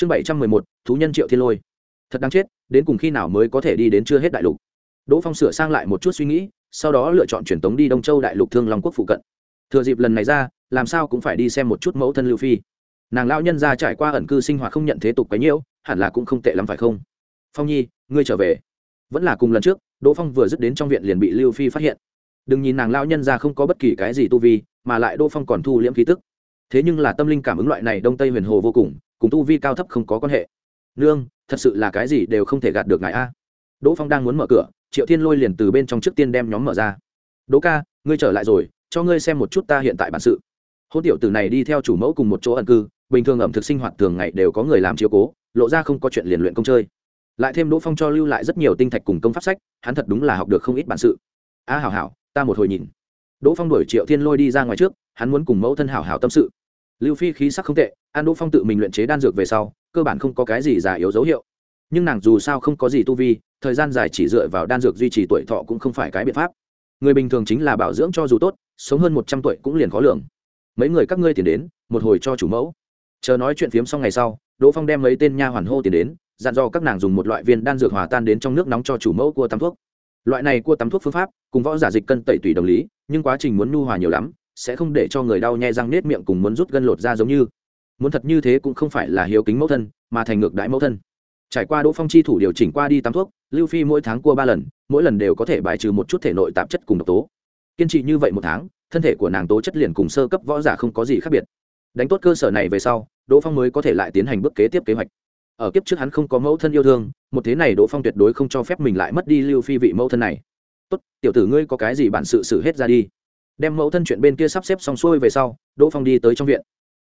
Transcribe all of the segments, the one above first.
chương bảy trăm mười một, thú nhân triệu thiên lôi. Thật đáng chết, đến cùng khi nào mới có thể đi đến chưa hết đại lục? Đỗ phong sửa sang lại một chút suy nghĩ, sau đó lựa chọn truyền tống đi đông châu đại lục thương long quốc phụ cận. Thừa dịp lần này ra, làm sao cũng phải đi xem một chút mẫu thân lưu phi. Nàng lão nhân ra trải qua ẩn cư sinh hoạt không nhận thế tục cái nhiễu, hẳn là cũng không tệ lắm phải không? Phong nhi, ngươi trở về. Vẫn là cùng lần trước, đỗ phong vừa dứt đến trong viện liền bị lưu phi phát hiện. Đừng nhìn nàng lão nhân ra không có bất kỳ cái gì tu vi, mà lại đỗ phong còn thu liễm khí tức. Thế nhưng là tâm linh cảm ứng loại này đông tây huyền hồ vô cùng cùng tu vi cao thấp không có quan hệ. Nương thật sự là cái gì đều không thể gạt được ngài a. Đỗ phong đang muốn mở cửa triệu thiên lôi liền từ bên trong trước tiên đem nhóm mở ra. Đỗ ca ngươi trở lại rồi cho ngươi xem một chút ta hiện tại bản sự. Hôn tiểu tử này đi theo chủ mẫu cùng một chỗ ẩn cư bình thường ẩm thực sinh hoạt thường ngày đều có người làm chiếu cố lộ ra không có chuyện liền luyện công chơi. Lại thêm đỗ phong cho lưu lại rất nhiều tinh thạch cùng công pháp sách hắn thật đúng là học được không ít bản sự. A à, hảo hảo ta một hồi nhìn. Đỗ phong đuổi triệu thiên lôi đi ra ngoài trước hắn muốn cùng mẫu thân hảo hảo tâm sự lưu phi khí sắc không tệ, an đỗ phong tự mình luyện chế đan dược về sau, cơ bản không có cái gì già yếu dấu hiệu. Nhưng nàng dù sao không có gì tu vi, thời gian dài chỉ dựa vào đan dược duy trì tuổi thọ cũng không phải cái biện pháp. Người bình thường chính là bảo dưỡng cho dù tốt, sống hơn một trăm tuổi cũng liền khó lường. Mấy người các ngươi tiền đến, một hồi cho chủ mẫu. Chờ nói chuyện phiếm xong ngày sau, đỗ phong đem mấy tên nha hoàn hô tiền đến, dặn dò các nàng dùng một loại viên đan dược hòa tan đến trong nước nóng cho chủ mẫu cua tắm thuốc. Loại này cua tắm thuốc phương pháp, cùng võ giả dịch cân tẩy tùy đồng lý, nhưng quá trình muốn nu hòa nhiều lắm sẽ không để cho người đau nhai răng nết miệng cùng muốn rút gân lột ra giống như. Muốn thật như thế cũng không phải là hiếu kính mẫu thân, mà thành ngược đãi mẫu thân. Trải qua đỗ phong chi thủ điều chỉnh qua đi tắm thuốc, lưu phi mỗi tháng cua ba lần, mỗi lần đều có thể bài trừ một chút thể nội tạp chất cùng độc tố. Kiên trì như vậy một tháng, thân thể của nàng tố chất liền cùng sơ cấp võ giả không có gì khác biệt. Đánh tốt cơ sở này về sau, đỗ phong mới có thể lại tiến hành bước kế tiếp kế hoạch. Ở kiếp trước hắn không có mẫu thân yêu thương, một thế này đỗ phong tuyệt đối không cho phép mình lại mất đi lưu phi vị mẫu thân này. Tốt, tiểu tử ngươi có cái gì bản sự xử hết ra đi đem mẫu thân chuyện bên kia sắp xếp xong xuôi về sau, đỗ phong đi tới trong viện.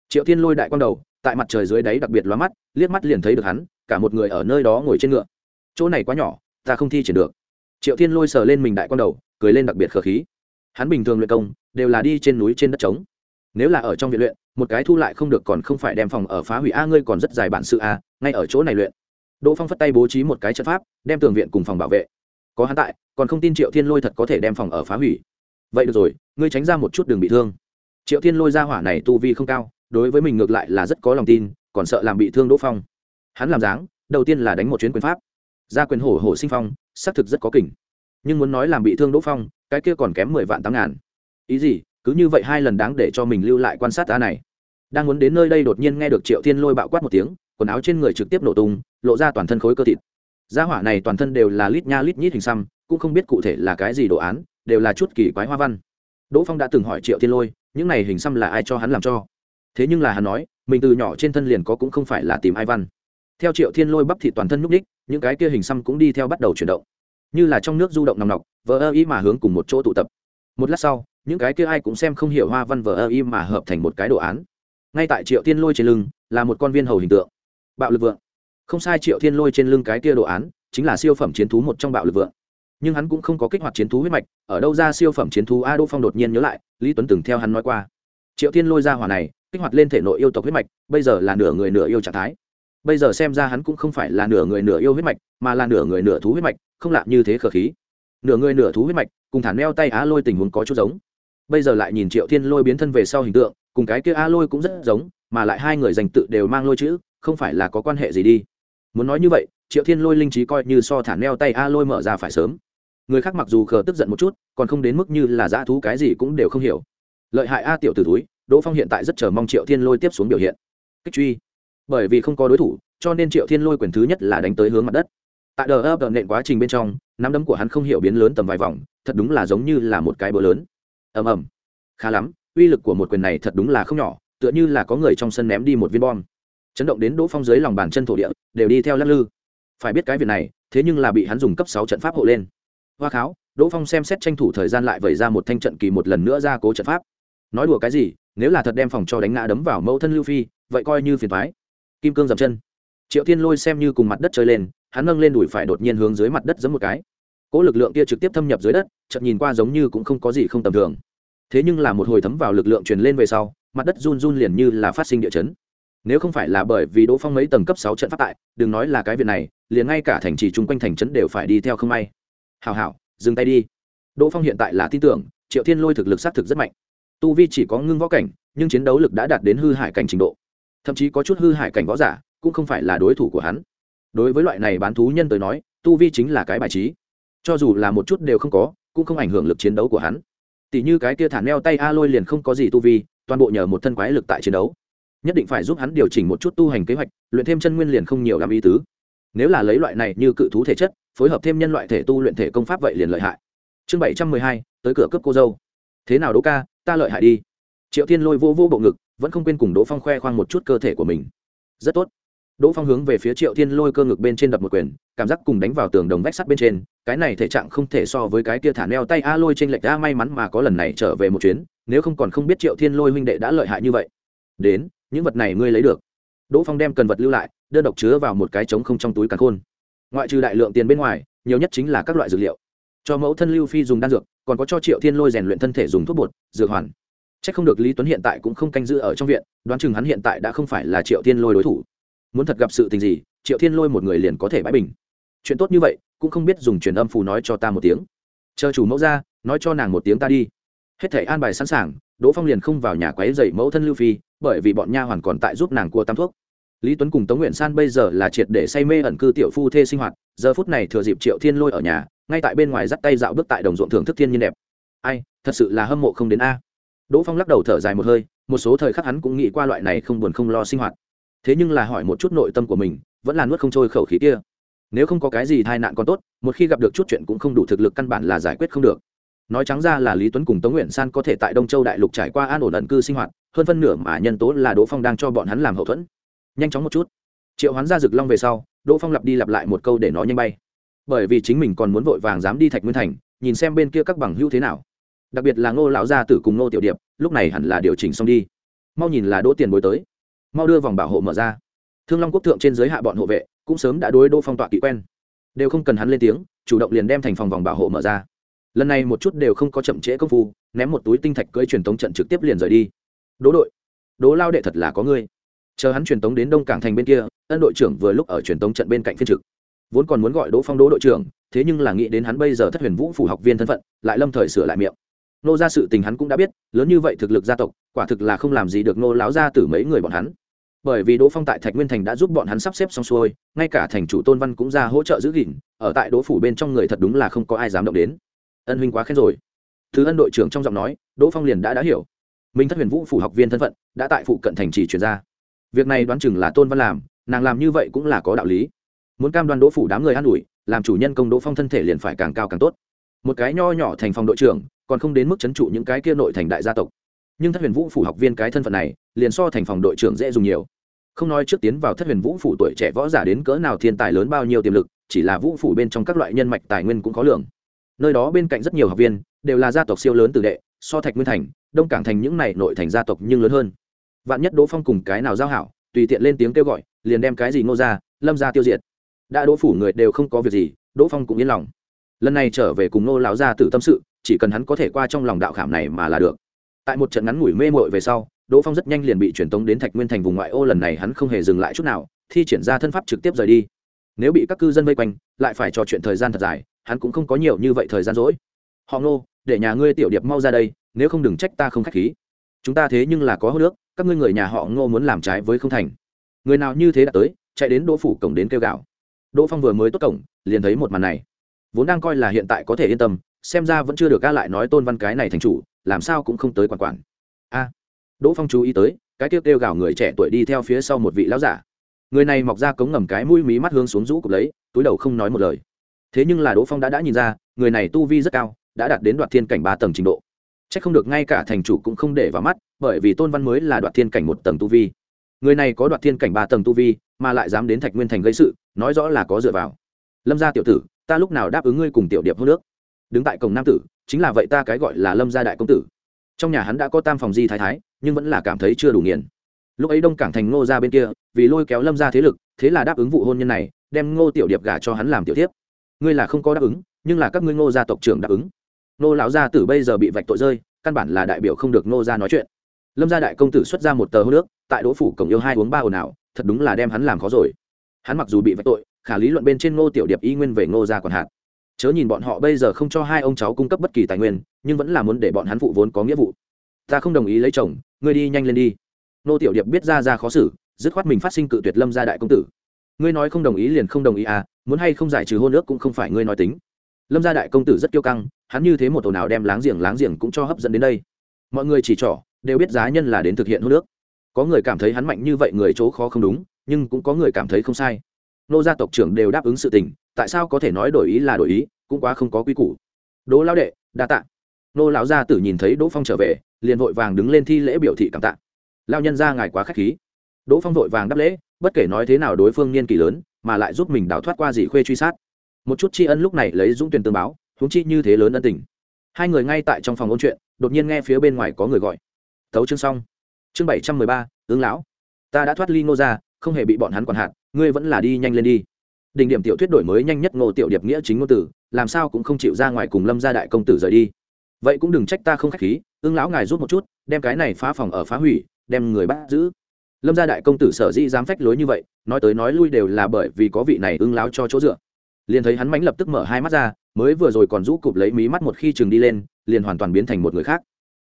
Triệu thiên lôi đại quang đầu, tại mặt trời dưới đáy đặc biệt lóa mắt, liếc mắt liền thấy được hắn, cả một người ở nơi đó ngồi trên ngựa. Chỗ này quá nhỏ, ta không thi triển được. Triệu thiên lôi sờ lên mình đại quang đầu, cười lên đặc biệt khờ khí. Hắn bình thường luyện công, đều là đi trên núi trên đất trống. Nếu là ở trong viện luyện, một cái thu lại không được còn không phải đem phòng ở phá hủy a, ngươi còn rất dài bản sự a, ngay ở chỗ này luyện. Đỗ phong phất tay bố trí một cái trận pháp, đem tường viện cùng phòng bảo vệ. Có hắn tại, còn không tin triệu thiên lôi thật có thể đem phòng ở phá hủy vậy được rồi, ngươi tránh ra một chút đường bị thương. Triệu thiên lôi ra hỏa này tu vi không cao, đối với mình ngược lại là rất có lòng tin, còn sợ làm bị thương đỗ phong. Hắn làm dáng, đầu tiên là đánh một chuyến quyền pháp. Ra quyền hổ hổ sinh phong, xác thực rất có kỉnh nhưng muốn nói làm bị thương đỗ phong, cái kia còn kém mười vạn tám ngàn. Ý gì, cứ như vậy hai lần đáng để cho mình lưu lại quan sát ta này. Đang muốn đến nơi đây đột nhiên nghe được triệu thiên lôi bạo quát một tiếng, quần áo trên người trực tiếp nổ tung, lộ ra toàn thân khối cơ thịt. Gia hỏa này toàn thân đều là lít nha lít nhít hình xăm, cũng không biết cụ thể là cái gì đồ án đều là chút kỳ quái hoa văn. Đỗ phong đã từng hỏi triệu thiên lôi những này hình xăm là ai cho hắn làm cho? Thế nhưng là hắn nói mình từ nhỏ trên thân liền có cũng không phải là tìm ai văn. Theo triệu thiên lôi bắp thị toàn thân nhúc nhích, ních những cái kia hình xăm cũng đi theo bắt đầu chuyển động. Như là trong nước du động nòng nọc vờ ơ ý mà hướng cùng một chỗ tụ tập. Một lát sau những cái kia ai cũng xem không hiểu hoa văn vờ ơ ý mà hợp thành một cái đồ án. Ngay tại triệu thiên lôi trên lưng là một con viên hầu hình tượng. Bạo lực vượng. Không sai triệu thiên lôi trên lưng cái kia đồ án chính là siêu phẩm chiến thú một trong bạo lực vượng nhưng hắn cũng không có kích hoạt chiến thú huyết mạch, ở đâu ra siêu phẩm chiến thú a đô phong đột nhiên nhớ lại, lý tuấn từng theo hắn nói qua. Triệu thiên lôi ra hỏa này, kích hoạt lên thể nội yêu tộc huyết mạch, bây giờ là nửa người nửa yêu trạng thái. Bây giờ xem ra hắn cũng không phải là nửa người nửa yêu huyết mạch, mà là nửa người nửa thú huyết mạch, không lạ như thế khờ khí. Nửa người nửa thú huyết mạch, cùng thản neo tay á lôi tình huống có chút giống. Bây giờ lại nhìn triệu thiên lôi biến thân về sau hình tượng, cùng cái kia a lôi cũng rất giống, mà lại hai người dành tự đều mang lôi chữ, không phải là có quan hệ gì đi. Muốn nói như vậy, triệu thiên lôi linh trí coi như so thản neo tay a lôi mở ra phải sớm người khác mặc dù khờ tức giận một chút, còn không đến mức như là dã thú cái gì cũng đều không hiểu. Lợi hại a tiểu t ử túi đỗ phong hiện tại rất chờ mong triệu thiên lôi tiếp xuống biểu hiện. Kích truy. Bởi vì không có đối thủ, cho nên triệu thiên lôi quyền thứ nhất là đánh tới hướng mặt đất. Tại đờ ấp đợn nện quá trình bên trong, nắm đấm của hắn không hiểu biến lớn tầm vài vòng, thật đúng là giống như là một cái bờ lớn. Ầm ầm. Khá lắm, uy lực của một quyền này thật đúng là không nhỏ, tựa như là có người trong sân ném đi một viên bom. Chấn động đến đỗ phong dưới lòng bàn chân thổ địa, đều đi theo lắc lư. Phải biết cái việc này, thế nhưng là bị hắn dùng cấp sáu trận pháp hộ lên hoa kháo, đỗ phong xem xét tranh thủ thời gian lại vẩy ra một thanh trận kỳ một lần nữa ra cố trận pháp. Nói đùa cái gì, nếu là thật đem phòng cho đánh ngã đấm vào mẫu thân lưu phi, vậy coi như phiền thoái kim cương dậm chân. Triệu thiên lôi xem như cùng mặt đất chơi lên, hắn nâng lên đùi phải đột nhiên hướng dưới mặt đất giấm một cái. Cỗ lực lượng kia trực tiếp thâm nhập dưới đất, chợt nhìn qua giống như cũng không có gì không tầm thường. Thế nhưng là một hồi thấm vào lực lượng truyền lên về sau, mặt đất run run liền như là phát sinh địa chấn. Nếu không phải là bởi vì đỗ phong mấy tầng cấp sáu trận phát tại, đừng nói là cái việc này, liền ngay cả thành trì chung quanh thành trấn đều phải đi theo không may hào hảo dừng tay đi. Đỗ phong hiện tại là tin tưởng, triệu thiên lôi thực lực xác thực rất mạnh. Tu vi chỉ có ngưng võ cảnh, nhưng chiến đấu lực đã đạt đến hư hại cảnh trình độ. Thậm chí có chút hư hại cảnh võ giả, cũng không phải là đối thủ của hắn. Đối với loại này bán thú nhân tới nói, tu vi chính là cái bài trí. Cho dù là một chút đều không có, cũng không ảnh hưởng lực chiến đấu của hắn. Tỷ như cái kia thả neo tay a lôi liền không có gì tu vi, toàn bộ nhờ một thân quái lực tại chiến đấu. Nhất định phải giúp hắn điều chỉnh một chút tu hành kế hoạch, luyện thêm chân nguyên liền không nhiều làm ý tứ. Nếu là lấy loại này như cự thú thể chất phối hợp thêm nhân loại thể tu luyện thể công pháp vậy liền lợi hại. Chương bảy trăm mười hai, tới cửa cướp cô dâu. Thế nào đỗ ca, ta lợi hại đi. Triệu thiên lôi vô vô bộ ngực, vẫn không quên cùng đỗ phong khoe khoang một chút cơ thể của mình. Rất tốt. Đỗ phong hướng về phía triệu thiên lôi cơ ngực bên trên đập một quyền, cảm giác cùng đánh vào tường đồng vách sắt bên trên, cái này thể trạng không thể so với cái kia thả neo tay a lôi trên lệch a may mắn mà có lần này trở về một chuyến, nếu không còn không biết triệu thiên lôi huynh đệ đã lợi hại như vậy. Đến, những vật này ngươi lấy được. Đỗ phong đem cần vật lưu lại, đơn độc chứa vào một cái trống không trong túi càn khôn ngoại trừ đại lượng tiền bên ngoài, nhiều nhất chính là các loại dược liệu. Cho mẫu thân lưu phi dùng đan dược, còn có cho triệu thiên lôi rèn luyện thân thể dùng thuốc bột, dược hoàn. C h ắ c không được lý tuấn hiện tại cũng không canh giữ ở trong viện, đoán chừng hắn hiện tại đã không phải là triệu thiên lôi đối thủ. Muốn thật gặp sự tình gì, triệu thiên lôi một người liền có thể bãi bình. Chuyện tốt như vậy, cũng không biết dùng truyền âm phù nói cho ta một tiếng. Chờ chủ mẫu ra, nói cho nàng một tiếng ta đi. Hết thể an bài sẵn sàng, đỗ phong liền không vào nhà quáy dậy mẫu thân lưu phi, bởi vì bọn nha hoàn còn tại giúp nàng cua tam thuốc lý tuấn cùng tống nguyện san bây giờ là triệt để say mê ẩn cư tiểu phu thê sinh hoạt, giờ phút này thừa dịp triệu thiên lôi ở nhà, ngay tại bên ngoài dắt tay dạo bước tại đồng ruộng thưởng thức thiên nhiên đẹp. Ai, thật sự là hâm mộ không đến a. Đỗ phong lắc đầu thở dài một hơi, một số thời khắc hắn cũng nghĩ qua loại này không buồn không lo sinh hoạt. Thế nhưng là hỏi một chút nội tâm của mình, vẫn là nuốt không trôi khẩu khí kia. Nếu không có cái gì tai nạn còn tốt, một khi gặp được chút chuyện cũng không đủ thực lực căn bản là giải quyết không được. Nói trắng ra là lý tuấn cùng tống nguyện san có thể tại đông châu đại lục trải qua an ổn ẩn cư sinh hoạt, hơn phân nửa mà nhân tố là đỗ phong đang cho bọn hắn làm hậu thuẫn nhanh chóng một chút. Triệu hoán ra rực long về sau, đỗ phong lặp đi lặp lại một câu để nó nhanh bay. Bởi vì chính mình còn muốn vội vàng dám đi thạch nguyên thành, nhìn xem bên kia các bằng hữu thế nào. Đặc biệt là ngô lão gia tử cùng ngô tiểu điệp, lúc này hẳn là điều chỉnh xong đi. Mau nhìn là đỗ tiền bối tới. Mau đưa vòng bảo hộ mở ra. Thương long quốc thượng trên giới hạ bọn hộ vệ, cũng sớm đã đối đỗ phong tọa kỹ quen. Đều không cần hắn lên tiếng, chủ động liền đem thành phòng vòng bảo hộ mở ra. Lần này một chút đều không có chậm trễ công phu, ném một túi tinh thạch cưỡi truyền tống trận trực tiếp liền rời đi. Đỗ đội, đỗ lao đệ thật là có ngươi chờ hắn truyền tống đến đông cảng thành bên kia, ân đội trưởng vừa lúc ở truyền tống trận bên cạnh phiên trực. Vốn còn muốn gọi đỗ phong đỗ đội trưởng, thế nhưng là nghĩ đến hắn bây giờ thất huyền vũ phủ học viên thân phận, lại lâm thời sửa lại miệng. Nô ra sự tình hắn cũng đã biết, lớn như vậy thực lực gia tộc, quả thực là không làm gì được nô láo ra từ mấy người bọn hắn. Bởi vì đỗ phong tại thạch nguyên thành đã giúp bọn hắn sắp xếp xong xuôi, ngay cả thành chủ tôn văn cũng ra hỗ trợ giữ gìn, ở tại đỗ phủ bên trong người thật đúng là không có ai dám động đến. Ân huynh quá khen rồi. Thứ ân đội trưởng trong giọng nói, đỗ phong liền đã đã hiểu. Minh thất huyền vũ phủ học viên thân phận, đã tại phụ cận thành chỉ chuyển ra việc này đoán chừng là tôn văn làm, nàng làm như vậy cũng là có đạo lý. Muốn cam đoan đỗ phủ đám người an ủi, làm chủ nhân công đỗ phong thân thể liền phải càng cao càng tốt. Một cái nho nhỏ thành phòng đội trưởng, còn không đến mức c h ấ n trụ những cái kia nội thành đại gia tộc. Nhưng thất huyền vũ phủ học viên cái thân phận này, liền so thành phòng đội trưởng dễ dùng nhiều. Không nói trước tiến vào thất huyền vũ phủ tuổi trẻ võ giả đến cỡ nào thiên tài lớn bao nhiêu tiềm lực, chỉ là vũ phủ bên trong các loại nhân mạch tài nguyên cũng có lượng. Nơi đó bên cạnh rất nhiều học viên, đều là gia tộc siêu lớn từ đệ, so thạch nguyên thành, đông cảng thành những này nội thành gia tộc nhưng lớn hơn vạn nhất đỗ phong cùng cái nào giao hảo tùy tiện lên tiếng kêu gọi liền đem cái gì ngô ra lâm ra tiêu diệt. Đã đỗ phủ người đều không có việc gì đỗ phong cũng yên lòng. Lần này trở về cùng Ngô lão gia tử tâm sự chỉ cần hắn có thể qua trong lòng đạo khảm này mà là được. Tại một trận ngắn ngủi mê mội về sau đỗ phong rất nhanh liền bị truyền tống đến thạch nguyên thành vùng ngoại ô lần này hắn không hề dừng lại chút nào thi triển ra thân pháp trực tiếp rời đi. Nếu bị các cư dân vây quanh lại phải trò chuyện thời gian thật dài hắn cũng không có nhiều như vậy thời gian rỗi. Họ Ngô, để nhà ngươi tiểu điệp mau ra đây nếu không đừng trách ta không k h á c h khí. Chúng ta thế nhưng là có hô nước các ngươi người nhà họ ngô muốn làm trái với không thành. Người nào như thế đã tới, chạy đến đỗ phủ cổng đến kêu gạo đỗ phong vừa mới tốt cổng, liền thấy một màn này. Vốn đang coi là hiện tại có thể yên tâm, xem ra vẫn chưa được ca lại nói tôn văn cái này thành chủ, làm sao cũng không tới quản quản. A. Đỗ phong chú ý tới, cái kêu kêu gào người trẻ tuổi đi theo phía sau một vị lão giả. Người này mọc ra cống ngầm cái mũi mí mắt hướng xuống rũ cục lấy, túi đầu không nói một lời. Thế nhưng là đỗ phong đã đã nhìn ra, người này tu vi rất cao, đã đạt đến đoạt thiên cảnh ba tầng trình độ c h ắ c không được ngay cả thành chủ cũng không để vào mắt, bởi vì tôn văn mới là đoạt thiên cảnh một tầng tu vi. Người này có đoạt thiên cảnh ba tầng tu vi, mà lại dám đến thạch nguyên thành gây sự, nói rõ là có dựa vào. Lâm gia tiểu tử, ta lúc nào đáp ứng ngươi cùng tiểu điệp hô nước đứng tại cổng nam tử, chính là vậy ta cái gọi là lâm gia đại công tử. Trong nhà hắn đã có tam phòng di thái thái, nhưng vẫn là cảm thấy chưa đủ nghiền. Lúc ấy đông cảng thành ngô ra bên kia, vì lôi kéo lâm ra thế lực, thế là đáp ứng vụ hôn nhân này, đem ngô tiểu điệp gả cho hắn làm tiểu tiếp ngươi là không có đáp ứng, nhưng là các ngươi ngô gia tộc trưởng đáp ứng nô lão gia tử bây giờ bị vạch tội rơi, căn bản là đại biểu không được nô ra nói chuyện. Lâm gia đại công tử xuất ra một tờ hô nước, tại đỗ phủ cổng yêu hai uống ba ồn ào, thật đúng là đem hắn làm khó rồi. Hắn mặc dù bị vạch tội, khả lý luận bên trên ngô tiểu điệp y nguyên về ngô gia còn hạn. Chớ nhìn bọn họ bây giờ không cho hai ông cháu cung cấp bất kỳ tài nguyên, nhưng vẫn là muốn để bọn hắn phụ vốn có nghĩa vụ. Ta không đồng ý lấy chồng, ngươi đi nhanh lên đi. Nô tiểu điệp biết ra ra khó xử, dứt khoát mình phát sinh cự tuyệt lâm gia đại công tử. Ngươi nói không đồng ý liền không đồng ý à muốn hay không giải trừ hôn ước cũng không phải ngươi nói tính lâm gia đại công tử rất kiêu căng, hắn như thế một tổ nào đem láng giềng láng giềng cũng cho hấp dẫn đến đây. Mọi người chỉ trỏ, đều biết giá nhân là đến thực hiện hô nước có người cảm thấy hắn mạnh như vậy người chỗ khó không đúng, nhưng cũng có người cảm thấy không sai. Nô gia tộc trưởng đều đáp ứng sự tình, tại sao có thể nói đổi ý là đổi ý, cũng quá không có quy củ. Đỗ lão đệ, đa tạ. Nô lão gia tử nhìn thấy đỗ phong trở về, liền vội vàng đứng lên thi lễ biểu thị cảm tạ. Lao nhân ra ngài quá k h á c h khí. Đỗ phong vội vàng đáp lễ, bất kể nói thế nào đối phương niên kỷ lớn, mà lại giúp mình đào thoát qua dì khuê truy sát một chút tri ân lúc này lấy dũng tuyển tương báo húng chi như thế lớn ân tình. Hai người ngay tại trong phòng ôn chuyện, đột nhiên nghe phía bên ngoài có người gọi. Tấu chương xong. Chương bảy trăm mười ba, ứng lão. Ta đã thoát ly ngô ra không hề bị bọn hắn quản hạn ngươi vẫn là đi nhanh lên đi. Đỉnh điểm tiểu thuyết đổi mới nhanh nhất ngô tiểu điệp nghĩa chính ngôn tử, làm sao cũng không chịu ra ngoài cùng lâm gia đại công tử rời đi. Vậy cũng đừng trách ta không k h á c h khí ưng lão ngài rút một chút, đem cái này phá phòng ở phá hủy, đem người bắt giữ. Lâm gia đại công tử sở dĩ dám phách lối như vậy, nói tới nói lui đều là bởi vì có vị này ưng lão cho chỗ dựa liền thấy hắn mánh lập tức mở hai mắt ra, mới vừa rồi còn rũ cụp lấy mí mắt một khi chừng đi lên, liền hoàn toàn biến thành một người khác.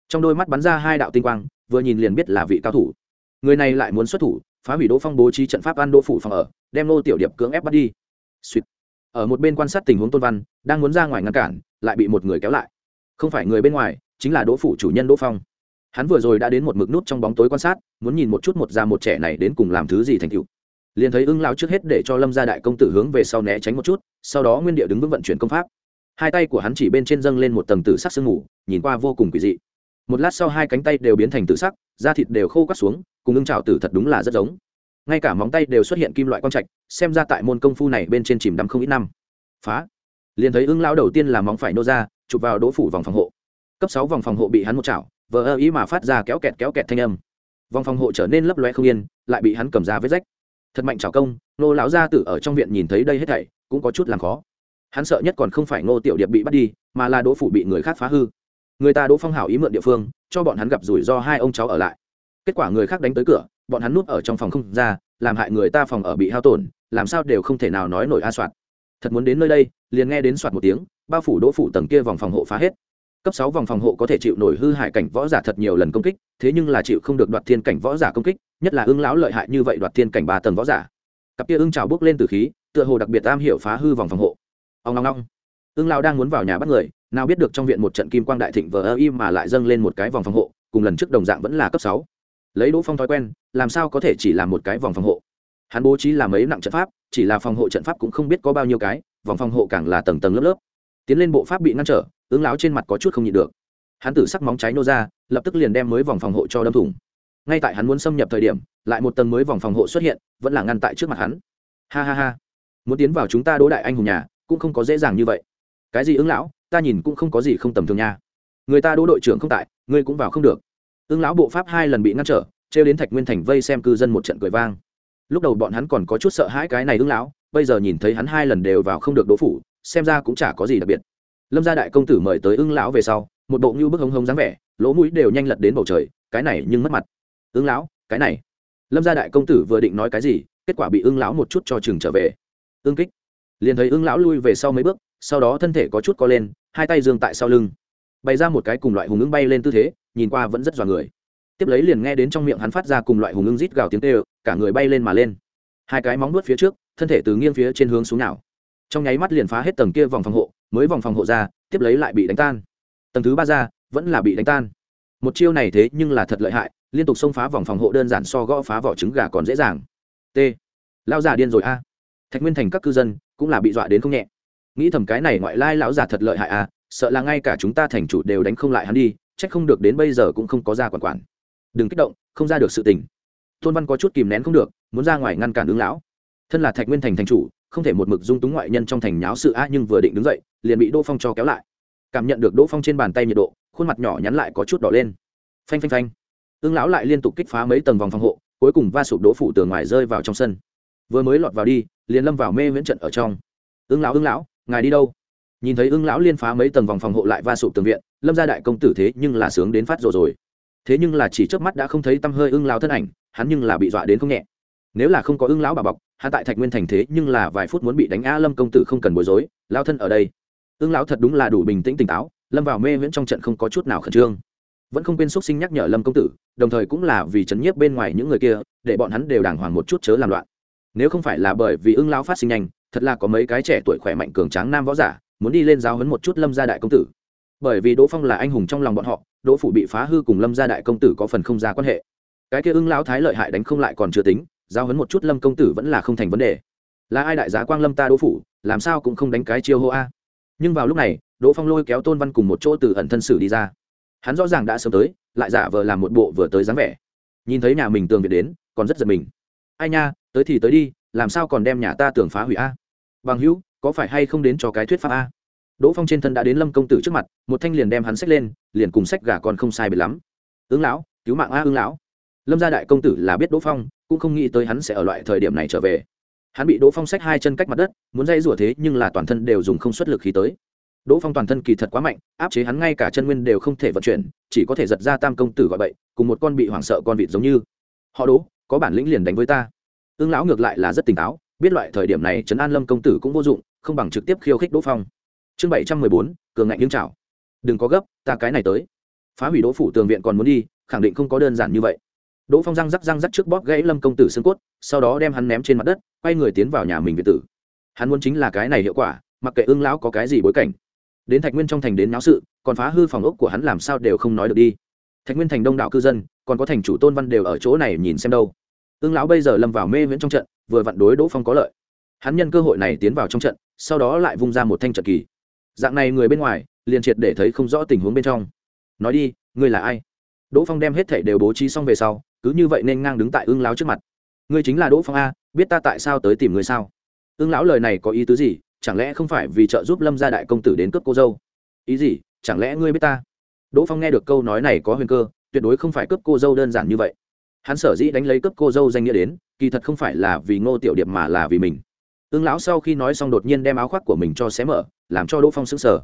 Trong đôi mắt bắn ra hai đạo tinh quang, vừa nhìn liền biết là vị cao thủ. Người này lại muốn xuất thủ, phá hủy đỗ phong bố trí trận pháp an đỗ phủ phòng ở, đem nô tiểu điệp cưỡng ép bắt đi. Sweet. ở một bên quan sát tình huống tôn văn, đang muốn ra ngoài ngăn cản, lại bị một người kéo lại. Không phải người bên ngoài, chính là đỗ phủ chủ nhân đỗ phong. Hắn vừa rồi đã đến một mực nút trong bóng tối quan sát, muốn nhìn một chút một da một trẻ này đến cùng làm thứ gì thành cựu liền thấy ưng lao trước hết để cho lâm gia đại công tử hướng về sau né tránh một chút, sau đó nguyên địa đứng vững vận chuyển công pháp. Hai tay của hắn chỉ bên trên dâng lên một tầng tử sắc sương mù, nhìn qua vô cùng quỷ dị. Một lát sau hai cánh tay đều biến thành tử sắc, da thịt đều khô cắt xuống, cùng ưng trào tử thật đúng là rất giống. Ngay cả móng tay đều xuất hiện kim loại quang trạch, xem ra tại môn công phu này bên trên chìm đắm không ít năm. Phá! Liền thấy ưng lao đầu tiên là móng phải nô ra, chụp vào đỗ phủ vòng phòng hộ. Cấp sáu vòng phòng hộ bị hắn một chảo, vờ ơ ý mà phát ra kéo kẹt kéo kẹt thanh âm. Vòng phòng hộ trở nên lấp loe không yên, lại bị hắn cầm ra vết rách thật mạnh trào công nô lão gia tử ở trong viện nhìn thấy đây hết thảy, cũng có chút làm khó. Hắn sợ nhất còn không phải ngô tiểu điệp bị bắt đi, mà là đỗ phủ bị người khác phá hư. Người ta đỗ phong hảo ý mượn địa phương, cho bọn hắn gặp rủi ro hai ông cháu ở lại. Kết quả người khác đánh tới cửa, bọn hắn núp ở trong phòng không ra, làm hại người ta phòng ở bị hao tổn, làm sao đều không thể nào nói nổi a soạt. Thật muốn đến nơi đây, liền nghe đến soạt một tiếng, bao phủ đỗ phủ tầng kia vòng phòng hộ phá hết cấp sáu vòng phòng hộ có thể chịu nổi hư hại cảnh võ giả thật nhiều lần công kích, thế nhưng là chịu không được đoạt thiên cảnh võ giả công kích, nhất là ưng lão lợi hại như vậy đoạt thiên cảnh ba tầng võ giả. Cặp kia ưng trào bước lên từ khí, tựa hồ đặc biệt am hiểu phá hư vòng phòng hộ. Ông long long ưng lão đang muốn vào nhà bắt người, nào biết được trong viện một trận kim quang đại thịnh vờ ơ im mà lại dâng lên một cái vòng phòng hộ, cùng lần trước đồng dạng vẫn là cấp sáu. Lấy đỗ phong thói quen, làm sao có thể chỉ làm một cái vòng phòng hộ? Hắn bố trí làm mấy nặng trận pháp, chỉ là phòng hộ trận pháp cũng không biết có bao nhiêu cái, vòng phòng hộ càng là tầng tầng lớp lớp. Tiến lên bộ pháp bị ngăn trở ứng láo trên mặt có chút không nhịn được. Hắn tử sắc móng cháy nô ra, lập tức liền đem mới vòng phòng hộ cho đâm thủng. Ngay tại hắn muốn xâm nhập thời điểm, lại một tầng mới vòng phòng hộ xuất hiện, vẫn là ngăn tại trước mặt hắn. Ha ha ha. Muốn tiến vào chúng ta đỗ đại anh hùng nhà, cũng không có dễ dàng như vậy. Cái gì ứng lão ta nhìn cũng không có gì không tầm thường nha. Người ta đỗ đội trưởng không tại, ngươi cũng vào không được. Ứng lão bộ pháp hai lần bị ngăn trở, trêu đến thạch nguyên thành vây xem cư dân một trận cười vang. Lúc đầu bọn hắn còn có chút sợ hãi cái này ứng lão bây giờ nhìn thấy hắn hai lần đều vào không được đỗ phủ, xem ra cũng chả có gì đặc biệt lâm gia đại công tử mời tới ưng lão về sau, một bộ như bức hống hống dáng vẻ, lỗ mũi đều nhanh lật đến bầu trời, cái này nhưng mất mặt. Ưng lão, cái này. Lâm gia đại công tử vừa định nói cái gì, kết quả bị ưng lão một chút cho chừng trở về. Ưng kích. Liền thấy ưng lão lui về sau mấy bước, sau đó thân thể có chút co lên, hai tay dương tại sau lưng. Bày ra một cái cùng loại hùng ưng bay lên tư thế, nhìn qua vẫn rất dọa người. Tiếp lấy liền nghe đến trong miệng hắn phát ra cùng loại hùng ưng rít gào tiếng tê cả người bay lên mà lên. Hai cái móng nuốt phía trước, thân thể từ nghiêng phía trên hướng xuống nào. Trong nháy mắt liền phá hết tầng kia vòng phòng hộ mới vòng phòng hộ ra, tiếp lấy lại bị đánh tan. Tầng thứ ba ra, vẫn là bị đánh tan. Một chiêu này thế nhưng là thật lợi hại, liên tục xông phá vòng phòng hộ đơn giản so gõ phá vỏ trứng gà còn dễ dàng. T. Lao già điên rồi a. Thạch nguyên thành các cư dân cũng là bị dọa đến không nhẹ. Nghĩ thầm cái này ngoại lai lão già thật lợi hại a, sợ là ngay cả chúng ta thành chủ đều đánh không lại hắn đi trách không được đến bây giờ cũng không có ra quản quản. Đừng kích động, không ra được sự tình. Tôn văn có chút kìm nén không được, muốn ra ngoài ngăn cản ứng lão. Thân là thạch nguyên thành thành chủ không thể một mực dung túng ngoại nhân trong thành nháo sự a nhưng vừa định đứng dậy, liền bị đỗ phong cho kéo lại. Cảm nhận được đỗ phong trên bàn tay nhiệt độ, khuôn mặt nhỏ nhắn lại có chút đỏ lên. Phanh phanh phanh. Ương lão lại liên tục kích phá mấy tầng vòng phòng hộ, cuối cùng va sụp đỗ phủ tường ngoài rơi vào trong sân. Vừa mới lọt vào đi, liền lâm vào mê viễn trận ở trong. Ương lão ương lão, ngài đi đâu? Nhìn thấy ương lão liên phá mấy tầng vòng phòng hộ lại va sụp tường viện, lâm gia đại công tử thế nhưng là sướng đến phát rồi rồi. Thế nhưng là chỉ trước mắt đã không thấy tăm hơi ương lão thân ảnh, hắn nhưng là bị dọa đến không nhẹ nếu là không có ưng lão bà bọc, hạ tại thạch nguyên thành thế nhưng là vài phút muốn bị đánh a lâm công tử không cần bối rối lao thân ở đây. Ưng lão thật đúng là đủ bình tĩnh tỉnh táo, lâm vào mê viễn trong trận không có chút nào khẩn trương. Vẫn không quên xúc sinh nhắc nhở lâm công tử, đồng thời cũng là vì chấn nhiếp bên ngoài những người kia, để bọn hắn đều đàng hoàng một chút chớ làm loạn. Nếu không phải là bởi vì ưng lão phát sinh nhanh, thật là có mấy cái trẻ tuổi khỏe mạnh cường tráng nam võ giả, muốn đi lên giáo hấn một chút lâm gia đại công tử. Bởi vì đỗ phong là anh hùng trong lòng bọn họ, đỗ phủ bị phá hư cùng lâm gia đại công tử có phần không ra quan hệ. Cái kia ưng lão thái lợi hại đánh không lại còn chưa tính giao hấn một chút lâm công tử vẫn là không thành vấn đề. Là ai đại giá quang lâm ta đỗ phủ, làm sao cũng không đánh cái chiêu hô a. Nhưng vào lúc này, đỗ phong lôi kéo tôn văn cùng một chỗ từ ẩn thân sử đi ra. Hắn rõ ràng đã sớm tới, lại giả vờ làm một bộ vừa tới dáng vẻ. Nhìn thấy nhà mình tường việt đến, còn rất giật mình. Ai nha, tới thì tới đi, làm sao còn đem nhà ta tường phá hủy a? Bằng hữu, có phải hay không đến cho cái thuyết pháp a? Đỗ phong trên thân đã đến lâm công tử trước mặt, một thanh liền đem hắn xách lên, liền cùng xách gà còn không sai biệt lắm. Ứng lão, cứu mạng a, ứng lão. Lâm gia đại công tử là biết đỗ phong cũng không nghĩ tới hắn sẽ ở loại thời điểm này trở về. Hắn bị đỗ phong xách hai chân cách mặt đất, muốn dây rủa thế nhưng là toàn thân đều dùng không xuất lực khí tới. Đỗ phong toàn thân kỳ thật quá mạnh, áp chế hắn ngay cả chân nguyên đều không thể vận chuyển, chỉ có thể giật ra tam công tử gọi bậy, cùng một con bị hoảng sợ con vịt giống như. Họ đỗ, có bản lĩnh liền đánh với ta. Ương lão ngược lại là rất tỉnh táo, biết loại thời điểm này trấn an lâm công tử cũng vô dụng, không bằng trực tiếp khiêu khích đỗ phong. Chương bảy trăm mười bốn, cường ngạnh nghiêm trào đừng có gấp, ta cái này tới. Phá hủy đỗ phủ tường viện còn muốn đi, khẳng định không có đơn giản như vậy đỗ phong răng rắc răng rắc trước bóp gãy lâm công tử xương cốt, sau đó đem hắn ném trên mặt đất, quay người tiến vào nhà mình việt tử. Hắn muốn chính là cái này hiệu quả, mặc kệ ưng lão có cái gì bối cảnh. Đến thạch nguyên trong thành đến náo sự, còn phá hư phòng ốc của hắn làm sao đều không nói được đi. Thạch nguyên thành đông đảo cư dân, còn có thành chủ tôn văn đều ở chỗ này nhìn xem đâu. Ưng lão bây giờ lâm vào mê viễn trong trận, vừa vặn đối đỗ phong có lợi. Hắn nhân cơ hội này tiến vào trong trận, sau đó lại vung ra một thanh trận kỳ. Dạng này người bên ngoài, liền triệt để thấy không rõ tình huống bên trong. Nói đi, ngươi là ai? Đỗ phong đem hết thảy đều bố trí xong về sau cứ như vậy nên ngang đứng tại ương lão trước mặt. Ngươi chính là đỗ phong a, biết ta tại sao tới tìm ngươi sao? Ương lão lời này có ý tứ gì? Chẳng lẽ không phải vì trợ giúp lâm gia đại công tử đến cướp cô dâu? Ý gì? Chẳng lẽ ngươi biết ta? Đỗ phong nghe được câu nói này có huyền cơ, tuyệt đối không phải cướp cô dâu đơn giản như vậy. Hắn sở dĩ đánh lấy cướp cô dâu danh nghĩa đến, kỳ thật không phải là vì ngô tiểu điệp mà là vì mình. Ưng lão sau khi nói xong đột nhiên đem áo khoác của mình cho xé mở, làm cho đỗ phong sững sờ.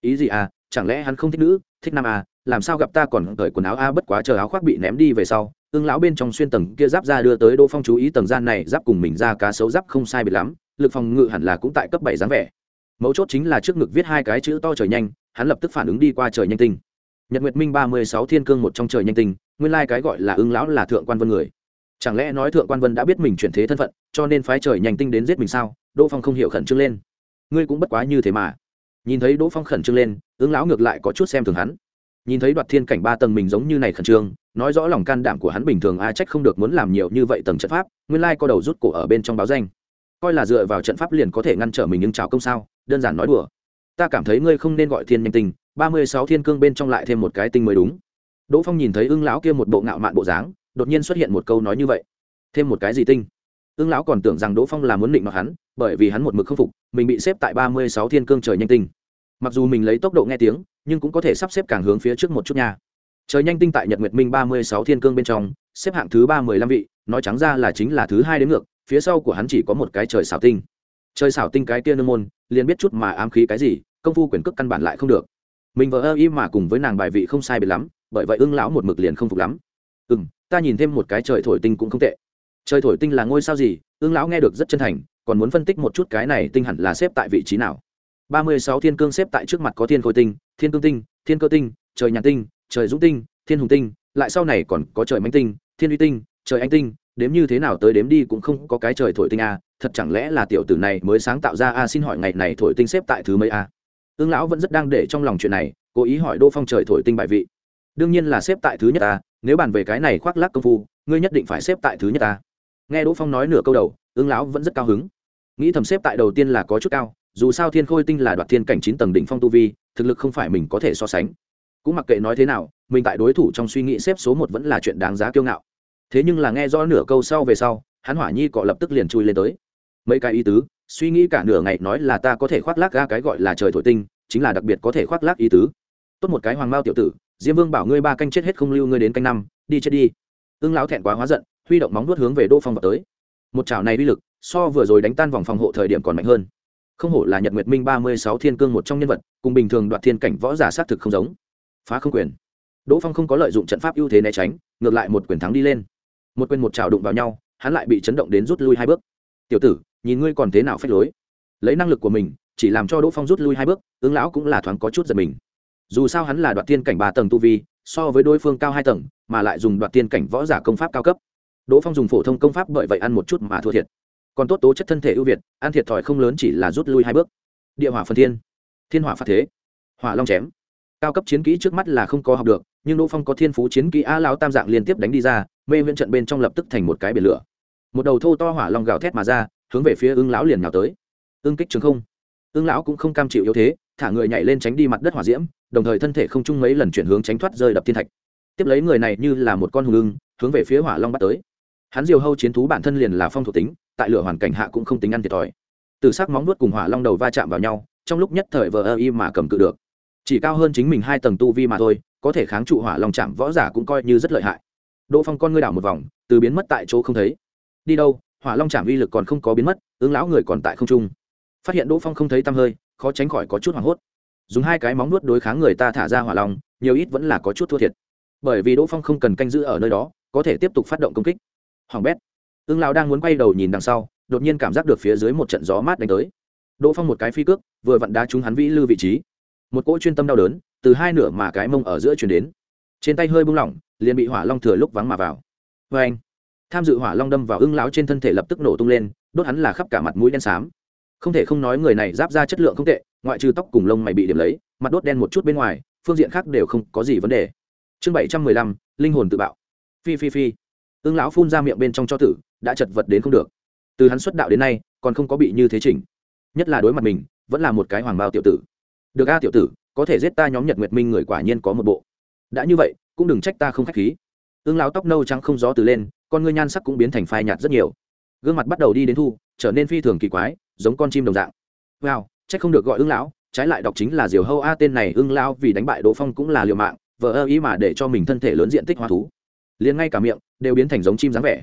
Ý gì à? Chẳng lẽ hắn không thích nữ, thích nam à? Làm sao gặp ta còn cởi quần áo a bất quá chờ áo khoác bị ném đi về sau ưng lão bên trong xuyên tầng kia giáp ra đưa tới đỗ phong chú ý tầng gian này, giáp cùng mình ra cá sấu giáp không sai biệt lắm, lực phòng ngự hẳn là cũng tại cấp bảy dáng vẻ. Mấu chốt chính là trước ngực viết hai cái chữ to trời nhanh, hắn lập tức phản ứng đi qua trời nhanh tinh. Nhật nguyệt minh ba mươi sáu thiên cương một trong trời nhanh tinh, nguyên lai cái gọi là ưng lão là thượng quan vân người. Chẳng lẽ nói thượng quan vân đã biết mình chuyển thế thân phận, cho nên phái trời nhanh tinh đến giết mình sao? Đỗ phong không hiểu khẩn trương lên. Ngươi cũng bất quá như thế mà. Nhìn thấy đỗ phong khẩn trương lên, ưng lão ngược lại có chút xem thường hắn. Nhìn thấy đoạt thiên cảnh ba tầng mình giống như này khẩn trương nói rõ lòng can đảm của hắn bình thường ai trách không được muốn làm nhiều như vậy tầng trận pháp, nguyên lai có đầu rút cổ ở bên trong báo danh. Coi là dựa vào trận pháp liền có thể ngăn trở mình nhưng chào công sao, đơn giản nói đùa. Ta cảm thấy ngươi không nên gọi thiên nhanh tinh, ba mươi sáu thiên cương bên trong lại thêm một cái tinh mới đúng. Đỗ phong nhìn thấy ưng lão kia một bộ ngạo mạn bộ dáng, đột nhiên xuất hiện một câu nói như vậy. Thêm một cái gì tinh? Ưng lão còn tưởng rằng đỗ phong là muốn định mặc hắn, bởi vì hắn một mực k phục, mình bị xếp tại ba mươi sáu thiên cương trời nhanh tinh. Mặc dù mình lấy tốc độ nghe tiếng, nhưng cũng có thể sắp xếp càng hướng phía trước một chút nha trời nhanh tinh tại nhật nguyệt minh ba mươi sáu thiên cương bên trong, xếp hạng thứ ba mươi lăm vị, nói trắng ra là chính là thứ hai đến ngược, phía sau của hắn chỉ có một cái trời xảo tinh. Trời xảo tinh cái kia nơ môn, liền biết chút mà ám khí cái gì, công phu quyền cước căn bản lại không được. Mình vợ ơ y mà cùng với nàng bài vị không sai biệt lắm, bởi vậy ưng lão một mực liền không phục lắm. Ừ m ta nhìn thêm một cái trời thổi tinh cũng không tệ. Trời thổi tinh là ngôi sao gì, ưng lão nghe được rất chân thành, còn muốn phân tích một chút cái này tinh hẳn là xếp tại vị trí nào. ba mươi sáu thiên cương xếp tại trước mặt có thiên khôi tinh, thiên cương tinh, thiên cơ tinh, trời nhàn tinh trời dũng tinh, thiên hùng tinh, lại sau này còn có trời mánh tinh, thiên uy tinh, trời anh tinh, đếm như thế nào tới đếm đi cũng không có cái trời thổi tinh a, thật chẳng lẽ là tiểu tử này mới sáng tạo ra a, xin hỏi ngày này thổi tinh xếp tại thứ mấy a? Ương lão vẫn rất đang để trong lòng chuyện này, cố ý hỏi đô phong trời thổi tinh bại vị. Đương nhiên là xếp tại thứ nhất a, nếu bàn về cái này khoác lác công phu, ngươi nhất định phải xếp tại thứ nhất a. Nghe đỗ phong nói nửa câu đầu, ương lão vẫn rất cao hứng. Nghĩ thầm xếp tại đầu tiên là có chút cao, dù sao thiên khôi tinh là đoạt thiên cảnh chín tầng đỉnh phong tu vi, thực lực không phải mình có thể so sánh cũng mặc kệ nói thế nào, mình tại đối thủ trong suy nghĩ xếp số một vẫn là chuyện đáng giá kiêu ngạo. Thế nhưng là nghe rõ nửa câu sau về sau, hắn hỏa nhi cọ lập tức liền chui lên tới. Mấy cái ý tứ, suy nghĩ cả nửa ngày nói là ta có thể khoác lác ga cái gọi là trời thổi tinh, chính là đặc biệt có thể khoác lác ý tứ. Tốt một cái hoàng mao tiểu tử, diêm vương bảo ngươi ba canh chết hết không lưu ngươi đến canh năm, đi chết đi. Ưng lão thẹn quá hóa giận, huy động móng nuốt hướng về đô phong vào tới. Một chảo này uy lực, so vừa rồi đánh tan vòng phòng hộ thời điểm còn mạnh hơn. Không hổ là nhật nguyệt minh ba mươi sáu thiên cương một trong nhân vật, cùng bình thường đoạt thiên cảnh võ giả xác thực không giống phá không quyền. Đỗ phong không có lợi dụng trận pháp ưu thế né tránh, ngược lại một quyền thắng đi lên. Một quyền một trào đụng vào nhau, hắn lại bị chấn động đến rút lui hai bước. Tiểu tử, nhìn ngươi còn thế nào phép lối. Lấy năng lực của mình, chỉ làm cho đỗ phong rút lui hai bước, ứng lão cũng là thoáng có chút giật mình. Dù sao hắn là đoạt tiên cảnh ba tầng tu vi, so với đối phương cao hai tầng, mà lại dùng đoạt tiên cảnh võ giả công pháp cao cấp. Đỗ phong dùng phổ thông công pháp bởi vậy ăn một chút mà thua thiệt. Còn tốt tố chất thân thể ưu việt, ăn thiệt thòi không lớn chỉ là rút lui hai bước. Địa hỏa phần thiên. Thiên hỏa phạt thế. Hỏa long chém cao cấp chiến kỹ trước mắt là không có học được, nhưng đỗ phong có thiên phú chiến kỹ a lao tam dạng liên tiếp đánh đi ra, mê viễn trận bên trong lập tức thành một cái biển lửa. Một đầu thô to hỏa long gào thét mà ra, hướng về phía ưng lão liền nào tới. Ưng kích trường không. Ưng lão cũng không cam chịu yếu thế, thả người nhảy lên tránh đi mặt đất hỏa diễm, đồng thời thân thể không chung mấy lần chuyển hướng tránh thoát rơi đập thiên thạch. Tiếp lấy người này như là một con hùng ưng, hướng về phía hỏa long bắt tới. Hắn diều hâu chiến thú bản thân liền là phong thuộc tính, tại lửa hoàn cảnh hạ cũng không tính ăn thiệt thòi. Từ sắc móng nuốt cùng hỏa long đầu va chạm vào nhau, trong lúc nhất thời vờ ơ y mà cầm cự được chỉ cao hơn chính mình hai tầng tu vi mà thôi, có thể kháng trụ hỏa long chạm võ giả cũng coi như rất lợi hại. Đỗ phong con ngươi đảo một vòng, từ biến mất tại chỗ không thấy. Đi đâu, hỏa long chạm uy lực còn không có biến mất, ứng lão người còn tại không trung. Phát hiện đỗ phong không thấy tăm hơi, khó tránh khỏi có chút hoảng hốt. Dùng hai cái móng nuốt đối kháng người ta thả ra hỏa long, nhiều ít vẫn là có chút thua thiệt. Bởi vì đỗ phong không cần canh giữ ở nơi đó, có thể tiếp tục phát động công kích. Hoàng bét. Ứng lão đang muốn quay đầu nhìn đằng sau, đột nhiên cảm giác được phía dưới một trận gió mát đánh tới. Đỗ phong một cái phi cước, vừa vặn đá trúng hắn vĩ lư vị trí một cỗ chuyên tâm đau đớn từ hai nửa mà cái mông ở giữa chuyển đến. Trên tay hơi bung lỏng, liền bị hỏa long thừa lúc vắng mà vào. Vê anh, tham dự hỏa long đâm vào ưng lão trên thân thể lập tức nổ tung lên, đốt hắn là khắp cả mặt mũi đen xám. Không thể không nói người này giáp ra chất lượng không tệ, ngoại trừ tóc cùng lông mày bị điểm lấy, mặt đốt đen một chút bên ngoài, phương diện khác đều không có gì vấn đề. Chương bảy trăm mười lăm, linh hồn tự bạo. Phi phi phi. Ưng lão phun ra miệng bên trong cho tử, đã chật vật đến không được. Từ hắn xuất đạo đến nay, còn không có bị như thế chỉnh. Nhất là đối mặt mình, vẫn là một cái hoàng bao tiểu tử được a tiểu tử, có thể giết ta nhóm nhật nguyệt minh người quả nhiên có một bộ. Đã như vậy, cũng đừng trách ta không k h á c h khí. Ương lão tóc nâu trắng không gió từ lên, con ngươi nhan sắc cũng biến thành phai nhạt rất nhiều. Gương mặt bắt đầu đi đến thu, trở nên phi thường kỳ quái, giống con chim đồng dạng. Wow c h ắ c không được gọi ương lão, trái lại đọc chính là diều hâu a tên này ương lão vì đánh bại đỗ phong cũng là liều mạng, vờ ơ ý mà để cho mình thân thể lớn diện tích hoa thú. Liền ngay cả miệng, đều biến thành giống chim dáng vẻ.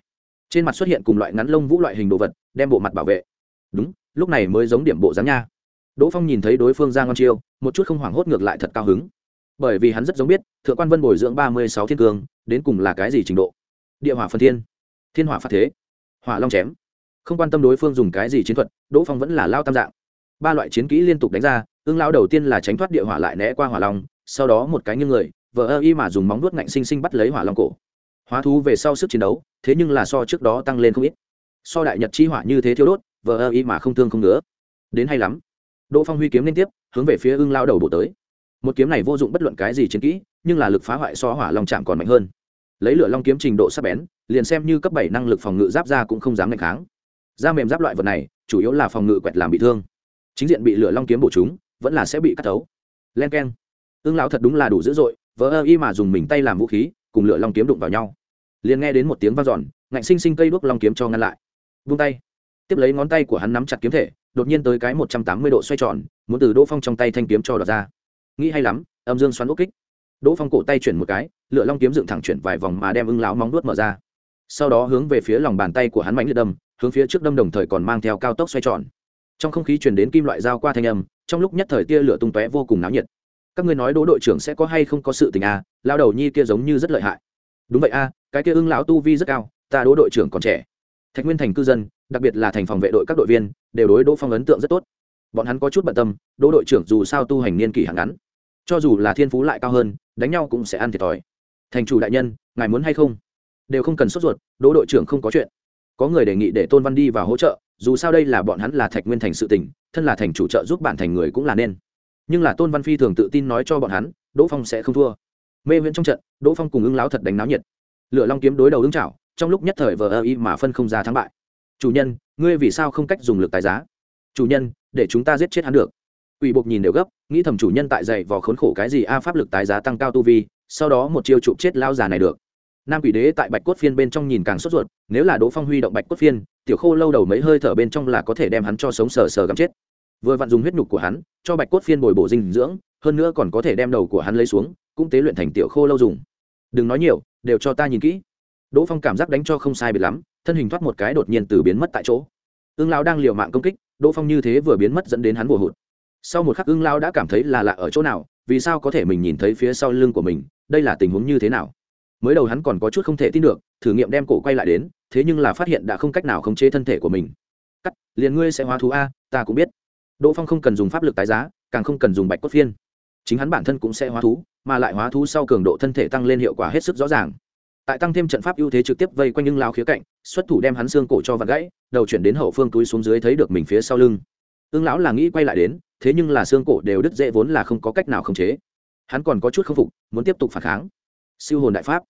Trên mặt xuất hiện cùng loại ngắn lông vũ loại hình đồ vật, đem bộ mặt bảo vệ. Đúng, lúc này mới giống điểm bộ dáng nha đỗ phong nhìn thấy đối phương ra ngon chiêu, một chút không hoảng hốt ngược lại thật cao hứng. Bởi vì hắn rất giống biết, thượng quan vân bồi dưỡng ba mươi sáu thiên cương đến cùng là cái gì trình độ? Địa hỏa phân thiên. Thiên hỏa phát thế. Hỏa long chém. Không quan tâm đối phương dùng cái gì chiến thuật, đỗ phong vẫn là lao tam dạng. Ba loại chiến kỹ liên tục đánh ra, ương lao đầu tiên là tránh thoát địa hỏa lại né qua hỏa long, sau đó một cái như người, vờ ơ y mà dùng móng nuốt ngạnh sinh sinh bắt lấy hỏa long cổ. Hóa thú về sau sức chiến đấu, thế nhưng là so trước đó tăng lên không ít. So đại nhật chi hỏa như thế thiêu đốt, vờ ơ y mà không thương không nữa đến hay lắm đỗ phong huy kiếm liên tiếp, hướng về phía ưng lao đầu bổ tới. Một kiếm này vô dụng bất luận cái gì chiến kỹ, nhưng là lực phá hoại so hỏa long chạm còn mạnh hơn. Lấy lửa long kiếm trình độ sắc bén, liền xem như cấp bảy năng lực phòng ngự giáp ra cũng không dám ngạch kháng. Da mềm giáp loại vật này, chủ yếu là phòng ngự quẹt làm bị thương. Chính diện bị lửa long kiếm bổ chúng vẫn là sẽ bị cắt thấu. Len k e n ưng lão thật đúng là đủ dữ dội vỡ ơ y mà dùng mình tay làm vũ khí, cùng lửa long kiếm đụng vào nhau. Liền nghe đến một tiếng v a n giòn ngạnh xinh xinh cây đuốc long kiếm cho ngăn lại. Vung tay tiếp lấy ngón tay của hắn nắm chặt kiếm thể đột nhiên tới cái một trăm tám mươi độ xoay tròn muốn từ đỗ phong trong tay thanh kiếm cho đọt ra. Nghĩ hay lắm âm dương xoắn ốc kích. Đỗ phong cổ tay chuyển một cái lựa long kiếm dựng thẳng chuyển vài vòng mà đem ưng láo móng đuốt mở ra. Sau đó hướng về phía lòng bàn tay của hắn mánh liệt đâm hướng phía trước đâm đồng thời còn mang theo cao tốc xoay tròn. Trong không khí chuyển đến kim loại dao qua thanh âm trong lúc nhất thời tia lửa tung tóe vô cùng náo nhiệt. Các ngươi nói đỗ đội trưởng sẽ có hay không có sự tình à lao đầu nhi kia giống như rất lợi hại. Đúng vậy a à, cái kia ưng lão tu vi rất cao ta đỗ đội trưởng còn trẻ. Thạch nguyên thành cư dân đặc biệt là thành phòng vệ đội các đội viên, đều đối đỗ phong ấn tượng rất tốt. Bọn hắn có chút bận tâm, đỗ đội trưởng dù sao tu hành niên kỷ hàng ngắn, cho dù là thiên phú lại cao hơn, đánh nhau cũng sẽ ăn thiệt thòi. Thành chủ đại nhân, ngài muốn hay không? Đều không cần sốt ruột, đỗ đội trưởng không có chuyện. Có người đề nghị để tôn văn đi vào hỗ trợ, dù sao đây là bọn hắn là thạch nguyên thành sự tình, thân là thành chủ trợ giúp bạn thành người cũng là nên. Nhưng là tôn văn phi thường tự tin nói cho bọn hắn, đỗ phong sẽ không thua. Mê viễn trong trận, đỗ phong cùng ưng láo thật đánh náo nhiệt. Lửa long kiếm đối đầu ứng chảo, trong lúc nhất thời vờ ơ y mà phân không ra thắng bại chủ nhân, ngươi vì sao không cách dùng lực tài giá? Chủ nhân, để chúng ta giết chết hắn được. Ủy buộc nhìn đều gấp, nghĩ thầm chủ nhân tại dậy vò khốn khổ cái gì a, pháp lực tài giá tăng cao tu vi, sau đó một chiêu chụp chết lao già này được. Nam quỷ đế tại bạch cốt phiên bên trong nhìn càng sốt ruột, nếu là đỗ phong huy động bạch cốt phiên, tiểu khô lâu đầu mấy hơi thở bên trong là có thể đem hắn cho sống sờ sờ gắm chết. Vừa vặn dùng huyết nhục của hắn, cho bạch cốt phiên bồi bổ dinh dưỡng, hơn nữa còn có thể đem đầu của hắn lấy xuống, cũng tế luyện thành tiểu khô lâu dùng. Đừng nói nhiều, đều cho ta nhìn kỹ. Đỗ phong cảm giác đánh cho không sai biệt lắm thân hình thoát một cái đột nhiên từ biến mất tại chỗ. Ương lao đang liều mạng công kích, đỗ phong như thế vừa biến mất dẫn đến hắn bùa hụt. Sau một khắc ương lao đã cảm thấy là lạ ở chỗ nào, vì sao có thể mình nhìn thấy phía sau lưng của mình, đây là tình huống như thế nào? Mới đầu hắn còn có chút không thể tin được, thử nghiệm đem cổ quay lại đến, thế nhưng là phát hiện đã không cách nào khống chế thân thể của mình. Cắt, liền ngươi sẽ hóa thú a, ta cũng biết. Đỗ phong không cần dùng pháp lực tái giá, càng không cần dùng bạch cốt phiên. Chính hắn bản thân cũng sẽ hóa thú, mà lại hóa thú sau cường độ thân thể tăng lên hiệu quả hết sức rõ ràng tại tăng thêm trận pháp ưu thế trực tiếp vây quanh nhưng lao khía cạnh, xuất thủ đem hắn xương cổ cho vặt gãy, đầu chuyển đến hậu phương túi xuống dưới thấy được mình phía sau lưng. Ương lão là nghĩ quay lại đến, thế nhưng là xương cổ đều đứt dễ vốn là không có cách nào khống chế. Hắn còn có chút k phục, muốn tiếp tục phản kháng. Siêu hồn đại pháp.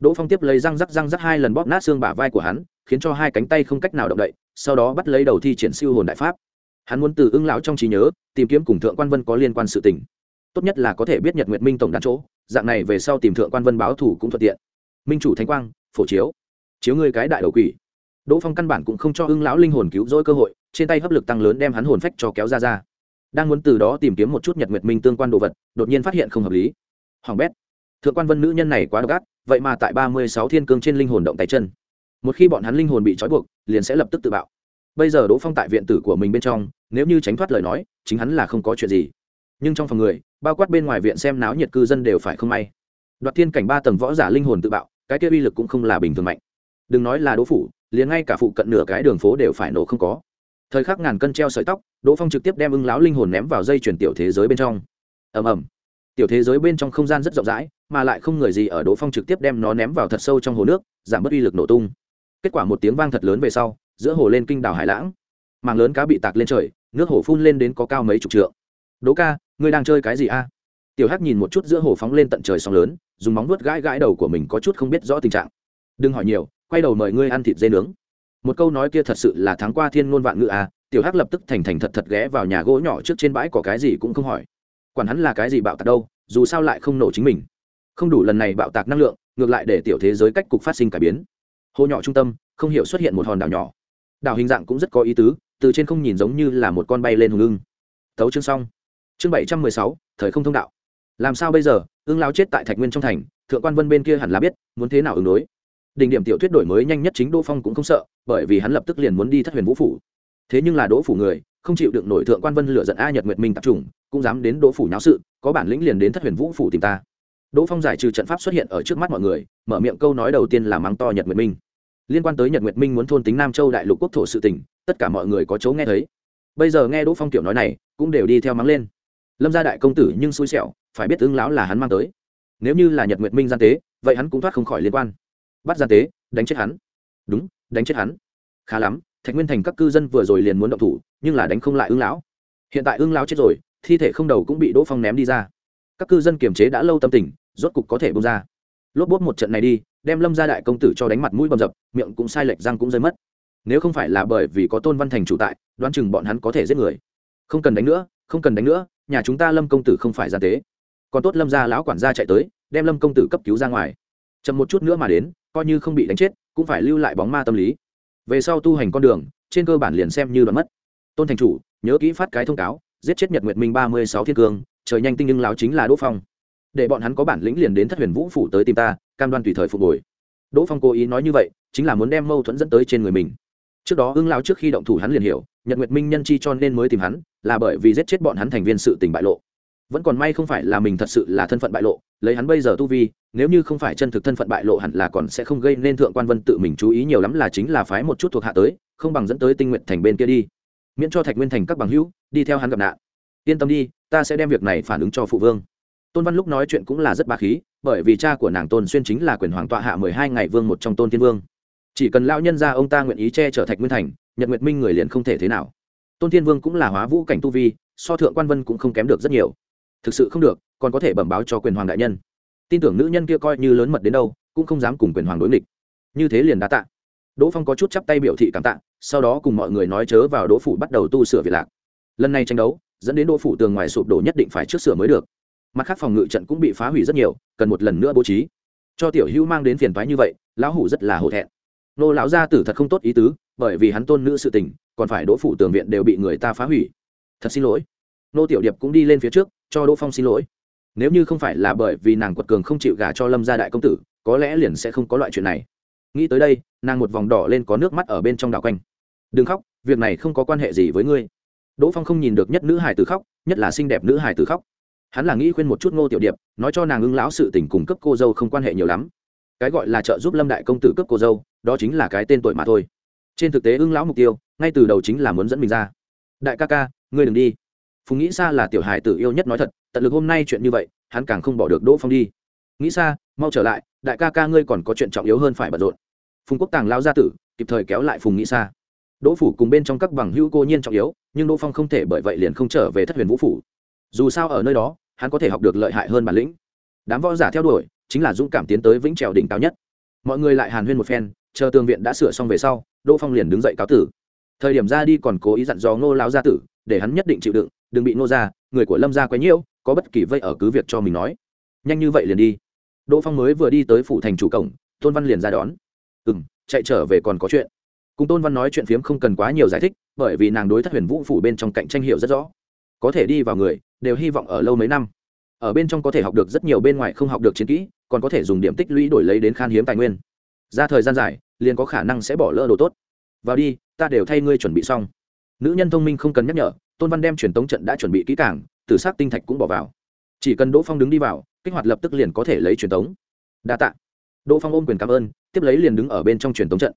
Đỗ phong tiếp lấy răng rắc răng rắc hai lần bóp nát xương bả vai của hắn, khiến cho hai cánh tay không cách nào động đậy, sau đó bắt lấy đầu thi triển siêu hồn đại pháp. Hắn muốn từ ưng lão trong trí nhớ, tìm kiếm cùng thượng quan vân có liên quan sự tình. Tốt nhất là có thể biết nhật nguyệt minh tổng đàn chỗ, dạng này về sau tìm thượng quan vân báo thủ cũng thuận tiện minh chủ thánh quang, phổ chiếu chiếu ngươi cái đại đầu quỷ. Đỗ phong căn bản cũng không cho ưng lão linh hồn cứu rỗi cơ hội, trên tay hấp lực tăng lớn đem hắn hồn phách cho kéo ra ra. Đang muốn từ đó tìm kiếm một chút nhật nguyệt minh tương quan đồ vật, đột nhiên phát hiện không hợp lý. Hoàng bét, thượng quan vân nữ nhân này quá độc ác, vậy mà tại ba mươi sáu thiên cương trên linh hồn động tay chân. Một khi bọn hắn linh hồn bị trói buộc, liền sẽ lập tức tự bạo. Bây giờ đỗ phong tại viện tử của mình bên trong, nếu như tránh thoát lời nói, chính hắn là không có chuyện gì. Nhưng trong phòng người, bao quát bên ngoài viện xem náo nhiệt cư dân đều phải không may. Đoạt thiên cảnh ba tầng võ giả linh hồn tự bạo cái kia uy lực cũng không là bình thường mạnh. Đừng nói là đỗ phủ, liền ngay cả phụ cận nửa cái đường phố đều phải nổ không có. Thời khắc ngàn cân treo sợi tóc, đỗ phong trực tiếp đem ưng lão linh hồn ném vào dây chuyển tiểu thế giới bên trong. Ầm ầm. Tiểu thế giới bên trong không gian rất rộng rãi, mà lại không người gì ở đỗ phong trực tiếp đem nó ném vào thật sâu trong hồ nước, giảm bớt uy lực nổ tung. Kết quả một tiếng vang thật lớn về sau, giữa hồ lên kinh đảo hải lãng. Màng lớn cá bị tạc lên trời, nước hồ phun lên đến có cao mấy chục trượng. Đỗ ca, ngươi đang chơi cái gì a? Tiểu hắc nhìn một chút giữa hồ phóng lên tận trời sóng lớn dùng móng vuốt gãi gãi đầu của mình có chút không biết rõ tình trạng. Đừng hỏi nhiều, quay đầu mời ngươi ăn thịt dê nướng. Một câu nói kia thật sự là thắng qua thiên ngôn vạn ngữ a tiểu hắc lập tức thành thành thật thật ghé vào nhà gỗ nhỏ trước trên bãi có cái gì cũng không hỏi. Quản hắn là cái gì bạo tạc đâu, dù sao lại không nổ chính mình. Không đủ lần này bạo tạc năng lượng, ngược lại để tiểu thế giới cách cục phát sinh cải biến. Hồ nhỏ trung tâm, không hiểu xuất hiện một hòn đảo nhỏ. Đảo hình dạng cũng rất có ý tứ, từ trên không nhìn giống như là một con bay lên hùng ưng. Thấu chương xong. Chương bảy trăm mười sáu, thời không thông đạo. Làm sao bây giờ? Ương lao chết tại thạch nguyên trong thành, thượng quan vân bên kia hẳn là biết, muốn thế nào ứng đối. Đỉnh điểm tiểu thuyết đổi mới nhanh nhất chính đỗ phong cũng không sợ, bởi vì hắn lập tức liền muốn đi thất huyền vũ phủ. Thế nhưng là đỗ phủ người, không chịu được nổi thượng quan vân lựa giận a nhật nguyệt minh tập trung, cũng dám đến đỗ phủ nháo sự, có bản lĩnh liền đến thất huyền vũ phủ tìm ta. Đỗ phong giải trừ trận pháp xuất hiện ở trước mắt mọi người, mở miệng câu nói đầu tiên là mắng to nhật nguyệt minh. Liên quan tới nhật nguyệt minh muốn thôn tính nam châu đại lục quốc thổ sự tỉnh tất cả mọi người có chỗ nghe thấy. Bây giờ nghe đỗ phong tiểu nói này, cũng đều đi theo mắng lên lâm gia đại công tử nhưng xui xẻo, phải biết ứng lão là hắn mang tới. Nếu như là nhật nguyệt minh gian tế, vậy hắn cũng thoát không khỏi liên quan. Bắt gian tế, đánh chết hắn. Đúng, đánh chết hắn. Khá lắm, thạch nguyên thành các cư dân vừa rồi liền muốn động thủ, nhưng là đánh không lại ứng lão. Hiện tại ứng lão chết rồi, thi thể không đầu cũng bị đỗ phong ném đi ra. Các cư dân kiềm chế đã lâu tâm tình, rốt cục có thể bông ra. Lốp bốt một trận này đi, đem lâm gia đại công tử cho đánh mặt mũi bầm dập, miệng cũng sai lệch răng cũng rơi mất. Nếu không phải là bởi vì có tôn văn thành chủ tại, đoán chừng bọn hắn có thể giết người. Không cần đánh nữa không cần đánh nữa, nhà chúng ta lâm công tử không phải gian tế. Còn tốt lâm gia lão quản gia chạy tới, đem lâm công tử cấp cứu ra ngoài. Chậm một chút nữa mà đến, coi như không bị đánh chết, cũng phải lưu lại bóng ma tâm lý. Về sau tu hành con đường, trên cơ bản liền xem như đoạn mất. Tôn thành chủ, nhớ kỹ phát cái thông cáo, giết chết nhật nguyệt minh ba mươi sáu thiên cương, trời nhanh tinh nhưng láo chính là đỗ phong. Để bọn hắn có bản lĩnh liền đến thất huyền vũ phủ tới tìm ta, cam đoan tùy thời phục hồi. Đỗ phong cố ý nói như vậy, chính là muốn đem mâu thuẫn dẫn tới trên người mình. Trước đó ưng lao trước khi động thủ hắn liền hiểu, nhật nguyệt minh nhân chi cho nên mới tìm hắn là bởi vì giết chết bọn hắn thành viên sự tình bại lộ. Vẫn còn may không phải là mình thật sự là thân phận bại lộ, lấy hắn bây giờ tu vi, nếu như không phải chân thực thân phận bại lộ hẳn là còn sẽ không gây nên thượng quan vân tự mình chú ý nhiều lắm là chính là phái một chút thuộc hạ tới, không bằng dẫn tới tinh nguyện thành bên kia đi. Miễn cho thạch nguyên thành các bằng hữu đi theo hắn gặp nạn. Yên tâm đi, ta sẽ đem việc này phản ứng cho phụ vương. Tôn văn lúc nói chuyện cũng là rất bà khí, bởi vì cha của nàng tôn xuyên chính là quyền hoàng tọa hạ mười hai ngày vương một trong tôn thiên vương. Chỉ cần lão nhân ra ông ta nguyện ý che chở thạch nguyên thành, nhật nguyệt minh người liền không thể thế nào tôn thiên vương cũng là hóa vũ cảnh tu vi, so thượng quan vân cũng không kém được rất nhiều. Thực sự không được, còn có thể bẩm báo cho quyền hoàng đại nhân. Tin tưởng nữ nhân kia coi như lớn mật đến đâu, cũng không dám cùng quyền hoàng đối nghịch. Như thế liền đã tạ. Đỗ phong có chút chắp tay biểu thị cảm tạ, sau đó cùng mọi người nói chớ vào đỗ phủ bắt đầu tu sửa việc lạc. Lần này tranh đấu, dẫn đến đỗ phủ tường ngoài sụp đổ nhất định phải trước sửa mới được. Mặt khác phòng ngự trận cũng bị phá hủy rất nhiều, cần một lần nữa bố trí. Cho tiểu hữu mang đến phiền thoái như vậy, lão hủ rất là hổ thẹn. Nô lão gia tử thật không tốt ý tứ bởi vì hắn tôn nữ sự tình, còn phải đỗ phủ tường viện đều bị người ta phá hủy. Thật xin lỗi. Nô tiểu điệp cũng đi lên phía trước, cho đỗ phong xin lỗi. Nếu như không phải là bởi vì nàng quật cường không chịu gả cho lâm gia đại công tử, có lẽ liền sẽ không có loại chuyện này. Nghĩ tới đây, nàng một vòng đỏ lên có nước mắt ở bên trong đảo quanh. Đừng khóc, việc này không có quan hệ gì với ngươi. Đỗ phong không nhìn được nhất nữ hải tử khóc, nhất là xinh đẹp nữ hải tử khóc. Hắn là nghĩ khuyên một chút ngô tiểu điệp, nói cho nàng ưng lão sự tình cùng cấp cô dâu không quan hệ nhiều lắm. Cái gọi là trợ giúp lâm đại công tử cấp cô dâu, đó chính là cái tên tuổi mà thôi trên thực tế ưng lão mục tiêu, ngay từ đầu chính là muốn dẫn mình ra. Đại ca ca, ngươi đừng đi. Phùng nghĩ xa là tiểu hài tử yêu nhất nói thật, tận lực hôm nay chuyện như vậy, hắn càng không bỏ được đỗ phong đi. Nghĩ xa mau trở lại, đại ca ca ngươi còn có chuyện trọng yếu hơn phải bận rộn. Phùng quốc tàng lao ra tử, kịp thời kéo lại phùng nghĩ xa đỗ phủ cùng bên trong các bằng hữu cô nhiên trọng yếu, nhưng đỗ phong không thể bởi vậy liền không trở về thất huyền vũ phủ. Dù sao ở nơi đó, hắn có thể học được lợi hại hơn bản lĩnh. Đám võ giả theo đuổi, chính là dũng cảm tiến tới vĩnh trèo đỉnh cao nhất mọi người lại hàn huyên một phen, chờ tường viện đã sửa xong về sau, đỗ phong liền đứng dậy cáo tử. Thời điểm ra đi còn cố ý dặn dò ngô lao gia tử, để hắn nhất định chịu đựng, đừng bị ngô ra người của lâm gia quấy nhiễu, có bất kỳ vây ở cứ việc cho mình nói. Nhanh như vậy liền đi. Đỗ phong mới vừa đi tới phủ thành chủ cổng, tôn văn liền ra đón. Ừ m chạy trở về còn có chuyện. Cùng tôn văn nói chuyện phiếm không cần quá nhiều giải thích, bởi vì nàng đối thất huyền vũ phủ bên trong cạnh tranh hiệu rất rõ. Có thể đi vào người, đều hy vọng ở lâu mấy năm ở bên trong có thể học được rất nhiều, bên ngoài không học được chiến kỹ, còn có thể dùng điểm tích lũy đổi lấy đến khan hiếm tài nguyên. Ra thời gian dài, liền có khả năng sẽ bỏ lỡ đồ tốt. Vào đi, ta đều thay ngươi chuẩn bị xong. Nữ nhân thông minh không cần nhắc nhở, tôn văn đem truyền tống trận đã chuẩn bị kỹ càng, từ s tinh thạch cũng bỏ vào. Chỉ cần đỗ phong đứng đi vào, kích hoạt lập tức liền có thể lấy truyền tống. Đa t ạ đỗ phong ôm quyền cảm ơn, tiếp lấy liền đứng ở bên trong truyền tống trận.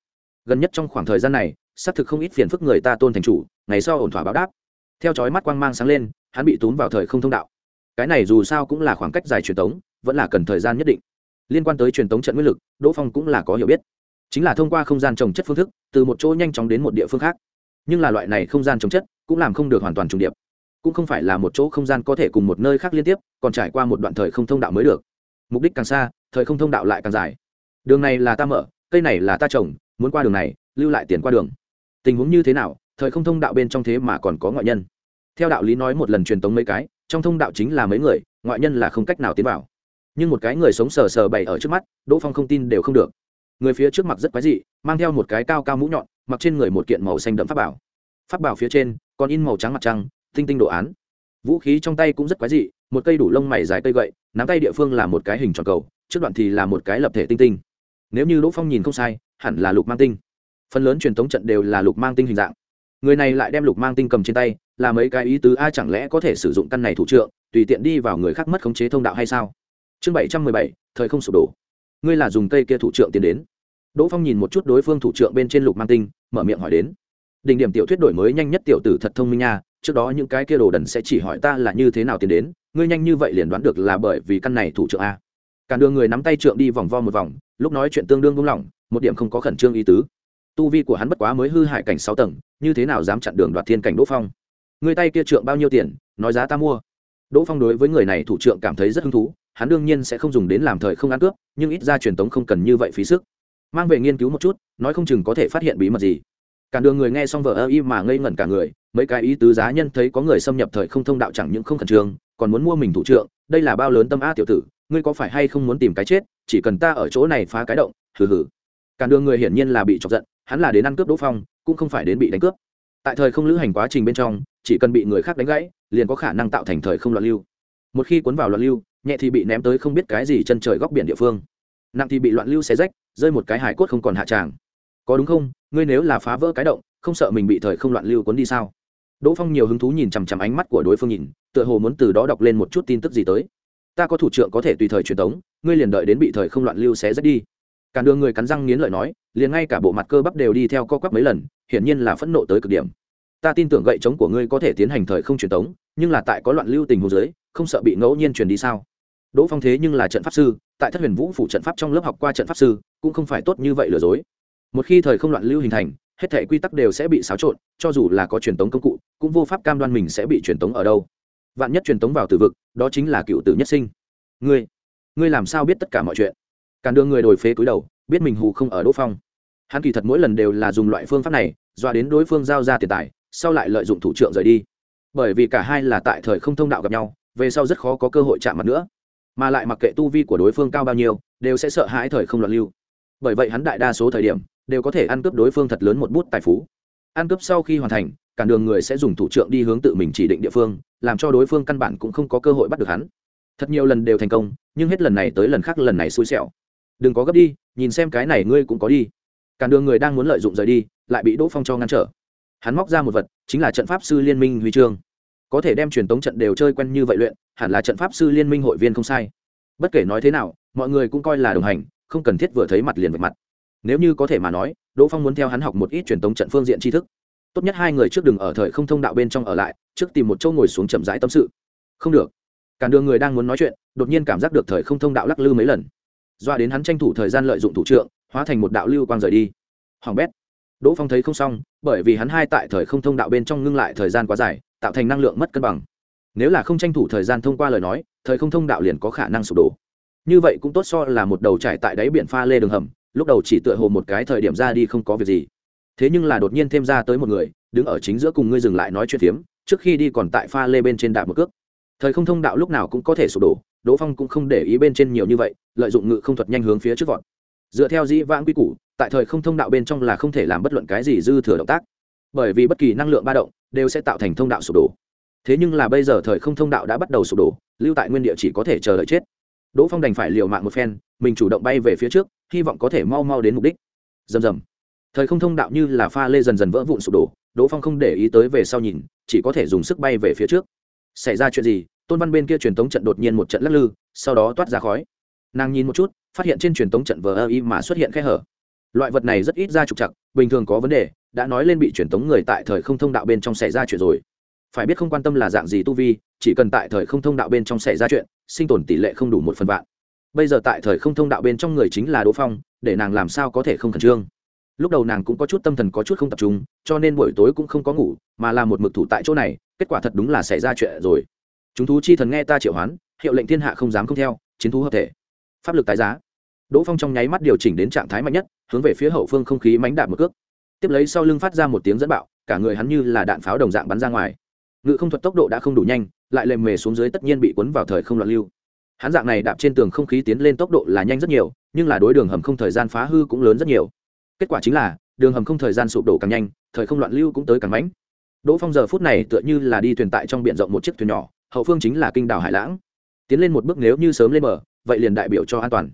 Gần nhất trong khoảng thời gian này, xác thực không ít phiền phức người ta tôn thành chủ, ngày sau ổn thỏa báo đáp. Theo chói mắt quang mang sáng lên, hắn bị tốn vào thời không thông đạo cái này dù sao cũng là khoảng cách dài truyền tống, vẫn là cần thời gian nhất định. Liên quan tới truyền tống trận nguyên lực, đỗ phong cũng là có hiểu biết. Chính là thông qua không gian trồng chất phương thức, từ một chỗ nhanh chóng đến một địa phương khác. Nhưng là loại này không gian trồng chất, cũng làm không được hoàn toàn trùng điệp. Cũng không phải là một chỗ không gian có thể cùng một nơi khác liên tiếp, còn trải qua một đoạn thời không thông đạo mới được. Mục đích càng xa, thời không thông đạo lại càng dài. Đường này là ta mở, cây này là ta trồng, muốn qua đường này, lưu lại tiền qua đường. Tình huống như thế nào, thời không thông đạo bên trong thế mà còn có ngoại nhân? Theo đạo lý nói một lần truyền tống mấy cái trong thông đạo chính là mấy người, ngoại nhân là không cách nào tiến vào. Nhưng một cái người sống sờ sờ bày ở trước mắt, đỗ phong không tin đều không được. Người phía trước mặt rất quái dị, mang theo một cái cao cao mũ nhọn, mặc trên người một kiện màu xanh đậm pháp bảo. Pháp bảo phía trên, còn in màu trắng mặt trăng, tinh tinh đồ án. Vũ khí trong tay cũng rất quái dị, một cây đủ lông mày dài cây gậy, nắm tay địa phương là một cái hình tròn cầu, trước đoạn thì là một cái lập thể tinh tinh. Nếu như đỗ phong nhìn không sai, hẳn là lục mang tinh. Phần lớn truyền thống trận đều là lục mang tinh hình dạng người này lại đem lục mang tinh cầm trên tay, là mấy cái ý tứ a chẳng lẽ có thể sử dụng căn này thủ trượng, tùy tiện đi vào người khác mất khống chế thông đạo hay sao? Chương bảy trăm mười bảy, thời không sụp đổ. Ngươi là dùng cây kia thủ trượng tiến đến. Đỗ phong nhìn một chút đối phương thủ trượng bên trên lục mang tinh, mở miệng hỏi đến. Đỉnh điểm tiểu thuyết đổi mới nhanh nhất tiểu tử thật thông minh nha, trước đó những cái kia đồ đần sẽ chỉ hỏi ta là như thế nào tiến đến, ngươi nhanh như vậy liền đoán được là bởi vì căn này thủ trượng a. Cả đường người nắm tay trượng đi vòng vo một vòng, lúc nói chuyện tương đương buông lỏng một điểm không có khẩn trương ý tứ tu vi của hắn bất quá mới hư hại cảnh sáu tầng, như thế nào dám chặn đường đoạt thiên cảnh đỗ phong? Người tay kia trượng bao nhiêu tiền, nói giá ta mua. Đỗ phong đối với người này thủ trượng cảm thấy rất hứng thú, hắn đương nhiên sẽ không dùng đến làm thời không ăn cướp, nhưng ít ra truyền tống không cần như vậy phí sức. Mang về nghiên cứu một chút, nói không chừng có thể phát hiện bí mật gì. Cả đường người nghe xong vợ ơ y mà ngây ngẩn cả người, mấy cái ý tứ giá nhân thấy có người xâm nhập thời không thông đạo chẳng những không khẩn trương, còn muốn mua mình thủ trượng, đây là bao lớn tâm a tiểu tử, ngươi có phải hay không muốn tìm cái chết, chỉ cần ta ở chỗ này phá cái động, hừ hừ. Cả đường người hiển nhiên là bị chọc giận hắn là đến ăn cướp đỗ phong, cũng không phải đến bị đánh cướp. Tại thời không lữ hành quá trình bên trong, chỉ cần bị người khác đánh gãy, liền có khả năng tạo thành thời không loạn lưu. Một khi cuốn vào loạn lưu, nhẹ thì bị ném tới không biết cái gì chân trời góc biển địa phương. Nặng thì bị loạn lưu xé rách, rơi một cái hải cốt không còn hạ tràng. Có đúng không? Ngươi nếu là phá vỡ cái động, không sợ mình bị thời không loạn lưu cuốn đi sao? Đỗ phong nhiều hứng thú nhìn chằm chằm ánh mắt của đối phương nhìn, tựa hồ muốn từ đó đọc lên một chút tin tức gì tới. Ta có thủ trưởng có thể tùy thời truyền tống, ngươi liền đợi đến bị thời không loạn lưu xé rách đi cản đường người cắn răng nghiến lợi nói, liền ngay cả bộ mặt cơ bắp đều đi theo co quắp mấy lần, hiển nhiên là phẫn nộ tới cực điểm. Ta tin tưởng gậy chống của ngươi có thể tiến hành thời không truyền tống, nhưng là tại có loạn lưu tình hồ dưới, không sợ bị ngẫu nhiên truyền đi sao? Đỗ phong thế nhưng là trận pháp sư, tại thất huyền vũ phủ trận pháp trong lớp học qua trận pháp sư, cũng không phải tốt như vậy lừa dối. Một khi thời không loạn lưu hình thành, hết thể quy tắc đều sẽ bị xáo trộn, cho dù là có truyền tống công cụ, cũng vô pháp cam đoan mình sẽ bị truyền tống ở đâu. Vạn nhất truyền tống vào từ vực, đó chính là cựu tử nhất sinh. Ngươi ngươi làm sao biết tất cả mọi chuyện? Càn đưa người đổi phế túi đầu, biết mình hù không ở đỗ phong. Hắn kỳ thật mỗi lần đều là dùng loại phương pháp này, dọa đến đối phương giao ra tiền tài, sau lại lợi dụng thủ trưởng rời đi. Bởi vì cả hai là tại thời không thông đạo gặp nhau, về sau rất khó có cơ hội chạm mặt nữa. Mà lại mặc kệ tu vi của đối phương cao bao nhiêu, đều sẽ sợ hãi thời không loạn lưu. Bởi vậy hắn đại đa số thời điểm, đều có thể ăn cướp đối phương thật lớn một bút tài phú. Ăn cướp sau khi hoàn thành, cản đường người sẽ dùng thủ trưởng đi hướng tự mình chỉ định địa phương, làm cho đối phương căn bản cũng không có cơ hội bắt được hắn. Thật nhiều lần đều thành công, nhưng hết lần này tới lần khác lần này xui xẻo đừng có gấp đi, nhìn xem cái này ngươi cũng có đi. Cản đường người đang muốn lợi dụng rời đi, lại bị đỗ phong cho ngăn trở. Hắn móc ra một vật, chính là trận pháp sư liên minh huy chương. Có thể đem truyền tống trận đều chơi quen như vậy luyện, hẳn là trận pháp sư liên minh hội viên không sai. Bất kể nói thế nào, mọi người cũng coi là đồng hành, không cần thiết vừa thấy mặt liền vạch mặt. Nếu như có thể mà nói, đỗ phong muốn theo hắn học một ít truyền tống trận phương diện tri thức. Tốt nhất hai người trước đừng ở thời không thông đạo bên trong ở lại, trước tìm một chỗ ngồi xuống chậm rãi tâm sự. Không được. Cản đường người đang muốn nói chuyện, đột nhiên cảm giác được thời không thông đạo lắc lư mấy lần doa đến hắn tranh thủ thời gian lợi dụng thủ trượng, hóa thành một đạo lưu quang rời đi. Hoàng bét, đỗ phong thấy không xong, bởi vì hắn hai tại thời không thông đạo bên trong ngưng lại thời gian quá dài, tạo thành năng lượng mất cân bằng. Nếu là không tranh thủ thời gian thông qua lời nói, thời không thông đạo liền có khả năng sụp đổ. Như vậy cũng tốt so là một đầu trải tại đáy biển pha lê đường hầm, lúc đầu chỉ tựa hồ một cái thời điểm ra đi không có việc gì. Thế nhưng là đột nhiên thêm ra tới một người, đứng ở chính giữa cùng ngươi dừng lại nói chuyện phiếm, trước khi đi còn tại pha lê bên trên đạp một cước. Thời không thông đạo lúc nào cũng có thể sụp đổ đỗ phong cũng không để ý bên trên nhiều như vậy, lợi dụng ngự không thuật nhanh hướng phía trước vọt. Dựa theo dĩ vãng quy củ, tại thời không thông đạo bên trong là không thể làm bất luận cái gì dư thừa động tác. Bởi vì bất kỳ năng lượng ba động đều sẽ tạo thành thông đạo sụp đổ. Thế nhưng là bây giờ thời không thông đạo đã bắt đầu sụp đổ, lưu tại nguyên địa chỉ có thể chờ đợi chết. Đỗ phong đành phải liều mạng một phen, mình chủ động bay về phía trước, hy vọng có thể mau mau đến mục đích. Rầm rầm. Thời không thông đạo như là pha lê dần dần vỡ vụn sụp đổ, đỗ phong không để ý tới về sau nhìn, chỉ có thể dùng sức bay về phía trước. Xảy ra chuyện gì tôn văn bên kia truyền tống trận đột nhiên một trận lắc lư, sau đó toát ra khói. Nàng nhìn một chút, phát hiện trên truyền tống trận vờ ơ y mà xuất hiện khe hở. Loại vật này rất ít ra trục chặt bình thường có vấn đề, đã nói lên bị truyền tống người tại thời không thông đạo bên trong xảy ra chuyện rồi. Phải biết không quan tâm là dạng gì tu vi, chỉ cần tại thời không thông đạo bên trong xảy ra chuyện, sinh tồn tỷ lệ không đủ một phần vạn. Bây giờ tại thời không thông đạo bên trong người chính là đỗ phong, để nàng làm sao có thể không khẩn trương? Lúc đầu nàng cũng có chút tâm thần có chút không tập trung, cho nên buổi tối cũng không có ngủ, mà là một mực thủ tại chỗ này, kết quả thật đúng là xảy ra chuyện rồi chúng thú chi thần nghe ta triệu hoán, hiệu lệnh thiên hạ không dám không theo, chiến thú hợp thể. Pháp lực tái giá. Đỗ phong trong nháy mắt điều chỉnh đến trạng thái mạnh nhất, hướng về phía hậu phương không khí mánh đạp một cước. Tiếp lấy sau lưng phát ra một tiếng dẫn bạo, cả người hắn như là đạn pháo đồng dạng bắn ra ngoài. Ngự không thuật tốc độ đã không đủ nhanh, lại lềm mề xuống dưới tất nhiên bị cuốn vào thời không loạn lưu. Hắn dạng này đạp trên tường không khí tiến lên tốc độ là nhanh rất nhiều, nhưng là đối đường hầm không thời gian phá hư cũng lớn rất nhiều. Kết quả chính là, đường hầm không thời gian sụp đổ càng nhanh, thời không loạn lưu cũng tới càng mãnh đỗ phong giờ phút này tựa như là đi thuyền tại trong b i ể n rộng một chiếc thuyền nhỏ hậu phương chính là kinh đảo hải lãng. Tiến lên một bước nếu như sớm lên bờ, vậy liền đại biểu cho an toàn.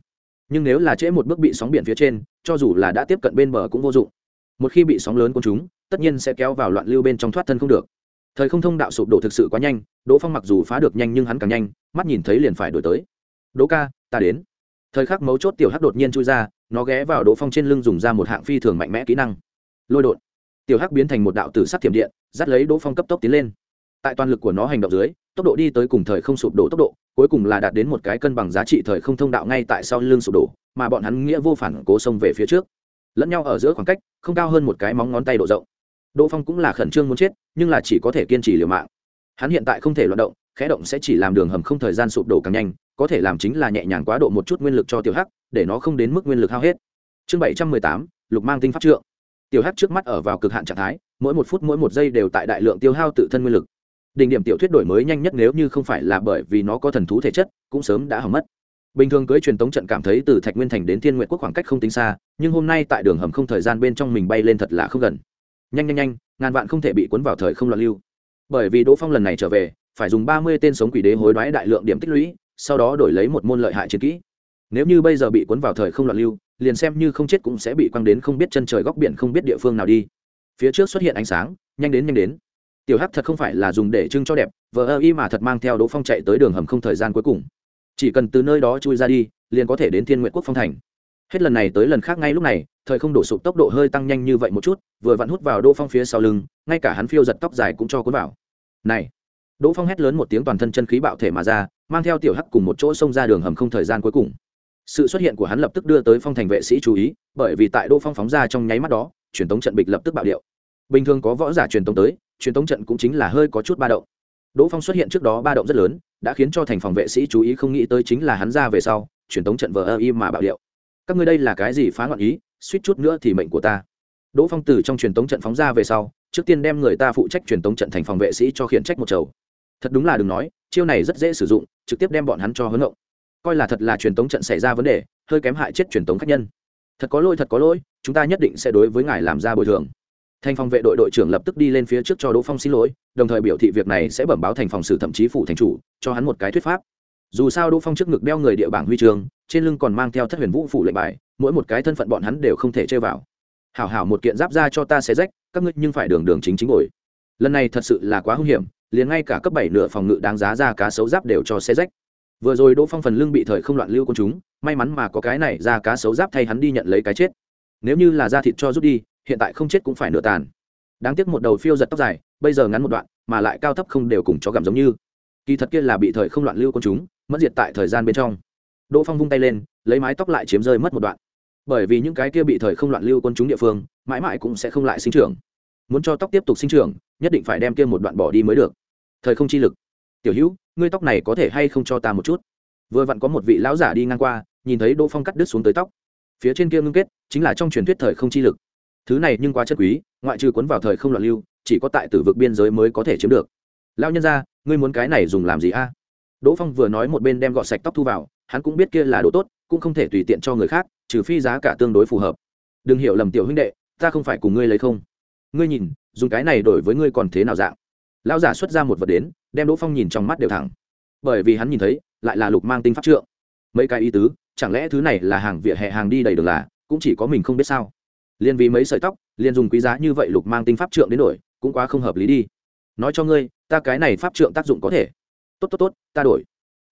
Nhưng nếu là trễ một bước bị sóng biển phía trên, cho dù là đã tiếp cận bên bờ cũng vô dụng. Một khi bị sóng lớn của chúng tất nhiên sẽ kéo vào loạn lưu bên trong thoát thân không được. Thời không thông đạo sụp đổ thực sự quá nhanh, đỗ phong mặc dù phá được nhanh nhưng hắn càng nhanh, mắt nhìn thấy liền phải đổi tới. Đỗ ca, ta đến. Thời khắc mấu chốt tiểu hắc đột nhiên chui ra, nó ghé vào đỗ phong trên lưng dùng ra một hạng phi thường mạnh mẽ kỹ năng. Lôi đột. Tiểu hắc biến thành một đạo tử sắc thiểm điện, dắt lấy đỗ phong cấp tốc tiến lên. Tại toàn lực của nó hành động dưới tốc độ đi tới cùng thời không sụp đổ tốc độ, cuối cùng là đạt đến một cái cân bằng giá trị thời không thông đạo ngay tại sau lưng sụp đổ, mà bọn hắn nghĩa vô phản cố xông về phía trước. Lẫn nhau ở giữa khoảng cách, không cao hơn một cái móng ngón tay độ rộng. Đỗ phong cũng là khẩn trương muốn chết, nhưng là chỉ có thể kiên trì liều mạng. Hắn hiện tại không thể loạt động, khẽ động sẽ chỉ làm đường hầm không thời gian sụp đổ càng nhanh, có thể làm chính là nhẹ nhàng quá độ một chút nguyên lực cho tiểu hắc, để nó không đến mức nguyên lực hao hết. Chương bảy trăm mười tám, lục mang tinh pháp trượng. Tiểu hắc trước mắt ở vào cực hạn trạng thái, mỗi một phút mỗi một giây đều tại đại lượng tiêu hao tự thân nguyên lực đỉnh điểm tiểu thuyết đổi mới nhanh nhất nếu như không phải là bởi vì nó có thần thú thể chất, cũng sớm đã hỏng mất. Bình thường cưới truyền tống trận cảm thấy từ thạch nguyên thành đến thiên nguyện quốc khoảng cách không tính xa, nhưng hôm nay tại đường hầm không thời gian bên trong mình bay lên thật là không gần. Nhanh nhanh nhanh, ngàn vạn không thể bị cuốn vào thời không loạn lưu. Bởi vì đỗ phong lần này trở về, phải dùng ba mươi tên sống quỷ đế hối đoái đại lượng điểm tích lũy, sau đó đổi lấy một môn lợi hại chiến kỹ. Nếu như bây giờ bị cuốn vào thời không loạn lưu, liền xem như không chết cũng sẽ bị quăng đến không biết chân trời góc biển không biết địa phương nào đi. Phía trước xuất hiện ánh sáng, nhanh đến nhanh đến tiểu hắc thật không phải là dùng để trưng cho đẹp, vờ ơ y mà thật mang theo đỗ phong chạy tới đường hầm không thời gian cuối cùng. Chỉ cần từ nơi đó chui ra đi, liền có thể đến thiên nguyện quốc phong thành. Hết lần này tới lần khác ngay lúc này, thời không đổ sụp tốc độ hơi tăng nhanh như vậy một chút, vừa vặn hút vào đỗ phong phía sau lưng, ngay cả hắn phiêu giật tóc dài cũng cho cuốn vào. Này! Đỗ phong hét lớn một tiếng toàn thân chân khí bạo thể mà ra, mang theo tiểu hắc cùng một chỗ xông ra đường hầm không thời gian cuối cùng. Sự xuất hiện của hắn lập tức đưa tới phong thành vệ sĩ chú ý, bởi vì tại đỗ phong phóng ra trong nháy mắt đó, truyền tống trận bịch lập tức bạo điệu bình thường có võ giả truyền tống tới, truyền tống trận cũng chính là hơi có chút ba động. Đỗ phong xuất hiện trước đó ba động rất lớn, đã khiến cho thành phòng vệ sĩ chú ý không nghĩ tới chính là hắn ra về sau, truyền tống trận vờ ơ im mà bạo điệu. Các ngươi đây là cái gì phá ngọn ý, suýt chút nữa thì mệnh của ta. Đỗ phong từ trong truyền tống trận phóng ra về sau, trước tiên đem người ta phụ trách truyền tống trận thành phòng vệ sĩ cho khiển trách một chầu. Thật đúng là đừng nói, chiêu này rất dễ sử dụng, trực tiếp đem bọn hắn cho hớn động. coi là thật là truyền tống trận xảy ra vấn đề, hơi kém hại chết truyền tống khách nhân. Thật có lỗi, thật có lỗi, chúng ta nhất định sẽ đối với ngài làm ra bồi thường thành phòng vệ đội đội trưởng lập tức đi lên phía trước cho đỗ phong xin lỗi, đồng thời biểu thị việc này sẽ bẩm báo thành phòng xử thậm chí phủ thành chủ, cho hắn một cái thuyết pháp. Dù sao đỗ phong trước ngực đeo người địa bảng huy trường trên lưng còn mang theo thất huyền vũ phủ lệnh bài, mỗi một cái thân phận bọn hắn đều không thể chơi vào. Hảo hảo một kiện giáp ra cho ta xé rách, các ngươi nhưng phải đường đường chính chính ngồi. Lần này thật sự là quá hung hiểm, liền ngay cả cấp bảy nửa phòng ngự đáng giá ra cá sấu giáp đều cho xé rách. Vừa rồi đỗ phong phần lưng bị thời không loạn lưu con chúng, may mắn mà có cái này ra cá sấu giáp thay hắn đi nhận lấy cái chết. Nếu như là da thịt cho rút đi hiện tại không chết cũng phải nửa tàn. Đáng tiếc một đầu phiêu giật tóc dài, bây giờ ngắn một đoạn, mà lại cao thấp không đều cùng chó gặm giống như. Kỳ thật kia là bị thời không loạn lưu con chúng, mất diệt tại thời gian bên trong. Đỗ phong vung tay lên, lấy mái tóc lại chiếm rơi mất một đoạn. Bởi vì những cái kia bị thời không loạn lưu quân chúng địa phương, mãi mãi cũng sẽ không lại sinh trưởng. Muốn cho tóc tiếp tục sinh trưởng, nhất định phải đem kia một đoạn bỏ đi mới được. Thời không chi lực. Tiểu hữu, ngươi tóc này có thể hay không cho ta một chút? Vừa vặn có một vị lão giả đi ngang qua, nhìn thấy đỗ phong cắt đứt xuống tới tóc. Phía trên kia ngưng kết, chính là trong truyền thuyết thời không chi lực thứ này nhưng quá chất quý, ngoại trừ cuốn vào thời không loạn lưu, chỉ có tại tử vực biên giới mới có thể chiếm được. Lao nhân ra ngươi muốn cái này dùng làm gì a? Đỗ phong vừa nói một bên đem gọt sạch tóc thu vào, hắn cũng biết kia là đồ tốt, cũng không thể tùy tiện cho người khác, trừ phi giá cả tương đối phù hợp. Đừng hiểu lầm tiểu huynh đệ, ta không phải cùng ngươi lấy không. Ngươi nhìn, dùng cái này đổi với ngươi còn thế nào dạng? Lão giả xuất ra một vật đến, đem đỗ phong nhìn trong mắt đều thẳng. Bởi vì hắn nhìn thấy, lại là lục mang tinh pháp trượng. Mấy cái ý tứ, chẳng lẽ thứ này là hàng vỉa hè hàng đi đầy đường là, cũng chỉ có mình không biết sao? Liền vì mấy sợi tóc liền dùng quý giá như vậy lục mang tinh pháp trượng đến đổi, cũng quá không hợp lý đi. Nói cho ngươi, ta cái này pháp trượng tác dụng có thể. Tốt tốt tốt, ta đổi.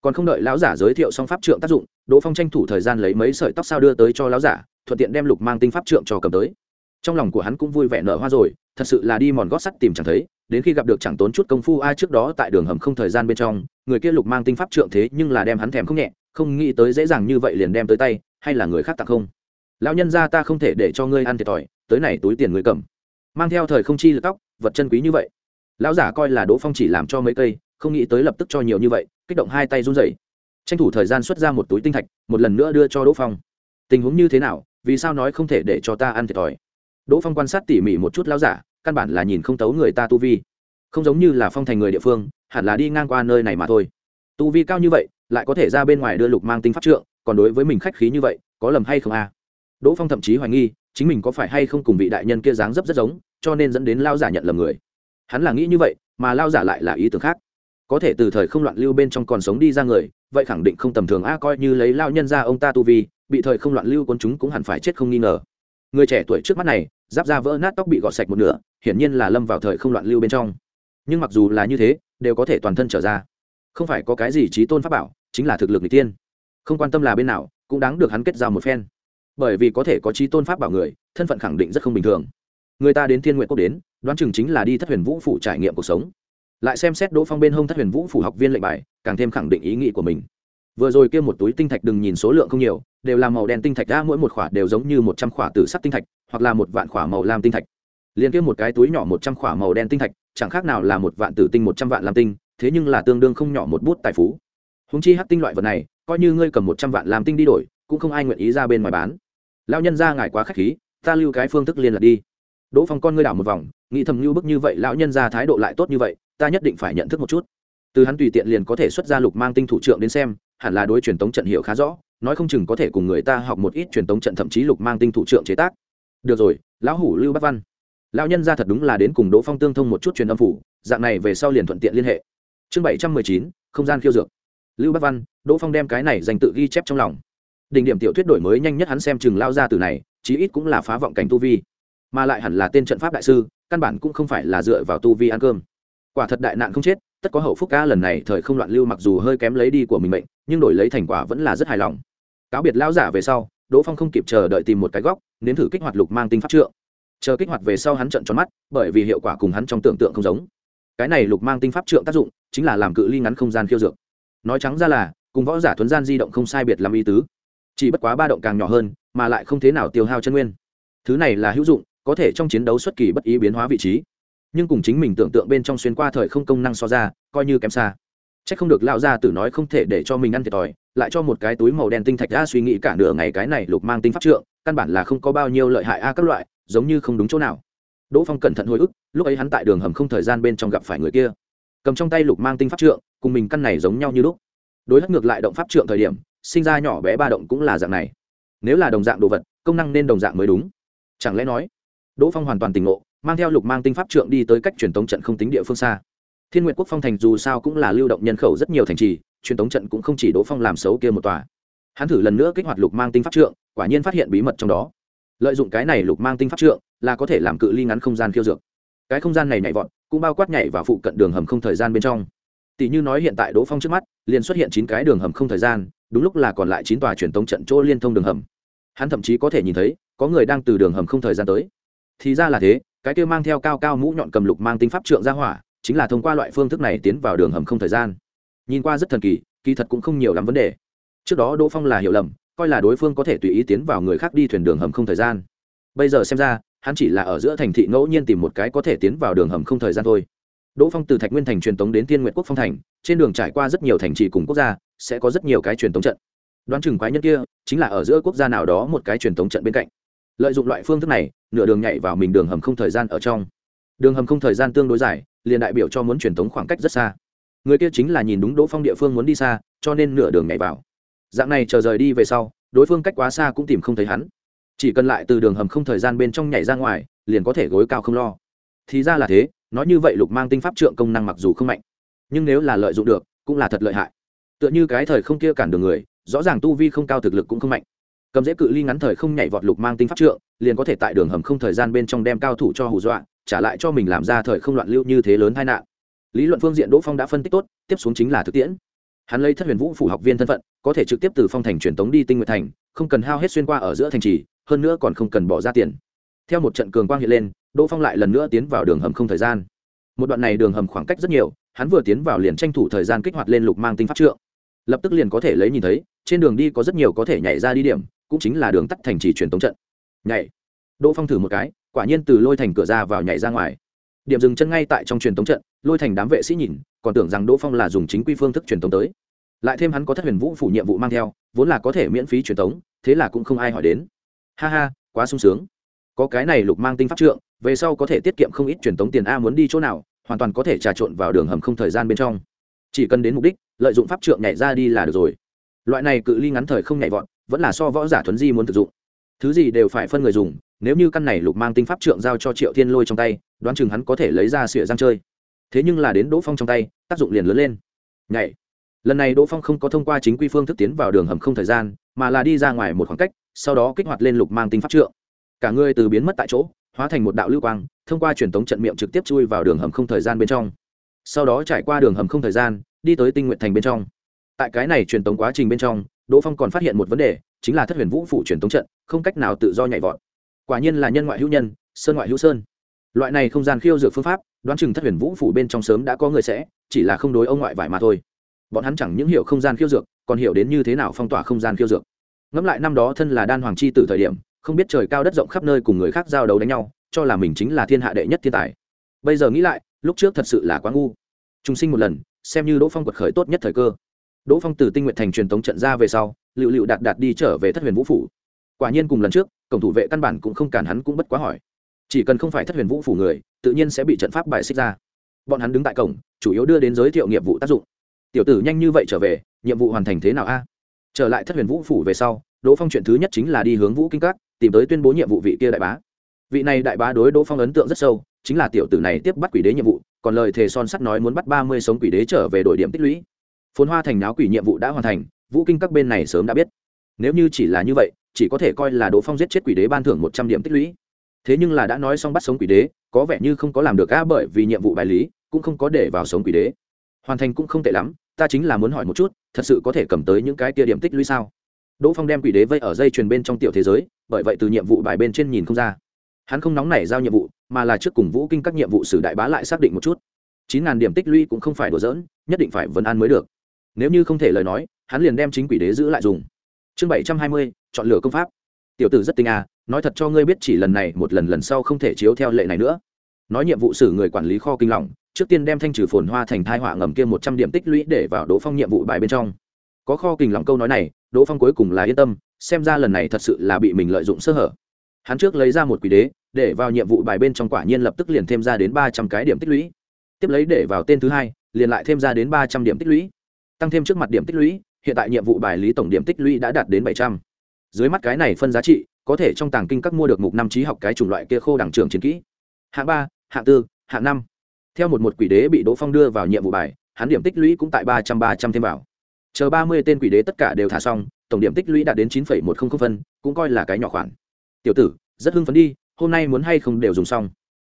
Còn không đợi lão giả giới thiệu xong pháp trượng tác dụng, đỗ phong tranh thủ thời gian lấy mấy sợi tóc sao đưa tới cho lão giả, thuận tiện đem lục mang tinh pháp trượng cho cầm tới. Trong lòng của hắn cũng vui vẻ nở hoa rồi, thật sự là đi mòn gót sắt tìm chẳng thấy, đến khi gặp được chẳng tốn chút công phu ai trước đó tại đường hầm không thời gian bên trong, người kia lục mang tinh pháp trượng thế nhưng là đem hắn thèm không nhẹ, không nghĩ tới dễ dàng như vậy liền đem tới tay, hay là người khác tặng không? Lão nhân ra ta không thể để cho ngươi ăn thiệt thòi, tới này túi tiền người cầm. Mang theo thời không chi lực tóc, vật chân quý như vậy. Lão giả coi là đỗ phong chỉ làm cho mấy cây, không nghĩ tới lập tức cho nhiều như vậy, kích động hai tay run rẩy. Tranh thủ thời gian xuất ra một túi tinh thạch, một lần nữa đưa cho đỗ phong. Tình huống như thế nào, vì sao nói không thể để cho ta ăn thiệt thòi? Đỗ phong quan sát tỉ mỉ một chút lão giả, căn bản là nhìn không tấu người ta tu vi. Không giống như là phong thành người địa phương, hẳn là đi ngang qua nơi này mà thôi. Tu vi cao như vậy, lại có thể ra bên ngoài đưa lục mang tinh pháp trượng, còn đối với mình khách khí như vậy, có lầm hay không à? Đỗ phong thậm chí hoài nghi, chính mình có phải hay không cùng vị đại nhân kia dáng dấp rất giống, cho nên dẫn đến lao giả nhận lầm người. Hắn là nghĩ như vậy, mà lao giả lại là ý tưởng khác. Có thể từ thời không loạn lưu bên trong còn sống đi ra người, vậy khẳng định không tầm thường a, coi như lấy lao nhân ra ông ta tu vi, bị thời không loạn lưu quân chúng cũng hẳn phải chết không nghi ngờ. Người trẻ tuổi trước mắt này, giáp da vỡ nát tóc bị gọt sạch một nửa, hiển nhiên là lâm vào thời không loạn lưu bên trong. Nhưng mặc dù là như thế, đều có thể toàn thân trở ra. Không phải có cái gì trí tôn pháp bảo, chính là thực lực người tiên. Không quan tâm là bên nào, cũng đáng được hắn kết giao một phen bởi vì có thể có trí tôn pháp bảo người, thân phận khẳng định rất không bình thường. Người ta đến thiên nguyện quốc đến, đoán chừng chính là đi thất huyền vũ phủ trải nghiệm cuộc sống. Lại xem xét đỗ phong bên hông thất huyền vũ phủ học viên lệnh bài, càng thêm khẳng định ý nghĩ của mình. Vừa rồi kia một túi tinh thạch đừng nhìn số lượng không nhiều, đều là màu đen tinh thạch đã mỗi một khỏa đều giống như một trăm khỏa tử sắc tinh thạch, hoặc là một vạn khỏa màu lam tinh thạch. Liên kia một cái túi nhỏ một trăm khỏa màu đen tinh thạch, chẳng khác nào là một vạn tử tinh một trăm vạn lam tinh, thế nhưng là tương đương không nhỏ một bút tài phú. Húng chi hắc tinh loại vật này, coi như ngươi cầm một trăm vạn lam tinh đi đổi, cũng không ai nguyện ý ra bên ngoài bán lao nhân ra ngài quá k h á c h khí, ta lưu cái phương thức liên lạc đi. Đỗ phong con ngươi đảo một vòng, nghĩ thầm như bức như vậy, lão nhân ra thái độ lại tốt như vậy, ta nhất định phải nhận thức một chút. Từ hắn tùy tiện liền có thể xuất ra lục mang tinh thủ trưởng đến xem, hẳn là đối truyền tống trận hiệu khá rõ, nói không chừng có thể cùng người ta học một ít truyền tống trận thậm chí lục mang tinh thủ trưởng chế tác. Được rồi, lão hủ lưu bắc văn. Lão nhân ra thật đúng là đến cùng đỗ phong tương thông một chút truyền âm phủ, dạng này về sau liền thuận tiện liên hệ. Chương bảy trăm mười chín, không gian khiêu dược. Lưu bắc văn, đỗ phong đem cái này dành tự ghi chép trong lòng đỉnh điểm tiểu thuyết đổi mới nhanh nhất hắn xem chừng lao ra từ này, chí ít cũng là phá vọng cảnh tu vi. Mà lại hẳn là tên trận pháp đại sư, căn bản cũng không phải là dựa vào tu vi ăn cơm. Quả thật đại nạn không chết, tất có hậu phúc ca lần này thời không loạn lưu mặc dù hơi kém lấy đi của mình mệnh, nhưng đổi lấy thành quả vẫn là rất hài lòng. Cáo biệt lao giả về sau, đỗ phong không kịp chờ đợi tìm một cái góc, nếm thử kích hoạt lục mang tinh pháp trượng. Chờ kích hoạt về sau hắn trận tròn mắt, bởi vì hiệu quả cùng hắn trong tưởng tượng không giống. Cái này lục mang tinh pháp trượng tác dụng, chính là làm cự ly ngắn không gian khiêu dược. Nói trắng ra là, cùng võ giả thuấn gian di động không sai biệt làm y tứ chỉ bất quá ba động càng nhỏ hơn, mà lại không thế nào tiêu hao chân nguyên. Thứ này là hữu dụng, có thể trong chiến đấu xuất kỳ bất ý biến hóa vị trí. Nhưng cùng chính mình tưởng tượng bên trong xuyên qua thời không công năng so ra, coi như kém xa. C h ắ c không được lão gia tử nói không thể để cho mình ăn thiệt thòi, lại cho một cái túi màu đen tinh thạch ra suy nghĩ cả nửa ngày cái này lục mang tinh pháp trượng, căn bản là không có bao nhiêu lợi hại a các loại, giống như không đúng chỗ nào. Đỗ phong cẩn thận hồi ức, lúc ấy hắn tại đường hầm không thời gian bên trong gặp phải người kia. Cầm trong tay lục mang tinh pháp trượng, cùng mình căn này giống nhau như lúc. Đối hất ngược lại động pháp trượng thời điểm sinh ra nhỏ bé ba động cũng là dạng này. Nếu là đồng dạng đồ vật, công năng nên đồng dạng mới đúng. Chẳng lẽ nói, đỗ phong hoàn toàn tỉnh ngộ, mang theo lục mang tinh pháp trượng đi tới cách truyền tống trận không tính địa phương xa. Thiên nguyện quốc phong thành dù sao cũng là lưu động nhân khẩu rất nhiều thành trì, truyền tống trận cũng không chỉ đỗ phong làm xấu kia một tòa. Hắn thử lần nữa kích hoạt lục mang tinh pháp trượng, quả nhiên phát hiện bí mật trong đó. Lợi dụng cái này lục mang tinh pháp trượng là có thể làm cự ly ngắn không gian khiêu dược. Cái không gian này nhảy vọt, cũng bao quát nhảy vào phụ cận đường hầm không thời gian bên trong. Tỷ như nói hiện tại đỗ phong trước mắt, liền xuất hiện chín cái đường hầm không thời gian đúng lúc là còn lại chín tòa truyền tống trận chỗ liên thông đường hầm. Hắn thậm chí có thể nhìn thấy, có người đang từ đường hầm không thời gian tới. Thì ra là thế, cái kia mang theo cao cao mũ nhọn cầm lục mang tinh pháp trượng ra hỏa, chính là thông qua loại phương thức này tiến vào đường hầm không thời gian. Nhìn qua rất thần kỳ kỳ thật cũng không nhiều lắm vấn đề. Trước đó đỗ phong là hiểu lầm, coi là đối phương có thể tùy ý tiến vào người khác đi thuyền đường hầm không thời gian. Bây giờ xem ra, hắn chỉ là ở giữa thành thị ngẫu nhiên tìm một cái có thể tiến vào đường hầm không thời gian thôi. Đỗ phong từ thạch nguyên thành truyền tống đến tiên nguyện quốc phong thành, trên đường trải qua rất nhiều thành trì cùng quốc gia sẽ có rất nhiều cái truyền tống trận. Đoán chừng quái nhân kia chính là ở giữa quốc gia nào đó một cái truyền tống trận bên cạnh. Lợi dụng loại phương thức này, nửa đường nhảy vào mình đường hầm không thời gian ở trong. Đường hầm không thời gian tương đối dài, liền đại biểu cho muốn truyền tống khoảng cách rất xa. Người kia chính là nhìn đúng đỗ phong địa phương muốn đi xa, cho nên nửa đường nhảy vào. Dạng này chờ rời đi về sau, đối phương cách quá xa cũng tìm không thấy hắn. Chỉ cần lại từ đường hầm không thời gian bên trong nhảy ra ngoài, liền có thể gối cao không lo. Thì ra là thế, nói như vậy lục mang tinh pháp trượng công năng mặc dù không mạnh, nhưng nếu là lợi dụng được, cũng là thật lợi hại tựa như cái thời không kia cản đường người, rõ ràng tu vi không cao, thực lực cũng không mạnh. Cầm dễ cự ly ngắn thời không nhảy vọt lục mang tinh pháp trượng, liền có thể tại đường hầm không thời gian bên trong đem cao thủ cho hù dọa, trả lại cho mình làm ra thời không loạn lưu như thế lớn tai nạn. Lý luận phương diện đỗ phong đã phân tích tốt, tiếp xuống chính là thực tiễn. Hắn lấy thất huyền vũ phủ học viên thân phận, có thể trực tiếp từ phong thành truyền tống đi tinh nguyện thành, không cần hao hết xuyên qua ở giữa thành trì, hơn nữa còn không cần bỏ ra tiền. Theo một trận cường quang hiện lên, đỗ phong lại lần nữa tiến vào đường hầm không thời gian. Một đoạn này đường hầm khoảng cách rất nhiều, hắn vừa tiến vào liền tranh thủ thời gian kích hoạt lên lục mang tinh pháp trượng lập tức liền có thể lấy nhìn thấy, trên đường đi có rất nhiều có thể nhảy ra đi điểm, cũng chính là đường tắt thành trì truyền tống trận. Nhảy. Đỗ phong thử một cái, quả nhiên từ lôi thành cửa ra vào nhảy ra ngoài. Điểm dừng chân ngay tại trong truyền tống trận, lôi thành đám vệ sĩ nhìn, còn tưởng rằng đỗ phong là dùng chính quy phương thức truyền tống tới. Lại thêm hắn có thất huyền vũ phủ nhiệm vụ mang theo, vốn là có thể miễn phí truyền tống, thế là cũng không ai hỏi đến. Ha ha, quá sung sướng. Có cái này lục mang tinh pháp trượng, về sau có thể tiết kiệm không ít truyền tống tiền a muốn đi chỗ nào, hoàn toàn có thể trà trộn vào đường hầm không thời gian bên trong. Chỉ cần đến mục đích lợi dụng pháp trượng nhảy ra đi là được rồi. Loại này cự ly ngắn thời không nhảy vọt, vẫn là so võ giả thuấn di muốn thực dụng. Thứ gì đều phải phân người dùng, nếu như căn này lục mang tinh pháp trượng giao cho triệu thiên lôi trong tay, đoán chừng hắn có thể lấy ra sửa răng chơi. Thế nhưng là đến đỗ phong trong tay, tác dụng liền lớn lên. Nhảy. Lần này đỗ phong không có thông qua chính quy phương thức tiến vào đường hầm không thời gian, mà là đi ra ngoài một khoảng cách, sau đó kích hoạt lên lục mang tinh pháp trượng. Cả người từ biến mất tại chỗ, hóa thành một đạo lưu quang, thông qua truyền tống trận miệng trực tiếp chui vào đường hầm không thời gian bên trong. Sau đó trải qua đường hầm không thời gian đi tới tinh nguyện thành bên trong. Tại cái này truyền tống quá trình bên trong, đỗ phong còn phát hiện một vấn đề, chính là thất huyền vũ phủ truyền tống trận, không cách nào tự do nhảy vọt. Quả nhiên là nhân ngoại hữu nhân, sơn ngoại hữu sơn. Loại này không gian khiêu dược phương pháp, đoán chừng thất huyền vũ phủ bên trong sớm đã có người sẽ, chỉ là không đối ông ngoại vải mà thôi. Bọn hắn chẳng những hiểu không gian khiêu dược, còn hiểu đến như thế nào phong tỏa không gian khiêu dược. Ngẫm lại năm đó thân là đan hoàng chi từ thời điểm, không biết trời cao đất rộng khắp nơi cùng người khác giao đấu đánh nhau, cho là mình chính là thiên hạ đệ nhất thiên tài. Bây giờ nghĩ lại, lúc trước thật sự là quá ngu. Trung sinh một lần xem như đỗ phong quật khởi tốt nhất thời cơ. Đỗ phong từ tinh nguyện thành truyền tống trận ra về sau, lựu lựu đạt đạt đi trở về thất huyền vũ phủ. Quả nhiên cùng lần trước, cổng thủ vệ căn bản cũng không cản hắn cũng bất quá hỏi. Chỉ cần không phải thất huyền vũ phủ người, tự nhiên sẽ bị trận pháp bài xích ra. Bọn hắn đứng tại cổng, chủ yếu đưa đến giới thiệu nghiệp vụ tác dụng. Tiểu tử nhanh như vậy trở về, nhiệm vụ hoàn thành thế nào a? Trở lại thất huyền vũ phủ về sau, đỗ phong chuyện thứ nhất chính là đi hướng vũ kinh các, tìm tới tuyên bố nhiệm vụ vị kia đại bá. Vị này đại bá đối đỗ phong ấn tượng rất sâu, chính là tiểu tử này tiếp bắt quỷ đế nhiệm vụ còn lời thề son sắt nói muốn bắt ba mươi sống quỷ đế trở về đổi điểm tích lũy. Phồn hoa thành náo quỷ nhiệm vụ đã hoàn thành, vũ kinh các bên này sớm đã biết. Nếu như chỉ là như vậy, chỉ có thể coi là đỗ phong giết chết quỷ đế ban thưởng một trăm điểm tích lũy. Thế nhưng là đã nói xong bắt sống quỷ đế, có vẻ như không có làm được a bởi vì nhiệm vụ bài lý, cũng không có để vào sống quỷ đế. Hoàn thành cũng không tệ lắm, ta chính là muốn hỏi một chút, thật sự có thể cầm tới những cái tia điểm tích lũy sao? Đỗ phong đem quỷ đế vây ở dây truyền bên trong tiểu thế giới, bởi vậy từ nhiệm vụ bài bên trên nhìn không ra hắn không nóng nảy giao nhiệm vụ mà là trước cùng vũ kinh các nhiệm vụ sử đại bá lại xác định một chút. Chín ngàn điểm tích lũy cũng không phải đùa dỡn nhất định phải vấn an mới được. Nếu như không thể lời nói hắn liền đem chính quỷ đế giữ lại dùng. Chương bảy trăm hai mươi chọn lựa công pháp. Tiểu tử rất tinh à nói thật cho ngươi biết chỉ lần này một lần lần sau không thể chiếu theo lệ này nữa. Nói nhiệm vụ xử người quản lý kho kinh lỏng, trước tiên đem thanh trừ phồn hoa thành thai họa ngầm kia một trăm điểm tích lũy để vào đỗ phong nhiệm vụ bài bên trong. Có kho kinh lỏng câu nói này đỗ phong cuối cùng là yên tâm xem ra lần này thật sự là bị mình lợi dụng sơ hở. Hắn trước lấy ra một quỷ đế để vào nhiệm vụ bài bên trong quả nhiên lập tức liền thêm ra đến ba trăm cái điểm tích lũy. Tiếp lấy để vào tên thứ hai, liền lại thêm ra đến ba trăm điểm tích lũy. Tăng thêm trước mặt điểm tích lũy, hiện tại nhiệm vụ bài lý tổng điểm tích lũy đã đạt đến bảy trăm. Dưới mắt cái này phân giá trị, có thể trong tàng kinh các mua được mục năm trí học cái chủng loại kia khô đẳng trưởng chiến kỹ. Hạng ba, hạng tư, hạng năm. Theo một một quỷ đế bị đỗ phong đưa vào nhiệm vụ bài, hắn điểm tích lũy cũng tại ba trăm ba trăm thêm vào. Chờ ba mươi tên quỷ đế tất cả đều thả xong, tổng điểm tích lũy đạt đến chín một trăm linh phân, cũng coi là cái nhỏ khoản. Tiểu tử, rất hưng phấn đi hôm nay muốn hay không đều dùng xong.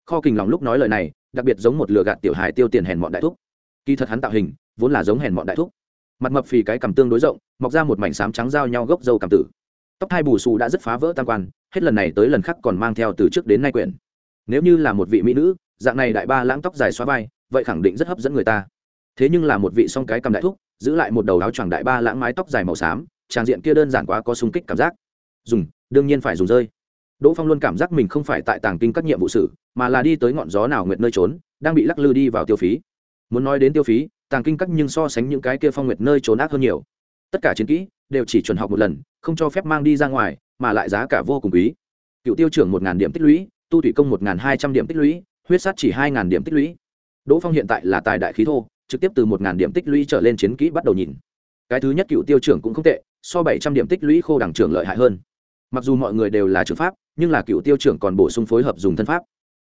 Kho kình lòng lúc nói lời này, đặc biệt giống một lừa gạt tiểu hài tiêu tiền hèn mọn đại thúc. Kỳ thật hắn tạo hình, vốn là giống hèn mọn đại thúc. Mặt mập phì cái cầm tương đối rộng, mọc ra một mảnh sám trắng giao nhau gốc dâu cảm tử. Tóc hai bù xù đã rất phá vỡ tam quan, hết lần này tới lần khác còn mang theo từ trước đến nay quyển. Nếu như là một vị mỹ nữ, dạng này đại ba lãng tóc dài xóa vai, vậy khẳng định rất hấp dẫn người ta. Thế nhưng là một vị song cái cầm đại thúc, giữ lại một đầu áo choàng đại ba lãng mái tóc dài màu xám, trang diện kia đơn giản quá có sung kích cảm giác. Dùng, đương nhiên phải dùng rơi đỗ phong luôn cảm giác mình không phải tại tàng kinh các nhiệm vụ sử, mà là đi tới ngọn gió nào nguyệt nơi trốn, đang bị lắc lư đi vào tiêu phí. Muốn nói đến tiêu phí, tàng kinh các nhưng so sánh những cái kia phong nguyệt nơi trốn ác hơn nhiều. Tất cả chiến kỹ đều chỉ chuẩn học một lần, không cho phép mang đi ra ngoài, mà lại giá cả vô cùng quý. Cựu tiêu trưởng một điểm tích lũy, tu thủy công một hai trăm điểm tích lũy, huyết sát chỉ hai điểm tích lũy. Đỗ phong hiện tại là tài đại khí thô, trực tiếp từ một điểm tích lũy trở lên chiến kỹ bắt đầu nhìn. Cái thứ nhất cựu tiêu trưởng cũng không tệ, so bảy trăm điểm tích lũy khô đẳng trưởng lợi hại hơn. Mặc dù mọi người đều là trưởng pháp nhưng là cựu tiêu trưởng còn bổ sung phối hợp dùng thân pháp.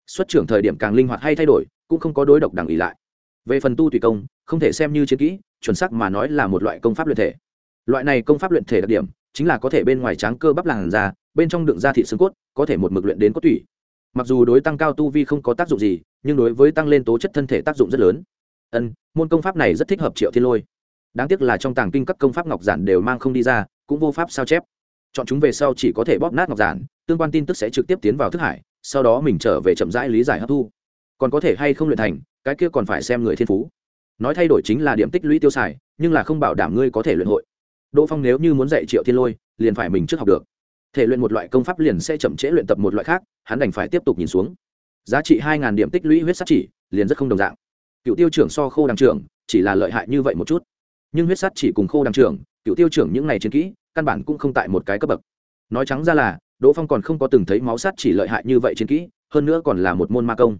Xuất trưởng thời điểm càng linh hoạt hay thay đổi, cũng không có đối độc đẳng ý lại. Về phần tu tùy công, không thể xem như chiến kỹ, chuẩn sắc mà nói là một loại công pháp luyện thể. Loại này công pháp luyện thể đặc điểm, chính là có thể bên ngoài tráng cơ bắp làn ra bên trong đựng da thị xương cốt, có thể một mực luyện đến cốt tủy. Mặc dù đối tăng cao tu vi không có tác dụng gì, nhưng đối với tăng lên tố chất thân thể tác dụng rất lớn. Ân, môn công pháp này rất thích hợp triệu thiên lôi. Đáng tiếc là trong tàng kinh các công pháp ngọc giản đều mang không đi ra, cũng vô pháp sao chép chọn chúng về sau chỉ có thể bóp nát ngọc giản, tương quan tin tức sẽ trực tiếp tiến vào thức hải, sau đó mình trở về chậm rãi lý giải hấp thu. Còn có thể hay không luyện thành, cái kia còn phải xem người thiên phú. Nói thay đổi chính là điểm tích lũy tiêu xài, nhưng là không bảo đảm ngươi có thể luyện hội. Đỗ phong nếu như muốn dạy triệu thiên lôi, liền phải mình trước học được. Thể luyện một loại công pháp liền sẽ chậm trễ luyện tập một loại khác, hắn đành phải tiếp tục nhìn xuống. Giá trị hai điểm tích lũy huyết sát chỉ, liền rất không đồng dạng. Cựu tiêu trưởng so khô đằng trưởng, chỉ là lợi hại như vậy một chút. Nhưng huyết sát chỉ cùng khô đằng trưởng, cựu tiêu trưởng những này chiến kỹ căn bản cũng không tại một cái cấp bậc. Nói trắng ra là đỗ phong còn không có từng thấy máu sát chỉ lợi hại như vậy chiến kỹ hơn nữa còn là một môn ma công.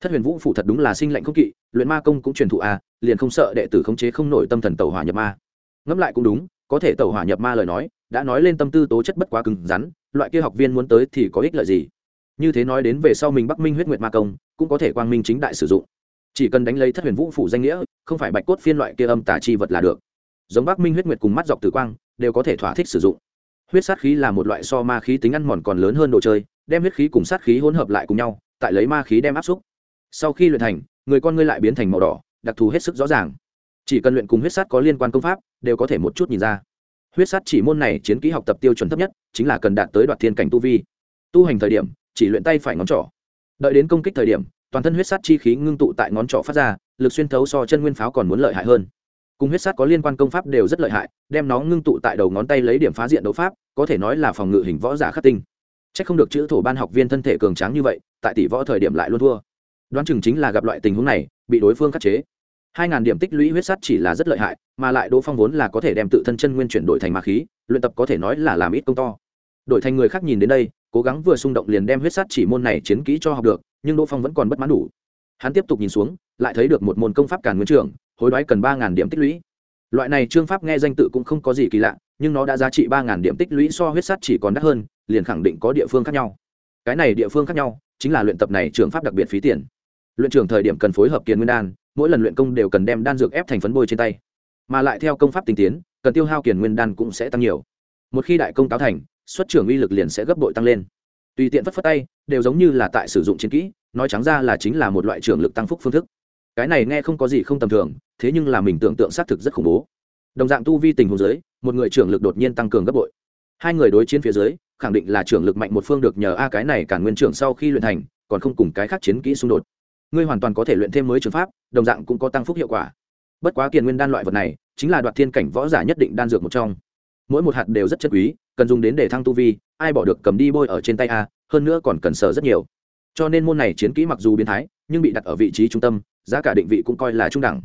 Thất huyền vũ phủ thật đúng là sinh lệnh không kỵ luyện ma công cũng truyền thụ a à, liền không sợ đệ tử khống chế không nổi tâm thần tàu hỏa nhập ma. Ngẫm lại cũng đúng có thể tàu hỏa nhập ma lời nói đã nói lên tâm tư tố chất bất quá cứng rắn loại kia học viên muốn tới thì có ích lợi gì? Như thế nói đến về sau mình bắc minh huyết nguyệt ma công cũng có thể quang minh chính đại sử dụng. Chỉ cần đánh lấy thất huyền vũ phủ danh nghĩa không phải bạch cốt phiên loại kia âm tả chi vật là được. Giống bắc minh huyết nguyệt cùng mắt dọc tử quang đều có thể thỏa thích sử dụng. Huyết sát khí là một loại so ma khí tính ăn mòn còn lớn hơn đồ chơi, đem huyết khí cùng sát khí hỗn hợp lại cùng nhau, tại lấy ma khí đem áp xúc. Sau khi luyện thành, người con ngươi lại biến thành màu đỏ, đặc thù hết sức rõ ràng. Chỉ cần luyện cùng huyết sát có liên quan công pháp, đều có thể một chút nhìn ra. Huyết sát chỉ môn này chiến kỹ học tập tiêu chuẩn thấp nhất, chính là cần đạt tới đoạt thiên cảnh tu vi. Tu hành thời điểm, chỉ luyện tay phải ngón trỏ. Đợi đến công kích thời điểm, toàn thân huyết sát chi khí ngưng tụ tại ngón trỏ phát ra, lực xuyên thấu so chân nguyên pháo còn muốn lợi hại hơn cùng huyết sát có liên quan công pháp đều rất lợi hại, đem nó ngưng tụ tại đầu ngón tay lấy điểm phá diện đấu pháp, có thể nói là phòng ngự hình võ giả khắc tinh. C h ắ c không được chữ thổ ban học viên thân thể cường tráng như vậy, tại tỷ võ thời điểm lại luôn thua. Đoán chừng chính là gặp loại tình huống này, bị đối phương khắc chế. Hai ngàn điểm tích lũy huyết sắt chỉ là rất lợi hại, mà lại đỗ phong vốn là có thể đem tự thân chân nguyên chuyển đổi thành ma khí, luyện tập có thể nói là làm ít công to. Đổi thành người khác nhìn đến đây, cố gắng vừa xung động liền đem huyết sắt chỉ môn này chiến kỹ cho học được, nhưng đỗ phong vẫn còn bất mãn đủ. Hắn tiếp tục nhìn xuống, lại thấy được một môn công pháp càn nguyên trường hối đoái cần ba ngàn điểm tích lũy. Loại này trương pháp nghe danh tự cũng không có gì kỳ lạ, nhưng nó đã giá trị ba ngàn điểm tích lũy so huyết sắt chỉ còn đắt hơn, liền khẳng định có địa phương khác nhau. Cái này địa phương khác nhau, chính là luyện tập này trường pháp đặc biệt phí tiền. Luyện trường thời điểm cần phối hợp kiền nguyên đan, mỗi lần luyện công đều cần đem đan dược ép thành phấn bôi trên tay. Mà lại theo công pháp tinh tiến, cần tiêu hao kiền nguyên đan cũng sẽ tăng nhiều. Một khi đại công cáo thành, xuất trưởng uy lực liền sẽ gấp bội tăng lên. Tùy tiện phất phất tay, đều giống như là tại sử dụng chiến kỹ, nói trắng ra là chính là một loại trưởng lực tăng phúc phương thức cái này nghe không có gì không tầm thường, thế nhưng là mình tưởng tượng xác thực rất khủng bố. Đồng dạng tu vi tình huống dưới, một người trưởng lực đột nhiên tăng cường gấp bội. Hai người đối chiến phía dưới, khẳng định là trưởng lực mạnh một phương được nhờ a cái này cả nguyên trưởng sau khi luyện thành, còn không cùng cái khác chiến kỹ xung đột. Ngươi hoàn toàn có thể luyện thêm mới trường pháp, đồng dạng cũng có tăng phúc hiệu quả. Bất quá kiền nguyên đan loại vật này, chính là đoạt thiên cảnh võ giả nhất định đan dược một trong. Mỗi một hạt đều rất chất quý, cần dùng đến để thăng tu vi, ai bỏ được cầm đi bôi ở trên tay a, hơn nữa còn cần sở rất nhiều. Cho nên môn này chiến kỹ mặc dù biến thái, nhưng bị đặt ở vị trí trung tâm giá cả định vị cũng coi là trung đẳng.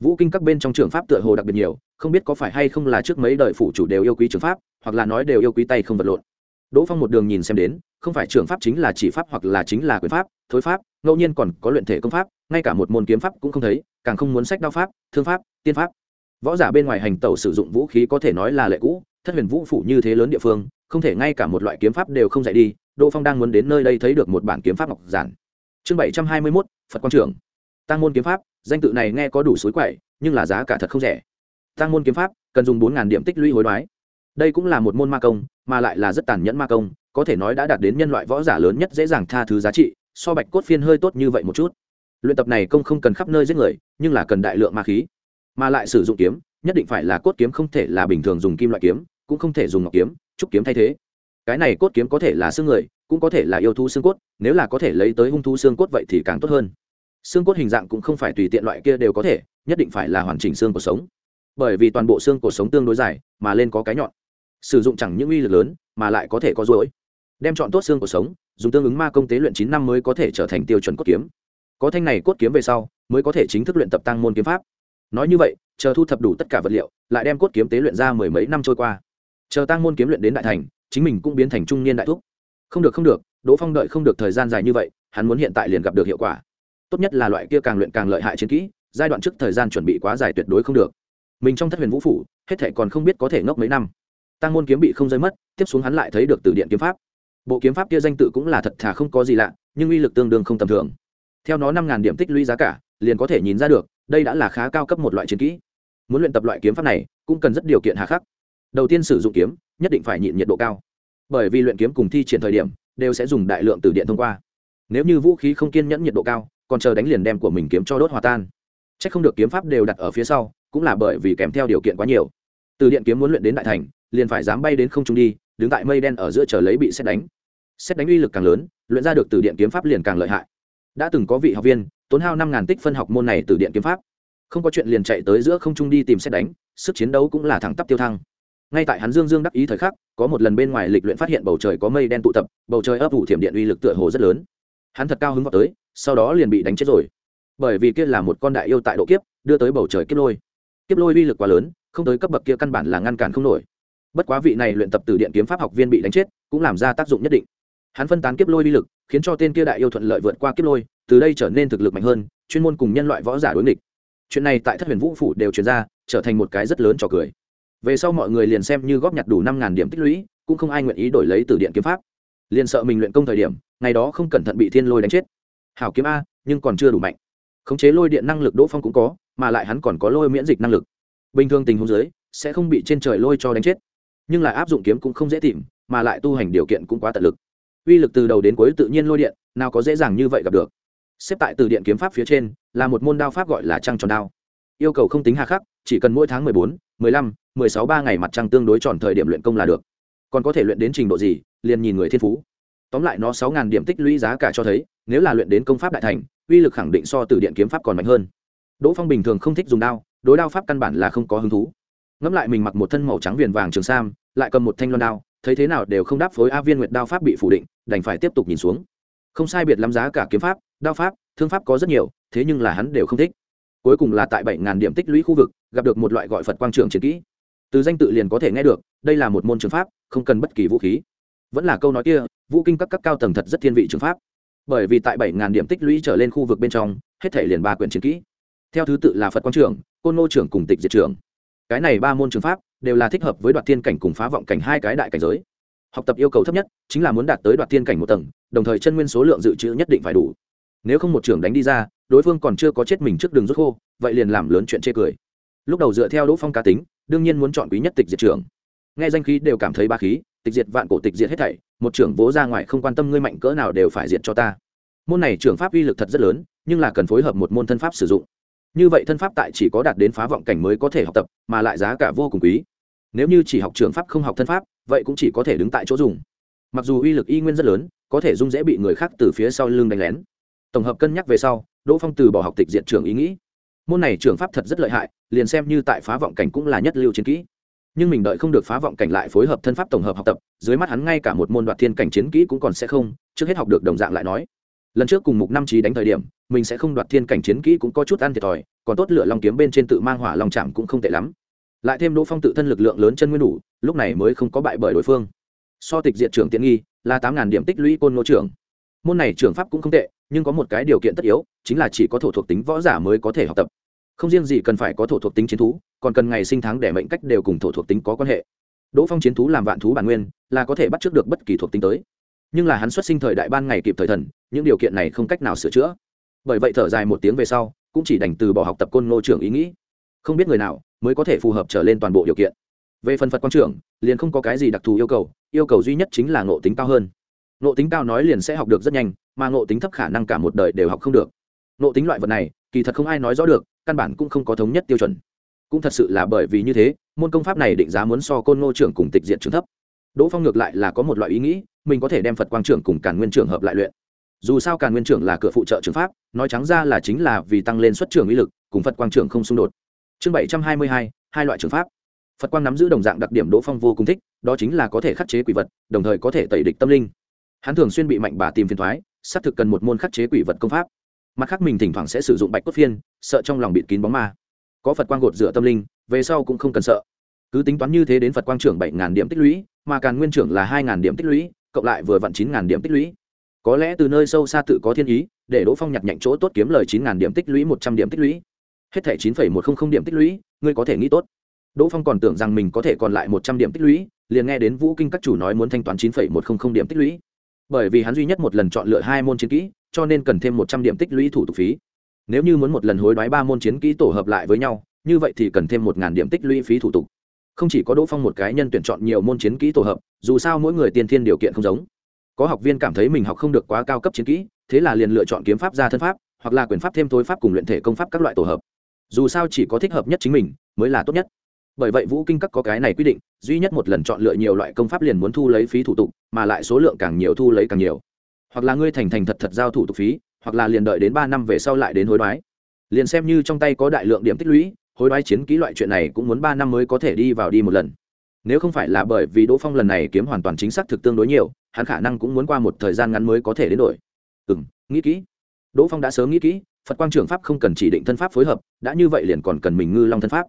Vũ kinh các bên trong trường pháp tựa hồ đặc biệt nhiều, không biết có phải hay không là trước mấy đời phụ chủ đều yêu quý trường pháp, hoặc là nói đều yêu quý tay không vật lộn. Đỗ phong một đường nhìn xem đến, không phải trường pháp chính là chỉ pháp hoặc là chính là quyền pháp, thối pháp, ngẫu nhiên còn có luyện thể công pháp, ngay cả một môn kiếm pháp cũng không thấy, càng không muốn sách đao pháp, thương pháp, tiên pháp. Võ giả bên ngoài hành tẩu sử dụng vũ khí có thể nói là lệ cũ, thất huyền vũ phủ như thế lớn địa phương, không thể ngay cả một loại kiếm pháp đều không dạy đi, đỗ phong đang muốn đến nơi đây thấy được một bản kiếm pháp ngọc giản. Chương bảy trăm hai mươi mốt, phật quang trưởng tăng môn kiếm pháp, danh tự này nghe có đủ suối quậy, nhưng là giá cả thật không rẻ. Tăng môn kiếm pháp, cần dùng bốn điểm tích lũy hối đoái. Đây cũng là một môn ma công, mà lại là rất tàn nhẫn ma công, có thể nói đã đạt đến nhân loại võ giả lớn nhất dễ dàng tha thứ giá trị, so bạch cốt phiên hơi tốt như vậy một chút. Luyện tập này công không cần khắp nơi giết người, nhưng là cần đại lượng ma khí. Mà lại sử dụng kiếm, nhất định phải là cốt kiếm không thể là bình thường dùng kim loại kiếm, cũng không thể dùng ngọc kiếm, trúc kiếm thay thế. Cái này cốt kiếm có thể là xương người, cũng có thể là yêu thú xương cốt, nếu là có thể lấy tới hung thú xương cốt vậy thì càng tốt hơn xương cốt hình dạng cũng không phải tùy tiện loại kia đều có thể, nhất định phải là hoàn chỉnh xương cuộc sống. Bởi vì toàn bộ xương cuộc sống tương đối dài, mà lên có cái nhọn. Sử dụng chẳng những uy lực lớn, mà lại có thể có dối đem chọn tốt xương của sống, dùng tương ứng ma công tế luyện chín năm mới có thể trở thành tiêu chuẩn cốt kiếm. Có thanh này cốt kiếm về sau, mới có thể chính thức luyện tập tăng môn kiếm pháp. Nói như vậy, chờ thu thập đủ tất cả vật liệu, lại đem cốt kiếm tế luyện ra mười mấy năm trôi qua. Chờ tăng môn kiếm luyện đến đại thành, chính mình cũng biến thành trung niên đại thúc. Không được không được, đỗ phong đợi không được thời gian dài như vậy, hắn muốn hiện tại liền gặp được hiệu quả tốt nhất là loại kia càng luyện càng lợi hại chiến kỹ, giai đoạn trước thời gian chuẩn bị quá dài tuyệt đối không được. Mình trong thất huyền vũ phủ, hết thể còn không biết có thể ngốc mấy năm. Tăng môn kiếm bị không rơi mất, tiếp xuống hắn lại thấy được từ điện kiếm pháp. Bộ kiếm pháp kia danh tự cũng là thật thà không có gì lạ, nhưng uy lực tương đương không tầm thường. Theo nó năm ngàn điểm tích lũy giá cả, liền có thể nhìn ra được, đây đã là khá cao cấp một loại chiến kỹ. Muốn luyện tập loại kiếm pháp này, cũng cần rất điều kiện hà khắc. Đầu tiên sử dụng kiếm, nhất định phải nhịn nhiệt độ cao. Bởi vì luyện kiếm cùng thi triển thời điểm, đều sẽ dùng đại lượng từ điện thông qua. Nếu như vũ khí không kiên nhẫn nhiệt độ cao còn chờ đánh liền đem của mình kiếm cho đốt hòa tan. C h ắ c không được kiếm pháp đều đặt ở phía sau, cũng là bởi vì kèm theo điều kiện quá nhiều. Từ điện kiếm muốn luyện đến đại thành, liền phải dám bay đến không trung đi, đứng tại mây đen ở giữa chờ lấy bị xét đánh. Xét đánh uy lực càng lớn, luyện ra được từ điện kiếm pháp liền càng lợi hại. Đã từng có vị học viên, tốn hao năm ngàn tích phân học môn này từ điện kiếm pháp. Không có chuyện liền chạy tới giữa không trung đi tìm xét đánh, sức chiến đấu cũng là thẳng tắp tiêu thăng. Ngay tại hắn dương dương đắc ý thời khắc, có một lần bên ngoài lịch luyện phát hiện bầu trời có mây đen tụ tập, bầu trời ấp ủ thiểm điện uy lực tựa hồ rất lớn. Hắn thật cao hứng vào tới sau đó liền bị đánh chết rồi. Bởi vì kia là một con đại yêu tại độ kiếp, đưa tới bầu trời kiếp lôi. Kiếp lôi uy lực quá lớn, không tới cấp bậc kia căn bản là ngăn cản không nổi. Bất quá vị này luyện tập từ điện kiếm pháp học viên bị đánh chết, cũng làm ra tác dụng nhất định. Hắn phân tán kiếp lôi uy lực, khiến cho tên kia đại yêu thuận lợi vượt qua kiếp lôi, từ đây trở nên thực lực mạnh hơn, chuyên môn cùng nhân loại võ giả đối nghịch. Chuyện này tại thất huyền vũ phủ đều truyền ra, trở thành một cái rất lớn trò cười. Về sau mọi người liền xem như góp nhặt đủ năm ngàn điểm tích lũy, cũng không ai nguyện ý đổi lấy từ điện kiếm pháp. Liền sợ mình luyện công thời điểm, ngày đó không cẩn thận bị thiên lôi đánh chết hảo kiếm a, nhưng còn chưa đủ mạnh. Khống chế lôi điện năng lực đỗ phong cũng có, mà lại hắn còn có lôi miễn dịch năng lực. Bình thường tình huống dưới, sẽ không bị trên trời lôi cho đánh chết. Nhưng lại áp dụng kiếm cũng không dễ tìm, mà lại tu hành điều kiện cũng quá tận lực. Uy lực từ đầu đến cuối tự nhiên lôi điện, nào có dễ dàng như vậy gặp được. Xếp tại từ điện kiếm pháp phía trên, là một môn đao pháp gọi là trăng tròn đao. Yêu cầu không tính hà khắc, chỉ cần mỗi tháng mười bốn, mười lăm, mười sáu ba ngày mặt trăng tương đối tròn thời điểm luyện công là được. Còn có thể luyện đến trình độ gì, liền nhìn người thiên phú tóm lại nó sáu ngàn điểm tích lũy giá cả cho thấy, nếu là luyện đến công pháp đại thành, uy lực khẳng định so từ điện kiếm pháp còn mạnh hơn. Đỗ phong bình thường không thích dùng đao, đối đao pháp căn bản là không có hứng thú. Ngẫm lại mình mặc một thân màu trắng viền vàng trường sam, lại cầm một thanh loan đao, thấy thế nào đều không đáp phối a viên nguyệt đao pháp bị phủ định, đành phải tiếp tục nhìn xuống. Không sai biệt lắm giá cả kiếm pháp, đao pháp, thương pháp có rất nhiều, thế nhưng là hắn đều không thích. Cuối cùng là tại bảy ngàn điểm tích lũy khu vực, gặp được một loại gọi phật quang trường chiến kỹ. Từ danh tự liền có thể nghe được, đây là một môn trường pháp, không cần bất kỳ vũ khí vẫn là câu nói kia, vũ kinh các các cao tầng thật rất thiên vị trường pháp. Bởi vì tại bảy ngàn điểm tích lũy trở lên khu vực bên trong, hết thể liền ba quyển chiến kỹ. Theo thứ tự là phật quang trưởng côn ngô trưởng cùng tịch diệt trưởng cái này ba môn trường pháp đều là thích hợp với đoạt thiên cảnh cùng phá vọng cảnh hai cái đại cảnh giới. Học tập yêu cầu thấp nhất chính là muốn đạt tới đoạt thiên cảnh một tầng, đồng thời chân nguyên số lượng dự trữ nhất định phải đủ. Nếu không một trưởng đánh đi ra, đối phương còn chưa có chết mình trước đường rút khô vậy liền làm lớn chuyện chê cười. Lúc đầu dựa theo đỗ phong cá tính, đương nhiên muốn chọn quý nhất tịch diệt trưởng nghe danh khí đều cảm thấy ba khí tịch diệt vạn cổ tịch diệt hết thảy, một trưởng vỗ ra ngoài không quan tâm ngươi mạnh cỡ nào đều phải diệt cho ta. Môn này trưởng pháp uy lực thật rất lớn, nhưng là cần phối hợp một môn thân pháp sử dụng. Như vậy thân pháp tại chỉ có đạt đến phá vọng cảnh mới có thể học tập, mà lại giá cả vô cùng quý. Nếu như chỉ học trường pháp không học thân pháp, vậy cũng chỉ có thể đứng tại chỗ dùng. Mặc dù uy lực y nguyên rất lớn, có thể dung dễ bị người khác từ phía sau lưng đánh lén. Tổng hợp cân nhắc về sau, đỗ phong từ bỏ học tịch diện trường ý nghĩ. Môn này trường pháp thật rất lợi hại, liền xem như tại phá vọng cảnh cũng là nhất lưu chiến kỹ nhưng mình đợi không được phá vọng cảnh lại phối hợp thân pháp tổng hợp học tập, dưới mắt hắn ngay cả một môn đoạt thiên cảnh chiến kỹ cũng còn sẽ không, trước hết học được đồng dạng lại nói. Lần trước cùng mục năm trí đánh thời điểm, mình sẽ không đoạt thiên cảnh chiến kỹ cũng có chút ăn thiệt thòi, còn tốt lựa long kiếm bên trên tự mang hỏa long chạm cũng không tệ lắm. Lại thêm đỗ phong tự thân lực lượng lớn chân nguyên đủ, lúc này mới không có bại bởi đối phương. So tịch diện trưởng tiện nghi, là tám ngàn điểm tích lũy côn ngô trưởng. Môn này trưởng pháp cũng không tệ, nhưng có một cái điều kiện tất yếu, chính là chỉ có thổ thuộc tính võ giả mới có thể học tập không riêng gì cần phải có thổ thuộc tính chiến thú, còn cần ngày sinh tháng để mệnh cách đều cùng thổ thuộc tính có quan hệ. Đỗ phong chiến thú làm vạn thú bản nguyên, là có thể bắt trước được bất kỳ thuộc tính tới. Nhưng là hắn xuất sinh thời đại ban ngày kịp thời thần, những điều kiện này không cách nào sửa chữa. Bởi vậy thở dài một tiếng về sau, cũng chỉ đành từ bỏ học tập côn ngô trưởng ý nghĩ. Không biết người nào mới có thể phù hợp trở lên toàn bộ điều kiện. Về phần phật quang trưởng, liền không có cái gì đặc thù yêu cầu yêu cầu duy nhất chính là ngộ tính cao hơn. Ngộ tính cao nói liền sẽ học được rất nhanh, mà ngộ tính thấp khả năng cả một đời đều học không được. Ngộ tính loại vật này kỳ thật không ai nói rõ được, căn bản cũng không có thống nhất tiêu chuẩn. Cũng thật sự là bởi vì như thế, môn công pháp này định giá muốn so côn ngô trưởng cùng tịch diện trưởng thấp. Đỗ phong ngược lại là có một loại ý nghĩ, mình có thể đem phật quang trưởng cùng càn nguyên trưởng hợp lại luyện. Dù sao càn nguyên trưởng là cửa phụ trợ trường pháp, nói trắng ra là chính là vì tăng lên xuất trường uy lực, cùng phật quang trưởng không xung đột. Chương bảy trăm hai mươi hai hai loại trường pháp. Phật quang nắm giữ đồng dạng đặc điểm đỗ phong vô cùng thích, đó chính là có thể khắc chế quỷ vật, đồng thời có thể tẩy địch tâm linh. Hắn thường xuyên bị mạnh bà tìm phiền thoái, xác thực cần một môn khắc chế quỷ vật công pháp mặt khác mình thỉnh thoảng sẽ sử dụng bạch cốt phiên, sợ trong lòng bịt kín bóng ma. Có phật quang gột rửa tâm linh, về sau cũng không cần sợ. Cứ tính toán như thế đến phật quang trưởng bảy ngàn điểm tích lũy, mà càn nguyên trưởng là hai ngàn điểm tích lũy, cộng lại vừa vặn chín ngàn điểm tích lũy. Có lẽ từ nơi sâu xa tự có thiên ý, để đỗ phong nhặt nhạnh chỗ tốt kiếm lời chín ngàn điểm tích lũy một trăm điểm tích lũy. Hết thẻ chín phẩy một trăm linh điểm tích lũy, ngươi có thể nghĩ tốt. Đỗ phong còn tưởng rằng mình có thể còn lại một trăm điểm tích lũy, liền nghe đến vũ kinh các chủ nói muốn thanh toán chín phẩy một trăm linh điểm tích lũy bởi vì hắn duy nhất một lần chọn lựa hai môn chiến kỹ, cho nên cần thêm một trăm điểm tích lũy thủ tục phí. Nếu như muốn một lần hối đoái ba môn chiến kỹ tổ hợp lại với nhau, như vậy thì cần thêm một ngàn điểm tích lũy phí thủ tục. Không chỉ có đỗ phong một cái nhân tuyển chọn nhiều môn chiến kỹ tổ hợp, dù sao mỗi người tiên thiên điều kiện không giống. Có học viên cảm thấy mình học không được quá cao cấp chiến kỹ, thế là liền lựa chọn kiếm pháp ra thân pháp, hoặc là quyền pháp thêm thối pháp cùng luyện thể công pháp các loại tổ hợp. Dù sao chỉ có thích hợp nhất chính mình, mới là tốt nhất bởi vậy vũ kinh các có cái này quy định, duy nhất một lần chọn lựa nhiều loại công pháp liền muốn thu lấy phí thủ tục, mà lại số lượng càng nhiều thu lấy càng nhiều. Hoặc là ngươi thành thành thật thật giao thủ tục phí, hoặc là liền đợi đến ba năm về sau lại đến hối đoái. Liền xem như trong tay có đại lượng điểm tích lũy, hối đoái chiến kỹ loại chuyện này cũng muốn ba năm mới có thể đi vào đi một lần. Nếu không phải là bởi vì đỗ phong lần này kiếm hoàn toàn chính xác thực tương đối nhiều, hắn khả năng cũng muốn qua một thời gian ngắn mới có thể đến đổi. Ừ m nghĩ kỹ. Đỗ phong đã sớm nghĩ kỹ, phật quang trưởng pháp không cần chỉ định thân pháp phối hợp, đã như vậy liền còn cần mình ngư long thân pháp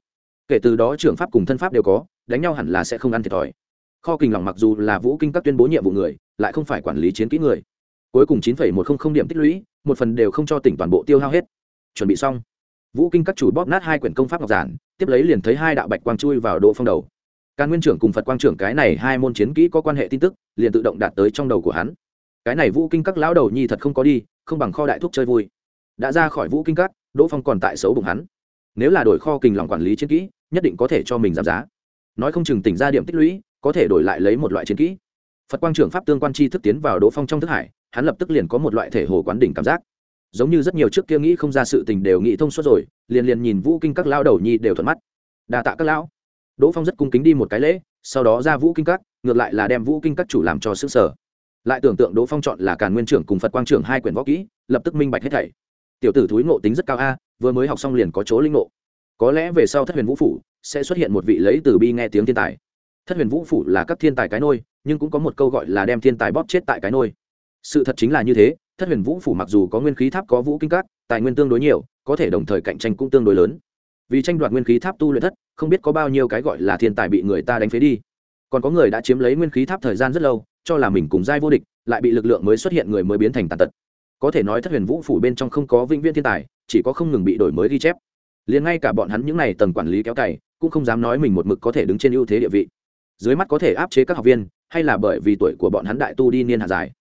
kể từ đó trưởng pháp cùng thân pháp đều có, đánh nhau hẳn là sẽ không ăn thiệt thòi. Kho kình lòng mặc dù là vũ kinh các tuyên bố nhiệm vụ người, lại không phải quản lý chiến kỹ người. Cuối cùng chín một trăm linh điểm tích lũy, một phần đều không cho tỉnh toàn bộ tiêu hao hết. Chuẩn bị xong. Vũ kinh các chủ bóp nát hai quyển công pháp ngọc giản, tiếp lấy liền thấy hai đạo bạch quang chui vào đỗ phong đầu. Càn nguyên trưởng cùng phật quang trưởng cái này hai môn chiến kỹ có quan hệ tin tức, liền tự động đạt tới trong đầu của hắn. Cái này vũ kinh các lão đầu nhi thật không có đi, không bằng kho đại thuốc chơi vui. Đã ra khỏi vũ kinh các, đỗ phong còn tại xấu bụng hắn nếu là đổi kho kình lòng quản lý chiến kỹ, nhất định có thể cho mình giảm giá. Nói không chừng tỉnh ra điểm tích lũy, có thể đổi lại lấy một loại chiến kỹ. Phật quang trưởng pháp tương quan chi thức tiến vào đỗ phong trong thức hải, hắn lập tức liền có một loại thể hồ quán đỉnh cảm giác. Giống như rất nhiều trước kia nghĩ không ra sự tình đều nghĩ thông suốt rồi, liền liền nhìn vũ kinh các lao đầu nhi đều thuận mắt. Đa tạ các lão. Đỗ phong rất cung kính đi một cái lễ, sau đó ra vũ kinh các, ngược lại là đem vũ kinh các chủ làm cho sức sở lại tưởng tượng đỗ phong chọn là càn nguyên trưởng cùng phật quang trưởng hai quyển võ kỹ, lập tức minh bạch hết thảy. Tiểu tử thúi ngộ tính rất cao a vừa mới học xong liền có chỗ linh ngộ. Có lẽ về sau thất huyền vũ phủ sẽ xuất hiện một vị lấy từ bi nghe tiếng thiên tài. Thất huyền vũ phủ là các thiên tài cái nôi, nhưng cũng có một câu gọi là đem thiên tài bóp chết tại cái nôi. Sự thật chính là như thế, thất huyền vũ phủ mặc dù có nguyên khí tháp có vũ kinh các, tài nguyên tương đối nhiều, có thể đồng thời cạnh tranh cũng tương đối lớn. Vì tranh đoạt nguyên khí tháp tu luyện thất, không biết có bao nhiêu cái gọi là thiên tài bị người ta đánh phế đi. Còn có người đã chiếm lấy nguyên khí tháp thời gian rất lâu, cho là mình cùng giai vô địch, lại bị lực lượng mới xuất hiện người mới biến thành tàn tật có thể nói thất huyền vũ phủ bên trong không có vĩnh viên thiên tài, chỉ có không ngừng bị đổi mới ghi chép. Liền ngay cả bọn hắn những n à y tầng quản lý kéo cày, cũng không dám nói mình một mực có thể đứng trên ưu thế địa vị. Dưới mắt có thể áp chế các học viên, hay là bởi vì tuổi của bọn hắn đại tu đi niên hạ dài.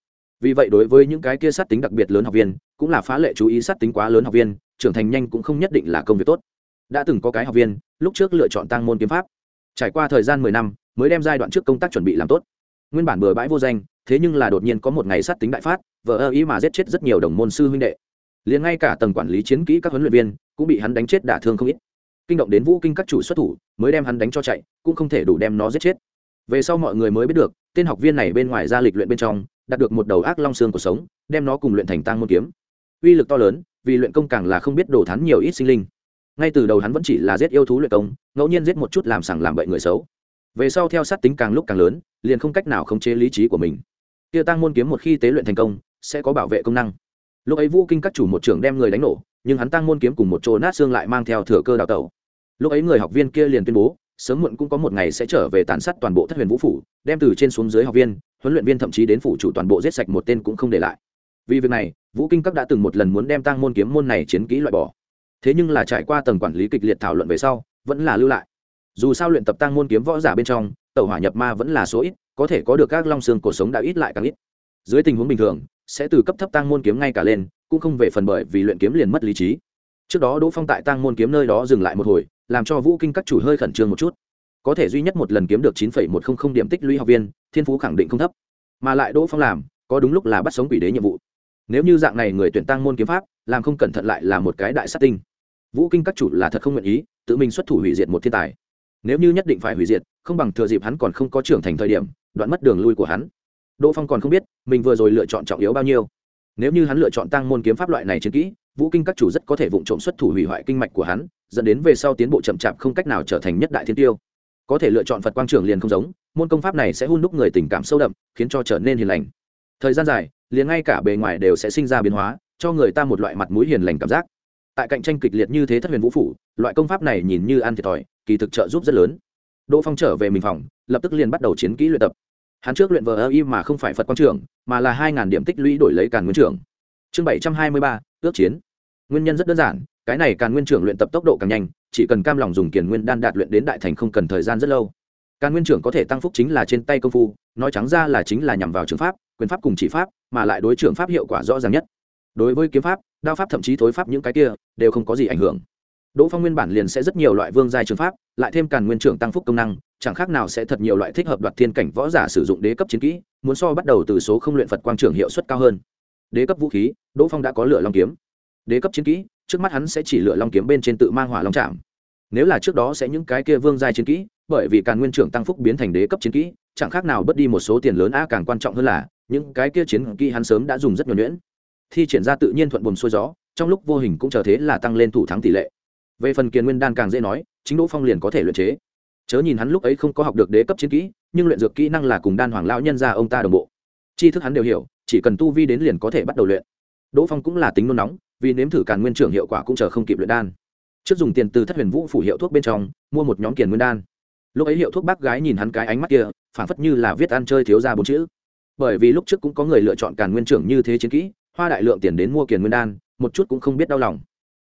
Vì vậy đối với những cái kia sát tính đặc biệt lớn học viên, cũng là phá lệ chú ý sát tính quá lớn học viên, trưởng thành nhanh cũng không nhất định là công việc tốt. Đã từng có cái học viên, lúc trước lựa chọn tăng môn kiếm pháp. Trải qua thời gian mười năm, mới đem giai đoạn trước công tác chuẩn bị làm tốt. Nguyên bản bừa bãi vô danh thế nhưng là đột nhiên có một ngày sát tính đại phát vợ ơ ý mà giết chết rất nhiều đồng môn sư huynh đệ. Liền ngay cả tầng quản lý chiến kỹ các huấn luyện viên cũng bị hắn đánh chết đả thương không ít. Kinh động đến vũ kinh các chủ xuất thủ, mới đem hắn đánh cho chạy, cũng không thể đủ đem nó giết chết. Về sau mọi người mới biết được, tên học viên này bên ngoài ra lịch luyện bên trong, đạt được một đầu ác long xương của sống, đem nó cùng luyện thành tăng môn kiếm. Uy lực to lớn, vì luyện công càng là không biết đổ thắn nhiều ít sinh linh. Ngay từ đầu hắn vẫn chỉ là giết yêu thú luyện công, ngẫu nhiên giết một chút làm sẳng làm bậy người xấu. Về sau theo sát tính càng lúc càng lớn, liền không cách nào khống chế lý trí của mình kia tăng môn kiếm một khi tế luyện thành công, sẽ có bảo vệ công năng. Lúc ấy vũ kinh các chủ một trưởng đem người đánh nổ, nhưng hắn tăng môn kiếm cùng một chỗ nát xương lại mang theo thừa cơ đào tẩu. Lúc ấy người học viên kia liền tuyên bố, sớm muộn cũng có một ngày sẽ trở về tàn sát toàn bộ thất huyền vũ phủ, đem từ trên xuống dưới học viên, huấn luyện viên thậm chí đến phủ chủ toàn bộ giết sạch một tên cũng không để lại. Vì việc này, vũ kinh các đã từng một lần muốn đem tăng môn kiếm môn này chiến kỹ loại bỏ. Thế nhưng là trải qua tầng quản lý kịch liệt thảo luận về sau, vẫn là lưu lại. Dù sao luyện tập tăng môn kiếm võ giả bên trong tàu hỏa nhập ma vẫn là số ít có thể có được các long xương cổ sống đã ít lại càng ít. Dưới tình huống bình thường, sẽ từ cấp thấp tăng môn kiếm ngay cả lên, cũng không về phần bởi vì luyện kiếm liền mất lý trí. Trước đó đỗ phong tại tăng môn kiếm nơi đó dừng lại một hồi, làm cho vũ kinh các chủ hơi khẩn trương một chút. Có thể duy nhất một lần kiếm được chín một trăm linh điểm tích lũy học viên, thiên phú khẳng định không thấp. Mà lại đỗ phong làm, có đúng lúc là bắt sống quỷ đế nhiệm vụ. Nếu như dạng này người tuyển tăng môn kiếm pháp, làm không cẩn thận lại là một cái đại sát tinh. Vũ kinh các chủ là thật không nguyện ý, tự mình xuất thủ hủy diệt một thiên tài nếu như nhất định phải hủy diệt, không bằng thừa dịp hắn còn không có trưởng thành thời điểm, đoạn mất đường lui của hắn. Đỗ phong còn không biết, mình vừa rồi lựa chọn trọng yếu bao nhiêu. Nếu như hắn lựa chọn tăng môn kiếm pháp loại này chiến kỹ, vũ kinh các chủ rất có thể vụ trộm xuất thủ hủy hoại kinh mạch của hắn, dẫn đến về sau tiến bộ chậm chạp không cách nào trở thành nhất đại thiên tiêu. Có thể lựa chọn phật quang trưởng liền không giống, môn công pháp này sẽ hôn đúc người tình cảm sâu đậm, khiến cho trở nên hiền lành. Thời gian dài, liền ngay cả bề ngoài đều sẽ sinh ra biến hóa, cho người ta một loại mặt mũi hiền lành cảm giác tại cạnh tranh kịch liệt như thế thất huyền vũ phủ, loại công pháp này nhìn như ăn thiệt thòi, kỳ thực trợ giúp rất lớn. Đỗ phong trở về mình phòng, lập tức liền bắt đầu chiến kỹ luyện tập. Hắn trước luyện vờ ơ y mà không phải phật quang trưởng, mà là hai ngàn điểm tích lũy đổi lấy càn nguyên trưởng. Chương bảy trăm hai mươi ba, ước chiến. Nguyên nhân rất đơn giản, cái này càn nguyên trưởng luyện tập tốc độ càng nhanh, chỉ cần cam lòng dùng kiền nguyên đan đạt luyện đến đại thành không cần thời gian rất lâu. Càn nguyên trưởng có thể tăng phúc chính là trên tay công phu, nói trắng ra là chính là nhằm vào trường pháp, quyền pháp cùng chỉ pháp, mà lại đối trưởng pháp hiệu quả rõ ràng nhất đối với kiếm pháp, đao pháp thậm chí thối pháp những cái kia, đều không có gì ảnh hưởng. Đỗ phong nguyên bản liền sẽ rất nhiều loại vương giai trường pháp, lại thêm càn nguyên trưởng tăng phúc công năng, chẳng khác nào sẽ thật nhiều loại thích hợp đoạt thiên cảnh võ giả sử dụng đế cấp chiến kỹ, muốn so bắt đầu từ số không luyện phật quang trưởng hiệu suất cao hơn. Đế cấp vũ khí, đỗ phong đã có lửa long kiếm. Đế cấp chiến kỹ, trước mắt hắn sẽ chỉ lựa long kiếm bên trên tự mang hỏa long trạm nếu là trước đó sẽ những cái kia vương giai chiến kỹ, bởi vì càn nguyên trưởng tăng phúc biến thành đế cấp chiến kỹ, chẳng khác nào bất đi một số tiền lớn, a, càng quan trọng hơn là, những cái kia chiến kỹ hắn sớm đã dùng rất nhuẩn nhuyễn thi triển ra tự nhiên thuận buồm xuôi gió, trong lúc vô hình cũng chờ thế là tăng lên thủ thắng tỷ lệ. Về phần kiền nguyên đan càng dễ nói, chính đỗ phong liền có thể luyện chế. Chớ nhìn hắn lúc ấy không có học được đế cấp chiến kỹ, nhưng luyện dược kỹ năng là cùng đan hoàng lão nhân ra ông ta đồng bộ. Tri thức hắn đều hiểu, chỉ cần tu vi đến liền có thể bắt đầu luyện. Đỗ phong cũng là tính nôn nóng, vì nếm thử càn nguyên trưởng hiệu quả cũng chờ không kịp luyện đan. Trước dùng tiền từ thất huyền vũ phủ hiệu thuốc bên trong, mua một nhóm kiền nguyên đan. Lúc ấy hiệu thuốc bác gái nhìn hắn cái ánh mắt kia phản phất như là viết ăn chơi thiếu ra bốn chữ. Bởi vì lúc trước cũng có người lựa chọn càn nguyên trưởng như thế chiến kỹ hoa đại lượng tiền đến mua kiền nguyên đan, một chút cũng không biết đau lòng.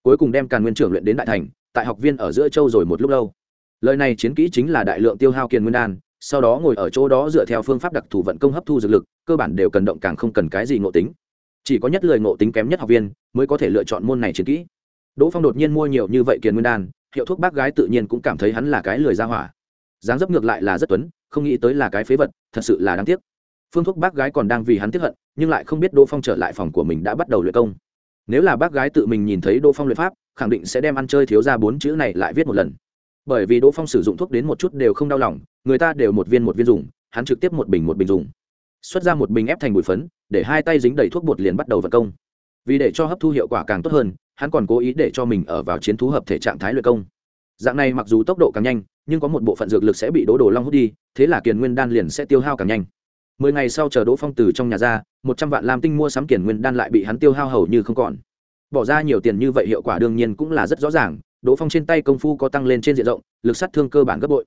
Cuối cùng đem càn nguyên trưởng luyện đến đại thành, tại học viên ở giữa châu rồi một lúc lâu. Lời này chiến kỹ chính là đại lượng tiêu hao kiền nguyên đan, sau đó ngồi ở chỗ đó dựa theo phương pháp đặc thù vận công hấp thu dược lực, cơ bản đều cần động càng không cần cái gì ngộ tính. Chỉ có nhất lời ngộ tính kém nhất học viên mới có thể lựa chọn môn này chiến kỹ. Đỗ phong đột nhiên mua nhiều như vậy kiền nguyên đan, hiệu thuốc bác gái tự nhiên cũng cảm thấy hắn là cái lười ra hỏa. Dáng dấp ngược lại là rất tuấn, không nghĩ tới là cái phế vật, thật sự là đáng tiếc phương thuốc bác gái còn đang vì hắn tiếp hận, nhưng lại không biết đỗ phong trở lại phòng của mình đã bắt đầu luyện công. Nếu là bác gái tự mình nhìn thấy đỗ phong luyện pháp, khẳng định sẽ đem ăn chơi thiếu ra bốn chữ này lại viết một lần. Bởi vì đỗ phong sử dụng thuốc đến một chút đều không đau lòng, người ta đều một viên một viên dùng, hắn trực tiếp một bình một bình dùng. Xuất ra một bình ép thành bụi phấn, để hai tay dính đầy thuốc bột liền bắt đầu vật công. Vì để cho hấp thu hiệu quả càng tốt hơn, hắn còn cố ý để cho mình ở vào chiến thú hợp thể trạng thái luyện công. Dạng này mặc dù tốc độ càng nhanh, nhưng có một bộ phận dược lực sẽ bị đỗ đồ long hút đi, thế là kiền nguyên đan liền sẽ tiêu hao càng nhanh mười ngày sau chờ đỗ phong từ trong nhà ra, một trăm vạn lam tinh mua sắm kiền nguyên đan lại bị hắn tiêu hao hầu như không còn. Bỏ ra nhiều tiền như vậy hiệu quả đương nhiên cũng là rất rõ ràng, đỗ phong trên tay công phu có tăng lên trên diện rộng, lực sát thương cơ bản gấp bội.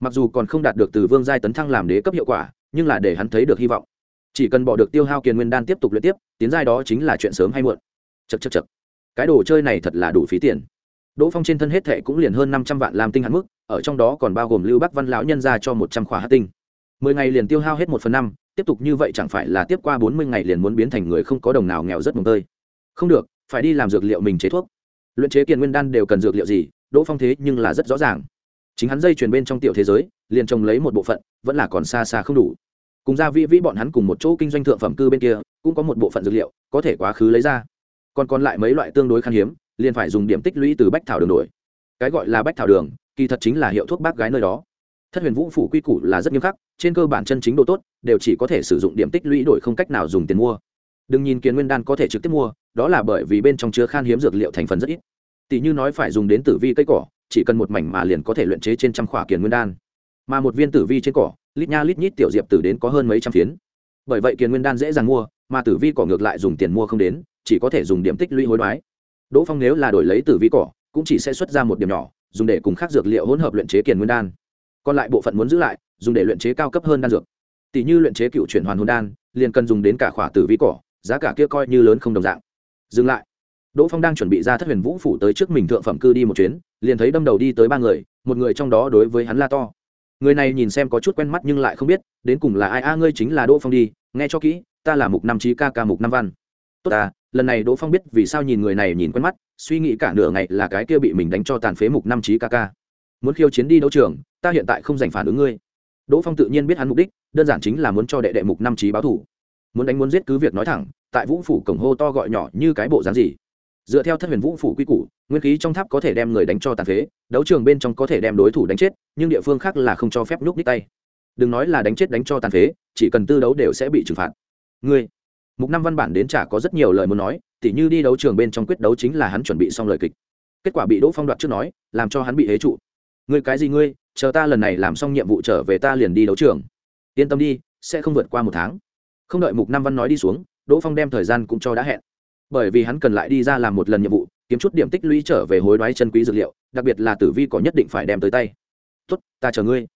Mặc dù còn không đạt được từ vương giai tấn thăng làm đế cấp hiệu quả, nhưng là để hắn thấy được hy vọng. Chỉ cần bỏ được tiêu hao kiền nguyên đan tiếp tục luyện tiếp, tiến giai đó chính là chuyện sớm hay muộn. Chật chật chật cái đồ chơi này thật là đủ phí tiền. Đỗ phong trên thân hết thệ cũng liền hơn năm trăm vạn làm tinh hạn mức, ở trong đó còn bao gồm lưu bắc văn lão nhân ra cho một trăm khỏa hát tinh mười ngày liền tiêu hao hết một phần năm, tiếp tục như vậy chẳng phải là tiếp qua bốn mươi ngày liền muốn biến thành người không có đồng nào nghèo rất mồng tơi. Không được, phải đi làm dược liệu mình chế thuốc. Luyện chế kiền nguyên đan đều cần dược liệu gì, đỗ phong thế nhưng là rất rõ ràng. Chính hắn dây truyền bên trong tiểu thế giới, liền trồng lấy một bộ phận, vẫn là còn xa xa không đủ. Cùng ra vĩ vĩ bọn hắn cùng một chỗ kinh doanh thượng phẩm cư bên kia, cũng có một bộ phận dược liệu, có thể quá khứ lấy ra. Còn còn lại mấy loại tương đối khan hiếm, liền phải dùng điểm tích lũy từ bách thảo đường đổi. Cái gọi là bách thảo đường, kỳ thật chính là hiệu thuốc bác gái nơi đó thất huyền vũ phủ quy củ là rất nghiêm khắc, trên cơ bản chân chính độ tốt, đều chỉ có thể sử dụng điểm tích lũy đổi không cách nào dùng tiền mua. Đừng nhìn kiến nguyên đan có thể trực tiếp mua, đó là bởi vì bên trong chứa khan hiếm dược liệu thành phần rất ít. Tỷ như nói phải dùng đến tử vi cây cỏ, chỉ cần một mảnh mà liền có thể luyện chế trên trăm khỏa kiền nguyên đan. Mà một viên tử vi trên cỏ, lít nha lít nhít tiểu diệp tử đến có hơn mấy trăm phiến. Bởi vậy kiền nguyên đan dễ dàng mua, mà tử vi cỏ ngược lại dùng tiền mua không đến, chỉ có thể dùng điểm tích lũy hối đoái. Đỗ phong nếu là đổi lấy tử vi cỏ, cũng chỉ sẽ xuất ra một điểm nhỏ, dùng để cùng khác dược liệu hỗn hợp luyện chế kiền nguyên đan còn lại bộ phận muốn giữ lại, dùng để luyện chế cao cấp hơn đan dược. Tỷ như luyện chế cựu chuyển hoàn hồn đan, liền cần dùng đến cả khỏa tử vi cỏ, giá cả kia coi như lớn không đồng dạng. Dừng lại. Đỗ phong đang chuẩn bị ra thất huyền vũ phủ tới trước mình thượng phẩm cư đi một chuyến, liền thấy đâm đầu đi tới ba người, một người trong đó đối với hắn la to. Người này nhìn xem có chút quen mắt nhưng lại không biết, đến cùng là ai? A, ngươi chính là đỗ phong đi, nghe cho kỹ, ta là mục năm trí ca ca mục năm văn. Tốt à lần này đỗ phong biết vì sao nhìn người này nhìn quen mắt, suy nghĩ cả nửa ngày là cái kia bị mình đánh cho tàn phế mục năm trí ca ca muốn khiêu chiến đi đấu trường, ta hiện tại không giành phản ứng ngươi. Đỗ phong tự nhiên biết hắn mục đích, đơn giản chính là muốn cho đệ đệ mục năm trí báo thủ. Muốn đánh muốn giết cứ việc nói thẳng, tại vũ phủ cổng hô to gọi nhỏ như cái bộ dáng gì. Dựa theo thất huyền vũ phủ quy củ, nguyên khí trong tháp có thể đem người đánh cho tàn phế, đấu trường bên trong có thể đem đối thủ đánh chết, nhưng địa phương khác là không cho phép nhúc ních tay. Đừng nói là đánh chết đánh cho tàn phế, chỉ cần tư đấu đều sẽ bị trừng phạt. Ngươi, mục năm văn bản đến chả có rất nhiều lời muốn nói, tỉ như đi đấu trường bên trong quyết đấu chính là hắn chuẩn bị xong lời kịch. Kết quả bị đỗ phong đoạt trước nói, làm cho hắn bị hế trụ ngươi cái gì ngươi, chờ ta lần này làm xong nhiệm vụ trở về ta liền đi đấu trường. Yên tâm đi, sẽ không vượt qua một tháng. Không đợi mục Nam văn nói đi xuống, đỗ phong đem thời gian cũng cho đã hẹn. Bởi vì hắn cần lại đi ra làm một lần nhiệm vụ, kiếm chút điểm tích lũy trở về hối đoái chân quý dược liệu, đặc biệt là tử vi có nhất định phải đem tới tay. Tốt, ta chờ ngươi.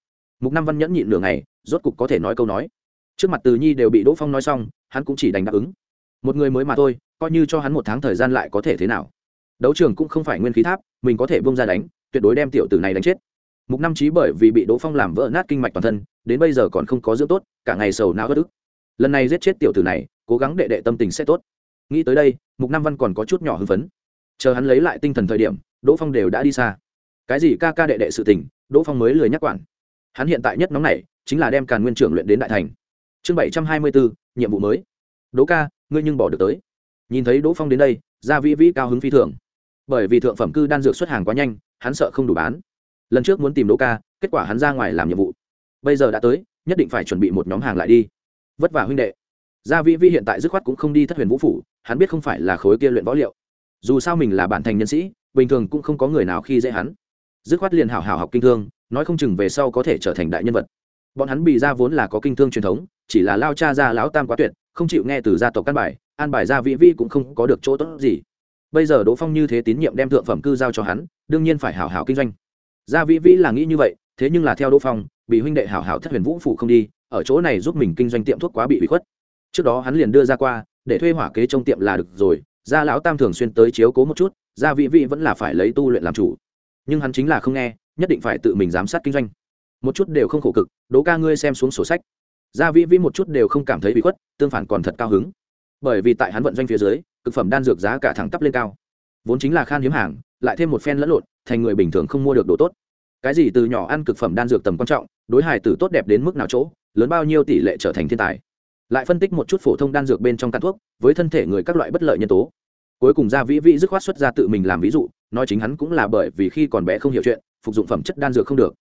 Mục Nam văn nhẫn nhịn nửa ngày, rốt cục có thể nói câu nói. Trước mặt từ nhi đều bị đỗ phong nói xong, hắn cũng chỉ đành đáp ứng. Một người mới mà thôi, coi như cho hắn một tháng thời gian lại có thể thế nào? Đấu trường cũng không phải nguyên khí tháp, mình có thể bông ra đánh tuyệt đối đem tiểu tử này đánh chết. Mục năm trí bởi vì bị đỗ phong làm vỡ nát kinh mạch toàn thân, đến bây giờ còn không có dưỡng tốt, cả ngày sầu não bất ức. Lần này giết chết tiểu tử này, cố gắng đệ đệ tâm tình sẽ tốt. Nghĩ tới đây, mục năm văn còn có chút nhỏ hưng phấn. Chờ hắn lấy lại tinh thần thời điểm, đỗ phong đều đã đi xa. Cái gì ca ca đệ đệ sự tình, đỗ phong mới lười nhắc quản. Hắn hiện tại nhất nóng này chính là đem càn nguyên trưởng luyện đến đại thành. Chương bảy trăm hai mươi bốn nhiệm vụ mới. Đỗ ca, ngươi nhưng bỏ được tới. Nhìn thấy đỗ phong đến đây, gia vĩ vĩ cao hứng phi thường. Bởi vì thượng phẩm cư đan dược xuất hàng quá nhanh hắn sợ không đủ bán. Lần trước muốn tìm đỗ ca, kết quả hắn ra ngoài làm nhiệm vụ. Bây giờ đã tới, nhất định phải chuẩn bị một nhóm hàng lại đi. Vất vả huynh đệ. Gia vĩ vĩ hiện tại dứt khoát cũng không đi thất huyền vũ phủ, hắn biết không phải là khối kia luyện võ liệu. Dù sao mình là bản thành nhân sĩ, bình thường cũng không có người nào khi dễ hắn. Dứt khoát liền hảo hảo học kinh thương, nói không chừng về sau có thể trở thành đại nhân vật. Bọn hắn bị ra vốn là có kinh thương truyền thống, chỉ là lao cha ra lão tam quá tuyệt, không chịu nghe từ gia tộc căn bài, an bài gia vĩ vi cũng không có được chỗ tốt gì bây giờ đỗ phong như thế tín nhiệm đem thượng phẩm cư giao cho hắn, đương nhiên phải hảo hảo kinh doanh. Gia vĩ vĩ là nghĩ như vậy, thế nhưng là theo đỗ phong, bị huynh đệ hảo hảo thất huyền vũ phụ không đi, ở chỗ này giúp mình kinh doanh tiệm thuốc quá bị bị khuất. Trước đó hắn liền đưa ra qua, để thuê hỏa kế trong tiệm là được rồi, gia lão tam thường xuyên tới chiếu cố một chút, gia vĩ vĩ vẫn là phải lấy tu luyện làm chủ. Nhưng hắn chính là không nghe, nhất định phải tự mình giám sát kinh doanh. Một chút đều không khổ cực đố ca ngươi xem xuống sổ sách. Gia vĩ vĩ một chút đều không cảm thấy bị khuất, tương phản còn thật cao hứng. Bởi vì tại hắn vận doanh phía dưới thực phẩm đan dược giá cả thẳng tắp lên cao. Vốn chính là khan hiếm hàng, lại thêm một phen lẫn lộn, thành người bình thường không mua được đồ tốt. Cái gì từ nhỏ ăn cực phẩm đan dược tầm quan trọng, đối hài tử tốt đẹp đến mức nào chỗ, lớn bao nhiêu tỷ lệ trở thành thiên tài. Lại phân tích một chút phổ thông đan dược bên trong căn thuốc, với thân thể người các loại bất lợi nhân tố. Cuối cùng gia vĩ vĩ dứt khoát xuất ra tự mình làm ví dụ, nói chính hắn cũng là bởi vì khi còn bé không hiểu chuyện, phục dụng phẩm chất đan dược không được.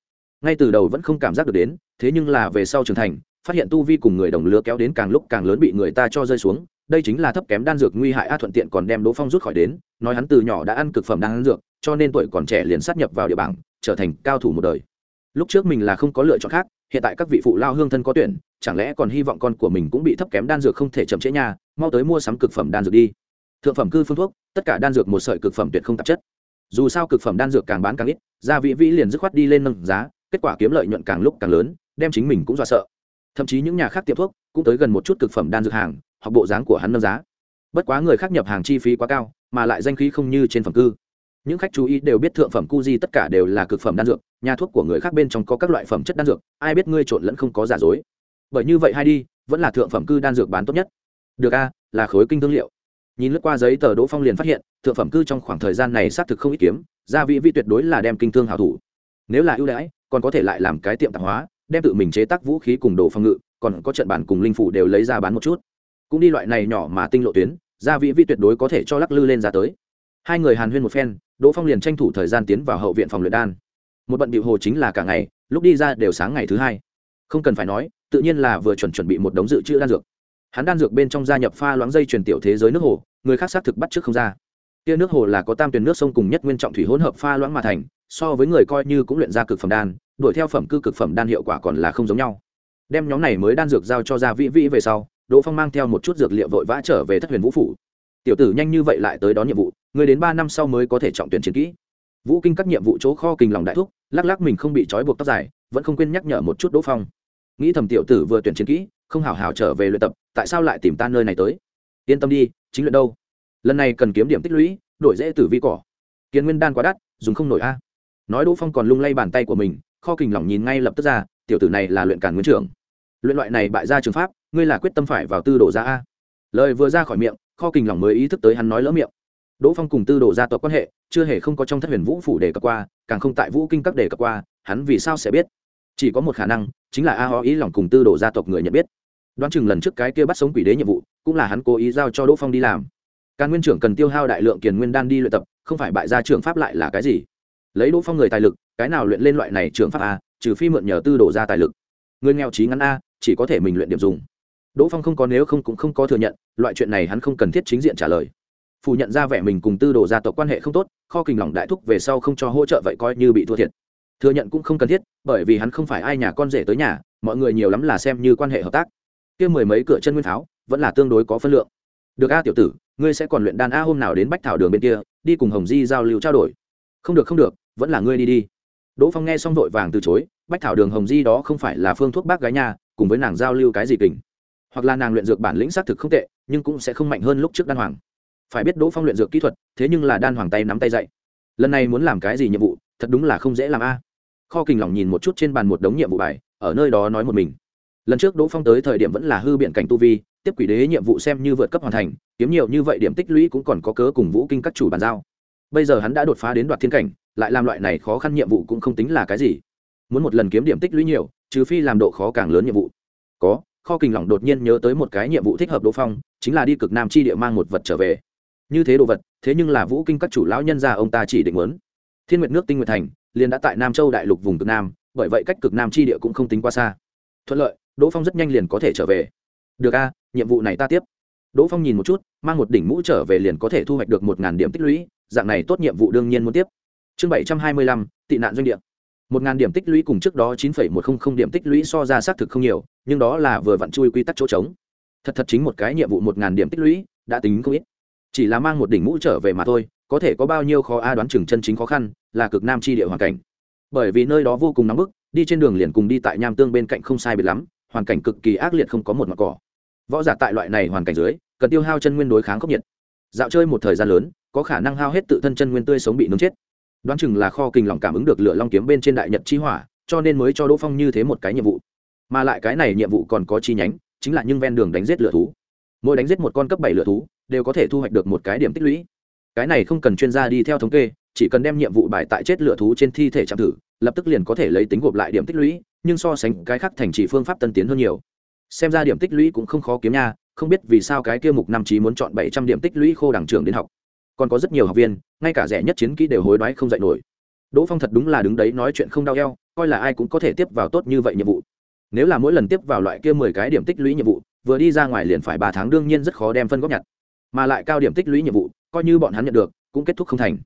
Ngay từ đầu vẫn không cảm giác được đến, thế nhưng là về sau trưởng thành, phát hiện tu vi cùng người đồng lứa kéo đến càng lúc càng lớn bị người ta cho rơi xuống đây chính là thấp kém đan dược nguy hại, a thuận tiện còn đem đỗ phong rút khỏi đến, nói hắn từ nhỏ đã ăn cực phẩm đan dược, cho nên tuổi còn trẻ liền sát nhập vào địa bảng, trở thành cao thủ một đời. Lúc trước mình là không có lựa chọn khác, hiện tại các vị phụ lao hương thân có tuyển, chẳng lẽ còn hy vọng con của mình cũng bị thấp kém đan dược không thể chậm trễ nhà mau tới mua sắm cực phẩm đan dược đi. Thượng phẩm cư phương thuốc, tất cả đan dược một sợi cực phẩm tuyệt không tạp chất. Dù sao cực phẩm đan dược càng bán càng ít, gia vị vĩ liền dứt khoát đi lên nâng giá, kết quả kiếm lợi nhuận càng lúc càng lớn, đem chính mình cũng dọa sợ. Thậm chí những nhà khác tiệm thuốc cũng tới gần một chút cực phẩm đan dược hàng hoặc bộ dáng của hắn nâng giá. Bất quá người khác nhập hàng chi phí quá cao, mà lại danh khí không như trên phẩm cư. Những khách chú ý đều biết thượng phẩm cu di tất cả đều là cực phẩm đan dược, nhà thuốc của người khác bên trong có các loại phẩm chất đan dược, ai biết ngươi trộn lẫn không có giả dối. Bởi như vậy hay đi, vẫn là thượng phẩm cư đan dược bán tốt nhất. Được a, là khối kinh thương liệu. Nhìn lướt qua giấy tờ đỗ phong liền phát hiện, thượng phẩm cư trong khoảng thời gian này xác thực không ít kiếm, gia vị vi tuyệt đối là đem kinh thương hảo thủ. Nếu là ưu đãi, còn có thể lại làm cái tiệm tạp hóa, đem tự mình chế tác vũ khí cùng đồ phòng ngự, còn có trận bản cùng linh phủ đều lấy ra bán một chút cũng đi loại này nhỏ mà tinh lộ tuyến, gia vị vi tuyệt đối có thể cho lắc lư lên ra tới. Hai người hàn huyên một phen, đỗ phong liền tranh thủ thời gian tiến vào hậu viện phòng luyện đan. Một bận điệu hồ chính là cả ngày, lúc đi ra đều sáng ngày thứ hai. Không cần phải nói, tự nhiên là vừa chuẩn chuẩn bị một đống dự trữ đan dược. Hắn đan dược bên trong gia nhập pha loãng dây truyền tiểu thế giới nước hồ, người khác xác thực bắt trước không ra. Tia nước hồ là có tam tuyển nước sông cùng nhất nguyên trọng thủy hỗn hợp pha loãng mà thành, so với người coi như cũng luyện ra cực phẩm đan, đuổi theo phẩm cư cực phẩm đan hiệu quả còn là không giống nhau. Đem nhóm này mới đan dược giao cho gia vĩ vĩ về sau đỗ phong mang theo một chút dược liệu vội vã trở về thất huyền vũ phủ. Tiểu tử nhanh như vậy lại tới đón nhiệm vụ người đến ba năm sau mới có thể trọng tuyển chiến kỹ. Vũ kinh các nhiệm vụ chỗ kho kình lòng đại thúc, lắc lắc mình không bị trói buộc tóc dài, vẫn không quên nhắc nhở một chút đỗ phong. Nghĩ thầm tiểu tử vừa tuyển chiến kỹ, không hào hào trở về luyện tập, tại sao lại tìm ta nơi này tới? Yên tâm đi, chính luyện đâu? Lần này cần kiếm điểm tích lũy, đổi dễ tử vi cỏ. Kiến nguyên đan quá đắt, dùng không nổi a. Nói đỗ phong còn lung lay bàn tay của mình, kho kình lỏng nhìn ngay lập tức ra, tiểu tử này là luyện cản nguyên trưởng luyện loại này bại ra trường pháp, ngươi là quyết tâm phải vào tư đồ ra a. Lời vừa ra khỏi miệng, kho kình lỏng mới ý thức tới hắn nói lỡ miệng. Đỗ phong cùng tư đồ gia tộc quan hệ, chưa hề không có trong thất huyền vũ phủ đề cập qua, càng không tại vũ kinh các đề cập qua, hắn vì sao sẽ biết? Chỉ có một khả năng, chính là a ho ý lòng cùng tư đồ gia tộc người nhận biết. Đoán chừng lần trước cái kia bắt sống quỷ đế nhiệm vụ, cũng là hắn cố ý giao cho đỗ phong đi làm. Càn nguyên trưởng cần tiêu hao đại lượng kiền nguyên đan đi luyện tập, không phải bại gia trưởng pháp lại là cái gì? Lấy đỗ phong người tài lực, cái nào luyện lên loại này trưởng pháp a, trừ phi mượn nhờ tư đồ ra tài lực. Người nghèo trí ngắn a chỉ có thể mình luyện điểm dùng. Đỗ phong không có nếu không cũng không có thừa nhận, loại chuyện này hắn không cần thiết chính diện trả lời. Phủ nhận ra vẻ mình cùng tư đồ gia tộc quan hệ không tốt, kho kình lỏng đại thúc về sau không cho hỗ trợ vậy coi như bị thua thiệt. Thừa nhận cũng không cần thiết, bởi vì hắn không phải ai nhà con rể tới nhà, mọi người nhiều lắm là xem như quan hệ hợp tác. Kia mười mấy cửa chân nguyên pháo, vẫn là tương đối có phân lượng. Được a tiểu tử, ngươi sẽ còn luyện đan a hôm nào đến bách thảo đường bên kia, đi cùng hồng di giao lưu trao đổi. Không được không được, vẫn là ngươi đi đi. Đỗ phong nghe xong vội vàng từ chối, bách thảo đường hồng di đó không phải là phương thuốc bác gái nhà cùng với nàng giao lưu cái gì kình. Hoặc là nàng luyện dược bản lĩnh xác thực không tệ, nhưng cũng sẽ không mạnh hơn lúc trước đan hoàng. Phải biết đỗ phong luyện dược kỹ thuật, thế nhưng là đan hoàng tay nắm tay dạy. Lần này muốn làm cái gì nhiệm vụ, thật đúng là không dễ làm a. Kho kình lỏng nhìn một chút trên bàn một đống nhiệm vụ bài, ở nơi đó nói một mình. Lần trước đỗ phong tới thời điểm vẫn là hư biện cảnh tu vi, tiếp quỷ đế nhiệm vụ xem như vượt cấp hoàn thành, kiếm nhiều như vậy điểm tích lũy cũng còn có cớ cùng vũ kinh các chủ bàn giao. Bây giờ hắn đã đột phá đến đoạt thiên cảnh, lại làm loại này khó khăn nhiệm vụ cũng không tính là cái gì. Muốn một lần kiếm điểm tích lũy nhiều trừ phi làm độ khó càng lớn nhiệm vụ. Có, kho kình lỏng đột nhiên nhớ tới một cái nhiệm vụ thích hợp đỗ phong, chính là đi cực nam chi địa mang một vật trở về. Như thế đồ vật, thế nhưng là vũ kinh các chủ lão nhân gia ông ta chỉ định muốn. Thiên nguyệt nước tinh nguyệt thành, liền đã tại nam châu đại lục vùng cực nam, bởi vậy cách cực nam chi địa cũng không tính quá xa. Thuận lợi, đỗ phong rất nhanh liền có thể trở về. Được a, nhiệm vụ này ta tiếp. Đỗ phong nhìn một chút, mang một đỉnh mũ trở về liền có thể thu hoạch được một điểm tích lũy, dạng này tốt nhiệm vụ đương nhiên muốn tiếp. Chương bảy trăm hai mươi lăm, tị nạn doanh địa một ngàn điểm tích lũy cùng trước đó chín phẩy một không không điểm tích lũy so ra xác thực không nhiều, nhưng đó là vừa vặn chui quy tắc chỗ trống. Thật thật chính một cái nhiệm vụ một ngàn điểm tích lũy, đã tính không ít. Chỉ là mang một đỉnh mũ trở về mà thôi, có thể có bao nhiêu khó a đoán chừng chân chính khó khăn, là cực nam chi địa hoàn cảnh. Bởi vì nơi đó vô cùng nóng bức, đi trên đường liền cùng đi tại nham tương bên cạnh không sai biệt lắm, hoàn cảnh cực kỳ ác liệt không có một mặt cỏ. Võ giả tại loại này hoàn cảnh dưới, cần tiêu hao chân nguyên đối kháng khốc nhiệt. Dạo chơi một thời gian lớn, có khả năng hao hết tự thân chân nguyên tươi sống bị nướng chết đoán chừng là kho kinh lòng cảm ứng được lửa long kiếm bên trên đại nhật chi hỏa, cho nên mới cho đỗ phong như thế một cái nhiệm vụ. Mà lại cái này nhiệm vụ còn có chi nhánh, chính là nhưng ven đường đánh giết lửa thú. Mỗi đánh giết một con cấp bảy lửa thú, đều có thể thu hoạch được một cái điểm tích lũy. Cái này không cần chuyên gia đi theo thống kê, chỉ cần đem nhiệm vụ bài tại chết lửa thú trên thi thể chạm thử, lập tức liền có thể lấy tính gộp lại điểm tích lũy, nhưng so sánh cái khác thành chỉ phương pháp tân tiến hơn nhiều. Xem ra điểm tích lũy cũng không khó kiếm nha, không biết vì sao cái kia mục năm trí muốn chọn bảy trăm điểm tích lũy khô đẳng trường đến học còn có rất nhiều học viên, ngay cả rẻ nhất chiến kỹ đều hối đoái không dạy nổi. Đỗ phong thật đúng là đứng đấy nói chuyện không đau eo, coi là ai cũng có thể tiếp vào tốt như vậy nhiệm vụ. Nếu là mỗi lần tiếp vào loại kia mười cái điểm tích lũy nhiệm vụ, vừa đi ra ngoài liền phải ba tháng đương nhiên rất khó đem phân góp nhặt. Mà lại cao điểm tích lũy nhiệm vụ, coi như bọn hắn nhận được, cũng kết thúc không thành.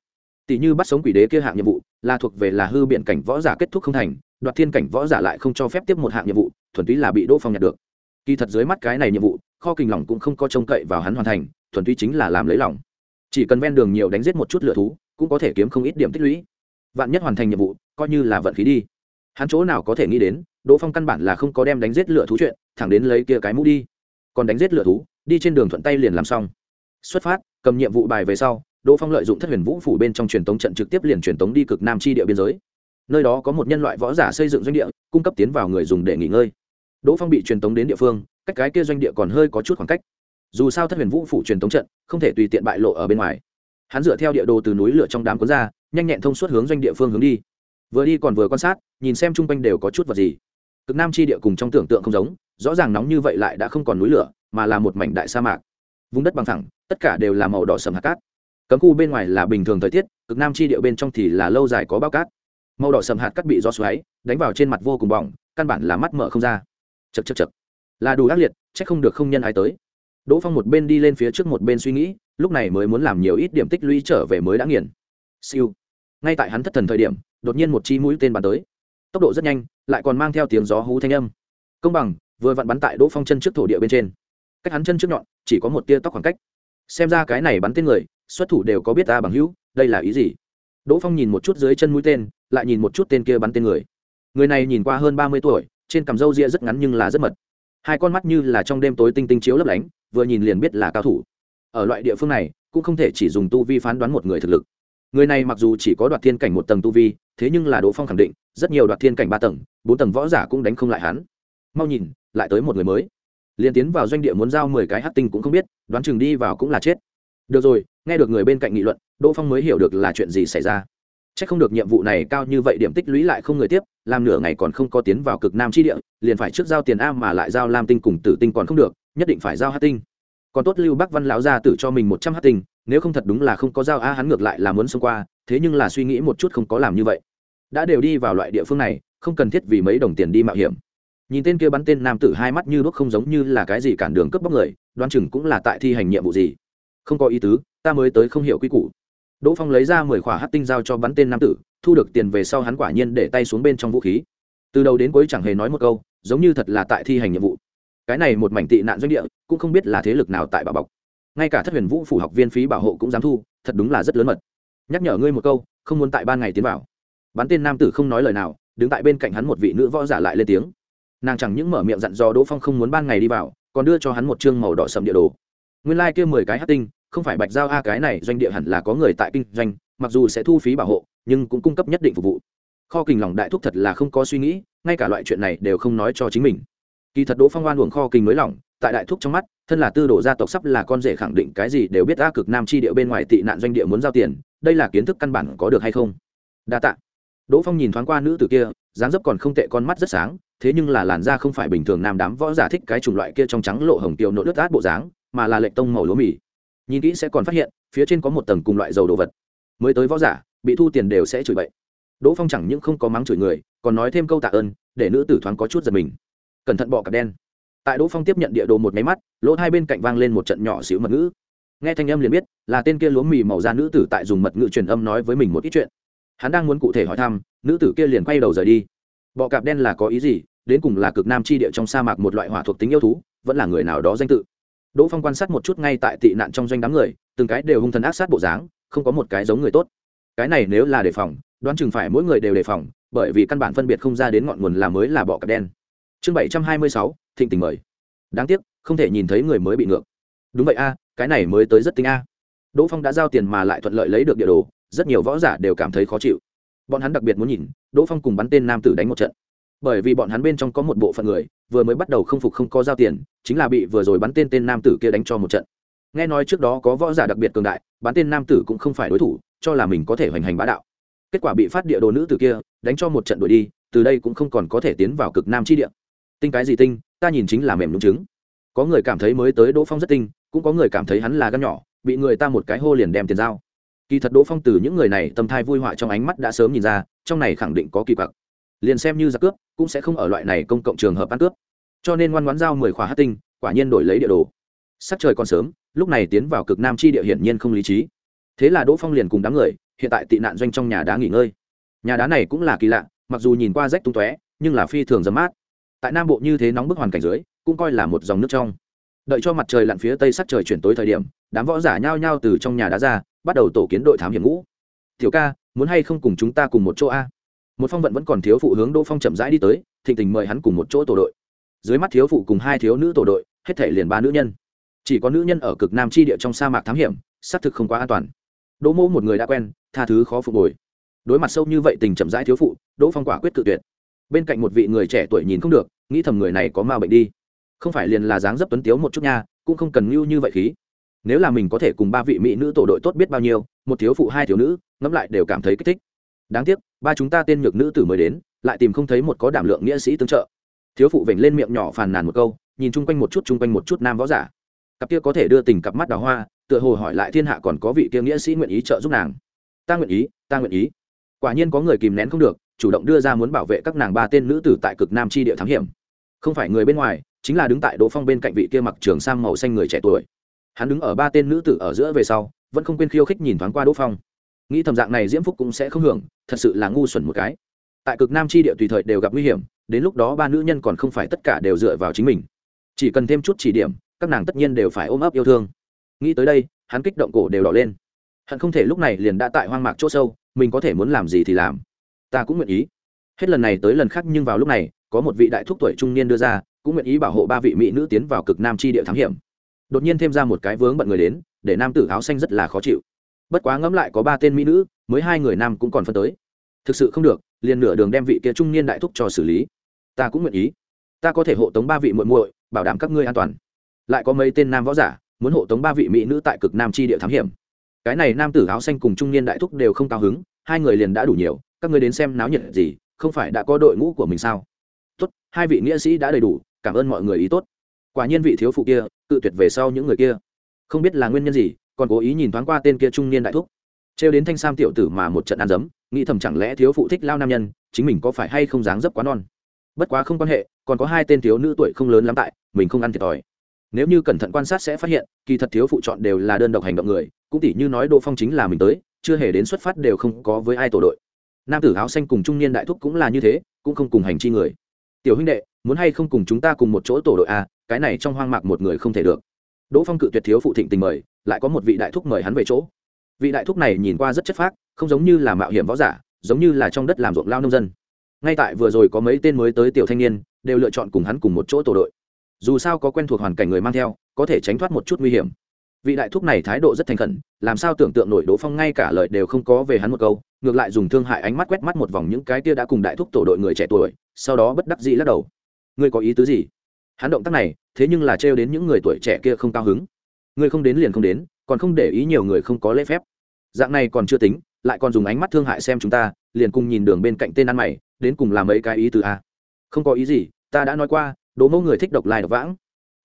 Tỷ như bắt sống quỷ đế kia hạng nhiệm vụ, là thuộc về là hư biện cảnh võ giả kết thúc không thành, đoạt thiên cảnh võ giả lại không cho phép tiếp một hạng nhiệm vụ, thuần túy là bị đỗ phong nhặt được. Kỳ thật dưới mắt cái này nhiệm vụ, kho kinh lỏng cũng không có trông cậy vào hắn hoàn thành, thuần túy chính là làm lấy lỏng chỉ cần ven đường nhiều đánh giết một chút lửa thú, cũng có thể kiếm không ít điểm tích lũy. Vạn nhất hoàn thành nhiệm vụ, coi như là vận khí đi. Hắn chỗ nào có thể nghĩ đến, đỗ phong căn bản là không có đem đánh giết lửa thú chuyện, thẳng đến lấy kia cái mũ đi. Còn đánh giết lửa thú, đi trên đường thuận tay liền làm xong. Xuất phát, cầm nhiệm vụ bài về sau, đỗ phong lợi dụng thất huyền vũ phủ bên trong truyền tống trận trực tiếp liền truyền tống đi cực nam chi địa biên giới. Nơi đó có một nhân loại võ giả xây dựng doanh địa, cung cấp tiến vào người dùng để nghỉ ngơi. Đỗ phong bị truyền tống đến địa phương, cách cái kia doanh địa còn hơi có chút khoảng cách dù sao thất huyền vũ phủ truyền tống trận không thể tùy tiện bại lộ ở bên ngoài. Hắn dựa theo địa đồ từ núi lửa trong đám cuốn ra, nhanh nhẹn thông suốt hướng doanh địa phương hướng đi. Vừa đi còn vừa quan sát, nhìn xem chung quanh đều có chút vật gì. Cực nam chi địa cùng trong tưởng tượng không giống, rõ ràng nóng như vậy lại đã không còn núi lửa, mà là một mảnh đại sa mạc. Vùng đất bằng thẳng, tất cả đều là màu đỏ sầm hạt cát. Cấm khu bên ngoài là bình thường thời tiết, cực nam chi địa bên trong thì là lâu dài có bao cát. Màu đỏ sầm hạt cát bị gió xoáy, đánh vào trên mặt vô cùng bỏng, căn bản là mắt mở không ra. Chật chật chật là đủ ác liệt c h ắ c không được không nhân ai tới đỗ phong một bên đi lên phía trước một bên suy nghĩ, lúc này mới muốn làm nhiều ít điểm tích lũy trở về mới đã nghiền. Siêu. Ngay tại hắn thất thần thời điểm, đột nhiên một chi mũi tên bắn tới. Tốc độ rất nhanh, lại còn mang theo tiếng gió hú thanh âm. Công bằng, vừa vặn bắn tại đỗ phong chân trước thổ địa bên trên. Cách hắn chân trước nhọn, chỉ có một tia tóc khoảng cách. Xem ra cái này bắn tên người, xuất thủ đều có biết ta bằng hữu, đây là ý gì? Đỗ phong nhìn một chút dưới chân mũi tên, lại nhìn một chút tên kia bắn tên người. Người này nhìn qua hơn ba mươi tuổi, trên cằm râu ria rất ngắn nhưng là rất mật hai con mắt như là trong đêm tối tinh tinh chiếu lấp lánh, vừa nhìn liền biết là cao thủ. Ở loại địa phương này, cũng không thể chỉ dùng tu vi phán đoán một người thực lực. Người này mặc dù chỉ có đoạt thiên cảnh một tầng tu vi, thế nhưng là đỗ phong khẳng định, rất nhiều đoạt thiên cảnh ba tầng, bốn tầng võ giả cũng đánh không lại hắn. Mau nhìn, lại tới một người mới. Liền tiến vào doanh địa muốn giao mười cái hát tinh cũng không biết, đoán chừng đi vào cũng là chết. Được rồi, nghe được người bên cạnh nghị luận, đỗ phong mới hiểu được là chuyện gì xảy ra chắc không được nhiệm vụ này cao như vậy điểm tích lũy lại không người tiếp, làm nửa ngày còn không có tiến vào cực nam chi địa, liền phải trước giao tiền a mà lại giao lam tinh cùng tử tinh còn không được, nhất định phải giao hắc tinh. Còn tốt lưu bắc văn lão gia tử cho mình một trăm hắc tinh, nếu không thật đúng là không có giao a, hắn ngược lại là muốn xông qua, thế nhưng là suy nghĩ một chút không có làm như vậy. Đã đều đi vào loại địa phương này, không cần thiết vì mấy đồng tiền đi mạo hiểm. Nhìn tên kia bắn tên nam tử hai mắt như đuốc không giống như là cái gì cản đường cướp bóc người, đoán chừng cũng là tại thi hành nhiệm vụ gì. Không có ý tứ, ta mới tới không hiểu quy củ đỗ phong lấy ra mười khỏa hát tinh giao cho bắn tên nam tử, thu được tiền về sau hắn quả nhiên để tay xuống bên trong vũ khí. Từ đầu đến cuối chẳng hề nói một câu, giống như thật là tại thi hành nhiệm vụ. Cái này một mảnh tị nạn doanh địa, cũng không biết là thế lực nào tại bảo bọc. Ngay cả thất huyền vũ phủ học viên phí bảo hộ cũng dám thu, thật đúng là rất lớn mật. Nhắc nhở ngươi một câu, không muốn tại ban ngày tiến vào. Bắn tên nam tử không nói lời nào, đứng tại bên cạnh hắn một vị nữ võ giả lại lên tiếng. Nàng chẳng những mở miệng dặn dò đỗ phong không muốn ban ngày đi vào, còn đưa cho hắn một chương màu đỏ sầm địa đồ. Nguyên lai kia mười cái hát tinh không phải bạch giao a, cái này doanh địa hẳn là có người tại kinh doanh, mặc dù sẽ thu phí bảo hộ, nhưng cũng cung cấp nhất định phục vụ. Kho kình lòng đại thúc thật là không có suy nghĩ, ngay cả loại chuyện này đều không nói cho chính mình. Kỳ thật đỗ phong oan uổng kho kình mới lỏng, tại đại thúc trong mắt, thân là tư đồ gia tộc sắp là con rể khẳng định cái gì đều biết a cực nam chi địa bên ngoài tị nạn doanh địa muốn giao tiền, đây là kiến thức căn bản có được hay không? Đa tạ. Đỗ phong nhìn thoáng qua nữ tử kia, dáng dấp còn không tệ, con mắt rất sáng, thế nhưng là làn da không phải bình thường, nam đám võ giả thích cái chủng loại kia trong trắng lộ hồng tiêu nỗi nước át bộ dáng, mà là lệnh tông màu lúa mì nhìn kỹ sẽ còn phát hiện, phía trên có một tầng cùng loại dầu đồ vật. Mới tới võ giả, bị thu tiền đều sẽ chửi bậy. Đỗ phong chẳng những không có mắng chửi người, còn nói thêm câu tạ ơn, để nữ tử thoáng có chút giật mình. Cẩn thận bọ cặp đen. Tại đỗ phong tiếp nhận địa đồ một máy mắt, lỗ hai bên cạnh vang lên một trận nhỏ xíu mật ngữ. Nghe thanh âm liền biết, là tên kia lúa mì màu da nữ tử tại dùng mật ngữ truyền âm nói với mình một ít chuyện. Hắn đang muốn cụ thể hỏi thăm, nữ tử kia liền quay đầu rời đi. Bọ cạp đen là có ý gì, đến cùng là cực nam chi địa trong sa mạc một loại hỏa thuộc tính yêu thú, vẫn là người nào đó danh tự? Đỗ phong quan sát một chút ngay tại tị nạn trong doanh đám người, từng cái đều hung thần ác sát bộ dáng, không có một cái giống người tốt. Cái này nếu là đề phòng, đoán chừng phải mỗi người đều đề phòng, bởi vì căn bản phân biệt không ra đến ngọn nguồn là mới là bọ cạp đen. Chương bảy trăm hai mươi sáu, thịnh tình mời. Đáng tiếc, không thể nhìn thấy người mới bị ngược. Đúng vậy a, cái này mới tới rất tinh a. Đỗ phong đã giao tiền mà lại thuận lợi lấy được địa đồ, rất nhiều võ giả đều cảm thấy khó chịu. Bọn hắn đặc biệt muốn nhìn, đỗ phong cùng bắn tên nam tử đánh một trận bởi vì bọn hắn bên trong có một bộ phận người, vừa mới bắt đầu không phục không có giao tiền, chính là bị vừa rồi bắn tên tên nam tử kia đánh cho một trận. Nghe nói trước đó có võ giả đặc biệt cường đại, bắn tên nam tử cũng không phải đối thủ, cho là mình có thể hoành hành bá đạo. Kết quả bị phát địa đồ nữ tử kia đánh cho một trận đuổi đi, từ đây cũng không còn có thể tiến vào cực nam chi địa. Tinh cái gì tinh, ta nhìn chính là mềm đúng chứng có người cảm thấy mới tới đỗ phong rất tinh, cũng có người cảm thấy hắn là gan nhỏ, bị người ta một cái hô liền đem tiền giao. Kỳ thật đỗ phong từ những người này tâm thai vui họa trong ánh mắt đã sớm nhìn ra, trong này khẳng định có kỳ quặc liền xem như giặc cướp, cũng sẽ không ở loại này công cộng trường hợp ăn cướp. Cho nên ngoan ngoãn giao mười khóa hát tinh, quả nhiên đổi lấy địa đồ. Sắc trời còn sớm, lúc này tiến vào cực nam chi địa hiển nhiên không lý trí. Thế là đỗ phong liền cùng đám người, hiện tại tị nạn doanh trong nhà đá nghỉ ngơi. Nhà đá này cũng là kỳ lạ, mặc dù nhìn qua rách tung tóe, nhưng là phi thường dấm mát. Tại nam bộ như thế nóng bức hoàn cảnh dưới, cũng coi là một dòng nước trong. Đợi cho mặt trời lặn phía tây sắc trời chuyển tối thời điểm, đám võ giả nhao nhao từ trong nhà đá ra, bắt đầu tổ kiến đội thám hiểm ngũ. Tiểu ca, muốn hay không cùng chúng ta cùng một chỗ a? Một phong vận vẫn còn thiếu phụ hướng đỗ phong chậm rãi đi tới, thịnh tình mời hắn cùng một chỗ tổ đội. Dưới mắt thiếu phụ cùng hai thiếu nữ tổ đội, hết thể liền ba nữ nhân. Chỉ có nữ nhân ở cực nam chi địa trong sa mạc thám hiểm, xác thực không quá an toàn. Đỗ mô một người đã quen, tha thứ khó phục hồi. Đối mặt sâu như vậy tình chậm rãi thiếu phụ, đỗ phong quả quyết tự tuyệt. Bên cạnh một vị người trẻ tuổi nhìn không được, nghĩ thầm người này có ma bệnh đi. Không phải liền là dáng dấp tuấn tiếu một chút nha, cũng không cần mưu như vậy khí. Nếu là mình có thể cùng ba vị mỹ nữ tổ đội tốt biết bao nhiêu, một thiếu phụ hai thiếu nữ, ngẫm lại đều cảm thấy kích thích đáng tiếc, ba chúng ta tên nhược nữ tử mới đến, lại tìm không thấy một có đảm lượng nghĩa sĩ tương trợ. Thiếu phụ vểnh lên miệng nhỏ phàn nàn một câu, nhìn chung quanh một chút chung quanh một chút nam võ giả. Cặp kia có thể đưa tình cặp mắt đào hoa, tựa hồ hỏi lại thiên hạ còn có vị kia nghĩa sĩ nguyện ý trợ giúp nàng. Ta nguyện ý, ta nguyện ý. Quả nhiên có người kìm nén không được, chủ động đưa ra muốn bảo vệ các nàng ba tên nữ tử tại cực nam chi địa thám hiểm. Không phải người bên ngoài, chính là đứng tại đỗ phong bên cạnh vị kia mặc trường sang màu xanh người trẻ tuổi. Hắn đứng ở ba tên nữ tử ở giữa về sau, vẫn không quên khiêu khích nhìn thoáng qua đỗ phong nghĩ thầm dạng này diễm phúc cũng sẽ không hưởng, thật sự là ngu xuẩn một cái. Tại cực nam chi địa tùy thời đều gặp nguy hiểm, đến lúc đó ba nữ nhân còn không phải tất cả đều dựa vào chính mình. Chỉ cần thêm chút chỉ điểm, các nàng tất nhiên đều phải ôm ấp yêu thương. Nghĩ tới đây, hắn kích động cổ đều đỏ lên. Hắn không thể lúc này liền đã tại hoang mạc chỗ sâu, mình có thể muốn làm gì thì làm. Ta cũng nguyện ý. Hết lần này tới lần khác nhưng vào lúc này, có một vị đại thúc tuổi trung niên đưa ra, cũng nguyện ý bảo hộ ba vị mỹ nữ tiến vào cực nam chi địa thám hiểm. Đột nhiên thêm ra một cái vướng bận người đến, để nam tử áo xanh rất là khó chịu bất quá ngẫm lại có ba tên mỹ nữ, mới hai người nam cũng còn phân tới. Thực sự không được, liền nửa đường đem vị kia trung niên đại thúc cho xử lý. Ta cũng nguyện ý. Ta có thể hộ tống ba vị muội muội, bảo đảm các ngươi an toàn. Lại có mấy tên nam võ giả, muốn hộ tống ba vị mỹ nữ tại cực nam chi địa thám hiểm. Cái này nam tử áo xanh cùng trung niên đại thúc đều không cao hứng, hai người liền đã đủ nhiều, các ngươi đến xem náo nhiệt gì, không phải đã có đội ngũ của mình sao? Tốt, hai vị nghĩa sĩ đã đầy đủ, cảm ơn mọi người ý tốt. Quả nhiên vị thiếu phụ kia tự tuyệt về sau những người kia. Không biết là nguyên nhân gì còn cố ý nhìn thoáng qua tên kia trung niên đại thúc. Trêu đến thanh sam tiểu tử mà một trận ăn dấm, nghĩ thầm chẳng lẽ thiếu phụ thích lao nam nhân, chính mình có phải hay không dáng dấp quá non. Bất quá không quan hệ, còn có hai tên thiếu nữ tuổi không lớn lắm tại, mình không ăn thiệt thòi. Nếu như cẩn thận quan sát sẽ phát hiện, kỳ thật thiếu phụ chọn đều là đơn độc hành động người, cũng tỉ như nói đỗ phong chính là mình tới, chưa hề đến xuất phát đều không có với ai tổ đội. Nam tử áo xanh cùng trung niên đại thúc cũng là như thế, cũng không cùng hành chi người. Tiểu huynh đệ, muốn hay không cùng chúng ta cùng một chỗ tổ đội a cái này trong hoang mạc một người không thể được đỗ phong cự tuyệt thiếu phụ thịnh tình mời, lại có một vị đại thúc mời hắn về chỗ. Vị đại thúc này nhìn qua rất chất phác, không giống như là mạo hiểm võ giả, giống như là trong đất làm ruộng lao nông dân. Ngay tại vừa rồi có mấy tên mới tới tiểu thanh niên, đều lựa chọn cùng hắn cùng một chỗ tổ đội. Dù sao có quen thuộc hoàn cảnh người mang theo, có thể tránh thoát một chút nguy hiểm. Vị đại thúc này thái độ rất thành khẩn, làm sao tưởng tượng nổi đỗ phong ngay cả lời đều không có về hắn một câu, ngược lại dùng thương hại ánh mắt quét mắt một vòng những cái tia đã cùng đại thúc tổ đội người trẻ tuổi, sau đó bất đắc dĩ lắc đầu. Ngươi có ý tứ gì? Hắn động tác này, thế nhưng là trêu đến những người tuổi trẻ kia không cao hứng. Người không đến liền không đến, còn không để ý nhiều người không có lễ phép. Dạng này còn chưa tính, lại còn dùng ánh mắt thương hại xem chúng ta, liền cùng nhìn đường bên cạnh tên ăn mày, đến cùng làm mấy cái ý từ a. Không có ý gì, ta đã nói qua, đỗ mẫu người thích độc lai độc vãng.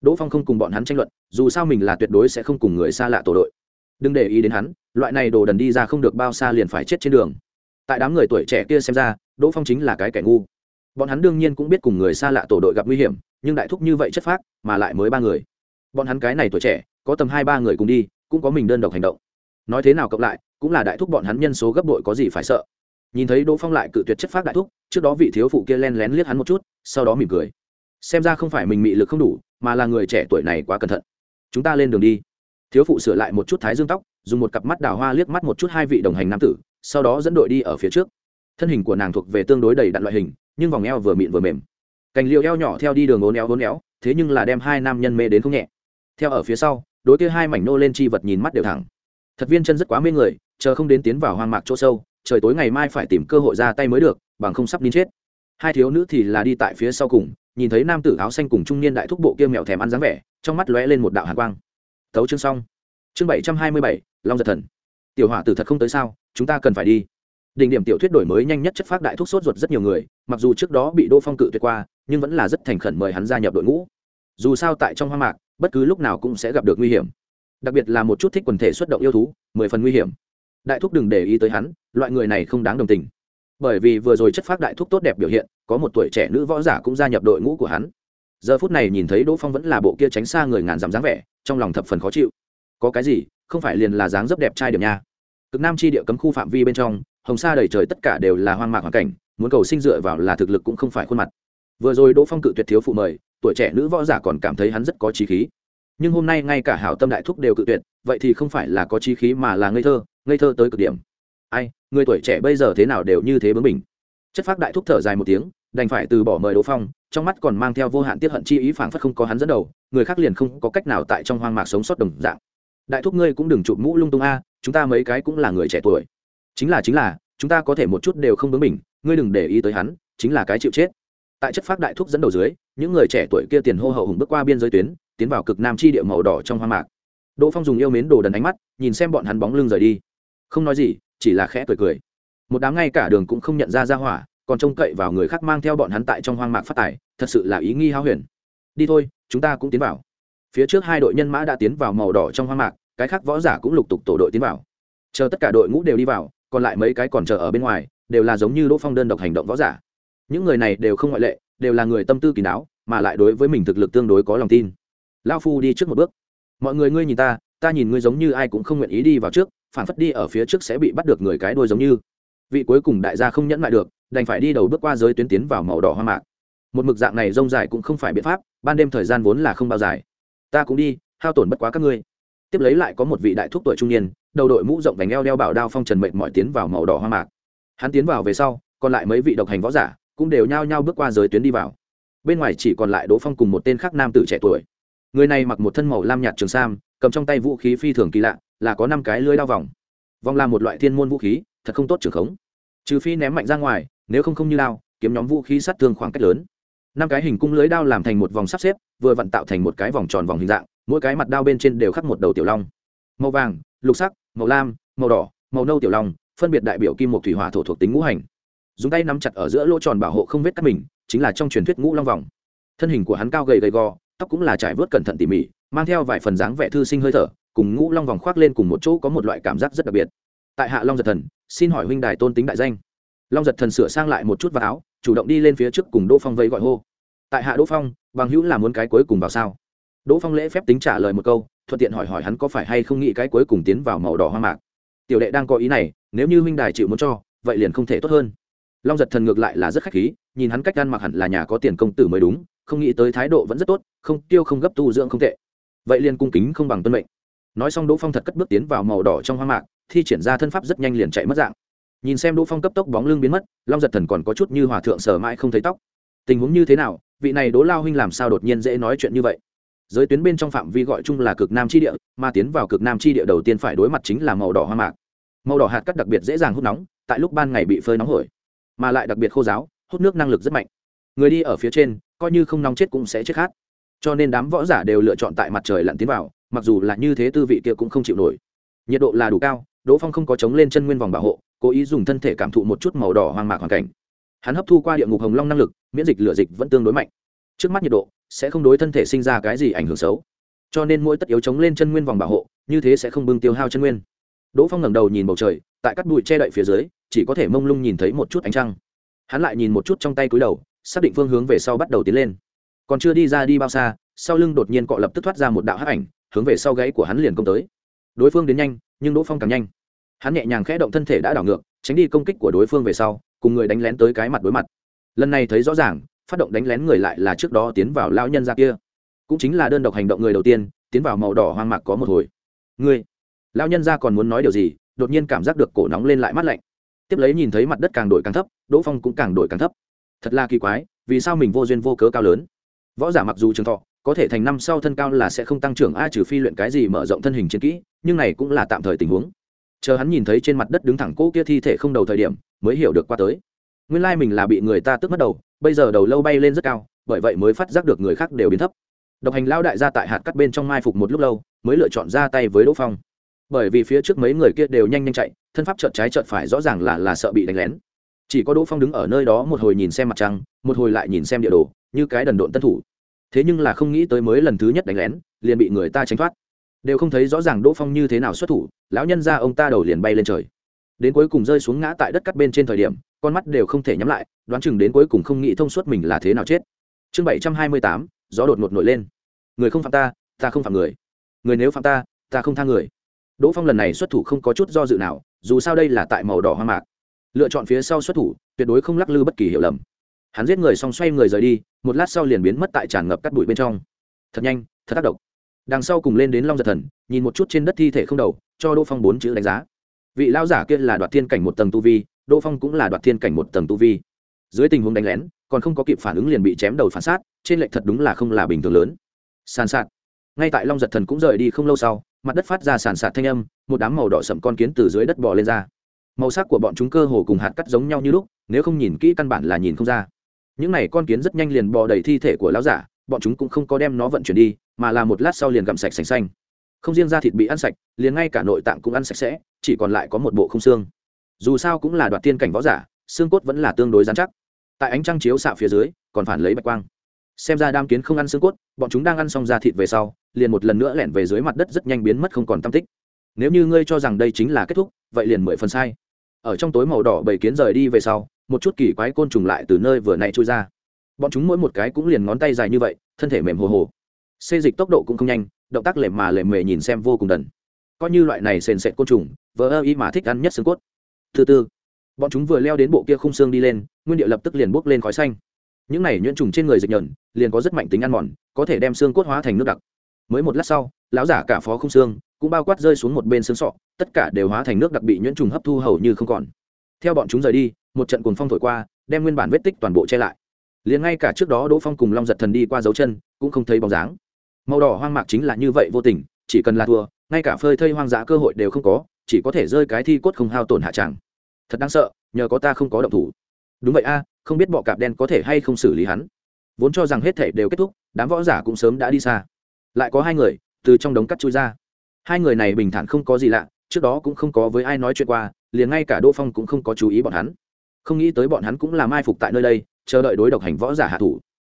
Đỗ phong không cùng bọn hắn tranh luận, dù sao mình là tuyệt đối sẽ không cùng người xa lạ tổ đội. Đừng để ý đến hắn, loại này đồ đần đi ra không được bao xa liền phải chết trên đường. Tại đám người tuổi trẻ kia xem ra, đỗ phong chính là cái kẻ ngu. Bọn hắn đương nhiên cũng biết cùng người xa lạ tổ đội gặp nguy hiểm nhưng đại thúc như vậy chất phác, mà lại mới ba người. Bọn hắn cái này tuổi trẻ, có tầm hai ba người cùng đi, cũng có mình đơn độc hành động. Nói thế nào cộng lại, cũng là đại thúc bọn hắn nhân số gấp bội có gì phải sợ. Nhìn thấy đỗ phong lại cự tuyệt chất phác đại thúc, trước đó vị thiếu phụ kia len lén liếc hắn một chút, sau đó mỉm cười. Xem ra không phải mình mị lực không đủ, mà là người trẻ tuổi này quá cẩn thận. Chúng ta lên đường đi. Thiếu phụ sửa lại một chút thái dương tóc, dùng một cặp mắt đào hoa liếc mắt một chút hai vị đồng hành nam tử, sau đó dẫn đội đi ở phía trước. Thân hình của nàng thuộc về tương đối đầy đặn loại hình, nhưng vòng eo vừa mịn vừa mềm cành liều eo nhỏ theo đi đường ốn éo ốn éo, thế nhưng là đem hai nam nhân mê đến không nhẹ. Theo ở phía sau, đối kia hai mảnh nô lên chi vật nhìn mắt đều thẳng. Thật viên chân rất quá mê người, chờ không đến tiến vào hoang mạc chỗ sâu, trời tối ngày mai phải tìm cơ hội ra tay mới được, bằng không sắp nín chết. Hai thiếu nữ thì là đi tại phía sau cùng, nhìn thấy nam tử áo xanh cùng trung niên đại thúc bộ kia mèo thèm ăn dáng vẻ, trong mắt lóe lên một đạo hàn quang. Thấu chương xong. Chương bảy trăm hai mươi bảy, long giật thần. Tiểu hỏa tử thật không tới sao, chúng ta cần phải đi. Đỉnh điểm tiểu thuyết đổi mới nhanh nhất chất phác đại thúc sốt ruột rất nhiều người, mặc dù trước đó bị đô phong cự tuyệt qua nhưng vẫn là rất thành khẩn mời hắn gia nhập đội ngũ. Dù sao tại trong hoang mạc, bất cứ lúc nào cũng sẽ gặp được nguy hiểm. Đặc biệt là một chút thích quần thể xuất động yêu thú, mười phần nguy hiểm. Đại thúc đừng để ý tới hắn, loại người này không đáng đồng tình. Bởi vì vừa rồi chất phác đại thúc tốt đẹp biểu hiện, có một tuổi trẻ nữ võ giả cũng gia nhập đội ngũ của hắn. Giờ phút này nhìn thấy đỗ phong vẫn là bộ kia tránh xa người ngàn dặm dáng vẻ, trong lòng thập phần khó chịu. Có cái gì, không phải liền là dáng dấp đẹp trai điểm nha. Cực nam chi địa cấm khu phạm vi bên trong, hồng sa đầy trời tất cả đều là hoang mạc hoàn cảnh, muốn cầu sinh dựa vào là thực lực cũng không phải khuôn mặt vừa rồi đỗ phong cự tuyệt thiếu phụ mời, tuổi trẻ nữ võ giả còn cảm thấy hắn rất có trí khí. Nhưng hôm nay ngay cả hảo tâm đại thúc đều cự tuyệt, vậy thì không phải là có trí khí mà là ngây thơ ngây thơ tới cực điểm. Ai, người tuổi trẻ bây giờ thế nào đều như thế bướng mình chất phác đại thúc thở dài một tiếng, đành phải từ bỏ mời đỗ phong, trong mắt còn mang theo vô hạn tiết hận chi ý phảng phất không có hắn dẫn đầu, người khác liền không có cách nào tại trong hoang mạc sống sót đồng dạng. Đại thúc ngươi cũng đừng chụp mũ lung tung a, chúng ta mấy cái cũng là người trẻ tuổi. Chính là chính là, chúng ta có thể một chút đều không bướng mình ngươi đừng để ý tới hắn, chính là cái chịu chết tại chất phác đại thúc dẫn đầu dưới, những người trẻ tuổi kia tiền hô hậu hùng bước qua biên giới tuyến, tiến vào cực nam chi địa màu đỏ trong hoang mạc. Đỗ phong dùng yêu mến đồ đần ánh mắt, nhìn xem bọn hắn bóng lưng rời đi. Không nói gì, chỉ là khẽ cười cười. Một đám ngay cả đường cũng không nhận ra ra hỏa, còn trông cậy vào người khác mang theo bọn hắn tại trong hoang mạc phát tài, thật sự là ý nghi hao huyền. Đi thôi, chúng ta cũng tiến vào. Phía trước hai đội nhân mã đã tiến vào màu đỏ trong hoang mạc, cái khác võ giả cũng lục tục tổ đội tiến vào. Chờ tất cả đội ngũ đều đi vào, còn lại mấy cái còn chờ ở bên ngoài, đều là giống như đỗ phong đơn độc hành động võ giả những người này đều không ngoại lệ, đều là người tâm tư kỳ đáo, mà lại đối với mình thực lực tương đối có lòng tin. Lao phu đi trước một bước. Mọi người ngươi nhìn ta ta nhìn ngươi giống như ai cũng không nguyện ý đi vào trước, phản phất đi ở phía trước sẽ bị bắt được người cái đôi giống như. Vị cuối cùng đại gia không nhẫn lại được, đành phải đi đầu bước qua giới tuyến tiến vào màu đỏ hoa mạc. Một mực dạng này rông dài cũng không phải biện pháp, ban đêm thời gian vốn là không bao dài. Ta cũng đi, hao tổn bất quá các ngươi. Tiếp lấy lại có một vị đại thúc tuổi trung niên, đầu đội mũ rộng vành eo đeo bảo đao phong trần mệnh mọi tiến vào màu đỏ hoa mạc. Hắn tiến vào về sau, còn lại mấy vị độc hành võ giả cũng đều nhao nhao bước qua giới tuyến đi vào. Bên ngoài chỉ còn lại đỗ phong cùng một tên khác nam tử trẻ tuổi. Người này mặc một thân màu lam nhạt trường sam, cầm trong tay vũ khí phi thường kỳ lạ, là có năm cái lưới đao vòng. Vòng là một loại thiên môn vũ khí, thật không tốt trường khống. Trừ phi ném mạnh ra ngoài, nếu không không như đao, kiếm nhóm vũ khí sát thương khoảng cách lớn. Năm cái hình cung lưới đao làm thành một vòng sắp xếp, vừa vặn tạo thành một cái vòng tròn vòng hình dạng, mỗi cái mặt đao bên trên đều khắc một đầu tiểu long. Màu vàng, lục sắc, màu lam, màu đỏ, màu nâu tiểu long, phân biệt đại biểu kim một thủy hỏa thổ thuộc tính ngũ hành dùng tay nắm chặt ở giữa lỗ tròn bảo hộ không vết cắt mình, chính là trong truyền thuyết ngũ long vòng. Thân hình của hắn cao gầy gầy gò, tóc cũng là trải vớt cẩn thận tỉ mỉ, mang theo vài phần dáng vẻ thư sinh hơi thở, cùng ngũ long vòng khoác lên cùng một chỗ có một loại cảm giác rất đặc biệt. Tại hạ long giật thần, xin hỏi huynh đài tôn tính đại danh. Long giật thần sửa sang lại một chút vào áo, chủ động đi lên phía trước cùng đỗ phong vẫy gọi hô. Tại hạ đỗ phong, bằng hữu là muốn cái cuối cùng vào sao? Đỗ phong lễ phép tính trả lời một câu, thuận tiện hỏi hỏi hắn có phải hay không nghĩ cái cuối cùng tiến vào màu đỏ hoa mạc. Tiểu đệ đang có ý này, nếu như huynh đài chịu muốn cho, vậy liền không thể tốt hơn long giật thần ngược lại là rất khách khí, nhìn hắn cách ăn mặc hẳn là nhà có tiền công tử mới đúng, không nghĩ tới thái độ vẫn rất tốt, không tiêu không gấp tu dưỡng không tệ. Vậy liền cung kính không bằng tuân mệnh. Nói xong đỗ phong thật cất bước tiến vào màu đỏ trong hoa mạc, thi triển ra thân pháp rất nhanh liền chạy mất dạng. Nhìn xem đỗ phong cấp tốc bóng lưng biến mất, long giật thần còn có chút như hòa thượng sở mãi không thấy tóc. Tình huống như thế nào, vị này đỗ lao huynh làm sao đột nhiên dễ nói chuyện như vậy? Giới tuyến bên trong phạm vi gọi chung là cực nam chi địa, mà tiến vào cực nam chi địa đầu tiên phải đối mặt chính là màu đỏ hoa mạc. Màu đỏ hạt cắt đặc biệt dễ dàng hút nóng, tại lúc ban ngày bị phơi nóng hổi mà lại đặc biệt khô giáo, hút nước năng lực rất mạnh. Người đi ở phía trên, coi như không nóng chết cũng sẽ chết khát. Cho nên đám võ giả đều lựa chọn tại mặt trời lặn tiến vào, mặc dù là như thế tư vị kia cũng không chịu nổi. Nhiệt độ là đủ cao, đỗ phong không có chống lên chân nguyên vòng bảo hộ, cố ý dùng thân thể cảm thụ một chút màu đỏ hoang mạc hoàn cảnh. Hắn hấp thu qua địa ngục hồng long năng lực, miễn dịch lửa dịch vẫn tương đối mạnh. Trước mắt nhiệt độ sẽ không đối thân thể sinh ra cái gì ảnh hưởng xấu. Cho nên mỗi tất yếu chống lên chân nguyên vòng bảo hộ, như thế sẽ không bưng tiêu hao chân nguyên đỗ phong ngẩng đầu nhìn bầu trời, tại các bụi che đậy phía dưới, chỉ có thể mông lung nhìn thấy một chút ánh trăng. Hắn lại nhìn một chút trong tay cúi đầu, xác định phương hướng về sau bắt đầu tiến lên. Còn chưa đi ra đi bao xa, sau lưng đột nhiên cọ lập tức thoát ra một đạo hắc ảnh, hướng về sau gáy của hắn liền công tới. Đối phương đến nhanh, nhưng đỗ phong càng nhanh. Hắn nhẹ nhàng khẽ động thân thể đã đảo ngược, tránh đi công kích của đối phương về sau, cùng người đánh lén tới cái mặt đối mặt. Lần này thấy rõ ràng, phát động đánh lén người lại là trước đó tiến vào lao nhân ra kia. Cũng chính là đơn độc hành động người đầu tiên, tiến vào màu đỏ hoang mạc có một hồi. Người lao nhân ra còn muốn nói điều gì, đột nhiên cảm giác được cổ nóng lên lại mắt lạnh. Tiếp lấy nhìn thấy mặt đất càng đổi càng thấp, đỗ phong cũng càng đổi càng thấp. Thật là kỳ quái, vì sao mình vô duyên vô cớ cao lớn? Võ giả mặc dù trường thọ, có thể thành năm sau thân cao là sẽ không tăng trưởng a trừ phi luyện cái gì mở rộng thân hình chiến kỹ, nhưng này cũng là tạm thời tình huống. Chờ hắn nhìn thấy trên mặt đất đứng thẳng cỗ kia thi thể không đầu thời điểm, mới hiểu được qua tới. Nguyên lai mình là bị người ta tức mất đầu, bây giờ đầu lâu bay lên rất cao, bởi vậy mới phát giác được người khác đều biến thấp. Độc hành lao đại gia tại hạt cắt bên trong mai phục một lúc lâu, mới lựa chọn ra tay với đỗ phong bởi vì phía trước mấy người kia đều nhanh nhanh chạy, thân pháp trợt trái trợt phải rõ ràng là là sợ bị đánh lén. Chỉ có đỗ phong đứng ở nơi đó một hồi nhìn xem mặt trăng, một hồi lại nhìn xem địa đồ, như cái đần độn tân thủ. Thế nhưng là không nghĩ tới mới lần thứ nhất đánh lén, liền bị người ta tránh thoát. Đều không thấy rõ ràng đỗ phong như thế nào xuất thủ, lão nhân ra ông ta đầu liền bay lên trời. Đến cuối cùng rơi xuống ngã tại đất cắt bên trên thời điểm, con mắt đều không thể nhắm lại, đoán chừng đến cuối cùng không nghĩ thông suốt mình là thế nào chết. Chương bảy trăm hai mươi tám, gió đột ngột nổi lên. Người không phạm ta ta không phạm người. Người nếu phạm ta ta không tha người đỗ phong lần này xuất thủ không có chút do dự nào, dù sao đây là tại màu đỏ hoa mạc. Lựa chọn phía sau xuất thủ, tuyệt đối không lắc lư bất kỳ hiểu lầm. Hắn giết người xong xoay người rời đi, một lát sau liền biến mất tại tràn ngập cắt bụi bên trong. Thật nhanh, thật tác động đằng sau cùng lên đến long giật thần, nhìn một chút trên đất thi thể không đầu, cho đỗ phong bốn chữ đánh giá. Vị lao giả kia là đoạt thiên cảnh một tầng tu vi, đỗ phong cũng là đoạt thiên cảnh một tầng tu vi. Dưới tình huống đánh lén, còn không có kịp phản ứng liền bị chém đầu phản sát, trên lệnh thật đúng là không là bình thường lớn. Sàn sạt. Ngay tại long giật thần cũng rời đi không lâu sau mặt đất phát ra sàn sạt thanh âm, một đám màu đỏ sậm con kiến từ dưới đất bò lên ra. Màu sắc của bọn chúng cơ hồ cùng hạt cắt giống nhau như lúc, nếu không nhìn kỹ căn bản là nhìn không ra. Những n à y con kiến rất nhanh liền bò đầy thi thể của lão giả, bọn chúng cũng không có đem nó vận chuyển đi, mà là một lát sau liền gặm sạch sành xanh. Không riêng da thịt bị ăn sạch, liền ngay cả nội tạng cũng ăn sạch sẽ, chỉ còn lại có một bộ không xương. Dù sao cũng là đoạt tiên cảnh võ giả, xương cốt vẫn là tương đối dán chắc. Tại ánh trăng chiếu xạ phía dưới, còn phản lấy bạch quang xem ra đam kiến không ăn xương cốt, bọn chúng đang ăn xong da thịt về sau, liền một lần nữa lẻn về dưới mặt đất rất nhanh biến mất không còn tam tích. Nếu như ngươi cho rằng đây chính là kết thúc, vậy liền mười phần sai. Ở trong tối màu đỏ bầy kiến rời đi về sau, một chút kỳ quái côn trùng lại từ nơi vừa này trôi ra. Bọn chúng mỗi một cái cũng liền ngón tay dài như vậy, thân thể mềm hồ hồ. Xê dịch tốc độ cũng không nhanh, động tác lềm mà lềm mề nhìn xem vô cùng đần. Coi như loại này sền sệt côn trùng vỡ ơ y mà thích ăn nhất xương cốt. Thứ tư bọn chúng vừa leo đến bộ kia khung xương đi lên, nguyên địa lập tức liền bốc lên khói xanh những này nhuyễn trùng trên người dịch nhờn, liền có rất mạnh tính ăn mòn, có thể đem xương cốt hóa thành nước đặc. Mới một lát sau, lão giả cả phó không xương, cũng bao quát rơi xuống một bên xương sọ, tất cả đều hóa thành nước đặc bị nhuyễn trùng hấp thu hầu như không còn. Theo bọn chúng rời đi, một trận cuồng phong thổi qua, đem nguyên bản vết tích toàn bộ che lại. Liền ngay cả trước đó đỗ phong cùng long giật thần đi qua dấu chân, cũng không thấy bóng dáng. Màu đỏ hoang mạc chính là như vậy vô tình, chỉ cần là thua, ngay cả phơi thây hoang dã cơ hội đều không có, chỉ có thể rơi cái thi cốt không hao tổn hạ tràng thật đáng sợ, nhờ có ta không có động thủ. Đúng vậy a không biết bọ cạp đen có thể hay không xử lý hắn. Vốn cho rằng hết thể đều kết thúc, đám võ giả cũng sớm đã đi xa. Lại có hai người, từ trong đống cắt chui ra. Hai người này bình thản không có gì lạ, trước đó cũng không có với ai nói chuyện qua, liền ngay cả đỗ phong cũng không có chú ý bọn hắn. Không nghĩ tới bọn hắn cũng là mai phục tại nơi đây, chờ đợi đối độc hành võ giả hạ thủ.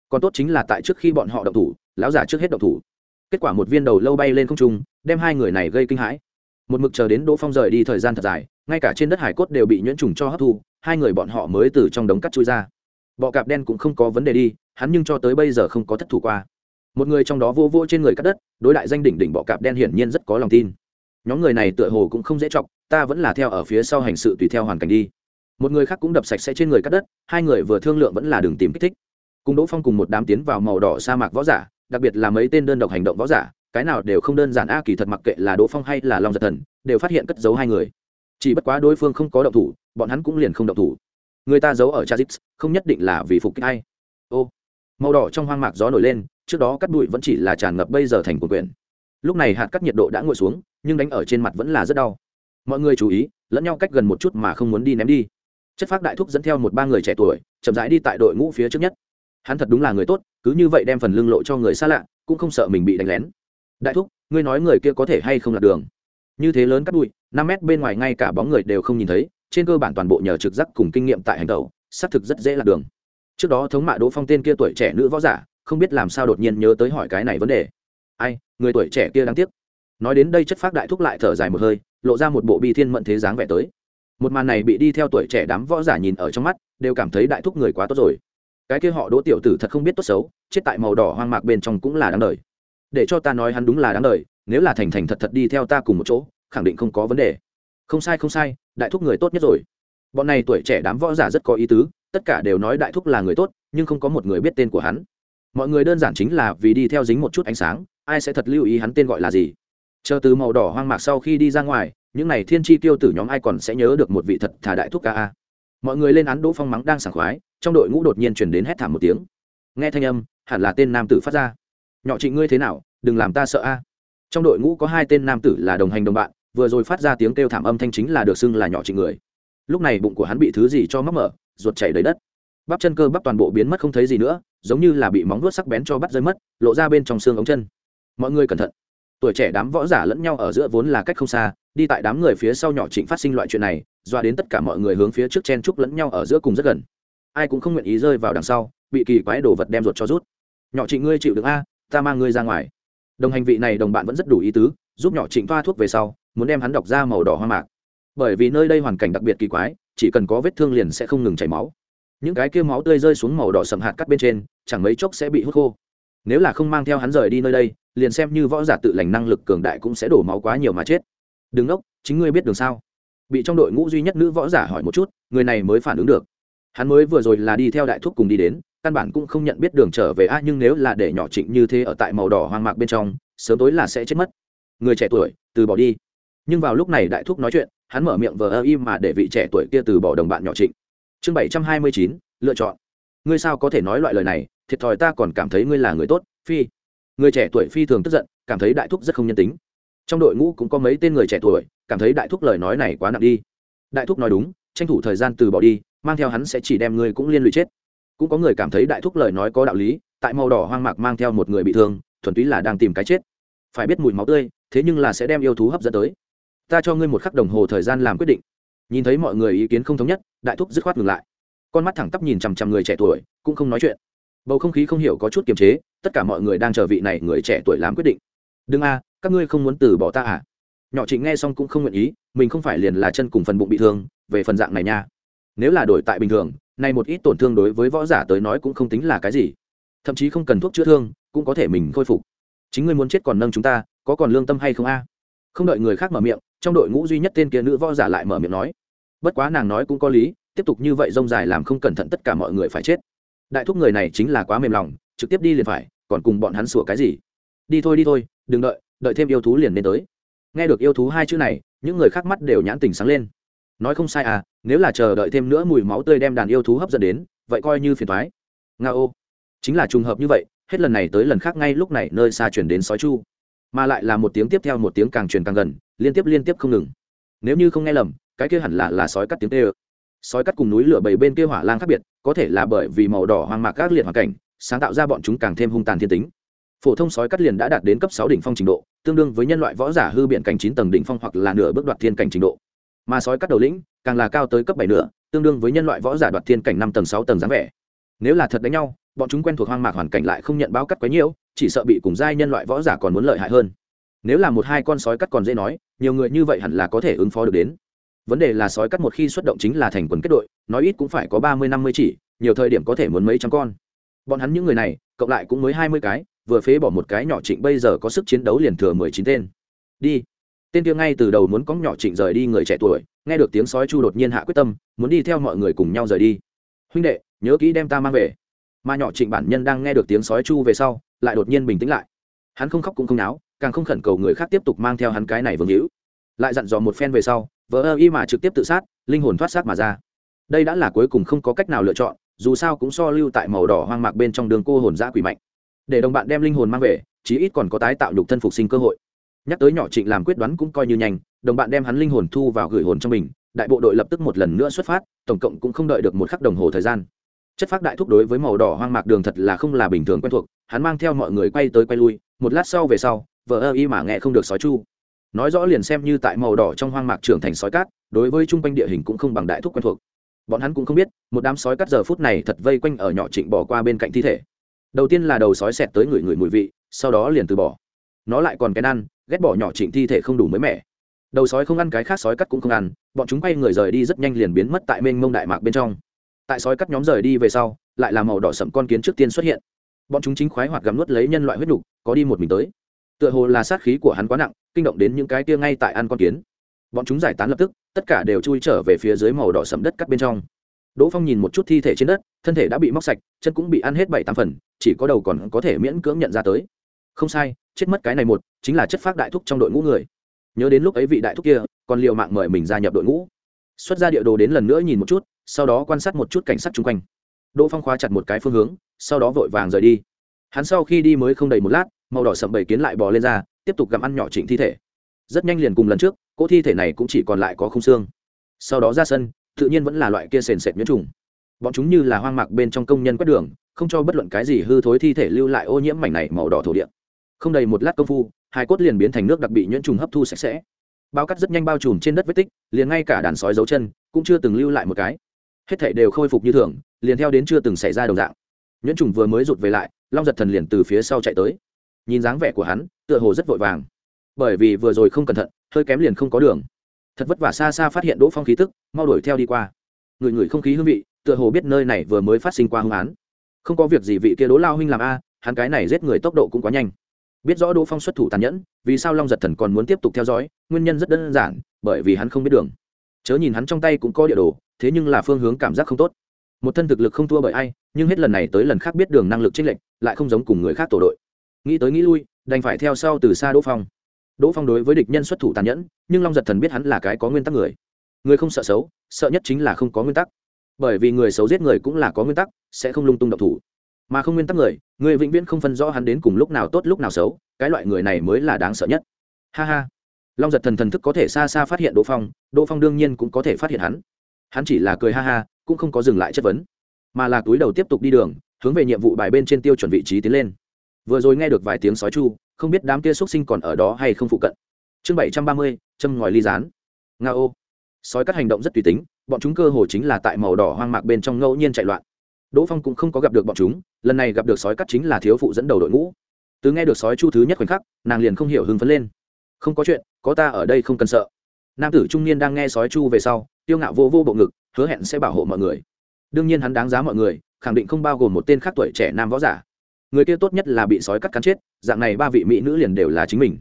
Còn tốt chính là tại trước khi bọn họ động thủ, lão giả trước hết động thủ. Kết quả một viên đầu lâu bay lên không trung, đem hai người này gây kinh hãi. Một mực chờ đến đỗ phong rời đi thời gian thật dài, ngay cả trên đất hải cốt đều bị nhuyễn trùng cho hấp thu hai người bọn họ mới từ trong đống cắt chui ra. Bọ cạp đen cũng không có vấn đề đi, hắn nhưng cho tới bây giờ không có thất thủ qua. Một người trong đó vô vô trên người cắt đất, đối đại danh đỉnh đỉnh bọ cạp đen hiển nhiên rất có lòng tin. Nhóm người này tựa hồ cũng không dễ chọc, ta vẫn là theo ở phía sau hành sự tùy theo hoàn cảnh đi. Một người khác cũng đập sạch sẽ trên người cắt đất, hai người vừa thương lượng vẫn là đường tìm kích thích. Cùng đỗ phong cùng một đám tiến vào màu đỏ sa mạc võ giả, đặc biệt là mấy tên đơn độc hành động võ giả, cái nào đều không đơn giản a, kỳ thật mặc kệ là đỗ phong hay là long giật thần, đều phát hiện cất giấu hai người chỉ bất quá đối phương không có động thủ, bọn hắn cũng liền không động thủ. Người ta giấu ở chazix, không nhất định là vì phục kích hay ô, màu đỏ trong hoang mạc gió nổi lên, trước đó cắt bụi vẫn chỉ là tràn ngập bây giờ thành quần quyển. Lúc này hạt cắt nhiệt độ đã ngồi xuống, nhưng đánh ở trên mặt vẫn là rất đau. Mọi người chú ý, lẫn nhau cách gần một chút mà không muốn đi ném đi. Chất phác đại thúc dẫn theo một ba người trẻ tuổi, chậm rãi đi tại đội ngũ phía trước nhất. Hắn thật đúng là người tốt, cứ như vậy đem phần lưng lộ cho người xa lạ, cũng không sợ mình bị đánh lén. Đại thúc, ngươi nói người kia có thể hay không lạc đường? Như thế lớn cắt bụi, năm mét bên ngoài ngay cả bóng người đều không nhìn thấy, trên cơ bản toàn bộ nhờ trực giác cùng kinh nghiệm tại hành tàu xác thực rất dễ lạc đường. Trước đó thống mạ đỗ phong tên kia tuổi trẻ nữ võ giả, không biết làm sao đột nhiên nhớ tới hỏi cái này vấn đề. Ai, người tuổi trẻ kia đáng tiếc. Nói đến đây chất phác đại thúc lại thở dài một hơi, lộ ra một bộ bi thiên mận thế dáng vẻ tới. Một màn này bị đi theo tuổi trẻ đám võ giả nhìn ở trong mắt, đều cảm thấy đại thúc người quá tốt rồi. Cái kia họ đỗ tiểu tử thật không biết tốt xấu, chết tại màu đỏ hoang mạc bên trong cũng là đáng đời. Để cho ta nói hắn đúng là đáng đời nếu là thành thành thật thật đi theo ta cùng một chỗ, khẳng định không có vấn đề. Không sai không sai, đại thúc người tốt nhất rồi. Bọn này tuổi trẻ đám võ giả rất có ý tứ, tất cả đều nói đại thúc là người tốt, nhưng không có một người biết tên của hắn. Mọi người đơn giản chính là vì đi theo dính một chút ánh sáng, ai sẽ thật lưu ý hắn tên gọi là gì. Chờ từ màu đỏ hoang mạc sau khi đi ra ngoài, những n à y thiên tri tiêu tử nhóm ai còn sẽ nhớ được một vị thật thà đại thúc ca a. Mọi người lên án đỗ phong mắng đang sảng khoái, trong đội ngũ đột nhiên chuyển đến hét thảm một tiếng. Nghe thanh âm, hẳn là tên nam tử phát ra. Nhỏ trịnh ngươi thế nào, đừng làm ta sợ a trong đội ngũ có hai tên nam tử là đồng hành đồng bạn, vừa rồi phát ra tiếng kêu thảm âm thanh chính là được xưng là nhỏ trịnh người. Lúc này bụng của hắn bị thứ gì cho mắc mở, ruột chảy đầy đất. Bắp chân cơ bắp toàn bộ biến mất không thấy gì nữa, giống như là bị móng vuốt sắc bén cho bắt rơi mất, lộ ra bên trong xương ống chân. Mọi người cẩn thận. Tuổi trẻ đám võ giả lẫn nhau ở giữa vốn là cách không xa, đi tại đám người phía sau nhỏ trịnh phát sinh loại chuyện này, doa đến tất cả mọi người hướng phía trước chen trúc lẫn nhau ở giữa cùng rất gần. Ai cũng không nguyện ý rơi vào đằng sau, bị kỳ quái đồ vật đem ruột cho rút. Nhỏ trịnh ngươi chịu được a, ta mang ngươi ra ngoài đồng hành vị này đồng bạn vẫn rất đủ ý tứ, giúp nhỏ trịnh thoa thuốc về sau, muốn đem hắn đọc ra màu đỏ hoa mạc. Bởi vì nơi đây hoàn cảnh đặc biệt kỳ quái, chỉ cần có vết thương liền sẽ không ngừng chảy máu. Những cái kia máu tươi rơi xuống màu đỏ sầm hạt cắt bên trên, chẳng mấy chốc sẽ bị hút khô. Nếu là không mang theo hắn rời đi nơi đây, liền xem như võ giả tự lành năng lực cường đại cũng sẽ đổ máu quá nhiều mà chết. Đừng đốc, chính ngươi biết đường sao? Bị trong đội ngũ duy nhất nữ võ giả hỏi một chút, người này mới phản ứng được. Hắn mới vừa rồi là đi theo đại thúc cùng đi đến căn bản cũng không nhận biết đường trở về a, nhưng nếu là để nhỏ trịnh như thế ở tại màu đỏ hoang mạc bên trong, sớm tối là sẽ chết mất. Người trẻ tuổi, từ bỏ đi. Nhưng vào lúc này đại thúc nói chuyện, hắn mở miệng vờ ơ im mà để vị trẻ tuổi kia từ bỏ đồng bạn nhỏ trịnh. Chương bảy trăm hai mươi chín, lựa chọn. Ngươi sao có thể nói loại lời này? Thiệt thòi ta còn cảm thấy ngươi là người tốt, phi. Người trẻ tuổi phi thường tức giận, cảm thấy đại thúc rất không nhân tính. Trong đội ngũ cũng có mấy tên người trẻ tuổi, cảm thấy đại thúc lời nói này quá nặng đi. Đại thúc nói đúng, tranh thủ thời gian từ bỏ đi, mang theo hắn sẽ chỉ đem ngươi cũng liên lụy chết cũng có người cảm thấy đại thúc lời nói có đạo lý, tại màu đỏ hoang mạc mang theo một người bị thương, thuần túy là đang tìm cái chết. Phải biết mùi máu tươi, thế nhưng là sẽ đem yêu thú hấp dẫn tới. Ta cho ngươi một khắc đồng hồ thời gian làm quyết định. Nhìn thấy mọi người ý kiến không thống nhất, đại thúc dứt khoát ngừng lại. Con mắt thẳng tắp nhìn chằm chằm người trẻ tuổi, cũng không nói chuyện. Bầu không khí không hiểu có chút kiềm chế, tất cả mọi người đang chờ vị này người trẻ tuổi làm quyết định. Đừng a, các ngươi không muốn từ bỏ ta à? Nhỏ trịnh nghe xong cũng không nguyện ý, mình không phải liền là chân cùng phần bụng bị thương, về phần dạng này nha. Nếu là đổi tại bình thường nay một ít tổn thương đối với võ giả tới nói cũng không tính là cái gì. Thậm chí không cần thuốc chữa thương, cũng có thể mình khôi phục. Chính ngươi muốn chết còn nâng chúng ta, có còn lương tâm hay không a? Không đợi người khác mở miệng, trong đội ngũ duy nhất tên kia nữ võ giả lại mở miệng nói. Bất quá nàng nói cũng có lý, tiếp tục như vậy rông dài làm không cẩn thận tất cả mọi người phải chết. Đại thúc người này chính là quá mềm lòng, trực tiếp đi liền phải, còn cùng bọn hắn sủa cái gì? Đi thôi đi thôi, đừng đợi đợi thêm yêu thú liền đến tới. Nghe được yêu thú hai chữ này, những người khác mắt đều nhãn tình sáng lên nói không sai à nếu là chờ đợi thêm nữa mùi máu tươi đem đàn yêu thú hấp dẫn đến, vậy coi như phiền thoái nga ô. Chính là trùng hợp như vậy, hết lần này tới lần khác ngay lúc này nơi xa chuyển đến sói chu. Mà lại là một tiếng tiếp theo một tiếng càng truyền càng gần, liên tiếp liên tiếp không ngừng. Nếu như không nghe lầm, cái kia hẳn là là sói cắt tiếng tê ơ. Sói cắt cùng núi lửa bảy bên kia hỏa lang khác biệt, có thể là bởi vì màu đỏ hoang mạc các liệt hoàn cảnh, sáng tạo ra bọn chúng càng thêm hung tàn thiên tính. Phổ thông sói cắt liền đã đạt đến cấp sáu đỉnh phong trình độ, tương đương với nhân loại võ giả hư biện cảnh chín tầng đỉnh phong hoặc là nửa bước đoạt thiên cảnh trình độ mà sói cắt đầu lĩnh càng là cao tới cấp bảy nữa, tương đương với nhân loại võ giả đoạt thiên cảnh năm tầng sáu tầng dáng vẻ. Nếu là thật đánh nhau, bọn chúng quen thuộc hoang mạc hoàn cảnh lại không nhận báo cắt quấy nhiễu, chỉ sợ bị cùng giai nhân loại võ giả còn muốn lợi hại hơn. Nếu là một hai con sói cắt còn dễ nói, nhiều người như vậy hẳn là có thể ứng phó được đến. Vấn đề là sói cắt một khi xuất động chính là thành quần kết đội, nói ít cũng phải có ba mươi, năm mươi chỉ, nhiều thời điểm có thể muốn mấy trăm con. Bọn hắn những người này, cộng lại cũng mới hai mươi cái, vừa phế bỏ một cái nhỏ trịnh bây giờ có sức chiến đấu liền thừa mười chín tên. Đi tên kia ngay từ đầu muốn cóng nhỏ trịnh rời đi người trẻ tuổi, nghe được tiếng sói chu đột nhiên hạ quyết tâm, muốn đi theo mọi người cùng nhau rời đi. Huynh đệ, nhớ kỹ đem ta mang về. Mà nhỏ trịnh bản nhân đang nghe được tiếng sói chu về sau, lại đột nhiên bình tĩnh lại. Hắn không khóc cũng không náo, càng không khẩn cầu người khác tiếp tục mang theo hắn cái này vương hữu. Lại dặn dò một phen về sau vỡ ơ y mà trực tiếp tự sát, linh hồn thoát sát mà ra. Đây đã là cuối cùng không có cách nào lựa chọn, dù sao cũng so lưu tại màu đỏ hoang mạc bên trong đường cô hồn giã quỷ mạnh. Để đồng bạn đem linh hồn mang về, chí ít còn có tái tạo nhục thân phục sinh cơ hội nhắc tới nhỏ trịnh làm quyết đoán cũng coi như nhanh, đồng bạn đem hắn linh hồn thu vào gửi hồn cho mình, đại bộ đội lập tức một lần nữa xuất phát, tổng cộng cũng không đợi được một khắc đồng hồ thời gian. Chất phát đại thúc đối với màu đỏ hoang mạc đường thật là không là bình thường quen thuộc, hắn mang theo mọi người quay tới quay lui, một lát sau về sau vợ ơ y mà nghe không được sói chu. Nói rõ liền xem như tại màu đỏ trong hoang mạc trưởng thành sói cát, đối với chung quanh địa hình cũng không bằng đại thúc quen thuộc. Bọn hắn cũng không biết, một đám sói cát giờ phút này thật vây quanh ở nhỏ trịnh bỏ qua bên cạnh thi thể. Đầu tiên là đầu sói xẹt tới người người mùi vị, sau đó liền từ bỏ nó lại còn cái ăn, ghét bỏ nhỏ trịnh thi thể không đủ mới mẻ. Đầu sói không ăn cái khác sói cắt cũng không ăn, bọn chúng quay người rời đi rất nhanh liền biến mất tại mênh mông đại mạc bên trong. Tại sói cắt nhóm rời đi về sau, lại là màu đỏ sậm con kiến trước tiên xuất hiện. Bọn chúng chính khoái hoạt gặm nuốt lấy nhân loại huyết đục có đi một mình tới. Tựa hồ là sát khí của hắn quá nặng, kinh động đến những cái kia ngay tại ăn con kiến. Bọn chúng giải tán lập tức, tất cả đều chui trở về phía dưới màu đỏ sậm đất cắt bên trong. Đỗ phong nhìn một chút thi thể trên đất, thân thể đã bị móc sạch, chân cũng bị ăn hết bảy tám phần, chỉ có đầu còn có thể miễn cưỡng nhận ra tới. Không sai chết mất cái này một, chính là chất phác đại thúc trong đội ngũ người. Nhớ đến lúc ấy vị đại thúc kia, còn liều mạng mời mình gia nhập đội ngũ. Xuất ra địa đồ đến lần nữa nhìn một chút, sau đó quan sát một chút cảnh sát chung quanh. Đỗ phong khóa chặt một cái phương hướng, sau đó vội vàng rời đi. Hắn sau khi đi mới không đầy một lát, màu đỏ sậm bầy kiến lại bò lên ra, tiếp tục gặm ăn nhỏ trịnh thi thể. Rất nhanh liền cùng lần trước, cỗ thi thể này cũng chỉ còn lại có không xương. Sau đó ra sân, tự nhiên vẫn là loại kia sền sệt nhiễm trùng. Bọn chúng như là hoang mạc bên trong công nhân quét đường, không cho bất luận cái gì hư thối thi thể lưu lại ô nhiễm mảnh này màu đỏ thổ địa không đầy một lát công phu hai cốt liền biến thành nước đặc bị nhuyễn trùng hấp thu sạch sẽ. Bao cắt rất nhanh bao trùm trên đất vết tích, liền ngay cả đàn sói dấu chân cũng chưa từng lưu lại một cái. Hết thảy đều khôi phục như thường, liền theo đến chưa từng xảy ra đồng dạng. Nhuyễn trùng vừa mới rụt về lại, long giật thần liền từ phía sau chạy tới. Nhìn dáng vẻ của hắn, tựa hồ rất vội vàng. Bởi vì vừa rồi không cẩn thận, hơi kém liền không có đường. Thật vất vả xa xa phát hiện đỗ phong khí tức, mau đuổi theo đi qua. Người người không khí hương vị, tựa hồ biết nơi này vừa mới phát sinh qua hung án không có việc gì vị kia đỗ lao huynh làm a, hắn cái này giết người tốc độ cũng quá nhanh biết rõ đỗ phong xuất thủ tàn nhẫn, vì sao long giật thần còn muốn tiếp tục theo dõi, nguyên nhân rất đơn giản, bởi vì hắn không biết đường. Chớ nhìn hắn trong tay cũng có địa đồ, thế nhưng là phương hướng cảm giác không tốt. Một thân thực lực không thua bởi ai, nhưng hết lần này tới lần khác biết đường năng lực chênh lệch, lại không giống cùng người khác tổ đội. Nghĩ tới nghĩ lui, đành phải theo sau từ xa đỗ phong. Đỗ phong đối với địch nhân xuất thủ tàn nhẫn, nhưng long giật thần biết hắn là cái có nguyên tắc người. Người không sợ xấu, sợ nhất chính là không có nguyên tắc. Bởi vì người xấu giết người cũng là có nguyên tắc, sẽ không lung tung độc thủ mà không nguyên tắc người người vĩnh viễn không phân rõ hắn đến cùng lúc nào tốt lúc nào xấu, cái loại người này mới là đáng sợ nhất. Ha ha. Long giật thần thần thức có thể xa xa phát hiện đỗ phong đỗ phong đương nhiên cũng có thể phát hiện hắn. Hắn chỉ là cười ha ha, cũng không có dừng lại chất vấn, mà là túi đầu tiếp tục đi đường, hướng về nhiệm vụ bài bên trên tiêu chuẩn vị trí tiến lên. Vừa rồi nghe được vài tiếng sói chu, không biết đám kia x sinh còn ở đó hay không phụ cận. Chương bảy trăm ba mươi, châm ngòi ly rán nga ô. Sói các hành động rất tùy tính, bọn chúng cơ hồ chính là tại màu đỏ hoang mạc bên trong ngẫu nhiên chạy loạn đỗ phong cũng không có gặp được bọn chúng, lần này gặp được sói cắt chính là thiếu phụ dẫn đầu đội ngũ. Từ nghe được sói chu thứ nhất khoảnh khắc, nàng liền không hiểu hưng phấn lên. Không có chuyện, có ta ở đây không cần sợ. Nam tử trung niên đang nghe sói chu về sau, tiêu ngạo vô vô bộ ngực, hứa hẹn sẽ bảo hộ mọi người. Đương nhiên hắn đáng giá mọi người, khẳng định không bao gồm một tên khác tuổi trẻ nam võ giả. Người kia tốt nhất là bị sói cắt cắn chết, dạng này ba vị mỹ nữ liền đều là chính mình.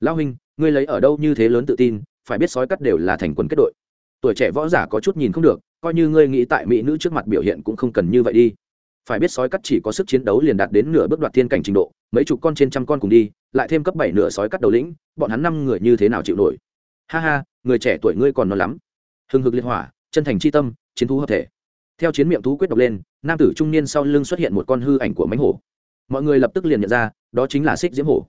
Lão huynh, ngươi lấy ở đâu như thế lớn tự tin, phải biết sói cắt đều là thành quần kết đội. Tuổi trẻ võ giả có chút nhìn không được coi như ngươi nghĩ tại mỹ nữ trước mặt biểu hiện cũng không cần như vậy đi. Phải biết sói cắt chỉ có sức chiến đấu liền đạt đến nửa bước đoạt thiên cảnh trình độ, mấy chục con trên trăm con cùng đi, lại thêm cấp bảy nửa sói cắt đầu lĩnh, bọn hắn năm người như thế nào chịu nổi? Ha ha, người trẻ tuổi ngươi còn non lắm. Hừng hực liên hỏa, chân thành c h i tâm, chiến thú hợp thể. Theo chiến miệng thú quyết độc lên, nam tử trung niên sau lưng xuất hiện một con hư ảnh của mánh hổ. Mọi người lập tức liền nhận ra, đó chính là xích diễm hổ.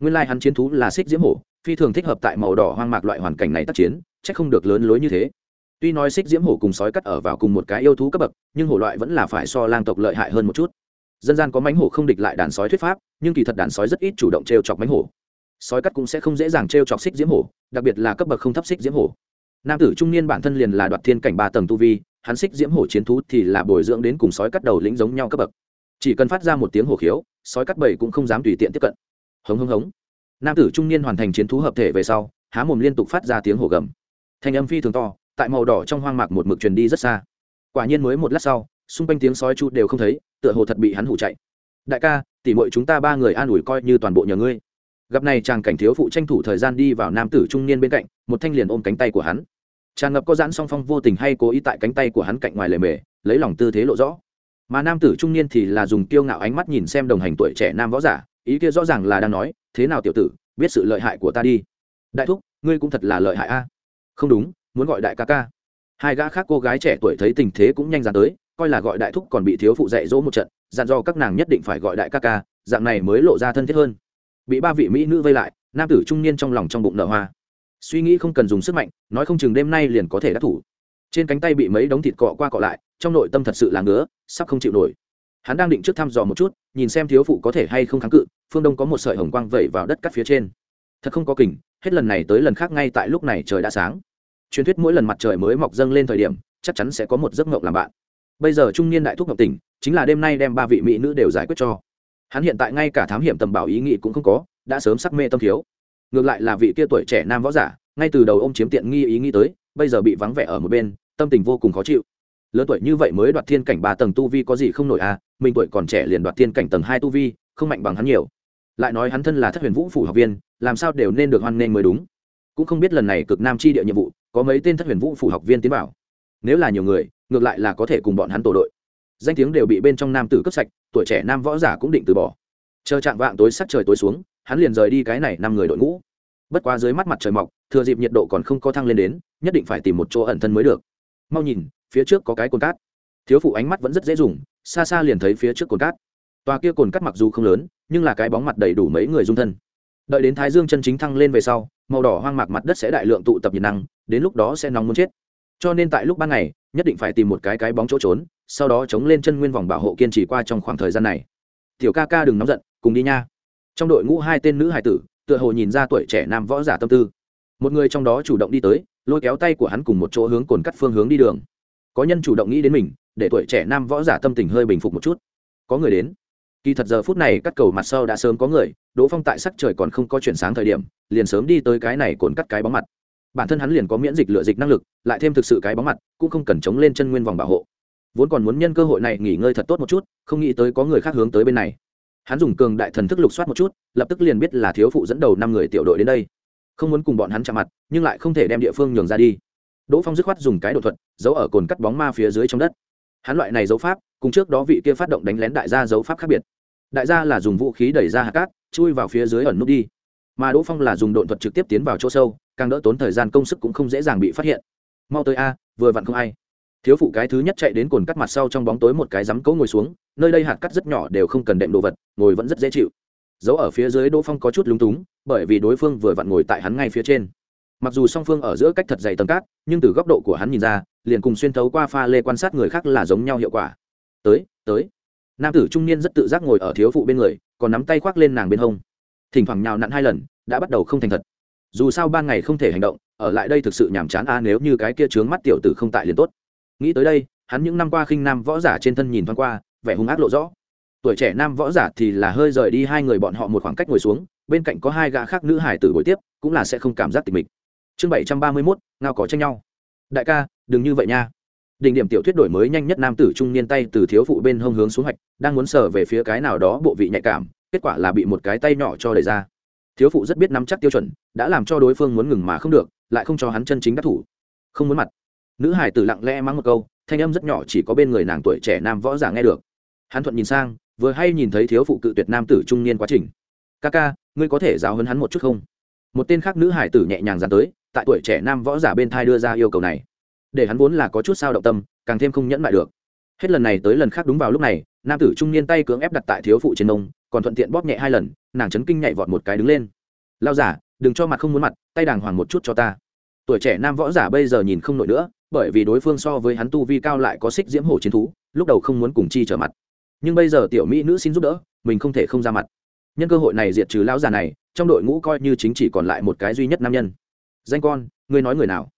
Nguyên lai、like、hắn chiến thú là xích diễm hổ, phi thường thích hợp tại màu đỏ hoang mạc loại hoàn cảnh này tác chiến c h ắ c không được lớn lối như thế tuy nói xích diễm hổ cùng sói cắt ở vào cùng một cái yêu thú cấp bậc, nhưng hổ loại vẫn là phải so lang tộc lợi hại hơn một chút. Dân gian có mánh hổ không địch lại đàn sói thuyết pháp, nhưng kỳ thật đàn sói rất ít chủ động t r e o chọc mánh hổ. Sói cắt cũng sẽ không dễ dàng t r e o chọc xích diễm hổ, đặc biệt là cấp bậc không thấp xích diễm hổ. Nam tử trung niên bản thân liền là đoạt thiên cảnh ba tầng tu vi, hắn xích diễm hổ chiến thú thì là bồi dưỡng đến cùng sói cắt đầu lĩnh giống nhau cấp bậc. Chỉ cần phát ra một tiếng hổ khiếu, sói cắt bảy cũng không dám tùy tiện tiếp cận. Hống hống hống. Nam tử trung niên hoàn thành chiến thú hợp thể về sau, há mồm liên tục phát ra tiếng hổ gầm. Thanh âm phi thường to tại màu đỏ trong hoang mạc một mực truyền đi rất xa. Quả nhiên mới một lát sau, xung quanh tiếng sói chu đều không thấy, tựa hồ thật bị hắn hủ chạy. Đại ca, tỉ mội chúng ta ba người an ủi coi như toàn bộ nhờ ngươi. Gặp này chàng cảnh thiếu phụ tranh thủ thời gian đi vào nam tử trung niên bên cạnh, một thanh liền ôm cánh tay của hắn. Tràn ngập có giãn song phong vô tình hay cố ý tại cánh tay của hắn cạnh ngoài lề mề, lấy lòng tư thế lộ rõ. Mà nam tử trung niên thì là dùng kiêu ngạo ánh mắt nhìn xem đồng hành tuổi trẻ nam võ giả, ý kia rõ ràng là đang nói, thế nào tiểu tử, biết sự lợi hại của ta đi. Đại thúc, ngươi cũng thật là lợi hại a. Không đúng muốn gọi đại ca ca. Hai gã khác cô gái trẻ tuổi thấy tình thế cũng nhanh dàn tới, coi là gọi đại thúc còn bị thiếu phụ dạy dỗ một trận, dặn do các nàng nhất định phải gọi đại ca ca, dạng này mới lộ ra thân thiết hơn. Bị ba vị mỹ nữ vây lại, nam tử trung niên trong lòng trong bụng nở hoa. Suy nghĩ không cần dùng sức mạnh, nói không chừng đêm nay liền có thể đắc thủ. Trên cánh tay bị mấy đống thịt cọ qua cọ lại, trong nội tâm thật sự là ngứa, sắp không chịu nổi. Hắn đang định trước thăm dò một chút, nhìn xem thiếu phụ có thể hay không kháng cự, phương đông có một sợi hồng quang vẩy vào đất cắt phía trên. Thật không có kình, hết lần này tới lần khác ngay tại lúc này trời đã sáng truyền thuyết mỗi lần mặt trời mới mọc dâng lên thời điểm, chắc chắn sẽ có một giấc mộng làm bạn. Bây giờ trung niên đại thúc ngọc tỉnh, chính là đêm nay đem ba vị mỹ nữ đều giải quyết cho. Hắn hiện tại ngay cả thám hiểm tầm bảo ý nghĩ cũng không có, đã sớm sắc mê tâm thiếu. Ngược lại là vị kia tuổi trẻ nam võ giả, ngay từ đầu ô m chiếm tiện nghi ý nghĩ tới, bây giờ bị vắng vẻ ở một bên, tâm tình vô cùng khó chịu. Lớn tuổi như vậy mới đoạt thiên cảnh ba tầng tu vi có gì không nổi à mình tuổi còn trẻ liền đoạt thiên cảnh tầng hai tu vi, không mạnh bằng hắn nhiều. Lại nói hắn thân là thất huyền vũ phủ học viên, làm sao đều nên được hoan nghênh mới đúng. Cũng không biết lần này cực nam chi địa nhiệm vụ có mấy tên thất huyền vũ phủ học viên tiến vào. Nếu là nhiều người, ngược lại là có thể cùng bọn hắn tổ đội. Danh tiếng đều bị bên trong nam tử cấp sạch, tuổi trẻ nam võ giả cũng định từ bỏ. Chờ chạm vạng tối sắc trời tối xuống, hắn liền rời đi cái này năm người đội ngũ. Bất quá dưới mắt mặt trời mọc, thừa dịp nhiệt độ còn không có thăng lên đến, nhất định phải tìm một chỗ ẩn thân mới được. Mau nhìn, phía trước có cái cồn cát. Thiếu phụ ánh mắt vẫn rất dễ dùng, xa xa liền thấy phía trước cồn cát. Tòa kia cồn cát mặc dù không lớn, nhưng là cái bóng mặt đầy đủ mấy người dung thân. Đợi đến thái dương chân chính thăng lên về sau, màu đỏ hoang mạc mặt đất sẽ đại lượng tụ tập nhiệt năng đến lúc đó sẽ nóng muốn chết. Cho nên tại lúc ban ngày, nhất định phải tìm một cái cái bóng chỗ trốn, sau đó chống lên chân nguyên vòng bảo hộ kiên trì qua trong khoảng thời gian này. Tiểu ca ca đừng nóng giận, cùng đi nha. Trong đội ngũ hai tên nữ hải tử, tựa hồ nhìn ra tuổi trẻ nam võ giả tâm tư. Một người trong đó chủ động đi tới, lôi kéo tay của hắn cùng một chỗ hướng cồn cắt phương hướng đi đường. Có nhân chủ động nghĩ đến mình, để tuổi trẻ nam võ giả tâm tình hơi bình phục một chút. Có người đến. Kỳ thật giờ phút này cắt cầu mặt sau đã sớm có người, đỗ phong tại sắc trời còn không có chuyển sáng thời điểm, liền sớm đi tới cái này cồn cắt cái bóng mặt bản thân hắn liền có miễn dịch lựa dịch năng lực, lại thêm thực sự cái bóng mặt, cũng không cần chống lên chân nguyên vòng bảo hộ. Vốn còn muốn nhân cơ hội này nghỉ ngơi thật tốt một chút, không nghĩ tới có người khác hướng tới bên này. Hắn dùng cường đại thần thức lục soát một chút, lập tức liền biết là thiếu phụ dẫn đầu năm người tiểu đội đến đây. Không muốn cùng bọn hắn chạm mặt, nhưng lại không thể đem địa phương nhường ra đi. Đỗ phong dứt khoát dùng cái đột thuật, giấu ở cồn cắt bóng ma phía dưới trong đất. Hắn loại này giấu pháp, cùng trước đó vị kia phát động đánh lén đại gia giấu pháp khác biệt. Đại gia là dùng vũ khí đẩy ra hạt cát, chui vào phía dưới ẩn nút đi. Mà đỗ phong là dùng đột thuật trực tiếp tiến vào chỗ sâu càng đỡ tốn thời gian công sức cũng không dễ dàng bị phát hiện. Mau tới a, vừa vặn không ai. Thiếu phụ cái thứ nhất chạy đến cồn cắt mặt sau trong bóng tối một cái rắm cấu ngồi xuống, nơi đây hạt cắt rất nhỏ đều không cần đệm đồ vật, ngồi vẫn rất dễ chịu. Giấu ở phía dưới đỗ phong có chút lúng túng, bởi vì đối phương vừa vặn ngồi tại hắn ngay phía trên. Mặc dù song phương ở giữa cách thật dày tầng cát, nhưng từ góc độ của hắn nhìn ra, liền cùng xuyên thấu qua pha lê quan sát người khác là giống nhau hiệu quả. Tới tới. Nam tử trung niên rất tự giác ngồi ở thiếu phụ bên người, còn nắm tay khoác lên nàng bên hông. Thỉnh thoảng nhào nặn hai lần, đã bắt đầu không thành thật dù sao ban ngày không thể hành động, ở lại đây thực sự nhàm chán a nếu như cái kia trướng mắt tiểu tử không tại liền tốt. Nghĩ tới đây, hắn những năm qua khinh nam võ giả trên thân nhìn thoáng qua, vẻ hung ác lộ rõ. Tuổi trẻ nam võ giả thì là hơi rời đi hai người bọn họ một khoảng cách ngồi xuống, bên cạnh có hai gã khác nữ hải tử buổi tiếp, cũng là sẽ không cảm giác tình mình chương bảy trăm ba mươi mốt, ngao có tranh nhau. Đại ca, đừng như vậy nha. Đỉnh điểm tiểu thuyết đổi mới nhanh nhất nam tử trung niên tay từ thiếu phụ bên hông hướng xuống hoạch, đang muốn sờ về phía cái nào đó bộ vị nhạy cảm, kết quả là bị một cái tay nhỏ cho đẩy ra thiếu phụ rất biết nắm chắc tiêu chuẩn, đã làm cho đối phương muốn ngừng mà không được, lại không cho hắn chân chính đắc thủ. Không muốn mặt. Nữ hải tử lặng lẽ mắng một câu, thanh âm rất nhỏ chỉ có bên người nàng tuổi trẻ nam võ giả nghe được. Hắn thuận nhìn sang, vừa hay nhìn thấy thiếu phụ cự tuyệt nam tử trung niên quá trình. Ca ca, ngươi có thể giáo hấn hắn một chút không? Một tên khác nữ hải tử nhẹ nhàng dán tới, tại tuổi trẻ nam võ giả bên thai đưa ra yêu cầu này. Để hắn vốn là có chút sao động tâm, càng thêm không nhẫn lại được. Hết lần này tới lần khác đúng vào lúc này, nam tử trung niên tay cưỡng ép đặt tại thiếu phụ trên nông còn thuận tiện bóp nhẹ hai lần, nàng chấn kinh nhảy vọt một cái đứng lên. Lao giả đừng cho mặt không muốn mặt, tay đàng hoàng một chút cho ta. Tuổi trẻ nam võ giả bây giờ nhìn không nổi nữa, bởi vì đối phương so với hắn tu vi cao lại có xích diễm hổ chiến thú, lúc đầu không muốn cùng chi trở mặt. Nhưng bây giờ tiểu mỹ nữ xin giúp đỡ, mình không thể không ra mặt. Nhân cơ hội này diệt trừ lão già này, trong đội ngũ coi như chính chỉ còn lại một cái duy nhất nam nhân. Danh con, ngươi nói người nào?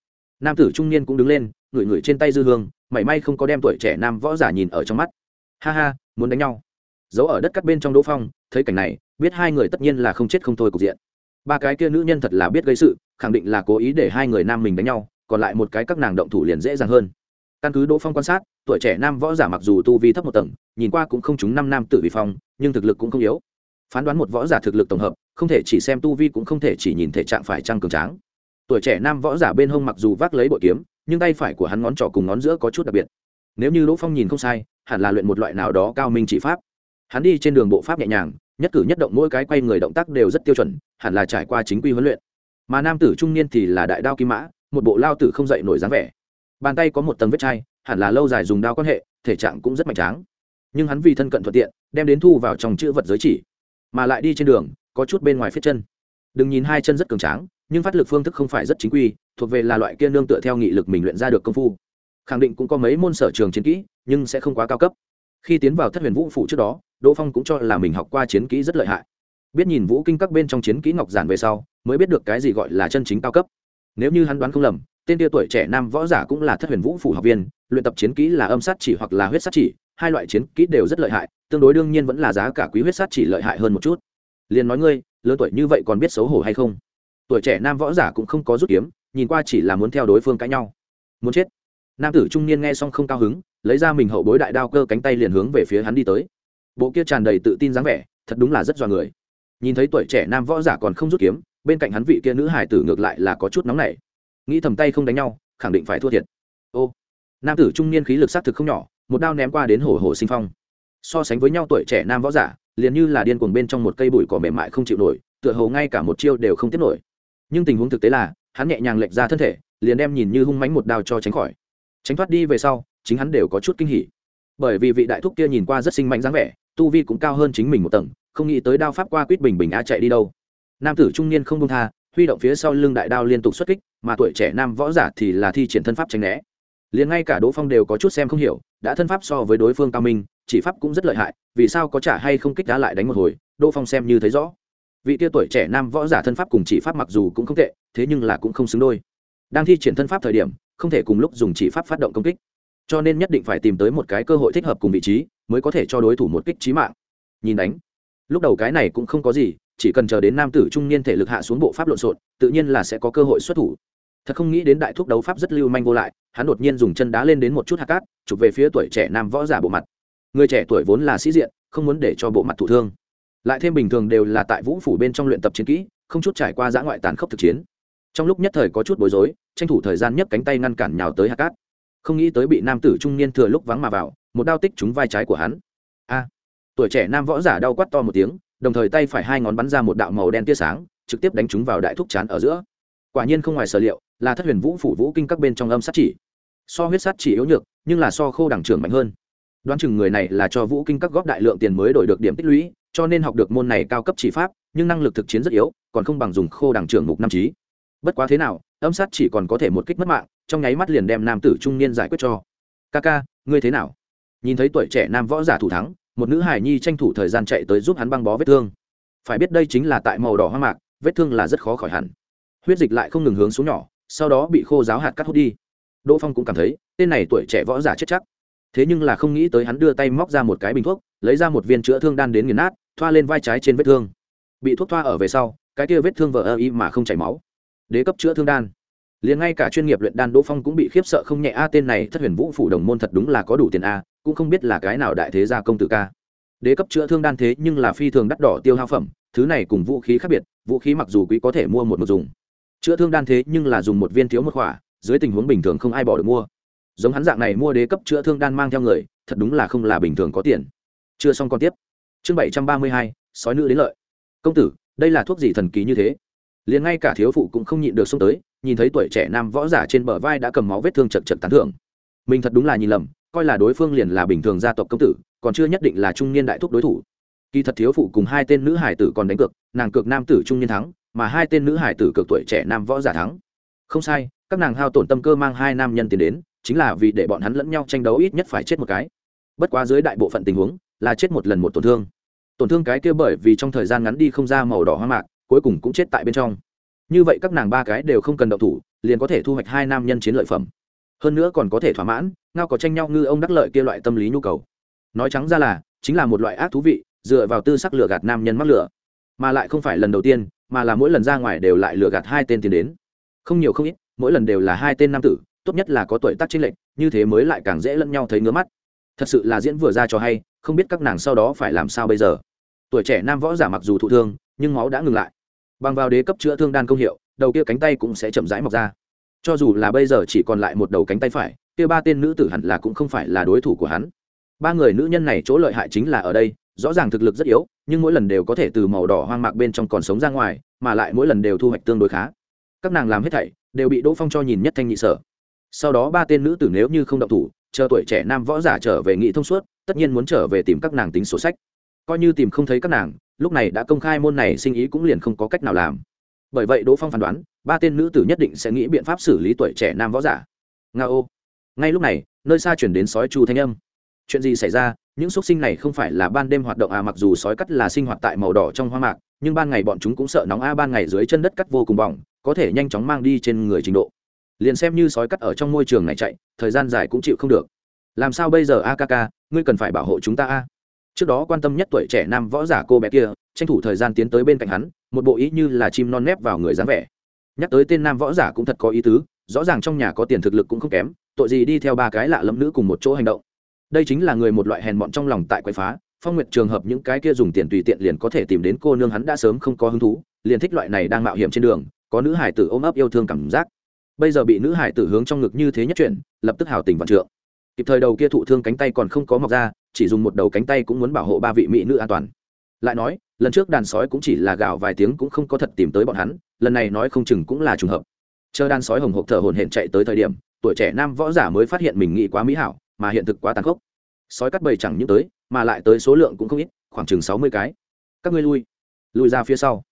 Nam tử trung niên cũng đứng lên, ngửi ngửi trên tay dư hương, mảy may không có đem tuổi trẻ nam võ giả nhìn ở trong mắt. Ha ha, muốn đánh nhau giấu ở đất cắt bên trong đỗ phong, thấy cảnh này, biết hai người tất nhiên là không chết không thôi cục diện. Ba cái kia nữ nhân thật là biết gây sự, khẳng định là cố ý để hai người nam mình đánh nhau, còn lại một cái các nàng động thủ liền dễ dàng hơn. Căn cứ đỗ phong quan sát, tuổi trẻ nam võ giả mặc dù tu vi thấp một tầng, nhìn qua cũng không trúng năm nam tử vi phong, nhưng thực lực cũng không yếu. Phán đoán một võ giả thực lực tổng hợp, không thể chỉ xem tu vi cũng không thể chỉ nhìn thể trạng phải trăng cường tráng. Tuổi trẻ nam võ giả bên hông mặc dù vác lấy bội kiếm, nhưng tay phải của hắn ngón trỏ cùng ngón giữa có chút đặc biệt. Nếu như đỗ phong nhìn không sai, hẳn là luyện một loại nào đó cao minh chỉ pháp hắn đi trên đường bộ pháp nhẹ nhàng, nhất cử nhất động mỗi cái quay người động tác đều rất tiêu chuẩn, hẳn là trải qua chính quy huấn luyện. Mà nam tử trung niên thì là đại đao kim mã, một bộ lao tử không dậy nổi dáng vẻ. Bàn tay có một tầng vết chai, hẳn là lâu dài dùng đao quan hệ, thể trạng cũng rất mạnh tráng. Nhưng hắn vì thân cận thuận tiện, đem đến thu vào trong chữ vật giới chỉ, mà lại đi trên đường, có chút bên ngoài phía chân. Đừng nhìn hai chân rất cường tráng, nhưng phát lực phương thức không phải rất chính quy, thuộc về là loại kia nương tựa theo nghị lực mình luyện ra được công phu. Khẳng định cũng có mấy môn sở trường chiến kỹ, nhưng sẽ không quá cao cấp. Khi tiến vào thất huyền vũ phủ trước đó đỗ phong cũng cho là mình học qua chiến kỹ rất lợi hại. Biết nhìn vũ kinh các bên trong chiến kỹ ngọc giản về sau, mới biết được cái gì gọi là chân chính cao cấp. Nếu như hắn đoán không lầm, tên tia tuổi trẻ nam võ giả cũng là thất huyền vũ phủ học viên, luyện tập chiến kỹ là âm sát chỉ hoặc là huyết sát chỉ, hai loại chiến kỹ đều rất lợi hại, tương đối đương nhiên vẫn là giá cả quý huyết sát chỉ lợi hại hơn một chút. Liền nói ngươi, lớn tuổi như vậy còn biết xấu hổ hay không? Tuổi trẻ nam võ giả cũng không có rút kiếm, nhìn qua chỉ là muốn theo đối phương cãi nhau. Muốn chết. Nam tử trung niên nghe xong không cao hứng, lấy ra mình hậu bối đại đao cơ cánh tay liền hướng về phía hắn đi tới bộ kia tràn đầy tự tin dáng vẻ, thật đúng là rất dọa người. Nhìn thấy tuổi trẻ nam võ giả còn không rút kiếm, bên cạnh hắn vị kia nữ hải tử ngược lại là có chút nóng nảy. Nghĩ thầm tay không đánh nhau, khẳng định phải thua thiệt. Ô, nam tử trung niên khí lực xác thực không nhỏ, một đao ném qua đến hổ hổ sinh phong. So sánh với nhau tuổi trẻ nam võ giả, liền như là điên cuồng bên trong một cây bụi cỏ mềm mại không chịu nổi, tựa hồ ngay cả một chiêu đều không tiếp nổi. Nhưng tình huống thực tế là, hắn nhẹ nhàng lệch ra thân thể, liền đem nhìn như hung mánh một đao cho tránh khỏi. Tránh thoát đi về sau, chính hắn đều có chút kinh hỉ. Bởi vì vị đại thúc kia nhìn qua rất sinh mạnh dáng vẻ tu vi cũng cao hơn chính mình một tầng, không nghĩ tới đao pháp qua quýt bình bình a chạy đi đâu. Nam tử trung niên không công tha, huy động phía sau lưng đại đao liên tục xuất kích, mà tuổi trẻ nam võ giả thì là thi triển thân pháp tránh né. Liền ngay cả đỗ phong đều có chút xem không hiểu, đã thân pháp so với đối phương cao minh, chỉ pháp cũng rất lợi hại, vì sao có trả hay không kích đá lại đánh một hồi, đỗ phong xem như thấy rõ. Vị tia tuổi trẻ nam võ giả thân pháp cùng chỉ pháp mặc dù cũng không tệ, thế nhưng là cũng không xứng đôi. Đang thi triển thân pháp thời điểm, không thể cùng lúc dùng chỉ pháp phát động công kích. Cho nên nhất định phải tìm tới một cái cơ hội thích hợp cùng vị trí mới có thể cho đối thủ một kích trí mạng. Nhìn đánh. Lúc đầu cái này cũng không có gì, chỉ cần chờ đến nam tử trung niên thể lực hạ xuống bộ pháp lộn xộn, tự nhiên là sẽ có cơ hội xuất thủ. Thật không nghĩ đến đại thúc đấu pháp rất lưu manh vô lại, hắn đột nhiên dùng chân đá lên đến một chút hạt cát, chụp về phía tuổi trẻ nam võ giả bộ mặt. Người trẻ tuổi vốn là sĩ diện, không muốn để cho bộ mặt thụ thương. Lại thêm bình thường đều là tại vũ phủ bên trong luyện tập chiến kỹ, không chút trải qua giã ngoại tàn khốc thực chiến. Trong lúc nhất thời có chút bối rối, tranh thủ thời gian nhấc cánh tay ngăn cản nhào tới hạt cát. Không nghĩ tới bị nam tử trung niên thừa lúc vắng mà vào một đao tích trúng vai trái của hắn. A! Tuổi trẻ nam võ giả đau quát to một tiếng, đồng thời tay phải hai ngón bắn ra một đạo màu đen tia sáng, trực tiếp đánh trúng vào đại thúc chán ở giữa. Quả nhiên không ngoài sở liệu, là thất huyền vũ phủ vũ kinh các bên trong âm sát chỉ. So huyết sát chỉ yếu nhược, nhưng là so khô đẳng trưởng mạnh hơn. Đoán chừng người này là cho vũ kinh các góp đại lượng tiền mới đổi được điểm tích lũy, cho nên học được môn này cao cấp chỉ pháp, nhưng năng lực thực chiến rất yếu, còn không bằng dùng khô đẳng trưởng mục năm trí bất quá thế nào, âm sát chỉ còn có thể một kích mất mạng, trong nháy mắt liền đem nam tử trung niên giải quyết cho. Ca ca ngươi thế nào? Nhìn thấy tuổi trẻ nam võ giả thủ thắng, một nữ hải nhi tranh thủ thời gian chạy tới giúp hắn băng bó vết thương. Phải biết đây chính là tại màu đỏ hoang mạc, vết thương là rất khó khỏi hẳn. Huyết dịch lại không ngừng hướng xuống nhỏ, sau đó bị khô giáo hạt cắt hút đi. Đỗ phong cũng cảm thấy, tên này tuổi trẻ võ giả chết chắc. Thế nhưng là không nghĩ tới hắn đưa tay móc ra một cái bình thuốc, lấy ra một viên chữa thương đan đến nghiền nát, thoa lên vai trái trên vết thương. Bị thuốc thoa ở về sau, cái kia vết thương vỡ ơ y mà không chảy máu. Đế cấp chữa thương đan. Liền ngay cả chuyên nghiệp luyện đan đỗ phong cũng bị khiếp sợ không nhẹ. A, tên này thất huyền vũ phủ đồng môn thật đúng là có đủ tiền a cũng không biết là cái nào đại thế gia công tử ca. Đế cấp chữa thương đan thế nhưng là phi thường đắt đỏ tiêu hao phẩm, thứ này cùng vũ khí khác biệt, vũ khí mặc dù quý có thể mua một một dùng. Chữa thương đan thế nhưng là dùng một viên thiếu một khỏa, dưới tình huống bình thường không ai bỏ được mua. Giống hắn dạng này mua đế cấp chữa thương đan mang theo người, thật đúng là không là bình thường có tiền. Chưa xong còn tiếp. Chương bảy trăm ba mươi hai, sói nữ đến lợi. Công tử, đây là thuốc gì thần kỳ như thế? Liền ngay cả thiếu phụ cũng không nhịn được xông tới, nhìn thấy tuổi trẻ nam võ giả trên bờ vai đã cầm máu vết thương chật chật tán thưởng mình thật đúng là nhìn lầm, coi là đối phương liền là bình thường gia tộc công tử, còn chưa nhất định là trung niên đại thúc đối thủ. Kỳ thật thiếu phụ cùng hai tên nữ hải tử còn đánh cược, nàng cược nam tử trung niên thắng, mà hai tên nữ hải tử cược tuổi trẻ nam võ giả thắng. Không sai, các nàng hao tổn tâm cơ mang hai nam nhân tiền đến, chính là vì để bọn hắn lẫn nhau tranh đấu ít nhất phải chết một cái. Bất quá dưới đại bộ phận tình huống, là chết một lần một tổn thương. Tổn thương cái kia bởi vì trong thời gian ngắn đi không ra màu đỏ hoa mạc, cuối cùng cũng chết tại bên trong. Như vậy các nàng ba cái đều không cần động thủ, liền có thể thu hoạch hai nam nhân chiến lợi phẩm hơn nữa còn có thể thỏa mãn ngao có tranh nhau ngư ông đắc lợi kia loại tâm lý nhu cầu. Nói trắng ra là chính là một loại ác thú vị dựa vào tư sắc lừa gạt nam nhân mắc lửa, mà lại không phải lần đầu tiên mà là mỗi lần ra ngoài đều lại lừa gạt hai tên tiền đến. Không nhiều không ít mỗi lần đều là hai tên nam tử tốt nhất là có tuổi tác chênh lệch như thế mới lại càng dễ lẫn nhau thấy ngứa mắt. Thật sự là diễn vừa ra cho hay không biết các nàng sau đó phải làm sao bây giờ. Tuổi trẻ nam võ giả mặc dù thụ thương nhưng máu đã ngừng lại. Bằng vào đế cấp chữa thương đan công hiệu đầu kia cánh tay cũng sẽ chậm rãi mọc ra cho dù là bây giờ chỉ còn lại một đầu cánh tay phải, kia ba tên nữ tử hẳn là cũng không phải là đối thủ của hắn. Ba người nữ nhân này chỗ lợi hại chính là ở đây, rõ ràng thực lực rất yếu, nhưng mỗi lần đều có thể từ màu đỏ hoang mạc bên trong còn sống ra ngoài, mà lại mỗi lần đều thu hoạch tương đối khá. Các nàng làm hết thảy, đều bị đỗ phong cho nhìn nhất thanh nhị sở. Sau đó ba tên nữ tử nếu như không động thủ, chờ tuổi trẻ nam võ giả trở về nghị thông suốt, tất nhiên muốn trở về tìm các nàng tính sổ sách. Coi như tìm không thấy các nàng, lúc này đã công khai môn này sinh ý cũng liền không có cách nào làm bởi vậy đỗ phong phán đoán, ba tên nữ tử nhất định sẽ nghĩ biện pháp xử lý tuổi trẻ nam võ giả. Nga ô. Ngay lúc này, nơi xa chuyển đến sói chu thanh âm. Chuyện gì xảy ra? Những x u ấ t sinh này không phải là ban đêm hoạt động à mặc dù sói cắt là sinh hoạt tại màu đỏ trong hoa mạc, nhưng ban ngày bọn chúng cũng sợ nóng a ban ngày dưới chân đất cắt vô cùng bỏng, có thể nhanh chóng mang đi trên người trình độ. Liền xem như sói cắt ở trong môi trường này chạy, thời gian dài cũng chịu không được. Làm sao bây giờ akk ngươi cần phải bảo hộ chúng ta a. Trước đó quan tâm nhất tuổi trẻ nam võ giả cô bé kia, tranh thủ thời gian tiến tới bên cạnh hắn một bộ ý như là chim non nép vào người dáng vẻ. Nhắc tới tên nam võ giả cũng thật có ý tứ, rõ ràng trong nhà có tiền thực lực cũng không kém, tội gì đi theo ba cái lạ lẫm nữ cùng một chỗ hành động. Đây chính là người một loại hèn mọn trong lòng tại quậy phá, phong nguyệt trường hợp những cái kia dùng tiền tùy tiện liền có thể tìm đến cô nương hắn đã sớm không có hứng thú, liền thích loại này đang mạo hiểm trên đường, có nữ hải tử ôm ấp yêu thương cảm giác. Bây giờ bị nữ hải tử hướng trong ngực như thế nhất chuyển lập tức hào tình vạn trượng. Kịp thời đầu kia thụ thương cánh tay còn không có mọc ra, chỉ dùng một đầu cánh tay cũng muốn bảo hộ ba vị mỹ nữ an toàn lại nói, lần trước đàn sói cũng chỉ là gào vài tiếng cũng không có thật tìm tới bọn hắn, lần này nói không chừng cũng là trùng hợp. Chờ đàn sói hồng hộp thở hồn hển chạy tới thời điểm, tuổi trẻ nam võ giả mới phát hiện mình nghĩ quá mỹ hảo, mà hiện thực quá tàn khốc. Sói cắt bầy chẳng những tới, mà lại tới số lượng cũng không ít, khoảng chừng sáu mươi cái. Các ngươi lui. Lui ra phía sau.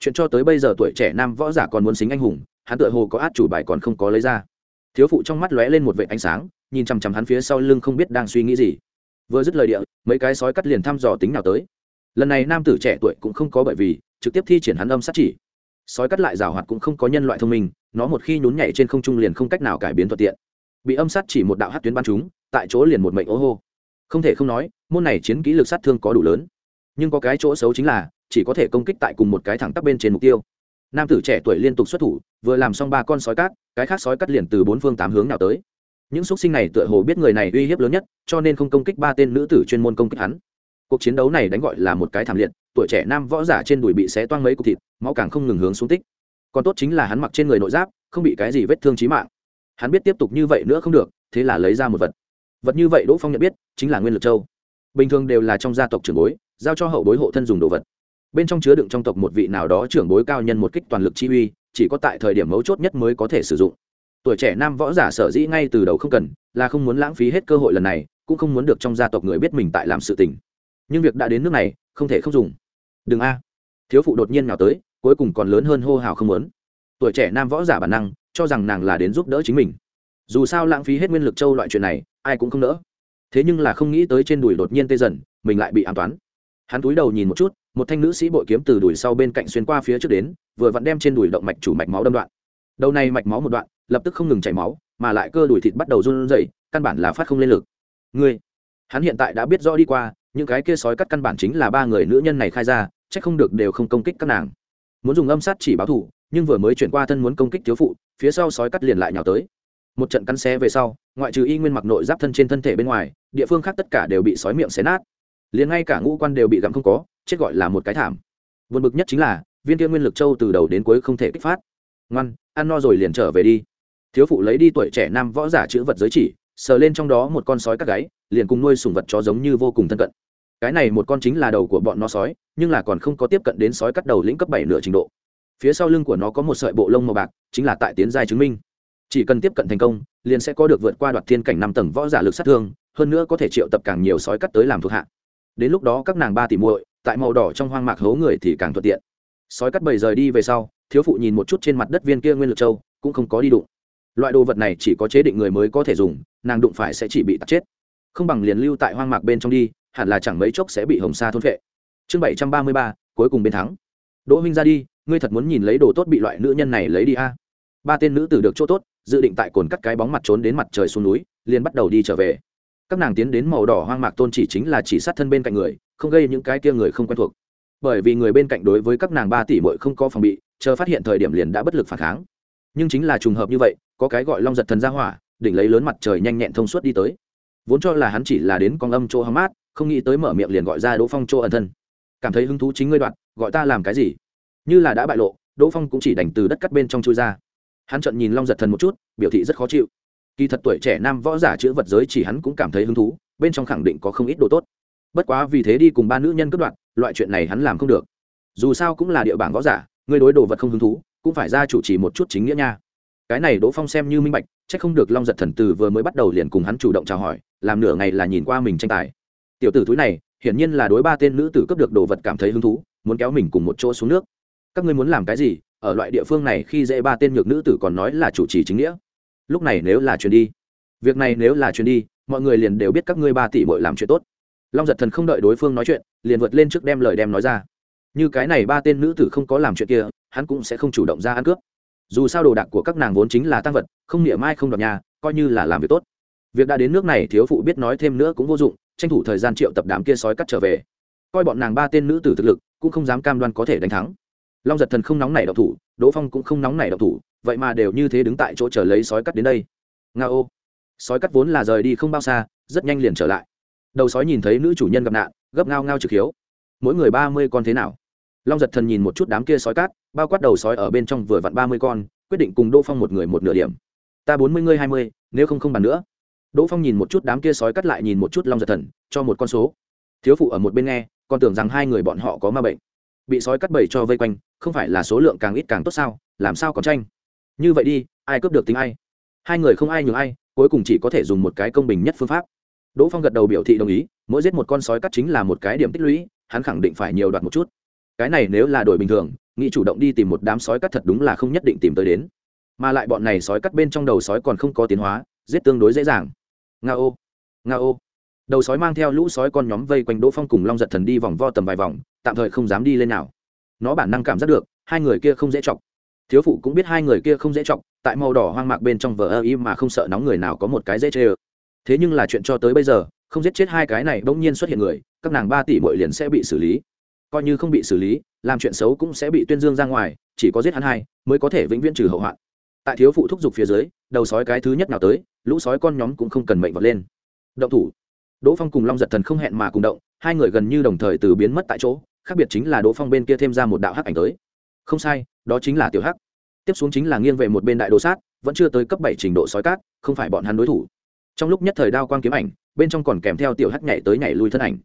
Chuyện cho tới bây giờ tuổi trẻ nam võ giả còn muốn xính anh hùng, hắn tựa hồ có át chủ bài còn không có lấy ra. Thiếu phụ trong mắt lóe lên một vệ ánh sáng, nhìn chằm chằm hắn phía sau lưng không biết đang suy nghĩ gì. Vừa dứt lời địa, mấy cái sói cắt liền thăm dò tính nào tới lần này nam tử trẻ tuổi cũng không có bởi vì trực tiếp thi triển hắn âm sát chỉ. Sói cắt lại rào hoạt cũng không có nhân loại thông minh, nó một khi nhún nhảy trên không trung liền không cách nào cải biến thuận tiện. Bị âm sát chỉ một đạo hát tuyến bắn chúng tại chỗ liền một mệnh ố hô. Không thể không nói, môn này chiến kỹ lực sát thương có đủ lớn. Nhưng có cái chỗ xấu chính là, chỉ có thể công kích tại cùng một cái thẳng tắp bên trên mục tiêu. Nam tử trẻ tuổi liên tục xuất thủ, vừa làm xong ba con sói cát cái khác sói cắt liền từ bốn phương tám hướng nào tới. Những xúc sinh này tựa hồ biết người này uy hiếp lớn nhất, cho nên không công kích ba tên nữ tử chuyên môn công kích hắn cuộc chiến đấu này đánh gọi là một cái thảm liệt, tuổi trẻ nam võ giả trên đùi bị xé toang mấy cục thịt, máu càng không ngừng hướng xuống tích. Còn tốt chính là hắn mặc trên người nội giáp, không bị cái gì vết thương trí mạng. Hắn biết tiếp tục như vậy nữa không được, thế là lấy ra một vật. Vật như vậy đỗ phong nhận biết, chính là nguyên lực châu. Bình thường đều là trong gia tộc trưởng bối, giao cho hậu bối hộ thân dùng đồ vật. Bên trong chứa đựng trong tộc một vị nào đó trưởng bối cao nhân một kích toàn lực chi uy, chỉ có tại thời điểm mấu chốt nhất mới có thể sử dụng. Tuổi trẻ nam võ giả sở dĩ ngay từ đầu không cần, là không muốn lãng phí hết cơ hội lần này, cũng không muốn được trong gia tộc người biết mình tại làm sự tình nhưng việc đã đến nước này, không thể không dùng. Đừng a. Thiếu phụ đột nhiên nào tới, cuối cùng còn lớn hơn hô hào không muốn. Tuổi trẻ nam võ giả bản năng, cho rằng nàng là đến giúp đỡ chính mình. Dù sao lãng phí hết nguyên lực châu loại chuyện này, ai cũng không nỡ. Thế nhưng là không nghĩ tới trên đùi đột nhiên tê dần, mình lại bị an toán. Hắn túi đầu nhìn một chút, một thanh nữ sĩ bội kiếm từ đùi sau bên cạnh xuyên qua phía trước đến, vừa vặn đem trên đùi động mạch chủ mạch máu đâm đoạn. Đầu này mạch máu một đoạn, lập tức không ngừng chảy máu, mà lại cơ đùi thịt bắt đầu run rẩy, căn bản là phát không lên lực. Ngươi, hắn hiện tại đã biết rõ đi qua những cái kia sói cắt căn bản chính là ba người nữ nhân này khai ra c h ắ c không được đều không công kích các nàng. Muốn dùng âm sát chỉ báo thủ nhưng vừa mới chuyển qua thân muốn công kích thiếu phụ, phía sau sói cắt liền lại nhào tới. Một trận cắn xé về sau, ngoại trừ y nguyên mặc nội giáp thân trên thân thể bên ngoài, địa phương khác tất cả đều bị sói miệng xé nát. Liền ngay cả ngũ quan đều bị gặm không có, chết gọi là một cái thảm. Vượt bực nhất chính là, viên kia nguyên lực châu từ đầu đến cuối không thể kích phát. Ngoan, ăn no rồi liền trở về đi. Thiếu phụ lấy đi tuổi trẻ nam võ giả chữ vật giới chỉ, sờ lên trong đó một con sói cắt gáy, liền cùng nuôi sùng vật chó giống như vô cùng thân cận cái này một con chính là đầu của bọn nó sói, nhưng là còn không có tiếp cận đến sói cắt đầu lĩnh cấp bảy nửa trình độ. Phía sau lưng của nó có một sợi bộ lông màu bạc, chính là tại tiến giai chứng minh. Chỉ cần tiếp cận thành công, liền sẽ có được vượt qua đoạt thiên cảnh năm tầng võ giả lực sát thương, hơn nữa có thể triệu tập càng nhiều sói cắt tới làm thuộc hạ. Đến lúc đó các nàng ba tỷ muội, tại màu đỏ trong hoang mạc hố người thì càng thuận tiện. Sói cắt bầy rời đi về sau, thiếu phụ nhìn một chút trên mặt đất viên kia nguyên lực châu, cũng không có đi đụng. Loại đồ vật này chỉ có chế định người mới có thể dùng, nàng đụng phải sẽ chỉ bị tắt chết. Không bằng liền lưu tại hoang mạc bên trong đi hẳn là chẳng mấy chốc sẽ bị hồng sa thôn vệ chương bảy trăm ba mươi ba, cuối cùng bên thắng. Đỗ minh ra đi, ngươi thật muốn nhìn lấy đồ tốt bị loại nữ nhân này lấy đi a? Ba tên nữ tử được chỗ tốt, dự định tại cồn cắt cái bóng mặt trốn đến mặt trời xuống núi, liền bắt đầu đi trở về. Các nàng tiến đến màu đỏ hoang mạc tôn chỉ chính là chỉ sát thân bên cạnh người, không gây những cái kia người không quen thuộc. Bởi vì người bên cạnh đối với các nàng ba tỷ bội không có phòng bị, chờ phát hiện thời điểm liền đã bất lực phản kháng. Nhưng chính là trùng hợp như vậy, có cái gọi long giật thần ra hỏa, đỉnh lấy lớn mặt trời nhanh nhẹn thông suốt đi tới. Vốn cho là hắn chỉ là đến con âm chỗ hóng mát không nghĩ tới mở miệng liền gọi ra đỗ phong chỗ ẩn thân. Cảm thấy hứng thú chính ngươi đoạn, gọi ta làm cái gì? Như là đã bại lộ, đỗ phong cũng chỉ đành từ đất cắt bên trong chui ra. Hắn trận nhìn long giật thần một chút, biểu thị rất khó chịu. Kỳ thật tuổi trẻ nam võ giả chữ vật giới chỉ hắn cũng cảm thấy hứng thú, bên trong khẳng định có không ít đồ tốt. Bất quá vì thế đi cùng ba nữ nhân cướp đoạt, loại chuyện này hắn làm không được. Dù sao cũng là địa bảng võ giả người đối đồ vật không hứng thú, cũng phải ra chủ trì một chút chính nghĩa nha. Cái này đỗ phong xem như minh bạch c h ắ c không được long giật thần từ vừa mới bắt đầu liền cùng hắn chủ động chào hỏi, làm nửa ngày là nhìn qua mình tranh tài tiểu tử túi này, hiển nhiên là đối ba tên nữ tử cấp được đồ vật cảm thấy hứng thú, muốn kéo mình cùng một chỗ xuống nước. Các ngươi muốn làm cái gì? Ở loại địa phương này khi dễ ba tên nhược nữ tử còn nói là chủ trì chính nghĩa. Lúc này nếu là chuyền đi. Việc này nếu là chuyền đi, mọi người liền đều biết các ngươi ba tỷ bội làm chuyện tốt. Long giật thần không đợi đối phương nói chuyện, liền vượt lên trước đem lời đem nói ra. Như cái này ba tên nữ tử không có làm chuyện kia, hắn cũng sẽ không chủ động ra ăn cướp. Dù sao đồ đạc của các nàng vốn chính là tăng vật, không nghĩa ai không đọc nhà, coi như là làm việc tốt. Việc đã đến nước này, thiếu phụ biết nói thêm nữa cũng vô dụng tranh thủ thời gian triệu tập đám kia sói cắt trở về. Coi bọn nàng ba tên nữ tử thực lực, cũng không dám cam đoan có thể đánh thắng. Long giật thần không nóng nảy độc thủ, đỗ phong cũng không nóng nảy độc thủ, vậy mà đều như thế đứng tại chỗ chờ lấy sói cắt đến đây. Nga ô. Sói cắt vốn là rời đi không bao xa, rất nhanh liền trở lại. Đầu sói nhìn thấy nữ chủ nhân gặp nạn, gấp ngao ngao trực hiếu. Mỗi người ba mươi con thế nào? Long giật thần nhìn một chút đám kia sói cát bao quát đầu sói ở bên trong vừa vặn ba mươi con, quyết định cùng đỗ phong một người một nửa điểm. Ta bốn mươi, ngươi hai mươi, nếu không không bàn nữa đỗ phong nhìn một chút đám kia sói cắt lại nhìn một chút long giật thần, cho một con số. Thiếu phụ ở một bên nghe, còn tưởng rằng hai người bọn họ có ma bệnh. Bị sói cắt bầy cho vây quanh, không phải là số lượng càng ít càng tốt sao, làm sao còn tranh? Như vậy đi, ai cướp được tính ai? Hai người không ai nhường ai, cuối cùng chỉ có thể dùng một cái công bình nhất phương pháp. Đỗ phong gật đầu biểu thị đồng ý, mỗi giết một con sói cắt chính là một cái điểm tích lũy, hắn khẳng định phải nhiều đoạt một chút. Cái này nếu là đổi bình thường, nghĩ chủ động đi tìm một đám sói cắt thật đúng là không nhất định tìm tới đến. Mà lại bọn này sói cắt bên trong đầu sói còn không có tiến hóa, giết tương đối dễ dàng nga ô. Nga ô. Đầu sói mang theo lũ sói con nhóm vây quanh đỗ phong cùng long giật thần đi vòng vo tầm vài vòng, tạm thời không dám đi lên nào. Nó bản năng cảm giác được, hai người kia không dễ chọc. Thiếu phụ cũng biết hai người kia không dễ chọc, tại màu đỏ hoang mạc bên trong vờ ơ y mà không sợ nóng người nào có một cái dễ chê ơ. Thế nhưng là chuyện cho tới bây giờ, không giết chết hai cái này bỗng nhiên xuất hiện người, các nàng ba tỷ bội liền sẽ bị xử lý. Coi như không bị xử lý, làm chuyện xấu cũng sẽ bị tuyên dương ra ngoài, chỉ có giết hắn hai, mới có thể vĩnh viễn trừ hậu hoạn tại thiếu phụ thúc giục phía dưới, đầu sói cái thứ nhất nào tới, lũ sói con nhóm cũng không cần mệnh vật lên. Động thủ. Đỗ phong cùng long giật thần không hẹn mà cùng động, hai người gần như đồng thời từ biến mất tại chỗ, khác biệt chính là đỗ phong bên kia thêm ra một đạo hắc ảnh tới. Không sai, đó chính là tiểu hắc. Tiếp xuống chính là nghiêng về một bên đại đồ sát, vẫn chưa tới cấp bảy trình độ sói cát, không phải bọn hắn đối thủ. Trong lúc nhất thời đao quang kiếm ảnh, bên trong còn kèm theo tiểu hắc nhảy tới nhảy lui thân ảnh.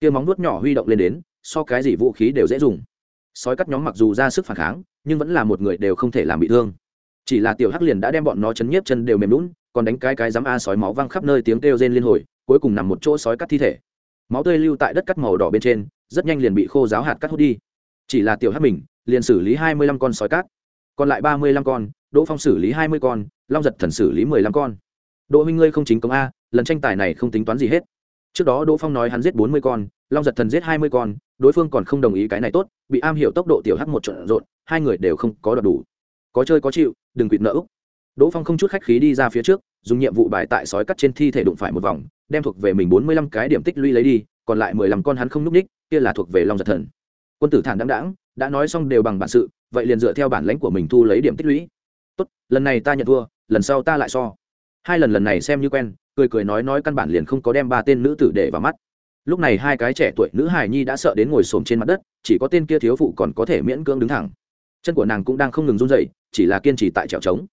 Kia móng nuốt nhỏ huy động lên đến, so cái gì vũ khí đều dễ dùng. Sói cắt nhóm mặc dù ra sức phản kháng, nhưng vẫn là một người đều không thể làm bị thương chỉ là tiểu hắc liền đã đem bọn nó chấn nhiếp chân đều mềm lún còn đánh cái cái dám a sói máu văng khắp nơi tiếng kêu rên liên hồi, cuối cùng nằm một chỗ sói cắt thi thể. Máu tươi lưu tại đất cắt màu đỏ bên trên, rất nhanh liền bị khô giáo hạt cắt hút đi. Chỉ là tiểu hắc mình, liền xử lý hai mươi lăm con sói cát còn lại ba mươi lăm con, đỗ phong xử lý hai mươi con, long giật thần xử lý mười lăm con. Đỗ minh ngươi không chính công a, lần tranh tài này không tính toán gì hết. Trước đó đỗ phong nói hắn giết bốn mươi con, long giật thần giết hai mươi con, đối phương còn không đồng ý cái này tốt, bị am hiểu tốc độ tiểu hắc một trận rộn, hai người đều không có đoạt đủ có chơi có chịu, đừng quỵt nợ úc. Đỗ phong không chút khách khí đi ra phía trước, dùng nhiệm vụ bài tại sói cắt trên thi thể đụng phải một vòng, đem thuộc về mình bốn mươi lăm cái điểm tích lũy lấy đi, còn lại mười lăm con hắn không n ú c ních, kia là thuộc về long giật thần. Quân tử thản đáng đáng đã nói xong đều bằng bản sự, vậy liền dựa theo bản lãnh của mình thu lấy điểm tích lũy. Tốt, lần này ta nhận thua, lần sau ta lại so. Hai lần lần này xem như quen, cười cười nói nói căn bản liền không có đem ba tên nữ tử để vào mắt. Lúc này hai cái trẻ tuổi nữ hài nhi đã sợ đến ngồi xổm trên mặt đất, chỉ có tên kia thiếu phụ còn có thể miễn cưỡng đứng thẳng. Chân của nàng cũng đang không ngừng run dậy chỉ là kiên trì tại trèo trống.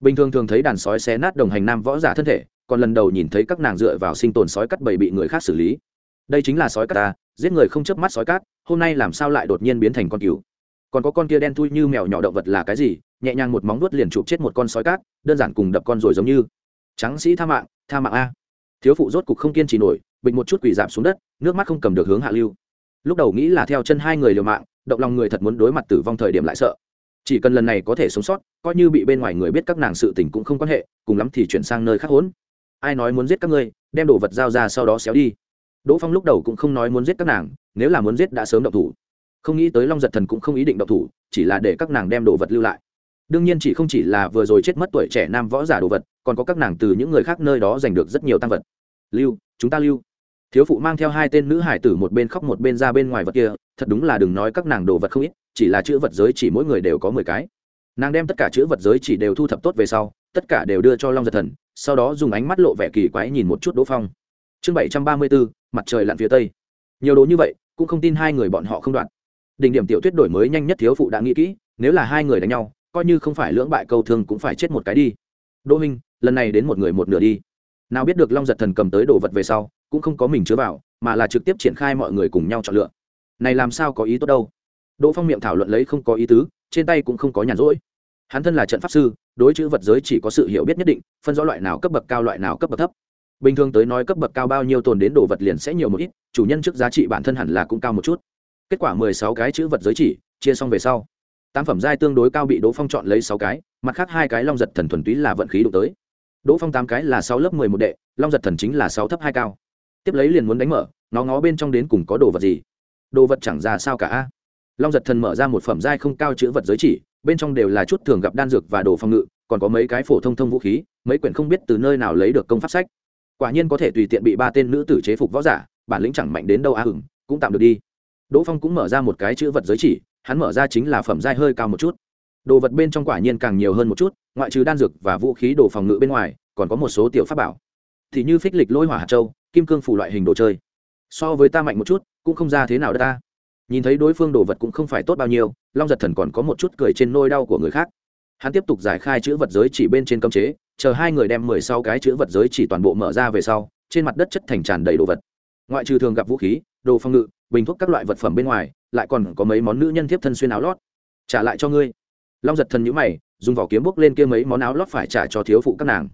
Bình thường thường thấy đàn sói xé nát đồng hành nam võ giả thân thể, còn lần đầu nhìn thấy các nàng dựa vào sinh tồn sói cắt bầy bị người khác xử lý. Đây chính là sói cắt ta, giết người không chớp mắt sói cát hôm nay làm sao lại đột nhiên biến thành con cứu còn có con kia đen thui như mèo nhỏ động vật là cái gì? Nhẹ nhàng một móng vuốt liền chụp chết một con sói cát đơn giản cùng đập con rồi giống như. Trắng sĩ tha mạng tha mạng a. Thiếu phụ rốt cục không kiên trì nổi, bịch một chút quỷ giảm xuống đất, nước mắt không cầm được hướng hạ lưu. Lúc đầu nghĩ là theo chân hai người liều mạng, động lòng người thật muốn đối mặt tử vong thời điểm lại sợ chỉ cần lần này có thể sống sót, coi như bị bên ngoài người biết các nàng sự tình cũng không quan hệ, cùng lắm thì chuyển sang nơi khác hỗn ai nói muốn giết các ngươi, đem đồ vật giao ra sau đó xéo đi. Đỗ phong lúc đầu cũng không nói muốn giết các nàng, nếu là muốn giết đã sớm động thủ. Không nghĩ tới long giật thần cũng không ý định động thủ, chỉ là để các nàng đem đồ vật lưu lại. Đương nhiên chỉ không chỉ là vừa rồi chết mất tuổi trẻ nam võ giả đồ vật, còn có các nàng từ những người khác nơi đó giành được rất nhiều tăng vật. Lưu, chúng ta lưu. Thiếu phụ mang theo hai tên nữ hải tử một bên khóc một bên ra bên ngoài vật kia, thật đúng là đừng nói các nàng đồ vật không ít chỉ là chữ vật giới chỉ mỗi người đều có mười cái. Nàng đem tất cả chữ vật giới chỉ đều thu thập tốt về sau, tất cả đều đưa cho long giật thần, sau đó dùng ánh mắt lộ vẻ kỳ quái nhìn một chút đỗ phong. Chương bảy trăm ba mươi bốn, mặt trời lặn phía tây. Nhiều đồ như vậy, cũng không tin hai người bọn họ không đoạn. Đỉnh điểm tiểu tuyết đổi mới nhanh nhất thiếu phụ đã nghĩ kỹ, nếu là hai người đánh nhau, coi như không phải lưỡng bại câu thương cũng phải chết một cái đi. Đỗ minh, lần này đến một người một nửa đi. Nào biết được long giật thần cầm tới đồ vật về sau, cũng không có mình chứa vào, mà là trực tiếp triển khai mọi người cùng nhau chọn lựa. Này làm sao có ý tốt đâu? Đỗ phong miệng thảo luận lấy không có ý tứ, trên tay cũng không có nhàn rỗi. Hắn thân là trận pháp sư, đối chữ vật giới chỉ có sự hiểu biết nhất định, phân rõ loại nào cấp bậc cao loại nào cấp bậc thấp. Bình thường tới nói cấp bậc cao bao nhiêu tồn đến đồ vật liền sẽ nhiều một ít, chủ nhân trước giá trị bản thân hẳn là cũng cao một chút. Kết quả mười sáu cái chữ vật giới chỉ, chia xong về sau, tám phẩm giai tương đối cao bị đỗ phong chọn lấy sáu cái, mặt khác hai cái long giật thần thuần túy là vận khí đụng tới. Đỗ phong tám cái là sáu lớp mười một đệ, long giật thần chính là sáu thấp hai cao. Tiếp lấy liền muốn đánh mở, nó ngó bên trong đến cùng có đồ vật gì? Đồ vật chẳng ra sao cả long giật thần mở ra một phẩm giai không cao chữ vật giới chỉ, bên trong đều là chút thường gặp đan dược và đồ phòng ngự, còn có mấy cái phổ thông thông vũ khí, mấy quyển không biết từ nơi nào lấy được công pháp sách. Quả nhiên có thể tùy tiện bị ba tên nữ tử chế phục võ giả, bản lĩnh chẳng mạnh đến đâu a hừng cũng tạm được đi. Đỗ phong cũng mở ra một cái chữ vật giới chỉ, hắn mở ra chính là phẩm giai hơi cao một chút. Đồ vật bên trong quả nhiên càng nhiều hơn một chút, ngoại trừ đan dược và vũ khí đồ phòng ngự bên ngoài, còn có một số tiểu pháp bảo. Thì như phích lịch lôi hỏa hạt châu, kim cương phủ loại hình đồ chơi. So với ta mạnh một chút, cũng không ra thế nào đất ta nhìn thấy đối phương đồ vật cũng không phải tốt bao nhiêu, long giật thần còn có một chút cười trên nôi đau của người khác. Hắn tiếp tục giải khai chữ vật giới chỉ bên trên cấm chế, chờ hai người đem mười sáu cái chữ vật giới chỉ toàn bộ mở ra về sau, trên mặt đất chất thành tràn đầy đồ vật. Ngoại trừ thường gặp vũ khí, đồ phòng ngự, bình thuốc các loại vật phẩm bên ngoài, lại còn có mấy món nữ nhân thiếp thân xuyên áo lót. Trả lại cho ngươi. Long giật thần nhữ mày, dùng vỏ kiếm bốc lên kia mấy món áo lót phải trả cho thiếu phụ các nàng.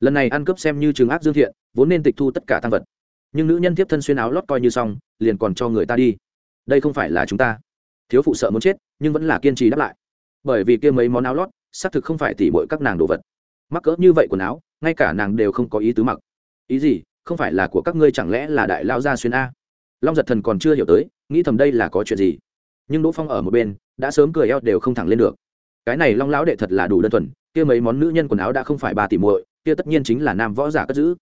Lần này ăn cướp xem như trường ác dương thiện, vốn nên tịch thu tất cả tăng vật. Nhưng nữ nhân tiếp thân xuyên áo lót coi như xong, liền còn cho người ta đi đây không phải là chúng ta. Thiếu phụ sợ muốn chết, nhưng vẫn là kiên trì đáp lại. Bởi vì kia mấy món áo lót, xác thực không phải tỉ bội các nàng đồ vật. Mắc cỡ như vậy quần áo, ngay cả nàng đều không có ý tứ mặc. Ý gì? Không phải là của các ngươi chẳng lẽ là đại lao gia xuyên a? Long giật thần còn chưa hiểu tới, nghĩ thầm đây là có chuyện gì. Nhưng đỗ phong ở một bên, đã sớm cười eo đều không thẳng lên được. Cái này long lão đệ thật là đủ đơn thuần, kia mấy món nữ nhân quần áo đã không phải bà tỷ muội, kia tất nhiên chính là nam võ giả cất giữ.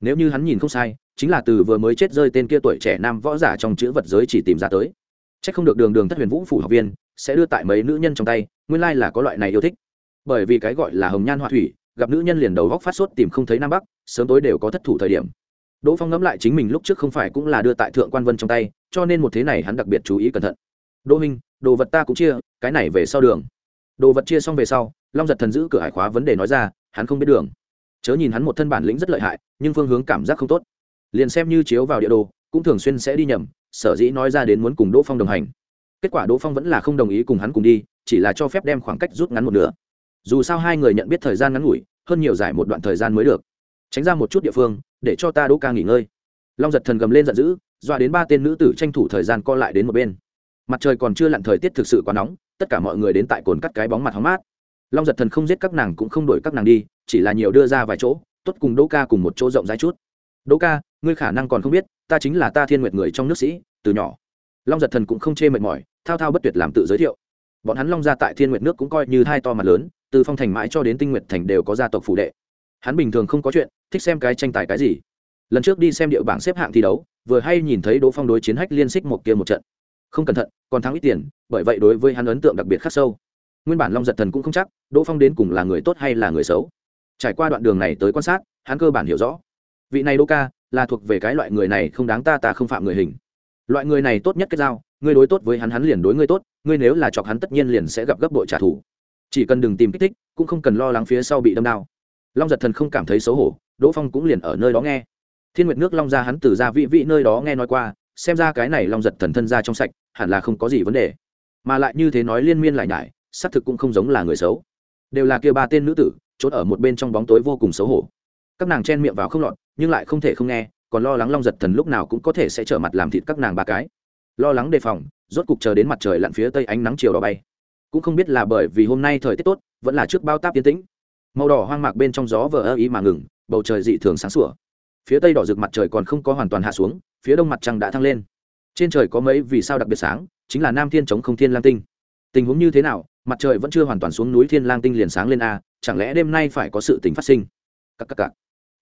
Nếu như hắn nhìn không sai chính là từ vừa mới chết rơi tên kia tuổi trẻ nam võ giả trong chữ vật giới chỉ tìm ra tới. C h ắ c không được đường đường thất huyền vũ phủ học viên, sẽ đưa tại mấy nữ nhân trong tay, nguyên lai là có loại này yêu thích. Bởi vì cái gọi là hồng nhan họa thủy, gặp nữ nhân liền đầu góc phát sốt tìm không thấy nam bắc, sớm tối đều có thất thủ thời điểm. Đỗ phong ngẫm lại chính mình lúc trước không phải cũng là đưa tại thượng quan vân trong tay, cho nên một thế này hắn đặc biệt chú ý cẩn thận. Đỗ minh đồ vật ta cũng chia, cái này về sau đường. Đồ vật chia xong về sau, long giật thần giữ cửa hải khóa vấn đề nói ra, hắn không biết đường. Chớ nhìn hắn một thân bản lĩnh rất lợi hại, nhưng phương hướng cảm giác không tốt liền xem như chiếu vào địa đồ, cũng thường xuyên sẽ đi nhầm, sở dĩ nói ra đến muốn cùng đỗ phong đồng hành. Kết quả đỗ phong vẫn là không đồng ý cùng hắn cùng đi, chỉ là cho phép đem khoảng cách rút ngắn một nửa. Dù sao hai người nhận biết thời gian ngắn ngủi, hơn nhiều giải một đoạn thời gian mới được. Tránh ra một chút địa phương, để cho ta đỗ ca nghỉ ngơi. Long giật thần gầm lên giận dữ, dọa đến ba tên nữ tử tranh thủ thời gian co lại đến một bên. Mặt trời còn chưa lặn thời tiết thực sự quá nóng, tất cả mọi người đến tại cồn cắt cái bóng mặt hóng mát. Long giật thần không giết các nàng cũng không đổi các nàng đi, chỉ là nhiều đưa ra vài chỗ, tốt cùng đỗ ca cùng một chỗ rộng rãi chút đỗ ca, ngươi khả năng còn không biết, ta chính là ta thiên nguyệt người trong nước sĩ, từ nhỏ. Long giật thần cũng không chê mệt mỏi, thao thao bất tuyệt làm tự giới thiệu. Bọn hắn long gia tại thiên nguyệt nước cũng coi như hai to mặt lớn, từ phong thành mãi cho đến tinh nguyệt thành đều có gia tộc phủ đệ. Hắn bình thường không có chuyện, thích xem cái tranh tài cái gì. Lần trước đi xem địa bảng xếp hạng thi đấu, vừa hay nhìn thấy đỗ phong đối chiến hách liên xích một kia một trận. Không cẩn thận, còn thắng ít tiền, bởi vậy đối với hắn ấn tượng đặc biệt khắc sâu. Nguyên bản long giật thần cũng không chắc, đỗ phong đến cùng là người tốt hay là người xấu. Trải qua đoạn đường này tới quan sát, hắn cơ bản hiểu rõ vị này đô ca là thuộc về cái loại người này không đáng ta ta không phạm người hình. Loại người này tốt nhất kết giao, ngươi đối tốt với hắn hắn liền đối ngươi tốt, ngươi nếu là chọc hắn tất nhiên liền sẽ gặp gấp bội trả thù. Chỉ cần đừng tìm kích thích, cũng không cần lo lắng phía sau bị đâm đao long giật thần không cảm thấy xấu hổ, đỗ phong cũng liền ở nơi đó nghe. Thiên nguyệt nước long ra hắn từ ra vị vị nơi đó nghe nói qua, xem ra cái này long giật thần thân ra trong sạch, hẳn là không có gì vấn đề. Mà lại như thế nói liên miên lại nhải, xác thực cũng không giống là người xấu. Đều là kia ba tên nữ tử trốn ở một bên trong bóng tối vô cùng xấu hổ. Các nàng chen miệng vào không lọt nhưng lại không thể không nghe, còn lo lắng long giật thần lúc nào cũng có thể sẽ trở mặt làm thịt các nàng ba cái. Lo lắng đề phòng, rốt cục chờ đến mặt trời lặn phía tây ánh nắng chiều đỏ bay. Cũng không biết là bởi vì hôm nay thời tiết tốt, vẫn là trước bao táp tiến tĩnh. Màu đỏ hoang mạc bên trong gió vờ ơ ý mà ngừng, bầu trời dị thường sáng sủa. Phía tây đỏ rực mặt trời còn không có hoàn toàn hạ xuống, phía đông mặt trăng đã thăng lên. Trên trời có mấy vì sao đặc biệt sáng, chính là nam thiên chống không thiên lang tinh. Tình huống như thế nào, mặt trời vẫn chưa hoàn toàn xuống núi thiên lang tinh liền sáng lên a, chẳng lẽ đêm nay phải có sự tình phát sinh? Cắc cắc cắc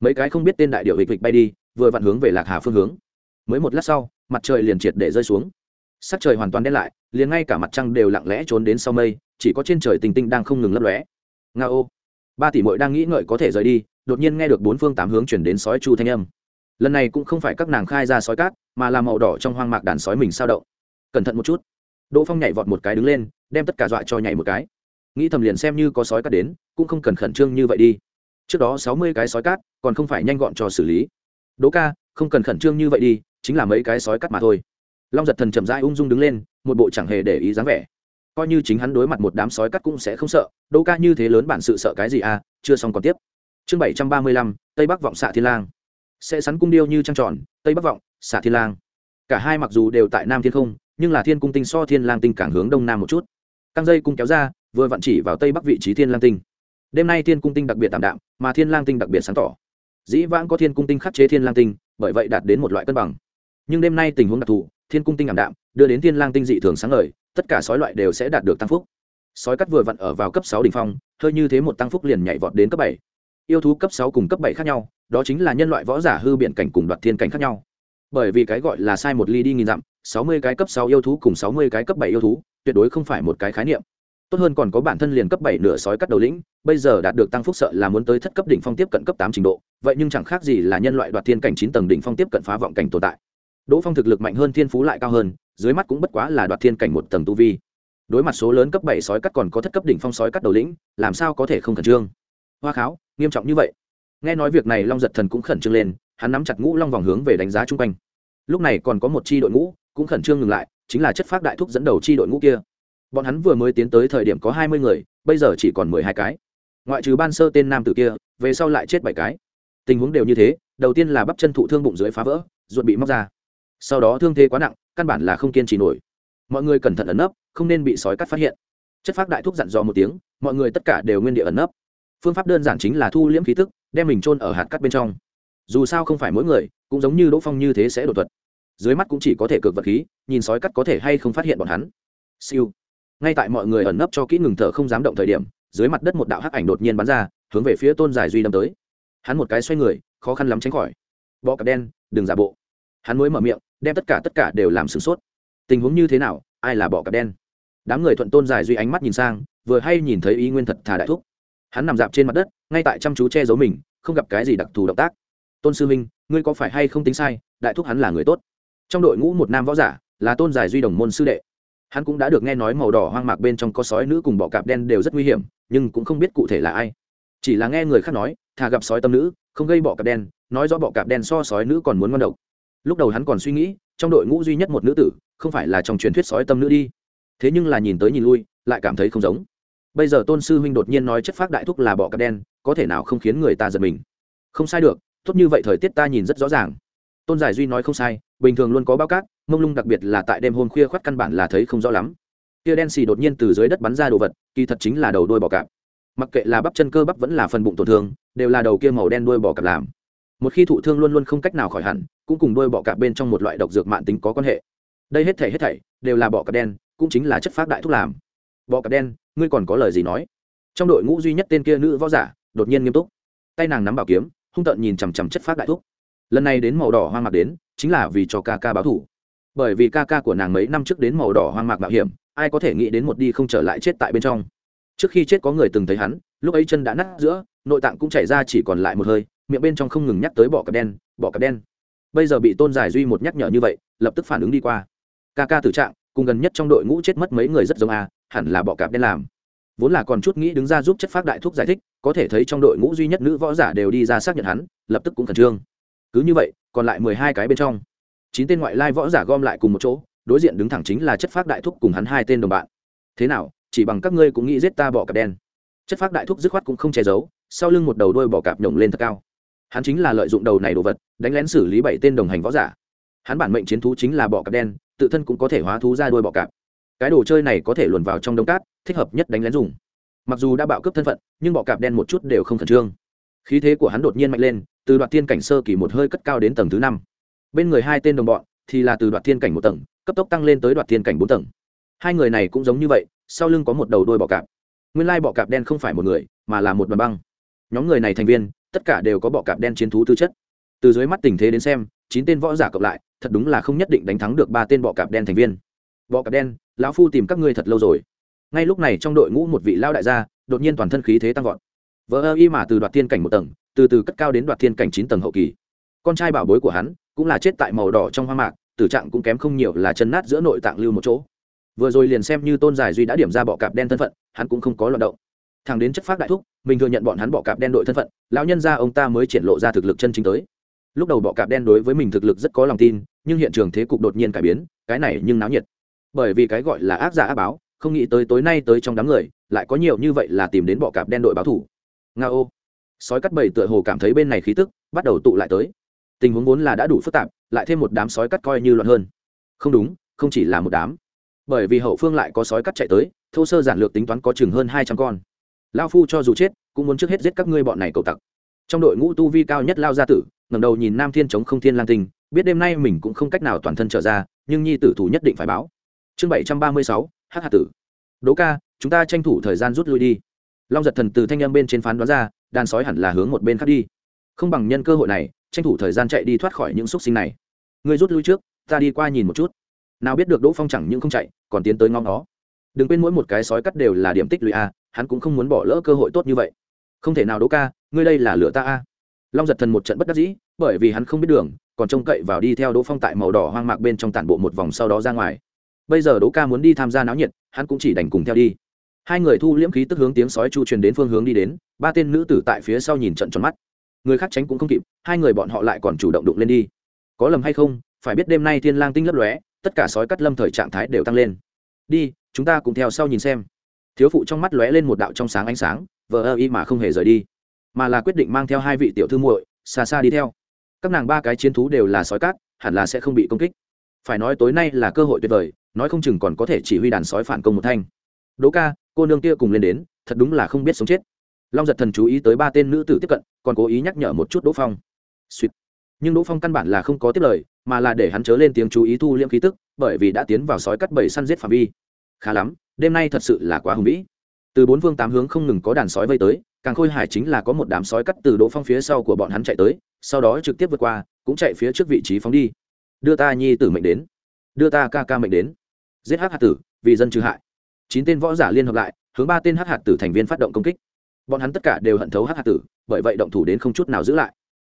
mấy cái không biết tên đại điệu hịch hịch bay đi, vừa vặn hướng về lạc hà phương hướng. Mới một lát sau, mặt trời liền triệt để rơi xuống. Sắc trời hoàn toàn đen lại, liền ngay cả mặt trăng đều lặng lẽ trốn đến sau mây, chỉ có trên trời tinh tinh đang không ngừng lấp lóe. Nga ô. Ba tỷ mội đang nghĩ ngợi có thể rời đi, đột nhiên nghe được bốn phương tám hướng chuyển đến sói chu thanh âm. Lần này cũng không phải các nàng khai ra sói cát, mà là màu đỏ trong hoang mạc đàn sói mình sao động. Cẩn thận một chút. Đỗ phong nhảy vọt một cái đứng lên, đem tất cả dọa cho nhảy một cái. Nghĩ thầm liền xem như có sói cát đến, cũng không cần khẩn trương như vậy đi trước đó sáu mươi cái sói cát, còn không phải nhanh gọn cho xử lý. Đỗ ca, không cần khẩn trương như vậy đi, chính là mấy cái sói cát mà thôi. Long giật thần chậm rãi ung dung đứng lên, một bộ chẳng hề để ý dáng vẻ. Coi như chính hắn đối mặt một đám sói cắt cũng sẽ không sợ, đỗ ca như thế lớn bản sự sợ cái gì à chưa xong còn tiếp. Chương bảy trăm ba mươi lăm, tây bắc vọng xạ thiên lang. Sẽ sắn cung điêu như trăng tròn, tây bắc vọng, xạ thiên lang. Cả hai mặc dù đều tại nam thiên không, nhưng là thiên cung tinh so thiên lang tinh càng hướng đông nam một chút. Căng dây cung kéo ra, vừa vặn chỉ vào tây bắc vị trí thiên lang tinh đêm nay thiên cung tinh đặc biệt tạm đạm, mà thiên lang tinh đặc biệt sáng tỏ. Dĩ vãng có thiên cung tinh khắc chế thiên lang tinh, bởi vậy đạt đến một loại cân bằng. Nhưng đêm nay tình huống đặc thù, thiên cung tinh ảm đạm, đưa đến thiên lang tinh dị thường sáng ngời, tất cả sói loại đều sẽ đạt được tăng phúc. Sói cắt vừa vặn ở vào cấp sáu đ ỉ n h phong, hơi như thế một tăng phúc liền nhảy vọt đến cấp bảy. Yêu thú cấp sáu cùng cấp bảy khác nhau, đó chính là nhân loại võ giả hư biện cảnh cùng đoạt thiên cảnh khác nhau. Bởi vì cái gọi là sai một ly đi nghìn dặm, sáu mươi cái cấp sáu yêu thú cùng sáu mươi cái cấp bảy yêu thú, tuyệt đối không phải một cái khái niệm tốt hơn còn có bản thân liền cấp bảy nửa sói cắt đầu lĩnh, bây giờ đạt được tăng phúc sợ là muốn tới thất cấp đỉnh phong tiếp cận cấp tám trình độ, vậy nhưng chẳng khác gì là nhân loại đoạt thiên cảnh chín tầng đỉnh phong tiếp cận phá vọng cảnh tồn tại. Đỗ phong thực lực mạnh hơn thiên phú lại cao hơn, dưới mắt cũng bất quá là đoạt thiên cảnh một tầng tu vi. Đối mặt số lớn cấp bảy sói cắt còn có thất cấp đỉnh phong sói cắt đầu lĩnh, làm sao có thể không khẩn trương? Hoa kháo, nghiêm trọng như vậy. Nghe nói việc này long giật thần cũng khẩn trương lên, hắn nắm chặt ngũ long vòng hướng về đánh giá chung quanh. Lúc này còn có một chi đội ngũ cũng khẩn trương ngừng lại, chính là chất phác đại thúc dẫn đầu chi đội ngũ kia bọn hắn vừa mới tiến tới thời điểm có hai mươi người, bây giờ chỉ còn mười hai cái. Ngoại trừ ban sơ tên nam tử kia, về sau lại chết bảy cái. Tình huống đều như thế, đầu tiên là bắp chân thụ thương bụng dưới phá vỡ, ruột bị móc ra. Sau đó thương thế quá nặng, căn bản là không kiên trì nổi. Mọi người cẩn thận ẩn nấp, không nên bị sói cắt phát hiện. Chất phác đại thuốc dặn dò một tiếng, mọi người tất cả đều nguyên địa ẩn nấp. Phương pháp đơn giản chính là thu liễm khí tức, đem mình trôn ở hạt cắt bên trong. Dù sao không phải mỗi người, cũng giống như đỗ phong như thế sẽ đột thuật. Dưới mắt cũng chỉ có thể cực vật khí, nhìn sói cắt có thể hay không phát hiện bọn hắn. Siêu ngay tại mọi người ẩn nấp cho kỹ ngừng thở không dám động thời điểm, dưới mặt đất một đạo hắc ảnh đột nhiên bắn ra, hướng về phía tôn giải duy đâm tới. Hắn một cái xoay người, khó khăn lắm tránh khỏi. Bọ cặp đen, đừng giả bộ. Hắn mới mở miệng, đem tất cả tất cả đều làm sửng sốt. Tình huống như thế nào, ai là bọ cặp đen? Đám người thuận tôn giải duy ánh mắt nhìn sang, vừa hay nhìn thấy ý nguyên thật thà đại thúc. Hắn nằm dạp trên mặt đất, ngay tại chăm chú che giấu mình, không gặp cái gì đặc thù động tác. Tôn sư minh, ngươi có phải hay không tính sai, đại thúc hắn là người tốt. Trong đội ngũ một nam võ giả, là tôn giải duy đồng môn sư đệ hắn cũng đã được nghe nói màu đỏ hoang mạc bên trong có sói nữ cùng bọ cạp đen đều rất nguy hiểm, nhưng cũng không biết cụ thể là ai. Chỉ là nghe người khác nói, thà gặp sói tâm nữ, không gây bọ cạp đen, nói rõ bọ cạp đen so sói nữ còn muốn ngon độc. Lúc đầu hắn còn suy nghĩ, trong đội ngũ duy nhất một nữ tử, không phải là trong truyền thuyết sói tâm nữ đi. Thế nhưng là nhìn tới nhìn lui, lại cảm thấy không giống. Bây giờ tôn sư huynh đột nhiên nói chất phác đại thúc là bọ cạp đen, có thể nào không khiến người ta giật mình? Không sai được, tốt như vậy thời tiết ta nhìn rất rõ ràng. Tôn giải duy nói không sai bình thường luôn có bao cát, mông lung đặc biệt là tại đêm hôm khuya khoắt căn bản là thấy không rõ lắm. Kia đen xì đột nhiên từ dưới đất bắn ra đồ vật, kỳ thật chính là đầu đuôi bò cạp. Mặc kệ là bắp chân cơ bắp vẫn là phần bụng tổn thương, đều là đầu kia màu đen đuôi bò cạp làm. Một khi thụ thương luôn luôn không cách nào khỏi hẳn, cũng cùng đuôi bọ cạp bên trong một loại độc dược mạng tính có quan hệ. Đây hết thảy hết thảy đều là bọ cạp đen, cũng chính là chất phát đại thuốc làm. Bọ cạp đen, ngươi còn có lời gì nói? Trong đội ngũ duy nhất tên kia nữ võ giả, đột nhiên nghiêm túc. Tay nàng nắm bảo kiếm, hung tợn nhìn chằm chằm chất phát đại thuốc lần này đến màu đỏ hoang mạc đến chính là vì cho ca ca báo thủ. Bởi vì ca ca của nàng mấy năm trước đến màu đỏ hoang mạc mạo hiểm, ai có thể nghĩ đến một đi không trở lại chết tại bên trong. Trước khi chết có người từng thấy hắn, lúc ấy chân đã nát giữa, nội tạng cũng chảy ra chỉ còn lại một hơi, miệng bên trong không ngừng nhắc tới bọ cặp đen, bọ cặp đen. Bây giờ bị tôn giải duy một nhắc nhở như vậy, lập tức phản ứng đi qua. Ca ca tử trạng, cùng gần nhất trong đội ngũ chết mất mấy người rất giống a, hẳn là bọ cạp đen làm. Vốn là còn chút nghĩ đứng ra giúp chất phát đại thuốc giải thích, có thể thấy trong đội ngũ duy nhất nữ võ giả đều đi ra xác nhận hắn, lập tức cũng khẩn trương. Cứ như vậy còn lại mười hai cái bên trong. Chín tên ngoại lai võ giả gom lại cùng một chỗ, đối diện đứng thẳng chính là chất phát đại thúc cùng hắn hai tên đồng bạn. Thế nào, chỉ bằng các ngươi cũng nghĩ giết ta bỏ cặp đen. Chất phát đại thúc dứt khoát cũng không che giấu, sau lưng một đầu đôi bỏ cạp nhổng lên thật cao. Hắn chính là lợi dụng đầu này đồ vật, đánh lén xử lý bảy tên đồng hành võ giả. Hắn bản mệnh chiến thú chính là bọ cạp đen, tự thân cũng có thể hóa thú ra đôi bọ cạp. Cái đồ chơi này có thể luồn vào trong đống cát, thích hợp nhất đánh lén dùng. Mặc dù đã bạo cướp thân phận, nhưng bọ cạp đen một chút đều không khẩn trương. Khí thế của hắn đột nhiên mạnh lên từ đoạt thiên cảnh sơ kỳ một hơi cất cao đến tầng thứ năm. Bên người hai tên đồng bọn thì là từ đoạt thiên cảnh một tầng, cấp tốc tăng lên tới đoạt thiên cảnh bốn tầng. Hai người này cũng giống như vậy, sau lưng có một đầu đôi bọ cạp. Nguyên lai bọ cạp đen không phải một người, mà là một đoàn băng. Nhóm người này thành viên, tất cả đều có bọ cạp đen chiến thú tư chất. Từ dưới mắt tình thế đến xem, chín tên võ giả cộng lại, thật đúng là không nhất định đánh thắng được ba tên bọ cạp đen thành viên. Bọ cạp đen, lão phu tìm các ngươi thật lâu rồi. Ngay lúc này trong đội ngũ một vị lao đại gia, đột nhiên toàn thân khí thế tăng vọt. Vỡ ơ y mà từ đoạt thiên cảnh một tầng từ từ cất cao đến đoạt thiên cảnh chín tầng hậu kỳ. Con trai bảo bối của hắn cũng là chết tại màu đỏ trong hoang mạc, tử trạng cũng kém không nhiều là chân nát giữa nội tạng lưu một chỗ. Vừa rồi liền xem như tôn giải duy đã điểm ra bọ cạp đen thân phận, hắn cũng không có loạt động. Thằng đến chất phát đại thúc, mình thừa nhận bọn hắn bọ cạp đen đội thân phận, lão nhân ra ông ta mới triển lộ ra thực lực chân chính tới. Lúc đầu bọ cạp đen đối với mình thực lực rất có lòng tin, nhưng hiện trường thế cục đột nhiên cải biến, cái này nhưng náo nhiệt. Bởi vì cái gọi là ác giả ác báo, không nghĩ tới tối nay tới trong đám người, lại có nhiều như vậy là tìm đến bọ cạp đen đội báo thủ. Nga ô sói cắt bầy tựa hồ cảm thấy bên này khí tức bắt đầu tụ lại tới. Tình huống vốn là đã đủ phức tạp, lại thêm một đám sói cắt coi như loạn hơn. Không đúng, không chỉ là một đám. Bởi vì hậu phương lại có sói cắt chạy tới, thô sơ giản lược tính toán có chừng hơn hai trăm con. Lao phu cho dù chết, cũng muốn trước hết giết các ngươi bọn này cầu tặc. Trong đội ngũ tu vi cao nhất lao gia tử ngầm đầu nhìn nam thiên chống không thiên lang tinh, biết đêm nay mình cũng không cách nào toàn thân trở ra, nhưng nhi tử thủ nhất định phải báo. Chương bảy trăm ba mươi sáu h hạ tử. Đỗ ca, chúng ta tranh thủ thời gian rút lui đi. Long giật thần từ thanh â m bên trên phán đoán ra đàn sói hẳn là hướng một bên khác đi. Không bằng nhân cơ hội này, tranh thủ thời gian chạy đi thoát khỏi những xúc sinh này. Ngươi rút lui trước, ta đi qua nhìn một chút. Nào biết được đỗ phong chẳng những không chạy, còn tiến tới ngóng nó đừng quên mỗi một cái sói cắt đều là điểm tích lũy a, hắn cũng không muốn bỏ lỡ cơ hội tốt như vậy. Không thể nào đỗ ca, ngươi đây là lửa ta a. Long giật thần một trận bất đắc dĩ, bởi vì hắn không biết đường, còn trông cậy vào đi theo đỗ phong tại màu đỏ hoang mạc bên trong tản bộ một vòng sau đó ra ngoài. Bây giờ đỗ ca muốn đi tham gia náo nhiệt, hắn cũng chỉ đành cùng theo đi hai người thu liễm khí tức hướng tiếng sói chu truyền đến phương hướng đi đến, ba tên nữ tử tại phía sau nhìn trận tròn mắt. Người khác tránh cũng không kịp, hai người bọn họ lại còn chủ động đụng lên đi. Có lầm hay không, phải biết đêm nay thiên lang tinh lấp lóe, tất cả sói cắt lâm thời trạng thái đều tăng lên. Đi, chúng ta cùng theo sau nhìn xem. Thiếu phụ trong mắt lóe lên một đạo trong sáng ánh sáng, vờ ơ y mà không hề rời đi. Mà là quyết định mang theo hai vị tiểu thư muội, xa xa đi theo. Các nàng ba cái chiến thú đều là sói cát hẳn là sẽ không bị công kích. Phải nói tối nay là cơ hội tuyệt vời, nói không chừng còn có thể chỉ huy đàn sói phản công một thanh. Đỗ ca cô nương kia cùng lên đến, thật đúng là không biết sống chết. Long giật thần chú ý tới ba tên nữ tử tiếp cận, còn cố ý nhắc nhở một chút đỗ phong. Sweet. nhưng đỗ phong căn bản là không có tiếp lời, mà là để hắn chớ lên tiếng chú ý thu liễm khí tức, bởi vì đã tiến vào sói cắt bầy săn giết phạm vi. Khá lắm, đêm nay thật sự là quá hùng vĩ. Từ bốn phương tám hướng không ngừng có đàn sói vây tới, càng khôi hải chính là có một đám sói cắt từ đỗ phong phía sau của bọn hắn chạy tới, sau đó trực tiếp vượt qua, cũng chạy phía trước vị trí phóng đi. Đưa ta nhi tử mệnh đến. Đưa ta ca ca mệnh đến. Giết hắc hạt tử, vì dân trừ hại chín tên võ giả liên hợp lại, hướng ba tên hắc hạt tử thành viên phát động công kích. Bọn hắn tất cả đều hận thấu hắc hạt tử, bởi vậy động thủ đến không chút nào giữ lại.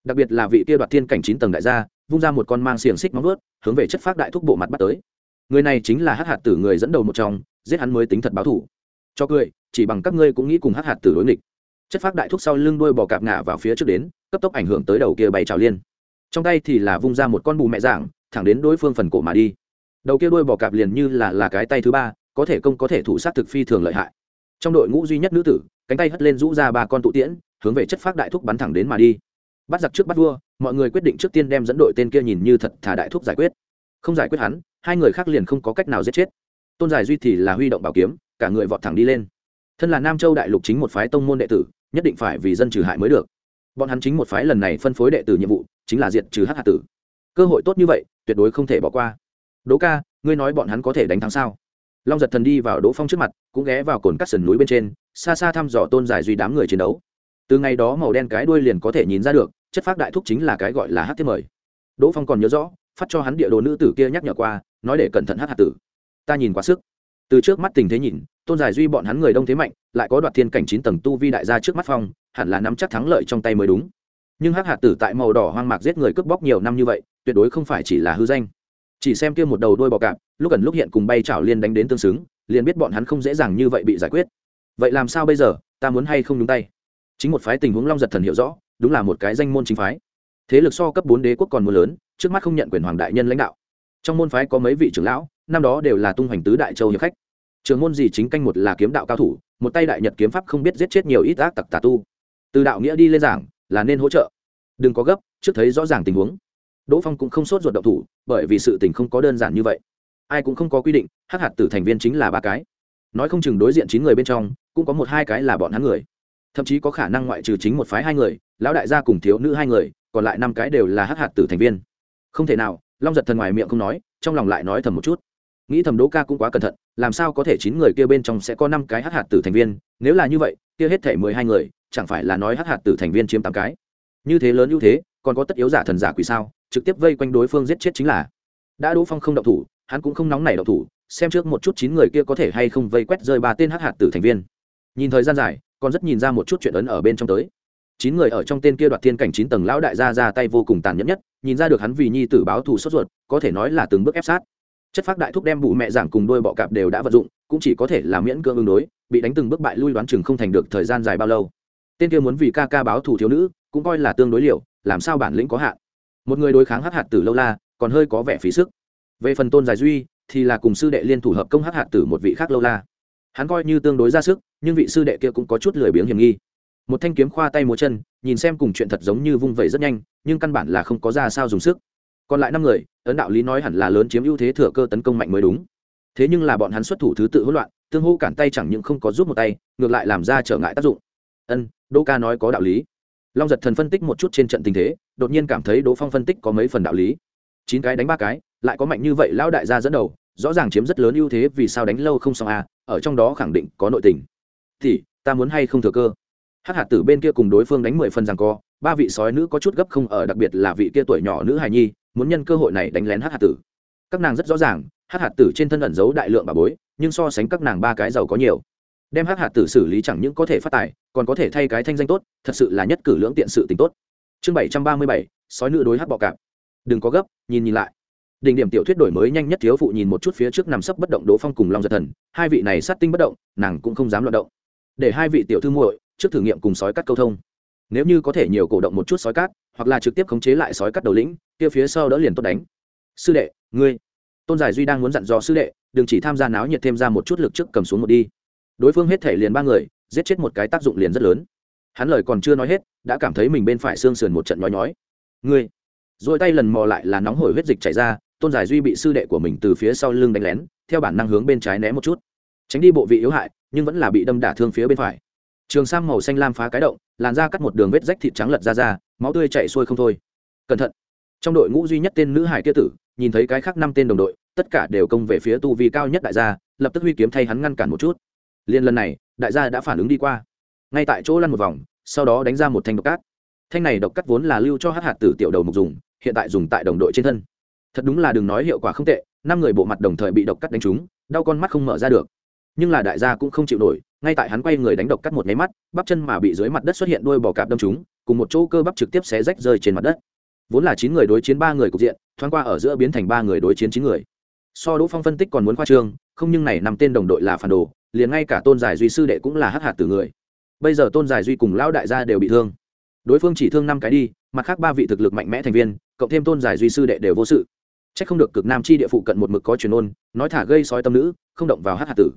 Đặc biệt là vị kia đoạt thiên cảnh chín tầng đại gia, vung ra một con mang xiềng xích móng vớt hướng về chất phát đại thúc bộ mặt bắt tới. Người này chính là hắc hạt tử người dẫn đầu một trong, giết hắn mới tính thật báo thủ. Cho cười, chỉ bằng các ngươi cũng nghĩ cùng hắc hạt tử đối nghịch. Chất phát đại thúc sau lưng đuôi bò cạp ngả vào phía trước đến, cấp tốc ảnh hưởng tới đầu kia bày trào liên. Trong tay thì là vung ra một con bù mẹ dạng, thẳng đến đối phương phần cổ mà đi. Đầu kia đuôi bò cạp liền như là là cái tay thứ ba có thể công có thể thủ sát thực phi thường lợi hại. Trong đội ngũ duy nhất nữ tử, cánh tay hất lên rũ ra ba con tụ tiễn, hướng về chất phát đại thúc bắn thẳng đến mà đi. Bắt giặc trước bắt vua, mọi người quyết định trước tiên đem dẫn đội tên kia nhìn như thật thả đại thúc giải quyết. Không giải quyết hắn, hai người khác liền không có cách nào giết chết. Tôn giải duy thì là huy động bảo kiếm, cả người vọt thẳng đi lên. Thân là nam châu đại lục chính một phái tông môn đệ tử, nhất định phải vì dân trừ hại mới được. Bọn hắn chính một phái lần này phân phối đệ tử nhiệm vụ, chính là diệt trừ hát hạ tử. Cơ hội tốt như vậy, tuyệt đối không thể bỏ qua. Đố ca, ngươi nói bọn hắn có thể đánh thắng sao? Long giật thần đi vào đỗ phong trước mặt, cũng ghé vào cồn cắt sườn núi bên trên, xa xa thăm dò tôn giải duy đám người chiến đấu. Từ ngày đó màu đen cái đuôi liền có thể nhìn ra được, chất phác đại thúc chính là cái gọi là hát thiết mời. Đỗ phong còn nhớ rõ, phát cho hắn địa đồ nữ tử kia nhắc nhở qua, nói để cẩn thận hát hạt tử. Ta nhìn quá sức. Từ trước mắt tình thế nhìn, tôn giải duy bọn hắn người đông thế mạnh, lại có đoạt thiên cảnh chín tầng tu vi đại gia trước mắt phong, hẳn là nắm chắc thắng lợi trong tay mới đúng. Nhưng hắc hạt tử tại màu đỏ hoang mạc giết người cướp bóc nhiều năm như vậy, tuyệt đối không phải chỉ là hư danh chỉ xem kia một đầu đôi bò cạp, lúc ẩn lúc hiện cùng bay chảo liên đánh đến tương xứng, liền biết bọn hắn không dễ dàng như vậy bị giải quyết. Vậy làm sao bây giờ, ta muốn hay không nhúng tay? Chính một phái tình huống long giật thần hiểu rõ, đúng là một cái danh môn chính phái. Thế lực so cấp bốn đế quốc còn mưa lớn, trước mắt không nhận quyền hoàng đại nhân lãnh đạo. Trong môn phái có mấy vị trưởng lão, năm đó đều là tung hoành tứ đại châu hiệp khách. Trường môn gì chính canh một là kiếm đạo cao thủ, một tay đại nhật kiếm pháp không biết giết chết nhiều ít ác tặc tà tu. Từ đạo nghĩa đi lên giảng, là nên hỗ trợ. Đừng có gấp, trước thấy rõ ràng tình huống đỗ phong cũng không sốt ruột động thủ, bởi vì sự tình không có đơn giản như vậy. Ai cũng không có quy định, hắc hạt tử thành viên chính là ba cái. Nói không chừng đối diện chín người bên trong, cũng có một hai cái là bọn hắn người. Thậm chí có khả năng ngoại trừ chính một phái hai người, lão đại gia cùng thiếu nữ hai người, còn lại năm cái đều là hắc hạt tử thành viên. Không thể nào, long giật thần ngoài miệng không nói, trong lòng lại nói thầm một chút. Nghĩ thầm đỗ ca cũng quá cẩn thận, làm sao có thể chín người kia bên trong sẽ có năm cái hắc hạt tử thành viên? Nếu là như vậy, kia hết thể mười hai người, chẳng phải là nói hắc hạt tử thành viên chiếm tám cái? Như thế lớn ưu thế, còn có tất yếu giả thần giả quỷ sao, trực tiếp vây quanh đối phương giết chết chính là. Đã đỗ phong không động thủ, hắn cũng không nóng nảy động thủ, xem trước một chút chín người kia có thể hay không vây quét rơi ba tên hắc hạt tử thành viên. Nhìn thời gian dài, còn rất nhìn ra một chút chuyện ấn ở bên trong tới. Chín người ở trong tên kia đoạt thiên cảnh chín tầng lão đại gia ra tay vô cùng tàn nhẫn nhất, nhìn ra được hắn vì nhi tử báo thù sốt ruột, có thể nói là từng bước ép sát. Chất phác đại thúc đem bụ mẹ giảng cùng đôi bọ cạp đều đã vận dụng, cũng chỉ có thể là miễn cưỡng ứng đối, bị đánh từng bước bại lui đoán chừng không thành được thời gian dài bao lâu. Tên kia muốn vì ca ca báo thù thiếu nữ cũng coi là tương đối liều, làm sao bản lĩnh có hạn? Một người đối kháng hắc hạt tử lâu la, còn hơi có vẻ phí sức. Về phần tôn giải duy, thì là cùng sư đệ liên thủ hợp công hắc hạt tử một vị khác lâu la. Hắn coi như tương đối ra sức, nhưng vị sư đệ kia cũng có chút lười biếng hiểm nghi. Một thanh kiếm khoa tay múa chân, nhìn xem cùng chuyện thật giống như vung vẩy rất nhanh, nhưng căn bản là không có ra sao dùng sức. Còn lại năm người, ấn đạo lý nói hẳn là lớn chiếm ưu thế thừa cơ tấn công mạnh mới đúng. Thế nhưng là bọn hắn xuất thủ thứ tự hỗn loạn, tương hô cản tay chẳng những không có giúp một tay, ngược lại làm ra trở ngại tác dụng. Ân đỗ ca nói có đạo lý long giật thần phân tích một chút trên trận tình thế, đột nhiên cảm thấy đỗ phong phân tích có mấy phần đạo lý. Chín cái đánh ba cái, lại có mạnh như vậy lão đại gia dẫn đầu, rõ ràng chiếm rất lớn ưu thế vì sao đánh lâu không xong à ở trong đó khẳng định có nội tình. Thì, ta muốn hay không thừa cơ? Hắc hạt tử bên kia cùng đối phương đánh mười phần rằng co, ba vị sói nữ có chút gấp không ở, đặc biệt là vị kia tuổi nhỏ nữ hài nhi, muốn nhân cơ hội này đánh lén hắc hạt tử. Các nàng rất rõ ràng, hắc hạt tử trên thân ẩn giấu đại lượng bà bối, nhưng so sánh các nàng ba cái giàu có nhiều đem hắc hạt tử xử lý chẳng những có thể phát tài, còn có thể thay cái thanh danh tốt, thật sự là nhất cử lưỡng tiện sự tình tốt. Chương bảy trăm ba mươi bảy, sói nữ đối hắc bọ cạp. Đừng có gấp, nhìn nhìn lại. Đỉnh điểm tiểu thuyết đổi mới nhanh nhất thiếu phụ nhìn một chút phía trước nằm sấp bất động đỗ phong cùng long giật thần, hai vị này sát tinh bất động, nàng cũng không dám loạt động. Để hai vị tiểu thư muội trước thử nghiệm cùng sói cắt câu thông. Nếu như có thể nhiều cổ động một chút sói cát hoặc là trực tiếp khống chế lại sói cắt đầu lĩnh, kia phía sau đỡ liền tốt đánh. Sư đệ, ngươi. Tôn giải duy đang muốn dặn dò sư đệ, đừng chỉ tham gia náo nhiệt thêm ra một chút lực trước cầm xuống một đi đối phương hết thể liền ba người, giết chết một cái tác dụng liền rất lớn. Hắn lời còn chưa nói hết, đã cảm thấy mình bên phải xương sườn một trận nhói nhói. Ngươi! Rồi tay lần mò lại là nóng hổi huyết dịch chảy ra, tôn giải duy bị sư đệ của mình từ phía sau lưng đánh lén, theo bản năng hướng bên trái né một chút. Tránh đi bộ vị yếu hại, nhưng vẫn là bị đâm đả thương phía bên phải. Trường sang màu xanh lam phá cái động, làn da cắt một đường vết rách thịt trắng lật ra ra, máu tươi chảy xuôi không thôi. Cẩn thận! Trong đội ngũ duy nhất tên nữ hải kia tử, nhìn thấy cái khác năm tên đồng đội, tất cả đều công về phía tu vi cao nhất đại gia, lập tức huy kiếm thay hắn ngăn cản một chút liên lần này, đại gia đã phản ứng đi qua. Ngay tại chỗ lăn một vòng, sau đó đánh ra một thanh độc cát. Thanh này độc cắt vốn là lưu cho hát hạt tử tiểu đầu mục dùng, hiện tại dùng tại đồng đội trên thân. Thật đúng là đừng nói hiệu quả không tệ, năm người bộ mặt đồng thời bị độc cắt đánh trúng, đau con mắt không mở ra được. Nhưng là đại gia cũng không chịu nổi, ngay tại hắn quay người đánh độc cắt một nháy mắt, bắp chân mà bị dưới mặt đất xuất hiện đôi bò cạp đâm chúng cùng một chỗ cơ bắp trực tiếp xé rách rơi trên mặt đất. Vốn là chín người đối chiến ba người cục diện, thoáng qua ở giữa biến thành ba người đối chiến chín người. So đỗ phong phân tích còn muốn khoa trương, không nhưng này nằm tên đồng đội là phản đồ liền ngay cả tôn giải duy sư đệ cũng là hắc hạt từ người. Bây giờ tôn giải duy cùng lão đại gia đều bị thương. Đối phương chỉ thương năm cái đi, mặt khác ba vị thực lực mạnh mẽ thành viên, cộng thêm tôn giải duy sư đệ đều vô sự. C h ắ c không được cực nam chi địa phụ cận một mực có truyền ôn, nói thả gây sói tâm nữ, không động vào hát hạt tử.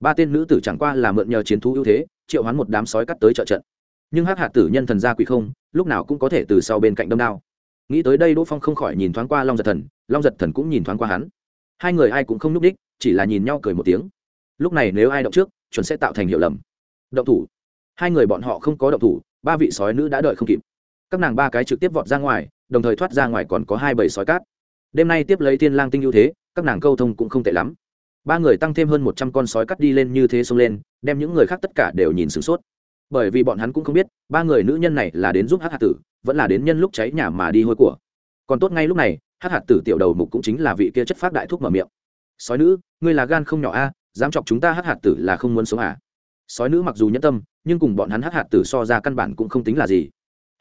Ba tên nữ tử chẳng qua là mượn nhờ chiến thú ưu thế, triệu hoán một đám sói cắt tới trợ trận. Nhưng hát hạt tử nhân thần gia quỷ không, lúc nào cũng có thể từ sau bên cạnh đâm đao. Nghĩ tới đây đỗ phong không khỏi nhìn thoáng qua long giật thần, long giật thần cũng nhìn thoáng qua hắn. Hai người ai cũng không núp đích, chỉ là nhìn nhau cười một tiếng lúc này nếu ai động trước, chuẩn sẽ tạo thành hiệu lầm. Động thủ. Hai người bọn họ không có động thủ, ba vị sói nữ đã đợi không kịp. Các nàng ba cái trực tiếp vọt ra ngoài, đồng thời thoát ra ngoài còn có hai bầy sói cát. Đêm nay tiếp lấy thiên lang tinh ưu thế, các nàng câu thông cũng không tệ lắm. Ba người tăng thêm hơn một trăm con sói cắt đi lên như thế xông lên, đem những người khác tất cả đều nhìn sửng sốt. Bởi vì bọn hắn cũng không biết, ba người nữ nhân này là đến giúp hát hạt tử, vẫn là đến nhân lúc cháy nhà mà đi hôi của. Còn tốt ngay lúc này hát hạt tử tiểu đầu mục cũng chính là vị kia chất phát đại thuốc mở miệng. Sói nữ, ngươi là gan không nhỏ a dám chọc chúng ta hát hạt tử là không muốn sống à? Sói nữ mặc dù nhẫn tâm, nhưng cùng bọn hắn hát hạt tử so ra căn bản cũng không tính là gì.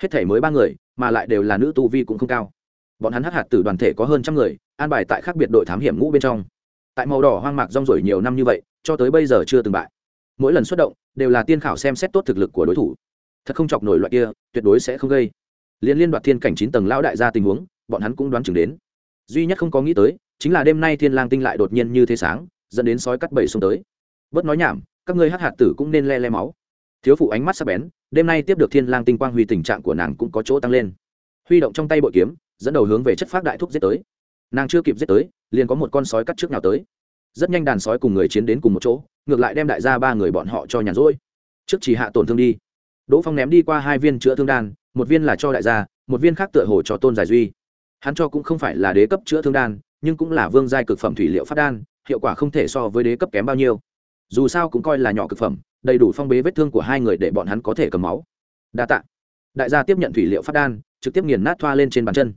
Hết thể mới ba người, mà lại đều là nữ tu vi cũng không cao. Bọn hắn hát hạt tử đoàn thể có hơn trăm người, an bài tại khác biệt đội thám hiểm ngũ bên trong. Tại màu đỏ hoang mạc rong rổi nhiều năm như vậy, cho tới bây giờ chưa từng bại. Mỗi lần xuất động, đều là tiên khảo xem xét tốt thực lực của đối thủ. Thật không chọc nổi loại kia, tuyệt đối sẽ không gây. Liên liên đoạt thiên cảnh chín tầng lão đại gia tình huống, bọn hắn cũng đoán chừng đến. Duy nhất không có nghĩ tới, chính là đêm nay thiên lang tinh lại đột nhiên như thế sáng dẫn đến sói cắt bầy xuống tới. Bớt nói nhảm, các ngươi hát hạt tử cũng nên le le máu. Thiếu phụ ánh mắt sắc bén, đêm nay tiếp được thiên lang tinh quang huy tình trạng của nàng cũng có chỗ tăng lên. Huy động trong tay bội kiếm, dẫn đầu hướng về chất phát đại thúc giết tới. Nàng chưa kịp giết tới, liền có một con sói cắt trước nào tới. Rất nhanh đàn sói cùng người chiến đến cùng một chỗ, ngược lại đem đại gia ba người bọn họ cho nhàn rỗi. Trước chỉ hạ tổn thương đi. Đỗ phong ném đi qua hai viên chữa thương đan, một viên là cho đại gia, một viên khác tựa hồ cho tôn giải duy. Hắn cho cũng không phải là đế cấp chữa thương đan, nhưng cũng là vương giai cực phẩm thủy liệu phát đan hiệu quả không thể so với đế cấp kém bao nhiêu. Dù sao cũng coi là nhỏ cực phẩm đầy đủ phong bế vết thương của hai người để bọn hắn có thể cầm máu. Đa tạ, đại gia tiếp nhận thủy liệu phát đan trực tiếp nghiền nát thoa lên trên bàn chân.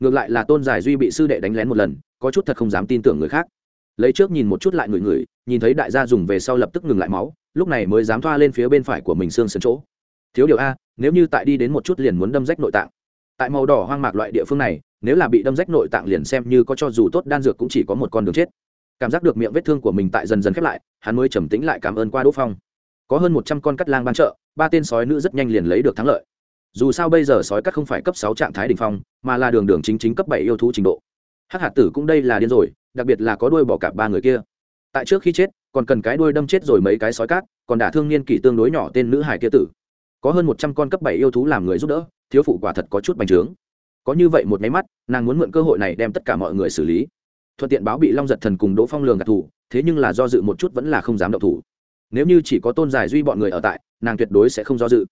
Ngược lại là tôn giải duy bị sư đệ đánh lén một lần có chút thật không dám tin tưởng người khác. Lấy trước nhìn một chút lại người người nhìn thấy đại gia dùng về sau lập tức ngừng lại máu lúc này mới dám thoa lên phía bên phải của mình xương sườn chỗ. Thiếu điều a nếu như tại đi đến một chút liền muốn đâm rách nội tạng. Tại màu đỏ hoang mạc loại địa phương này nếu là bị đâm rách nội tạng liền xem như có cho dù tốt đan dược cũng chỉ có một con đường chết cảm giác được miệng vết thương của mình tại dần dần khép lại, hắn mới trầm tĩnh lại cảm ơn qua đỗ phong. Có hơn một trăm con cắt lang ban trợ ba tên sói nữ rất nhanh liền lấy được thắng lợi. Dù sao bây giờ sói cắt không phải cấp sáu trạng thái đ ỉ n h phong, mà là đường đường chính chính cấp bảy yêu thú trình độ. Hắc hạt tử cũng đây là điên rồi, đặc biệt là có đuôi bỏ cả ba người kia. Tại trước khi chết, còn cần cái đuôi đâm chết rồi mấy cái sói cát, còn đả thương niên kỷ tương đối nhỏ tên nữ hải kia tử. Có hơn một trăm con cấp bảy yêu thú làm người giúp đỡ, thiếu phụ quả thật có chút bành trướng. Có như vậy một máy mắt, nàng muốn mượn cơ hội này đem tất cả mọi người xử lý thuận tiện báo bị long giật thần cùng đỗ phong lường gạt thủ, thế nhưng là do dự một chút vẫn là không dám động thủ. Nếu như chỉ có tôn giải duy bọn người ở tại, nàng tuyệt đối sẽ không do dự.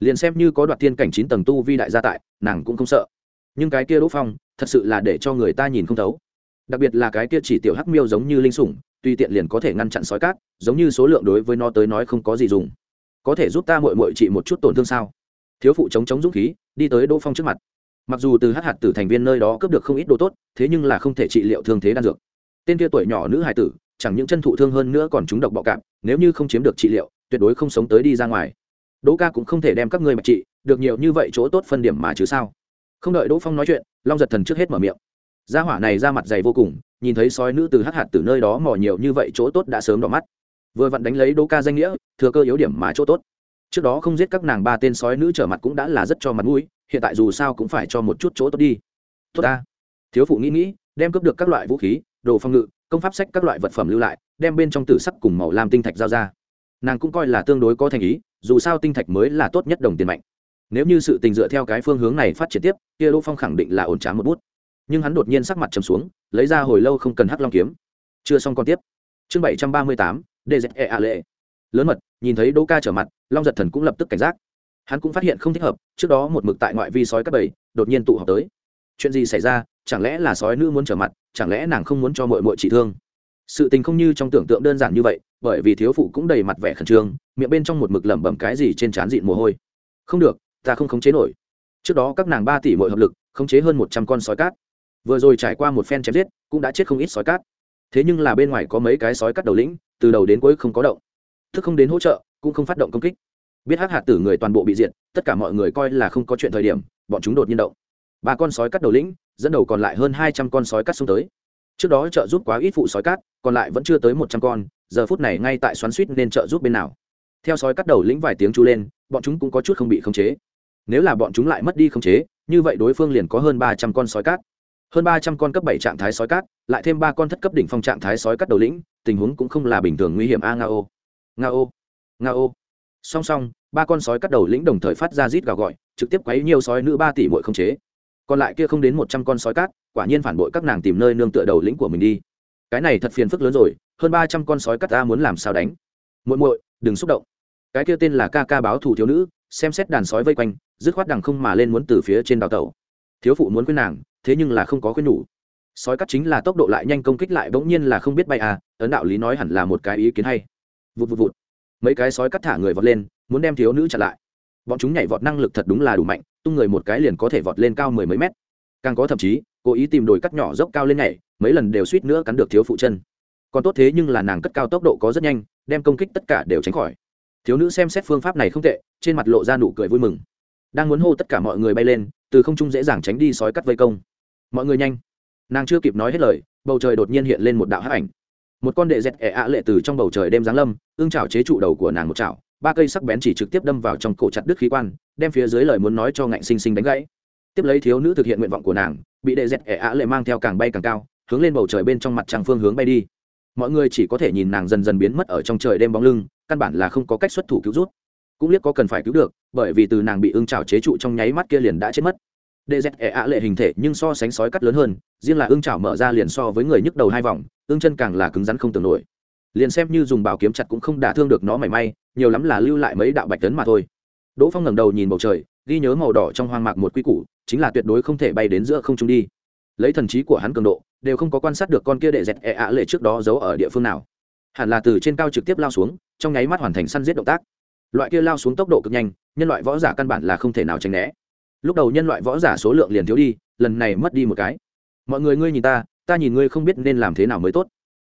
Liền xem như có đoạt thiên cảnh chín tầng tu vi đại gia tại, nàng cũng không sợ. Nhưng cái kia đỗ phong, thật sự là để cho người ta nhìn không thấu. Đặc biệt là cái kia chỉ tiểu hắc miêu giống như linh sủng, tuy tiện liền có thể ngăn chặn sói cát, giống như số lượng đối với nó tới nói không có gì dùng. Có thể giúp ta mội mội trị một chút tổn thương sao? Thiếu phụ chống chống dũng khí, đi tới đỗ phong trước mặt mặc dù từ hát hạt tử thành viên nơi đó cướp được không ít đồ tốt, thế nhưng là không thể trị liệu thương thế đan dược. Tên kia tuổi nhỏ nữ hải tử, chẳng những chân thụ thương hơn nữa còn chúng độc bọ cạp, nếu như không chiếm được trị liệu, tuyệt đối không sống tới đi ra ngoài. Đỗ ca cũng không thể đem các người mà trị, được nhiều như vậy chỗ tốt phân điểm mà chứ sao? Không đợi đỗ phong nói chuyện, long giật thần trước hết mở miệng. Gia hỏa này ra mặt dày vô cùng, nhìn thấy sói nữ từ hát hạt từ nơi đó mò nhiều như vậy chỗ tốt đã sớm đỏ mắt. Vừa vặn đánh lấy đỗ ca danh nghĩa, thừa cơ yếu điểm mà chỗ tốt. Trước đó không giết các nàng ba tên sói nữ trở mặt cũng đã là rất cho mặt mũi hiện tại dù sao cũng phải cho một chút chỗ tốt đi. Tốt ta. Thiếu phụ nghĩ nghĩ, đem cướp được các loại vũ khí, đồ phòng ngự, công pháp sách các loại vật phẩm lưu lại, đem bên trong tử sắc cùng màu lam tinh thạch giao ra. Nàng cũng coi là tương đối có thành ý, dù sao tinh thạch mới là tốt nhất đồng tiền mạnh. Nếu như sự tình dựa theo cái phương hướng này phát triển tiếp, kia đỗ phong khẳng định là ổn tráng một bút. Nhưng hắn đột nhiên sắc mặt trầm xuống, lấy ra hồi lâu không cần hắc long kiếm. Chưa xong còn tiếp. Chương bảy trăm ba mươi tám dze a lệ. Lớn mật, nhìn thấy đỗ ca trở mặt, long giật thần cũng lập tức cảnh giác hắn cũng phát hiện không thích hợp, trước đó một mực tại ngoại vi sói các bầy, đột nhiên tụ họp tới. Chuyện gì xảy ra? Chẳng lẽ là sói nữ muốn trở mặt, chẳng lẽ nàng không muốn cho mội mội chị thương? Sự tình không như trong tưởng tượng đơn giản như vậy, bởi vì thiếu phụ cũng đầy mặt vẻ khẩn trương, miệng bên trong một mực lẩm bẩm cái gì trên trán dịn mồ hôi. Không được, ta không khống chế nổi. Trước đó các nàng ba tỷ mọi hợp lực, khống chế hơn một trăm con sói cát. Vừa rồi trải qua một phen chém giết, cũng đã chết không ít sói cát. Thế nhưng là bên ngoài có mấy cái sói cát đầu lĩnh, từ đầu đến cuối không có động. Thức không đến hỗ trợ, cũng không phát động công kích biết hắc hạt tử người toàn bộ bị diệt, tất cả mọi người coi là không có chuyện thời điểm, bọn chúng đột nhiên động. Ba con sói cắt đầu lĩnh, dẫn đầu còn lại hơn hai trăm con sói cắt xuống tới. Trước đó trợ giúp quá ít phụ sói cát còn lại vẫn chưa tới một trăm con, giờ phút này ngay tại xoắn suýt nên trợ giúp bên nào. Theo sói cắt đầu lĩnh vài tiếng chú lên, bọn chúng cũng có chút không bị khống chế. Nếu là bọn chúng lại mất đi khống chế, như vậy đối phương liền có hơn ba trăm con sói cát hơn ba trăm con cấp bảy trạng thái sói cát lại thêm ba con thất cấp đỉnh phong trạng thái sói cắt đầu lĩnh, tình huống cũng không là bình thường nguy hiểm a nga ô nga ô nga ô song song, ba con sói cắt đầu lĩnh đồng thời phát ra rít gào gọi, trực tiếp quấy nhiều sói nữ ba tỷ mội không chế. Còn lại kia không đến một trăm con sói cát quả nhiên phản bội các nàng tìm nơi nương tựa đầu lĩnh của mình đi. Cái này thật phiền phức lớn rồi, hơn ba trăm con sói cắt ta muốn làm sao đánh? Muội muội, đừng xúc động. Cái kia tên là ca ca báo thủ thiếu nữ, xem xét đàn sói vây quanh, dứt khoát đằng không mà lên muốn từ phía trên đào tẩu. Thiếu phụ muốn khuyên nàng, thế nhưng là không có khuyên nhủ sói cắt chính là tốc độ lại nhanh công kích lại bỗng nhiên là không biết bay à ấn đạo lý nói hẳn là một cái ý kiến hay. Vụt vụt vụt mấy cái sói cắt thả người vọt lên, muốn đem thiếu nữ chặn lại. Bọn chúng nhảy vọt năng lực thật đúng là đủ mạnh, tung người một cái liền có thể vọt lên cao mười mấy mét. Càng có thậm chí, cố ý tìm đồi cắt nhỏ dốc cao lên nhảy, mấy lần đều suýt nữa cắn được thiếu phụ chân. Còn tốt thế nhưng là nàng cất cao tốc độ có rất nhanh, đem công kích tất cả đều tránh khỏi. Thiếu nữ xem xét phương pháp này không tệ, trên mặt lộ ra nụ cười vui mừng. Đang muốn hô tất cả mọi người bay lên, từ không trung dễ dàng tránh đi sói cắt vây công. Mọi người nhanh. Nàng chưa kịp nói hết lời, bầu trời đột nhiên hiện lên một đạo hắc ảnh một con đệ dẹt ẻ ạ lệ từ trong bầu trời đêm giáng lâm, ương chảo chế trụ đầu của nàng một chảo, ba cây sắc bén chỉ trực tiếp đâm vào trong cổ chặt đứt khí quan, đem phía dưới lời muốn nói cho ngạnh sinh sinh đánh gãy. Tiếp lấy thiếu nữ thực hiện nguyện vọng của nàng, bị đệ dẹt ẻ ạ lệ mang theo càng bay càng cao, hướng lên bầu trời bên trong mặt trăng phương hướng bay đi. Mọi người chỉ có thể nhìn nàng dần dần biến mất ở trong trời đêm bóng lưng, căn bản là không có cách xuất thủ cứu rút. Cũng biết có cần phải cứu được, bởi vì từ nàng bị ương trào chế trụ trong nháy mắt kia liền đã chết mất. Đệ dẹt ẻ ạ lệ hình thể nhưng so sánh sói cắt lớn hơn, riêng là ương trào mở ra liền so với người nhức đầu hai vòng ương chân càng là cứng rắn không tưởng nổi. Liền xem như dùng bảo kiếm chặt cũng không đả thương được nó mảy may, nhiều lắm là lưu lại mấy đạo bạch tấn mà thôi. Đỗ phong ngẩng đầu nhìn bầu trời, ghi nhớ màu đỏ trong hoang mạc một quy củ, chính là tuyệt đối không thể bay đến giữa không trung đi. Lấy thần trí của hắn cường độ, đều không có quan sát được con kia đệ dẹt ẹ ạ lệ trước đó giấu ở địa phương nào. Hẳn là từ trên cao trực tiếp lao xuống, trong nháy mắt hoàn thành săn giết động tác. Loại kia lao xuống tốc độ cực nhanh, nhân loại võ giả căn bản là không thể nào tránh né. Lúc đầu nhân loại võ giả số lượng liền thiếu đi, lần này mất đi một cái. Mọi người ngươi nhìn ta ta nhìn ngươi không biết nên làm thế nào mới tốt.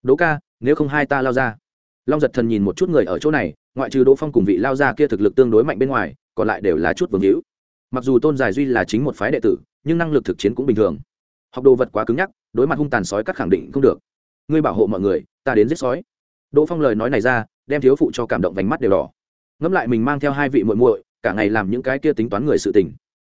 Đỗ ca, nếu không hai ta lao ra. Long giật thần nhìn một chút người ở chỗ này, ngoại trừ đỗ phong cùng vị lao ra kia thực lực tương đối mạnh bên ngoài, còn lại đều là chút vương hữu. Mặc dù tôn giải duy là chính một phái đệ tử, nhưng năng lực thực chiến cũng bình thường. Học đồ vật quá cứng nhắc, đối mặt hung tàn sói cắt khẳng định không được. Ngươi bảo hộ mọi người, ta đến giết sói. Đỗ phong lời nói này ra, đem thiếu phụ cho cảm động vành mắt đều đỏ. Ngẫm lại mình mang theo hai vị muội muội, cả ngày làm những cái kia tính toán người sự tình.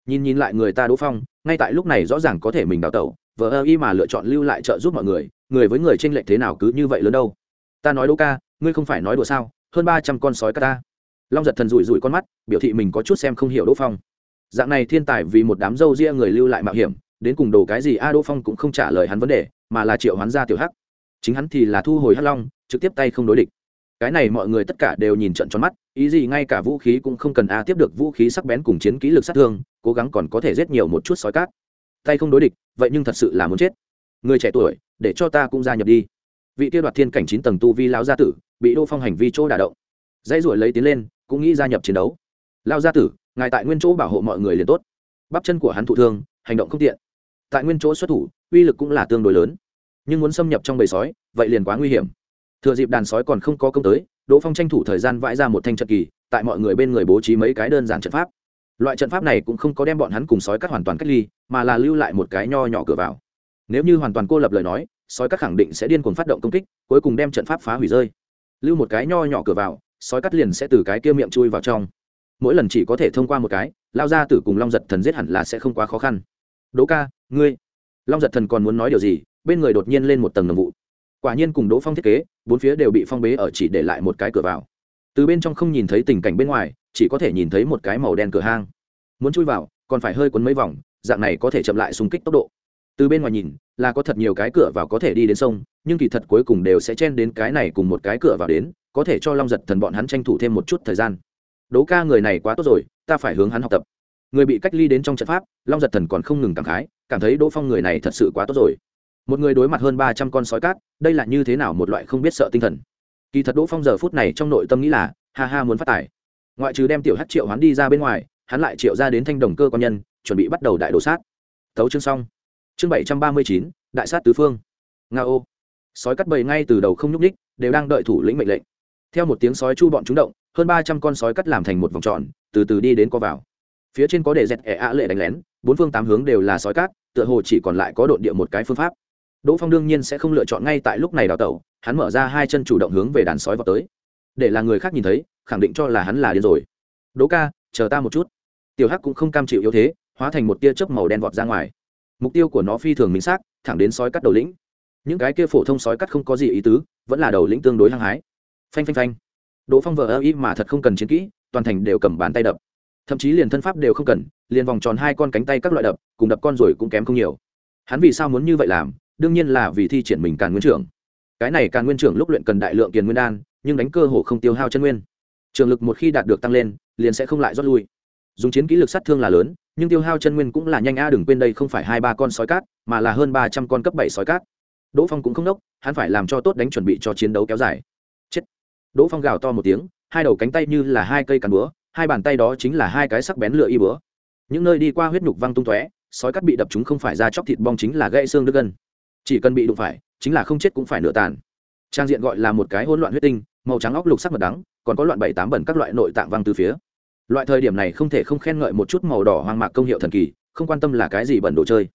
Nhìn nhìn lại người ta đỗ phong, ngay tại lúc này rõ ràng có thể mình đào tẩu vợ ơ y mà lựa chọn lưu lại trợ giúp mọi người người với người tranh lệch thế nào cứ như vậy lớn đâu. Ta nói đỗ ca, ngươi không phải nói đùa sao, hơn ba trăm con sói ca ta. Long giật thần rủi rủi con mắt, biểu thị mình có chút xem không hiểu đỗ phong. Dạng này thiên tài vì một đám dâu ria người lưu lại mạo hiểm, đến cùng đồ cái gì a, đỗ phong cũng không trả lời hắn vấn đề, mà là triệu hoán ra tiểu hắc. Chính hắn thì là thu hồi hắc long, trực tiếp tay không đối địch. Cái này mọi người tất cả đều nhìn trận tròn mắt, ý gì ngay cả vũ khí cũng không cần a, tiếp được vũ khí sắc bén cùng chiến kỹ lực sát thương, cố gắng còn có thể giết nhiều một chút sói cát tay không đối địch, vậy nhưng thật sự là muốn chết. Người trẻ tuổi, để cho ta cũng gia nhập đi. Vị tiêu đoạt thiên cảnh chín tầng tu vi lão gia tử, bị đô phong hành vi chỗ đả động. Dãy ruổi lấy tiến lên, cũng nghĩ gia nhập chiến đấu. Lao gia tử, ngài tại nguyên chỗ bảo hộ mọi người liền tốt. Bắp chân của hắn thụ thương, hành động không tiện. Tại nguyên chỗ xuất thủ, uy lực cũng là tương đối lớn. Nhưng muốn xâm nhập trong bầy sói, vậy liền quá nguy hiểm. Thừa dịp đàn sói còn không có công tới, đỗ phong tranh thủ thời gian vãi ra một thanh trận kỳ, tại mọi người bên người bố trí mấy cái đơn giản trận pháp loại trận pháp này cũng không có đem bọn hắn cùng sói cắt hoàn toàn cách ly, mà là lưu lại một cái nho nhỏ cửa vào. Nếu như hoàn toàn cô lập lời nói, sói cắt khẳng định sẽ điên cuồng phát động công kích, cuối cùng đem trận pháp phá hủy rơi. Lưu một cái nho nhỏ cửa vào, sói cắt liền sẽ từ cái kia miệng chui vào trong. Mỗi lần chỉ có thể thông qua một cái, lao ra từ cùng long giật thần giết hẳn là sẽ không quá khó khăn. Đỗ ca, ngươi. Long giật thần còn muốn nói điều gì, bên người đột nhiên lên một tầng nồng vụ. Quả nhiên cùng đỗ phong thiết kế, bốn phía đều bị phong bế ở chỉ để lại một cái cửa vào. Từ bên trong không nhìn thấy tình cảnh bên ngoài chỉ có thể nhìn thấy một cái màu đen cửa hang. Muốn chui vào, còn phải hơi quấn mấy vòng, dạng này có thể chậm lại xung kích tốc độ. Từ bên ngoài nhìn, là có thật nhiều cái cửa vào có thể đi đến sông, nhưng kỳ thật cuối cùng đều sẽ chen đến cái này cùng một cái cửa vào đến, có thể cho long giật thần bọn hắn tranh thủ thêm một chút thời gian. Đố ca người này quá tốt rồi, ta phải hướng hắn học tập. Người bị cách ly đến trong trận pháp, long giật thần còn không ngừng cảm khái, cảm thấy đỗ phong người này thật sự quá tốt rồi. Một người đối mặt hơn ba trăm con sói cát, đây là như thế nào một loại không biết sợ tinh thần. Kỳ thật đỗ phong giờ phút này trong nội tâm nghĩ là, ha ha muốn phát tài ngoại trừ đem tiểu hát triệu hoán đi ra bên ngoài, hắn lại triệu ra đến thanh đồng cơ quan nhân, chuẩn bị bắt đầu đại đồ sát. Thấu chương xong. Chương bảy trăm ba mươi chín, đại sát tứ phương. Nga ô. Sói cắt bầy ngay từ đầu không nhúc ních đều đang đợi thủ lĩnh mệnh lệnh. Theo một tiếng sói chu bọn chúng động, hơn ba trăm con sói cắt làm thành một vòng tròn, từ từ đi đến co vào. Phía trên có để dẹt ẻ ạ lệ đánh lén, bốn phương tám hướng đều là sói cát tựa hồ chỉ còn lại có độn địa một cái phương pháp. Đỗ phong đương nhiên sẽ không lựa chọn ngay tại lúc này đào tẩu, hắn mở ra hai chân chủ động hướng về đàn sói vào tới. Để là người khác nhìn thấy khẳng định cho là hắn là điên rồi. Đỗ ca, chờ ta một chút. Tiểu hắc cũng không cam chịu yếu thế, hóa thành một tia chớp màu đen vọt ra ngoài. Mục tiêu của nó phi thường minh xác, thẳng đến sói cắt đầu lĩnh. Những cái kia phổ thông sói cắt không có gì ý tứ, vẫn là đầu lĩnh tương đối hăng hái. Phanh phanh phanh. Đỗ phong vờ ơ ý mà thật không cần chiến kỹ, toàn thành đều cầm bàn tay đập. Thậm chí liền thân pháp đều không cần, liền vòng tròn hai con cánh tay các loại đập, cùng đập con rồi cũng kém không nhiều. Hắn vì sao muốn như vậy làm? Đương nhiên là vì thi triển mình càn nguyên trưởng. Cái này càn nguyên trưởng lúc luyện cần đại lượng kiền nguyên đan, nhưng đánh cơ hồ không tiêu hao chân nguyên trường lực một khi đạt được tăng lên, liền sẽ không lại rót lui. Dùng chiến kỹ lực sát thương là lớn, nhưng tiêu hao chân nguyên cũng là nhanh a đừng quên đây không phải hai ba con sói cát, mà là hơn ba trăm con cấp bảy sói cát. Đỗ phong cũng không đốc, hắn phải làm cho tốt đánh chuẩn bị cho chiến đấu kéo dài. Chết. Đỗ phong gào to một tiếng, hai đầu cánh tay như là hai cây càn búa, hai bàn tay đó chính là hai cái sắc bén lửa y búa. Những nơi đi qua huyết nhục văng tung tóe, sói cắt bị đập chúng không phải ra chóc thịt bong chính là gãy xương đứt gân. Chỉ cần bị đụng phải, chính là không chết cũng phải nửa tàn. Trang diện gọi là một cái hỗn loạn huyết tinh màu trắng óc lục sắc mật đắng, còn có loạn bảy tám bẩn các loại nội tạng văng từ phía. Loại thời điểm này không thể không khen ngợi một chút màu đỏ hoang mạc công hiệu thần kỳ, không quan tâm là cái gì bẩn đồ chơi.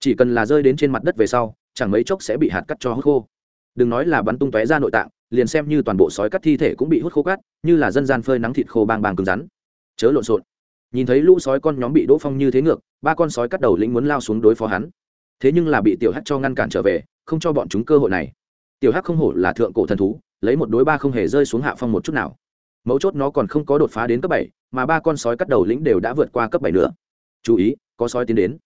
Chỉ cần là rơi đến trên mặt đất về sau, chẳng mấy chốc sẽ bị hạt cắt cho hút khô. Đừng nói là bắn tung tóe ra nội tạng, liền xem như toàn bộ sói cắt thi thể cũng bị hút khô cắt như là dân gian phơi nắng thịt khô bang bang cứng rắn. Chớ lộn xộn. Nhìn thấy lũ sói con nhóm bị đỗ phong như thế ngược, ba con sói cắt đầu lĩnh muốn lao xuống đối phó hắn. Thế nhưng là bị tiểu hắc cho ngăn cản trở về, không cho bọn chúng cơ hội này. Tiểu hắc không hổ là thượng cổ thần thú lấy một đối ba không hề rơi xuống hạ phong một chút nào. Mấu chốt nó còn không có đột phá đến cấp bảy, mà ba con sói cắt đầu lĩnh đều đã vượt qua cấp bảy nữa. Chú ý, có sói tiến đến.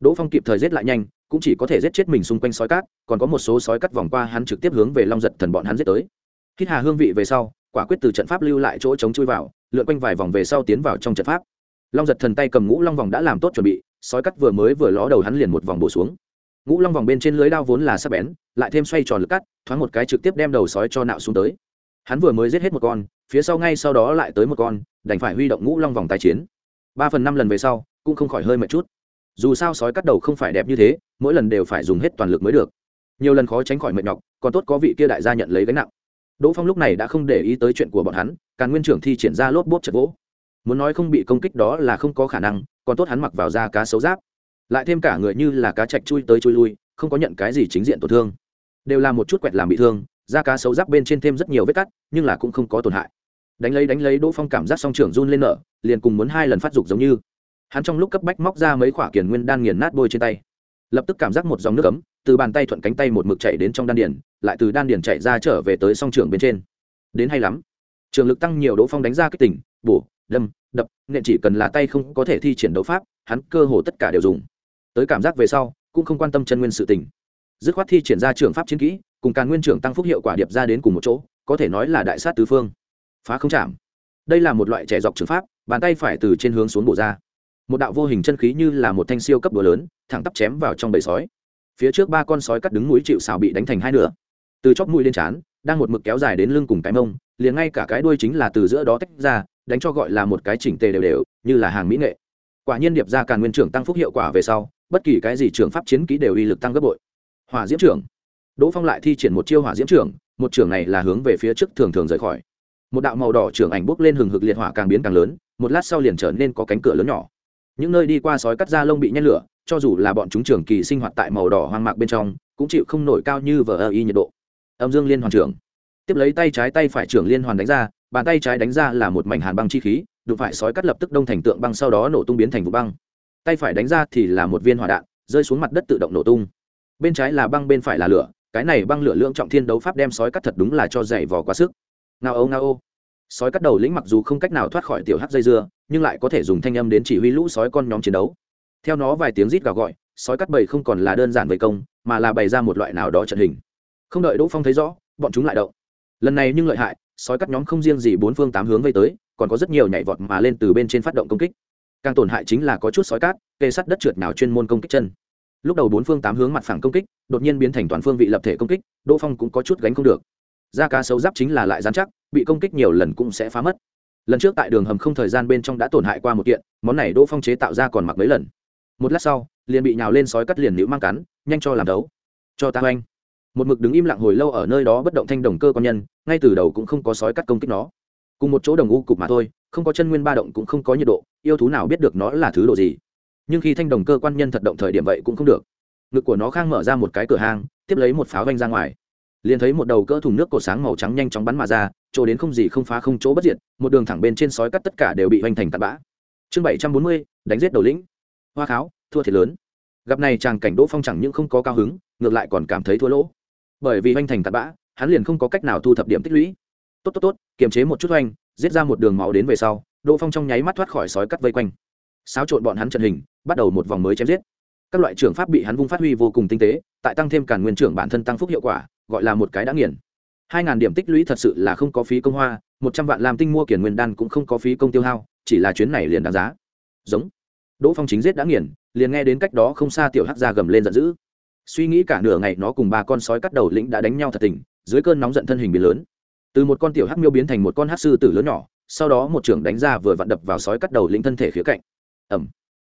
Đỗ phong kịp thời giết lại nhanh, cũng chỉ có thể giết chết mình xung quanh sói cát, còn có một số sói cắt vòng qua hắn trực tiếp hướng về long giật thần bọn hắn giết tới. Hít hà hương vị về sau, quả quyết từ trận pháp lưu lại chỗ chống chui vào, lượn quanh vài vòng về sau tiến vào trong trận pháp. Long giật thần tay cầm ngũ long vòng đã làm tốt chuẩn bị, sói cắt vừa mới vừa ló đầu hắn liền một vòng bổ xuống ngũ long vòng bên trên lưới đao vốn là sắc bén, lại thêm xoay tròn lực cắt, thoáng một cái trực tiếp đem đầu sói cho nạo xuống tới. Hắn vừa mới giết hết một con, phía sau ngay sau đó lại tới một con, đành phải huy động ngũ long vòng tái chiến. Ba phần năm lần về sau, cũng không khỏi hơi mệt chút. Dù sao sói cắt đầu không phải đẹp như thế, mỗi lần đều phải dùng hết toàn lực mới được. Nhiều lần khó tránh khỏi mệt nhọc, còn tốt có vị kia đại gia nhận lấy gánh nặng. Đỗ phong lúc này đã không để ý tới chuyện của bọn hắn, càn nguyên trưởng thi triển ra lốp bốp chật vỗ. Muốn nói không bị công kích đó là không có khả năng, còn tốt hắn mặc vào da cá xấu giáp lại thêm cả người như là cá chạch chui tới chui lui không có nhận cái gì chính diện tổn thương. Đều là một chút quẹt làm bị thương da cá xấu giáp bên trên thêm rất nhiều vết cắt nhưng là cũng không có tổn hại. Đánh lấy đánh lấy đỗ phong cảm giác song trưởng run lên nở liền cùng muốn hai lần phát dục giống như. Hắn trong lúc cấp bách móc ra mấy khoả kiền nguyên đan nghiền nát bôi trên tay. Lập tức cảm giác một dòng nước ấm từ bàn tay thuận cánh tay một mực chạy đến trong đan điển, lại từ đan điển chạy ra trở về tới song trưởng bên trên. Đến hay lắm. Trường lực tăng nhiều đỗ phong đánh ra kích tỉnh bổ đâm đập nên chỉ cần là tay không có thể thi triển đấu pháp hắn cơ hồ tất cả đều dùng tới cảm giác về sau, cũng không quan tâm chân nguyên sự tình. Dứt khoát thi triển ra trường pháp chiến kỹ, cùng càn nguyên trưởng tăng phúc hiệu quả điệp ra đến cùng một chỗ, có thể nói là đại sát tứ phương. Phá không chạm. Đây là một loại trẻ dọc trường pháp, bàn tay phải từ trên hướng xuống bổ ra. Một đạo vô hình chân khí như là một thanh siêu cấp đồ lớn, thẳng tắp chém vào trong bầy sói. Phía trước ba con sói cắt đứng mũi chịu xào bị đánh thành hai nửa. Từ chóp mũi lên trán, đang một mực kéo dài đến lưng cùng cái mông, liền ngay cả cái đuôi chính là từ giữa đó tách ra, đánh cho gọi là một cái chỉnh tề đều đều, như là hàng mỹ nghệ. Quả nhiên điệp ra càn nguyên trưởng tăng phúc hiệu quả về sau bất kỳ cái gì trường pháp chiến kỹ đều uy lực tăng gấp bội. Hỏa diễm trưởng. Đỗ phong lại thi triển một chiêu hỏa diễm trưởng, một trưởng này là hướng về phía trước thường thường rời khỏi. Một đạo màu đỏ trưởng ảnh bốc lên hừng hực liệt hỏa càng biến càng lớn, một lát sau liền trở nên có cánh cửa lớn nhỏ. Những nơi đi qua sói cắt da lông bị nhen lửa, cho dù là bọn chúng trường kỳ sinh hoạt tại màu đỏ hoang mạc bên trong, cũng chịu không nổi cao như vờ ơ y nhiệt độ. Âm dương liên hoàn trưởng. Tiếp lấy tay trái tay phải trưởng liên hoàn đánh ra, bàn tay trái đánh ra là một mảnh hàn băng chi khí, đụng phải sói cắt lập tức đông thành tượng băng sau đó nổ tung biến thành vụ băng tay phải đánh ra thì là một viên hỏa đạn, rơi xuống mặt đất tự động nổ tung. Bên trái là băng, bên phải là lửa, cái này băng lửa lượng trọng thiên đấu pháp đem sói cắt thật đúng là cho dày vò quá sức. Ngao âu ngao ô. Sói cắt đầu lĩnh mặc dù không cách nào thoát khỏi tiểu hắc dây dưa, nhưng lại có thể dùng thanh âm đến chỉ huy lũ sói con nhóm chiến đấu. Theo nó vài tiếng rít gào gọi, sói cắt bầy không còn là đơn giản vây công, mà là bày ra một loại nào đó trận hình. Không đợi đỗ phong thấy rõ, bọn chúng lại động. Lần này nhưng lợi hại, sói cắt nhóm không riêng gì bốn phương tám hướng vây tới, còn có rất nhiều nhảy vọt mà lên từ bên trên phát động công kích càng tổn hại chính là có chút sói cát, kê sắt đất trượt nào chuyên môn công kích chân. Lúc đầu bốn phương tám hướng mặt phẳng công kích, đột nhiên biến thành toàn phương vị lập thể công kích, đỗ phong cũng có chút gánh không được. Da cá sấu giáp chính là lại dán chắc, bị công kích nhiều lần cũng sẽ phá mất. Lần trước tại đường hầm không thời gian bên trong đã tổn hại qua một kiện, món này đỗ phong chế tạo ra còn mặc mấy lần. Một lát sau, liền bị nhào lên sói cắt liền nữ mang cắn, nhanh cho làm đấu. Cho ta oanh. Một mực đứng im lặng hồi lâu ở nơi đó bất động thanh đồng cơ quan nhân, ngay từ đầu cũng không có sói cắt công kích nó. Cùng một chỗ đồng u cục mà thôi, không có chân nguyên ba động cũng không có nhiệt độ yêu thú nào biết được nó là thứ độ gì? Nhưng khi thanh đồng cơ quan nhân thật động thời điểm vậy cũng không được. Ngực của nó khang mở ra một cái cửa hang, tiếp lấy một pháo vanh ra ngoài. Liền thấy một đầu cỡ thùng nước cổ sáng màu trắng nhanh chóng bắn mà ra, chỗ đến không gì không phá không chỗ bất diệt, một đường thẳng bên trên sói cắt tất cả đều bị hoành thành tạt bã. Chương bảy trăm bốn mươi, đánh giết đầu lĩnh. Hoa kháo, thua thiệt lớn. Gặp này chàng cảnh đỗ phong chẳng những không có cao hứng, ngược lại còn cảm thấy thua lỗ. Bởi vì hoành thành tạt bã, hắn liền không có cách nào thu thập điểm tích lũy. Tốt tốt tốt, kiềm chế một chút hoành, giết ra một đường máu đến về sau đỗ phong trong nháy mắt thoát khỏi sói cắt vây quanh. Xáo trộn bọn hắn trận hình, bắt đầu một vòng mới chém giết. Các loại trưởng pháp bị hắn vung phát huy vô cùng tinh tế, tại tăng thêm càn nguyên trưởng bản thân tăng phúc hiệu quả, gọi là một cái đã nghiền. Hai ngàn điểm tích lũy thật sự là không có phí công hoa, một trăm vạn làm tinh mua kiển nguyên đan cũng không có phí công tiêu hao, chỉ là chuyến này liền đáng giá. Giống. Đỗ phong chính giết đã nghiền, liền nghe đến cách đó không xa tiểu hắc ra gầm lên giận dữ. Suy nghĩ cả nửa ngày, nó cùng ba con sói cắt đầu lĩnh đã đánh nhau thật tình, dưới cơn nóng giận thân hình biến lớn. Từ một con tiểu hắc miêu biến thành một con hắc sư tử lớn nhỏ sau đó một trưởng đánh ra vừa vặn đập vào sói cắt đầu lĩnh thân thể khía cạnh. Ẩm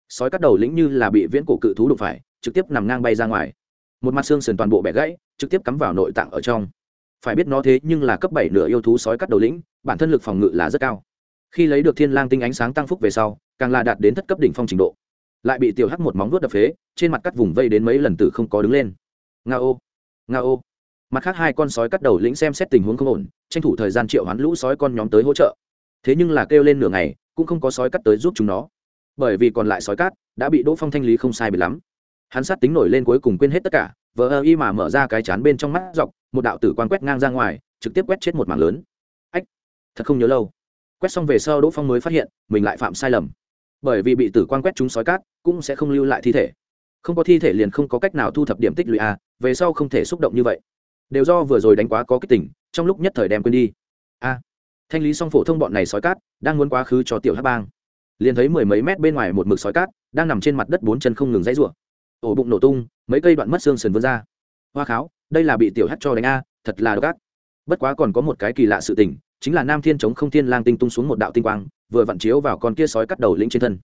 sói cắt đầu lĩnh như là bị viễn cổ cự thú đụng phải, trực tiếp nằm ngang bay ra ngoài. Một mặt xương sườn toàn bộ bẻ gãy, trực tiếp cắm vào nội tạng ở trong. Phải biết nó thế nhưng là cấp bảy nửa yêu thú sói cắt đầu lĩnh, bản thân lực phòng ngự là rất cao. Khi lấy được thiên lang tinh ánh sáng tăng phúc về sau, càng là đạt đến thất cấp đỉnh phong trình độ. Lại bị tiểu hắc một móng vuốt đập phế, trên mặt cắt vùng vây đến mấy lần từ không có đứng lên. Nga ô nga ô mặt khác hai con sói cắt đầu lĩnh xem xét tình huống không ổn, tranh thủ thời gian triệu hoán lũ sói con nhóm tới hỗ trợ thế nhưng là kêu lên nửa ngày, cũng không có sói cắt tới giúp chúng nó. Bởi vì còn lại sói cát đã bị đỗ phong thanh lý không sai bị lắm. Hắn sát tính nổi lên cuối cùng quên hết tất cả, vờ ơ y mà mở ra cái chán bên trong mắt dọc, một đạo tử quan quét ngang ra ngoài, trực tiếp quét chết một mảng lớn. Ách, thật không nhớ lâu. Quét xong về sau đỗ phong mới phát hiện, mình lại phạm sai lầm. Bởi vì bị tử quan quét chúng sói cát cũng sẽ không lưu lại thi thể. Không có thi thể liền không có cách nào thu thập điểm tích lũy a, về sau không thể xúc động như vậy. Đều do vừa rồi đánh quá có kích tỉnh trong lúc nhất thời đem quên đi thanh lý xong phổ thông bọn này sói cát, đang muốn quá khứ cho tiểu hát bang. Liền thấy mười mấy mét bên ngoài một mực sói cát, đang nằm trên mặt đất bốn chân không ngừng dãy rủa. Ổ bụng nổ tung, mấy cây đoạn mất xương sườn vươn ra. Hoa kháo, đây là bị tiểu hát cho đánh a, thật là độc ác. Bất quá còn có một cái kỳ lạ sự tình, chính là nam thiên chống không thiên lang tinh tung xuống một đạo tinh quang, vừa vặn chiếu vào con kia sói cắt đầu lĩnh trên thân.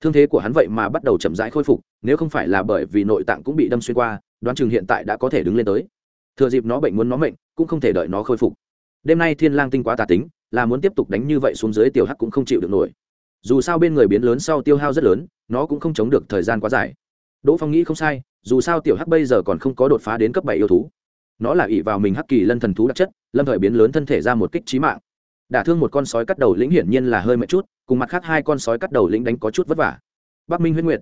Thương thế của hắn vậy mà bắt đầu chậm rãi khôi phục, nếu không phải là bởi vì nội tạng cũng bị đâm xuyên qua, đoán chừng hiện tại đã có thể đứng lên tới. Thừa dịp nó bệnh muốn nó mệnh, cũng không thể đợi nó khôi phục. Đêm nay thiên lang tinh quá tà tính là muốn tiếp tục đánh như vậy xuống dưới tiểu hắc cũng không chịu được nổi. Dù sao bên người biến lớn sau tiêu hao rất lớn, nó cũng không chống được thời gian quá dài. Đỗ phong nghĩ không sai, dù sao tiểu hắc bây giờ còn không có đột phá đến cấp bảy yêu thú. Nó là ỷ vào mình hắc kỳ lân thần thú đặc chất, lâm thời biến lớn thân thể ra một kích trí mạng. Đả thương một con sói cắt đầu lĩnh hiển nhiên là hơi mệt chút, cùng mặt khác hai con sói cắt đầu lĩnh đánh có chút vất vả. Bắc minh huyết nguyệt.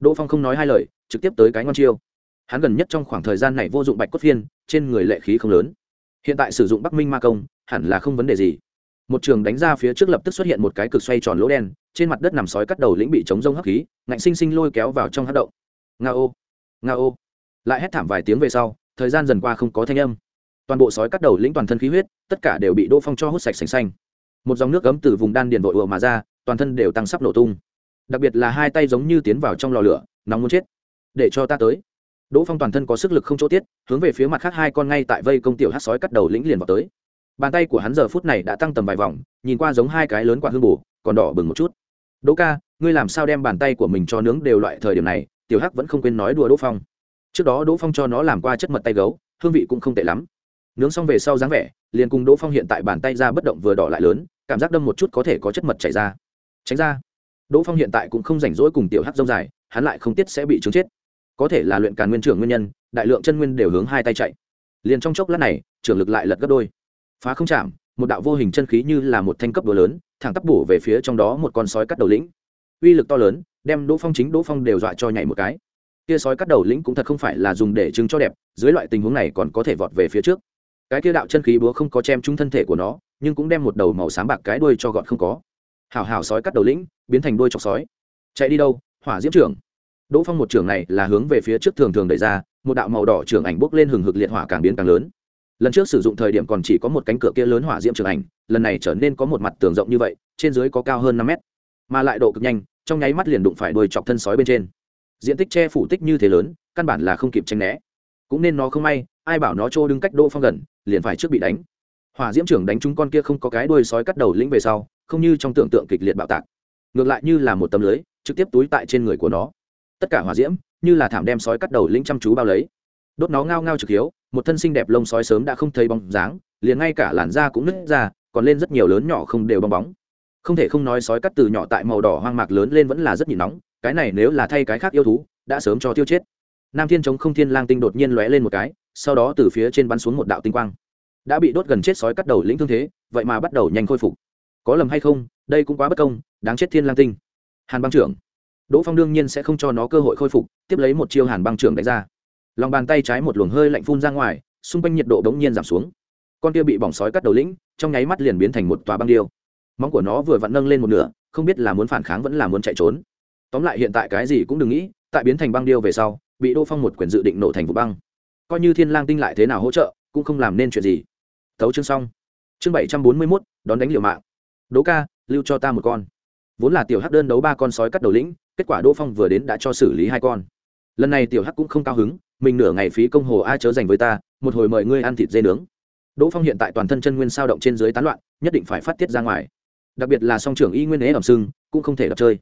Đỗ phong không nói hai lời, trực tiếp tới cái ngon chiêu. Hắn gần nhất trong khoảng thời gian này vô dụng bạch cốt phiên, trên người lệ khí không lớn. Hiện tại sử dụng bắc minh ma công, hẳn là không vấn đề gì một trường đánh ra phía trước lập tức xuất hiện một cái cực xoay tròn lỗ đen, trên mặt đất nằm sói cắt đầu lĩnh bị chống rông hấp khí, ngạnh sinh sinh lôi kéo vào trong hát động. Nga ô nga ô. Lại hét thảm vài tiếng về sau, thời gian dần qua không có thanh âm. Toàn bộ sói cắt đầu lĩnh toàn thân khí huyết, tất cả đều bị đỗ phong cho hút sạch sành xanh. Một dòng nước cấm từ vùng đan điền vội ùa mà ra, toàn thân đều tăng sắp nổ tung. Đặc biệt là hai tay giống như tiến vào trong lò lửa, nóng muốn chết. Để cho ta tới. Đỗ phong toàn thân có sức lực không chỗ tiết, hướng về phía mặt khác hai con ngay tại vây công tiểu hát sói cắt đầu lĩnh liền vào tới bàn tay của hắn giờ phút này đã tăng tầm vài vòng, nhìn qua giống hai cái lớn quả hương bù, còn đỏ bừng một chút. Đỗ ca, ngươi làm sao đem bàn tay của mình cho nướng đều loại thời điểm này, tiểu hắc vẫn không quên nói đùa đỗ phong. Trước đó đỗ phong cho nó làm qua chất mật tay gấu, hương vị cũng không tệ lắm. Nướng xong về sau dáng vẻ, liền cùng đỗ phong hiện tại bàn tay ra bất động vừa đỏ lại lớn, cảm giác đâm một chút có thể có chất mật chảy ra. Tránh ra. Đỗ phong hiện tại cũng không rảnh rỗi cùng tiểu hắc dông dài, hắn lại không tiết sẽ bị trúng chết. Có thể là luyện càn nguyên trưởng nguyên nhân, đại lượng chân nguyên đều hướng hai tay chạy. Liền trong chốc lát này, trưởng lực lại lật gấp đôi phá không chạm, một đạo vô hình chân khí như là một thanh cấp đồ lớn, thẳng tắp bổ về phía trong đó một con sói cắt đầu lĩnh. Uy lực to lớn, đem đỗ phong chính đỗ phong đều dọa cho nhảy một cái. Kia sói cắt đầu lĩnh cũng thật không phải là dùng để chứng cho đẹp, dưới loại tình huống này còn có thể vọt về phía trước. Cái kia đạo chân khí búa không có chem trúng thân thể của nó, nhưng cũng đem một đầu màu xám bạc cái đuôi cho gọn không có. Hào hào sói cắt đầu lĩnh, biến thành đuôi chọc sói. Chạy đi đâu? Hỏa diễm trưởng. Đỗ phong một trưởng này là hướng về phía trước thường thường đẩy ra, một đạo màu đỏ trưởng ảnh bốc lên hừng hực liệt hỏa càng biến càng lớn lần trước sử dụng thời điểm còn chỉ có một cánh cửa kia lớn hỏa diễm trưởng ảnh, lần này trở nên có một mặt tường rộng như vậy, trên dưới có cao hơn năm mét. Mà lại độ cực nhanh, trong nháy mắt liền đụng phải đuôi chọc thân sói bên trên. Diện tích che phủ tích như thế lớn, căn bản là không kịp tranh né. Cũng nên nó không may, ai bảo nó trô đứng cách đỗ phong gần, liền phải trước bị đánh. Hỏa diễm trưởng đánh chúng con kia không có cái đuôi sói cắt đầu lĩnh về sau, không như trong tưởng tượng kịch liệt bạo tạc. Ngược lại như là một tấm lưới, trực tiếp túi tại trên người của nó. Tất cả hỏa diễm, như là thảm đem sói cắt đầu lĩnh chăm chú bao lấy. Đốt nó ngao ngao trực hiếu một thân xinh đẹp lông sói sớm đã không thấy bóng dáng, liền ngay cả làn da cũng nứt ra, còn lên rất nhiều lớn nhỏ không đều bong bóng. Không thể không nói sói cắt từ nhỏ tại màu đỏ hoang mạc lớn lên vẫn là rất nhịn nóng, cái này nếu là thay cái khác yêu thú, đã sớm cho tiêu chết. Nam thiên chống không thiên lang tinh đột nhiên lóe lên một cái, sau đó từ phía trên bắn xuống một đạo tinh quang. Đã bị đốt gần chết sói cắt đầu lĩnh thương thế, vậy mà bắt đầu nhanh khôi phục. Có lầm hay không, đây cũng quá bất công, đáng chết thiên lang tinh. Hàn băng trưởng. Đỗ phong đương nhiên sẽ không cho nó cơ hội khôi phục, tiếp lấy một chiêu hàn băng trưởng đánh ra lòng bàn tay trái một luồng hơi lạnh phun ra ngoài, xung quanh nhiệt độ bỗng nhiên giảm xuống. Con kia bị bỏng sói cắt đầu lĩnh, trong nháy mắt liền biến thành một tòa băng điêu. Móng của nó vừa vặn nâng lên một nửa, không biết là muốn phản kháng vẫn là muốn chạy trốn. Tóm lại hiện tại cái gì cũng đừng nghĩ, tại biến thành băng điêu về sau, bị đỗ phong một quyền dự định nổ thành vụ băng. Coi như thiên lang tinh lại thế nào hỗ trợ, cũng không làm nên chuyện gì. Thấu chương xong. Chương bảy trăm bốn mươi mốt, đón đánh liều mạng. Đỗ ca, lưu cho ta một con. Vốn là tiểu hắc đơn đấu ba con sói cắt đầu lĩnh, kết quả đỗ phong vừa đến đã cho xử lý hai con. Lần này tiểu hắc cũng không cao hứng mình nửa ngày phí công hồ a chớ dành với ta, một hồi mời ngươi ăn thịt dê nướng. Đỗ phong hiện tại toàn thân chân nguyên sao động trên dưới tán loạn, nhất định phải phát tiết ra ngoài. Đặc biệt là song trưởng y nguyên ế ẩm sưng, cũng không thể đập chơi.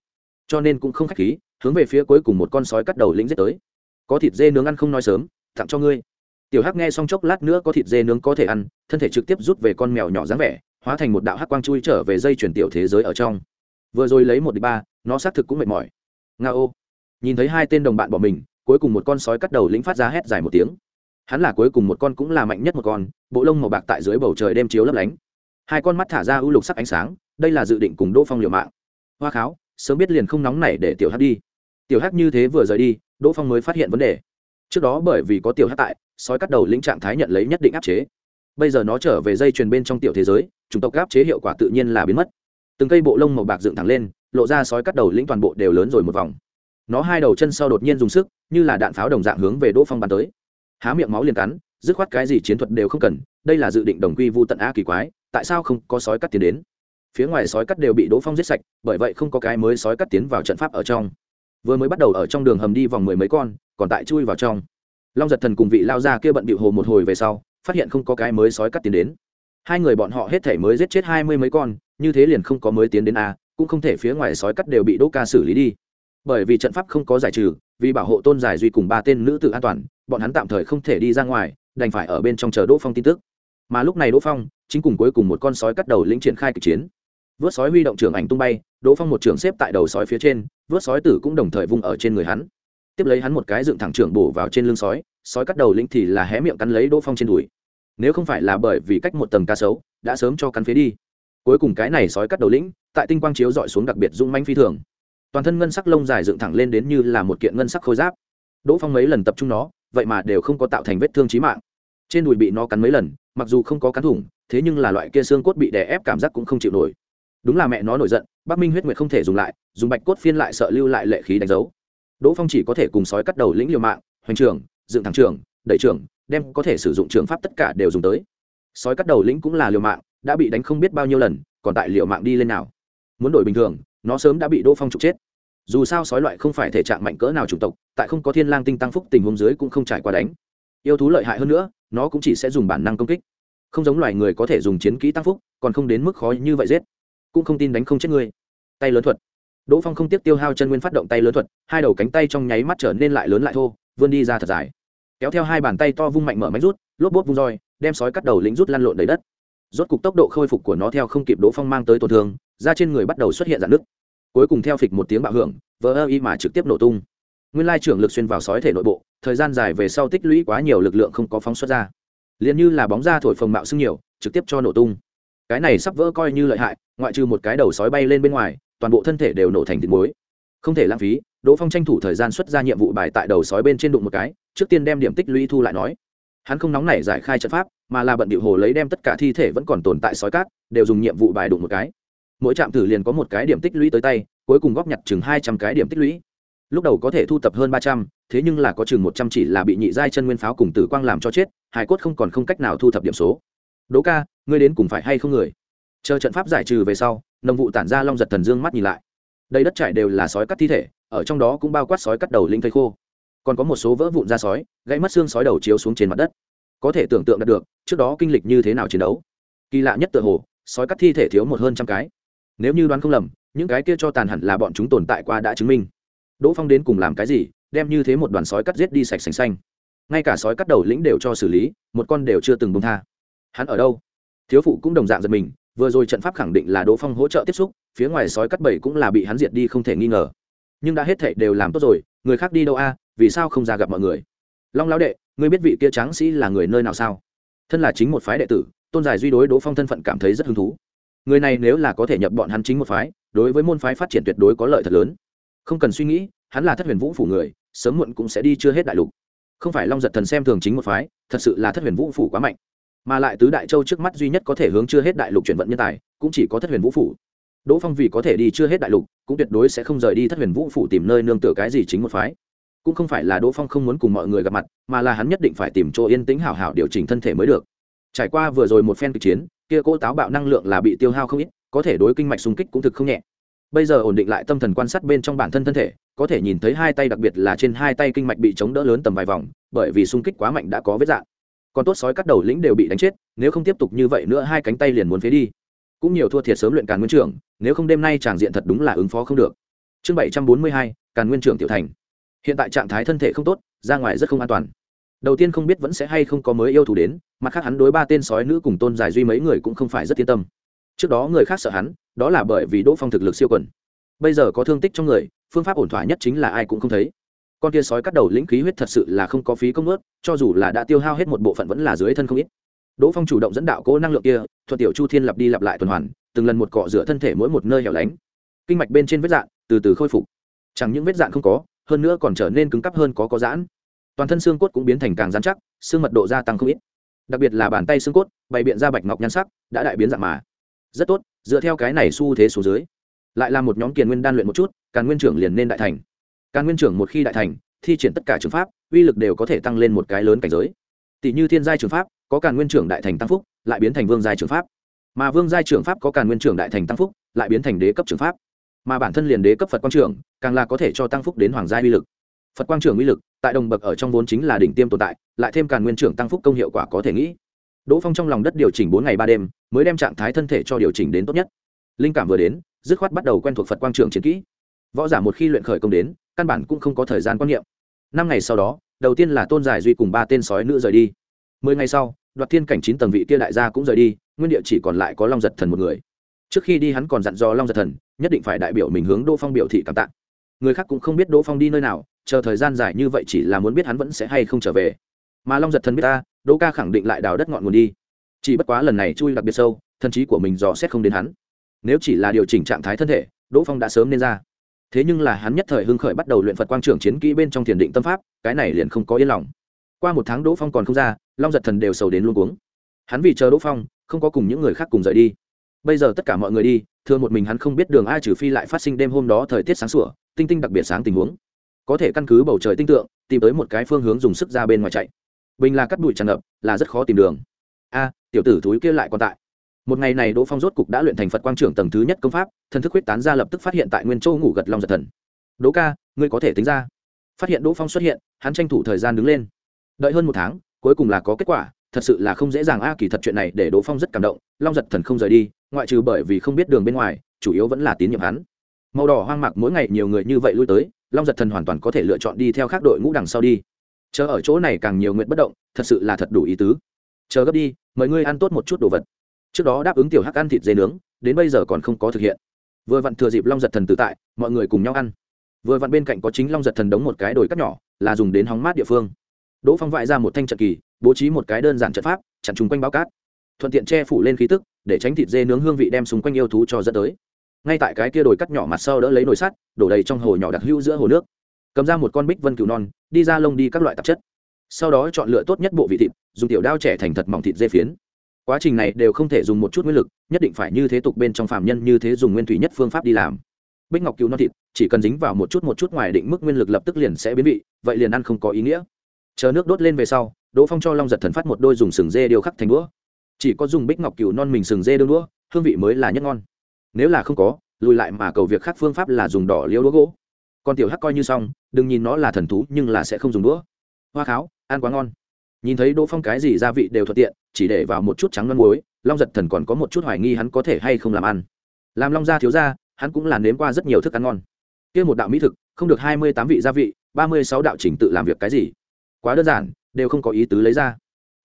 Cho nên cũng không k h á c h khí, hướng về phía cuối cùng một con sói cắt đầu lĩnh giết tới. Có thịt dê nướng ăn không nói sớm, tặng cho ngươi. Tiểu hắc nghe xong chốc lát nữa có thịt dê nướng có thể ăn, thân thể trực tiếp rút về con mèo nhỏ dáng vẻ, hóa thành một đạo hắc quang chui trở về dây chuyển tiểu thế giới ở trong. Vừa rồi lấy một đi ba, nó xác thực cũng mệt mỏi. Nga ô nhìn thấy hai tên đồng bạn bỏ mình cuối cùng một con sói cắt đầu lĩnh phát ra hét dài một tiếng. Hắn là cuối cùng một con cũng là mạnh nhất một con, bộ lông màu bạc tại dưới bầu trời đêm chiếu lấp lánh. Hai con mắt thả ra ưu lục sắc ánh sáng, đây là dự định cùng đỗ phong liều mạng. Hoa kháo, sớm biết liền không nóng này để tiểu hắc đi. Tiểu hắc như thế vừa rời đi, đỗ phong mới phát hiện vấn đề. Trước đó bởi vì có tiểu hắc tại, sói cắt đầu lĩnh trạng thái nhận lấy nhất định áp chế. Bây giờ nó trở về dây chuyền bên trong tiểu thế giới chúng tộc áp chế hiệu quả tự nhiên là biến mất. Từng cây bộ lông màu bạc dựng thẳng lên, lộ ra sói cắt đầu lĩnh toàn bộ đều lớn rồi một vòng nó hai đầu chân sau đột nhiên dùng sức, như là đạn pháo đồng dạng hướng về đỗ phong bắn tới. Há miệng máu liền cắn, dứt khoát cái gì chiến thuật đều không cần, đây là dự định đồng quy vu tận a kỳ quái, tại sao không có sói cắt tiến đến? Phía ngoài sói cắt đều bị đỗ phong giết sạch, bởi vậy không có cái mới sói cắt tiến vào trận pháp ở trong. Vừa mới bắt đầu ở trong đường hầm đi vòng mười mấy con, còn tại chui vào trong. Long giật thần cùng vị lao ra kia bận bịu hồ một hồi về sau, phát hiện không có cái mới sói cắt tiến đến. Hai người bọn họ hết thể mới giết chết hai mươi mấy con, như thế liền không có mới tiến đến a, cũng không thể phía ngoài sói cắt đều bị đỗ ca xử lý đi bởi vì trận pháp không có giải trừ, vì bảo hộ tôn giải duy cùng ba tên nữ tự an toàn, bọn hắn tạm thời không thể đi ra ngoài, đành phải ở bên trong chờ đỗ phong tin tức. Mà lúc này đỗ phong chính cùng cuối cùng một con sói cắt đầu lĩnh triển khai kịch chiến. Vớt sói huy động trưởng ảnh tung bay, đỗ phong một trưởng xếp tại đầu sói phía trên, vớt sói tử cũng đồng thời vung ở trên người hắn. Tiếp lấy hắn một cái dựng thẳng trưởng bổ vào trên lưng sói sói cắt đầu lĩnh thì là hé miệng cắn lấy đỗ phong trên đùi. Nếu không phải là bởi vì cách một tầng ca sấu, đã sớm cho cắn phế đi. Cuối cùng cái này sói cắt đầu lĩnh, tại tinh quang chiếu dọi xuống đặc biệt rung manh phi thường toàn thân ngân sắc lông dài dựng thẳng lên đến như là một kiện ngân sắc khôi giáp. Đỗ phong mấy lần tập trung nó, vậy mà đều không có tạo thành vết thương trí mạng. Trên đùi bị nó cắn mấy lần, mặc dù không có cắn thủng, thế nhưng là loại kia xương cốt bị đè ép cảm giác cũng không chịu nổi. Đúng là mẹ nó nổi giận, bắc minh huyết nguyệt không thể dùng lại, dùng bạch cốt phiên lại sợ lưu lại lệ khí đánh dấu. Đỗ phong chỉ có thể cùng sói cắt đầu lĩnh liều mạng, hoành trưởng dựng thẳng trưởng đẩy trưởng đem có thể sử dụng trường pháp tất cả đều dùng tới. Sói cắt đầu lĩnh cũng là liều mạng, đã bị đánh không biết bao nhiêu lần, còn tại liều mạng đi lên nào. Muốn đổi bình thường nó sớm đã bị đỗ phong trục chết. Dù sao sói loại không phải thể trạng mạnh cỡ nào chủng tộc, tại không có thiên lang tinh tăng phúc tình huống dưới cũng không trải qua đánh. Yêu thú lợi hại hơn nữa, nó cũng chỉ sẽ dùng bản năng công kích. Không giống loài người có thể dùng chiến kỹ tăng phúc, còn không đến mức khó như vậy giết. Cũng không tin đánh không chết người. tay lớn thuật. Đỗ phong không tiếp tiêu hao chân nguyên phát động tay lớn thuật, hai đầu cánh tay trong nháy mắt trở nên lại lớn lại thô, vươn đi ra thật dài. Kéo theo hai bàn tay to vung mạnh mở máy rút, lốp bốt vung roi, đem sói cắt đầu lính rút lăn lộn đầy đất. Rốt cục tốc độ khôi phục của nó theo không kịp đỗ phong mang tới tổn thương, da trên người bắt đầu xuất hiện dạn nứt cuối cùng theo phịch một tiếng bạo hưởng vỡ ơ y mà trực tiếp nổ tung. Nguyên lai trưởng lực xuyên vào sói thể nội bộ, thời gian dài về sau tích lũy quá nhiều lực lượng không có phóng xuất ra. Liền như là bóng da thổi phồng mạo sưng nhiều, trực tiếp cho nổ tung. Cái này sắp vỡ coi như lợi hại, ngoại trừ một cái đầu sói bay lên bên ngoài, toàn bộ thân thể đều nổ thành thịt muối. Không thể lãng phí, đỗ phong tranh thủ thời gian xuất ra nhiệm vụ bài tại đầu sói bên trên đụng một cái, trước tiên đem điểm tích lũy thu lại nói. Hắn không nóng nảy giải khai trận pháp, mà là bận điệu hồ lấy đem tất cả thi thể vẫn còn tồn tại sói cát, đều dùng nhiệm vụ bài đụng một cái mỗi trạm thử liền có một cái điểm tích lũy tới tay, cuối cùng góp nhặt chừng hai trăm cái điểm tích lũy. Lúc đầu có thể thu tập hơn ba trăm, thế nhưng là có chừng một trăm chỉ là bị nhị giai chân nguyên pháo cùng tử quang làm cho chết, hải cốt không còn không cách nào thu thập điểm số. Đỗ ca, ngươi đến cùng phải hay không người? Chờ trận pháp giải trừ về sau, nông vụ tản ra long giật thần dương mắt nhìn lại. Đây đất trải đều là sói cắt thi thể, ở trong đó cũng bao quát sói cắt đầu linh thây khô. Còn có một số vỡ vụn da sói, gãy mất xương sói đầu chiếu xuống trên mặt đất. Có thể tưởng tượng được, trước đó kinh lịch như thế nào chiến đấu. Kỳ lạ nhất tựa hồ, sói cắt thi thể thiếu một hơn trăm cái nếu như đoán không lầm, những cái kia cho tàn hẳn là bọn chúng tồn tại qua đã chứng minh. Đỗ phong đến cùng làm cái gì, đem như thế một đoàn sói cắt giết đi sạch sành xanh. Ngay cả sói cắt đầu lĩnh đều cho xử lý, một con đều chưa từng bông tha. Hắn ở đâu? Thiếu phụ cũng đồng dạng giật mình, vừa rồi trận pháp khẳng định là đỗ phong hỗ trợ tiếp xúc, phía ngoài sói cắt bảy cũng là bị hắn diệt đi không thể nghi ngờ. Nhưng đã hết thệ đều làm tốt rồi, người khác đi đâu a? À? Vì sao không ra gặp mọi người? Long lão đệ, ngươi biết vị kia tráng sĩ là người nơi nào sao? Thân là chính một phái đệ tử, tôn giải duy đối đỗ phong thân phận cảm thấy rất hứng thú người này nếu là có thể nhập bọn hắn chính một phái, đối với môn phái phát triển tuyệt đối có lợi thật lớn. Không cần suy nghĩ, hắn là thất huyền vũ phủ người, sớm muộn cũng sẽ đi chưa hết đại lục. Không phải long giật thần xem thường chính một phái, thật sự là thất huyền vũ phủ quá mạnh. Mà lại tứ đại châu trước mắt duy nhất có thể hướng chưa hết đại lục chuyển vận nhân tài, cũng chỉ có thất huyền vũ phủ. Đỗ phong vì có thể đi chưa hết đại lục, cũng tuyệt đối sẽ không rời đi thất huyền vũ phủ tìm nơi nương tựa cái gì chính một phái. Cũng không phải là đỗ phong không muốn cùng mọi người gặp mặt, mà là hắn nhất định phải tìm chỗ yên tĩnh hảo hảo điều chỉnh thân thể mới được. Trải qua vừa rồi một phen kịch chiến kia cỗ táo bạo năng lượng là bị tiêu hao không ít, có thể đối kinh mạch xung kích cũng thực không nhẹ. Bây giờ ổn định lại tâm thần quan sát bên trong bản thân thân thể, có thể nhìn thấy hai tay đặc biệt là trên hai tay kinh mạch bị chống đỡ lớn tầm vài vòng, bởi vì xung kích quá mạnh đã có vết dạng. Còn tốt sói cắt đầu lĩnh đều bị đánh chết, nếu không tiếp tục như vậy nữa hai cánh tay liền muốn phế đi. Cũng nhiều thua thiệt sớm luyện càn nguyên trưởng, nếu không đêm nay tràng diện thật đúng là ứng phó không được. Chương bảy trăm bốn mươi hai, càn nguyên trưởng tiểu thành. Hiện tại trạng thái thân thể không tốt, ra ngoài rất không an toàn đầu tiên không biết vẫn sẽ hay không có mới yêu thủ đến, mặt khác hắn đối ba tên sói nữ cùng tôn giải duy mấy người cũng không phải rất yên tâm. Trước đó người khác sợ hắn, đó là bởi vì đỗ phong thực lực siêu quần. Bây giờ có thương tích trong người, phương pháp ổn thỏa nhất chính là ai cũng không thấy. Con kia sói cắt đầu lĩnh khí huyết thật sự là không có phí công ướt cho dù là đã tiêu hao hết một bộ phận vẫn là dưới thân không ít. Đỗ phong chủ động dẫn đạo cố năng lượng kia, thuận tiểu chu thiên lặp đi lặp lại tuần hoàn, từng lần một cọ rửa thân thể mỗi một nơi hẻo lánh. Kinh mạch bên trên vết dạn từ từ khôi phục. Chẳng những vết dạn không có, hơn nữa còn trở nên cứng cắp hơn có có giãn toàn thân xương cốt cũng biến thành càng dán chắc, xương mật độ gia tăng không ít. Đặc biệt là bàn tay xương cốt, bày biện ra bạch ngọc nhan sắc, đã đại biến dạng mà. Rất tốt, dựa theo cái này xu thế số dưới. Lại là một nhóm kiền nguyên đan luyện một chút, càn nguyên trưởng liền nên đại thành. Càn nguyên trưởng một khi đại thành, thi triển tất cả trường pháp, uy lực đều có thể tăng lên một cái lớn cảnh giới. Tỷ như thiên giai trường pháp, có càn nguyên trưởng đại thành tăng phúc, lại biến thành vương giai trường pháp. Mà vương giai trường pháp có càn nguyên trưởng đại thành tăng phúc, lại biến thành đế cấp trường pháp. Mà bản thân liền đế cấp phật quang trưởng, càng là có thể cho tăng phúc đến hoàng giai uy lực. Phật quang trưởng uy lực tại đồng bậc ở trong vốn chính là đỉnh tiêm tồn tại, lại thêm càn nguyên trưởng tăng phúc công hiệu quả có thể nghĩ. Đỗ phong trong lòng đất điều chỉnh bốn ngày ba đêm, mới đem trạng thái thân thể cho điều chỉnh đến tốt nhất. Linh cảm vừa đến, dứt khoát bắt đầu quen thuộc phật quang trường chiến kỹ. Võ giả một khi luyện khởi công đến, căn bản cũng không có thời gian quan niệm. Năm ngày sau đó, đầu tiên là tôn giải duy cùng ba tên sói nữ rời đi. Mười ngày sau, đoạt thiên cảnh chín tầng vị kia đại gia cũng rời đi, nguyên địa chỉ còn lại có long giật thần một người. Trước khi đi hắn còn dặn dò long giật thần, nhất định phải đại biểu mình hướng đỗ phong biểu thị cảm tạ. Người khác cũng không biết đỗ phong đi nơi nào chờ thời gian dài như vậy chỉ là muốn biết hắn vẫn sẽ hay không trở về. Mà long giật thần biết ta đỗ ca khẳng định lại đào đất ngọn nguồn đi. Chỉ bất quá lần này chui đặc biệt sâu thần trí của mình dò xét không đến hắn. Nếu chỉ là điều chỉnh trạng thái thân thể, đỗ phong đã sớm nên ra. Thế nhưng là hắn nhất thời hưng khởi bắt đầu luyện phật quang trưởng chiến kỹ bên trong thiền định tâm pháp, cái này liền không có yên lòng. Qua một tháng đỗ phong còn không ra, long giật thần đều sầu đến luôn cuống. Hắn vì chờ đỗ phong, không có cùng những người khác cùng rời đi. Bây giờ tất cả mọi người đi thường một mình hắn không biết đường ai trừ phi lại phát sinh đêm hôm đó thời tiết sáng sủa, tinh tinh đặc biệt sáng tình huống có thể căn cứ bầu trời tinh tượng, tìm tới một cái phương hướng dùng sức ra bên ngoài chạy. Bình là cắt bụi tràn ngập, là rất khó tìm đường. A, tiểu tử thúi kia lại còn tại. Một ngày này đỗ phong rốt cục đã luyện thành phật quang trưởng tầng thứ nhất công pháp, thần thức huyết tán ra lập tức phát hiện tại nguyên châu ngủ gật long giật thần. Đỗ ca, ngươi có thể tính ra. Phát hiện đỗ phong xuất hiện, hắn tranh thủ thời gian đứng lên. Đợi hơn một tháng, cuối cùng là có kết quả, thật sự là không dễ dàng a, kỳ thật chuyện này để đỗ phong rất cảm động, long giật thần không rời đi, ngoại trừ bởi vì không biết đường bên ngoài, chủ yếu vẫn là tín nhiệm hắn. Màu đỏ hoang mạc mỗi ngày nhiều người như vậy lui tới long giật thần hoàn toàn có thể lựa chọn đi theo khác đội ngũ đằng sau đi. Chờ ở chỗ này càng nhiều nguyện bất động, thật sự là thật đủ ý tứ. Chờ gấp đi, mời ngươi ăn tốt một chút đồ vật. Trước đó đáp ứng tiểu hắc ăn thịt dê nướng, đến bây giờ còn không có thực hiện. Vừa vặn thừa dịp long giật thần tự tại, mọi người cùng nhau ăn. Vừa vặn bên cạnh có chính long giật thần đống một cái đồi cắt nhỏ, là dùng đến hóng mát địa phương. Đỗ phong vại ra một thanh trận kỳ, bố trí một cái đơn giản trận pháp, chặn chung quanh bao cát. Thuận tiện che phủ lên khí tức, để tránh thịt dê nướng hương vị đem xung quanh yêu thú cho dẫn tới ngay tại cái kia đồi cắt nhỏ mặt sau đỡ lấy nồi sắt, đổ đầy trong hồ nhỏ đặc hữu giữa hồ nước. Cầm ra một con bích vân cừu non, đi ra lông đi các loại tạp chất. Sau đó chọn lựa tốt nhất bộ vị thịt, dùng tiểu đao trẻ thành thật mỏng thịt dê phiến. Quá trình này đều không thể dùng một chút nguyên lực, nhất định phải như thế tục bên trong phạm nhân như thế dùng nguyên thủy nhất phương pháp đi làm. Bích ngọc cứu non thịt, chỉ cần dính vào một chút một chút ngoài định mức nguyên lực lập tức liền sẽ biến vị, vậy liền ăn không có ý nghĩa. Chờ nước đốt lên về sau, đỗ phong cho long giật thần phát một đôi dùng sừng dê điêu khắc thành đũa. Chỉ có dùng bích ngọc cừu non mình sừng dê đương đũa, hương vị mới là nhất ngon nếu là không có, lùi lại mà cầu việc khác phương pháp là dùng đỏ liêu đũa gỗ. Còn tiểu hắc coi như xong, đừng nhìn nó là thần thú nhưng là sẽ không dùng đũa. Hoa kháo, ăn quá ngon. Nhìn thấy đỗ phong cái gì gia vị đều thuận tiện, chỉ để vào một chút trắng non muối, long giật thần còn có một chút hoài nghi hắn có thể hay không làm ăn. Làm long gia thiếu gia, hắn cũng là nếm qua rất nhiều thức ăn ngon. Kia một đạo mỹ thực, không được hai mươi tám vị gia vị, ba mươi sáu đạo trình tự làm việc cái gì? Quá đơn giản, đều không có ý tứ lấy ra.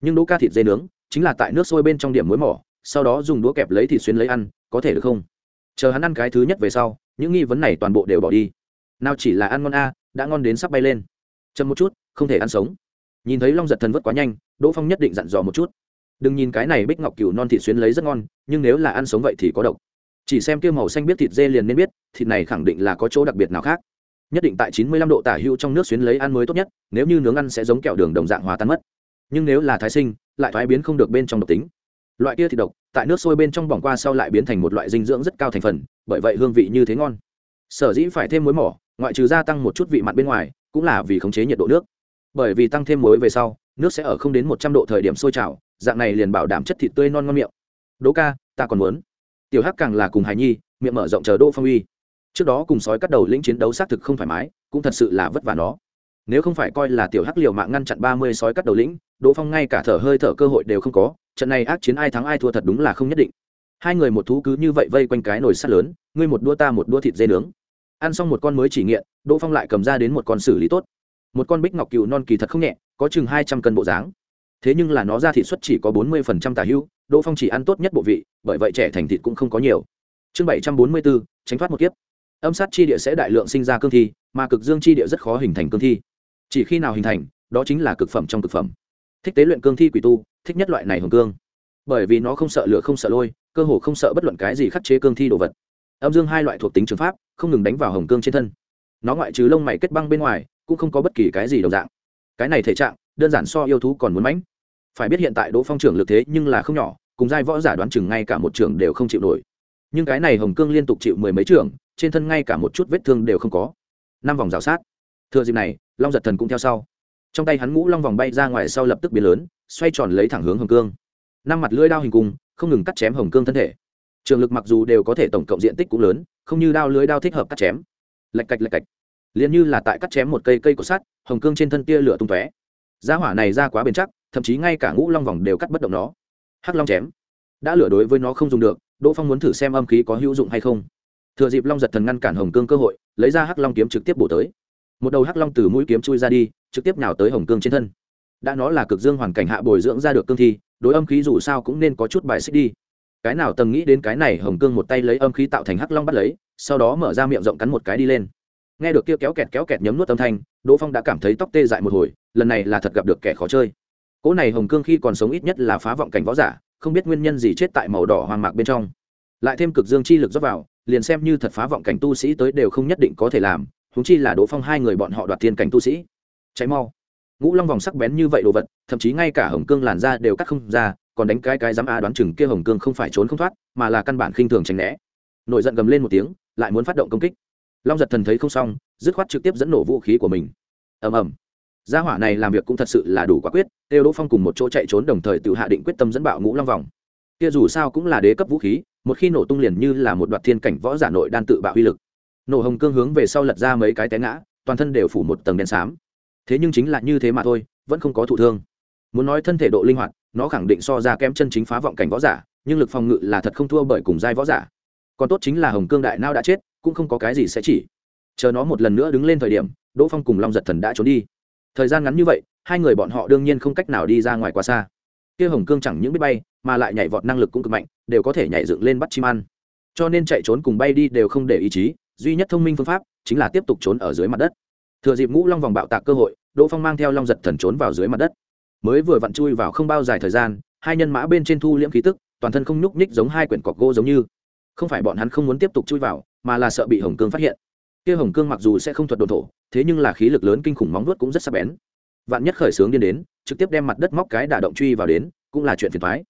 Nhưng đỗ ca thịt dê nướng, chính là tại nước sôi bên trong điểm muối mỏ, sau đó dùng đũa kẹp lấy thịt xuyên lấy ăn, có thể được không? Chờ hắn ăn cái thứ nhất về sau, những nghi vấn này toàn bộ đều bỏ đi. Nào chỉ là ăn ngon a, đã ngon đến sắp bay lên. Chậm một chút, không thể ăn sống. Nhìn thấy long giật thần vất quá nhanh, đỗ phong nhất định dặn dò một chút. Đừng nhìn cái này bích ngọc cừu non thịt xuyến lấy rất ngon, nhưng nếu là ăn sống vậy thì có độc. Chỉ xem kia màu xanh biết thịt dê liền nên biết, thịt này khẳng định là có chỗ đặc biệt nào khác. Nhất định tại chín mươi lăm độ tả hữu trong nước xuyến lấy ăn mới tốt nhất, nếu như nướng ăn sẽ giống kẹo đường đồng dạng hóa tan mất. Nhưng nếu là thái sinh, lại thoái biến không được bên trong độc tính. Loại kia thịt độc tại nước sôi bên trong bỏng qua sau lại biến thành một loại dinh dưỡng rất cao thành phần, bởi vậy hương vị như thế ngon. Sở dĩ phải thêm muối mỏ, ngoại trừ gia tăng một chút vị mặn bên ngoài, cũng là vì khống chế nhiệt độ nước. Bởi vì tăng thêm muối về sau, nước sẽ ở không đến một trăm độ thời điểm sôi trào, dạng này liền bảo đảm chất thịt tươi non ngon miệng. Đỗ ca, ta còn muốn. Tiểu hắc càng là cùng hài nhi, miệng mở rộng chờ đỗ phong uy. Trước đó cùng sói cắt đầu lĩnh chiến đấu xác thực không thoải mái, cũng thật sự là vất vả nó nếu không phải coi là tiểu hắc liều mạng ngăn chặn ba mươi sói cắt đầu lĩnh, đỗ phong ngay cả thở hơi thở cơ hội đều không có, trận này ác chiến ai thắng ai thua thật đúng là không nhất định. Hai người một thú cứ như vậy vây quanh cái nồi sắt lớn, ngươi một đua ta một đua thịt dê nướng. Ăn xong một con mới chỉ nghiện, đỗ phong lại cầm ra đến một con xử lý tốt. Một con bích ngọc cừu non kỳ thật không nhẹ, có chừng hai trăm cân bộ dáng. Thế nhưng là nó ra thịt xuất chỉ có bốn mươi phần trăm tả hưu đỗ phong chỉ ăn tốt nhất bộ vị, bởi vậy trẻ thành thịt cũng không có nhiều. Chương bảy trăm bốn mươi bốn tránh thoát một kiếp. Âm sát chi địa sẽ đại lượng sinh ra cương thi, mà cực dương chi địa rất khó hình thành cương thi chỉ khi nào hình thành, đó chính là cực phẩm trong cực phẩm. Thích tế luyện cương thi quỷ tu, thích nhất loại này hồng cương. Bởi vì nó không sợ lửa, không sợ lôi, cơ hồ không sợ bất luận cái gì khắc chế cương thi đồ vật. Âm dương hai loại thuộc tính trường pháp, không ngừng đánh vào hồng cương trên thân. Nó ngoại trừ lông mày kết băng bên ngoài, cũng không có bất kỳ cái gì đồng dạng. Cái này thể trạng, đơn giản so yêu thú còn muốn mãnh. Phải biết hiện tại đỗ phong trưởng lực thế nhưng là không nhỏ, cùng giai võ giả đoán chừng ngay cả một trưởng đều không chịu nổi. Nhưng cái này hồng cương liên tục chịu mười mấy trưởng, trên thân ngay cả một chút vết thương đều không có. Năm vòng rào sát. Thừa dịp này long giật thần cũng theo sau. Trong tay hắn ngũ long vòng bay ra ngoài sau lập tức biến lớn, xoay tròn lấy thẳng hướng hồng cương. Năm mặt lưỡi đao hình cung không ngừng cắt chém hồng cương thân thể. Trường lực mặc dù đều có thể tổng cộng diện tích cũng lớn, không như đao lưới đao thích hợp cắt chém. Lạch cạch lạch cạch. Liền như là tại cắt chém một cây cây cột sắt, hồng cương trên thân tia lửa tung tóe. Giá hỏa này ra quá bền chắc, thậm chí ngay cả ngũ long vòng đều cắt bất động nó. Hắc long chém. Đã lửa đối với nó không dùng được, đỗ phong muốn thử xem âm khí có hữu dụng hay không. Thừa dịp long giật thần ngăn cản hồng cương cơ hội, lấy ra hắc long kiếm trực tiếp bổ tới một đầu hắc long từ mũi kiếm chui ra đi, trực tiếp nào tới hồng cương trên thân. Đã nó là cực dương hoàn cảnh hạ bồi dưỡng ra được cương thi, đối âm khí dù sao cũng nên có chút bài xích đi. Cái nào tầng nghĩ đến cái này, hồng cương một tay lấy âm khí tạo thành hắc long bắt lấy, sau đó mở ra miệng rộng cắn một cái đi lên. Nghe được kia kéo kẹt kéo kẹt nhấm nuốt âm thanh, đỗ phong đã cảm thấy tóc tê dại một hồi, lần này là thật gặp được kẻ khó chơi. Cỗ này hồng cương khi còn sống ít nhất là phá vọng cảnh võ giả, không biết nguyên nhân gì chết tại màu đỏ hoang mạc bên trong. Lại thêm cực dương chi lực dốc vào, liền xem như thật phá vọng cảnh tu sĩ tới đều không nhất định có thể làm huống chi là đỗ phong hai người bọn họ đoạt thiên cảnh tu sĩ. Cháy mau. Ngũ long vòng sắc bén như vậy đồ vật, thậm chí ngay cả hồng cương làn ra đều cắt không ra, còn đánh cái cái dám a đoán chừng kia hồng cương không phải trốn không thoát, mà là căn bản khinh thường tránh né. Nổi giận gầm lên một tiếng, lại muốn phát động công kích. Long giật thần thấy không xong, dứt khoát trực tiếp dẫn nổ vũ khí của mình. Ầm ầm. Gia hỏa này làm việc cũng thật sự là đủ quả quyết têu đỗ phong cùng một chỗ chạy trốn đồng thời tự hạ định quyết tâm dẫn bạo ngũ long vòng. Kia dù sao cũng là đế cấp vũ khí, một khi nổ tung liền như là một đoạt thiên cảnh võ giả nội đan tự bạo uy lực nổ hồng cương hướng về sau lật ra mấy cái té ngã, toàn thân đều phủ một tầng đen xám. Thế nhưng chính là như thế mà thôi, vẫn không có thụ thương. Muốn nói thân thể độ linh hoạt, nó khẳng định so ra kém chân chính phá vọng cảnh võ giả, nhưng lực phòng ngự là thật không thua bởi cùng giai võ giả. Còn tốt chính là hồng cương đại nao đã chết, cũng không có cái gì sẽ chỉ. Chờ nó một lần nữa đứng lên thời điểm, đỗ phong cùng long giật thần đã trốn đi. Thời gian ngắn như vậy, hai người bọn họ đương nhiên không cách nào đi ra ngoài quá xa. Kia hồng cương chẳng những biết bay, mà lại nhảy vọt năng lực cũng cực mạnh, đều có thể nhảy dựng lên bắt chim ăn. Cho nên chạy trốn cùng bay đi đều không để ý chí duy nhất thông minh phương pháp chính là tiếp tục trốn ở dưới mặt đất. Thừa dịp ngũ long vòng bạo tạc cơ hội, đỗ phong mang theo long giật thần trốn vào dưới mặt đất. Mới vừa vặn chui vào không bao dài thời gian, hai nhân mã bên trên thu liễm khí tức, toàn thân không nhúc nhích giống hai quyển cọc gỗ giống như. Không phải bọn hắn không muốn tiếp tục chui vào, mà là sợ bị hồng cương phát hiện. Kia hồng cương mặc dù sẽ không thuật đồn thổ, thế nhưng là khí lực lớn kinh khủng móng vuốt cũng rất sắc bén. Vạn nhất khởi sướng điên đến, trực tiếp đem mặt đất móc cái đả động truy vào đến, cũng là chuyện phiền thoái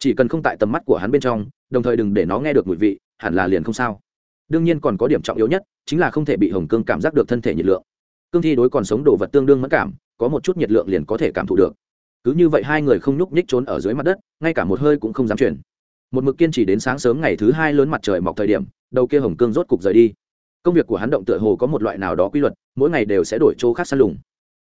chỉ cần không tại tầm mắt của hắn bên trong, đồng thời đừng để nó nghe được mùi vị, hẳn là liền không sao đương nhiên còn có điểm trọng yếu nhất, chính là không thể bị hồng cương cảm giác được thân thể nhiệt lượng. Cương thi đối còn sống đồ vật tương đương mất cảm, có một chút nhiệt lượng liền có thể cảm thụ được. Cứ như vậy hai người không nhúc nhích trốn ở dưới mặt đất, ngay cả một hơi cũng không dám chuyển. Một mực kiên trì đến sáng sớm ngày thứ hai lớn mặt trời mọc thời điểm, đầu kia hồng cương rốt cục rời đi. Công việc của hắn động tựa hồ có một loại nào đó quy luật, mỗi ngày đều sẽ đổi chỗ khác săn lùng.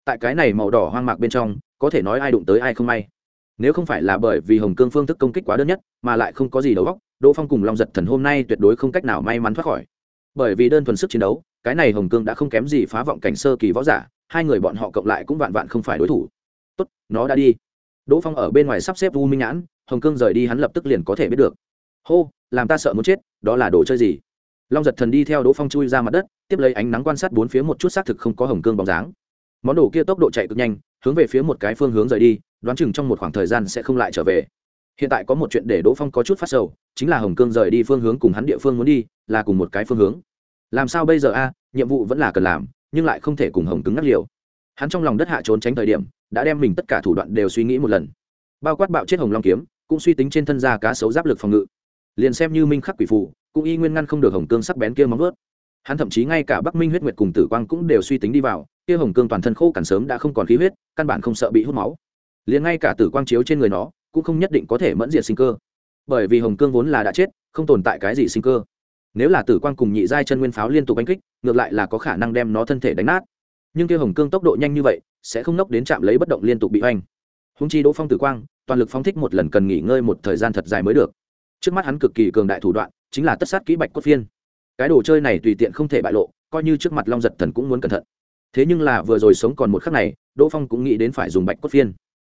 Tại cái này màu đỏ hoang mạc bên trong, có thể nói ai đụng tới ai không may nếu không phải là bởi vì hồng cương phương thức công kích quá đơn nhất, mà lại không có gì đầu góc đỗ phong cùng long giật thần hôm nay tuyệt đối không cách nào may mắn thoát khỏi. Bởi vì đơn thuần sức chiến đấu, cái này hồng cương đã không kém gì phá vọng cảnh sơ kỳ võ giả, hai người bọn họ cộng lại cũng vạn vạn không phải đối thủ. Tốt, nó đã đi. Đỗ phong ở bên ngoài sắp xếp u minh nhãn, hồng cương rời đi hắn lập tức liền có thể biết được. Hô, làm ta sợ muốn chết, đó là đồ chơi gì? Long giật thần đi theo đỗ phong chui ra mặt đất, tiếp lấy ánh nắng quan sát bốn phía một chút xác thực không có hồng cương bóng dáng. Món đồ kia tốc độ chạy cực nhanh, hướng về phía một cái phương hướng rời đi đoán chừng trong một khoảng thời gian sẽ không lại trở về. Hiện tại có một chuyện để đỗ phong có chút phát sầu, chính là hồng cương rời đi phương hướng cùng hắn địa phương muốn đi, là cùng một cái phương hướng. Làm sao bây giờ a? Nhiệm vụ vẫn là cần làm, nhưng lại không thể cùng hồng cứng ngắt liều. Hắn trong lòng đất hạ trốn tránh thời điểm, đã đem mình tất cả thủ đoạn đều suy nghĩ một lần. Bao quát bạo chết hồng long kiếm, cũng suy tính trên thân gia cá sấu giáp lực phòng ngự. Liền xem như minh khắc quỷ phụ cũng y nguyên ngăn không được hồng cương sắc bén kia móng vớt hắn thậm chí ngay cả bắc minh huyết nguyệt cùng tử quang cũng đều suy tính đi vào, kia hồng cương toàn thân khô cằn sớm đã không còn khí huyết, căn bản không sợ bị hút máu liền ngay cả tử quang chiếu trên người nó cũng không nhất định có thể mẫn diệt sinh cơ. Bởi vì hồng cương vốn là đã chết, không tồn tại cái gì sinh cơ. Nếu là tử quang cùng nhị giai chân nguyên pháo liên tục đánh kích, ngược lại là có khả năng đem nó thân thể đánh nát. Nhưng kia hồng cương tốc độ nhanh như vậy, sẽ không nốc đến chạm lấy bất động liên tục bị oanh húng chi đỗ phong tử quang, toàn lực phóng thích một lần cần nghỉ ngơi một thời gian thật dài mới được. Trước mắt hắn cực kỳ cường đại thủ đoạn, chính là tất sát kỹ bạch cốt phiên. Cái đồ chơi này tùy tiện không thể bại lộ, coi như trước mặt long giật thần cũng muốn cẩn thận. Thế nhưng là vừa rồi sống còn một khắc này, đỗ phong cũng nghĩ đến phải dùng bạch cốt phiên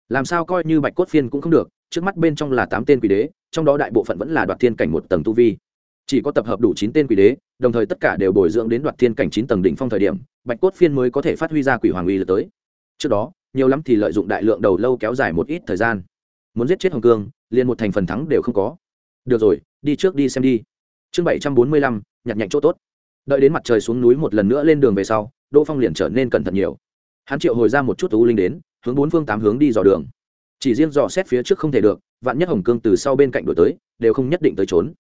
làm sao coi như bạch cốt phiên cũng không được, trước mắt bên trong là tám tên quỷ đế, trong đó đại bộ phận vẫn là đoạt thiên cảnh một tầng tu vi. Chỉ có tập hợp đủ chín tên quỷ đế, đồng thời tất cả đều bồi dưỡng đến đoạt thiên cảnh chín tầng đỉnh phong thời điểm, bạch cốt phiên mới có thể phát huy ra quỷ hoàng uy lực tới. Trước đó, nhiều lắm thì lợi dụng đại lượng đầu lâu kéo dài một ít thời gian. Muốn giết chết hồng cương, liền một thành phần thắng đều không có. Được rồi, đi trước đi xem đi. Chương bảy trăm bốn mươi lăm, nhặt nhạnh chỗ tốt. Đợi đến mặt trời xuống núi một lần nữa lên đường về sau, đỗ phong liền trở nên cẩn thận nhiều. Hắn triệu hồi ra một chút u linh đến hướng bốn phương tám hướng đi dò đường. Chỉ riêng dò xét phía trước không thể được, vạn nhất hồng cương từ sau bên cạnh đổi tới, đều không nhất định tới trốn.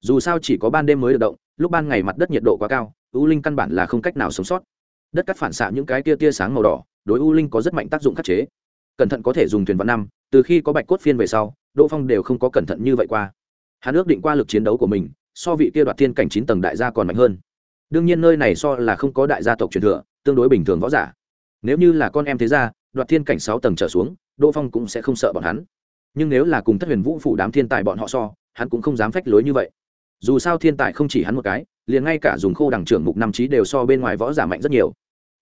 Dù sao chỉ có ban đêm mới được động, lúc ban ngày mặt đất nhiệt độ quá cao, u linh căn bản là không cách nào sống sót. Đất cắt phản xạ những cái tia tia sáng màu đỏ, đối u linh có rất mạnh tác dụng khắc chế. Cẩn thận có thể dùng thuyền vạn năm, từ khi có bạch cốt phiên về sau, đỗ phong đều không có cẩn thận như vậy qua. Hắn ước định qua lực chiến đấu của mình, so vị kia đoạt thiên cảnh chín tầng đại gia còn mạnh hơn. Đương nhiên nơi này so là không có đại gia tộc truyền thừa, tương đối bình thường võ giả. Nếu như là con em thế gia đoạt thiên cảnh sáu tầng trở xuống, đỗ phong cũng sẽ không sợ bọn hắn. Nhưng nếu là cùng thất huyền vũ phủ đám thiên tài bọn họ so, hắn cũng không dám phách lối như vậy. Dù sao thiên tài không chỉ hắn một cái, liền ngay cả dùng khô đẳng trưởng mục năm trí đều so bên ngoài võ giả mạnh rất nhiều.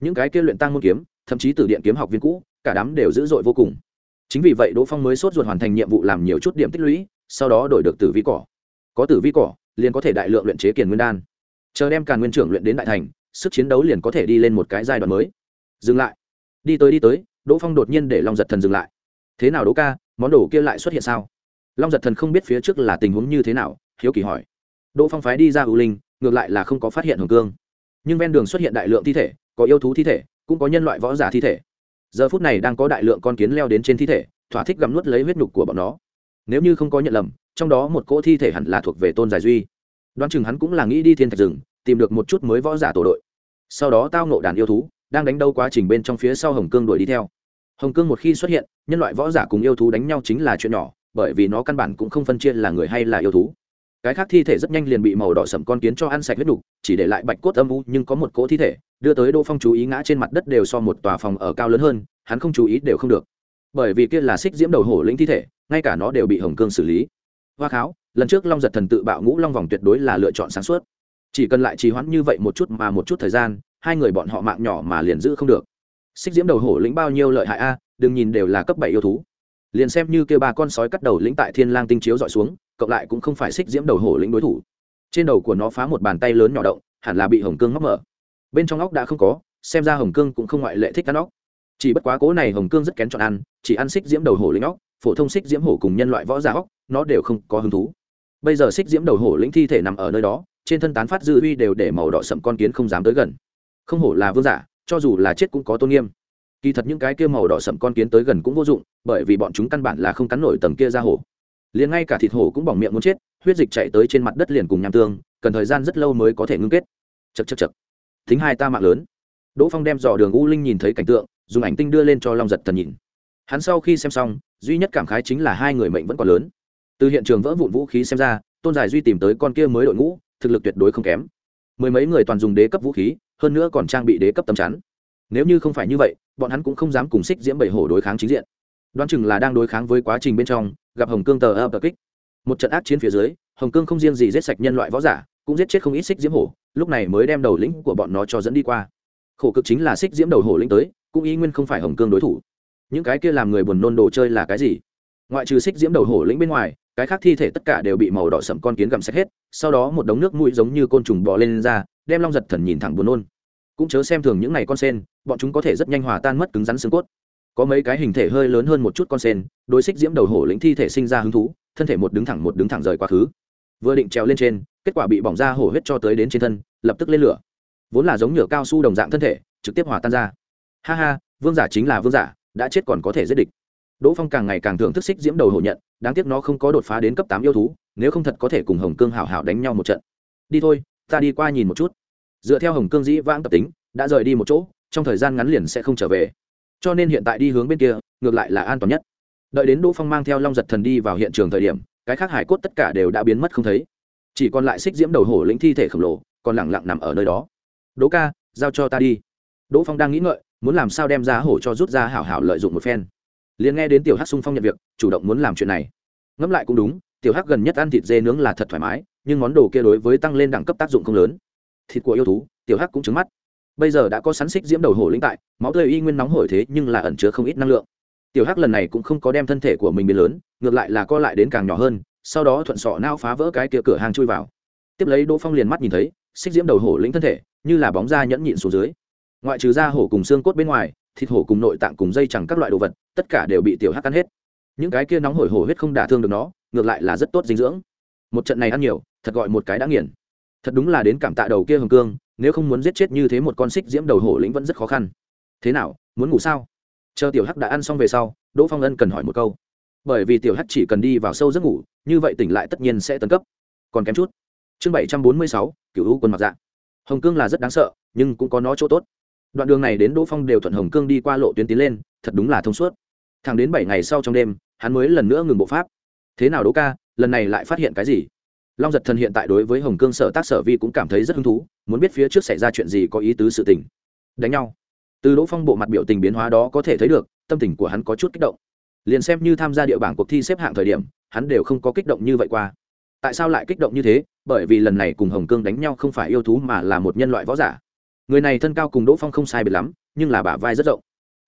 Những cái kia luyện tăng môn kiếm, thậm chí từ điện kiếm học viên cũ, cả đám đều dữ dội vô cùng. Chính vì vậy đỗ phong mới sốt ruột hoàn thành nhiệm vụ làm nhiều chút điểm tích lũy, sau đó đổi được tử vi cỏ. Có tử vi cỏ, liền có thể đại lượng luyện chế kiền nguyên đan. Chờ đem càn nguyên trưởng luyện đến đại thành, sức chiến đấu liền có thể đi lên một cái giai đoạn mới. Dừng lại đi tới đi tới, đỗ phong đột nhiên để long giật thần dừng lại. Thế nào đỗ ca, món đồ kia lại xuất hiện sao? Long giật thần không biết phía trước là tình huống như thế nào, hiếu kỳ hỏi. Đỗ phong phái đi ra ưu linh, ngược lại là không có phát hiện hồng cương. Nhưng ven đường xuất hiện đại lượng thi thể, có yêu thú thi thể, cũng có nhân loại võ giả thi thể. Giờ phút này đang có đại lượng con kiến leo đến trên thi thể, thỏa thích gặm nuốt lấy huyết nhục của bọn nó. Nếu như không có nhận lầm, trong đó một cỗ thi thể hẳn là thuộc về tôn giải duy. Đoán chừng hắn cũng là nghĩ đi thiên thạch rừng, tìm được một chút mới võ giả tổ đội. Sau đó tao nộ đàn yêu thú đang đánh đâu quá trình bên trong phía sau hồng cương đuổi đi theo. Hồng cương một khi xuất hiện, nhân loại võ giả cùng yêu thú đánh nhau chính là chuyện nhỏ, bởi vì nó căn bản cũng không phân chia là người hay là yêu thú. Cái khác thi thể rất nhanh liền bị màu đỏ sậm con kiến cho ăn sạch huyết đục, chỉ để lại bạch cốt âm u, nhưng có một cỗ thi thể, đưa tới đỗ phong chú ý ngã trên mặt đất đều so một tòa phòng ở cao lớn hơn, hắn không chú ý đều không được. Bởi vì kia là xích diễm đầu hổ lĩnh thi thể, ngay cả nó đều bị hồng cương xử lý. Hoa kháo, lần trước long giật thần tự bạo ngũ long vòng tuyệt đối là lựa chọn sáng suốt. Chỉ cần lại trì hoãn như vậy một chút mà một chút thời gian hai người bọn họ mạng nhỏ mà liền giữ không được. Xích diễm đầu hổ lĩnh bao nhiêu lợi hại a, đừng nhìn đều là cấp bảy yêu thú. Liền xem như kêu ba con sói cắt đầu lĩnh tại thiên lang tinh chiếu dọi xuống, cộng lại cũng không phải xích diễm đầu hổ lĩnh đối thủ. Trên đầu của nó phá một bàn tay lớn nhỏ động, hẳn là bị hồng cương móc mở. Bên trong óc đã không có, xem ra hồng cương cũng không ngoại lệ thích ăn óc. Chỉ bất quá cố này hồng cương rất kén chọn ăn, chỉ ăn xích diễm đầu hổ lĩnh óc, phổ thông xích diễm hổ cùng nhân loại võ giả óc, nó đều không có hứng thú. Bây giờ xích diễm đầu hổ lĩnh thi thể nằm ở nơi đó, trên thân tán phát dư uy đều để màu đỏ sậm con kiến không dám tới gần không hổ là vương giả, cho dù là chết cũng có tôn nghiêm. Kỳ thật những cái kia màu đỏ sậm con kiến tới gần cũng vô dụng, bởi vì bọn chúng căn bản là không cắn nổi tầng kia ra hổ. Liền ngay cả thịt hổ cũng bỏng miệng muốn chết, huyết dịch chạy tới trên mặt đất liền cùng nham tương, cần thời gian rất lâu mới có thể ngưng kết. Chật chật chật thính hai ta mạng lớn. Đỗ phong đem dò đường u linh nhìn thấy cảnh tượng, dùng ảnh tinh đưa lên cho long giật thần nhìn. Hắn sau khi xem xong, duy nhất cảm khái chính là hai người mệnh vẫn còn lớn. Từ hiện trường vỡ vụn vũ khí xem ra, tôn giải duy tìm tới con kia mới đội ngũ, thực lực tuyệt đối không kém. Mười mấy người toàn dùng đế cấp vũ khí hơn nữa còn trang bị đế cấp tầm chắn. Nếu như không phải như vậy bọn hắn cũng không dám cùng xích diễm bảy hổ đối kháng chính diện. Đoán chừng là đang đối kháng với quá trình bên trong gặp hồng cương tờ ập kích. Một trận ác chiến phía dưới hồng cương không riêng gì giết sạch nhân loại võ giả cũng giết chết không ít xích diễm hổ lúc này mới đem đầu lĩnh của bọn nó cho dẫn đi qua. Khổ cực chính là xích diễm đầu hổ lĩnh tới cũng ý nguyên không phải hồng cương đối thủ. Những cái kia làm người buồn nôn đồ chơi là cái gì? Ngoại trừ xích diễm đầu hổ lĩnh bên ngoài cái khác thi thể tất cả đều bị màu đỏ sậm con kiến gặm sạch hết sau đó một đống nước mũi giống như côn trùng bò lên, lên ra đem long giật thần nhìn thẳng buồn nôn. Cũng chớ xem thường những này con sen, bọn chúng có thể rất nhanh hòa tan mất cứng rắn xương cốt. Có mấy cái hình thể hơi lớn hơn một chút con sen, đối xích diễm đầu hổ lĩnh thi thể sinh ra hứng thú, thân thể một đứng thẳng một đứng thẳng rời quá khứ. Vừa định trèo lên trên, kết quả bị bỏng ra hổ huyết cho tới đến trên thân, lập tức lên lửa. Vốn là giống nhựa cao su đồng dạng thân thể, trực tiếp hòa tan ra. Ha ha, vương giả chính là vương giả, đã chết còn có thể giết địch. Đỗ phong càng ngày càng thưởng thức xích diễm đầu hổ nhận, đáng tiếc nó không có đột phá đến cấp tám yêu thú, nếu không thật có thể cùng hồng cương hảo hảo đánh nhau một trận. Đi thôi ta đi qua nhìn một chút. Dựa theo hồng cương dĩ vãng tập tính, đã rời đi một chỗ, trong thời gian ngắn liền sẽ không trở về. Cho nên hiện tại đi hướng bên kia, ngược lại là an toàn nhất. Đợi đến đỗ phong mang theo long giật thần đi vào hiện trường thời điểm, cái khác hải cốt tất cả đều đã biến mất không thấy. Chỉ còn lại xích diễm đầu hổ lĩnh thi thể khổng lồ, còn lẳng lặng nằm ở nơi đó. Đỗ ca, giao cho ta đi. Đỗ phong đang nghĩ ngợi, muốn làm sao đem ra hổ cho rút ra hảo hảo lợi dụng một phen. Liền nghe đến tiểu hắc sung phong nhận việc, chủ động muốn làm chuyện này. Ngẫm lại cũng đúng, tiểu hắc gần nhất ăn thịt dê nướng là thật thoải mái nhưng món đồ kia đối với tăng lên đẳng cấp tác dụng không lớn. Thịt của yêu thú, tiểu hắc cũng trứng mắt. Bây giờ đã có sắn xích diễm đầu hổ lĩnh tại, máu tươi y nguyên nóng hổi thế nhưng là ẩn chứa không ít năng lượng. Tiểu hắc lần này cũng không có đem thân thể của mình biến lớn, ngược lại là co lại đến càng nhỏ hơn, sau đó thuận sọ nao phá vỡ cái kia cửa hàng chui vào. Tiếp lấy đỗ phong liền mắt nhìn thấy, xích diễm đầu hổ lĩnh thân thể, như là bóng da nhẫn nhịn xuống dưới. Ngoại trừ da hổ cùng xương cốt bên ngoài, thịt hổ cùng nội tạng cùng dây chẳng các loại đồ vật, tất cả đều bị tiểu hắc ăn hết. Những cái kia nóng hổi hổ huyết không đả thương được nó, ngược lại là rất tốt dinh dưỡng. Một trận này ăn nhiều thật gọi một cái đã nghiền. Thật đúng là đến cảm tạ đầu kia hồng cương, nếu không muốn giết chết như thế một con xích diễm đầu hổ lĩnh vẫn rất khó khăn. Thế nào, muốn ngủ sao? Chờ tiểu hắc đã ăn xong về sau, đỗ phong ân cần hỏi một câu. Bởi vì tiểu hắc chỉ cần đi vào sâu giấc ngủ, như vậy tỉnh lại tất nhiên sẽ tấn cấp. Còn kém chút. Chương bảy trăm bốn mươi sáu cựu u quân mặc dạ. Hồng cương là rất đáng sợ, nhưng cũng có nó chỗ tốt. Đoạn đường này đến đỗ phong đều thuận hồng cương đi qua lộ tuyến tiến lên, thật đúng là thông suốt. Thẳng đến bảy ngày sau trong đêm, hắn mới lần nữa ngừng bộ pháp. Thế nào đỗ ca, lần này lại phát hiện cái gì? Long giật thần hiện tại đối với hồng cương sở tác sở vi cũng cảm thấy rất hứng thú, muốn biết phía trước xảy ra chuyện gì có ý tứ sự tình. Đánh nhau. Từ đỗ phong bộ mặt biểu tình biến hóa đó có thể thấy được, tâm tình của hắn có chút kích động. Liền xem như tham gia địa bảng cuộc thi xếp hạng thời điểm, hắn đều không có kích động như vậy qua. Tại sao lại kích động như thế? Bởi vì lần này cùng hồng cương đánh nhau không phải yêu thú mà là một nhân loại võ giả. Người này thân cao cùng đỗ phong không sai biệt lắm, nhưng là bả vai rất rộng.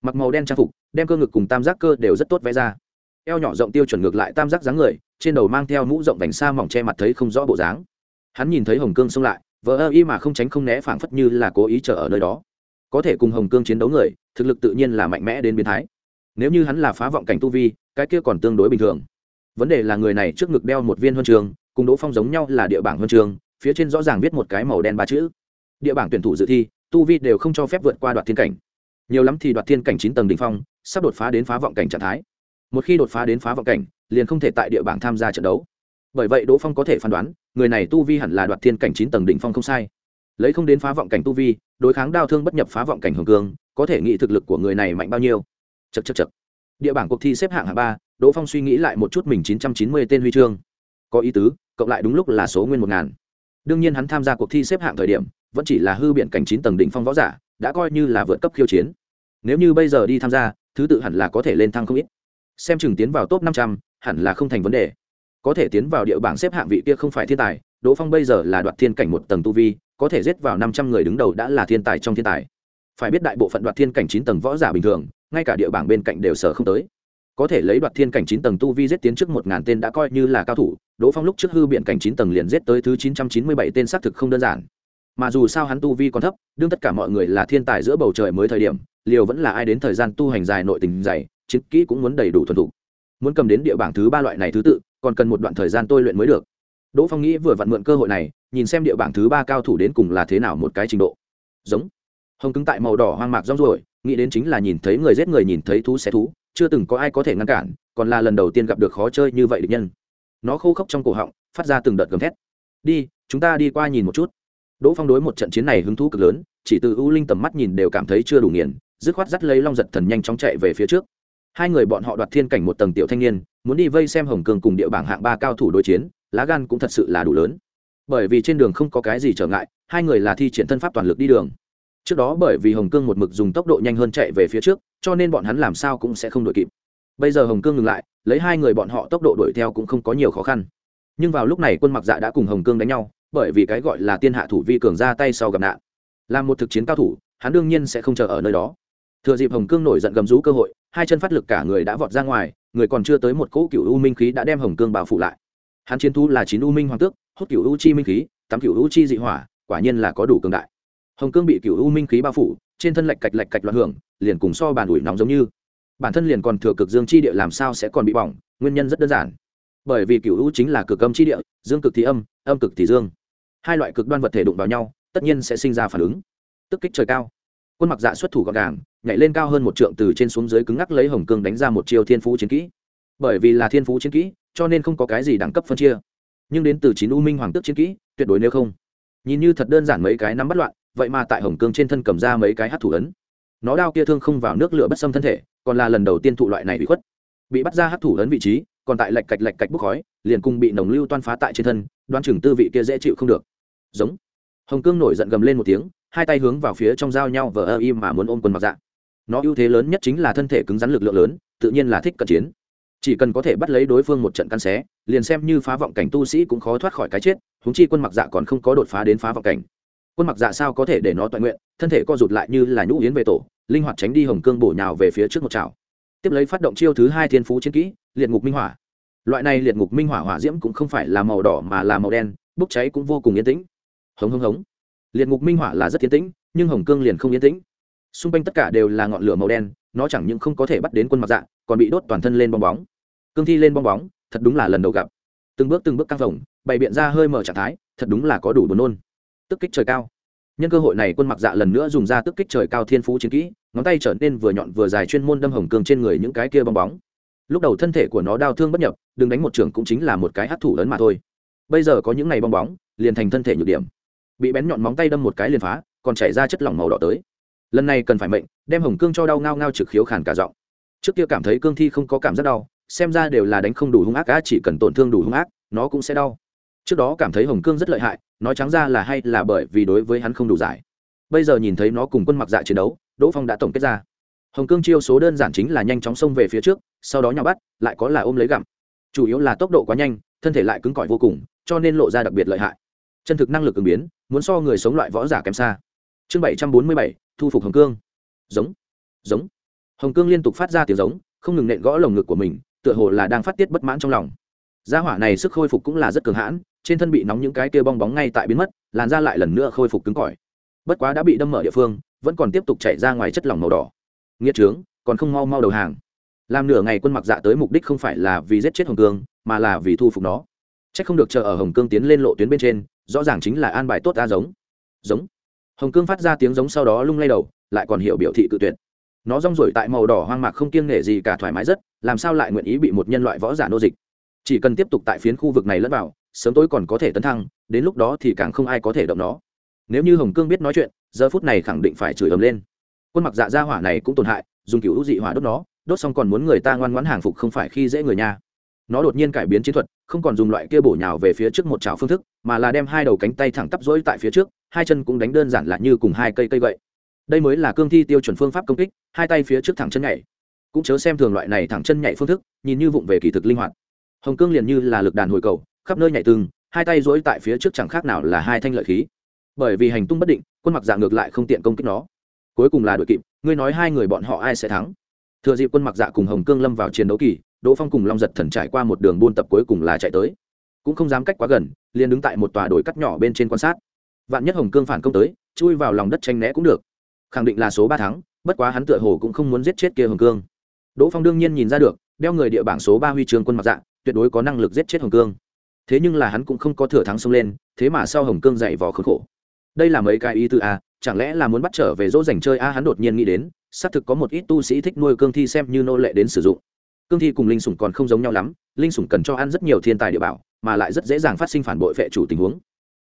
Mặc màu đen trang phục, đem cơ ngực cùng tam giác cơ đều rất tốt vẽ ra. Eo nhỏ rộng tiêu chuẩn ngược lại tam giác dáng người trên đầu mang theo mũ rộng vành xa mỏng che mặt thấy không rõ bộ dáng. Hắn nhìn thấy hồng cương xông lại vỡ ơ y mà không tránh không né phảng phất như là cố ý chờ ở nơi đó. Có thể cùng hồng cương chiến đấu người, thực lực tự nhiên là mạnh mẽ đến biến thái. Nếu như hắn là phá vọng cảnh tu vi, cái kia còn tương đối bình thường. Vấn đề là người này trước ngực đeo một viên huân trường, cùng đỗ phong giống nhau là địa bảng huân trường, phía trên rõ ràng viết một cái màu đen ba chữ. Địa bảng tuyển thủ dự thi, tu vi đều không cho phép vượt qua đoạt thiên cảnh. Nhiều lắm thì đoạt thiên cảnh chín tầng đ ỉ n h phong, sắp đột phá đến phá vọng cảnh trạng thái. Một khi đột phá đến phá vọng cảnh liền không thể tại địa bảng tham gia trận đấu. Bởi vậy đỗ phong có thể phán đoán, người này tu vi hẳn là đoạt thiên cảnh chín tầng đỉnh phong không sai. Lấy không đến phá vọng cảnh tu vi, đối kháng đao thương bất nhập phá vọng cảnh hồng cương có thể nghĩ thực lực của người này mạnh bao nhiêu. Chật chật chật địa bảng cuộc thi xếp hạng hạng ba, đỗ phong suy nghĩ lại một chút mình chín trăm chín mươi tên huy chương. Có ý tứ, cộng lại đúng lúc là số nguyên một ngàn. Đương nhiên hắn tham gia cuộc thi xếp hạng thời điểm, vẫn chỉ là hư biện cảnh chín tầng đỉnh phong võ giả, đã coi như là vượt cấp khiêu chiến. Nếu như bây giờ đi tham gia, thứ tự hẳn là có thể lên thăng không ít. Xem chừng tiến vào top năm trăm hẳn là không thành vấn đề. Có thể tiến vào địa bảng xếp hạng vị kia không phải thiên tài, đỗ phong bây giờ là đoạt thiên cảnh một tầng tu vi, có thể giết vào năm trăm người đứng đầu đã là thiên tài trong thiên tài. Phải biết đại bộ phận đoạt thiên cảnh chín tầng võ giả bình thường, ngay cả địa bảng bên cạnh đều sở không tới. Có thể lấy đoạt thiên cảnh chín tầng tu vi giết tiến trước một ngàn tên đã coi như là cao thủ, đỗ phong lúc trước hư biện cảnh chín tầng liền giết tới thứ chín trăm chín mươi bảy tên xác thực không đơn giản. Mà dù sao hắn tu vi còn thấp, đương tất cả mọi người là thiên tài giữa bầu trời mới thời điểm, liều vẫn là ai đến thời gian tu hành dài nội tình dày, chiến kỹ cũng muốn đầy đủ thuần thục muốn cầm đến địa bảng thứ ba loại này thứ tự, còn cần một đoạn thời gian tôi luyện mới được. Đỗ phong nghĩ vừa vặn mượn cơ hội này, nhìn xem địa bảng thứ ba cao thủ đến cùng là thế nào một cái trình độ. Giống. Hồng cứng tại màu đỏ hoang mạc rong ruổi, nghĩ đến chính là nhìn thấy người giết người nhìn thấy thú xé thú, chưa từng có ai có thể ngăn cản, còn là lần đầu tiên gặp được khó chơi như vậy địch nhân. Nó khô khốc trong cổ họng, phát ra từng đợt gầm thét. Đi, chúng ta đi qua nhìn một chút. Đỗ phong đối một trận chiến này hứng thú cực lớn, chỉ từ ưu linh tầm mắt nhìn đều cảm thấy chưa đủ nghiền, dứt khoát dắt lấy long giật thần nhanh chóng chạy về phía trước hai người bọn họ đoạt thiên cảnh một tầng tiểu thanh niên, muốn đi vây xem hồng cường cùng địa bảng hạng ba cao thủ đối chiến, lá gan cũng thật sự là đủ lớn. Bởi vì trên đường không có cái gì trở ngại, hai người là thi triển thân pháp toàn lực đi đường. Trước đó bởi vì hồng cương một mực dùng tốc độ nhanh hơn chạy về phía trước, cho nên bọn hắn làm sao cũng sẽ không đuổi kịp. Bây giờ hồng cương ngừng lại, lấy hai người bọn họ tốc độ đuổi theo cũng không có nhiều khó khăn. Nhưng vào lúc này quân mặc dạ đã cùng hồng cương đánh nhau, bởi vì cái gọi là tiên hạ thủ vi cường ra tay sau gặp nạn. Là một thực chiến cao thủ, hắn đương nhiên sẽ không chờ ở nơi đó. Thừa dịp hồng cương nổi giận gầm rú cơ hội hai chân phát lực cả người đã vọt ra ngoài, người còn chưa tới một cỗ cựu u minh khí đã đem hồng cương bao phủ lại. Hắn chiến thu là chín u minh hoàng tước, hút cựu u chi minh khí tắm cựu u chi dị hỏa, quả nhiên là có đủ cường đại. Hồng cương bị cựu u minh khí bao phủ, trên thân lạch cạch lạch cạch loạn hưởng, liền cùng so bàn ủi nóng giống như. Bản thân liền còn thừa cực dương chi địa làm sao sẽ còn bị bỏng, nguyên nhân rất đơn giản. Bởi vì cựu u chính là cực âm chi địa, dương cực thì âm âm cực thì dương. Hai loại cực đoan vật thể đụng vào nhau, tất nhiên sẽ sinh ra phản ứng. Tức kích trời cao. Quân mặc dạ xuất thủ gọn gàng nhảy lên cao hơn một trượng từ trên xuống dưới cứng ngắc lấy hồng cương đánh ra một chiêu thiên phú chiến kỹ. Bởi vì là thiên phú chiến kỹ, cho nên không có cái gì đẳng cấp phân chia. Nhưng đến từ chín u minh hoàng tước chiến kỹ, tuyệt đối nếu không. Nhìn như thật đơn giản mấy cái nắm bắt loạn, vậy mà tại hồng cương trên thân cầm ra mấy cái hát thủ ấn. Nó đao kia thương không vào nước lửa bất xâm thân thể, còn là lần đầu tiên thụ loại này bị khuất. Bị bắt ra hát thủ ấn vị trí, còn tại lạch cạch lạch cạch bốc khói, liền cùng bị nồng lưu toan phá tại trên thân đoan chừng tư vị kia dễ chịu không được. Giống. Hồng cương nổi giận gầm lên một tiếng, hai tay hướng vào phía trong dao nhau vờ ơ im mà muốn ôm quần mặc dạ nó ưu thế lớn nhất chính là thân thể cứng rắn lực lượng lớn, tự nhiên là thích cận chiến. Chỉ cần có thể bắt lấy đối phương một trận căn xé, liền xem như phá vọng cảnh tu sĩ cũng khó thoát khỏi cái chết húng chi quân mặc dạ còn không có đột phá đến phá vọng cảnh. Quân mặc dạ sao có thể để nó toàn nguyện, thân thể co rụt lại như là nhũ yến về tổ, linh hoạt tránh đi hồng cương bổ nhào về phía trước một chảo tiếp lấy phát động chiêu thứ hai thiên phú chiến kỹ, liệt ngục minh hỏa. Loại này liệt ngục minh hỏa hỏa diễm cũng không phải là màu đỏ mà là màu đen, bốc cháy cũng vô cùng yên tĩnh. Hống hống hống. Liệt ngục minh hỏa là rất yên tĩnh, nhưng hồng cương liền không yên tĩnh xung quanh tất cả đều là ngọn lửa màu đen, nó chẳng những không có thể bắt đến quân mặc dạ còn bị đốt toàn thân lên bong bóng. Cương thi lên bong bóng, thật đúng là lần đầu gặp. Từng bước từng bước căng phồng, bày biện ra hơi mở trạng thái, thật đúng là có đủ buồn nôn. Tức kích trời cao. Nhân cơ hội này quân mặc dạ lần nữa dùng ra tức kích trời cao thiên phú chiến kỹ, ngón tay trở nên vừa nhọn vừa dài chuyên môn đâm hồng cương trên người những cái kia bong bóng. Lúc đầu thân thể của nó đau thương bất nhập, đừng đánh một trường cũng chính là một cái hấp thủ lớn mà thôi. Bây giờ có những ngày bong bóng, liền thành thân thể nhược điểm. Bị bén nhọn móng tay đâm một cái liền phá, còn chảy ra chất lỏng màu đỏ tới lần này cần phải mệnh, đem hồng cương cho đau ngao ngao trực khiếu khàn cả giọng. Trước kia cảm thấy cương thi không có cảm giác đau, xem ra đều là đánh không đủ hung ác cá chỉ cần tổn thương đủ hung ác, nó cũng sẽ đau. Trước đó cảm thấy hồng cương rất lợi hại, nói trắng ra là hay là bởi vì đối với hắn không đủ giải. Bây giờ nhìn thấy nó cùng quân mặc dạ chiến đấu, đỗ phong đã tổng kết ra. Hồng cương chiêu số đơn giản chính là nhanh chóng xông về phía trước, sau đó nhào bắt, lại có là ôm lấy gặm. Chủ yếu là tốc độ quá nhanh, thân thể lại cứng cỏi vô cùng, cho nên lộ ra đặc biệt lợi hại. Chân thực năng lực ứng biến, muốn so người sống loại võ giả kém xa. Chương bảy trăm bốn mươi bảy thu phục hồng cương. Giống giống. Hồng cương liên tục phát ra tiếng giống, không ngừng nện gõ lồng ngực của mình, tựa hồ là đang phát tiết bất mãn trong lòng. Gia hỏa này sức khôi phục cũng là rất cường hãn, trên thân bị nóng những cái kia bong bóng ngay tại biến mất, làn da lại lần nữa khôi phục cứng cỏi. Bất quá đã bị đâm mở địa phương, vẫn còn tiếp tục chảy ra ngoài chất lỏng màu đỏ. Nghĩa trướng, còn không mau mau đầu hàng. Làm nửa ngày quân mặc dạ tới mục đích không phải là vì giết chết hồng cương, mà là vì thu phục nó. C h ắ c không được chờ ở hồng cương tiến lên lộ tuyến bên trên, rõ ràng chính là an bài tốt ta giống. Giống hồng cương phát ra tiếng giống sau đó lung lay đầu, lại còn hiểu biểu thị cự tuyệt. Nó rong rổi tại màu đỏ hoang mạc không kiêng nể gì cả thoải mái rất, làm sao lại nguyện ý bị một nhân loại võ giả nô dịch? Chỉ cần tiếp tục tại phiến khu vực này lẫn vào, sớm tối còn có thể tấn thăng, đến lúc đó thì càng không ai có thể động nó. Nếu như hồng cương biết nói chuyện, giờ phút này khẳng định phải chửi ầm lên. Quân mặc dạ gia hỏa này cũng tổn hại, dùng cựu dị hỏa đốt nó, đốt xong còn muốn người ta ngoan ngoãn hàng phục không phải khi dễ người nha nó đột nhiên cải biến chiến thuật, không còn dùng loại kia bổ nhào về phía trước một chảo phương thức, mà là đem hai đầu cánh tay thẳng tắp rỗi tại phía trước, hai chân cũng đánh đơn giản lại như cùng hai cây cây gậy. Đây mới là cương thi tiêu chuẩn phương pháp công kích, hai tay phía trước thẳng chân nhảy. Cũng chớ xem thường loại này thẳng chân nhảy phương thức, nhìn như vụng về kỳ thực linh hoạt. Hồng cương liền như là lực đàn hồi cầu, khắp nơi nhảy từng, hai tay rỗi tại phía trước chẳng khác nào là hai thanh lợi khí. Bởi vì hành tung bất định, quân mặc dạ ngược lại không tiện công kích nó. Cuối cùng là đội kịp, ngươi nói hai người bọn họ ai sẽ thắng? Thừa dịp quân mặc dạ cùng hồng cương lâm vào chiến đấu kỳ đỗ phong cùng long giật thần trải qua một đường buôn tập cuối cùng là chạy tới. Cũng không dám cách quá gần, liền đứng tại một tòa đồi cắt nhỏ bên trên quan sát. Vạn nhất hồng cương phản công tới, chui vào lòng đất tranh né cũng được. Khẳng định là số ba thắng, bất quá hắn tựa hồ cũng không muốn giết chết kia hồng cương. Đỗ phong đương nhiên nhìn ra được, đeo người địa bảng số ba huy chương quân mặc dạ tuyệt đối có năng lực giết chết hồng cương. Thế nhưng là hắn cũng không có thừa thắng xông lên, thế mà sau hồng cương dậy vò khốn khổ. Đây là mấy cái ý tư a chẳng lẽ là muốn bắt trở về dỗ dành chơi a hắn đột nhiên nghĩ đến, xác thực có một ít tu sĩ thích nuôi cương thi xem như nô lệ đến sử dụng cương thi cùng linh sủng còn không giống nhau lắm, linh sủng cần cho ăn rất nhiều thiên tài địa bảo, mà lại rất dễ dàng phát sinh phản bội vệ chủ tình huống.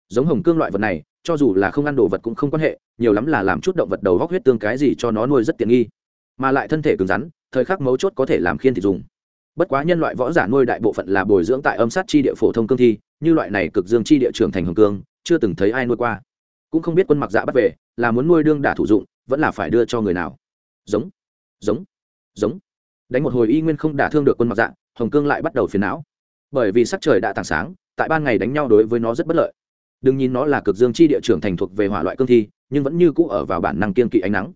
Giống hồng cương loại vật này, cho dù là không ăn đồ vật cũng không quan hệ, nhiều lắm là làm chút động vật đầu góc huyết tương cái gì cho nó nuôi rất tiện nghi. Mà lại thân thể cứng rắn, thời khắc mấu chốt có thể làm khiên thì dùng. Bất quá nhân loại võ giả nuôi đại bộ phận là bồi dưỡng tại âm sát chi địa phổ thông cương thi, như loại này cực dương chi địa trưởng thành hồng cương, chưa từng thấy ai nuôi qua. Cũng không biết quân mặc dạ bắt về, là muốn nuôi đương đả thủ dụng, vẫn là phải đưa cho người nào. Giống giống giống đánh một hồi y nguyên không đả thương được quân mặc dạ hồng cương lại bắt đầu phiền não. Bởi vì sắc trời đã tảng sáng, tại ban ngày đánh nhau đối với nó rất bất lợi. Đừng nhìn nó là cực dương chi địa trưởng thành thuộc về hỏa loại cương thi, nhưng vẫn như cũ ở vào bản năng kiên kỵ ánh nắng.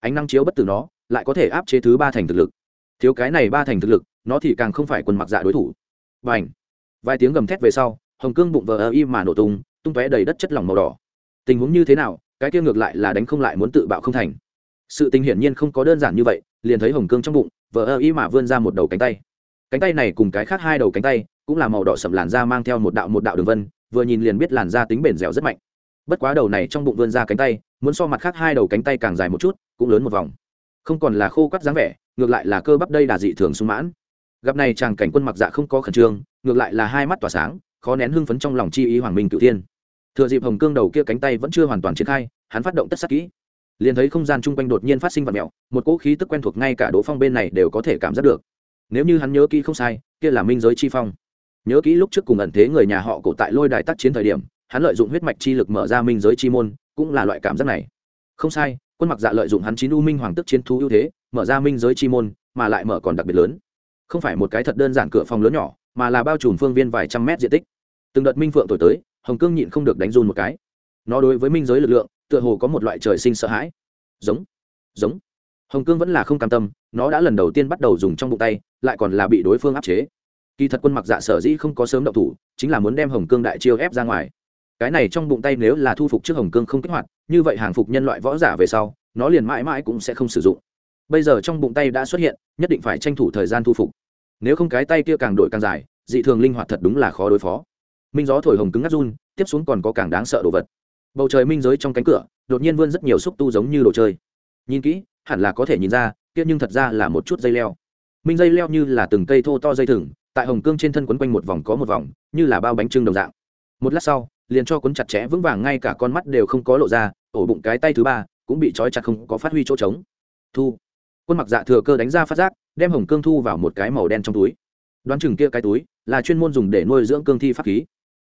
Ánh nắng chiếu bất tử nó, lại có thể áp chế thứ ba thành thực lực. Thiếu cái này ba thành thực lực, nó thì càng không phải quân mặc dạ đối thủ. Và ảnh vài tiếng gầm thét về sau, hồng cương bụng vờ ơ y mà nổ tung tung tóe đầy đất chất lỏng màu đỏ. Tình huống như thế nào, cái kia ngược lại là đánh không lại muốn tự bạo không thành. Sự tình hiển nhiên không có đơn giản như vậy, liền thấy hồng cương trong bụng vờ ơ y mà vươn ra một đầu cánh tay. Cánh tay này cùng cái khác hai đầu cánh tay cũng là màu đỏ sậm làn da mang theo một đạo một đạo đường vân, vừa nhìn liền biết làn da tính bền dẻo rất mạnh. Bất quá đầu này trong bụng vươn ra cánh tay, muốn so mặt khác hai đầu cánh tay càng dài một chút, cũng lớn một vòng. Không còn là khô quắt dáng vẻ, ngược lại là cơ bắp đây đà dị thường sung mãn. Gặp này chàng cảnh quân mặc dạ không có khẩn trương, ngược lại là hai mắt tỏa sáng, khó nén hưng phấn trong lòng chi ý hoàng minh cửu thiên. Thừa dịp hồng cương đầu kia cánh tay vẫn chưa hoàn toàn triển khai, hắn phát động tất sắc kỹ liền thấy không gian chung quanh đột nhiên phát sinh vật mèo, một cỗ khí tức quen thuộc ngay cả đỗ phong bên này đều có thể cảm giác được. Nếu như hắn nhớ kỹ không sai kia là minh giới chi phong. Nhớ kỹ lúc trước cùng ẩn thế người nhà họ cổ tại lôi đài tác chiến thời điểm hắn lợi dụng huyết mạch chi lực mở ra minh giới chi môn cũng là loại cảm giác này. Không sai quân mặc dạ lợi dụng hắn chín u minh hoàng tức chiến thu ưu thế mở ra minh giới chi môn mà lại mở còn đặc biệt lớn. Không phải một cái thật đơn giản cửa phòng lớn nhỏ mà là bao trùm phương viên vài trăm mét diện tích. Từng đợt minh phượng thổi tới hồng cương nhịn không được đánh run một cái. Nó đối với minh giới lực lượng tựa hồ có một loại trời sinh sợ hãi. Giống giống. Hồng cương vẫn là không cam tâm, nó đã lần đầu tiên bắt đầu dùng trong bụng tay, lại còn là bị đối phương áp chế. Kỳ thật quân mặc dạ sở dĩ không có sớm động thủ, chính là muốn đem hồng cương đại chiêu ép ra ngoài. Cái này trong bụng tay nếu là thu phục trước hồng cương không kích hoạt, như vậy hàng phục nhân loại võ giả về sau, nó liền mãi mãi cũng sẽ không sử dụng. Bây giờ trong bụng tay đã xuất hiện, nhất định phải tranh thủ thời gian thu phục. Nếu không cái tay kia càng đổi càng dài, dị thường linh hoạt thật đúng là khó đối phó. Minh gió thổi hồng cứng ngắt run, tiếp xuống còn có càng đáng sợ đồ vật bầu trời minh giới trong cánh cửa, đột nhiên vươn rất nhiều xúc tu giống như đồ chơi. Nhìn kỹ, hẳn là có thể nhìn ra, kia nhưng thật ra là một chút dây leo. Minh dây leo như là từng cây thô to dây thừng, tại hồng cương trên thân quấn quanh một vòng có một vòng, như là bao bánh trưng đồng dạng. Một lát sau, liền cho quấn chặt chẽ vững vàng ngay cả con mắt đều không có lộ ra, ổ bụng cái tay thứ ba cũng bị trói chặt không có phát huy chỗ trống. Thu. Quân mặc dạ thừa cơ đánh ra phát giác, đem hồng cương thu vào một cái màu đen trong túi. Đoán chừng kia cái túi là chuyên môn dùng để nuôi dưỡng cương thi pháp khí.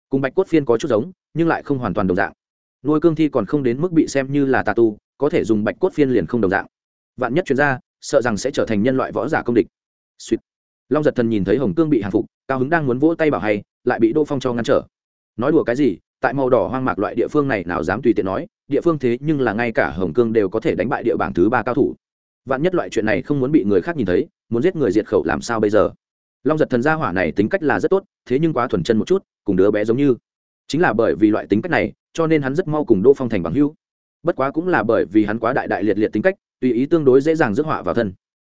Cùng bạch cốt phiên có chút giống, nhưng lại không hoàn toàn đồng dạng nuôi cương thi còn không đến mức bị xem như là tà tu, có thể dùng bạch cốt phiên liền không đồng dạng. Vạn nhất chuyên gia, sợ rằng sẽ trở thành nhân loại võ giả công địch. Sweet. long giật thần nhìn thấy hồng cương bị hàng phục, cao hứng đang muốn vỗ tay bảo hay, lại bị đô phong cho ngăn trở. Nói đùa cái gì, tại màu đỏ hoang mạc loại địa phương này nào dám tùy tiện nói, địa phương thế nhưng là ngay cả hồng cương đều có thể đánh bại địa bảng thứ ba cao thủ. Vạn nhất loại chuyện này không muốn bị người khác nhìn thấy, muốn giết người diệt khẩu làm sao bây giờ? Long giật thần gia hỏa này tính cách là rất tốt, thế nhưng quá thuần chân một chút, cùng đứa bé giống như. Chính là bởi vì loại tính cách này cho nên hắn rất mau cùng đỗ phong thành bằng hữu. Bất quá cũng là bởi vì hắn quá đại đại liệt liệt tính cách, tùy ý tương đối dễ dàng rước họa vào thân.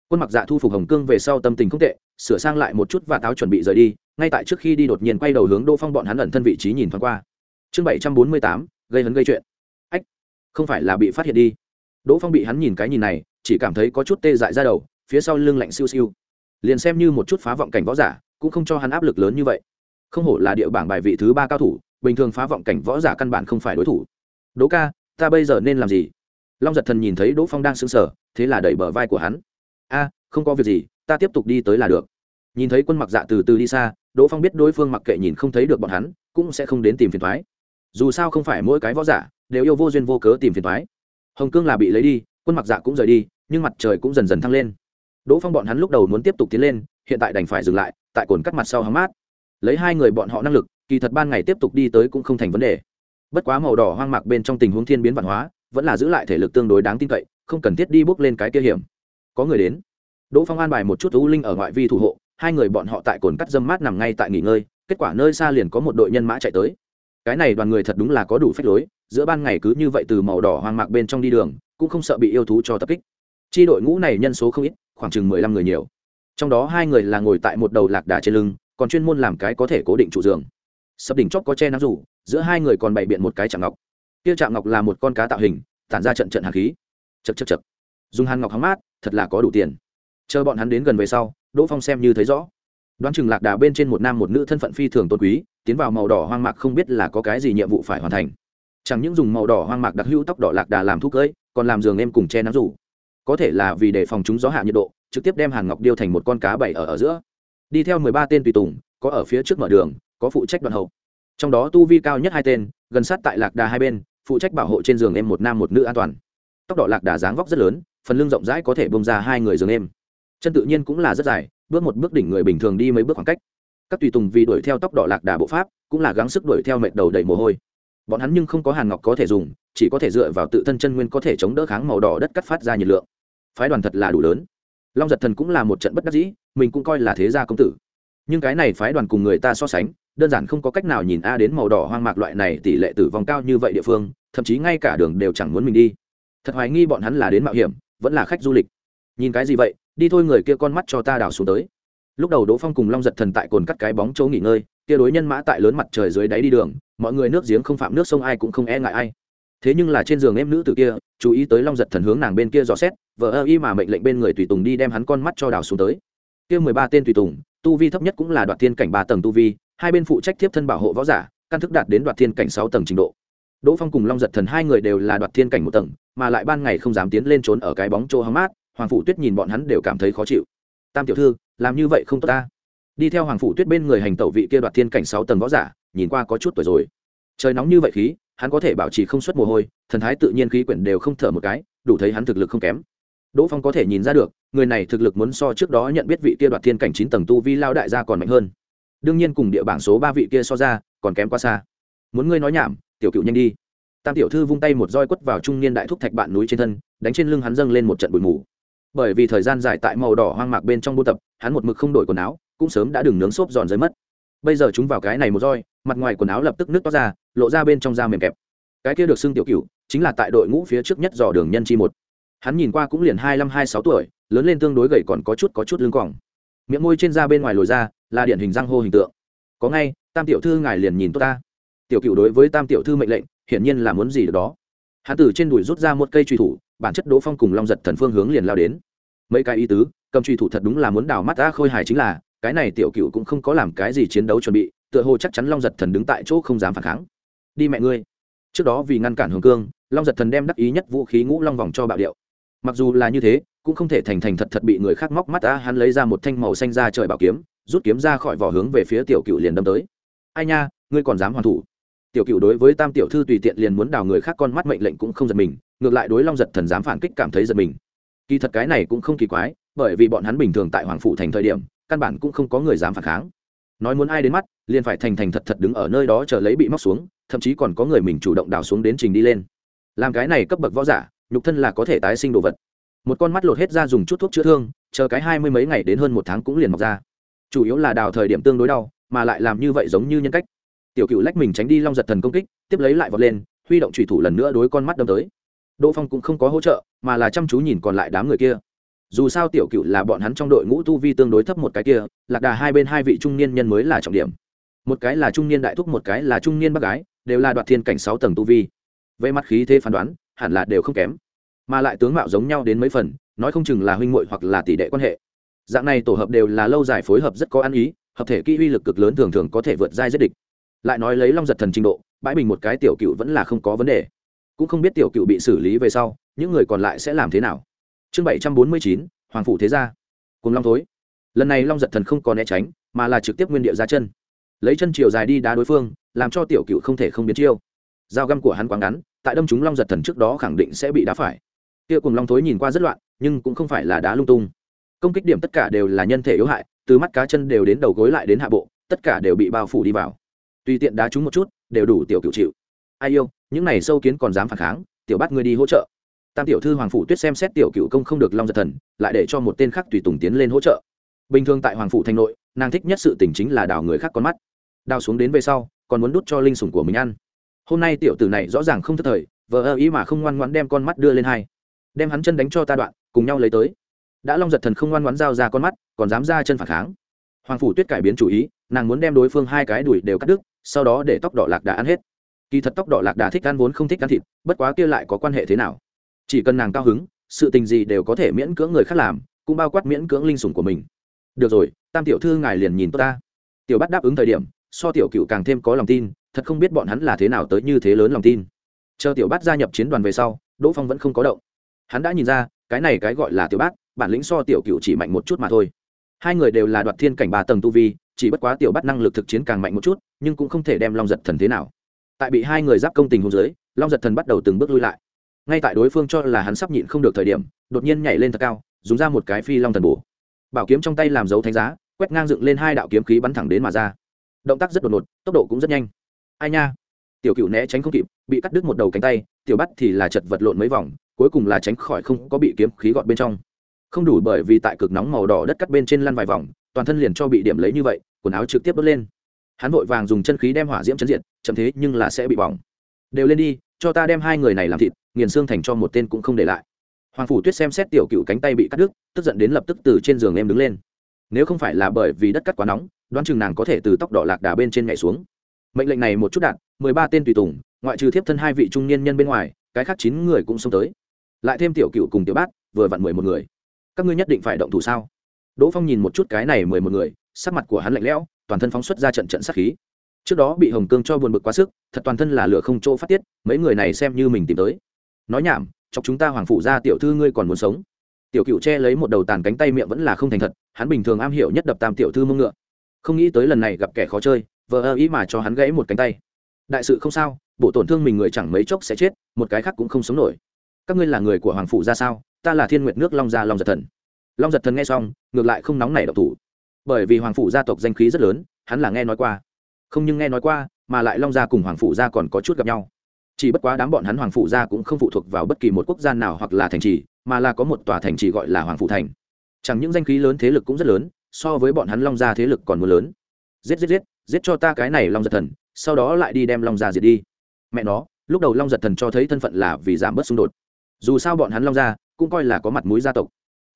Quân mặc dạ thu phục hồng cương về sau tâm tình không tệ, sửa sang lại một chút và táo chuẩn bị rời đi, ngay tại trước khi đi đột nhiên quay đầu hướng đỗ phong bọn hắn ẩn thân vị trí nhìn thoáng qua. Chương bảy trăm bốn mươi tám, gây hấn gây chuyện. Ách, không phải là bị phát hiện đi. Đỗ phong bị hắn nhìn cái nhìn này, chỉ cảm thấy có chút tê dại ra đầu, phía sau lưng lạnh siêu siêu. Liền xem như một chút phá vọng cảnh võ giả, cũng không cho hắn áp lực lớn như vậy. Không hổ là địa bảng bài vị thứ ba cao thủ bình thường phá vọng cảnh võ giả căn bản không phải đối thủ. Đỗ ca, ta bây giờ nên làm gì? Long giật thần nhìn thấy đỗ phong đang sững sờ, thế là đẩy bờ vai của hắn. A, không có việc gì, ta tiếp tục đi tới là được. Nhìn thấy quân mặc dạ từ từ đi xa, đỗ phong biết đối phương mặc kệ nhìn không thấy được bọn hắn, cũng sẽ không đến tìm phiền thoái dù sao không phải mỗi cái võ giả đều yêu vô duyên vô cớ tìm phiền thoái hồng cương là bị lấy đi, quân mặc dạ cũng rời đi, nhưng mặt trời cũng dần dần thăng lên. Đỗ phong bọn hắn lúc đầu muốn tiếp tục tiến lên, hiện tại đành phải dừng lại, tại cồn cắt mặt sau hóng mát. Lấy hai người bọn họ năng lực kỳ thật ban ngày tiếp tục đi tới cũng không thành vấn đề. Bất quá màu đỏ hoang mạc bên trong tình huống thiên biến văn hóa, vẫn là giữ lại thể lực tương đối đáng tin cậy, không cần thiết đi bước lên cái kia hiểm. Có người đến. Đỗ phong an bài một chút u linh ở ngoại vi thủ hộ, hai người bọn họ tại cồn cắt dâm mát nằm ngay tại nghỉ ngơi, kết quả nơi xa liền có một đội nhân mã chạy tới. Cái này đoàn người thật đúng là có đủ phách lối, giữa ban ngày cứ như vậy từ màu đỏ hoang mạc bên trong đi đường, cũng không sợ bị yêu thú cho tập kích. Chi đội ngũ này nhân số không ít, khoảng chừng mười lăm người nhiều. Trong đó hai người là ngồi tại một đầu lạc đà trên lưng, còn chuyên môn làm cái có thể cố định trụ giường sập đỉnh chóp có che nắng rủ, giữa hai người còn bày biện một cái chạm ngọc. Kia chạm ngọc là một con cá tạo hình, tản ra trận trận hàn khí. Chật chật chật dùng hàn ngọc hóng mát, thật là có đủ tiền. Chờ bọn hắn đến gần về sau, đỗ phong xem như thấy rõ. Đoán chừng lạc đà bên trên một nam một nữ thân phận phi thường tôn quý, tiến vào màu đỏ hoang mạc không biết là có cái gì nhiệm vụ phải hoàn thành. Chẳng những dùng màu đỏ hoang mạc đặc hữu tóc đỏ lạc đà làm thuốc cưỡi còn làm giường em cùng che nắng rủ. Có thể là vì để phòng chúng gió hạ nhiệt độ, trực tiếp đem hàn ngọc điêu thành một con cá bảy ở ở giữa. Đi theo mười ba tên tùy tùng, có ở phía trước mở đường có phụ trách đoàn hậu. Trong đó tu vi cao nhất hai tên, gần sát tại lạc đà hai bên, phụ trách bảo hộ trên giường em một nam một nữ an toàn. Tóc đỏ lạc đà dáng vóc rất lớn, phần lưng rộng rãi có thể bông ra hai người giường em. Chân tự nhiên cũng là rất dài, bước một bước đỉnh người bình thường đi mấy bước khoảng cách. Các tùy tùng vì đuổi theo tóc đỏ lạc đà bộ pháp, cũng là gắng sức đuổi theo mệt đầu đầy mồ hôi. Bọn hắn nhưng không có hàn ngọc có thể dùng, chỉ có thể dựa vào tự thân chân nguyên có thể chống đỡ kháng màu đỏ đất cắt phát ra nhiệt lượng. Phái đoàn thật là đủ lớn. Long giật thần cũng là một trận bất đắc dĩ, mình cũng coi là thế gia công tử. Nhưng cái này phái đoàn cùng người ta so sánh đơn giản không có cách nào nhìn a đến màu đỏ hoang mạc loại này tỷ lệ tử vong cao như vậy địa phương, thậm chí ngay cả đường đều chẳng muốn mình đi. Thật hoài nghi bọn hắn là đến mạo hiểm, vẫn là khách du lịch. Nhìn cái gì vậy, đi thôi người kia con mắt cho ta đào xuống tới. Lúc đầu đỗ phong cùng long giật thần tại cồn cắt cái bóng chỗ nghỉ ngơi, kia đối nhân mã tại lớn mặt trời dưới đáy đi đường, mọi người nước giếng không phạm nước sông ai cũng không e ngại ai. Thế nhưng là trên giường em nữ tử kia, chú ý tới long giật thần hướng nàng bên kia dò xét vợ ơ y mà mệnh lệnh bên người tùy tùng đi đem hắn con mắt cho đào xuống tới. Kia mười ba tên tùy tùng, tu vi thấp nhất cũng là đoạt thiên cảnh ba tầng tu vi hai bên phụ trách tiếp thân bảo hộ võ giả, căn thức đạt đến đoạt thiên cảnh sáu tầng trình độ. Đỗ phong cùng long giật thần hai người đều là đoạt thiên cảnh một tầng, mà lại ban ngày không dám tiến lên trốn ở cái bóng chỗ hóng mát, hoàng phủ tuyết nhìn bọn hắn đều cảm thấy khó chịu. Tam tiểu thư, làm như vậy không tốt ta. Đi theo hoàng phủ tuyết bên người hành tẩu vị kia đoạt thiên cảnh sáu tầng võ giả, nhìn qua có chút tuổi rồi. Trời nóng như vậy khí, hắn có thể bảo trì không xuất mồ hôi, thần thái tự nhiên khí quyển đều không thở một cái, đủ thấy hắn thực lực không kém. Đỗ phong có thể nhìn ra được, người này thực lực muốn so trước đó nhận biết vị kia đoạt thiên cảnh chín tầng tu vi lao đại gia còn mạnh hơn đương nhiên cùng địa bảng số ba vị kia so ra, còn kém quá xa. Muốn ngươi nói nhảm, tiểu cựu nhanh đi. Tam tiểu thư vung tay một roi quất vào trung niên đại thúc thạch bạn núi trên thân, đánh trên lưng hắn dâng lên một trận bụi mù. Bởi vì thời gian dài tại màu đỏ hoang mạc bên trong buôn tập, hắn một mực không đổi quần áo, cũng sớm đã đừng nướng xốp giòn dưới mất. Bây giờ chúng vào cái này một roi, mặt ngoài quần áo lập tức nước toát ra, lộ ra bên trong da mềm kẹp. Cái kia được xưng tiểu cựu, chính là tại đội ngũ phía trước nhất dò đường nhân chi một. Hắn nhìn qua cũng liền hai mươi hai sáu tuổi, lớn lên tương đối gầy còn có chút có chút lưng còng. Miệng môi trên da bên ngoài lồi ra là điển hình răng hô hình tượng. Có ngay, tam tiểu thư ngài liền nhìn tốt ta. Tiểu cựu đối với tam tiểu thư mệnh lệnh, hiển nhiên là muốn gì được đó. Hắn từ trên đùi rút ra một cây truy thủ, bản chất đỗ phong cùng long giật thần phương hướng liền lao đến. Mấy cái ý tứ, cầm truy thủ thật đúng là muốn đào mắt ta khôi hài chính là, cái này tiểu cựu cũng không có làm cái gì chiến đấu chuẩn bị, tựa hồ chắc chắn long giật thần đứng tại chỗ không dám phản kháng. Đi mẹ ngươi. Trước đó vì ngăn cản hương cương, long giật thần đem đắc ý nhất vũ khí ngũ long vòng cho bạo điệu. Mặc dù là như thế, cũng không thể thành thành thật thật bị người khác móc mắt ta hắn lấy ra một thanh màu xanh ra trời bảo kiếm rút kiếm ra khỏi vỏ hướng về phía tiểu cựu liền đâm tới. Ai nha, ngươi còn dám hoàn thủ. Tiểu cựu đối với tam tiểu thư tùy tiện liền muốn đào người khác con mắt mệnh lệnh cũng không giật mình, ngược lại đối long giật thần dám phản kích cảm thấy giật mình. Kỳ thật cái này cũng không kỳ quái, bởi vì bọn hắn bình thường tại hoàng phủ thành thời điểm, căn bản cũng không có người dám phản kháng. Nói muốn ai đến mắt, liền phải thành thành thật thật đứng ở nơi đó chờ lấy bị móc xuống, thậm chí còn có người mình chủ động đào xuống đến trình đi lên. Làm cái này cấp bậc võ giả, nhục thân là có thể tái sinh đồ vật. Một con mắt lột hết ra dùng chút thuốc chữa thương, chờ cái hai mươi mấy ngày đến hơn một tháng cũng liền mọc ra chủ yếu là đào thời điểm tương đối đau, mà lại làm như vậy giống như nhân cách. Tiểu cựu lách mình tránh đi long giật thần công kích, tiếp lấy lại vọt lên, huy động trùy thủ lần nữa đối con mắt đâm tới. Đỗ phong cũng không có hỗ trợ, mà là chăm chú nhìn còn lại đám người kia. Dù sao tiểu cựu là bọn hắn trong đội ngũ tu vi tương đối thấp một cái kia, lạc đà hai bên hai vị trung niên nhân mới là trọng điểm. Một cái là trung niên đại thúc, một cái là trung niên bác gái, đều là đoạt thiên cảnh sáu tầng tu vi. Về mặt khí thế phán đoán, hẳn là đều không kém. Mà lại tướng mạo giống nhau đến mấy phần, nói không chừng là huynh muội hoặc là tỷ đệ quan hệ dạng này tổ hợp đều là lâu dài phối hợp rất có ăn ý, hợp thể kỹ uy lực cực lớn thường thường có thể vượt giai giết địch. Lại nói lấy long giật thần trình độ, bãi bình một cái tiểu cựu vẫn là không có vấn đề. Cũng không biết tiểu cựu bị xử lý về sau, những người còn lại sẽ làm thế nào. Chương bảy trăm bốn mươi chín, hoàng phủ thế gia. Cùng long thối. Lần này long giật thần không còn né tránh, mà là trực tiếp nguyên địa ra chân. Lấy chân chiều dài đi đá đối phương, làm cho tiểu cựu không thể không biến chiêu. Dao găm của hắn quá ngắn, tại đâm chúng long giật thần trước đó khẳng định sẽ bị đá phải. Kia cùng long thối nhìn qua rất loạn, nhưng cũng không phải là đá lung tung công kích điểm tất cả đều là nhân thể yếu hại, từ mắt cá chân đều đến đầu gối lại đến hạ bộ, tất cả đều bị bao phủ đi vào. Tùy tiện đá chúng một chút, đều đủ tiểu cựu chịu. Ai yêu, những này sâu kiến còn dám phản kháng, tiểu bắt người đi hỗ trợ. Tam tiểu thư hoàng phủ tuyết xem xét tiểu cựu công không được long giật thần, lại để cho một tên khác tùy tùng tiến lên hỗ trợ. Bình thường tại hoàng phủ thành nội, nàng thích nhất sự tình chính là đào người khác con mắt. Đào xuống đến về sau, còn muốn đút cho linh sủng của mình ăn. Hôm nay tiểu tử này rõ ràng không thất thời, vờ ơ ý mà không ngoan ngoãn đem con mắt đưa lên hai. Đem hắn chân đánh cho ta đoạn, cùng nhau lấy tới đã long giật thần không ngoan ngoãn giao ra con mắt, còn dám ra chân phản kháng. Hoàng phủ tuyết cải biến chủ ý, nàng muốn đem đối phương hai cái đùi đều cắt đứt, sau đó để tóc đỏ lạc đà ăn hết. Kỳ thật tóc đỏ lạc đà thích ăn vốn không thích ăn thịt, bất quá kia lại có quan hệ thế nào? Chỉ cần nàng cao hứng, sự tình gì đều có thể miễn cưỡng người khác làm, cũng bao quát miễn cưỡng linh sủng của mình. Được rồi, tam tiểu thư ngài liền nhìn tốt ta. Tiểu bắt đáp ứng thời điểm, so tiểu cựu càng thêm có lòng tin, thật không biết bọn hắn là thế nào tới như thế lớn lòng tin. Chờ tiểu bát gia nhập chiến đoàn về sau, đỗ phong vẫn không có động. Hắn đã nhìn ra, cái này cái gọi là tiểu bát bản lĩnh so tiểu cựu chỉ mạnh một chút mà thôi. Hai người đều là đoạt thiên cảnh ba tầng tu vi, chỉ bất quá tiểu bát năng lực thực chiến càng mạnh một chút, nhưng cũng không thể đem long giật thần thế nào. Tại bị hai người giáp công tình hôn giới long giật thần bắt đầu từng bước lui lại. Ngay tại đối phương cho là hắn sắp nhịn không được thời điểm, đột nhiên nhảy lên thật cao, dùng ra một cái phi long thần bổ. Bảo kiếm trong tay làm dấu thánh giá, quét ngang dựng lên hai đạo kiếm khí bắn thẳng đến mà ra. Động tác rất đột ngột, tốc độ cũng rất nhanh. Ai nha? Tiểu cựu né tránh không kịp, bị cắt đứt một đầu cánh tay, tiểu bắt thì là chật vật lộn mấy vòng, cuối cùng là tránh khỏi không có bị kiếm khí gọt bên trong không đủ bởi vì tại cực nóng màu đỏ đất cắt bên trên lăn vài vòng, toàn thân liền cho bị điểm lấy như vậy, quần áo trực tiếp đốt lên. Hắn vội vàng dùng chân khí đem hỏa diễm chấn diện chậm thế nhưng là sẽ bị bỏng. Đều lên đi, cho ta đem hai người này làm thịt, nghiền xương thành cho một tên cũng không để lại. Hoàng phủ tuyết xem xét tiểu cựu cánh tay bị cắt đứt, tức giận đến lập tức từ trên giường em đứng lên. Nếu không phải là bởi vì đất cắt quá nóng, đoán chừng nàng có thể từ tóc đỏ lạc đà bên trên nhảy xuống. Mệnh lệnh này một chút đạt mười ba tên tùy tùng, ngoại trừ thiếp thân hai vị trung niên nhân bên ngoài, cái khác chín người cũng xông tới. Lại thêm tiểu cựu cùng tiểu bát, vừa vặn mười một người các ngươi nhất định phải động thủ sao? Đỗ phong nhìn một chút cái này mười một người, sắc mặt của hắn lạnh lẽo, toàn thân phóng xuất ra trận trận sát khí. Trước đó bị hồng cương cho buồn bực quá sức, thật toàn thân là lửa không chỗ phát tiết, mấy người này xem như mình tìm tới. Nói nhảm, chọc chúng ta hoàng phụ ra tiểu thư ngươi còn muốn sống. Tiểu cựu che lấy một đầu tàn cánh tay miệng vẫn là không thành thật, hắn bình thường am hiểu nhất đập tam tiểu thư mông ngựa. Không nghĩ tới lần này gặp kẻ khó chơi, vờ ơ ý mà cho hắn gãy một cánh tay. Đại sự không sao, bộ tổn thương mình người chẳng mấy chốc sẽ chết, một cái khác cũng không sống nổi. Các ngươi là người của hoàng phủ ra sao? Ta là thiên nguyệt nước long gia long giật thần long giật thần nghe xong ngược lại không nóng nảy độc thủ bởi vì hoàng phủ gia tộc danh khí rất lớn hắn là nghe nói qua không nhưng nghe nói qua mà lại long gia cùng hoàng phủ gia còn có chút gặp nhau chỉ bất quá đám bọn hắn hoàng phủ gia cũng không phụ thuộc vào bất kỳ một quốc gia nào hoặc là thành trì mà là có một tòa thành trì gọi là hoàng phủ thành chẳng những danh khí lớn thế lực cũng rất lớn so với bọn hắn long gia thế lực còn mưa lớn giết giết giết giết cho ta cái này long giật thần sau đó lại đi đem long gia diệt đi mẹ nó lúc đầu long giật thần cho thấy thân phận là vì giảm bớt xung đột dù sao bọn hắn long gia cũng coi là có mặt mũi gia tộc.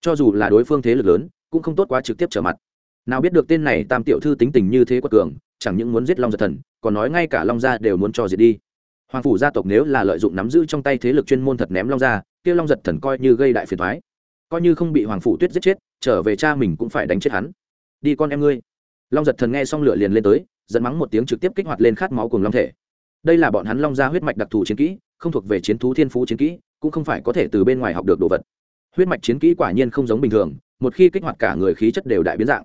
Cho dù là đối phương thế lực lớn, cũng không tốt quá trực tiếp trở mặt. Nào biết được tên này tam tiểu thư tính tình như thế quật cường, chẳng những muốn giết long giật thần, còn nói ngay cả long gia đều muốn cho diệt đi. Hoàng phủ gia tộc nếu là lợi dụng nắm giữ trong tay thế lực chuyên môn thật ném long gia, kia long giật thần coi như gây đại phiền thoái coi như không bị hoàng phủ tuyết giết chết, trở về cha mình cũng phải đánh chết hắn. Đi con em ngươi. Long giật thần nghe xong lửa liền lên tới dẫn mắng một tiếng trực tiếp kích hoạt lên khát máu cùng long thể. Đây là bọn hắn long gia huyết mạch đặc thù chiến kỹ, không thuộc về chiến thú thiên phú chiến kỹ cũng không phải có thể từ bên ngoài học được đồ vật. Huyết mạch chiến kỹ quả nhiên không giống bình thường một khi kích hoạt cả người khí chất đều đại biến dạng.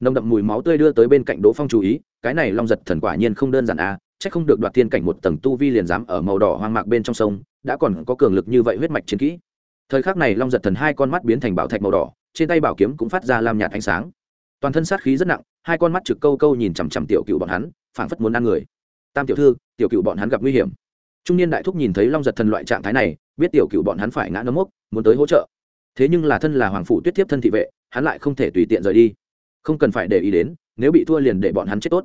Nồng đậm mùi máu tươi đưa tới bên cạnh đỗ phong chú ý cái này long giật thần quả nhiên không đơn giản a à, c h ắ c không được đoạt thiên cảnh một tầng tu vi liền dám ở màu đỏ hoang mạc bên trong sông đã còn có cường lực như vậy huyết mạch chiến kỹ. Thời khắc này long giật thần hai con mắt biến thành bảo thạch màu đỏ trên tay bảo kiếm cũng phát ra làm nhạt ánh sáng. Toàn thân sát khí rất nặng hai con mắt trực câu câu nhìn chằm chằm tiểu cựu bọn hắn phảng phất muốn ăn người. Tam tiểu thư tiểu cựu bọn hắn gặp nguy hiểm. Trung niên đại thúc nhìn thấy long giật thần loại trạng thái này biết tiểu cựu bọn hắn phải ngã nấm mốc, muốn tới hỗ trợ. Thế nhưng là thân là hoàng phủ tuyết thiếp thân thị vệ, hắn lại không thể tùy tiện rời đi. Không cần phải để ý đến, nếu bị thua liền để bọn hắn chết tốt.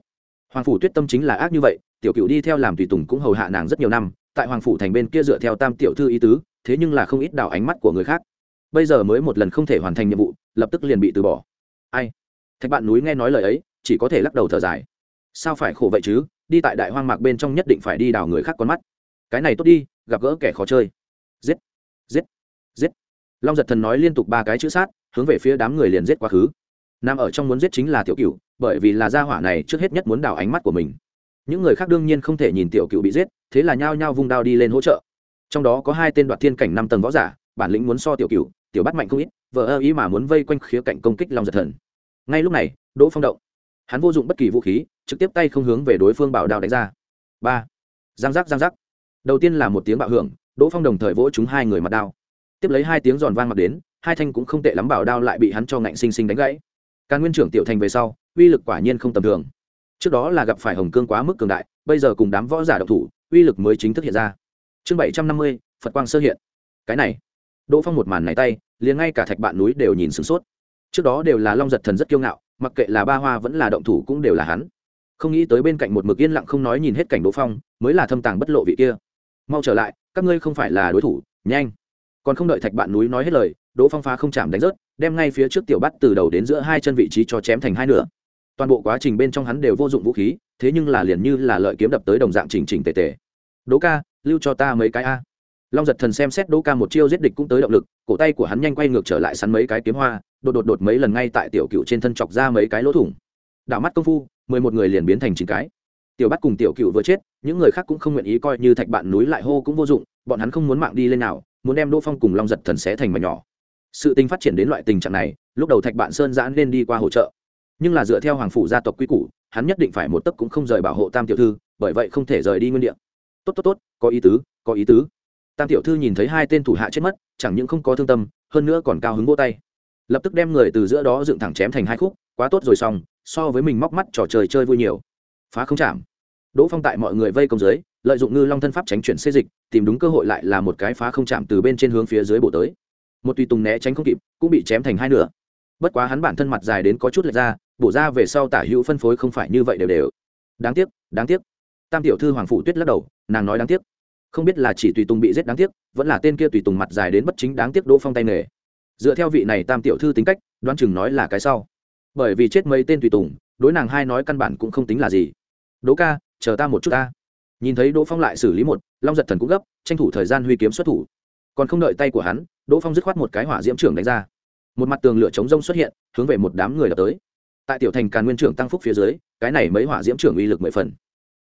Hoàng phủ tuyết tâm chính là ác như vậy, tiểu cựu đi theo làm tùy tùng cũng hầu hạ nàng rất nhiều năm, tại hoàng phủ thành bên kia dựa theo tam tiểu thư ý tứ, thế nhưng là không ít đảo ánh mắt của người khác. Bây giờ mới một lần không thể hoàn thành nhiệm vụ, lập tức liền bị từ bỏ. Ai? Thạch bạn núi nghe nói lời ấy, chỉ có thể lắc đầu thở dài. Sao phải khổ vậy chứ? Đi tại đại hoang mạc bên trong nhất định phải đi đào người khác con mắt. Cái này tốt đi, gặp gỡ kẻ khó chơi giết giết giết. Long giật thần nói liên tục ba cái chữ sát, hướng về phía đám người liền giết quá khứ. Nam ở trong muốn giết chính là tiểu cựu bởi vì là gia hỏa này trước hết nhất muốn đào ánh mắt của mình. Những người khác đương nhiên không thể nhìn tiểu cựu bị giết, thế là nhao nhao vung đao đi lên hỗ trợ. Trong đó có hai tên đoạt thiên cảnh năm tầng võ giả, bản lĩnh muốn so tiểu cựu tiểu bắt mạnh không ít vợ ơ ý mà muốn vây quanh khía cạnh công kích long giật thần. Ngay lúc này, đỗ phong động. Hắn vô dụng bất kỳ vũ khí, trực tiếp tay không hướng về đối phương bảo đao đánh ra. Ba. Giang giác giang giác. Đầu tiên là một tiếng bạo hưởng đỗ phong đồng thời vỗ chúng hai người mặt đao. Tiếp lấy hai tiếng giòn vang mặt đến, hai thanh cũng không tệ lắm bảo đao lại bị hắn cho ngạnh sinh sinh đánh gãy. Càn nguyên trưởng tiểu thành về sau, uy lực quả nhiên không tầm thường. Trước đó là gặp phải hồng cương quá mức cường đại, bây giờ cùng đám võ giả độc thủ, uy lực mới chính thức hiện ra. Chương bảy trăm năm mươi, phật quang sơ hiện. Cái này, đỗ phong một màn này tay, liền ngay cả thạch bạn núi đều nhìn sửng sốt. Trước đó đều là long giật thần rất kiêu ngạo, mặc kệ là ba hoa vẫn là động thủ cũng đều là hắn. Không nghĩ tới bên cạnh một mực yên lặng không nói nhìn hết cảnh đỗ phong, mới là thâm tàng bất lộ vị kia mau trở lại, các ngươi không phải là đối thủ, nhanh. Còn không đợi thạch bạn núi nói hết lời, đỗ phong phá không chạm đánh rớt, đem ngay phía trước tiểu bắt từ đầu đến giữa hai chân vị trí cho chém thành hai nửa. Toàn bộ quá trình bên trong hắn đều vô dụng vũ khí, thế nhưng là liền như là lợi kiếm đập tới đồng dạng chỉnh chỉnh tề tề. Đỗ ca, lưu cho ta mấy cái a. Long giật thần xem xét đỗ ca một chiêu giết địch cũng tới động lực, cổ tay của hắn nhanh quay ngược trở lại sắn mấy cái kiếm hoa, đột đột đột mấy lần ngay tại tiểu cựu trên thân chọc ra mấy cái lỗ thủng. Đảo mắt công phu, mười một người liền biến thành chín cái tiểu bắt cùng tiểu cựu vừa chết, những người khác cũng không nguyện ý coi như thạch bạn núi lại hô cũng vô dụng, bọn hắn không muốn mạng đi lên nào, muốn đem đỗ phong cùng long giật thần xé thành mà nhỏ. Sự tình phát triển đến loại tình trạng này, lúc đầu thạch bạn sơn giãn nên đi qua hỗ trợ. Nhưng là dựa theo hoàng phủ gia tộc quy củ, hắn nhất định phải một tấc cũng không rời bảo hộ tam tiểu thư, bởi vậy không thể rời đi nguyên đ ị a tốt tốt tốt, có ý tứ, có ý tứ. Tam tiểu thư nhìn thấy hai tên thủ hạ chết mất, chẳng những không có thương tâm, hơn nữa còn cao hứng vô tay. Lập tức đem người từ giữa đó dựng thẳng chém thành hai khúc, quá tốt rồi xong, so với mình móc mắt trò chơi chơi vui nhiều phá không chạm. Đỗ phong tại mọi người vây công dưới, lợi dụng ngư long thân pháp tránh chuyển xê dịch, tìm đúng cơ hội lại là một cái phá không chạm từ bên trên hướng phía dưới bộ tới. Một tùy tùng né tránh không kịp, cũng bị chém thành hai nửa. Bất quá hắn bản thân mặt dài đến có chút lệch ra, bổ ra về sau tả hữu phân phối không phải như vậy đều đều. Đáng tiếc đáng tiếc. Tam tiểu thư hoàng phụ tuyết lắc đầu, nàng nói đáng tiếc. Không biết là chỉ tùy tùng bị giết đáng tiếc, vẫn là tên kia tùy tùng mặt dài đến bất chính đáng tiếc đỗ phong tay nghề. Dựa theo vị này tam tiểu thư tính cách, đoán chừng nói là cái sau. Bởi vì chết mấy tên tùy tùng, đối nàng hai nói căn bản cũng không tính là gì đỗ ca, chờ ta một chút ta. Nhìn thấy đỗ phong lại xử lý một, long giật thần cũng gấp, tranh thủ thời gian huy kiếm xuất thủ. Còn không đợi tay của hắn, đỗ phong dứt khoát một cái hỏa diễm trưởng đánh ra. Một mặt tường lửa chống rông xuất hiện, hướng về một đám người đập tới. Tại tiểu thành càn nguyên trưởng tăng phúc phía dưới, cái này mấy hỏa diễm trưởng uy lực mười phần.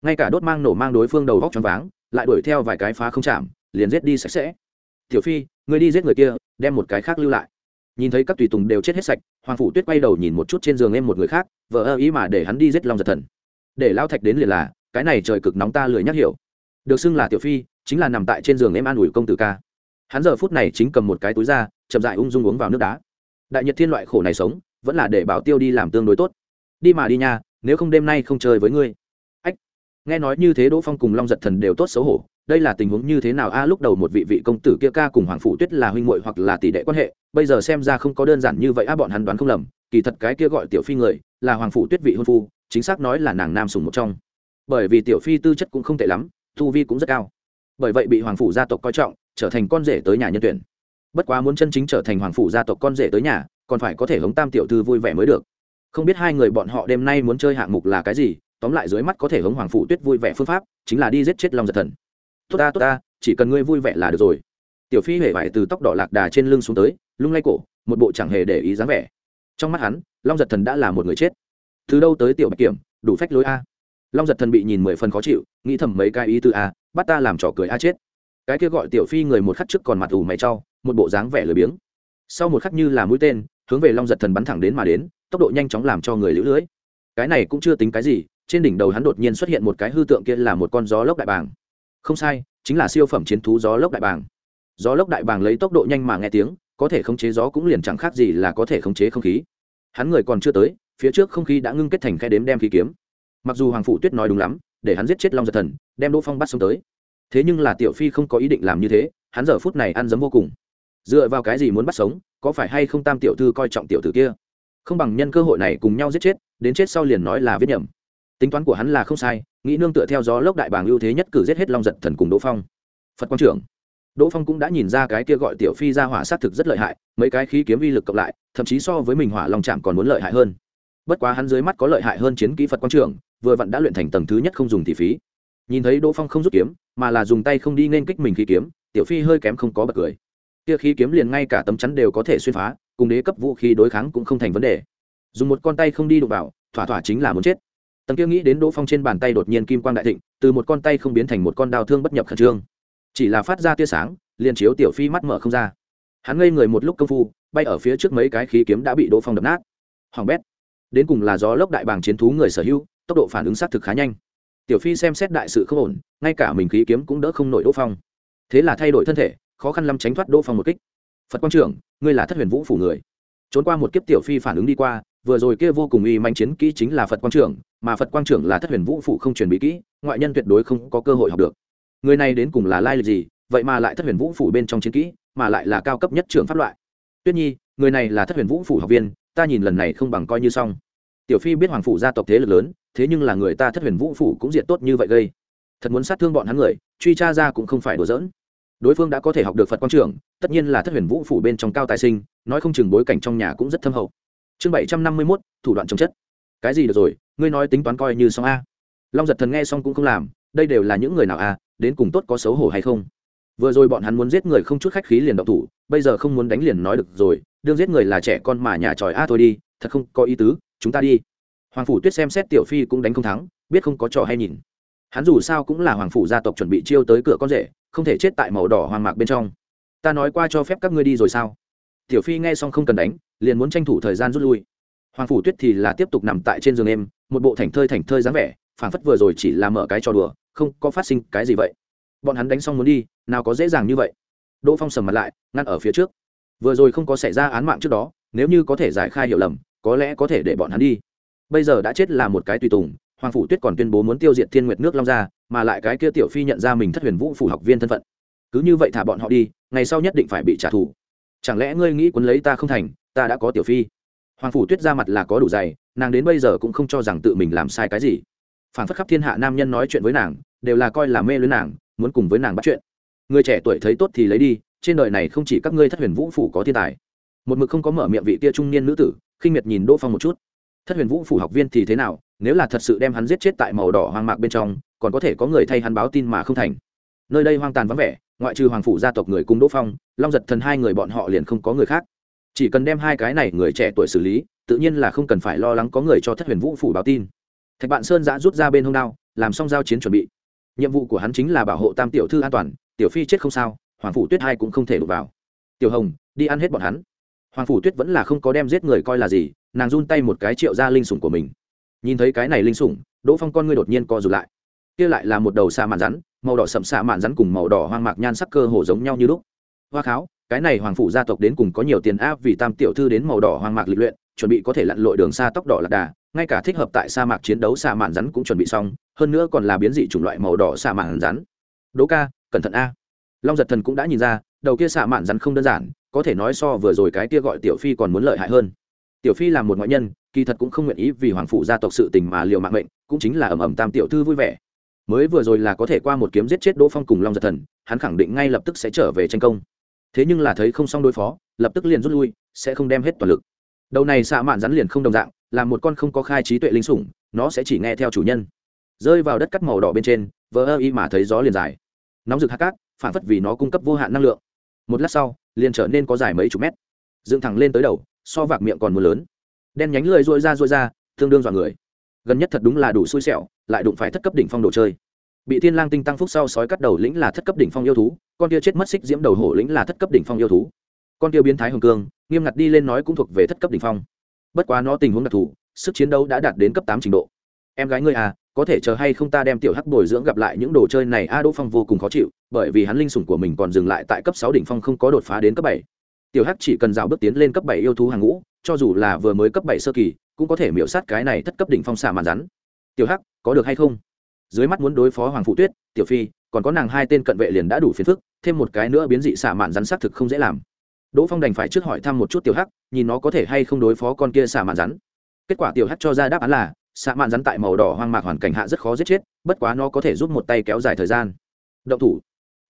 Ngay cả đốt mang nổ mang đối phương đầu góc choáng váng, lại đuổi theo vài cái phá không chạm, liền giết đi sạch sẽ. Tiểu phi người đi giết người kia, đem một cái khác lưu lại. Nhìn thấy các tùy tùng đều chết hết sạch, hoàng phủ tuyết quay đầu nhìn một chút trên giường em một người khác vợ ơ ý mà để hắn đi giết long giật thần để lao thạch đến liền là, cái này trời cực nóng ta lười nhắc hiểu. Được xưng là tiểu phi, chính là nằm tại trên giường em an ủi công tử ca. Hắn giờ phút này chính cầm một cái túi ra, chậm dại ung dung uống vào nước đá. Đại nhật thiên loại khổ này sống, vẫn là để bảo tiêu đi làm tương đối tốt. Đi mà đi nha, nếu không đêm nay không chơi với ngươi. Ách, nghe nói như thế đỗ phong cùng long giật thần đều tốt xấu hổ, đây là tình huống như thế nào? A, lúc đầu một vị vị công tử kia ca cùng hoàng phủ tuyết là huynh muội hoặc là tỷ đệ quan hệ, bây giờ xem ra không có đơn giản như vậy, a, bọn hắn đoán không lầm, kỳ thật cái kia gọi tiểu phi người, là hoàng phủ tuyết vị hôn phu chính xác nói là nàng nam sùng một trong. Bởi vì tiểu phi tư chất cũng không tệ lắm thu vi cũng rất cao. Bởi vậy bị hoàng phủ gia tộc coi trọng, trở thành con rể tới nhà nhân tuyển. Bất quá muốn chân chính trở thành hoàng phủ gia tộc con rể tới nhà, còn phải có thể hống tam tiểu thư vui vẻ mới được. Không biết hai người bọn họ đêm nay muốn chơi hạng mục là cái gì, tóm lại dưới mắt có thể hống hoàng phủ tuyết vui vẻ phương pháp, chính là đi giết chết long giật thần. Tốt ta tốt ta, chỉ cần ngươi vui vẻ là được rồi. Tiểu phi hề vải từ tóc đỏ lạc đà trên lưng xuống tới, lung lay cổ, một bộ chẳng hề để ý dáng vẻ. Trong mắt hắn, long giật thần đã là một người chết từ đâu tới tiểu bạch kiểm, đủ phách lối a? Long giật thần bị nhìn mười phần khó chịu, nghĩ thầm mấy cái ý từ a, bắt ta làm trò cười a chết. Cái kia gọi tiểu phi người một khắc trước còn mặt ủ mày trau, một bộ dáng vẻ lười biếng. Sau một khắc như là mũi tên, hướng về long giật thần bắn thẳng đến mà đến, tốc độ nhanh chóng làm cho người lũ lưỡi. Cái này cũng chưa tính cái gì, trên đỉnh đầu hắn đột nhiên xuất hiện một cái hư tượng kia là một con gió lốc đại bàng. Không sai, chính là siêu phẩm chiến thú gió lốc đại bàng. Gió lốc đại bàng lấy tốc độ nhanh mà nghe tiếng, có thể khống chế gió cũng liền chẳng khác gì là có thể khống chế không khí. Hắn người còn chưa tới phía trước không khí đã ngưng kết thành khe đếm đem khí kiếm. Mặc dù hoàng phụ tuyết nói đúng lắm, để hắn giết chết long giật thần, đem đỗ phong bắt sống tới. Thế nhưng là tiểu phi không có ý định làm như thế, hắn giờ phút này ăn dấm vô cùng. Dựa vào cái gì muốn bắt sống, có phải hay không tam tiểu thư coi trọng tiểu tử kia? Không bằng nhân cơ hội này cùng nhau giết chết, đến chết sau liền nói là viết nhầm. Tính toán của hắn là không sai, nghĩ nương tựa theo gió lốc đại bàng ưu thế nhất cử giết hết long giật thần cùng đỗ phong. Phật quang trưởng. Đỗ phong cũng đã nhìn ra cái kia gọi tiểu phi ra hỏa sát thực rất lợi hại, mấy cái khí kiếm vi lực cộng lại, thậm chí so với mình hỏa long chạm còn muốn lợi hại hơn bất quá hắn dưới mắt có lợi hại hơn chiến kỹ phật quang trưởng vừa vặn đã luyện thành tầng thứ nhất không dùng thì phí. Nhìn thấy đỗ phong không rút kiếm, mà là dùng tay không đi nên kích mình khí kiếm, tiểu phi hơi kém không có bật cười. Kia khí kiếm liền ngay cả tấm chắn đều có thể xuyên phá, cùng đế cấp vũ khí đối kháng cũng không thành vấn đề. Dùng một con tay không đi đụng vào, thỏa thỏa chính là muốn chết. Tầng kia nghĩ đến đỗ phong trên bàn tay đột nhiên kim quang đại thịnh, từ một con tay không biến thành một con đao thương bất nhập khẩn trương. Chỉ là phát ra tia sáng, liền chiếu tiểu phi mắt mở không ra. Hắn ngây người một lúc công phu, bay ở phía trước mấy cái khí kiếm đã bị đỗ phong đập nát. Hoàng bét đến cùng là gió lốc đại bàng chiến thú người sở hữu, tốc độ phản ứng xác thực khá nhanh. Tiểu phi xem xét đại sự không ổn, ngay cả mình khí kiếm cũng đỡ không nổi đỗ phong. Thế là thay đổi thân thể, khó khăn lắm tránh thoát đỗ phong một kích. Phật quang trưởng, ngươi là thất huyền vũ phủ người. Trốn qua một kiếp tiểu phi phản ứng đi qua, vừa rồi kia vô cùng uy manh chiến kỹ chính là phật quang trưởng, mà phật quang trưởng là thất huyền vũ phủ không truyền bí kỹ, ngoại nhân tuyệt đối không có cơ hội học được. Người này đến cùng là lai lịch gì, vậy mà lại thất huyền vũ phủ bên trong chiến kỹ, mà lại là cao cấp nhất trường pháp loại. Tuyết nhi, người này là thất huyền vũ phủ học viên ta nhìn lần này không bằng coi như xong. Tiểu phi biết hoàng phủ gia tộc thế lực lớn, thế nhưng là người ta thất huyền vũ phủ cũng diện tốt như vậy gây. Thật muốn sát thương bọn hắn người, truy tra ra cũng không phải đùa giỡn. Đối phương đã có thể học được phật quang trưởng, tất nhiên là thất huyền vũ phủ bên trong cao tài sinh, nói không chừng bối cảnh trong nhà cũng rất thâm hậu. Chương bảy trăm năm mươi mốt, thủ đoạn trồng chất. Cái gì được rồi, ngươi nói tính toán coi như xong a. Long giật thần nghe xong cũng không làm, đây đều là những người nào a, đến cùng tốt có xấu hổ hay không? Vừa rồi bọn hắn muốn giết người không chút khách khí liền động thủ bây giờ không muốn đánh liền nói được rồi, đương giết người là trẻ con mà nhà tròi, a, thôi đi, thật không có ý tứ, chúng ta đi. Hoàng phủ tuyết xem xét tiểu phi cũng đánh không thắng, biết không có trò hay nhìn. Hắn dù sao cũng là hoàng phủ gia tộc chuẩn bị chiêu tới cửa con rể, không thể chết tại màu đỏ hoàng mạc bên trong. Ta nói qua cho phép các ngươi đi rồi sao? Tiểu phi nghe xong không cần đánh, liền muốn tranh thủ thời gian rút lui. Hoàng phủ tuyết thì là tiếp tục nằm tại trên giường em một bộ thành thơi thành thơi dáng vẻ phản phất vừa rồi chỉ là mở cái trò đùa, không có phát sinh cái gì vậy. Bọn hắn đánh xong muốn đi, nào có dễ dàng như vậy đỗ phong sầm mặt lại ngăn ở phía trước. Vừa rồi không có xảy ra án mạng trước đó nếu như có thể giải khai hiểu lầm có lẽ có thể để bọn hắn đi. Bây giờ đã chết là một cái tùy tùng hoàng phủ tuyết còn tuyên bố muốn tiêu diệt thiên nguyệt nước long gia, mà lại cái kia tiểu phi nhận ra mình thất huyền vũ phủ học viên thân phận. Cứ như vậy thả bọn họ đi ngày sau nhất định phải bị trả thù. Chẳng lẽ ngươi nghĩ quấn lấy ta không thành ta đã có tiểu phi? Hoàng phủ tuyết ra mặt là có đủ dày nàng đến bây giờ cũng không cho rằng tự mình làm sai cái gì. Phản phất khắp thiên hạ nam nhân nói chuyện với nàng đều là coi là mê lưới nàng muốn cùng với nàng bắt chuyện người trẻ tuổi thấy tốt thì lấy đi, trên đời này không chỉ các ngươi thất huyền vũ phủ có thiên tài. Một mực không có mở miệng vị tia trung niên nữ tử, khinh miệt nhìn đỗ phong một chút. Thất huyền vũ phủ học viên thì thế nào, nếu là thật sự đem hắn giết chết tại màu đỏ hoang mạc bên trong, còn có thể có người thay hắn báo tin mà không thành. Nơi đây hoang tàn vắng vẻ, ngoại trừ hoàng phủ gia tộc người cùng đỗ phong, long giật thần hai người bọn họ liền không có người khác. Chỉ cần đem hai cái này người trẻ tuổi xử lý, tự nhiên là không cần phải lo lắng có người cho thất huyền vũ phủ báo tin. Thạch bạn sơn giã rút ra bên hông đao, làm xong giao chiến chuẩn bị. Nhiệm vụ của hắn chính là bảo hộ tam tiểu thư an toàn tiểu phi chết không sao, hoàng phủ tuyết hai cũng không thể đụng vào. Tiểu hồng, đi ăn hết bọn hắn. Hoàng phủ tuyết vẫn là không có đem giết người coi là gì, nàng run tay một cái triệu ra linh sủng của mình. Nhìn thấy cái này linh sủng, đỗ phong con ngươi đột nhiên co rụt lại. Kia lại là một đầu xà mạn rắn, màu đỏ sậm xạ mạn rắn cùng màu đỏ hoang mạc nhan sắc cơ hồ giống nhau như lúc. Hoa kháo, cái này hoàng phủ gia tộc đến cùng có nhiều tiền áp vì tam tiểu thư đến màu đỏ hoang mạc lịch luyện, chuẩn bị có thể lặn lội đường xa tóc đỏ lạc đà, ngay cả thích hợp tại sa mạc chiến đấu xạ mạn rắn cũng chuẩn bị xong, hơn nữa còn là biến dị chủng loại màu đỏ xạ mạn rắn. Đỗ ca cẩn thận a. Long giật thần cũng đã nhìn ra, đầu kia xạ mạn rắn không đơn giản, có thể nói so vừa rồi cái kia gọi tiểu phi còn muốn lợi hại hơn. Tiểu phi là một ngoại nhân, kỳ thật cũng không nguyện ý vì hoàng phụ gia tộc sự tình mà liều mạng mệnh, cũng chính là ẩm ẩm tam tiểu thư vui vẻ. Mới vừa rồi là có thể qua một kiếm giết chết đỗ phong cùng long giật thần, hắn khẳng định ngay lập tức sẽ trở về tranh công. Thế nhưng là thấy không xong đối phó, lập tức liền rút lui, sẽ không đem hết toàn lực. Đầu này xạ mạn rắn liền không đồng dạng, là một con không có khai trí tuệ linh sủng, nó sẽ chỉ nghe theo chủ nhân. Rơi vào đất cắt màu đỏ bên trên vỡ ơ y mà thấy gió liền dài nóng rực hạ cát, phản phất vì nó cung cấp vô hạn năng lượng. Một lát sau, liền trở nên có dài mấy chục mét. Dựng thẳng lên tới đầu, so vạc miệng còn mưa lớn. Đen nhánh lười dội ra dội ra, tương đương dọa người. Gần nhất thật đúng là đủ xui xẻo, lại đụng phải thất cấp đỉnh phong đồ chơi. Bị thiên lang tinh tăng phúc sau sói cắt đầu lĩnh là thất cấp đỉnh phong yêu thú, con kia chết mất xích diễm đầu hổ lĩnh là thất cấp đỉnh phong yêu thú. Con kia biến thái hồng cương, nghiêm ngặt đi lên nói cũng thuộc về thất cấp đỉnh phong. Bất quá nó tình huống đặc thù, sức chiến đấu đã đạt đến cấp tám trình độ. Em gái ngươi à có thể chờ hay không ta đem tiểu hắc bồi dưỡng gặp lại những đồ chơi này, a đỗ phong vô cùng khó chịu, bởi vì hắn linh sủng của mình còn dừng lại tại cấp sáu đỉnh phong không có đột phá đến cấp bảy. Tiểu hắc chỉ cần dạo bước tiến lên cấp bảy yêu thú hàng ngũ, cho dù là vừa mới cấp bảy sơ kỳ, cũng có thể miễu sát cái này thất cấp đỉnh phong xả màn rắn. Tiểu hắc, có được hay không? Dưới mắt muốn đối phó hoàng phụ tuyết, tiểu phi, còn có nàng hai tên cận vệ liền đã đủ phiền phức, thêm một cái nữa biến dị xả mạn rắn xác thực không dễ làm. Đỗ phong đành phải trước hỏi thăm một chút tiểu hắc, nhìn nó có thể hay không đối phó con kia xả mạn rắn. Kết quả tiểu hắc cho ra đáp án là xạ mạn rắn tại màu đỏ hoang mạc hoàn cảnh hạ rất khó giết chết, bất quá nó có thể giúp một tay kéo dài thời gian. Động thủ.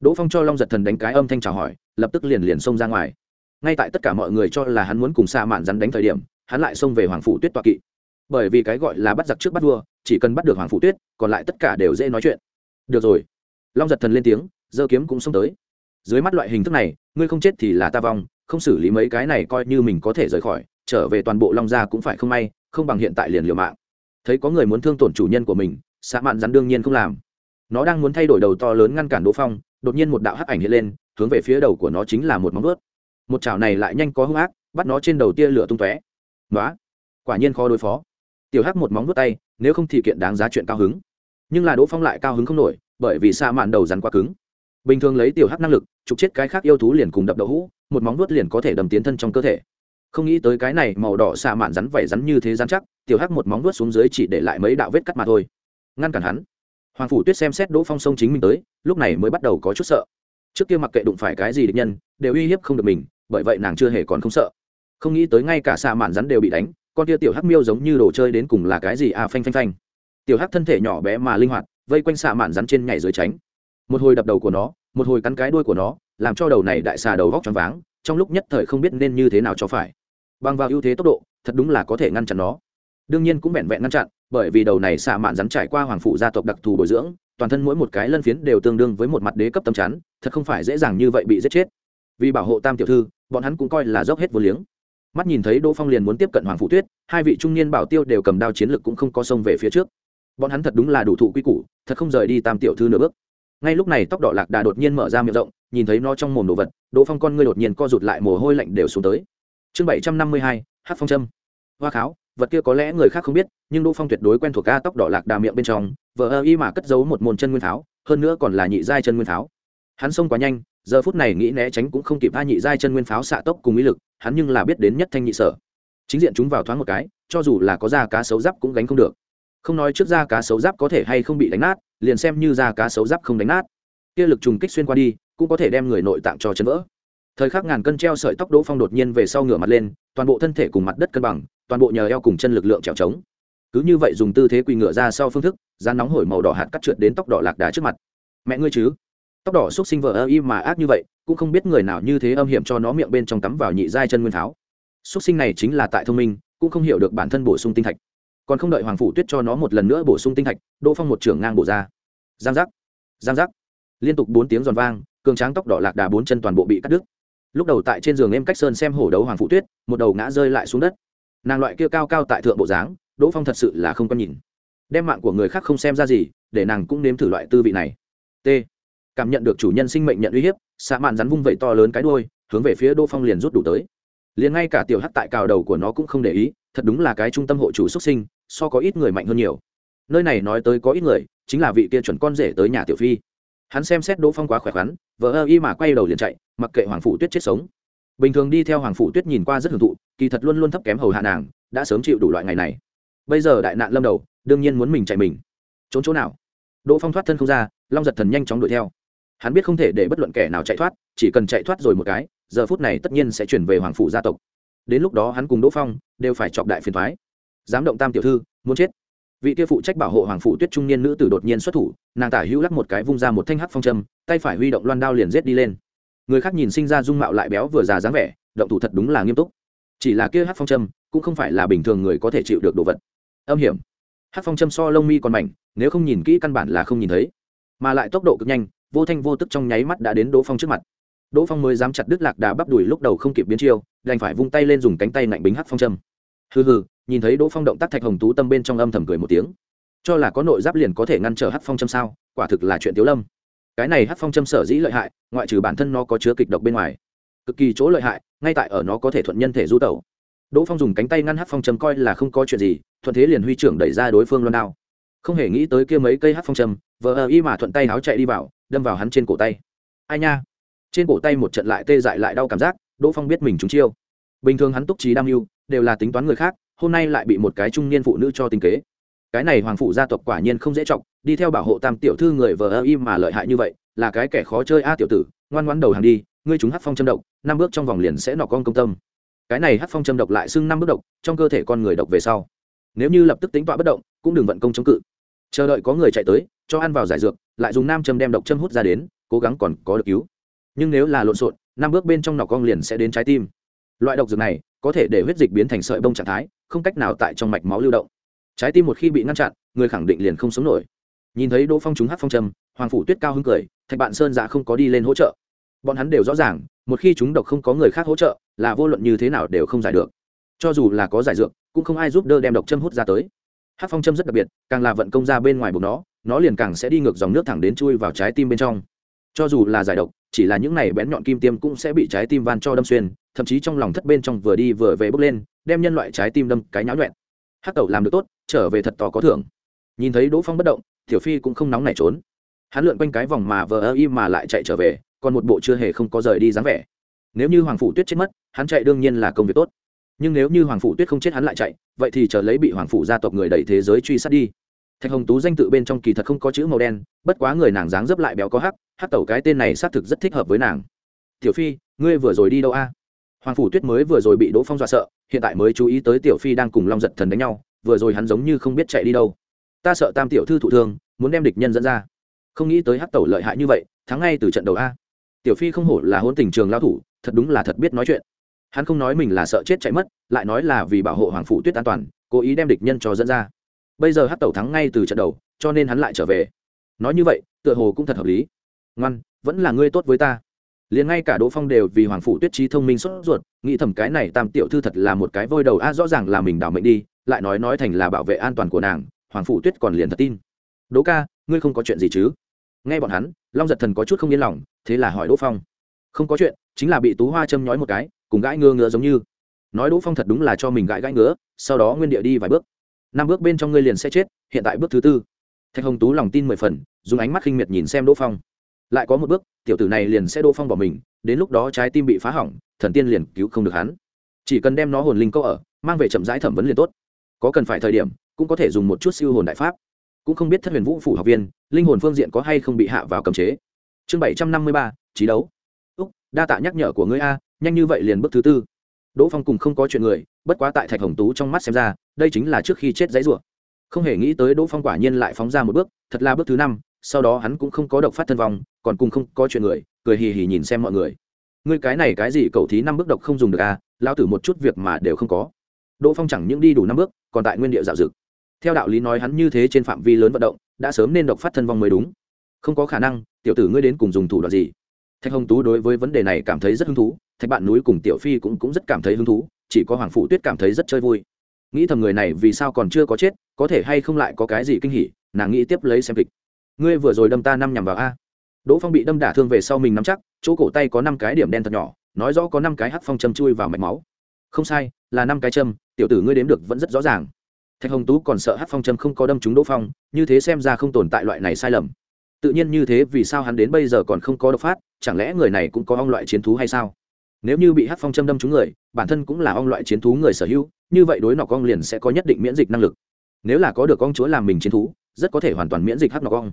Đỗ phong cho long giật thần đánh cái âm thanh chào hỏi, lập tức liền liền xông ra ngoài. Ngay tại tất cả mọi người cho là hắn muốn cùng xạ mạn rắn đánh thời điểm, hắn lại xông về hoàng phủ tuyết toa kỵ. Bởi vì cái gọi là bắt giặc trước bắt vua, chỉ cần bắt được hoàng phủ tuyết, còn lại tất cả đều dễ nói chuyện. Được rồi. Long giật thần lên tiếng, giơ kiếm cũng xông tới. Dưới mắt loại hình thức này, ngươi không chết thì là ta vong, không xử lý mấy cái này coi như mình có thể rời khỏi, trở về toàn bộ long gia cũng phải không may, không bằng hiện tại liền liều mạng thấy có người muốn thương tổn chủ nhân của mình xạ mạn rắn đương nhiên không làm. Nó đang muốn thay đổi đầu to lớn ngăn cản đỗ phong, đột nhiên một đạo hắc ảnh hiện lên, hướng về phía đầu của nó chính là một móng ướt một chảo này lại nhanh có hung ác, bắt nó trên đầu tia lửa tung tóe. Nói quả nhiên khó đối phó. Tiểu hắc một móng vuốt tay, nếu không thì kiện đáng giá chuyện cao hứng. Nhưng là đỗ phong lại cao hứng không nổi, bởi vì xa mạn đầu rắn quá cứng. Bình thường lấy tiểu hắc năng lực, trục chết cái khác yêu thú liền cùng đập đậu hũ, một móng vuốt liền có thể đầm tiến thân trong cơ thể. Không nghĩ tới cái này màu đỏ xạ mạn rắn vảy rắn như thế rắn chắc tiểu hắc một móng vuốt xuống dưới chỉ để lại mấy đạo vết cắt mà thôi. Ngăn cản hắn. Hoàng phủ tuyết xem xét đỗ phong sông chính mình tới, lúc này mới bắt đầu có chút sợ. Trước kia mặc kệ đụng phải cái gì địch nhân, đều uy hiếp không được mình, bởi vậy nàng chưa hề còn không sợ. Không nghĩ tới ngay cả xạ mạn rắn đều bị đánh, con tia tiểu hắc miêu giống như đồ chơi đến cùng là cái gì à phanh phanh phanh. Tiểu hắc thân thể nhỏ bé mà linh hoạt, vây quanh xạ mạn rắn trên nhảy dưới tránh. Một hồi đập đầu của nó, một hồi cắn cái đuôi của nó, làm cho đầu này đại xà đầu vóc choáng váng, trong lúc nhất thời không biết nên như thế nào cho phải. Bằng vào ưu thế tốc độ, thật đúng là có thể ngăn chặn nó đương nhiên cũng vẹn vẹn ngăn chặn, bởi vì đầu này xạ mạn rắn trải qua hoàng phụ gia tộc đặc thù bồi dưỡng, toàn thân mỗi một cái lân phiến đều tương đương với một mặt đế cấp tâm chắn, thật không phải dễ dàng như vậy bị giết chết. Vì bảo hộ tam tiểu thư, bọn hắn cũng coi là dốc hết vô liếng. Mắt nhìn thấy đỗ phong liền muốn tiếp cận hoàng phụ tuyết, hai vị trung niên bảo tiêu đều cầm đao chiến lực cũng không có sông về phía trước. Bọn hắn thật đúng là đủ thụ quy củ, thật không rời đi tam tiểu thư nửa bước. Ngay lúc này tóc đỏ lạc đà đột nhiên mở ra miệng rộng, nhìn thấy nó trong mồm đồ vật, đỗ phong con ngươi đột nhiên co rụt lại, mồ hôi lạnh đều xuống tới. Chương bảy trăm năm mươi hai hát phong trâm hoa kháo vật kia có lẽ người khác không biết, nhưng đỗ phong tuyệt đối quen thuộc ca tóc đỏ lạc đà miệng bên trong, vờ ơ y mà cất giấu một môn chân nguyên pháo, hơn nữa còn là nhị giai chân nguyên pháo. Hắn xông quá nhanh, giờ phút này nghĩ né tránh cũng không kịp a nhị giai chân nguyên pháo xạ tốc cùng ý lực, hắn nhưng là biết đến nhất thanh nhị sở. Chính diện chúng vào thoáng một cái, cho dù là có da cá sấu giáp cũng gánh không được. Không nói trước da cá sấu giáp có thể hay không bị đánh nát, liền xem như da cá sấu giáp không đánh nát. Kia lực trùng kích xuyên qua đi, cũng có thể đem người nội tạng cho chân vỡ thời khắc ngàn cân treo sợi tóc đỗ phong đột nhiên về sau ngửa mặt lên, toàn bộ thân thể cùng mặt đất cân bằng, toàn bộ nhờ eo cùng chân lực lượng trèo trống. Cứ như vậy dùng tư thế quỳ ngựa ra sau phương thức da nóng hổi màu đỏ hạt cắt trượt đến tóc đỏ lạc đá trước mặt. Mẹ ngươi chứ? Tóc đỏ xúc sinh vợ ơ y mà ác như vậy, cũng không biết người nào như thế âm hiểm cho nó miệng bên trong cắm vào nhị giai chân nguyên tháo. Xúc sinh này chính là tại thông minh, cũng không hiểu được bản thân bổ sung tinh thạch. Còn không đợi hoàng phủ tuyết cho nó một lần nữa bổ sung tinh thạch, đỗ phong một trưởng ngang bổ ra. Giang giác! Giang giác! Liên tục bốn tiếng giòn vang, cường tráng tóc đỏ lạc đà bốn chân toàn bộ bị cắt đứt lúc đầu tại trên giường em cách sơn xem hổ đấu hoàng phụ tuyết, một đầu ngã rơi lại xuống đất. Nàng loại kia cao cao tại thượng bộ dáng, đỗ phong thật sự là không có nhìn. Đem mạng của người khác không xem ra gì, để nàng cũng nếm thử loại tư vị này. T. Cảm nhận được chủ nhân sinh mệnh nhận uy hiếp xạ mạn rắn vung vẩy to lớn cái đôi hướng về phía đỗ phong liền rút đủ tới. Liền ngay cả tiểu hắt tại cào đầu của nó cũng không để ý, thật đúng là cái trung tâm hộ chủ xuất sinh, so có ít người mạnh hơn nhiều. Nơi này nói tới có ít người, chính là vị kia chuẩn con rể tới nhà tiểu phi. Hắn xem xét đỗ phong quá khỏe khoắn vợ ơ y mà quay đầu liền chạy mặc kệ hoàng phủ tuyết chết sống. Bình thường đi theo hoàng phủ tuyết nhìn qua rất hưởng thụ, kỳ thật luôn luôn thấp kém hầu hạ nàng, đã sớm chịu đủ loại ngày này. Bây giờ đại nạn lâm đầu, đương nhiên muốn mình chạy mình. Trốn chỗ nào? Đỗ phong thoát thân không ra, long giật thần nhanh chóng đuổi theo. Hắn biết không thể để bất luận kẻ nào chạy thoát, chỉ cần chạy thoát rồi một cái, giờ phút này tất nhiên sẽ chuyển về hoàng phủ gia tộc. Đến lúc đó hắn cùng đỗ phong đều phải chọc đại phiền thoái dám động tam tiểu thư, muốn chết. Vị kia phụ trách bảo hộ hoàng phủ tuyết trung niên nữ tử đột nhiên xuất thủ, nàng tả hữu lắc một cái vung ra một thanh hắc phong châm, tay phải huy động loan đao liền rết đi lên người khác nhìn sinh ra dung mạo lại béo vừa già dáng vẻ, động thủ thật đúng là nghiêm túc. Chỉ là kia hát phong châm, cũng không phải là bình thường người có thể chịu được đồ vật. Âm hiểm. Hát phong châm so lông mi còn mảnh, nếu không nhìn kỹ căn bản là không nhìn thấy. Mà lại tốc độ cực nhanh, vô thanh vô tức trong nháy mắt đã đến đỗ phong trước mặt. Đỗ phong mới dám chặt đứt lạc đà bắp đùi lúc đầu không kịp biến chiêu, đành phải vung tay lên dùng cánh tay lạnh bính hát phong châm. Hừ hừ, nhìn thấy đỗ phong động tác thạch hồng tú tâm bên trong âm thầm cười một tiếng. Cho là có nội giáp liền có thể ngăn trở hát phong châm sao? Quả thực là chuyện tiếu lâm cái này hắc phong châm sở dĩ lợi hại, ngoại trừ bản thân nó có chứa kịch độc bên ngoài. Cực kỳ chỗ lợi hại, ngay tại ở nó có thể thuận nhân thể du tẩu. Đỗ phong dùng cánh tay ngăn hắc phong châm coi là không có chuyện gì, thuận thế liền huy trưởng đẩy ra đối phương loan nào không hề nghĩ tới kia mấy cây hắc phong châm, vờ ờ y mà thuận tay háo chạy đi vào, đâm vào hắn trên cổ tay. Ai nha! Trên cổ tay một trận lại tê dại lại đau cảm giác, đỗ phong biết mình trúng chiêu. Bình thường hắn túc trí đam mưu, đều là tính toán người khác, hôm nay lại bị một cái trung niên phụ nữ cho tình kế cái này hoàng phụ gia tộc quả nhiên không dễ trọng, đi theo bảo hộ tam tiểu thư người vờ ơ im mà lợi hại như vậy là cái kẻ khó chơi a tiểu tử ngoan ngoãn đầu hàng đi ngươi chúng hát phong châm độc năm bước trong vòng liền sẽ nọ con công tâm. Cái này hát phong châm độc lại xưng năm bước độc trong cơ thể con người độc về sau. Nếu như lập tức tính tọa bất động cũng đừng vận công chống cự. Chờ đợi có người chạy tới cho ăn vào giải dược lại dùng nam châm đem độc châm hút ra đến cố gắng còn có được cứu. Nhưng nếu là lộn xộn năm bước bên trong nọ con liền sẽ đến trái tim. Loại độc dược này có thể để huyết dịch biến thành sợi bông trạng thái không cách nào tại trong mạch máu lưu động trái tim một khi bị ngăn chặn, người khẳng định liền không sống nổi. Nhìn thấy đỗ phong chúng hát phong trầm hoàng phủ tuyết cao hứng cười, thạch bạn sơn dạ không có đi lên hỗ trợ. Bọn hắn đều rõ ràng, một khi chúng độc không có người khác hỗ trợ, là vô luận như thế nào đều không giải được. Cho dù là có giải dược, cũng không ai giúp đỡ đem độc châm hút ra tới. Hát phong châm rất đặc biệt, càng là vận công ra bên ngoài buộc nó nó liền càng sẽ đi ngược dòng nước thẳng đến chui vào trái tim bên trong. Cho dù là giải độc, chỉ là những này bén nhọn kim tiêm cũng sẽ bị trái tim van cho đâm xuyên, thậm chí trong lòng thất bên trong vừa đi vừa về bước lên, đem nhân loại trái tim đâm cái nháo nhuẹn. Hát tẩu làm được tốt trở về thật to có thưởng. Nhìn thấy đỗ phong bất động, tiểu phi cũng không nóng nảy trốn. Hắn lượn quanh cái vòng mà vờ ơ y mà lại chạy trở về, còn một bộ chưa hề không có rời đi dáng vẻ. Nếu như hoàng phủ tuyết chết mất, hắn chạy đương nhiên là công việc tốt. Nhưng nếu như hoàng phủ tuyết không chết hắn lại chạy, vậy thì chờ lấy bị hoàng phủ gia tộc người đầy thế giới truy sát đi. Thạch hồng tú danh tự bên trong kỳ thật không có chữ màu đen, bất quá người nàng dáng dấp lại béo có hắc hắc tẩu cái tên này xác thực rất thích hợp với nàng. Tiểu phi, ngươi vừa rồi đi đâu a? Hoàng phủ tuyết mới vừa rồi bị đỗ phong dọa sợ, hiện tại mới chú ý tới tiểu phi đang cùng long giật thần đánh nhau vừa rồi hắn giống như không biết chạy đi đâu. Ta sợ tam tiểu thư thụ thương, muốn đem địch nhân dẫn ra. Không nghĩ tới hắc tẩu lợi hại như vậy, thắng ngay từ trận đầu a. Tiểu phi không hổ là hôn tình trường lao thủ, thật đúng là thật biết nói chuyện. Hắn không nói mình là sợ chết chạy mất, lại nói là vì bảo hộ hoàng phủ tuyết an toàn, cố ý đem địch nhân cho dẫn ra. Bây giờ hắc tẩu thắng ngay từ trận đầu, cho nên hắn lại trở về. Nói như vậy, tựa hồ cũng thật hợp lý. Ngoan, vẫn là ngươi tốt với ta. Liền ngay cả đỗ phong đều vì hoàng phủ tuyết trí thông minh sốt ruột, nghĩ thầm cái này tam tiểu thư thật là một cái vôi đầu a, rõ ràng là mình đảo mệnh đi lại nói nói thành là bảo vệ an toàn của nàng, hoàng phủ tuyết còn liền thật tin. Đỗ ca, ngươi không có chuyện gì chứ? Nghe bọn hắn, long giật thần có chút không yên lòng, thế là hỏi đỗ phong. Không có chuyện, chính là bị tú hoa châm nhói một cái, cùng gãi ngơ ngứa giống như. Nói đỗ phong thật đúng là cho mình gãi gãi ngứa, sau đó nguyên địa đi vài bước. Năm bước bên trong ngươi liền sẽ chết, hiện tại bước thứ tư. Thạch hồng tú lòng tin mười phần, dùng ánh mắt khinh miệt nhìn xem đỗ phong. Lại có một bước, tiểu tử này liền sẽ đỗ phong bỏ mình, đến lúc đó trái tim bị phá hỏng, thần tiên liền cứu không được hắn. Chỉ cần đem nó hồn linh câu ở, mang về chậm rãi thẩm vấn liền tốt có cần phải thời điểm, cũng có thể dùng một chút siêu hồn đại pháp. Cũng không biết thất huyền vũ phủ học viên, linh hồn phương diện có hay không bị hạ vào cầm chế. Chương bảy trăm năm mươi ba trí đấu. Úc, đa tạ nhắc nhở của ngươi a, nhanh như vậy liền bước thứ tư. Đỗ phong cùng không có chuyện người, bất quá tại thạch hồng tú trong mắt xem ra, đây chính là trước khi chết giấy rủa. Không hề nghĩ tới đỗ phong quả nhiên lại phóng ra một bước, thật là bước thứ năm, sau đó hắn cũng không có độc phát thân vong, còn cùng không có chuyện người, cười hì hì nhìn xem mọi người. Ngươi cái này cái gì cầu thí năm bước độc không dùng được à lao tử một chút việc mà đều không có đỗ phong chẳng những đi đủ năm bước còn tại nguyên địa dạo dực. Theo đạo lý nói hắn như thế trên phạm vi lớn vận động đã sớm nên độc phát thân vong mới đúng. Không có khả năng tiểu tử ngươi đến cùng dùng thủ đoạn gì? Thạch hồng tú đối với vấn đề này cảm thấy rất hứng thú thạch bạn núi cùng tiểu phi cũng, cũng rất cảm thấy hứng thú chỉ có hoàng phụ tuyết cảm thấy rất chơi vui. Nghĩ thầm người này vì sao còn chưa có chết có thể hay không lại có cái gì kinh hỉ nàng nghĩ tiếp lấy xem kịch. Ngươi vừa rồi đâm ta năm nhằm vào a. Đỗ phong bị đâm đả thương về sau mình nắm chắc chỗ cổ tay có năm cái điểm đen thật nhỏ nói rõ có năm cái hắc phong châm chui vào mạch máu không sai, là năm cái châm, tiểu tử ngươi đếm được vẫn rất rõ ràng. Thạch hồng tú còn sợ hát phong châm không có đâm trúng đỗ phong, như thế xem ra không tồn tại loại này sai lầm. Tự nhiên như thế, vì sao hắn đến bây giờ còn không có độc phát, chẳng lẽ người này cũng có ong loại chiến thú hay sao? Nếu như bị hát phong châm đâm trúng người, bản thân cũng là ong loại chiến thú người sở hữu, như vậy đối nọ ong liền sẽ có nhất định miễn dịch năng lực. Nếu là có được ong chúa làm mình chiến thú, rất có thể hoàn toàn miễn dịch hát nọ ong.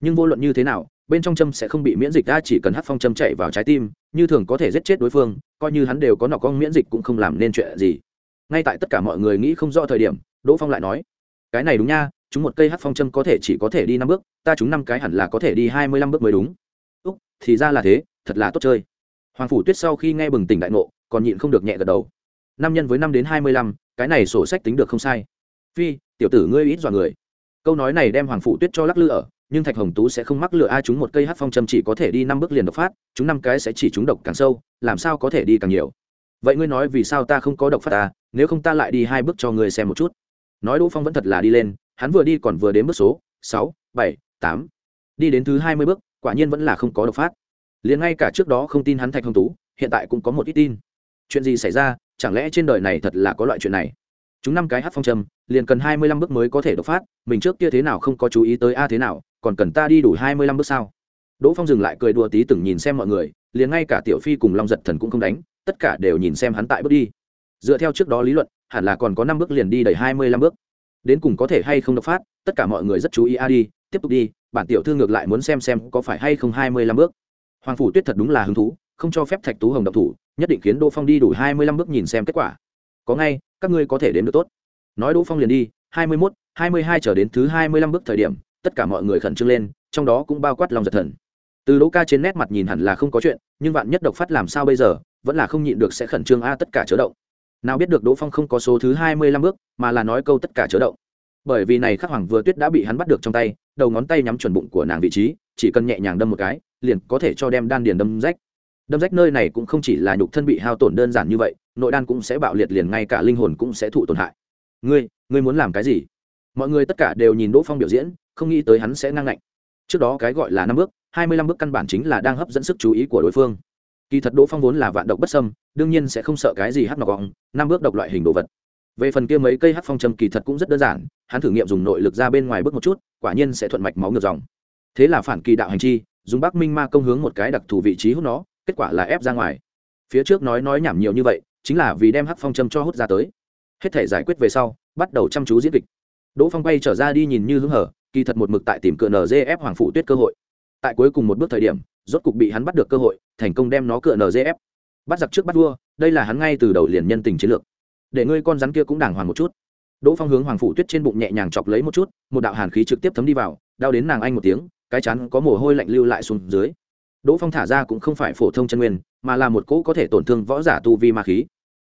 Nhưng vô luận như thế nào bên trong châm sẽ không bị miễn dịch ta chỉ cần hát phong châm chạy vào trái tim, như thường có thể giết chết đối phương, coi như hắn đều có nọ con miễn dịch cũng không làm nên chuyện gì. Ngay tại tất cả mọi người nghĩ không rõ thời điểm, đỗ phong lại nói, cái này đúng nha, chúng một cây hát phong châm có thể chỉ có thể đi năm bước, ta chúng năm cái hẳn là có thể đi hai mươi lăm bước mới đúng. Úc, thì ra là thế, thật là tốt chơi. Hoàng phủ tuyết sau khi nghe bừng tỉnh đại ngộ, còn nhịn không được nhẹ gật đầu. Năm nhân với năm đến hai mươi lăm, cái này sổ sách tính được không sai. Phi, tiểu tử ngươi ít dọa người. Câu nói này đem hoàng phủ tuyết cho lắc lư ở nhưng thạch hồng tú sẽ không mắc lựa ai, chúng một cây hát phong châm chỉ có thể đi năm bước liền độc phát, chúng năm cái sẽ chỉ chúng độc càng sâu, làm sao có thể đi càng nhiều? Vậy ngươi nói vì sao ta không có độc phát ta, nếu không ta lại đi hai bước cho ngươi xem một chút. Nói đỗ phong vẫn thật là đi lên, hắn vừa đi còn vừa đến bước số, sáu, bảy, tám. Đi đến thứ hai mươi bước, quả nhiên vẫn là không có độc phát. Liền ngay cả trước đó không tin hắn thạch hồng tú, hiện tại cũng có một ít tin. Chuyện gì xảy ra, chẳng lẽ trên đời này thật là có loại chuyện này? Chúng năm cái hát phong trầm liền cần hai mươi lăm bước mới có thể đột phát, mình trước kia thế nào không có chú ý tới a thế nào còn cần ta đi đủ hai mươi lăm bước sao? Đỗ phong dừng lại cười đùa tí từng nhìn xem mọi người, liền ngay cả tiểu phi cùng long giật thần cũng không đánh, tất cả đều nhìn xem hắn tại bước đi. Dựa theo trước đó lý luận, hẳn là còn có năm bước liền đi đầy hai mươi lăm bước. Đến cùng có thể hay không đột phát, tất cả mọi người rất chú ý. A đi, tiếp tục đi, bản tiểu thư ngược lại muốn xem xem có phải hay không hai mươi lăm bước. Hoàng phủ tuyết thật đúng là hứng thú, không cho phép thạch tú hồng động thủ, nhất định khiến đỗ phong đi đủ hai mươi lăm bước nhìn xem kết quả. Có ngay, các ngươi có thể đến được tốt. Nói đỗ phong liền đi, hai mươi mốt, hai mươi hai trở đến thứ hai mươi lăm bước thời điểm tất cả mọi người khẩn trương lên, trong đó cũng bao quát lòng giật thần. Từ đỗ ca trên nét mặt nhìn hẳn là không có chuyện, nhưng vạn nhất độc phát làm sao bây giờ, vẫn là không nhịn được sẽ khẩn trương a, tất cả chớ động. Nào biết được đỗ phong không có số thứ hai mươi lăm bước, mà là nói câu tất cả chớ động. Bởi vì này khắc hoàng vừa tuyết đã bị hắn bắt được trong tay, đầu ngón tay nhắm chuẩn bụng của nàng vị trí, chỉ cần nhẹ nhàng đâm một cái, liền có thể cho đem đan điền đâm rách. Đâm rách nơi này cũng không chỉ là nhục thân bị hao tổn đơn giản như vậy, nội đan cũng sẽ bạo liệt liền ngay cả linh hồn cũng sẽ thụ tổn hại. Ngươi ngươi muốn làm cái gì? Mọi người tất cả đều nhìn đỗ phong biểu diễn không nghĩ tới hắn sẽ ngang ngạnh. Trước đó cái gọi là năm bước, hai mươi lăm bước căn bản chính là đang hấp dẫn sức chú ý của đối phương. Kỳ thật đỗ phong vốn là vạn độc bất sâm đương nhiên sẽ không sợ cái gì hắc nọc gọng, năm bước độc loại hình đồ vật. Về phần kia mấy cây hắc phong châm kỳ thật cũng rất đơn giản, hắn thử nghiệm dùng nội lực ra bên ngoài bước một chút, quả nhiên sẽ thuận mạch máu ngược dòng. Thế là phản kỳ đạo hành chi, dùng bắc minh ma công hướng một cái đặc thù vị trí hút nó, kết quả là ép ra ngoài. Phía trước nói nói nhảm nhiều như vậy, chính là vì đem hắc phong châm cho hút ra tới. Hết thể giải quyết về sau, bắt đầu chăm chú diễn kịch. Đỗ phong quay trở ra đi nhìn như hứng hở kỳ thật một mực tại tìm cựa nzf hoàng phụ tuyết cơ hội. Tại cuối cùng một bước thời điểm, rốt cục bị hắn bắt được cơ hội, thành công đem nó cựa nzf bắt giặc trước bắt vua, đây là hắn ngay từ đầu liền nhân tình chiến lược. Để ngươi con rắn kia cũng đàng hoàng một chút. Đỗ phong hướng hoàng phụ tuyết trên bụng nhẹ nhàng chọc lấy một chút, một đạo hàn khí trực tiếp thấm đi vào, đau đến nàng anh một tiếng, cái chắn có mồ hôi lạnh lưu lại xuống dưới. Đỗ phong thả ra cũng không phải phổ thông chân nguyên, mà là một cỗ có thể tổn thương võ giả tu vi ma khí.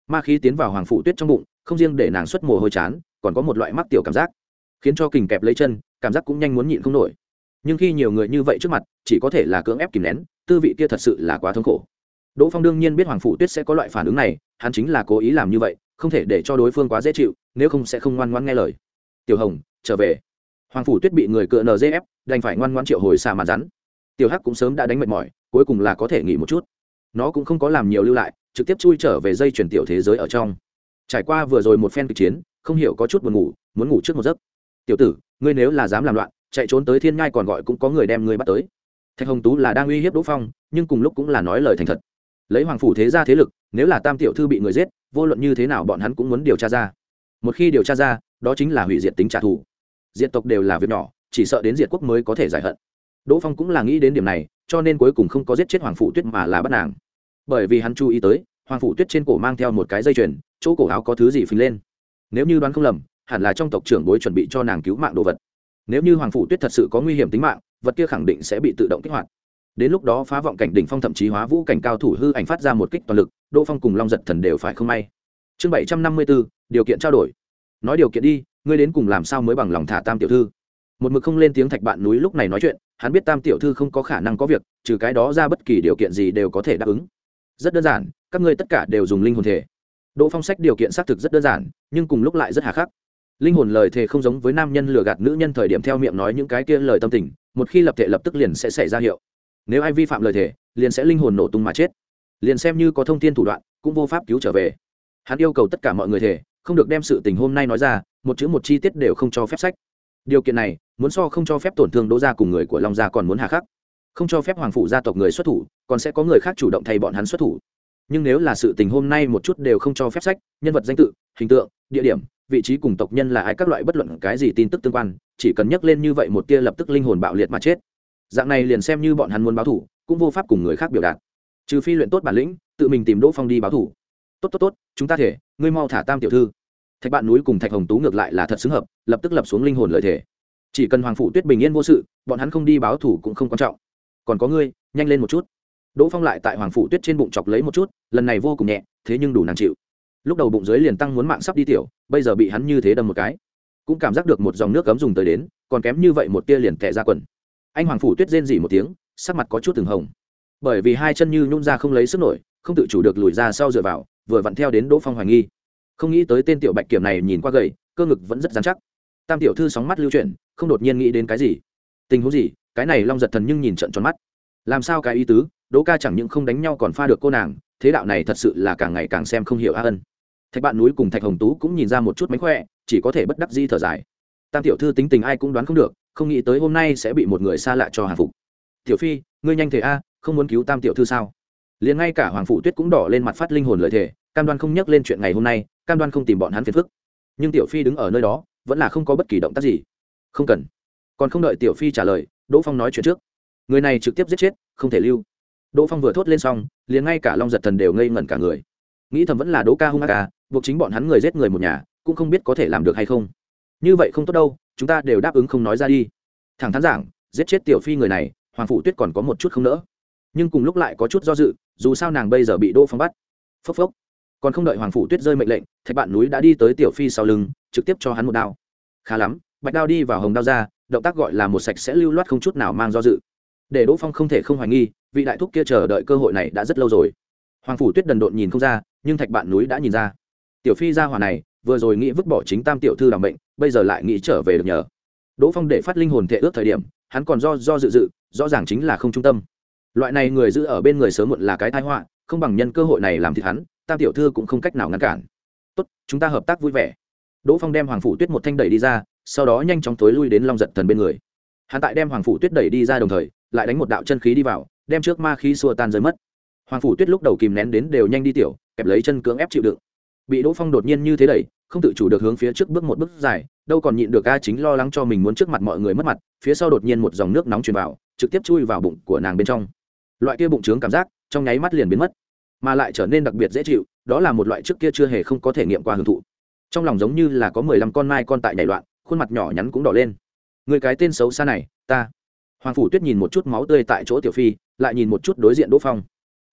Ma khí tiến vào hoàng phụ tuyết trong bụng, không riêng để nàng xuất mồ hôi chán, còn có một loại mắc tiểu cảm giác, khiến cho kình kẹp lấy chân cảm giác cũng nhanh muốn nhịn không nổi. Nhưng khi nhiều người như vậy trước mặt, chỉ có thể là cưỡng ép kìm nén, tư vị kia thật sự là quá thống khổ. Đỗ phong đương nhiên biết hoàng phủ tuyết sẽ có loại phản ứng này, hắn chính là cố ý làm như vậy, không thể để cho đối phương quá dễ chịu, nếu không sẽ không ngoan ngoan nghe lời. Tiểu hồng, trở về. Hoàng phủ tuyết bị người cựa nzf đành phải ngoan ngoan triệu hồi xà mà rắn. Tiểu hắc cũng sớm đã đánh mệt mỏi, cuối cùng là có thể nghỉ một chút. Nó cũng không có làm nhiều lưu lại, trực tiếp chui trở về dây chuyển tiểu thế giới ở trong. Trải qua vừa rồi một phen kịch chiến, không hiểu có chút buồn ngủ, muốn ngủ trước một giấc. Tiểu tử ngươi nếu là dám làm loạn, chạy trốn tới thiên ngai còn gọi cũng có người đem ngươi bắt tới. Thạch hồng tú là đang uy hiếp đỗ phong, nhưng cùng lúc cũng là nói lời thành thật. Lấy hoàng phủ thế ra thế lực, nếu là tam tiểu thư bị người giết, vô luận như thế nào bọn hắn cũng muốn điều tra ra. Một khi điều tra ra, đó chính là hủy diệt tính trả thù. Diện tộc đều là việc nhỏ, chỉ sợ đến diệt quốc mới có thể giải hận. Đỗ phong cũng là nghĩ đến điểm này, cho nên cuối cùng không có giết chết hoàng phủ tuyết mà là bắt nàng. Bởi vì hắn chú ý tới, hoàng phủ tuyết trên cổ mang theo một cái dây chuyền, chỗ cổ áo có thứ gì phình lên. Nếu như đoán không lầm hẳn là trong tộc trưởng bối chuẩn bị cho nàng cứu mạng đồ vật. Nếu như hoàng phủ tuyết thật sự có nguy hiểm tính mạng, vật kia khẳng định sẽ bị tự động kích hoạt. Đến lúc đó phá vọng cảnh đỉnh phong thậm chí hóa vũ cảnh cao thủ hư ảnh phát ra một kích toàn lực, đỗ phong cùng long giật thần đều phải không may. Chương bảy trăm năm mươi bốn điều kiện trao đổi. Nói điều kiện đi, ngươi đến cùng làm sao mới bằng lòng thả tam tiểu thư? Một mực không lên tiếng thạch bạn núi lúc này nói chuyện, hắn biết tam tiểu thư không có khả năng có việc, trừ cái đó ra bất kỳ điều kiện gì đều có thể đáp ứng. Rất đơn giản, các ngươi tất cả đều dùng linh hồn thể. Đỗ phong sách điều kiện xác thực rất đơn giản, nhưng cùng lúc lại rất hà khắc linh hồn lời thề không giống với nam nhân lừa gạt nữ nhân thời điểm theo miệng nói những cái kia lời tâm tình, một khi lập thể lập tức liền sẽ xảy ra hiệu. Nếu ai vi phạm lời thề, liền sẽ linh hồn nổ tung mà chết. Liền xem như có thông tin thủ đoạn, cũng vô pháp cứu trở về. Hắn yêu cầu tất cả mọi người thể không được đem sự tình hôm nay nói ra, một chữ một chi tiết đều không cho phép sách. Điều kiện này, muốn so không cho phép tổn thương đỗ gia cùng người của long gia còn muốn hà khắc. Không cho phép hoàng phủ gia tộc người xuất thủ, còn sẽ có người khác chủ động thay bọn hắn xuất thủ. Nhưng nếu là sự tình hôm nay một chút đều không cho phép sách, nhân vật danh tự, hình tượng, địa điểm vị trí cùng tộc nhân là ai, các loại bất luận cái gì tin tức tương quan, chỉ cần nhắc lên như vậy một tia lập tức linh hồn bạo liệt mà chết. Dạng này liền xem như bọn hắn muốn báo thủ, cũng vô pháp cùng người khác biểu đạt. Trừ phi luyện tốt bản lĩnh, tự mình tìm đỗ phong đi báo thủ. Tốt tốt tốt, chúng ta thể, ngươi mau thả tam tiểu thư. Thạch bạn núi cùng thạch hồng tú ngược lại là thật xứng hợp, lập tức lập xuống linh hồn lợi thể chỉ cần hoàng phủ tuyết bình yên vô sự, bọn hắn không đi báo thủ cũng không quan trọng. Còn có ngươi, nhanh lên một chút. Đỗ phong lại tại hoàng phủ tuyết trên bụng chọc lấy một chút, lần này vô cùng nhẹ, thế nhưng đủ nàng chịu lúc đầu bụng dưới liền tăng muốn mạng sắp đi tiểu, bây giờ bị hắn như thế đâm một cái. Cũng cảm giác được một dòng nước cấm dùng tới đến, còn kém như vậy một tia liền tệ ra quần. Anh hoàng phủ tuyết rên dỉ một tiếng, sắc mặt có chút từng hồng. Bởi vì hai chân như nhún ra không lấy sức nổi, không tự chủ được lùi ra sau dựa vào, vừa vặn theo đến đỗ phong hoài nghi. Không nghĩ tới tên tiểu bạch kiểm này nhìn qua gầy, cơ ngực vẫn rất dán chắc. Tam tiểu thư sóng mắt lưu chuyển, không đột nhiên nghĩ đến cái gì. Tình huống gì? Cái này long giật thần nhưng nhìn trận tròn mắt. Làm sao cái ý tứ? Đỗ ca chẳng những không đánh nhau còn pha được cô nàng, thế đạo này thật sự là càng ngày càng xem không hiểu a ân thạch bạn núi cùng thạch hồng tú cũng nhìn ra một chút mánh khỏe, chỉ có thể bất đắc di thở dài. Tam tiểu thư tính tình ai cũng đoán không được, không nghĩ tới hôm nay sẽ bị một người xa lạ cho hàng phục. Tiểu phi, ngươi nhanh thể a, không muốn cứu tam tiểu thư sao? Liền ngay cả hoàng phụ tuyết cũng đỏ lên mặt phát linh hồn lợi thể cam đoan không nhắc lên chuyện ngày hôm nay, cam đoan không tìm bọn hắn phiền phức. Nhưng tiểu phi đứng ở nơi đó, vẫn là không có bất kỳ động tác gì. Không cần. Còn không đợi tiểu phi trả lời, đỗ phong nói chuyện trước. Người này trực tiếp giết chết, không thể lưu. Đỗ phong vừa thốt lên xong, liền ngay cả long giật thần đều ngây ngẩn cả người nghĩ thầm vẫn là đỗ ca hung ác ca buộc chính bọn hắn người giết người một nhà, cũng không biết có thể làm được hay không. Như vậy không tốt đâu, chúng ta đều đáp ứng không nói ra đi. Thẳng thắn giảng, giết chết tiểu phi người này, hoàng phủ tuyết còn có một chút không nỡ. Nhưng cùng lúc lại có chút do dự, dù sao nàng bây giờ bị đỗ phong bắt. Phốc phốc. Còn không đợi hoàng phủ tuyết rơi mệnh lệnh, thạch bạn núi đã đi tới tiểu phi sau lưng, trực tiếp cho hắn một đao. Khá lắm, bạch đao đi vào hồng đao ra, động tác gọi là một sạch sẽ lưu loát không chút nào mang do dự. Để đỗ phong không thể không hoài nghi, vị đại thúc kia chờ đợi cơ hội này đã rất lâu rồi. Hoàng phủ tuyết đần độn nhìn không ra nhưng thạch bạn núi đã nhìn ra. Tiểu phi ra hòa này, vừa rồi nghĩ vứt bỏ chính tam tiểu thư làm bệnh bây giờ lại nghĩ trở về được nhờ. Đỗ phong để phát linh hồn thệ ước thời điểm, hắn còn do do dự dự, rõ ràng chính là không trung tâm. Loại này người giữ ở bên người sớm muộn là cái tai họa, không bằng nhân cơ hội này làm thịt hắn, tam tiểu thư cũng không cách nào ngăn cản. Tốt, chúng ta hợp tác vui vẻ. Đỗ phong đem hoàng phủ tuyết một thanh đẩy đi ra, sau đó nhanh chóng tối lui đến long giật thần bên người. Hắn tại đem hoàng phủ tuyết đẩy đi ra đồng thời, lại đánh một đạo chân khí đi vào, đem trước ma khí xua tan rơi mất. Hoàng phủ tuyết lúc đầu kìm nén đến đều nhanh đi tiểu kẹp lấy chân cưỡng ép chịu đựng. Bị đỗ phong đột nhiên như thế đẩy, không tự chủ được hướng phía trước bước một bước dài, đâu còn nhịn được a chính lo lắng cho mình muốn trước mặt mọi người mất mặt, phía sau đột nhiên một dòng nước nóng truyền vào, trực tiếp chui vào bụng của nàng bên trong. Loại kia bụng trướng cảm giác, trong nháy mắt liền biến mất, mà lại trở nên đặc biệt dễ chịu, đó là một loại trước kia chưa hề không có thể nghiệm qua hưởng thụ. Trong lòng giống như là có mười lăm con mai con tại nhảy loạn, khuôn mặt nhỏ nhắn cũng đỏ lên. Người cái tên xấu xa này, ta. Hoàng phủ tuyết nhìn một chút máu tươi tại chỗ tiểu phi, lại nhìn một chút đối diện đỗ phong.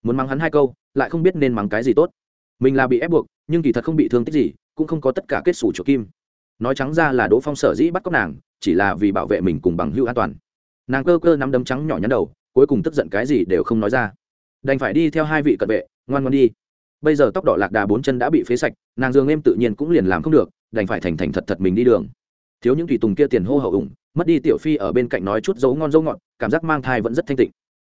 Muốn mắng hắn hai câu lại không biết nên mắng cái gì tốt. Mình là bị ép buộc, nhưng kỳ thật không bị thương tích gì, cũng không có tất cả kết xù chỗ kim. Nói trắng ra là đỗ phong sở dĩ bắt cóc nàng, chỉ là vì bảo vệ mình cùng bằng hữu an toàn. Nàng cơ cơ nắm đấm trắng nhỏ nhắn đầu, cuối cùng tức giận cái gì đều không nói ra. Đành phải đi theo hai vị cận vệ, ngoan ngoan đi. Bây giờ tóc đỏ lạc đà bốn chân đã bị phế sạch, nàng dương em tự nhiên cũng liền làm không được, đành phải thành thành thật thật mình đi đường. Thiếu những thủy tùng kia tiền hô hậu ủng, mất đi tiểu phi ở bên cạnh nói chút dấu ngon dấu ngọt, cảm giác mang thai vẫn rất thanh tịnh.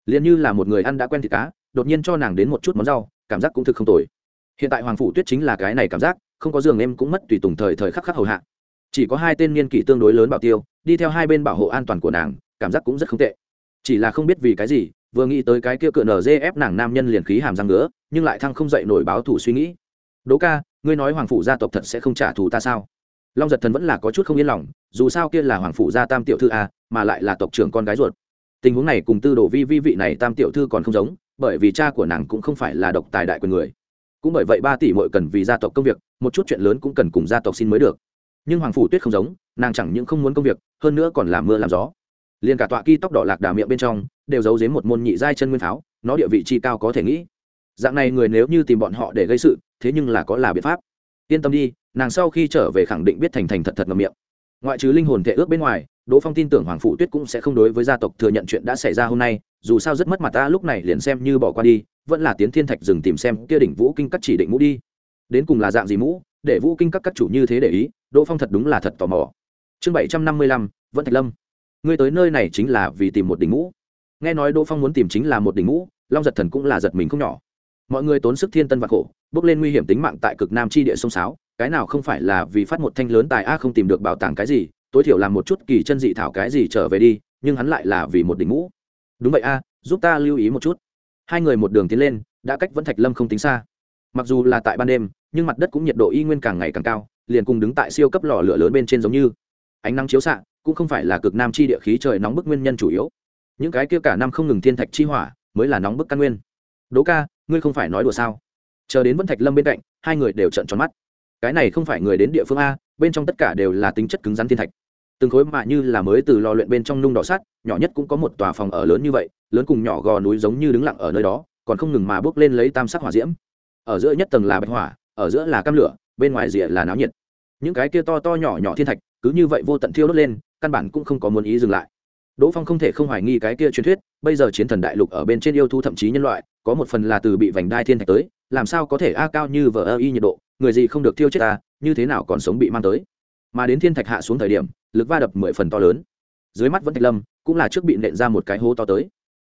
Liền như là một người ăn đã quen thịt cá đột nhiên cho nàng đến một chút món rau, cảm giác cũng thực không tồi. Hiện tại hoàng phủ tuyết chính là cái này cảm giác, không có giường em cũng mất tùy tùng thời thời khắc khắc hầu hạ. Chỉ có hai tên niên kỷ tương đối lớn bảo tiêu, đi theo hai bên bảo hộ an toàn của nàng, cảm giác cũng rất không tệ. Chỉ là không biết vì cái gì, vừa nghĩ tới cái kia cựa nở dê ép nàng nam nhân liền khí hàm răng nữa nhưng lại thăng không dậy nổi báo thủ suy nghĩ. Đỗ ca, ngươi nói hoàng phủ gia tộc thật sẽ không trả thù ta sao? Long giật thần vẫn là có chút không yên lòng, dù sao kia là hoàng phủ gia tam tiểu thư a mà lại là tộc trưởng con gái ruột. Tình huống này cùng tư đồ vi vi vị này tam tiểu thư còn không giống bởi vì cha của nàng cũng không phải là độc tài đại quyền người. Cũng bởi vậy ba tỷ mội cần vì gia tộc công việc, một chút chuyện lớn cũng cần cùng gia tộc xin mới được. Nhưng hoàng phủ tuyết không giống, nàng chẳng những không muốn công việc, hơn nữa còn làm mưa làm gió. Liền cả tọa kỳ tóc đỏ lạc đà miệng bên trong, đều giấu dếm một môn nhị giai chân nguyên pháo, nó địa vị chi cao có thể nghĩ. Dạng này người nếu như tìm bọn họ để gây sự, thế nhưng là có là biện pháp. Yên tâm đi, nàng sau khi trở về khẳng định biết thành thành thật thật ngầm miệng. Ngoại trừ linh hồn thể ước bên ngoài đỗ phong tin tưởng hoàng phụ tuyết cũng sẽ không đối với gia tộc thừa nhận chuyện đã xảy ra hôm nay, dù sao rất mất mặt ta lúc này liền xem như bỏ qua đi, vẫn là tiến thiên thạch dừng tìm xem kia đỉnh vũ kinh các chỉ định mũ đi. Đến cùng là dạng gì mũ, để vũ kinh các các chủ như thế để ý, đỗ phong thật đúng là thật tò mò. Chương bảy trăm năm mươi lăm vẫn thạch lâm. Ngươi tới nơi này chính là vì tìm một đỉnh mũ. Nghe nói đỗ phong muốn tìm chính là một đỉnh mũ, long giật thần cũng là giật mình không nhỏ. Mọi người tốn sức thiên tân và khổ, bước lên nguy hiểm tính mạng tại cực nam chi địa sông sáo, cái nào không phải là vì phát một thanh lớn tài a không tìm được bảo tàng cái gì tối thiểu làm một chút kỳ chân dị thảo cái gì trở về đi, nhưng hắn lại là vì một đỉnh ngũ. đúng vậy a, giúp ta lưu ý một chút. Hai người một đường tiến lên, đã cách vẫn thạch lâm không tính xa. Mặc dù là tại ban đêm, nhưng mặt đất cũng nhiệt độ y nguyên càng ngày càng cao, liền cùng đứng tại siêu cấp lò lửa lớn bên trên giống như. Ánh nắng chiếu xạ, cũng không phải là cực nam chi địa khí trời nóng bức nguyên nhân chủ yếu. Những cái kia cả năm không ngừng thiên thạch chi hỏa, mới là nóng bức căn nguyên. Đỗ ca, ngươi không phải nói đùa sao? Chờ đến vẫn thạch lâm bên cạnh, hai người đều trợn tròn mắt. Cái này không phải người đến địa phương a, bên trong tất cả đều là tính chất cứng rắn thiên thạch từng khối mạ như là mới từ lò luyện bên trong nung đỏ sắt, nhỏ nhất cũng có một tòa phòng ở lớn như vậy, lớn cùng nhỏ gò núi giống như đứng lặng ở nơi đó, còn không ngừng mà bước lên lấy tam sắc hỏa diễm. Ở giữa nhất tầng là bạch hỏa, ở giữa là cam lửa, bên ngoài rìa là náo nhiệt. Những cái kia to to nhỏ nhỏ thiên thạch, cứ như vậy vô tận thiêu đốt lên, căn bản cũng không có muốn ý dừng lại. Đỗ phong không thể không hoài nghi cái kia truyền thuyết, bây giờ chiến thần đại lục ở bên trên yêu thu thậm chí nhân loại, có một phần là từ bị vành đai thiên thạch tới, làm sao có thể a cao như vờ ơ y nhiệt độ, người gì không được thiêu chết ta, như thế nào còn sống bị mang tới. Mà đến thiên thạch hạ xuống thời điểm lực va đập mười phần to lớn. Dưới mắt vẫn thạch lâm cũng là trước bị nện ra một cái hố to tới.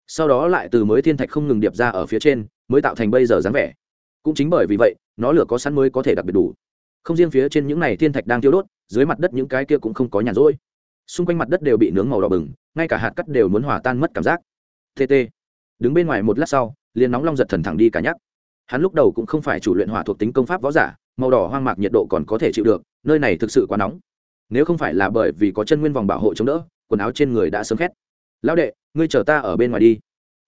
Sau đó lại từ mới thiên thạch không ngừng điệp ra ở phía trên, mới tạo thành bây giờ dáng vẻ. Cũng chính bởi vì vậy, nó lửa có sẵn mới có thể đặc biệt đủ. Không riêng phía trên những này thiên thạch đang tiêu đốt, dưới mặt đất những cái kia cũng không có nhàn rỗi. Xung quanh mặt đất đều bị nướng màu đỏ bừng, ngay cả hạt cắt đều muốn hòa tan mất cảm giác. Tt đứng bên ngoài một lát sau, liền nóng long giật thần thẳng đi cả nhắc. Hắn lúc đầu cũng không phải chủ luyện hỏa thuộc tính công pháp võ giả, màu đỏ hoang mạc nhiệt độ còn có thể chịu được, nơi này thực sự quá nóng nếu không phải là bởi vì có chân nguyên vòng bảo hộ chống đỡ, quần áo trên người đã sớm khét. Lão đệ, ngươi chờ ta ở bên ngoài đi.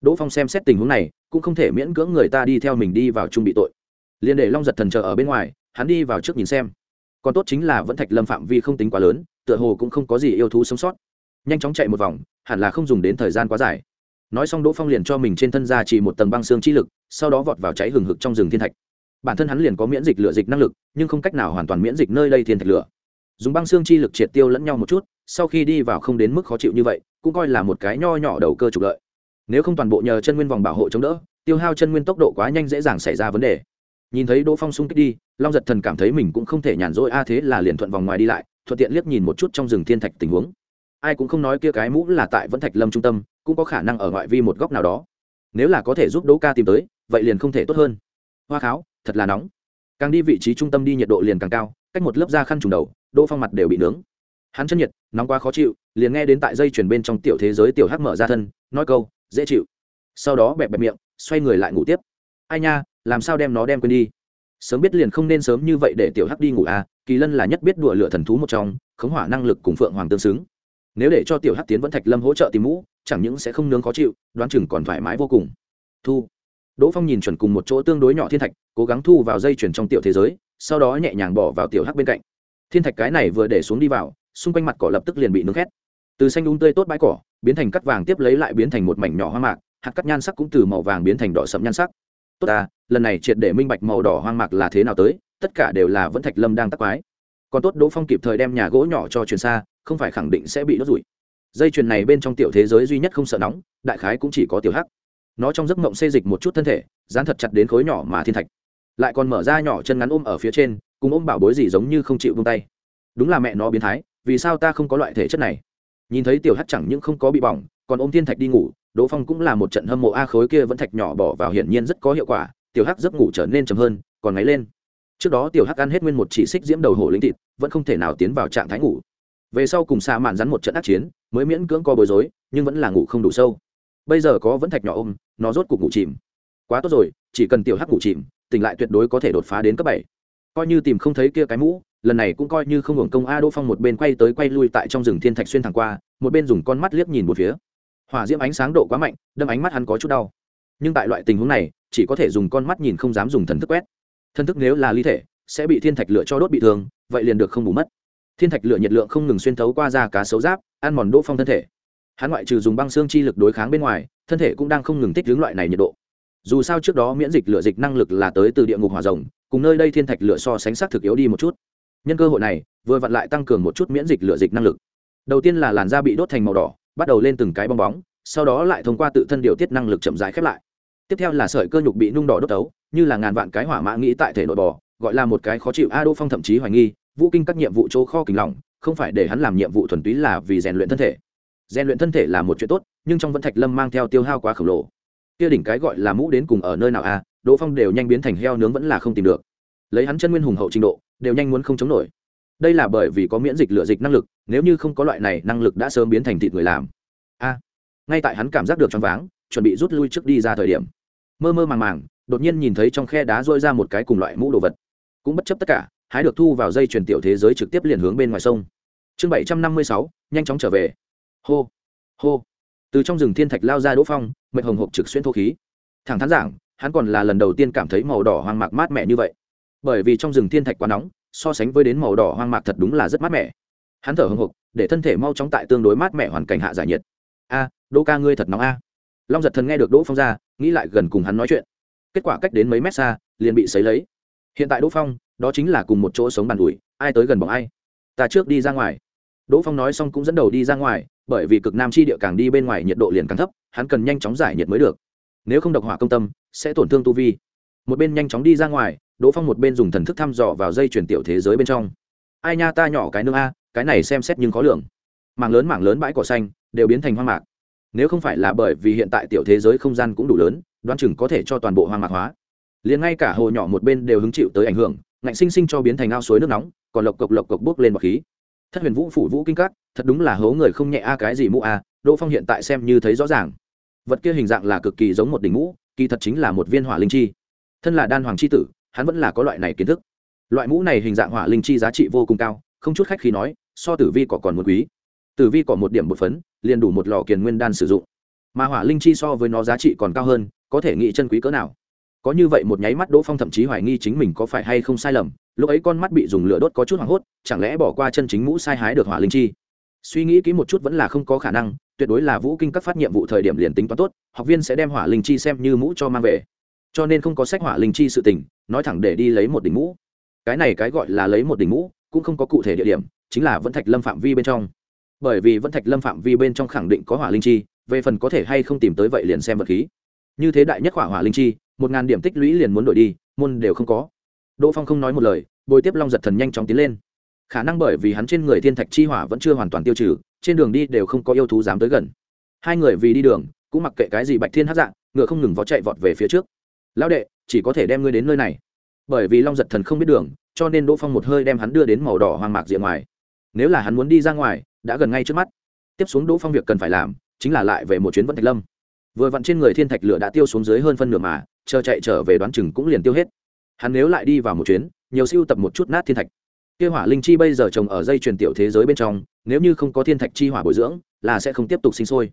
Đỗ phong xem xét tình huống này, cũng không thể miễn cưỡng người ta đi theo mình đi vào trung bị tội. Liền để long giật thần chờ ở bên ngoài, hắn đi vào trước nhìn xem. Còn tốt chính là vẫn thạch lâm phạm vi không tính quá lớn, tựa hồ cũng không có gì yêu thú sống sót. Nhanh chóng chạy một vòng, hẳn là không dùng đến thời gian quá dài. Nói xong đỗ phong liền cho mình trên thân ra chỉ một tầng băng xương chi lực, sau đó vọt vào cháy hừng hực trong rừng thiên thạch. Bản thân hắn liền có miễn dịch lửa dịch năng lực, nhưng không cách nào hoàn toàn miễn dịch nơi đây thiên thạch lửa dùng băng xương chi lực triệt tiêu lẫn nhau một chút, sau khi đi vào không đến mức khó chịu như vậy, cũng coi là một cái nho nhỏ đầu cơ trục lợi. Nếu không toàn bộ nhờ chân nguyên vòng bảo hộ chống đỡ, tiêu hao chân nguyên tốc độ quá nhanh dễ dàng xảy ra vấn đề. Nhìn thấy đỗ phong xung kích đi, long giật thần cảm thấy mình cũng không thể nhàn rỗi, a, thế là liền thuận vòng ngoài đi lại, thuận tiện liếc nhìn một chút trong rừng thiên thạch tình huống. Ai cũng không nói kia cái mũ là tại vẫn thạch lâm trung tâm, cũng có khả năng ở ngoại vi một góc nào đó. Nếu là có thể giúp đỗ ca tìm tới, vậy liền không thể tốt hơn. Hoa kháo, thật là nóng. Càng đi vị trí trung tâm đi nhiệt độ liền càng cao, cách một lớp da khăn trùng đầu đỗ phong mặt đều bị nướng. Hắn chân nhiệt, nóng quá khó chịu, liền nghe đến tại dây chuyển bên trong tiểu thế giới tiểu hắc mở ra thân, nói câu, dễ chịu. Sau đó bẹp bẹp miệng, xoay người lại ngủ tiếp. Ai nha, làm sao đem nó đem quên đi? Sớm biết liền không nên sớm như vậy để tiểu hắc đi ngủ à kỳ lân là nhất biết đùa lửa thần thú một trong, khống hỏa năng lực cùng phượng hoàng tương xứng. Nếu để cho tiểu hắc tiến vẫn thạch lâm hỗ trợ tìm mũ, chẳng những sẽ không nướng khó chịu, đoán chừng còn thoải mái vô cùng. Thu. Đỗ phong nhìn chuẩn cùng một chỗ tương đối nhỏ thiên thạch, cố gắng thu vào dây chuyển trong tiểu thế giới, sau đó nhẹ nhàng bỏ vào tiểu hắc bên cạnh thiên thạch cái này vừa để xuống đi vào, xung quanh mặt cỏ lập tức liền bị nướng khét. Từ xanh đúng tươi tốt bãi cỏ, biến thành cắt vàng tiếp lấy lại biến thành một mảnh nhỏ hoang mạc, hạt cắt nhan sắc cũng từ màu vàng biến thành đỏ sẫm nhan sắc. Tốt à lần này triệt để minh bạch màu đỏ hoang mạc là thế nào tới, tất cả đều là vẫn thạch lâm đang tắc quái. Còn tốt đỗ phong kịp thời đem nhà gỗ nhỏ cho truyền xa, không phải khẳng định sẽ bị đốt rủi. Dây chuyền này bên trong tiểu thế giới duy nhất không sợ nóng, đại khái cũng chỉ có tiểu hắc. Nó trong giấc mộng xê dịch một chút thân thể, dán thật chặt đến khối nhỏ mà thiên thạch. Lại còn mở ra nhỏ chân ngắn ôm ở phía trên cùng ôm bảo bối gì giống như không chịu vung tay. Đúng là mẹ nó biến thái, vì sao ta không có loại thể chất này? Nhìn thấy tiểu hắc chẳng những không có bị bỏng, còn ôm thiên thạch đi ngủ, đỗ phong cũng là một trận hâm mộ, a khối kia vẫn thạch nhỏ bỏ vào hiển nhiên rất có hiệu quả, tiểu hắc giấc ngủ trở nên chầm hơn, còn ngáy lên. Trước đó tiểu hắc ăn hết nguyên một chỉ xích diễm đầu hổ linh thịt, vẫn không thể nào tiến vào trạng thái ngủ. Về sau cùng xa mạn rắn một trận ác chiến, mới miễn cưỡng co bối rối, nhưng vẫn là ngủ không đủ sâu. Bây giờ có vẫn thạch nhỏ ôm, nó rốt cuộc ngủ chìm. Quá tốt rồi, chỉ cần tiểu hắc ngủ chìm, tỉnh lại tuyệt đối có thể đột phá đến cấp bảy coi như tìm không thấy kia cái mũ, lần này cũng coi như không hưởng công a đỗ phong một bên quay tới quay lui tại trong rừng thiên thạch xuyên thẳng qua, một bên dùng con mắt liếc nhìn một phía. Hỏa diễm ánh sáng độ quá mạnh, đâm ánh mắt hắn có chút đau. Nhưng tại loại tình huống này, chỉ có thể dùng con mắt nhìn không dám dùng thần thức quét. Thần thức nếu là ly thể, sẽ bị thiên thạch lửa cho đốt bị thương, vậy liền được không bù mất. Thiên thạch lửa nhiệt lượng không ngừng xuyên thấu qua da cá xấu giáp, ăn mòn đỗ phong thân thể. Hắn ngoại trừ dùng băng xương chi lực đối kháng bên ngoài, thân thể cũng đang không ngừng thích hướng loại này nhiệt độ. Dù sao trước đó miễn dịch lửa dịch năng lực là tới từ địa ngục hỏa rồng cùng nơi đây thiên thạch lửa so sánh sắc thực yếu đi một chút. Nhân cơ hội này, vừa vặn lại tăng cường một chút miễn dịch lửa dịch năng lực. Đầu tiên là làn da bị đốt thành màu đỏ, bắt đầu lên từng cái bong bóng, sau đó lại thông qua tự thân điều tiết năng lực chậm rãi khép lại. Tiếp theo là sợi cơ nhục bị nung đỏ đốt tấu như là ngàn vạn cái hỏa mã nghĩ tại thể nội bò, gọi là một cái khó chịu a đô phong thậm chí hoài nghi, vũ kinh các nhiệm vụ chỗ kho kình lòng không phải để hắn làm nhiệm vụ thuần túy là vì rèn luyện thân thể. Rèn luyện thân thể là một chuyện tốt, nhưng trong vẫn thạch lâm mang theo tiêu hao quá khổng lồ. Kia đỉnh cái gọi là mũ đến cùng ở nơi nào a đỗ phong đều nhanh biến thành heo nướng vẫn là không tìm được. Lấy hắn chân nguyên hùng hậu trình độ, đều nhanh muốn không chống nổi. Đây là bởi vì có miễn dịch lựa dịch năng lực, nếu như không có loại này năng lực đã sớm biến thành thịt người làm. A! Ngay tại hắn cảm giác được choáng váng, chuẩn bị rút lui trước đi ra thời điểm, mơ mơ màng màng, đột nhiên nhìn thấy trong khe đá rôi ra một cái cùng loại mũ đồ vật. Cũng bất chấp tất cả, hái được thu vào dây truyền tiểu thế giới trực tiếp liền hướng bên ngoài sông. Chương bảy trăm năm mươi sáu, nhanh chóng trở về. Hô! Hô! Từ trong rừng thiên thạch lao ra đỗ phong mệt hồng hộp trực xuyên thô khí. Thẳng thắn giảng hắn còn là lần đầu tiên cảm thấy màu đỏ hoang mạc mát mẻ như vậy. Bởi vì trong rừng thiên thạch quá nóng, so sánh với đến màu đỏ hoang mạc thật đúng là rất mát mẻ. Hắn thở hồng hộc, để thân thể mau chóng tại tương đối mát mẻ hoàn cảnh hạ giải nhiệt. A, đỗ ca ngươi thật nóng a. Long giật thần nghe được đỗ phong ra, nghĩ lại gần cùng hắn nói chuyện. Kết quả cách đến mấy mét xa, liền bị sấy lấy. Hiện tại đỗ phong, đó chính là cùng một chỗ sống bàn ủi, ai tới gần bóng ai. Ta trước đi ra ngoài. Đỗ phong nói xong cũng dẫn đầu đi ra ngoài, bởi vì cực nam chi địa càng đi bên ngoài nhiệt độ liền càng thấp, hắn cần nhanh chóng giải nhiệt mới được nếu không độc hỏa công tâm, sẽ tổn thương tu vi. Một bên nhanh chóng đi ra ngoài, đỗ phong một bên dùng thần thức thăm dò vào dây chuyển tiểu thế giới bên trong. Ai nha ta nhỏ cái nương a, cái này xem xét nhưng khó lường. Mảng lớn mảng lớn bãi cỏ xanh đều biến thành hoang mạc. Nếu không phải là bởi vì hiện tại tiểu thế giới không gian cũng đủ lớn, đoán chừng có thể cho toàn bộ hoang mạc hóa. Liền ngay cả hồ nhỏ một bên đều hứng chịu tới ảnh hưởng, ngạnh sinh sinh cho biến thành ao suối nước nóng, còn lộc cộc lộc cộc bốc lên bọc khí. Thất huyền vũ phủ vũ kinh cát thật đúng là hố người không nhẹ a, cái gì mũ a, đỗ phong hiện tại xem như thấy rõ ràng vật kia hình dạng là cực kỳ giống một đỉnh mũ, kỳ thật chính là một viên hỏa linh chi. Thân là đan hoàng chi tử, hắn vẫn là có loại này kiến thức. Loại mũ này hình dạng hỏa linh chi giá trị vô cùng cao, không chút khách khi nói, so tử vi cỏ còn một quý. Tử vi cỏ một điểm một phấn, liền đủ một lò kiền nguyên đan sử dụng. Mà hỏa linh chi so với nó giá trị còn cao hơn, có thể nghĩ chân quý cỡ nào. Có như vậy một nháy mắt đỗ phong thậm chí hoài nghi chính mình có phải hay không sai lầm, lúc ấy con mắt bị dùng lửa đốt có chút hoảng hốt, chẳng lẽ bỏ qua chân chính mũ sai hái được hỏa linh chi? Suy nghĩ kỹ một chút vẫn là không có khả năng tuyệt đối là vũ kinh các phát nhiệm vụ thời điểm liền tính toán tốt, học viên sẽ đem hỏa linh chi xem như mũ cho mang về. Cho nên không có sách hỏa linh chi sự tình, nói thẳng để đi lấy một đỉnh mũ. Cái này cái gọi là lấy một đỉnh mũ cũng không có cụ thể địa điểm, chính là vẫn thạch lâm phạm vi bên trong. Bởi vì vẫn thạch lâm phạm vi bên trong khẳng định có hỏa linh chi, về phần có thể hay không tìm tới vậy liền xem vật khí. Như thế đại nhất hỏa hỏa linh chi, một ngàn điểm tích lũy liền muốn đổi đi, môn đều không có. Đỗ phong không nói một lời, bồi tiếp long giật thần nhanh chóng tiến lên. Khả năng bởi vì hắn trên người thiên thạch chi hỏa vẫn chưa hoàn toàn tiêu trừ trên đường đi đều không có yêu thú dám tới gần. Hai người vì đi đường, cũng mặc kệ cái gì bạch thiên hát dạng, ngựa không ngừng vó chạy vọt về phía trước. Lão đệ, chỉ có thể đem ngươi đến nơi này. Bởi vì long giật thần không biết đường, cho nên đỗ phong một hơi đem hắn đưa đến màu đỏ hoang mạc diện ngoài. Nếu là hắn muốn đi ra ngoài, đã gần ngay trước mắt. Tiếp xuống đỗ phong việc cần phải làm, chính là lại về một chuyến vận thạch lâm. Vừa vặn trên người thiên thạch lửa đã tiêu xuống dưới hơn phân nửa mà, chờ chạy trở về đoán chừng cũng liền tiêu hết. Hắn nếu lại đi vào một chuyến, nhiều siêu tập một chút nát thiên thạch. Kia hỏa linh chi bây giờ trồng ở dây truyền tiểu thế giới bên trong nếu như không có thiên thạch chi hỏa bồi dưỡng, là sẽ không tiếp tục sinh sôi.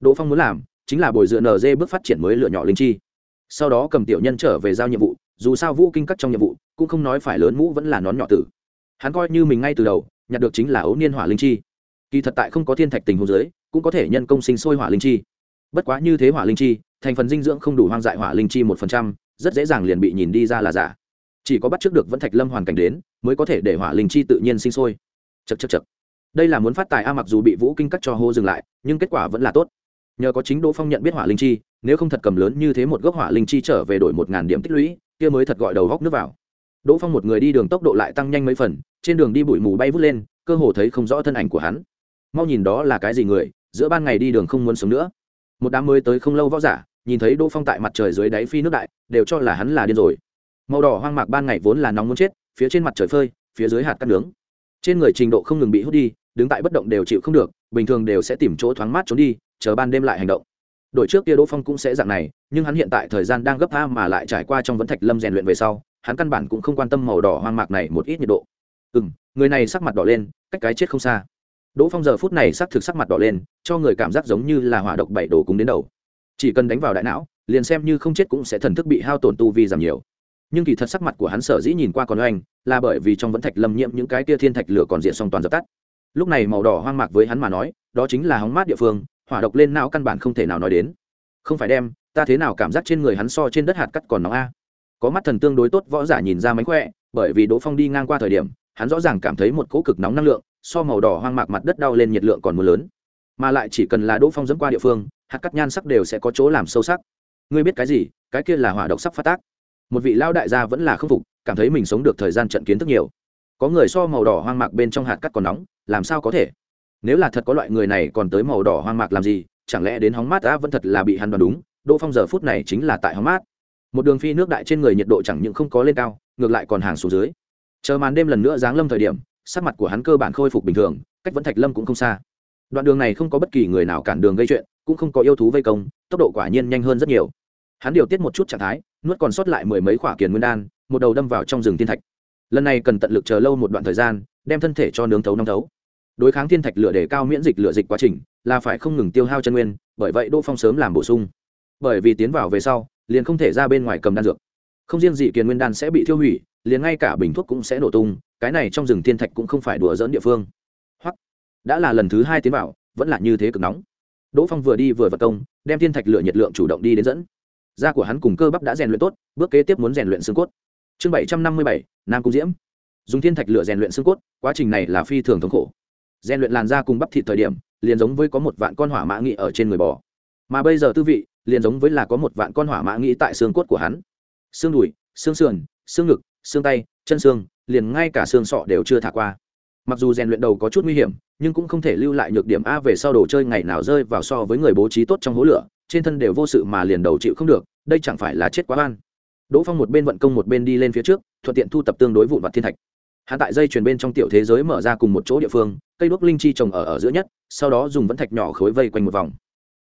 Đỗ phong muốn làm chính là bồi dưỡng nd bước phát triển mới lựa nhỏ linh chi. Sau đó cầm tiểu nhân trở về giao nhiệm vụ, dù sao vũ kinh cắt trong nhiệm vụ, cũng không nói phải lớn mũ vẫn là nón nhỏ tử. Hắn coi như mình ngay từ đầu, nhặt được chính là ấu niên hỏa linh chi. Kỳ thật tại không có thiên thạch tình hồ dưới, cũng có thể nhân công sinh sôi hỏa linh chi. Bất quá như thế hỏa linh chi, thành phần dinh dưỡng không đủ hoang dại hỏa linh chi một phần trăm, rất dễ dàng liền bị nhìn đi ra là giả. Chỉ có bắt trước được vẫn thạch lâm hoàn cảnh đến, mới có thể để hỏa linh chi tự nhiên sinh sôi. Chật chật chật đây là muốn phát tài a mặc dù bị vũ kinh cắt cho hô dừng lại, nhưng kết quả vẫn là tốt. Nhờ có chính đỗ phong nhận biết hỏa linh chi, nếu không thật cầm lớn như thế một gốc hỏa linh chi trở về đổi một ngàn điểm tích lũy, kia mới thật gọi đầu góc nước vào. Đỗ phong một người đi đường tốc độ lại tăng nhanh mấy phần, trên đường đi bụi mù bay vút lên, cơ hồ thấy không rõ thân ảnh của hắn. Mau nhìn đó là cái gì người, giữa ban ngày đi đường không muốn sống nữa. Một đám mới tới không lâu võ giả, nhìn thấy đỗ phong tại mặt trời dưới đáy phi nước đại, đều cho là hắn là điên rồi. Màu đỏ hoang mạc ban ngày vốn là nóng muốn chết, phía trên mặt trời phơi, phía dưới hạt cắt nướng. Trên người trình độ không ngừng bị hút đi đứng tại bất động đều chịu không được, bình thường đều sẽ tìm chỗ thoáng mát trốn đi, chờ ban đêm lại hành động. Đội trước kia đỗ phong cũng sẽ dạng này, nhưng hắn hiện tại thời gian đang gấp tha mà lại trải qua trong vấn thạch lâm rèn luyện về sau, hắn căn bản cũng không quan tâm màu đỏ hoang mạc này một ít nhiệt độ. Ừ m người này sắc mặt đỏ lên, cách cái chết không xa. Đỗ phong giờ phút này sắc thực sắc mặt đỏ lên, cho người cảm giác giống như là hỏa độc bảy đồ cúng đến đầu. Chỉ cần đánh vào đại não, liền xem như không chết cũng sẽ thần thức bị hao tổn tu vi giảm nhiều. Nhưng kỳ thật sắc mặt của hắn sở dĩ nhìn qua còn oanh, là bởi vì trong vẫn thạch lâm nhiễm những cái tia thiên thạch lửa còn diện xong toàn dập tắt lúc này màu đỏ hoang mạc với hắn mà nói, đó chính là hóng mát địa phương, hỏa độc lên não căn bản không thể nào nói đến. Không phải đem, ta thế nào cảm giác trên người hắn so trên đất hạt cắt còn nóng a? Có mắt thần tương đối tốt, võ giả nhìn ra mánh khỏe, bởi vì đỗ phong đi ngang qua thời điểm, hắn rõ ràng cảm thấy một cỗ cực nóng năng lượng, so màu đỏ hoang mạc mặt đất đau lên nhiệt lượng còn mưa lớn. Mà lại chỉ cần là đỗ phong dẫn qua địa phương, hạt cắt nhan sắc đều sẽ có chỗ làm sâu sắc. Ngươi biết cái gì? Cái kia là hỏa độc sắc phát tác. Một vị lao đại gia vẫn là khâm phục, cảm thấy mình sống được thời gian trận kiến thức nhiều có người so màu đỏ hoang mạc bên trong hạt cắt còn nóng, làm sao có thể? Nếu là thật có loại người này còn tới màu đỏ hoang mạc làm gì, chẳng lẽ đến hóng mát đã vẫn thật là bị hắn đoán đúng, đỗ phong giờ phút này chính là tại hóng mát. Một đường phi nước đại trên người nhiệt độ chẳng những không có lên cao, ngược lại còn hàng xuống dưới. Chờ màn đêm lần nữa giáng lâm thời điểm, sắc mặt của hắn cơ bản khôi phục bình thường, cách vẫn thạch lâm cũng không xa. Đoạn đường này không có bất kỳ người nào cản đường gây chuyện, cũng không có yêu thú vây công, tốc độ quả nhiên nhanh hơn rất nhiều. Hắn điều tiết một chút trạng thái, nuốt còn sót lại mười mấy khỏa kiền nguyên đan, một đầu đâm vào trong rừng thiên thạch lần này cần tận lực chờ lâu một đoạn thời gian, đem thân thể cho nướng thấu nóng thấu. Đối kháng thiên thạch lửa để cao miễn dịch lửa dịch quá trình, là phải không ngừng tiêu hao chân nguyên, bởi vậy đỗ phong sớm làm bổ sung. Bởi vì tiến vào về sau, liền không thể ra bên ngoài cầm đan dược. Không riêng gì kiền nguyên đan sẽ bị tiêu hủy, liền ngay cả bình thuốc cũng sẽ nổ tung, cái này trong rừng thiên thạch cũng không phải đùa dỡn địa phương. Hoặc, đã là lần thứ hai tiến vào, vẫn là như thế cực nóng. Đỗ phong vừa đi vừa vật công, đem thiên thạch lửa nhiệt lượng chủ động đi đến dẫn. Da của hắn cùng cơ bắp đã rèn luyện tốt, bước kế tiếp muốn rèn luyện xương cốt chương bảy trăm năm mươi bảy, nam cung diễm. Dùng thiên thạch lửa rèn luyện xương cốt, quá trình này là phi thường thống khổ. Rèn luyện làn da cùng bắp thịt thời điểm, liền giống với có một vạn con hỏa mã nghị ở trên người bò. Mà bây giờ tư vị, liền giống với là có một vạn con hỏa mã nghĩ tại xương cốt của hắn. Xương đùi, xương sườn, xương ngực, xương tay, chân xương, liền ngay cả xương sọ đều chưa thả qua. Mặc dù rèn luyện đầu có chút nguy hiểm, nhưng cũng không thể lưu lại nhược điểm a về sau đồ chơi ngày nào rơi vào so với người bố trí tốt trong hố lửa, trên thân đều vô sự mà liền đầu chịu không được, đây chẳng phải là chết quá oan đỗ phong một bên vận công một bên đi lên phía trước, thuận tiện thu tập tương đối vụn vặt thiên thạch. Hạ tại dây chuyền bên trong tiểu thế giới mở ra cùng một chỗ địa phương, cây đuốc linh chi trồng ở ở giữa nhất, sau đó dùng vẫn thạch nhỏ khối vây quanh một vòng.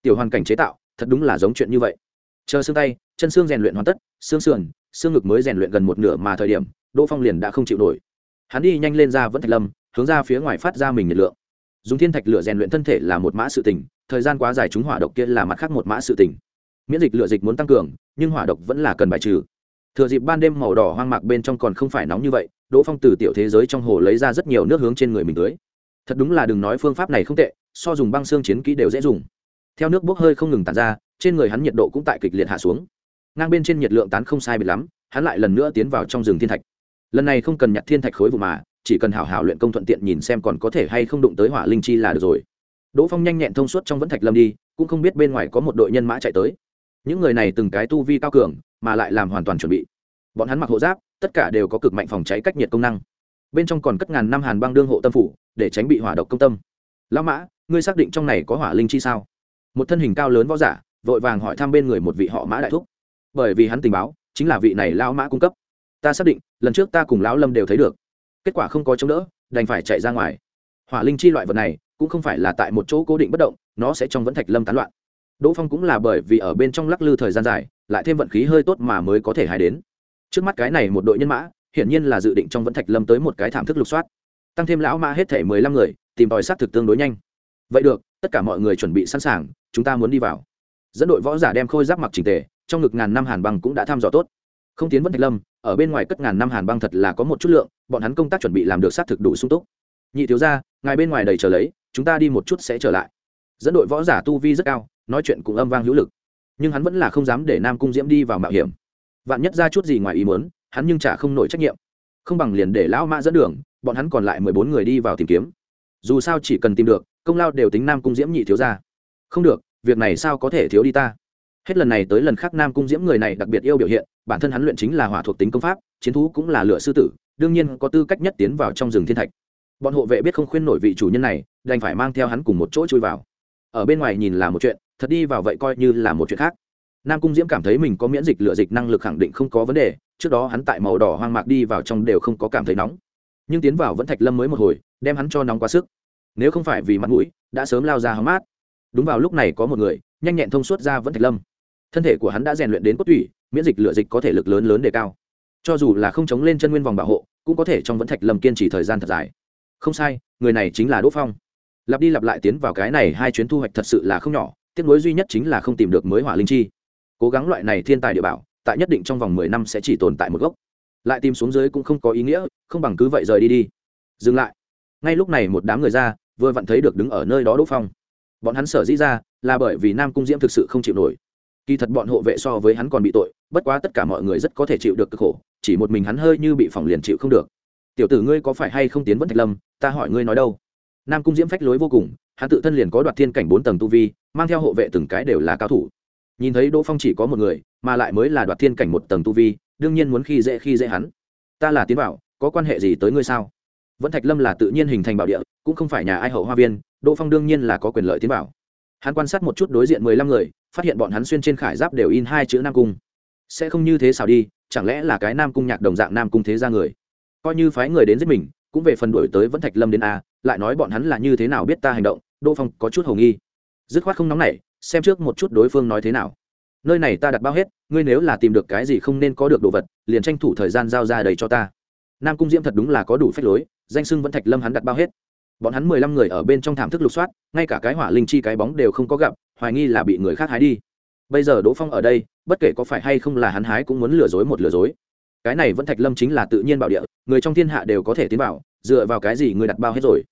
Tiểu hoàn cảnh chế tạo, thật đúng là giống chuyện như vậy. Chờ xương tay, chân xương rèn luyện hoàn tất, xương sườn, xương ngực mới rèn luyện gần một nửa mà thời điểm, đỗ phong liền đã không chịu nổi. Hắn đi nhanh lên ra vẫn thạch lâm, hướng ra phía ngoài phát ra mình nhiệt lượng. Dùng thiên thạch lửa rèn luyện thân thể là một mã sự tình, thời gian quá dài chúng hỏa độc kia là mặt khác một mã sự tình. Miễn dịch lựa dịch muốn tăng cường, nhưng hỏa độc vẫn là cần bài trừ thừa dịp ban đêm màu đỏ hoang mạc bên trong còn không phải nóng như vậy, đỗ phong từ tiểu thế giới trong hồ lấy ra rất nhiều nước hướng trên người mình tưới. Thật đúng là đừng nói phương pháp này không tệ, so dùng băng xương chiến kỹ đều dễ dùng. Theo nước bốc hơi không ngừng tàn ra, trên người hắn nhiệt độ cũng tại kịch liệt hạ xuống. Ngang bên trên nhiệt lượng tán không sai biệt lắm, hắn lại lần nữa tiến vào trong rừng thiên thạch. Lần này không cần nhặt thiên thạch khối vụ mà, chỉ cần hảo hảo luyện công thuận tiện nhìn xem còn có thể hay không đụng tới hỏa linh chi là được rồi. Đỗ phong nhanh nhẹn thông suốt trong vẫn thạch lâm đi, cũng không biết bên ngoài có một đội nhân mã chạy tới. Những người này từng cái tu vi cao cường mà lại làm hoàn toàn chuẩn bị. Bọn hắn mặc hộ giáp, tất cả đều có cực mạnh phòng cháy cách nhiệt công năng. Bên trong còn cất ngàn năm hàn băng đương hộ tâm phủ, để tránh bị hỏa độc công tâm. Lão mã, ngươi xác định trong này có hỏa linh chi sao? Một thân hình cao lớn võ giả, vội vàng hỏi thăm bên người một vị họ mã đại thúc. Bởi vì hắn tình báo, chính là vị này lão mã cung cấp. Ta xác định, lần trước ta cùng lão lâm đều thấy được. Kết quả không có chống đỡ, đành phải chạy ra ngoài. Hỏa linh chi loại vật này, cũng không phải là tại một chỗ cố định bất động, nó sẽ trong vẫn thạch lâm tán loạn. Đỗ phong cũng là bởi vì ở bên trong lắc lư thời gian dài lại thêm vận khí hơi tốt mà mới có thể hài đến. Trước mắt cái này một đội nhân mã, hiển nhiên là dự định trong vẫn thạch lâm tới một cái thảm thức lục soát. Tăng thêm lão mã hết thể mười lăm người, tìm tòi sát thực tương đối nhanh. Vậy được, tất cả mọi người chuẩn bị sẵn sàng, chúng ta muốn đi vào. Dẫn đội võ giả đem khôi giáp mặc trình tề, trong ngực ngàn năm hàn băng cũng đã thăm dò tốt. Không tiến vẫn thạch lâm, ở bên ngoài cất ngàn năm hàn băng thật là có một chút lượng, bọn hắn công tác chuẩn bị làm được xác thực đủ sung túc. Nhị thiếu ra ngài bên ngoài đầy chờ lấy, chúng ta đi một chút sẽ trở lại. Dẫn đội võ giả tu vi rất cao, nói chuyện cũng âm vang hữu lực nhưng hắn vẫn là không dám để nam cung diễm đi vào mạo hiểm. Vạn nhất ra chút gì ngoài ý muốn, hắn nhưng chả không nổi trách nhiệm. Không bằng liền để lão mã dẫn đường, bọn hắn còn lại mười bốn người đi vào tìm kiếm. Dù sao chỉ cần tìm được, công lao đều tính nam cung diễm nhị thiếu ra không được, việc này sao có thể thiếu đi ta? Hết lần này tới lần khác nam cung diễm người này đặc biệt yêu biểu hiện, bản thân hắn luyện chính là hỏa thuộc tính công pháp, chiến thú cũng là lửa sư tử, đương nhiên có tư cách nhất tiến vào trong rừng thiên thạch. Bọn hộ vệ biết không khuyên nổi vị chủ nhân này, đành phải mang theo hắn cùng một chỗ chui vào. Ở bên ngoài nhìn là một chuyện thật đi vào vậy coi như là một chuyện khác. Nam cung diễm cảm thấy mình có miễn dịch lựa dịch năng lực khẳng định không có vấn đề, trước đó hắn tại màu đỏ hoang mạc đi vào trong đều không có cảm thấy nóng. Nhưng tiến vào vẫn thạch lâm mới một hồi, đem hắn cho nóng quá sức. Nếu không phải vì mặt mũi, đã sớm lao ra hóng mát. Đúng vào lúc này có một người, nhanh nhẹn thông suốt ra vẫn thạch lâm. Thân thể của hắn đã rèn luyện đến cốt tủy, miễn dịch lựa dịch có thể lực lớn lớn đề cao. Cho dù là không chống lên chân nguyên vòng bảo hộ, cũng có thể trong vẫn thạch lâm kiên trì thời gian thật dài. Không sai, người này chính là đỗ phong. Lặp đi lặp lại tiến vào cái này hai chuyến thu hoạch thật sự là không nhỏ tiếc nối duy nhất chính là không tìm được mới hỏa linh chi. Cố gắng loại này thiên tài địa bảo, tại nhất định trong vòng mười năm sẽ chỉ tồn tại một gốc. Lại tìm xuống dưới cũng không có ý nghĩa, không bằng cứ vậy rời đi đi. Dừng lại. Ngay lúc này một đám người ra, vừa vặn thấy được đứng ở nơi đó đỗ phong. Bọn hắn sở dĩ ra, là bởi vì nam cung diễm thực sự không chịu nổi. Kỳ thật bọn hộ vệ so với hắn còn bị tội, bất quá tất cả mọi người rất có thể chịu được cực khổ, chỉ một mình hắn hơi như bị phỏng liền chịu không được. Tiểu tử ngươi có phải hay không tiến vẫn thạch lâm? Ta hỏi ngươi nói đâu nam cung diễm phách lối vô cùng, hắn tự thân liền có đoạt thiên cảnh bốn tầng tu vi, mang theo hộ vệ từng cái đều là cao thủ. Nhìn thấy đỗ phong chỉ có một người, mà lại mới là đoạt thiên cảnh một tầng tu vi, đương nhiên muốn khi dễ khi dễ hắn. Ta là tiến bảo, có quan hệ gì tới ngươi sao? Vẫn thạch lâm là tự nhiên hình thành bảo địa, cũng không phải nhà ai hậu hoa viên, đỗ phong đương nhiên là có quyền lợi tiến bảo. Hắn quan sát một chút đối diện mười lăm người, phát hiện bọn hắn xuyên trên khải giáp đều in hai chữ nam cung. Sẽ không như thế sao đi, chẳng lẽ là cái nam cung nhạc đồng dạng nam cung thế ra người? Coi như phái người đến giết mình, cũng về phần đổi tới vẫn thạch lâm đến a lại nói bọn hắn là như thế nào biết ta hành động, đỗ phong có chút hầu nghi. Dứt khoát không nóng nảy, xem trước một chút đối phương nói thế nào. Nơi này ta đặt bao hết, ngươi nếu là tìm được cái gì không nên có được đồ vật, liền tranh thủ thời gian giao ra đầy cho ta. Nam cung diễm thật đúng là có đủ phép lối, danh sưng vẫn thạch lâm hắn đặt bao hết. Bọn hắn mười lăm người ở bên trong thảm thức lục soát, ngay cả cái hỏa linh chi cái bóng đều không có gặp, hoài nghi là bị người khác hái đi. Bây giờ đỗ phong ở đây, bất kể có phải hay không là hắn hái cũng muốn lừa dối một lừa dối. Cái này vẫn thạch lâm chính là tự nhiên bảo địa, người trong thiên hạ đều có thể tiến vào dựa vào cái gì ngươi đặt bao hết rồi?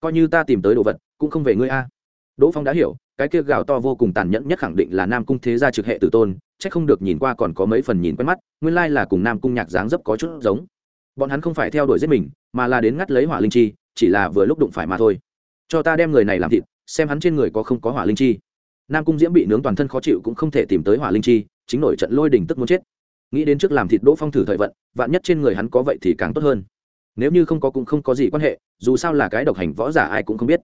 Coi như ta tìm tới đồ vật, cũng không về ngươi a. Đỗ phong đã hiểu, cái kia gào to vô cùng tàn nhẫn nhất khẳng định là nam cung thế gia trực hệ tử tôn c h ắ c không được nhìn qua còn có mấy phần nhìn quen mắt, nguyên lai là cùng nam cung nhạc dáng dấp có chút giống. Bọn hắn không phải theo đuổi giết mình, mà là đến ngắt lấy hỏa linh chi, chỉ là vừa lúc đụng phải mà thôi. Cho ta đem người này làm thịt, xem hắn trên người có không có hỏa linh chi. Nam cung diễm bị nướng toàn thân khó chịu cũng không thể tìm tới hỏa linh chi, chính nổi trận lôi đình tức muốn chết. Nghĩ đến trước làm thịt đỗ phong thử thời vận, vạn nhất trên người hắn có vậy thì càng tốt hơn nếu như không có cũng không có gì quan hệ, dù sao là cái độc hành võ giả ai cũng không biết.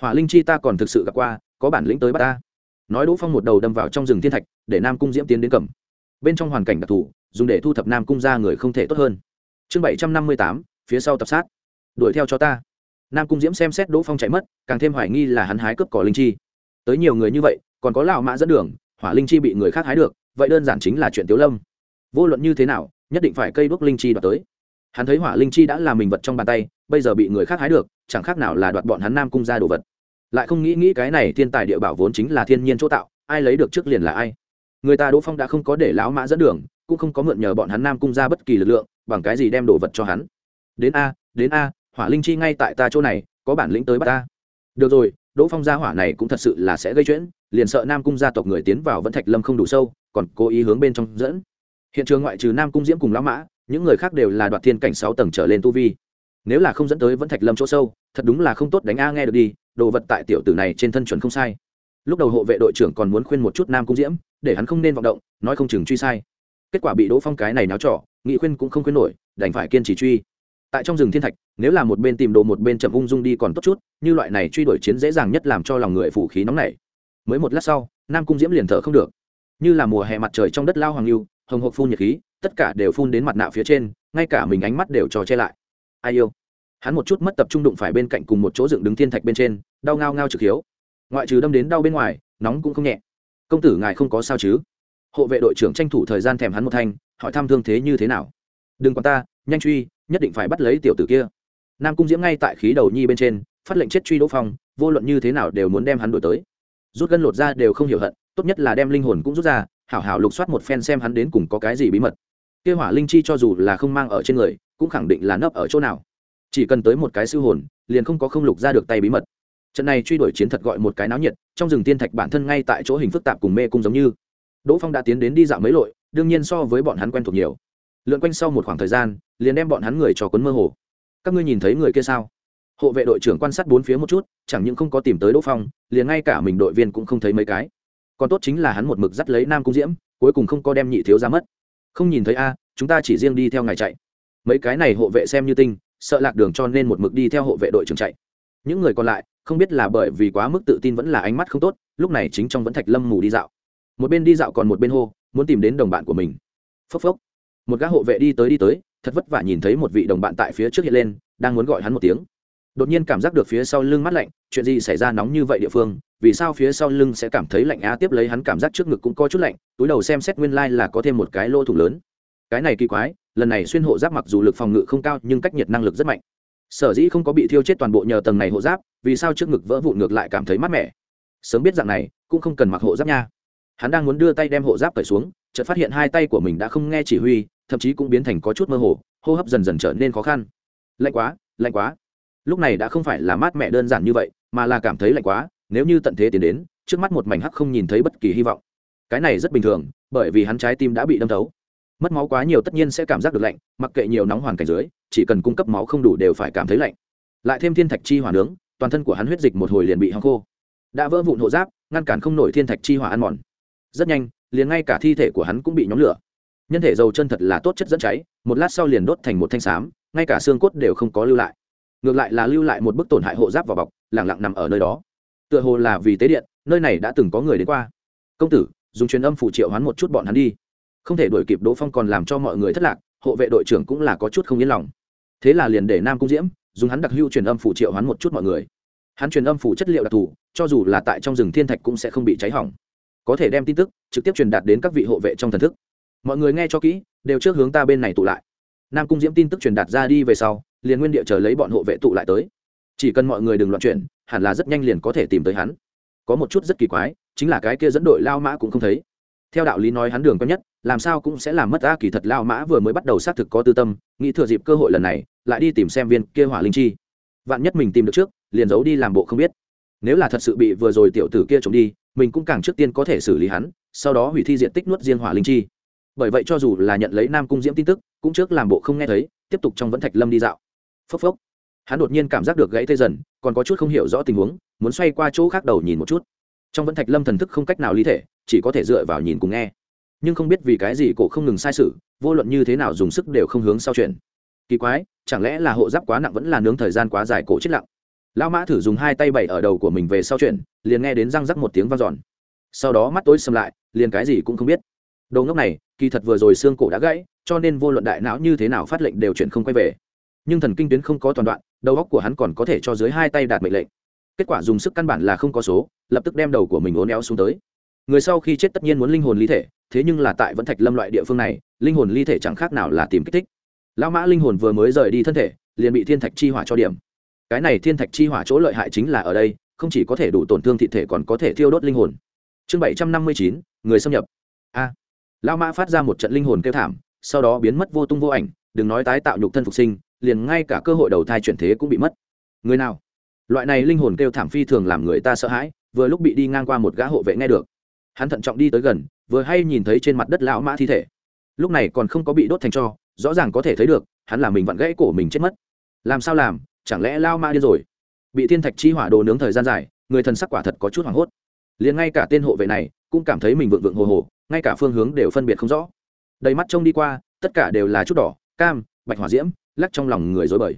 Hỏa linh chi ta còn thực sự gặp qua, có bản lĩnh tới bắt ta. Nói đỗ phong một đầu đâm vào trong rừng thiên thạch, để nam cung diễm tiến đến cầm. Bên trong hoàn cảnh đặc thù, dùng để thu thập nam cung ra người không thể tốt hơn. Chương bảy trăm năm mươi tám, phía sau tập sát. Đuổi theo cho ta. Nam cung diễm xem xét đỗ phong chạy mất, càng thêm hoài nghi là hắn hái cướp cỏ linh chi. Tới nhiều người như vậy, còn có lão mã dẫn đường, hỏa linh chi bị người khác hái được, vậy đơn giản chính là chuyện tiếu lâm. Vô luận như thế nào, nhất định phải cây đuốc linh chi đoạt tới hắn thấy hỏa linh chi đã là mình vật trong bàn tay, bây giờ bị người khác hái được, chẳng khác nào là đoạt bọn hắn nam cung ra đồ vật. Lại không nghĩ nghĩ cái này thiên tài địa bảo vốn chính là thiên nhiên chỗ tạo, ai lấy được trước liền là ai. Người ta đỗ phong đã không có để lão mã dẫn đường, cũng không có mượn nhờ bọn hắn nam cung ra bất kỳ lực lượng, bằng cái gì đem đồ vật cho hắn. Đến a đến a, hỏa linh chi ngay tại ta chỗ này, có bản lĩnh tới bắt ta. Được rồi, đỗ phong gia hỏa này cũng thật sự là sẽ gây chuyện, liền sợ nam cung gia tộc người tiến vào vẫn thạch lâm không đủ sâu, còn cố ý hướng bên trong dẫn. Hiện trường ngoại trừ nam cung diễm cùng lão mã những người khác đều là đoạt thiên cảnh sáu tầng trở lên tu vi. Nếu là không dẫn tới vẫn thạch lâm chỗ sâu thật đúng là không tốt đánh a nghe được đi đồ vật tại tiểu tử này trên thân chuẩn không sai. Lúc đầu hộ vệ đội trưởng còn muốn khuyên một chút nam cung diễm để hắn không nên vọng động nói không chừng truy sai. Kết quả bị đỗ phong cái này náo trọ, nghị khuyên cũng không khuyên nổi đành phải kiên trì truy. Tại trong rừng thiên thạch nếu là một bên tìm đồ một bên chậm ung dung đi còn tốt chút như loại này truy đuổi chiến dễ dàng nhất làm cho lòng người phủ khí nóng nảy. Mới một lát sau nam cung diễm liền thở không được. Như là mùa hè mặt trời trong đất lao hoàng lưu hồng hộc phun nhiệt khí tất cả đều phun đến mặt nạ phía trên, ngay cả mình ánh mắt đều trò che lại. Ai yêu? Hắn một chút mất tập trung đụng phải bên cạnh cùng một chỗ dựng đứng thiên thạch bên trên, đau ngao ngao trực hiếu. Ngoại trừ đâm đến đau bên ngoài, nóng cũng không nhẹ. Công tử ngài không có sao chứ? Hộ vệ đội trưởng tranh thủ thời gian thèm hắn một thanh, hỏi thăm thương thế như thế nào. Đừng quan ta, nhanh truy, nhất định phải bắt lấy tiểu tử kia. Nam cung diễm ngay tại khí đầu nhi bên trên, phát lệnh chết truy đỗ phong, vô luận như thế nào đều muốn đem hắn đổi tới. Rút gân lột ra đều không hiểu hận, tốt nhất là đem linh hồn cũng rút ra, hảo hảo lục soát một phen xem hắn đến cùng có cái gì bí mật kia hỏa linh chi cho dù là không mang ở trên người, cũng khẳng định là nấp ở chỗ nào. Chỉ cần tới một cái siêu hồn, liền không có không lục ra được tay bí mật. Trận này truy đuổi chiến thật gọi một cái náo nhiệt, trong rừng tiên thạch bản thân ngay tại chỗ hình phức tạp cùng mê cung giống như. Đỗ phong đã tiến đến đi dạo mấy lội, đương nhiên so với bọn hắn quen thuộc nhiều. Lượn quanh sau một khoảng thời gian, liền đem bọn hắn người cho quấn mơ hồ. Các ngươi nhìn thấy người kia sao? Hộ vệ đội trưởng quan sát bốn phía một chút, chẳng những không có tìm tới đỗ phong, liền ngay cả mình đội viên cũng không thấy mấy cái. Còn tốt chính là hắn một mực dắt lấy nam cung diễm, cuối cùng không có đem nhị thiếu ra mất không nhìn thấy a, chúng ta chỉ riêng đi theo ngài chạy. Mấy cái này hộ vệ xem như tinh, sợ lạc đường cho nên một mực đi theo hộ vệ đội trưởng chạy. Những người còn lại, không biết là bởi vì quá mức tự tin vẫn là ánh mắt không tốt, lúc này chính trong vẫn thạch lâm mù đi dạo. Một bên đi dạo còn một bên hô, muốn tìm đến đồng bạn của mình. Phốc phốc. Một gã hộ vệ đi tới đi tới, thật vất vả nhìn thấy một vị đồng bạn tại phía trước hiện lên, đang muốn gọi hắn một tiếng. Đột nhiên cảm giác được phía sau lưng mắt lạnh, chuyện gì xảy ra nóng như vậy địa phương vì sao phía sau lưng sẽ cảm thấy lạnh á, tiếp lấy hắn cảm giác trước ngực cũng có chút lạnh, túi đầu xem xét nguyên lai、like、là có thêm một cái lỗ thủng lớn. Cái này kỳ quái, lần này xuyên hộ giáp mặc dù lực phòng ngự không cao, nhưng cách nhiệt năng lực rất mạnh. Sở dĩ không có bị thiêu chết toàn bộ nhờ tầng này hộ giáp, vì sao trước ngực vỡ vụn ngược lại cảm thấy mát mẻ. Sớm biết dạng này, cũng không cần mặc hộ giáp nha. Hắn đang muốn đưa tay đem hộ giáp cởi xuống, chợt phát hiện hai tay của mình đã không nghe chỉ huy, thậm chí cũng biến thành có chút mơ hồ, hô hấp dần dần trở nên khó khăn. Lạnh quá lạnh quá. Lúc này đã không phải là mát mẻ đơn giản như vậy, mà là cảm thấy lạnh quá nếu như tận thế tiến đến, trước mắt một mảnh hắc không nhìn thấy bất kỳ hy vọng. Cái này rất bình thường, bởi vì hắn trái tim đã bị đâm thấu. Mất máu quá nhiều tất nhiên sẽ cảm giác được lạnh, mặc kệ nhiều nóng hoàn cảnh dưới, chỉ cần cung cấp máu không đủ đều phải cảm thấy lạnh. Lại thêm thiên thạch chi hỏa nướng, toàn thân của hắn huyết dịch một hồi liền bị hăng khô. Đã vỡ vụn hộ giáp, ngăn cản không nổi thiên thạch chi hỏa ăn mòn. Rất nhanh, liền ngay cả thi thể của hắn cũng bị nhóm lửa. Nhân thể dầu chân thật là tốt chất dẫn cháy, một lát sau liền đốt thành một thanh xám ngay cả xương cốt đều không có lưu lại. Ngược lại là lưu lại một bức tổn hại hộ giáp vào bọc, lẳng lặng nằm ở nơi đó tựa hồ là vì tế điện, nơi này đã từng có người đến qua. Công tử, dùng truyền âm phụ triệu hoán một chút bọn hắn đi. Không thể đuổi kịp đỗ phong còn làm cho mọi người thất lạc, hộ vệ đội trưởng cũng là có chút không yên lòng. Thế là liền để nam cung diễm, dùng hắn đặc hưu truyền âm phụ triệu hoán một chút mọi người. Hắn truyền âm phụ chất liệu đặc thù, cho dù là tại trong rừng thiên thạch cũng sẽ không bị cháy hỏng. Có thể đem tin tức trực tiếp truyền đạt đến các vị hộ vệ trong thần thức. Mọi người nghe cho kỹ, đều trước hướng ta bên này tụ lại. Nam cung diễm tin tức truyền đạt ra đi về sau, liền nguyên địa chờ lấy bọn hộ vệ tụ lại tới chỉ cần mọi người đừng loạn chuyển, hẳn là rất nhanh liền có thể tìm tới hắn. Có một chút rất kỳ quái, chính là cái kia dẫn đội lao mã cũng không thấy. Theo đạo lý nói hắn đường quen nhất, làm sao cũng sẽ làm mất ta kỳ thật lao mã vừa mới bắt đầu xác thực có tư tâm, nghĩ thừa dịp cơ hội lần này, lại đi tìm xem viên kia hỏa linh chi. Vạn nhất mình tìm được trước, liền giấu đi làm bộ không biết. Nếu là thật sự bị vừa rồi tiểu tử kia trộm đi, mình cũng càng trước tiên có thể xử lý hắn, sau đó hủy thi diện tích nuốt riêng hỏa linh chi. Bởi vậy cho dù là nhận lấy nam cung diễm tin tức, cũng trước làm bộ không nghe thấy, tiếp tục trong vẫn thạch lâm đi dạo. Phốc phốc hắn đột nhiên cảm giác được gãy tê dần, còn có chút không hiểu rõ tình huống, muốn xoay qua chỗ khác đầu nhìn một chút. Trong vẫn thạch lâm thần thức không cách nào lý thể, chỉ có thể dựa vào nhìn cùng nghe. Nhưng không biết vì cái gì cổ không ngừng sai sự, vô luận như thế nào dùng sức đều không hướng sau chuyện kỳ quái, chẳng lẽ là hộ giáp quá nặng vẫn là nướng thời gian quá dài cổ chết lặng? Lão mã thử dùng hai tay bẩy ở đầu của mình về sau chuyện liền nghe đến răng rắc một tiếng vang giòn sau đó mắt tối xâm lại, liền cái gì cũng không biết. Đầu ngốc này, kỳ thật vừa rồi xương cổ đã gãy, cho nên vô luận đại não như thế nào phát lệnh đều chuyển không quay về nhưng thần kinh tuyến không có toàn đoạn, đầu óc của hắn còn có thể cho dưới hai tay đạt mệnh lệnh. Kết quả dùng sức căn bản là không có số, lập tức đem đầu của mình uốn éo xuống tới. Người sau khi chết tất nhiên muốn linh hồn ly thể, thế nhưng là tại vẫn thạch lâm loại địa phương này, linh hồn ly thể chẳng khác nào là tìm kích thích. Lão mã linh hồn vừa mới rời đi thân thể, liền bị thiên thạch chi hỏa cho điểm. Cái này thiên thạch chi hỏa chỗ lợi hại chính là ở đây, không chỉ có thể đủ tổn thương thị thể còn có thể thiêu đốt linh hồn. Chương bảy trăm năm mươi chín, người xâm nhập. A. Lão mã phát ra một trận linh hồn kêu thảm, sau đó biến mất vô tung vô ảnh, đừng nói tái tạo nhục thân phục sinh liền ngay cả cơ hội đầu thai chuyển thế cũng bị mất. Người nào? Loại này linh hồn kêu thảm phi thường làm người ta sợ hãi, vừa lúc bị đi ngang qua một gã hộ vệ nghe được. Hắn thận trọng đi tới gần, vừa hay nhìn thấy trên mặt đất lão mã thi thể. Lúc này còn không có bị đốt thành cho, rõ ràng có thể thấy được, hắn là mình vặn gãy cổ mình chết mất. Làm sao làm? Chẳng lẽ lao mã đi rồi? Bị thiên thạch chi hỏa đồ nướng thời gian dài, người thần sắc quả thật có chút hoảng hốt. Liền ngay cả tên hộ vệ này cũng cảm thấy mình vượng vượng hồ hồ, ngay cả phương hướng đều phân biệt không rõ. Đầy mắt trông đi qua, tất cả đều là chút đỏ, cam, bạch hỏa diễm lắc trong lòng người dối bời.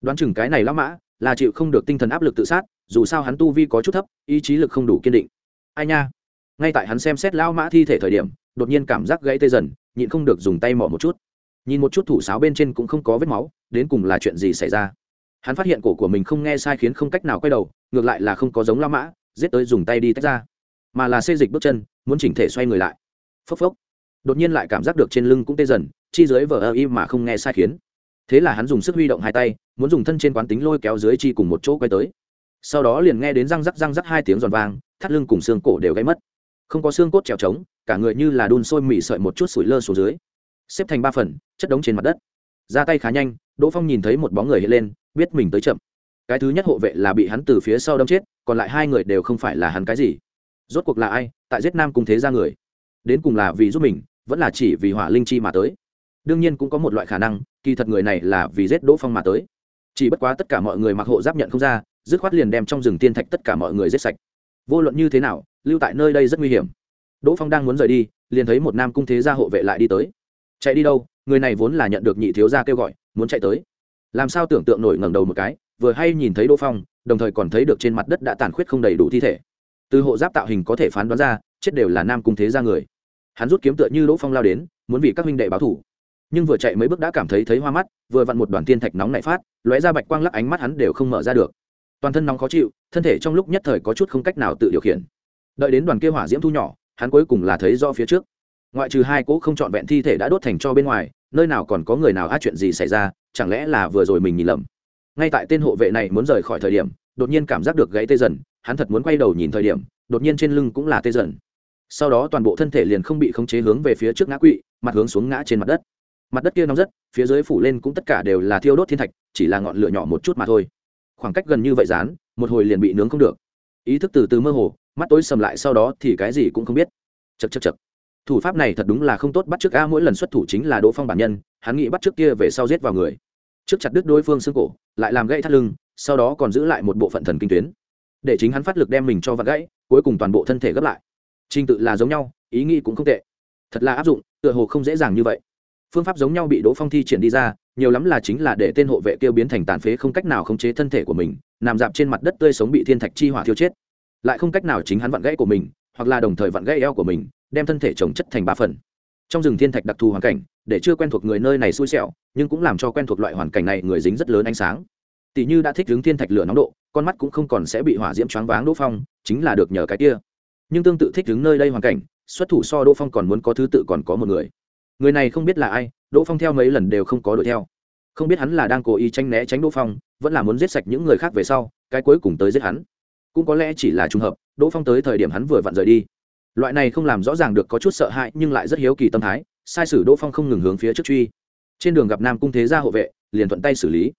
Đoán chừng cái này lão mã là chịu không được tinh thần áp lực tự sát, dù sao hắn tu vi có chút thấp, ý chí lực không đủ kiên định. Ai nha? Ngay tại hắn xem xét lão mã thi thể thời điểm, đột nhiên cảm giác gãy tê dần, nhịn không được dùng tay mỏ một chút. Nhìn một chút thủ sáo bên trên cũng không có vết máu, đến cùng là chuyện gì xảy ra? Hắn phát hiện cổ của mình không nghe sai khiến không cách nào quay đầu, ngược lại là không có giống lao mã, giết tới dùng tay đi tách ra. Mà là xê dịch bước chân, muốn chỉnh thể xoay người lại. Phốc phốc. Đột nhiên lại cảm giác được trên lưng cũng tê dần, chi dưới vờ ơ y mà không nghe sai khiến thế là hắn dùng sức huy động hai tay, muốn dùng thân trên quán tính lôi kéo dưới chi cùng một chỗ quay tới. Sau đó liền nghe đến răng rắc răng rắc hai tiếng giòn vang, thắt lưng cùng xương cổ đều gây mất. Không có xương cốt trèo trống, cả người như là đun sôi mỉ sợi một chút sủi lơ xuống dưới. Xếp thành ba phần, chất đống trên mặt đất. Ra tay khá nhanh, đỗ phong nhìn thấy một bóng người hiện lên, biết mình tới chậm. Cái thứ nhất hộ vệ là bị hắn từ phía sau đâm chết, còn lại hai người đều không phải là hắn cái gì. Rốt cuộc là ai, tại giết nam cùng thế ra người? Đến cùng là vì giúp mình, vẫn là chỉ vì hỏa linh chi mà tới. Đương nhiên cũng có một loại khả năng kỳ thật người này là vì giết đỗ phong mà tới. Chỉ bất quá tất cả mọi người mặc hộ giáp nhận không ra, dứt khoát liền đem trong rừng tiên thạch tất cả mọi người giết sạch. Vô luận như thế nào, lưu tại nơi đây rất nguy hiểm. Đỗ phong đang muốn rời đi, liền thấy một nam cung thế gia hộ vệ lại đi tới. Chạy đi đâu? Người này vốn là nhận được nhị thiếu gia kêu gọi, muốn chạy tới. Làm sao tưởng tượng nổi ngẩng đầu một cái, vừa hay nhìn thấy đỗ phong, đồng thời còn thấy được trên mặt đất đã tàn khuyết không đầy đủ thi thể. Từ hộ giáp tạo hình có thể phán đoán ra, chết đều là nam cung thế gia người. Hắn rút kiếm tựa như đỗ phong lao đến, muốn vì các huynh đệ báo thù nhưng vừa chạy mấy bước đã cảm thấy thấy hoa mắt, vừa vặn một đoàn tiên thạch nóng nảy phát, lóe ra bạch quang lắc ánh mắt hắn đều không mở ra được. Toàn thân nóng khó chịu, thân thể trong lúc nhất thời có chút không cách nào tự điều khiển. Đợi đến đoàn kia hỏa diễm thu nhỏ, hắn cuối cùng là thấy do phía trước. Ngoại trừ hai cỗ không trọn vẹn thi thể đã đốt thành cho bên ngoài, nơi nào còn có người nào át chuyện gì xảy ra, chẳng lẽ là vừa rồi mình nhìn lầm? Ngay tại tên hộ vệ này muốn rời khỏi thời điểm, đột nhiên cảm giác được gãy tê dần, hắn thật muốn quay đầu nhìn thời điểm, đột nhiên trên lưng cũng là tê dần. Sau đó toàn bộ thân thể liền không bị khống chế hướng về phía trước ngã quỵ, mặt hướng xuống ngã trên mặt đất mặt đất kia nóng rất, phía dưới phủ lên cũng tất cả đều là thiêu đốt thiên thạch, chỉ là ngọn lửa nhỏ một chút mà thôi. Khoảng cách gần như vậy dán, một hồi liền bị nướng không được. Ý thức từ từ mơ hồ, mắt tối sầm lại sau đó thì cái gì cũng không biết. Chật chật chật thủ pháp này thật đúng là không tốt, bắt trước a mỗi lần xuất thủ chính là đỗ phong bản nhân, hắn nghĩ bắt trước kia về sau giết vào người. Trước chặt đứt đối phương xương cổ, lại làm gãy thắt lưng, sau đó còn giữ lại một bộ phận thần kinh tuyến. Để chính hắn phát lực đem mình cho vặt gãy, cuối cùng toàn bộ thân thể gấp lại. Trình tự là giống nhau, ý nghĩ cũng không tệ. Thật là áp dụng, tựa hồ không dễ dàng như vậy phương pháp giống nhau bị đỗ phong thi triển đi ra, nhiều lắm là chính là để tên hộ vệ kêu biến thành tàn phế không cách nào khống chế thân thể của mình, nằm dạp trên mặt đất tươi sống bị thiên thạch chi hỏa thiêu chết. Lại không cách nào chính hắn vặn gãy của mình, hoặc là đồng thời vặn gãy eo của mình, đem thân thể trồng chất thành ba phần. Trong rừng thiên thạch đặc thù hoàn cảnh, để chưa quen thuộc người nơi này xui xẻo, nhưng cũng làm cho quen thuộc loại hoàn cảnh này người dính rất lớn ánh sáng. Tỷ như đã thích hướng thiên thạch lửa nóng độ, con mắt cũng không còn sẽ bị hỏa diễm choáng váng đỗ phong, chính là được nhờ cái kia. Nhưng tương tự thích hướng nơi đây hoàn cảnh, xuất thủ so đỗ phong còn muốn có thứ tự còn có một người người này không biết là ai, đỗ phong theo mấy lần đều không có đuổi theo. Không biết hắn là đang cố ý tranh né tránh đỗ phong, vẫn là muốn giết sạch những người khác về sau, cái cuối cùng tới giết hắn. Cũng có lẽ chỉ là trùng hợp, đỗ phong tới thời điểm hắn vừa vặn rời đi. Loại này không làm rõ ràng được có chút sợ hãi, nhưng lại rất hiếu kỳ tâm thái, sai sử đỗ phong không ngừng hướng phía trước truy. Trên đường gặp nam cung thế gia hộ vệ, liền thuận tay xử lý.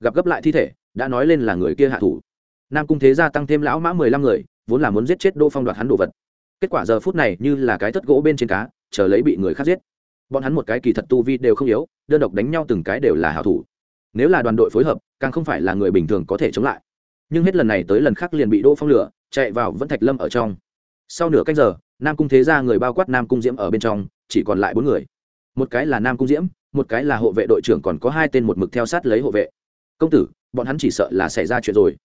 Gặp gấp lại thi thể, đã nói lên là người kia hạ thủ. Nam cung thế gia tăng thêm lão mã mười lăm người, vốn là muốn giết chết đỗ phong đoạt hắn đồ vật. Kết quả giờ phút này như là cái thất gỗ bên trên cá, chờ lấy bị người khác giết bọn hắn một cái kỳ thật tu vi đều không yếu, đơn độc đánh nhau từng cái đều là hảo thủ. Nếu là đoàn đội phối hợp, càng không phải là người bình thường có thể chống lại. Nhưng hết lần này tới lần khác liền bị đỗ phong lửa, chạy vào vẫn thạch lâm ở trong. Sau nửa cách giờ, nam cung thế ra người bao quát nam cung diễm ở bên trong, chỉ còn lại bốn người. Một cái là nam cung diễm, một cái là hộ vệ đội trưởng còn có hai tên một mực theo sát lấy hộ vệ. Công tử, bọn hắn chỉ sợ là xảy ra chuyện rồi.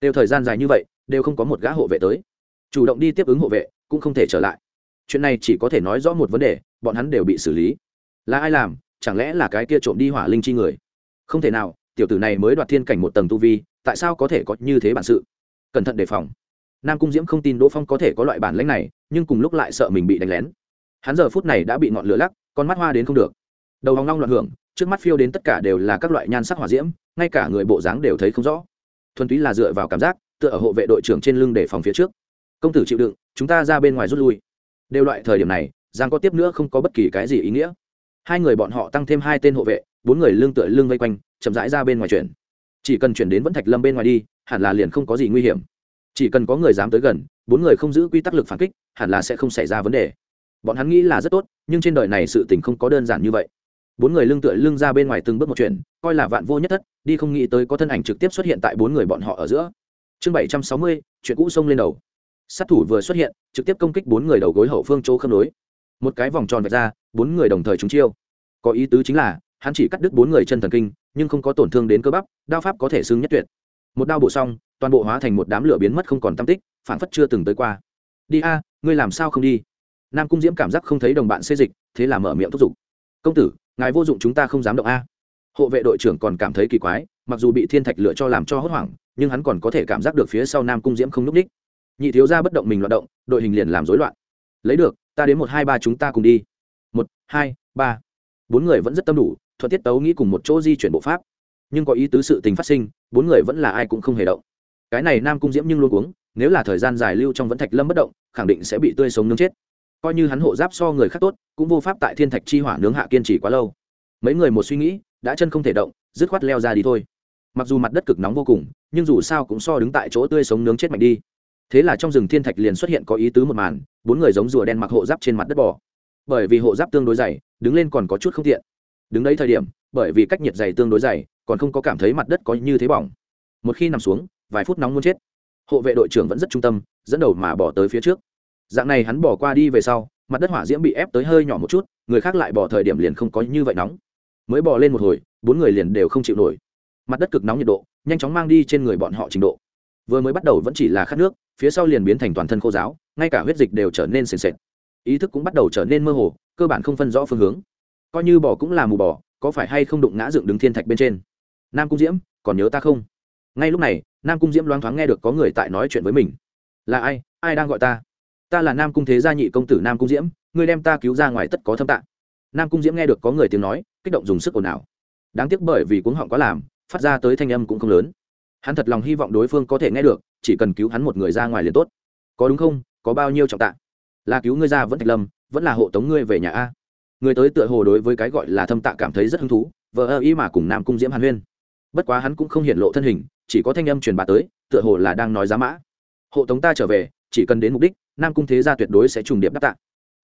Đều thời gian dài như vậy, đều không có một gã hộ vệ tới. Chủ động đi tiếp ứng hộ vệ, cũng không thể trở lại. Chuyện này chỉ có thể nói rõ một vấn đề bọn hắn đều bị xử lý. Là ai làm? Chẳng lẽ là cái kia trộm đi hỏa linh chi người? Không thể nào, tiểu tử này mới đoạt thiên cảnh một tầng tu vi, tại sao có thể có như thế bản sự? Cẩn thận đề phòng. Nam cung diễm không tin đỗ phong có thể có loại bản lãnh này, nhưng cùng lúc lại sợ mình bị đánh lén. Hắn giờ phút này đã bị ngọn lửa lắc, con mắt hoa đến không được. Đầu hòng long loạn hưởng, trước mắt phiêu đến tất cả đều là các loại nhan sắc hỏa diễm, ngay cả người bộ dáng đều thấy không rõ. Thuần túy là dựa vào cảm giác, tựa ở hộ vệ đội trưởng trên lưng để phòng phía trước. Công tử chịu đựng, chúng ta ra bên ngoài rút lui. Đều loại thời điểm này giang có tiếp nữa không có bất kỳ cái gì ý nghĩa. Hai người bọn họ tăng thêm hai tên hộ vệ, bốn người lưng tựa lưng vây quanh, chậm rãi ra bên ngoài chuyển. Chỉ cần chuyển đến vẫn thạch lâm bên ngoài đi, hẳn là liền không có gì nguy hiểm. Chỉ cần có người dám tới gần, bốn người không giữ quy tắc lực phản kích, hẳn là sẽ không xảy ra vấn đề. Bọn hắn nghĩ là rất tốt, nhưng trên đời này sự tình không có đơn giản như vậy. Bốn người lưng tựa lưng ra bên ngoài từng bước một chuyện coi là vạn vô nhất thất, đi không nghĩ tới có thân ảnh trực tiếp xuất hiện tại bốn người bọn họ ở giữa. Chương bảy trăm sáu mươi, chuyện cũ xông lên đầu. Sát thủ vừa xuất hiện, trực tiếp công kích bốn người đầu gối hậu phương chỗ khâm đối một cái vòng tròn vạch ra, bốn người đồng thời trúng chiêu. Có ý tứ chính là, hắn chỉ cắt đứt bốn người chân thần kinh, nhưng không có tổn thương đến cơ bắp, đao pháp có thể xưng nhất tuyệt. Một đao bổ xong, toàn bộ hóa thành một đám lửa biến mất không còn tam tích phản phất chưa từng tới qua. Đi a, ngươi làm sao không đi? Nam cung diễm cảm giác không thấy đồng bạn xê dịch, thế là mở miệng thúc giục. Công tử, ngài vô dụng chúng ta không dám động a. Hộ vệ đội trưởng còn cảm thấy kỳ quái, mặc dù bị thiên thạch lựa cho làm cho hốt hoảng, nhưng hắn còn có thể cảm giác được phía sau nam cung diễm không n ú c ních nhị thiếu ra bất động mình loạt động, đội hình liền làm rối loạn. Lấy được ta đến một hai ba chúng ta cùng đi. Một, hai, ba. Bốn người vẫn rất tâm đủ, thuận tiết tấu nghĩ cùng một chỗ di chuyển bộ pháp. Nhưng có ý tứ sự tình phát sinh, bốn người vẫn là ai cũng không hề động. Cái này nam cung diễm nhưng luôn uống nếu là thời gian dài lưu trong vẫn thạch lâm bất động, khẳng định sẽ bị tươi sống nướng chết. Coi như hắn hộ giáp so người khác tốt, cũng vô pháp tại thiên thạch chi hỏa nướng hạ kiên trì quá lâu. Mấy người một suy nghĩ, đã chân không thể động, dứt khoát leo ra đi thôi. Mặc dù mặt đất cực nóng vô cùng, nhưng dù sao cũng so đứng tại chỗ tươi sống nướng chết mạnh đi thế là trong rừng thiên thạch liền xuất hiện có ý tứ một màn, bốn người giống rùa đen mặc hộ giáp trên mặt đất bò. Bởi vì hộ giáp tương đối dày, đứng lên còn có chút không tiện. Đứng đấy thời điểm, bởi vì cách nhiệt dày tương đối dày, còn không có cảm thấy mặt đất có như thế bỏng. Một khi nằm xuống, vài phút nóng muốn chết. Hộ vệ đội trưởng vẫn rất trung tâm, dẫn đầu mà bỏ tới phía trước. Dạng này hắn bỏ qua đi về sau, mặt đất hỏa diễm bị ép tới hơi nhỏ một chút, người khác lại bỏ thời điểm liền không có như vậy nóng. Mới bỏ lên một hồi, bốn người liền đều không chịu nổi. Mặt đất cực nóng nhiệt độ, nhanh chóng mang đi trên người bọn họ trình độ vừa mới bắt đầu vẫn chỉ là khát nước, phía sau liền biến thành toàn thân khô giáo ngay cả huyết dịch đều trở nên sền sệt. Ý thức cũng bắt đầu trở nên mơ hồ, cơ bản không phân rõ phương hướng. Coi như bỏ cũng là mù bỏ có phải hay không đụng ngã dựng đứng thiên thạch bên trên? Nam cung diễm, còn nhớ ta không? Ngay lúc này, nam cung diễm loáng thoáng nghe được có người tại nói chuyện với mình. Là ai? Ai đang gọi ta? Ta là nam cung thế gia nhị công tử nam cung diễm, ngươi đem ta cứu ra ngoài tất có thâm tạng. Nam cung diễm nghe được có người tiếng nói, kích động dùng sức ồn ào. Đáng tiếc bởi vì cuống họng quá làm, phát ra tới thanh âm cũng không lớn hắn thật lòng hy vọng đối phương có thể nghe được, chỉ cần cứu hắn một người ra ngoài liền tốt. Có đúng không? Có bao nhiêu trọng tạ? là cứu ngươi ra vẫn thạch lâm, vẫn là hộ tống ngươi về nhà a? Người tới tựa hồ đối với cái gọi là thâm tạ cảm thấy rất hứng thú vợ ơ ý mà cùng nam cung diễm hàn huyên. Bất quá hắn cũng không hiện lộ thân hình, chỉ có thanh âm truyền bà tới, tựa hồ là đang nói giá mã. Hộ tống ta trở về, chỉ cần đến mục đích, nam cung thế gia tuyệt đối sẽ trùng điệp đáp tạ.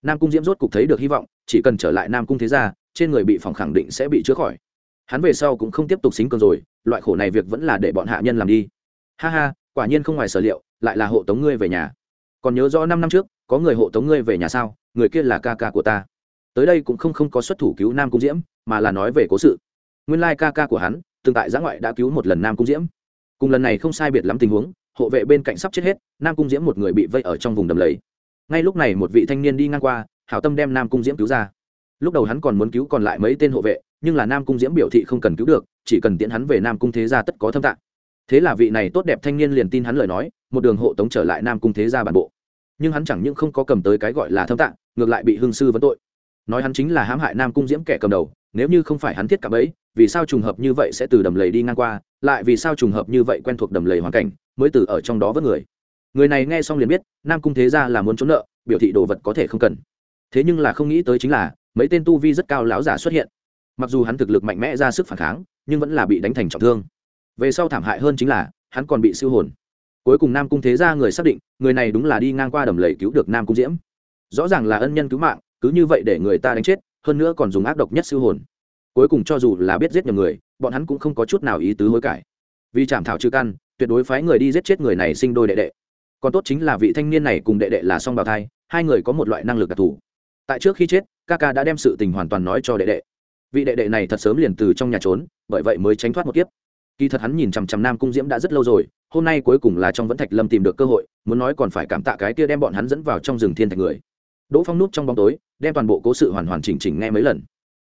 Nam cung diễm rốt cục thấy được hy vọng, chỉ cần trở lại nam cung thế gia, trên người bị phòng khẳng định sẽ bị chữa khỏi hắn về sau cũng không tiếp tục xính cường rồi, loại khổ này việc vẫn là để bọn hạ nhân làm đi. Ha ha, quả nhiên không ngoài sở liệu, lại là hộ tống ngươi về nhà. Còn nhớ rõ năm năm trước, có người hộ tống ngươi về nhà sao? Người kia là ca ca của ta. Tới đây cũng không không có xuất thủ cứu nam cung diễm, mà là nói về cố sự. Nguyên lai ca ca của hắn từng tại giã ngoại đã cứu một lần nam cung diễm. Cùng lần này không sai biệt lắm tình huống, hộ vệ bên cạnh sắp chết hết, nam cung diễm một người bị vây ở trong vùng đầm lầy. Ngay lúc này một vị thanh niên đi ngang qua, hảo tâm đem nam cung diễm cứu ra. Lúc đầu hắn còn muốn cứu còn lại mấy tên hộ vệ nhưng là nam cung diễm biểu thị không cần cứu được, chỉ cần tiễn hắn về nam cung thế gia tất có thâm tạng. Thế là vị này tốt đẹp thanh niên liền tin hắn lời nói, một đường hộ tống trở lại nam cung thế gia bản bộ. Nhưng hắn chẳng những không có cầm tới cái gọi là thâm tạng, ngược lại bị hương sư vấn tội. Nói hắn chính là hãm hại nam cung diễm kẻ cầm đầu, nếu như không phải hắn thiết cạm ấy vì sao trùng hợp như vậy sẽ từ đầm lầy đi ngang qua, lại vì sao trùng hợp như vậy quen thuộc đầm lầy hoàn cảnh, mới từ ở trong đó với người. Người này nghe xong liền biết, nam cung thế gia là muốn trốn nợ, biểu thị đồ vật có thể không cần. Thế nhưng là không nghĩ tới chính là, mấy tên tu vi rất cao lão giả xuất hiện mặc dù hắn thực lực mạnh mẽ ra sức phản kháng, nhưng vẫn là bị đánh thành trọng thương. Về sau thảm hại hơn chính là, hắn còn bị siêu hồn. Cuối cùng nam cung thế gia người xác định, người này đúng là đi ngang qua đầm lầy cứu được nam cung diễm. Rõ ràng là ân nhân cứu mạng, cứ như vậy để người ta đánh chết, hơn nữa còn dùng ác độc nhất siêu hồn. Cuối cùng cho dù là biết giết nhầm người, bọn hắn cũng không có chút nào ý tứ hối cải. Vì chảm thảo trừ căn, tuyệt đối phái người đi giết chết người này sinh đôi đệ đệ. Còn tốt chính là vị thanh niên này cùng đệ đệ là song bào thai, hai người có một loại năng lực đặc thù. Tại trước khi chết, ca ca đã đem sự tình hoàn toàn nói cho đệ đệ vị đệ đệ này thật sớm liền từ trong nhà trốn, bởi vậy mới tránh thoát một kiếp. Kỳ thật hắn nhìn chằm chằm nam cung diễm đã rất lâu rồi, hôm nay cuối cùng là trong vẫn thạch lâm tìm được cơ hội, muốn nói còn phải cảm tạ cái kia đem bọn hắn dẫn vào trong rừng thiên thạch người. Đỗ phong núp trong bóng tối, đem toàn bộ cố sự hoàn hoàn chỉnh chỉnh nghe mấy lần.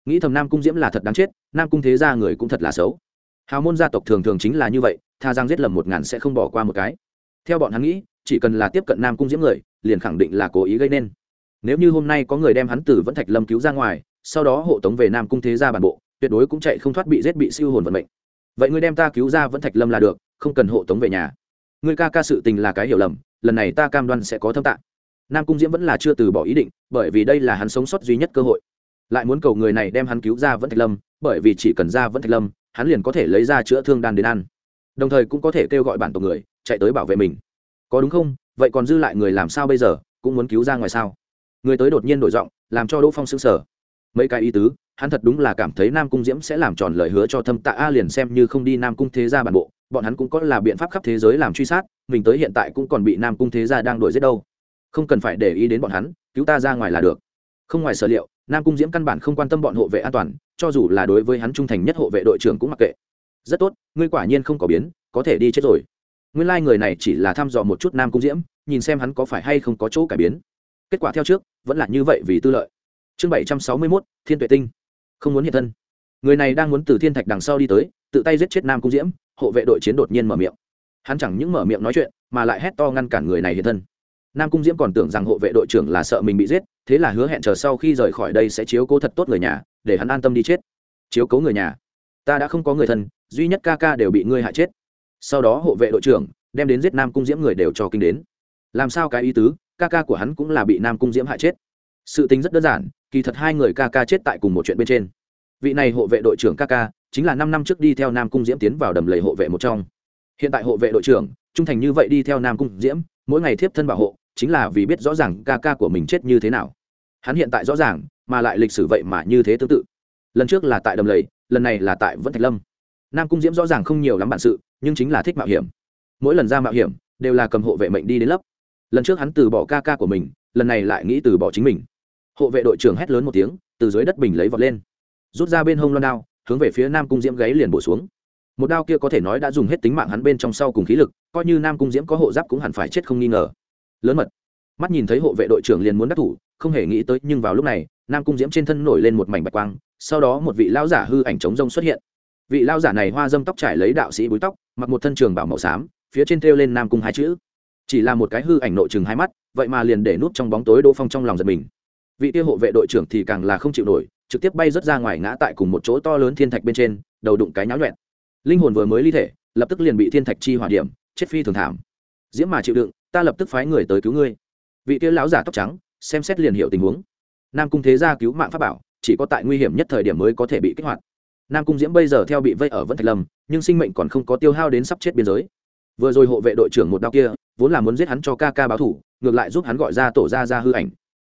Nghĩ thầm nam cung diễm là thật đáng chết, nam cung thế gia người cũng thật là xấu. Hào môn gia tộc thường thường chính là như vậy, tha giang giết lầm một ngàn sẽ không bỏ qua một cái. Theo bọn hắn nghĩ, chỉ cần là tiếp cận nam cung diễm người, liền khẳng định là cố ý gây nên. Nếu như hôm nay có người đem hắn từ vẫn thạch lâm cứu ra ngoài sau đó hộ tống về nam cung thế gia bản bộ, tuyệt đối cũng chạy không thoát bị giết bị siêu hồn vận mệnh. Vậy ngươi đem ta cứu ra vẫn thạch lâm là được, không cần hộ tống về nhà. Ngươi ca ca sự tình là cái hiểu lầm, lần này ta cam đoan sẽ có thâm tạng. Nam cung diễm vẫn là chưa từ bỏ ý định, bởi vì đây là hắn sống sót duy nhất cơ hội. Lại muốn cầu người này đem hắn cứu ra vẫn thạch lâm, bởi vì chỉ cần ra vẫn thạch lâm, hắn liền có thể lấy ra chữa thương đan đến ăn. Đồng thời cũng có thể kêu gọi bản tộc người, chạy tới bảo vệ mình. Có đúng không? Vậy còn dư lại người làm sao bây giờ? Cũng muốn cứu ra ngoài sao? Người tới đột nhiên đổi giọng, làm cho đỗ phong xứng sở mấy cái ý tứ, hắn thật đúng là cảm thấy nam cung diễm sẽ làm tròn lời hứa cho thâm tạ a liền xem như không đi nam cung thế gia bản bộ, bọn hắn cũng có là biện pháp khắp thế giới làm truy sát, mình tới hiện tại cũng còn bị nam cung thế gia đang đuổi giết đâu. Không cần phải để ý đến bọn hắn, cứu ta ra ngoài là được. Không ngoài sở liệu, nam cung diễm căn bản không quan tâm bọn hộ vệ an toàn, cho dù là đối với hắn trung thành nhất hộ vệ đội trưởng cũng mặc kệ. Rất tốt, ngươi quả nhiên không có biến, có thể đi chết rồi. Nguyên lai、like、người này chỉ là thăm dò một chút nam cung diễm, nhìn xem hắn có phải hay không có chỗ cải biến. Kết quả theo trước, vẫn là như vậy vì tư lợi chương bảy trăm sáu mươi mốt, thiên tuệ tinh. Không muốn hiện thân. Người này đang muốn từ thiên thạch đằng sau đi tới, tự tay giết chết nam cung diễm, hộ vệ đội chiến đột nhiên mở miệng. Hắn chẳng những mở miệng nói chuyện, mà lại hét to ngăn cản người này hiện thân. Nam cung diễm còn tưởng rằng hộ vệ đội trưởng là sợ mình bị giết, thế là hứa hẹn chờ sau khi rời khỏi đây sẽ chiếu cố thật tốt người nhà, để hắn an tâm đi chết. Chiếu cố người nhà. Ta đã không có người thân, duy nhất ca ca đều bị ngươi hại chết. Sau đó hộ vệ đội trưởng đem đến giết nam cung diễm người đều cho kinh đến. Làm sao cái ý tứ, ca ca của hắn cũng là bị nam cung diễm hại chết sự tính rất đơn giản, kỳ thật hai người ca ca chết tại cùng một chuyện bên trên. Vị này hộ vệ đội trưởng ca ca chính là năm năm trước đi theo nam cung diễm tiến vào đầm lầy hộ vệ một trong. Hiện tại hộ vệ đội trưởng, trung thành như vậy đi theo nam cung diễm, mỗi ngày thiếp thân bảo hộ, chính là vì biết rõ ràng ca ca của mình chết như thế nào. Hắn hiện tại rõ ràng, mà lại lịch sử vậy mà như thế tương tự. Lần trước là tại đầm lầy, lần này là tại vẫn thạch lâm. Nam cung diễm rõ ràng không nhiều lắm bản sự, nhưng chính là thích mạo hiểm. Mỗi lần ra mạo hiểm, đều là cầm hộ vệ mệnh đi đến lấp lần trước hắn từ bỏ ca ca của mình, lần này lại nghĩ từ bỏ chính mình hộ vệ đội trưởng hét lớn một tiếng, từ dưới đất bình lấy vọt lên. Rút ra bên hông loan đao, hướng về phía nam cung diễm gáy liền bổ xuống. Một đao kia có thể nói đã dùng hết tính mạng hắn bên trong sau cùng khí lực, coi như nam cung diễm có hộ giáp cũng hẳn phải chết không nghi ngờ. Lớn mật. Mắt nhìn thấy hộ vệ đội trưởng liền muốn đắc thủ, không hề nghĩ tới, nhưng vào lúc này, nam cung diễm trên thân nổi lên một mảnh bạch quang, sau đó một vị lao giả hư ảnh trống rông xuất hiện. Vị lao giả này hoa dâm tóc trải lấy đạo sĩ búi tóc, mặc một thân trường bảo màu xám, phía trên thêu lên nam cung hai chữ. Chỉ là một cái hư ảnh nội chừng hai mắt, vậy mà liền để núp trong bóng tối đỗ phong trong lòng giật mình vị tiêu hộ vệ đội trưởng thì càng là không chịu nổi, trực tiếp bay rớt ra ngoài ngã tại cùng một chỗ to lớn thiên thạch bên trên, đầu đụng cái nháo nhuẹn. Linh hồn vừa mới ly thể, lập tức liền bị thiên thạch chi hỏa điểm, chết phi thường thảm. Diễm mà chịu đựng, ta lập tức phái người tới cứu ngươi. Vị kia lão giả tóc trắng, xem xét liền hiểu tình huống. Nam cung thế gia cứu mạng pháp bảo, chỉ có tại nguy hiểm nhất thời điểm mới có thể bị kích hoạt. Nam cung diễm bây giờ theo bị vây ở vẫn thạch lâm, nhưng sinh mệnh còn không có tiêu hao đến sắp chết biên giới. Vừa rồi hộ vệ đội trưởng một đao kia, vốn là muốn giết hắn cho ca ca báo thủ, ngược lại giúp hắn gọi ra tổ ra ra hư ảnh.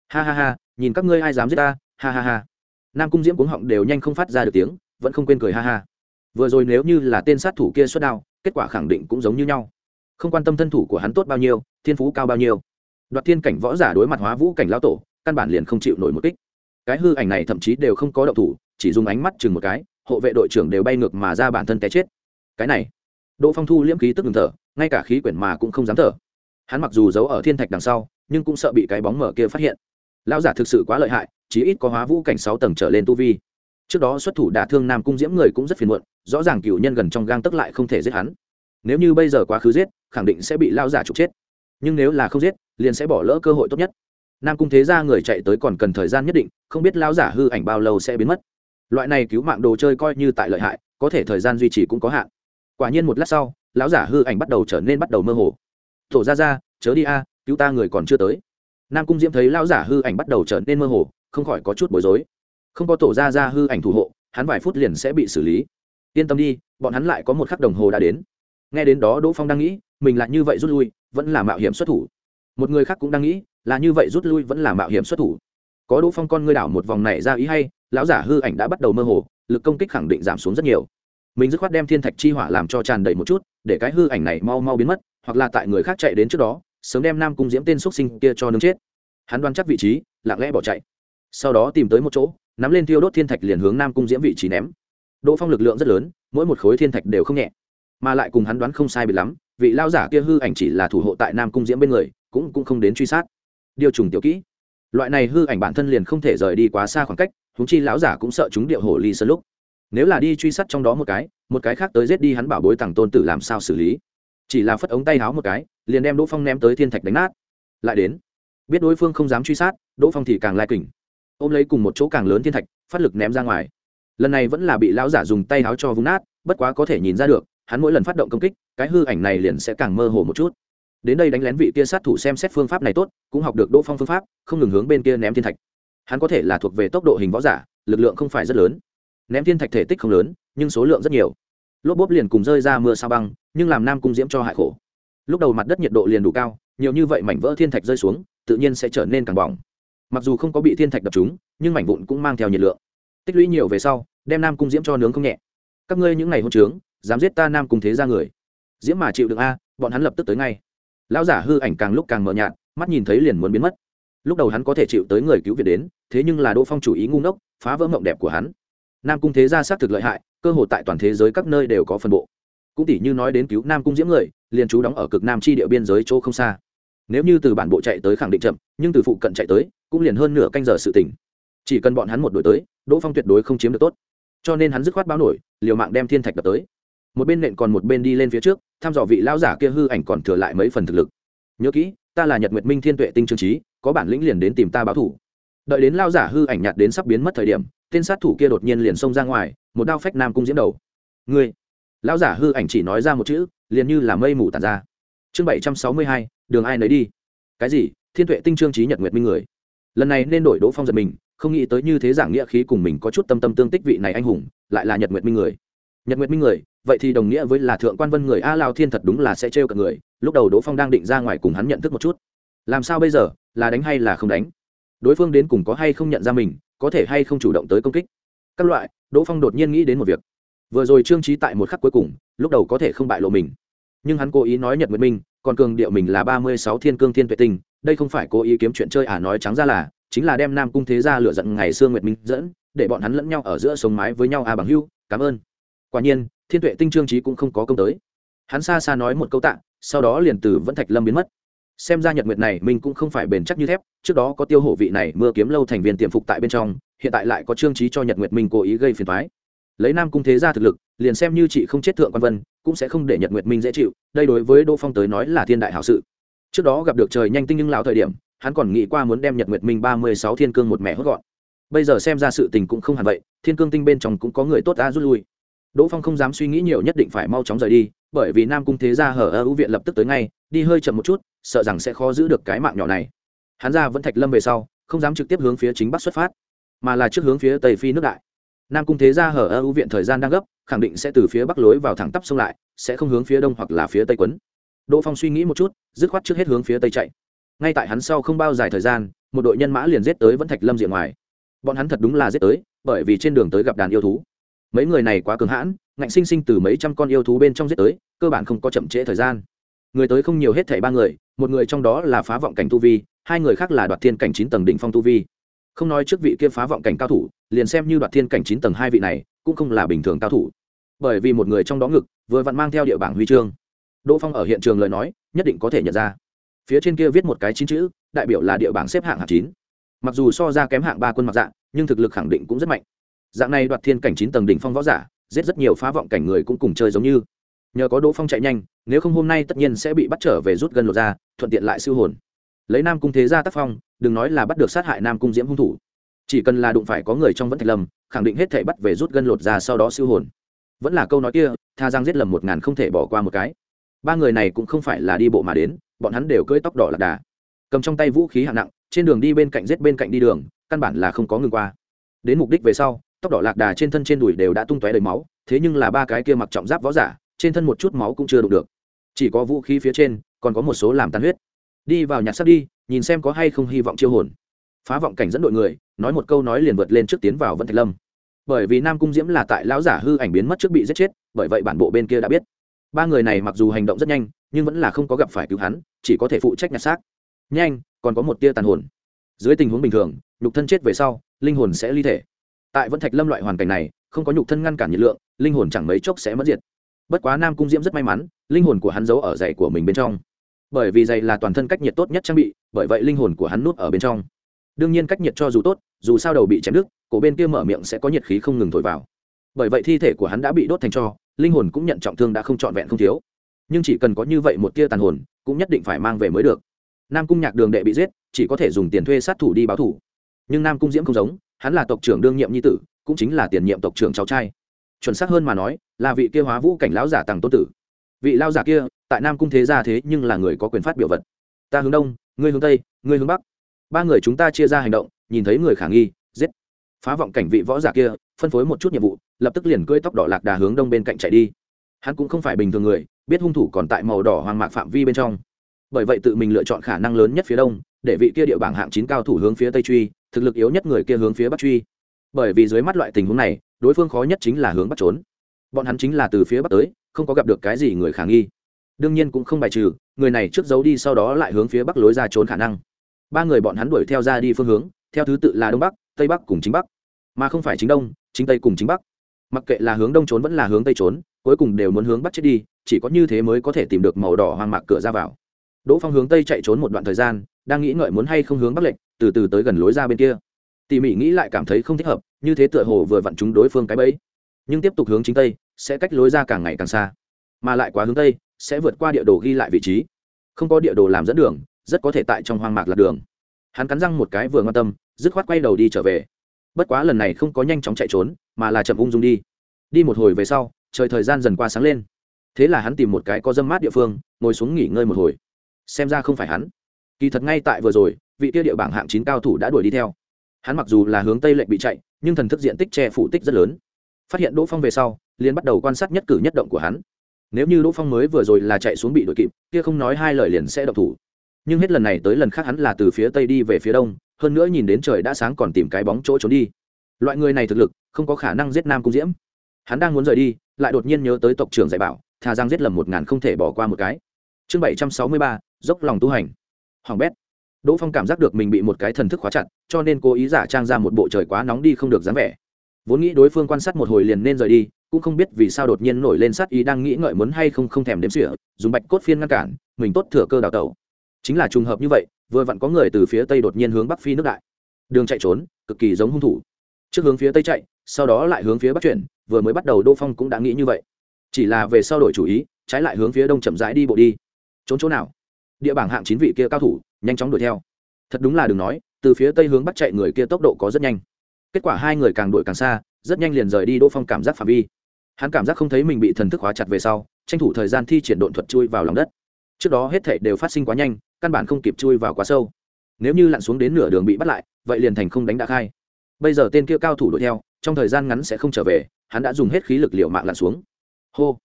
Ha ha ha nhìn các ngươi ai dám giết ta, ha ha ha. Nam cung diễm cuống họng đều nhanh không phát ra được tiếng, vẫn không quên cười ha ha. Vừa rồi nếu như là tên sát thủ kia xuất đao, kết quả khẳng định cũng giống như nhau. Không quan tâm thân thủ của hắn tốt bao nhiêu, thiên phú cao bao nhiêu. Đoạt thiên cảnh võ giả đối mặt hóa vũ cảnh lão tổ, căn bản liền không chịu nổi một kích. Cái hư ảnh này thậm chí đều không có động thủ, chỉ dùng ánh mắt chừng một cái, hộ vệ đội trưởng đều bay ngược mà ra bản thân té chết. Cái này, đỗ phong thu liễm khí tức ngừng thở, ngay cả khí quyển mà cũng không dám thở. Hắn mặc dù giấu ở thiên thạch đằng sau, nhưng cũng sợ bị cái bóng mở kia phát hiện lão giả thực sự quá lợi hại, chí ít có hóa vũ cảnh sáu tầng trở lên tu vi. Trước đó xuất thủ đả thương nam cung diễm người cũng rất phiền muộn, rõ ràng cựu nhân gần trong gang tức lại không thể giết hắn. Nếu như bây giờ quá khứ giết, khẳng định sẽ bị lao giả trục chết. Nhưng nếu là không giết, liền sẽ bỏ lỡ cơ hội tốt nhất. Nam cung thế ra người chạy tới còn cần thời gian nhất định, không biết lao giả hư ảnh bao lâu sẽ biến mất. Loại này cứu mạng đồ chơi coi như tại lợi hại, có thể thời gian duy trì cũng có hạn. Quả nhiên một lát sau, lão giả hư ảnh bắt đầu trở nên bắt đầu mơ hồ. Thổ ra ra chớ đi a, cứu ta người còn chưa tới nam cung diễm thấy lão giả hư ảnh bắt đầu trở nên mơ hồ, không khỏi có chút bối rối. Không có tổ ra ra hư ảnh thủ hộ, hắn vài phút liền sẽ bị xử lý. Yên tâm đi, bọn hắn lại có một khắc đồng hồ đã đến. Nghe đến đó đỗ phong đang nghĩ, mình là như vậy rút lui, vẫn là mạo hiểm xuất thủ. Một người khác cũng đang nghĩ, là như vậy rút lui vẫn là mạo hiểm xuất thủ. Có đỗ phong con ngươi đảo một vòng này ra ý hay, lão giả hư ảnh đã bắt đầu mơ hồ, lực công kích khẳng định giảm xuống rất nhiều. Mình dứt khoát đem thiên thạch chi hỏa làm cho tràn đầy một chút, để cái hư ảnh này mau mau biến mất, hoặc là tại người khác chạy đến trước đó sớm đem nam cung diễm tên xuất sinh kia cho nướng chết. Hắn đoán chắc vị trí, lặng lẽ bỏ chạy. Sau đó tìm tới một chỗ, nắm lên thiêu đốt thiên thạch liền hướng nam cung diễm vị trí ném. Đỗ phong lực lượng rất lớn, mỗi một khối thiên thạch đều không nhẹ. Mà lại cùng hắn đoán không sai bị lắm, vị lao giả kia hư ảnh chỉ là thủ hộ tại nam cung diễm bên người, cũng cũng không đến truy sát. Điều trùng tiểu kỹ. Loại này hư ảnh bản thân liền không thể rời đi quá xa khoảng cách húng chi lão giả cũng sợ chúng điệu hổ ly sơ lúc. Nếu là đi truy sát trong đó một cái một cái khác tới giết đi hắn bảo bối tàng tôn tử làm sao xử lý? Chỉ là phất ống tay háo một cái liền đem đỗ phong ném tới thiên thạch đánh nát. Lại đến, biết đối phương không dám truy sát, đỗ phong thì càng lai kình. Ôm lấy cùng một chỗ càng lớn thiên thạch, phát lực ném ra ngoài. Lần này vẫn là bị lão giả dùng tay háo cho vung nát, bất quá có thể nhìn ra được, hắn mỗi lần phát động công kích, cái hư ảnh này liền sẽ càng mơ hồ một chút. Đến đây đánh lén vị kia sát thủ xem xét phương pháp này tốt, cũng học được đỗ phong phương pháp, không ngừng hướng bên kia ném thiên thạch. Hắn có thể là thuộc về tốc độ hình võ giả, lực lượng không phải rất lớn. Ném thiên thạch thể tích không lớn, nhưng số lượng rất nhiều. Lốp bốp liền cùng rơi ra mưa sao băng, nhưng làm nam cung diễm cho hại khổ lúc đầu mặt đất nhiệt độ liền đủ cao, nhiều như vậy mảnh vỡ thiên thạch rơi xuống, tự nhiên sẽ trở nên càng bỏng. Mặc dù không có bị thiên thạch đập chúng nhưng mảnh vụn cũng mang theo nhiệt lượng. Tích lũy nhiều về sau, đem nam cung diễm cho nướng không nhẹ. Các ngươi những ngày hôn trướng, dám giết ta nam cung thế ra người. Diễm mà chịu được a, bọn hắn lập tức tới ngay. Lão giả hư ảnh càng lúc càng mờ nhạt, mắt nhìn thấy liền muốn biến mất. Lúc đầu hắn có thể chịu tới người cứu việt đến, thế nhưng là đỗ phong chủ ý ngu ngốc, phá vỡ mộng đẹp của hắn. Nam cung thế gia xác thực lợi hại, cơ hội tại toàn thế giới các nơi đều có phân bộ cũng tỷ như nói đến cứu nam cung diễm người, liền trú đóng ở cực nam chi địa biên giới chỗ không xa. Nếu như từ bản bộ chạy tới khẳng định chậm, nhưng từ phụ cận chạy tới, cũng liền hơn nửa canh giờ sự tỉnh chỉ cần bọn hắn một đổi tới, đỗ phong tuyệt đối không chiếm được tốt. Cho nên hắn dứt khoát báo nổi, liều mạng đem thiên thạch đập tới. Một bên nện còn một bên đi lên phía trước, thăm dò vị lão giả kia hư ảnh còn thừa lại mấy phần thực lực. Nhớ kỹ, ta là nhật nguyệt minh thiên tuệ tinh trương trí có bản lĩnh liền đến tìm ta báo thủ. Đợi đến lao giả hư ảnh nhạt đến sắp biến mất thời điểm, tên sát thủ kia đột nhiên liền xông ra ngoài, một đao phách nam cung diễm đầu. Ngươi lão giả hư ảnh chỉ nói ra một chữ, liền như là mây mù tàn ra. Chương bảy trăm sáu mươi hai, đường ai nấy đi. Cái gì? Thiên tuệ tinh trương trí nhật nguyệt minh người. Lần này nên đổi đỗ phong giật mình, không nghĩ tới như thế giảng nghĩa khí cùng mình có chút tâm tâm tương tích vị này anh hùng, lại là nhật nguyệt minh người. Nhật nguyệt minh người, vậy thì đồng nghĩa với là thượng quan vân người a lao thiên thật đúng là sẽ trêu cả người, lúc đầu đỗ phong đang định ra ngoài cùng hắn nhận thức một chút. Làm sao bây giờ? Là đánh hay là không đánh? Đối phương đến cùng có hay không nhận ra mình, có thể hay không chủ động tới công kích? Các loại, đỗ phong đột nhiên nghĩ đến một việc vừa rồi trương trí tại một khắc cuối cùng, lúc đầu có thể không bại lộ mình. Nhưng hắn cố ý nói nhật nguyệt minh, còn cường điệu mình là ba mươi sáu thiên cương thiên tuệ tinh, đây không phải cố ý kiếm chuyện chơi à nói trắng ra là, chính là đem nam cung thế ra lựa giận ngày xưa nguyệt minh dẫn, để bọn hắn lẫn nhau ở giữa sống mái với nhau à bằng hưu, cảm ơn. Quả nhiên, thiên tuệ tinh trương trí cũng không có công tới. Hắn xa xa nói một câu tạ, sau đó liền từ vẫn thạch lâm biến mất. Xem ra nhật nguyệt này mình cũng không phải bền chắc như thép, trước đó có tiêu hổ vị này mưa kiếm lâu thành viên tiềm phục tại bên trong, hiện tại lại có trương trí cho nhật nguyệt minh cố ý gây phiền thoái lấy nam cung thế gia thực lực, liền xem như chị không chết thượng quan vân, cũng sẽ không để nhật nguyệt minh dễ chịu, đây đối với đỗ phong tới nói là thiên đại hảo sự. Trước đó gặp được trời nhanh tinh nhưng lào thời điểm, hắn còn nghĩ qua muốn đem nhật nguyệt minh ba mươi sáu thiên cương một mẹ hốt gọn. Bây giờ xem ra sự tình cũng không hẳn vậy, thiên cương tinh bên trong cũng có người tốt đã rút lui. Đỗ phong không dám suy nghĩ nhiều nhất định phải mau chóng rời đi, bởi vì nam cung thế gia hở ơ ưu viện lập tức tới ngay, đi hơi chậm một chút, sợ rằng sẽ khó giữ được cái mạng nhỏ này. Hắn ra vẫn thạch lâm về sau, không dám trực tiếp hướng phía chính bắc xuất phát, mà là trước hướng phía tây phi nước đại nam cung thế gia hở ơ ưu viện thời gian đang gấp, khẳng định sẽ từ phía bắc lối vào thẳng tắp sông lại, sẽ không hướng phía đông hoặc là phía tây quấn. Đỗ phong suy nghĩ một chút, dứt khoát trước hết hướng phía tây chạy. Ngay tại hắn sau không bao dài thời gian, một đội nhân mã liền giết tới vẫn thạch lâm diện ngoài. Bọn hắn thật đúng là giết tới, bởi vì trên đường tới gặp đàn yêu thú. Mấy người này quá cường hãn, ngạnh sinh sinh từ mấy trăm con yêu thú bên trong giết tới, cơ bản không có chậm trễ thời gian. Người tới không nhiều hết thảy ba người, một người trong đó là phá vọng cảnh tu vi, hai người khác là đoạt thiên cảnh chín tầng đỉnh phong tu vi. Không nói trước vị kia phá vọng cảnh cao thủ liền xem như đoạt thiên cảnh chín tầng hai vị này, cũng không là bình thường cao thủ. Bởi vì một người trong đó ngực, vừa vặn mang theo địa bảng huy chương. Đỗ phong ở hiện trường lời nói, nhất định có thể nhận ra. Phía trên kia viết một cái chín chữ, đại biểu là địa bảng xếp hạng hạng chín. Mặc dù so ra kém hạng ba quân mặc dạng nhưng thực lực khẳng định cũng rất mạnh. Dạng này đoạt thiên cảnh chín tầng đỉnh phong võ giả, giết rất nhiều phá vọng cảnh người cũng cùng chơi giống như. Nhờ có đỗ phong chạy nhanh, nếu không hôm nay tất nhiên sẽ bị bắt trở về rút gần lột ra thuận tiện lại siêu hồn. Lấy nam cung thế ra tác phong, đừng nói là bắt được sát hại nam cung diễm hung thủ chỉ cần là đụng phải có người trong vẫn thạch lầm khẳng định hết thể bắt về rút gân lột ra sau đó siêu hồn. Vẫn là câu nói kia, tha giang giết lầm một ngàn không thể bỏ qua một cái. Ba người này cũng không phải là đi bộ mà đến, bọn hắn đều cưỡi tóc đỏ lạc đà. Cầm trong tay vũ khí hạng nặng, trên đường đi bên cạnh giết bên cạnh đi đường, căn bản là không có ngừng qua. Đến mục đích về sau, tóc đỏ lạc đà trên thân trên đùi đều đã tung tóe đầy máu, thế nhưng là ba cái kia mặc trọng giáp võ giả, trên thân một chút máu cũng chưa đụng được. Chỉ có vũ khí phía trên, còn có một số làm tan huyết. Đi vào nhặt sắt đi, nhìn xem có hay không hy vọng chiêu hồn phá vọng cảnh dẫn đội người, nói một câu nói liền vượt lên trước tiến vào vân thạch lâm. Bởi vì nam cung diễm là tại lão giả hư ảnh biến mất trước bị giết chết, bởi vậy bản bộ bên kia đã biết. Ba người này mặc dù hành động rất nhanh, nhưng vẫn là không có gặp phải cứu hắn, chỉ có thể phụ trách nhặt xác. Nhanh, còn có một tia tàn hồn. Dưới tình huống bình thường, nhục thân chết về sau, linh hồn sẽ ly thể. Tại vẫn thạch lâm loại hoàn cảnh này, không có nhục thân ngăn cản nhiệt lượng, linh hồn chẳng mấy chốc sẽ mất diệt. Bất quá nam cung diễm rất may mắn, linh hồn của hắn giấu ở giày của mình bên trong. Bởi vì giày là toàn thân cách nhiệt tốt nhất trang bị, bởi vậy linh hồn của hắn nuốt ở bên trong đương nhiên cách nhiệt cho dù tốt, dù sao đầu bị chém đứt, cổ bên kia mở miệng sẽ có nhiệt khí không ngừng thổi vào. Bởi vậy thi thể của hắn đã bị đốt thành cho, linh hồn cũng nhận trọng thương đã không trọn vẹn không thiếu. Nhưng chỉ cần có như vậy một tia tàn hồn, cũng nhất định phải mang về mới được. Nam cung nhạc đường đệ bị giết, chỉ có thể dùng tiền thuê sát thủ đi báo thủ. Nhưng nam cung diễm không giống, hắn là tộc trưởng đương nhiệm nhi tử, cũng chính là tiền nhiệm tộc trưởng cháu trai. Chuẩn xác hơn mà nói, là vị kia hóa vũ cảnh lão giả tàng tôn tử. Vị lao giả kia, tại nam cung thế gia thế nhưng là người có quyền phát biểu vật. Ta hướng đông, ngươi hướng tây, ngươi hướng bắc ba người chúng ta chia ra hành động, nhìn thấy người khả nghi, giết. Phá vọng cảnh vị võ giả kia, phân phối một chút nhiệm vụ, lập tức liền cưỡi tóc đỏ lạc đà hướng đông bên cạnh chạy đi. Hắn cũng không phải bình thường người, biết hung thủ còn tại màu đỏ hoang mạc phạm vi bên trong. Bởi vậy tự mình lựa chọn khả năng lớn nhất phía đông, để vị kia địa bảng hạng chín cao thủ hướng phía tây truy, thực lực yếu nhất người kia hướng phía bắc truy. Bởi vì dưới mắt loại tình huống này, đối phương khó nhất chính là hướng bắc trốn. Bọn hắn chính là từ phía bắc tới, không có gặp được cái gì người khả nghi. Đương nhiên cũng không bài trừ, người này trước giấu đi sau đó lại hướng phía bắc lối ra trốn khả năng ba người bọn hắn đuổi theo ra đi phương hướng, theo thứ tự là đông bắc, tây bắc cùng chính bắc. Mà không phải chính đông, chính tây cùng chính bắc. Mặc kệ là hướng đông trốn vẫn là hướng tây trốn, cuối cùng đều muốn hướng bắc chết đi, chỉ có như thế mới có thể tìm được màu đỏ hoang mạc cửa ra vào. Đỗ phong hướng tây chạy trốn một đoạn thời gian, đang nghĩ ngợi muốn hay không hướng bắc lệnh từ từ tới gần lối ra bên kia. Tỉ mỉ nghĩ lại cảm thấy không thích hợp, như thế tựa hồ vừa vặn chúng đối phương cái bẫy. Nhưng tiếp tục hướng chính tây, sẽ cách lối ra càng ngày càng xa. Mà lại quá hướng tây, sẽ vượt qua địa đồ ghi lại vị trí. Không có địa đồ làm dẫn đường rất có thể tại trong hoang mạc lạc đường. Hắn cắn răng một cái vừa ngon tâm, dứt khoát quay đầu đi trở về. Bất quá lần này không có nhanh chóng chạy trốn, mà là chậm ung dung đi. Đi một hồi về sau, trời thời gian dần qua sáng lên. Thế là hắn tìm một cái có dâm mát địa phương, ngồi xuống nghỉ ngơi một hồi. Xem ra không phải hắn. Kỳ thật ngay tại vừa rồi, vị tiêu địa bảng hạng chín cao thủ đã đuổi đi theo. Hắn mặc dù là hướng tây lệnh bị chạy, nhưng thần thức diện tích che phủ tích rất lớn. Phát hiện đỗ phong về sau liên bắt đầu quan sát nhất cử nhất động của hắn. Nếu như đỗ phong mới vừa rồi là chạy xuống bị đuổi kịp, kia không nói hai lời liền sẽ động thủ nhưng hết lần này tới lần khác hắn là từ phía tây đi về phía đông, hơn nữa nhìn đến trời đã sáng còn tìm cái bóng chỗ trốn đi. Loại người này thực lực, không có khả năng giết nam cung diễm. Hắn đang muốn rời đi, lại đột nhiên nhớ tới tộc trưởng dạy bảo, thà giang giết lầm một ngàn không thể bỏ qua một cái. Chương bảy trăm sáu mươi ba, dốc lòng tu hành. Hoàng bét. Đỗ phong cảm giác được mình bị một cái thần thức khóa chặt, cho nên cố ý giả trang ra một bộ trời quá nóng đi không được dám vẻ. Vốn nghĩ đối phương quan sát một hồi liền nên rời đi, cũng không biết vì sao đột nhiên nổi lên sát ý đang nghĩ ngợi muốn hay không không thèm đếm sỉa dùng bạch cốt phiên ngăn cản, mình tốt thừa cơ đào tẩu chính là trùng hợp như vậy, vừa vặn có người từ phía tây đột nhiên hướng bắc phi nước đại. Đường chạy trốn, cực kỳ giống hung thủ. Trước hướng phía tây chạy, sau đó lại hướng phía bắc chuyển, vừa mới bắt đầu đô phong cũng đã nghĩ như vậy. Chỉ là về sau đổi chủ ý, trái lại hướng phía đông chậm rãi đi bộ đi. Trốn chỗ nào? Địa bảng hạng chín vị kia cao thủ, nhanh chóng đuổi theo. Thật đúng là đừng nói, từ phía tây hướng bắc chạy người kia tốc độ có rất nhanh. Kết quả hai người càng đuổi càng xa, rất nhanh liền rời đi đỗ phong cảm giác phạm vi. Hắn cảm giác không thấy mình bị thần thức hóa chặt về sau, tranh thủ thời gian thi triển độn thuật chui vào lòng đất. Trước đó hết thể đều phát sinh quá nhanh căn bản không kịp chui vào quá sâu. Nếu như lặn xuống đến nửa đường bị bắt lại, vậy liền thành không đánh đã khai. Bây giờ tên kia cao thủ đuổi theo, trong thời gian ngắn sẽ không trở về, hắn đã dùng hết khí lực liệu mạng lặn xuống. Hô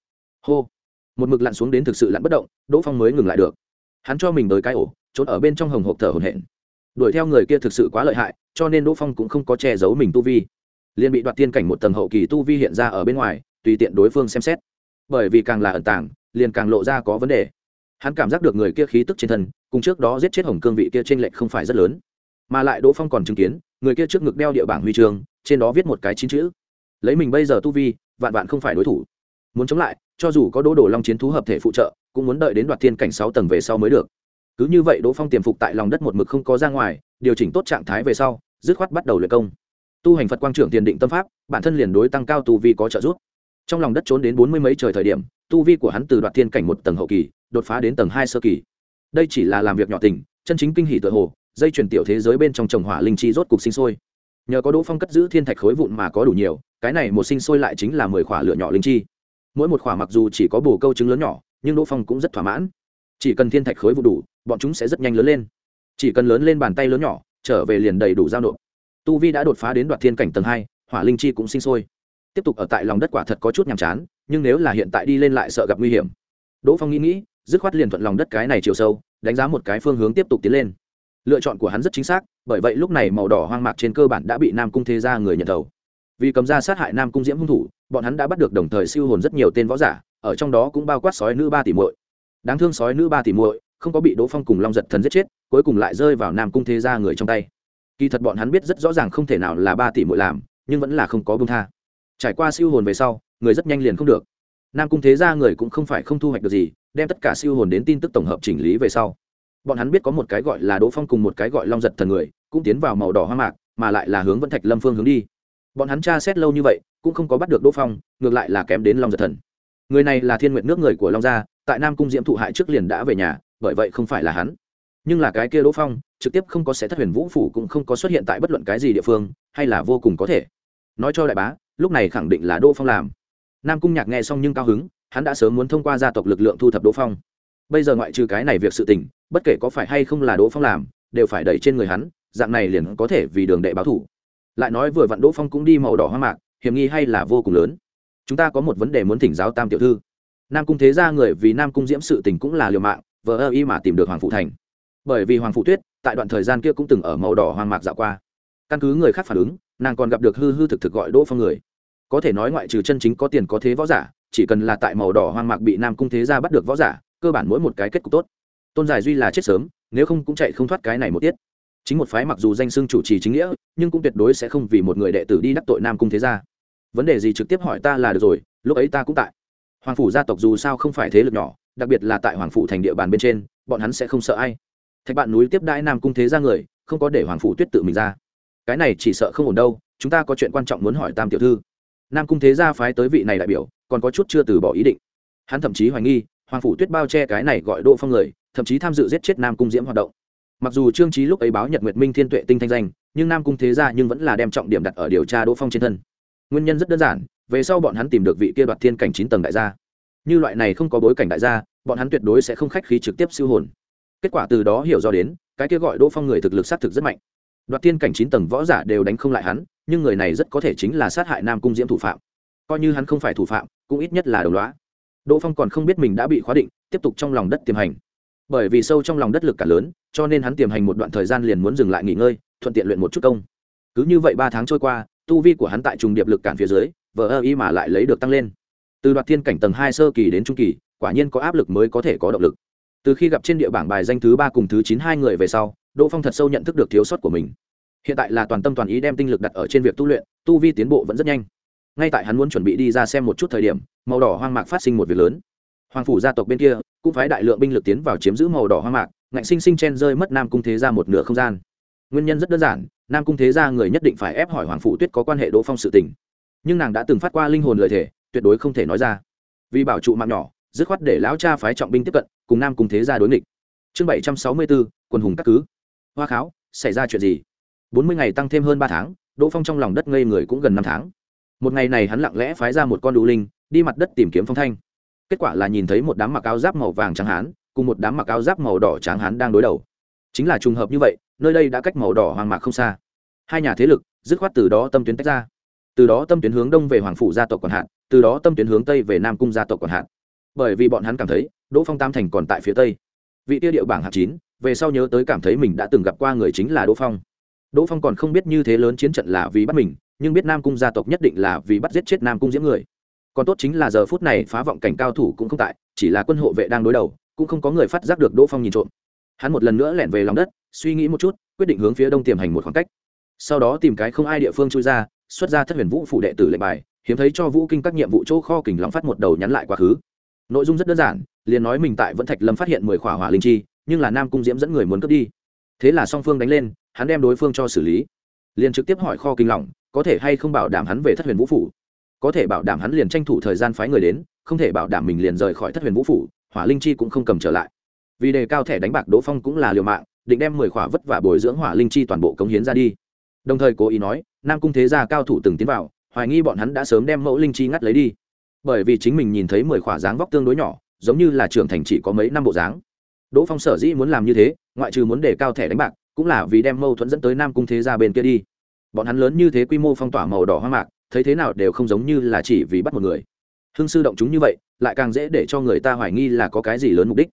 hô. Một mực lặn xuống đến thực sự lặn bất động, đỗ phong mới ngừng lại được. Hắn cho mình tới cái ổ, trốn ở bên trong hồng hộp thở hồn hển. Đuổi theo người kia thực sự quá lợi hại, cho nên đỗ phong cũng không có che giấu mình tu vi. Liền bị đoạt tiên cảnh một tầng hậu kỳ tu vi hiện ra ở bên ngoài, tùy tiện đối phương xem xét. Bởi vì càng là ẩn tàng, liền càng lộ ra có vấn đề hắn cảm giác được người kia khí tức trên thân, cùng trước đó giết chết hồng cương vị kia t r ê n lệch không phải rất lớn. Mà lại đỗ phong còn chứng kiến, người kia trước ngực đeo địa bảng huy chương, trên đó viết một cái chín chữ. Lấy mình bây giờ tu vi, vạn vạn không phải đối thủ. Muốn chống lại, cho dù có đỗ đổ long chiến thú hợp thể phụ trợ, cũng muốn đợi đến đoạt thiên cảnh sáu tầng về sau mới được. Cứ như vậy đỗ phong tiềm phục tại lòng đất một mực không có ra ngoài, điều chỉnh tốt trạng thái về sau, dứt khoát bắt đầu luyện công. Tu hành phật quang trưởng tiền định tâm pháp, bản thân liền đối tăng cao tu vi có trợ giúp. Trong lòng đất trốn đến bốn mươi mấy trời thời điểm, tu vi của hắn từ đoạt thiên cảnh một tầng hậu kỳ đột phá đến tầng hai sơ kỳ. Đây chỉ là làm việc nhỏ tình, chân chính kinh hỷ tự hồ, dây chuyển tiểu thế giới bên trong trồng hỏa linh chi rốt cục sinh sôi. Nhờ có đỗ phong cất giữ thiên thạch khối vụn mà có đủ nhiều, cái này một sinh sôi lại chính là mười khỏa lửa nhỏ linh chi. Mỗi một khỏa mặc dù chỉ có bồ câu trứng lớn nhỏ, nhưng đỗ phong cũng rất thỏa mãn. Chỉ cần thiên thạch khối vụn đủ, bọn chúng sẽ rất nhanh lớn lên. Chỉ cần lớn lên bàn tay lớn nhỏ, trở về liền đầy đủ giao nộp. Tu vi đã đột phá đến đoạt thiên cảnh tầng hai, hỏa linh chi cũng sinh sôi. Tiếp tục ở tại lòng đất quả thật có chút nhàm chán, nhưng nếu là hiện tại đi lên lại sợ gặp nguy hiểm. Đỗ phong nghĩ nghĩ dứt khoát liền thuận lòng đất cái này chiều sâu, đánh giá một cái phương hướng tiếp tục tiến lên. Lựa chọn của hắn rất chính xác, bởi vậy lúc này màu đỏ hoang mạc trên cơ bản đã bị nam cung thế ra người nhận đầu vì cầm ra sát hại nam cung diễm hung thủ, bọn hắn đã bắt được đồng thời siêu hồn rất nhiều tên võ giả, ở trong đó cũng bao quát sói nữ ba tỷ muội. Đáng thương sói nữ ba tỷ muội, không có bị đỗ phong cùng long giật thần giết chết, cuối cùng lại rơi vào nam cung thế ra người trong tay. Kỳ thật bọn hắn biết rất rõ ràng không thể nào là ba tỷ muội làm, nhưng vẫn là không có bông tha. Trải qua siêu hồn về sau, người rất nhanh liền không được. Nam cung thế ra người cũng không phải không thu hoạch được gì đem tất cả siêu hồn đến tin tức tổng hợp chỉnh lý về sau. Bọn hắn biết có một cái gọi là đỗ phong cùng một cái gọi long giật thần người, cũng tiến vào màu đỏ hoa mạc, mà lại là hướng vẫn thạch lâm phương hướng đi. Bọn hắn tra xét lâu như vậy, cũng không có bắt được đỗ phong, ngược lại là kém đến long giật thần. Người này là thiên nguyện nước người của long gia, tại nam cung diễm thụ hại trước liền đã về nhà, bởi vậy không phải là hắn. Nhưng là cái kia đỗ phong, trực tiếp không có sẽ thất huyền vũ phủ cũng không có xuất hiện tại bất luận cái gì địa phương, hay là vô cùng có thể. Nói cho đại bá, lúc này khẳng định là đỗ phong làm. Nam cung nhạc nghe xong nhưng cao hứng hắn đã sớm muốn thông qua gia tộc lực lượng thu thập đỗ phong. Bây giờ ngoại trừ cái này việc sự tình, bất kể có phải hay không là đỗ phong làm, đều phải đẩy trên người hắn, dạng này liền có thể vì đường đệ báo thủ. Lại nói vừa vặn đỗ phong cũng đi màu đỏ hoa mạc, hiểm nghi hay là vô cùng lớn. Chúng ta có một vấn đề muốn thỉnh giáo tam tiểu thư. Nam cung thế ra người vì nam cung diễm sự tình cũng là liều mạng, vờ ơ y mà tìm được hoàng phụ thành. Bởi vì hoàng phụ tuyết, tại đoạn thời gian kia cũng từng ở màu đỏ hoang mạc dạo qua. Căn cứ người khác phản ứng, nàng còn gặp được hư hư thực thực gọi đỗ phong người. Có thể nói ngoại trừ chân chính có tiền có thế võ giả chỉ cần là tại màu đỏ hoang mạc bị nam cung thế gia bắt được võ giả, cơ bản mỗi một cái kết cục tốt. Tôn giải duy là chết sớm, nếu không cũng chạy không thoát cái này một tiết. Chính một phái mặc dù danh xưng chủ trì chính nghĩa, nhưng cũng tuyệt đối sẽ không vì một người đệ tử đi đắc tội nam cung thế gia. Vấn đề gì trực tiếp hỏi ta là được rồi, lúc ấy ta cũng tại. Hoàng phủ gia tộc dù sao không phải thế lực nhỏ, đặc biệt là tại hoàng phủ thành địa bàn bên trên, bọn hắn sẽ không sợ ai. Thạch bạn núi tiếp đãi nam cung thế gia người, không có để hoàng phủ tuyết tự mình ra. Cái này chỉ sợ không ổn đâu, chúng ta có chuyện quan trọng muốn hỏi tam tiểu thư nam cung thế gia phái tới vị này đại biểu, còn có chút chưa từ bỏ ý định. Hắn thậm chí hoài nghi, hoàng phủ tuyết bao che cái này gọi đỗ phong người, thậm chí tham dự giết chết nam cung diễm hoạt động. Mặc dù trương trí lúc ấy báo nhật nguyệt minh thiên tuệ tinh thanh danh, nhưng nam cung thế gia nhưng vẫn là đem trọng điểm đặt ở điều tra đỗ phong trên thân. Nguyên nhân rất đơn giản, về sau bọn hắn tìm được vị kia đoạt thiên cảnh chín tầng đại gia. Như loại này không có bối cảnh đại gia, bọn hắn tuyệt đối sẽ không khách khí trực tiếp siêu hồn. Kết quả từ đó hiểu do đến, cái kia gọi đỗ phong người thực lực sát thực rất mạnh. Đoạt thiên cảnh chín tầng võ giả đều đánh không lại hắn nhưng người này rất có thể chính là sát hại nam cung diễm thủ phạm. Coi như hắn không phải thủ phạm, cũng ít nhất là đồng loá đỗ phong còn không biết mình đã bị khóa định, tiếp tục trong lòng đất tiềm hành. Bởi vì sâu trong lòng đất lực cả lớn, cho nên hắn tiềm hành một đoạn thời gian liền muốn dừng lại nghỉ ngơi, thuận tiện luyện một chút công. Cứ như vậy ba tháng trôi qua, tu vi của hắn tại trùng điệp lực cản phía dưới, vờ ơ y mà lại lấy được tăng lên. Từ đoạt thiên cảnh tầng hai sơ kỳ đến trung kỳ, quả nhiên có áp lực mới có thể có động lực. Từ khi gặp trên địa bảng bài danh thứ ba cùng thứ chín hai người về sau, đỗ phong thật sâu nhận thức được thiếu sót của mình hiện tại là toàn tâm toàn ý đem tinh lực đặt ở trên việc tu luyện, tu vi tiến bộ vẫn rất nhanh. Ngay tại hắn muốn chuẩn bị đi ra xem một chút thời điểm, màu đỏ hoang mạc phát sinh một việc lớn. Hoàng phủ gia tộc bên kia, cũng phái đại lượng binh lực tiến vào chiếm giữ màu đỏ hoang mạc, ngạnh sinh sinh chen rơi mất nam cung thế ra một nửa không gian. Nguyên nhân rất đơn giản, nam cung thế ra người nhất định phải ép hỏi hoàng phủ tuyết có quan hệ đỗ phong sự tình. Nhưng nàng đã từng phát qua linh hồn lời thể tuyệt đối không thể nói ra. Vì bảo trụ mạng nhỏ, dứt khoát để lão cha phái trọng binh tiếp cận, cùng nam cung thế ra đối nghịch. Chương bảy trăm sáu mươi bốn, quần hùng các cứ. Hoa kháo, xảy ra chuyện gì? Bốn mươi ngày tăng thêm hơn ba tháng, đỗ phong trong lòng đất ngây người cũng gần năm tháng. Một ngày này hắn lặng lẽ phái ra một con đủ linh, đi mặt đất tìm kiếm phong thanh. Kết quả là nhìn thấy một đám mặc áo giáp màu vàng trắng hán, cùng một đám mặc áo giáp màu đỏ trắng hán đang đối đầu. Chính là trùng hợp như vậy, nơi đây đã cách màu đỏ hoàng mạc không xa. Hai nhà thế lực, dứt khoát từ đó tâm tuyến tách ra. Từ đó tâm tuyến hướng đông về hoàng phủ gia tộc còn hạn từ đó tâm tuyến hướng tây về nam cung gia tộc còn hạn bởi vì bọn hắn cảm thấy, đỗ phong tam thành còn tại phía tây. Vị tiêu điệu bảng hạt chín, về sau nhớ tới cảm thấy mình đã từng gặp qua người chính là đỗ phong đỗ phong còn không biết như thế lớn chiến trận là vì bắt mình, nhưng biết nam cung gia tộc nhất định là vì bắt giết chết nam cung diễm người. Còn tốt chính là giờ phút này phá vọng cảnh cao thủ cũng không tại, chỉ là quân hộ vệ đang đối đầu, cũng không có người phát giác được đỗ phong nhìn trộm. Hắn một lần nữa lẻn về lòng đất, suy nghĩ một chút, quyết định hướng phía đông tiềm hành một khoảng cách. Sau đó tìm cái không ai địa phương chui ra, xuất ra thất huyền vũ phủ đệ tử lệnh bài, hiếm thấy cho vũ kinh các nhiệm vụ chỗ kho kình lòng phát một đầu nhắn lại quá khứ. Nội dung rất đơn giản, liền nói mình tại vẫn thạch lâm phát hiện mười khỏa hỏa linh chi, nhưng là nam cung diễm dẫn người muốn cướp đi. Thế là song phương đánh lên hắn đem đối phương cho xử lý. Liền trực tiếp hỏi kho kinh lỏng có thể hay không bảo đảm hắn về thất huyền vũ phủ? Có thể bảo đảm hắn liền tranh thủ thời gian phái người đến, không thể bảo đảm mình liền rời khỏi thất huyền vũ phủ, hỏa linh chi cũng không cầm trở lại. Vì đề cao thẻ đánh bạc đỗ phong cũng là liều mạng, định đem mười khỏa vất vả bồi dưỡng hỏa linh chi toàn bộ cống hiến ra đi. Đồng thời cố ý nói, nam cung thế gia cao thủ từng tiến vào, hoài nghi bọn hắn đã sớm đem mẫu linh chi ngắt lấy đi. Bởi vì chính mình nhìn thấy mười khỏa dáng vóc tương đối nhỏ, giống như là trưởng thành chỉ có mấy năm bộ dáng. Đỗ phong sở dĩ muốn làm như thế, ngoại trừ muốn đề cao thẻ đánh bạc cũng là vì đem mâu thuẫn dẫn tới nam cung thế gia bên kia đi. Bọn hắn lớn như thế quy mô phong tỏa màu đỏ hoa mạc, thấy thế nào đều không giống như là chỉ vì bắt một người. Hương sư động chúng như vậy, lại càng dễ để cho người ta hoài nghi là có cái gì lớn mục đích.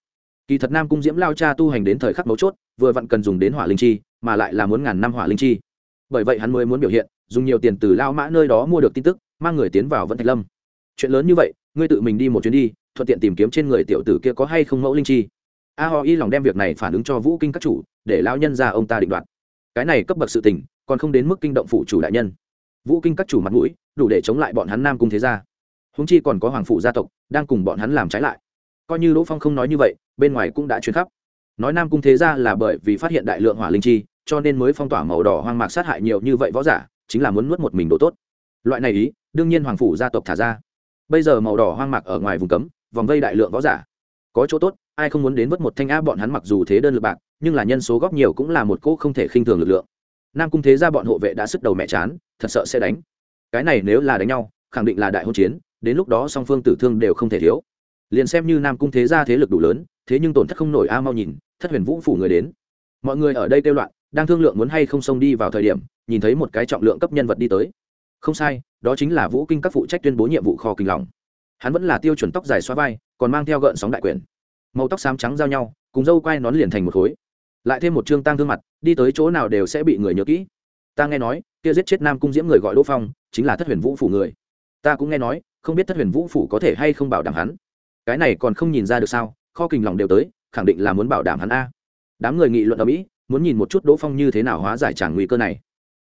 Kỳ thật nam cung diễm lao cha tu hành đến thời khắc mấu chốt, vừa vặn cần dùng đến hỏa linh chi, mà lại là muốn ngàn năm hỏa linh chi. Bởi vậy hắn mới muốn biểu hiện, dùng nhiều tiền từ lao mã nơi đó mua được tin tức, mang người tiến vào vẫn thạch lâm. Chuyện lớn như vậy, ngươi tự mình đi một chuyến đi, thuận tiện tìm kiếm trên người tiểu tử kia có hay không mẫu linh chi. A ho y lòng đem việc này phản ứng cho vũ kinh các chủ để lão nhân ra ông ta định đoạt. Cái này cấp bậc sự tình, còn không đến mức kinh động phụ chủ đại nhân. Vũ kinh các chủ mặt mũi, đủ để chống lại bọn hắn nam cung thế gia. Húng chi còn có hoàng phụ gia tộc, đang cùng bọn hắn làm trái lại. Coi như đỗ phong không nói như vậy, bên ngoài cũng đã truyền khắp. Nói nam cung thế gia là bởi vì phát hiện đại lượng hỏa linh chi, cho nên mới phong tỏa màu đỏ hoang mạc sát hại nhiều như vậy võ giả, chính là muốn nuốt một mình đồ tốt. Loại này ý, đương nhiên hoàng phủ gia tộc thả ra. Bây giờ màu đỏ hoang mạc ở ngoài vùng cấm, vòng vây đại lượng võ giả. Có chỗ tốt, ai không muốn đến vớt một thanh á bọn hắn mặc dù thế đơn lực bạc nhưng là nhân số góp nhiều cũng là một cỗ không thể khinh thường lực lượng. Nam cung thế ra bọn hộ vệ đã sức đầu mẹ chán, thật sợ sẽ đánh. Cái này nếu là đánh nhau, khẳng định là đại hôn chiến, đến lúc đó song phương tử thương đều không thể thiếu. Liền xem như nam cung thế gia thế lực đủ lớn, thế nhưng tổn thất không nổi a mau nhìn, thất huyền vũ phủ người đến. Mọi người ở đây kêu loạn, đang thương lượng muốn hay không xông đi vào thời điểm, nhìn thấy một cái trọng lượng cấp nhân vật đi tới. Không sai, đó chính là vũ kinh các phụ trách tuyên bố nhiệm vụ kho kinh lòng. Hắn vẫn là tiêu chuẩn tóc dài xóa vai, còn mang theo gợn sóng đại quyền. Màu tóc xám trắng giao nhau, cùng dâu quai nón liền thành một khối lại thêm một chương tăng thương mặt, đi tới chỗ nào đều sẽ bị người nhớ kỹ. Ta nghe nói, kia giết chết nam cung diễm người gọi đỗ phong, chính là thất huyền vũ phủ người. Ta cũng nghe nói, không biết thất huyền vũ phủ có thể hay không bảo đảm hắn. Cái này còn không nhìn ra được sao, kho kình lòng đều tới, khẳng định là muốn bảo đảm hắn a. Đám người nghị luận ở mỹ, muốn nhìn một chút đỗ phong như thế nào hóa giải tràng nguy cơ này.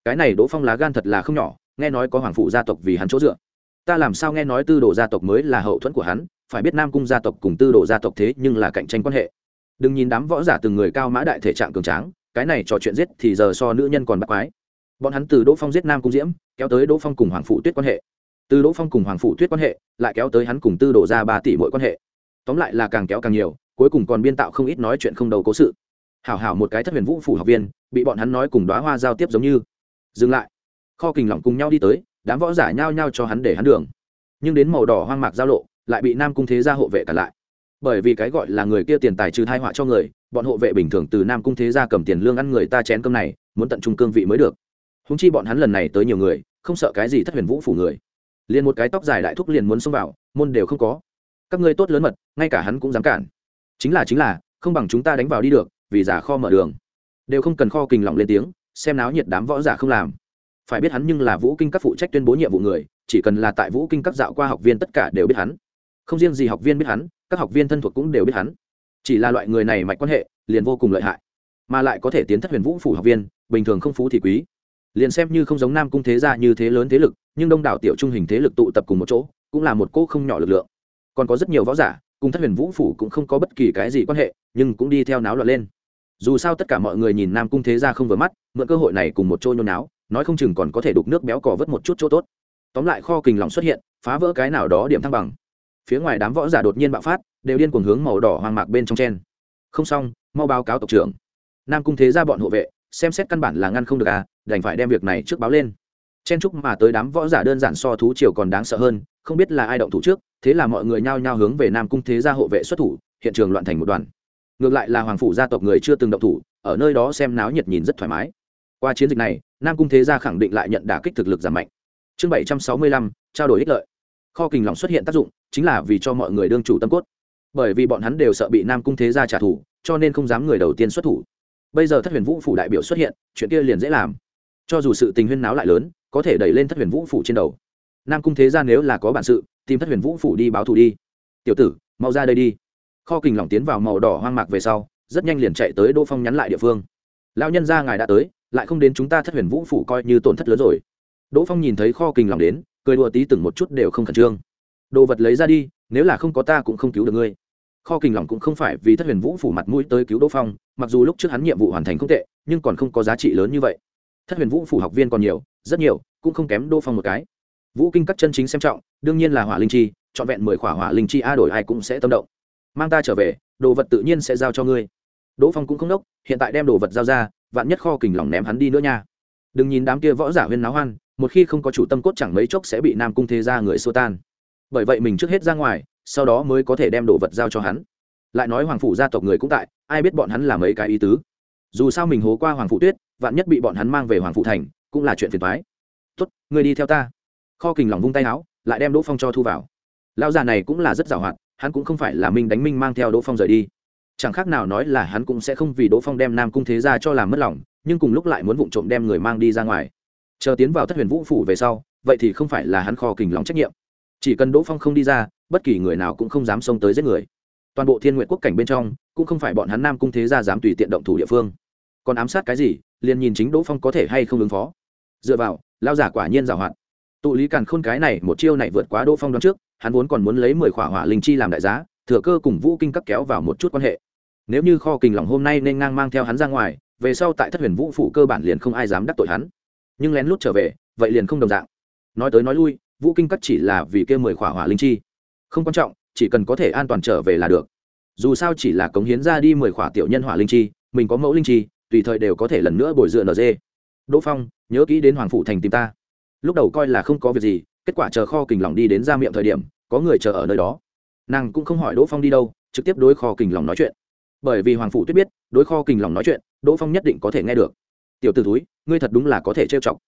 Cái này đỗ phong lá gan thật là không nhỏ, nghe nói có hoàng phụ gia tộc vì hắn chỗ dựa. Ta làm sao nghe nói tư đồ gia tộc mới là hậu thuẫn của hắn, phải biết nam cung gia tộc cùng tư đồ gia tộc thế nhưng là cạnh tranh quan hệ đừng nhìn đám võ giả từng người cao mã đại thể trạng cường tráng, cái này trò chuyện giết thì giờ so nữ nhân còn bắt quái. Bọn hắn từ đỗ phong giết nam cung diễm, kéo tới đỗ phong cùng hoàng phụ tuyết quan hệ. Từ đỗ phong cùng hoàng phụ tuyết quan hệ, lại kéo tới hắn cùng tư đồ ra ba tỷ mỗi quan hệ. Tóm lại là càng kéo càng nhiều, cuối cùng còn biên tạo không ít nói chuyện không đầu cố sự. Hảo hảo một cái thất huyền vũ phủ học viên, bị bọn hắn nói cùng đoá hoa giao tiếp giống như. Dừng lại. Kho kình lỏng cùng nhau đi tới, đám võ giả nhao nhao cho hắn để hắn đường. Nhưng đến màu đỏ hoang mạc giao lộ, lại bị nam cung thế gia hộ vệ cả lại bởi vì cái gọi là người kia tiền tài trừ thai họa cho người, bọn hộ vệ bình thường từ nam cung thế gia cầm tiền lương ăn người ta chén cơm này, muốn tận trung cương vị mới được. Húng chi bọn hắn lần này tới nhiều người, không sợ cái gì thất huyền vũ phủ người. Liền một cái tóc dài đại thúc liền muốn xông vào, môn đều không có. Các ngươi tốt lớn mật, ngay cả hắn cũng dám cản. Chính là chính là, không bằng chúng ta đánh vào đi được, vì giả kho mở đường. Đều không cần kho kình lỏng lên tiếng, xem náo nhiệt đám võ giả không làm. Phải biết hắn nhưng là vũ kinh các phụ trách tuyên bố nhiệm vụ người, chỉ cần là tại vũ kinh các dạo qua học viên tất cả đều biết hắn không riêng gì học viên biết hắn, các học viên thân thuộc cũng đều biết hắn. Chỉ là loại người này mạch quan hệ, liền vô cùng lợi hại. Mà lại có thể tiến thất huyền vũ phủ học viên, bình thường không phú thì quý. Liền xem như không giống nam cung thế gia như thế lớn thế lực, nhưng đông đảo tiểu trung hình thế lực tụ tập cùng một chỗ, cũng là một cỗ không nhỏ lực lượng. Còn có rất nhiều võ giả, cùng thất huyền vũ phủ cũng không có bất kỳ cái gì quan hệ, nhưng cũng đi theo náo loạn lên. Dù sao tất cả mọi người nhìn nam cung thế gia không vừa mắt, mượn cơ hội này cùng một chỗ nhôn náo, nói không chừng còn có thể đục nước béo cò vớt một chút chỗ tốt. Tóm lại kho kình lòng xuất hiện, phá vỡ cái nào đó điểm thăng bằng phía ngoài đám võ giả đột nhiên bạo phát, đều điên cuồng hướng màu đỏ hoang mạc bên trong chen. Không xong, mau báo cáo tộc trưởng. Nam cung thế ra bọn hộ vệ, xem xét căn bản là ngăn không được à đành phải đem việc này trước báo lên. Chen chúc mà tới đám võ giả đơn giản so thú triều còn đáng sợ hơn, không biết là ai động thủ trước, thế là mọi người nhao nhao hướng về nam cung thế gia hộ vệ xuất thủ, hiện trường loạn thành một đoàn. Ngược lại là hoàng phủ gia tộc người chưa từng động thủ, ở nơi đó xem náo nhiệt nhìn rất thoải mái. Qua chiến dịch này, nam cung thế gia khẳng định lại nhận đả kích thực lực giảm mạnh. Chương bảy trăm sáu mươi lăm, trao đổi ích lợi kho kình lòng xuất hiện tác dụng, chính là vì cho mọi người đương chủ tâm cốt. Bởi vì bọn hắn đều sợ bị nam cung thế gia trả thù, cho nên không dám người đầu tiên xuất thủ. Bây giờ thất huyền vũ phủ đại biểu xuất hiện, chuyện kia liền dễ làm. Cho dù sự tình huyên náo lại lớn, có thể đẩy lên thất huyền vũ phủ trên đầu. Nam cung thế gia nếu là có bản sự, tìm thất huyền vũ phủ đi báo thù đi. Tiểu tử, mau ra đây đi. Kho kình lỏng tiến vào màu đỏ hoang mạc về sau, rất nhanh liền chạy tới đỗ phong nhắn lại địa phương. Lão nhân gia ngài đã tới, lại không đến chúng ta thất huyền vũ phủ coi như tổn thất lớn rồi. Đỗ phong nhìn thấy kho kình lỏng đến cười đùa tí từng một chút đều không khẩn trương. Đồ vật lấy ra đi, nếu là không có ta cũng không cứu được ngươi. Kho kình lỏng cũng không phải vì thất huyền vũ phủ mặt mũi tới cứu đỗ phong, mặc dù lúc trước hắn nhiệm vụ hoàn thành không tệ, nhưng còn không có giá trị lớn như vậy. Thất huyền vũ phủ học viên còn nhiều, rất nhiều, cũng không kém đỗ phong một cái. Vũ kinh các chân chính xem trọng, đương nhiên là hỏa linh chi, trọn vẹn mười khỏa hỏa linh chi a đổi ai cũng sẽ tâm động. Mang ta trở về, đồ vật tự nhiên sẽ giao cho ngươi. Đỗ phong cũng không đốc, hiện tại đem đồ vật giao ra, vạn nhất kho kình lỏng ném hắn đi nữa nha. Đừng nhìn đám kia võ giả huyên náo hoan một khi không có chủ tâm cốt chẳng mấy chốc sẽ bị nam cung thế gia người xô tan. Bởi vậy mình trước hết ra ngoài, sau đó mới có thể đem đồ vật giao cho hắn. Lại nói hoàng phủ gia tộc người cũng tại, ai biết bọn hắn là mấy cái ý tứ. Dù sao mình hố qua hoàng phụ tuyết, vạn nhất bị bọn hắn mang về hoàng phụ thành, cũng là chuyện phiền thoái tốt người đi theo ta. Kho kình lòng vung tay áo, lại đem đỗ phong cho thu vào. Lão già này cũng là rất giàu hạn hắn cũng không phải là minh đánh minh mang theo đỗ phong rời đi. Chẳng khác nào nói là hắn cũng sẽ không vì đỗ phong đem nam cung thế ra cho làm mất lòng, nhưng cùng lúc lại muốn vụng trộm đem người mang đi ra ngoài chờ tiến vào thất huyền vũ phủ về sau, vậy thì không phải là hắn kho kình lòng trách nhiệm. Chỉ cần đỗ phong không đi ra, bất kỳ người nào cũng không dám xông tới giết người. Toàn bộ thiên nguyện quốc cảnh bên trong, cũng không phải bọn hắn nam cung thế gia dám tùy tiện động thủ địa phương. Còn ám sát cái gì, liền nhìn chính đỗ phong có thể hay không ứng phó. Dựa vào lao giả quả nhiên giảo hoạt. Tụ lý càn khôn cái này một chiêu này vượt quá đỗ phong đón trước, hắn vốn còn muốn lấy mười khỏa hỏa linh chi làm đại giá, thừa cơ cùng vũ kinh cắt kéo vào một chút quan hệ. Nếu như kho kình lòng hôm nay nên ngang mang theo hắn ra ngoài, về sau tại thất huyền vũ phủ cơ bản liền không ai dám đắc tội hắn nhưng lén lút trở về, vậy liền không đồng dạng. Nói tới nói lui, vũ kinh cắt chỉ là vì kêu mười khỏa hỏa linh chi. Không quan trọng, chỉ cần có thể an toàn trở về là được. Dù sao chỉ là cống hiến ra đi mười khỏa tiểu nhân hỏa linh chi, mình có mẫu linh chi, tùy thời đều có thể lần nữa bồi dựa nd đỗ phong, nhớ kỹ đến hoàng phụ thành tìm ta. Lúc đầu coi là không có việc gì, kết quả chờ kho kình lỏng đi đến ra miệng thời điểm, có người chờ ở nơi đó. Nàng cũng không hỏi đỗ phong đi đâu, trực tiếp đối kho kình lỏng nói chuyện. Bởi vì hoàng phủ tuyết biết, đối kho kình lỏng nói chuyện, đỗ phong nhất định có thể nghe được tiểu t ử túi, ngươi thật đúng là có thể trêu chọc.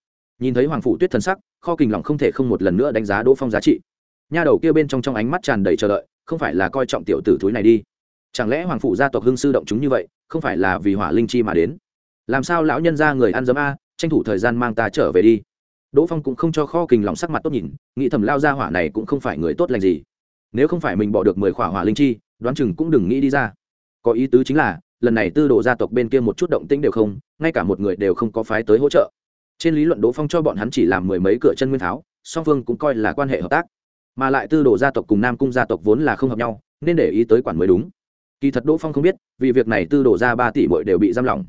Nhìn thấy hoàng phủ tuyết thân sắc, kho kình lỏng không thể không một lần nữa đánh giá đỗ phong giá trị. Nha đầu kia bên trong trong ánh mắt tràn đầy chờ đợi, không phải là coi trọng tiểu tử túi này đi. Chẳng lẽ hoàng phủ gia tộc hưng sư động chúng như vậy, không phải là vì hỏa linh chi mà đến? Làm sao lão nhân ra người ăn dấm a, tranh thủ thời gian mang ta trở về đi? Đỗ phong cũng không cho kho kình lỏng sắc mặt tốt nhìn, nghĩ thầm lao ra hỏa này cũng không phải người tốt lành gì. Nếu không phải mình bỏ được mười khỏa hỏa linh chi, đoán chừng cũng đừng nghĩ đi ra. Có ý tứ chính là lần này tư đồ gia tộc bên kia một chút động tĩnh đều không, ngay cả một người đều không có phái tới hỗ trợ. Trên lý luận đỗ phong cho bọn hắn chỉ làm mười mấy cửa chân nguyên tháo, song phương cũng coi là quan hệ hợp tác. Mà lại tư đồ gia tộc cùng nam cung gia tộc vốn là không hợp nhau, nên để ý tới quản mới đúng. Kỳ thật đỗ phong không biết, vì việc này tư đồ ra ba tỷ bội đều bị giam lỏng.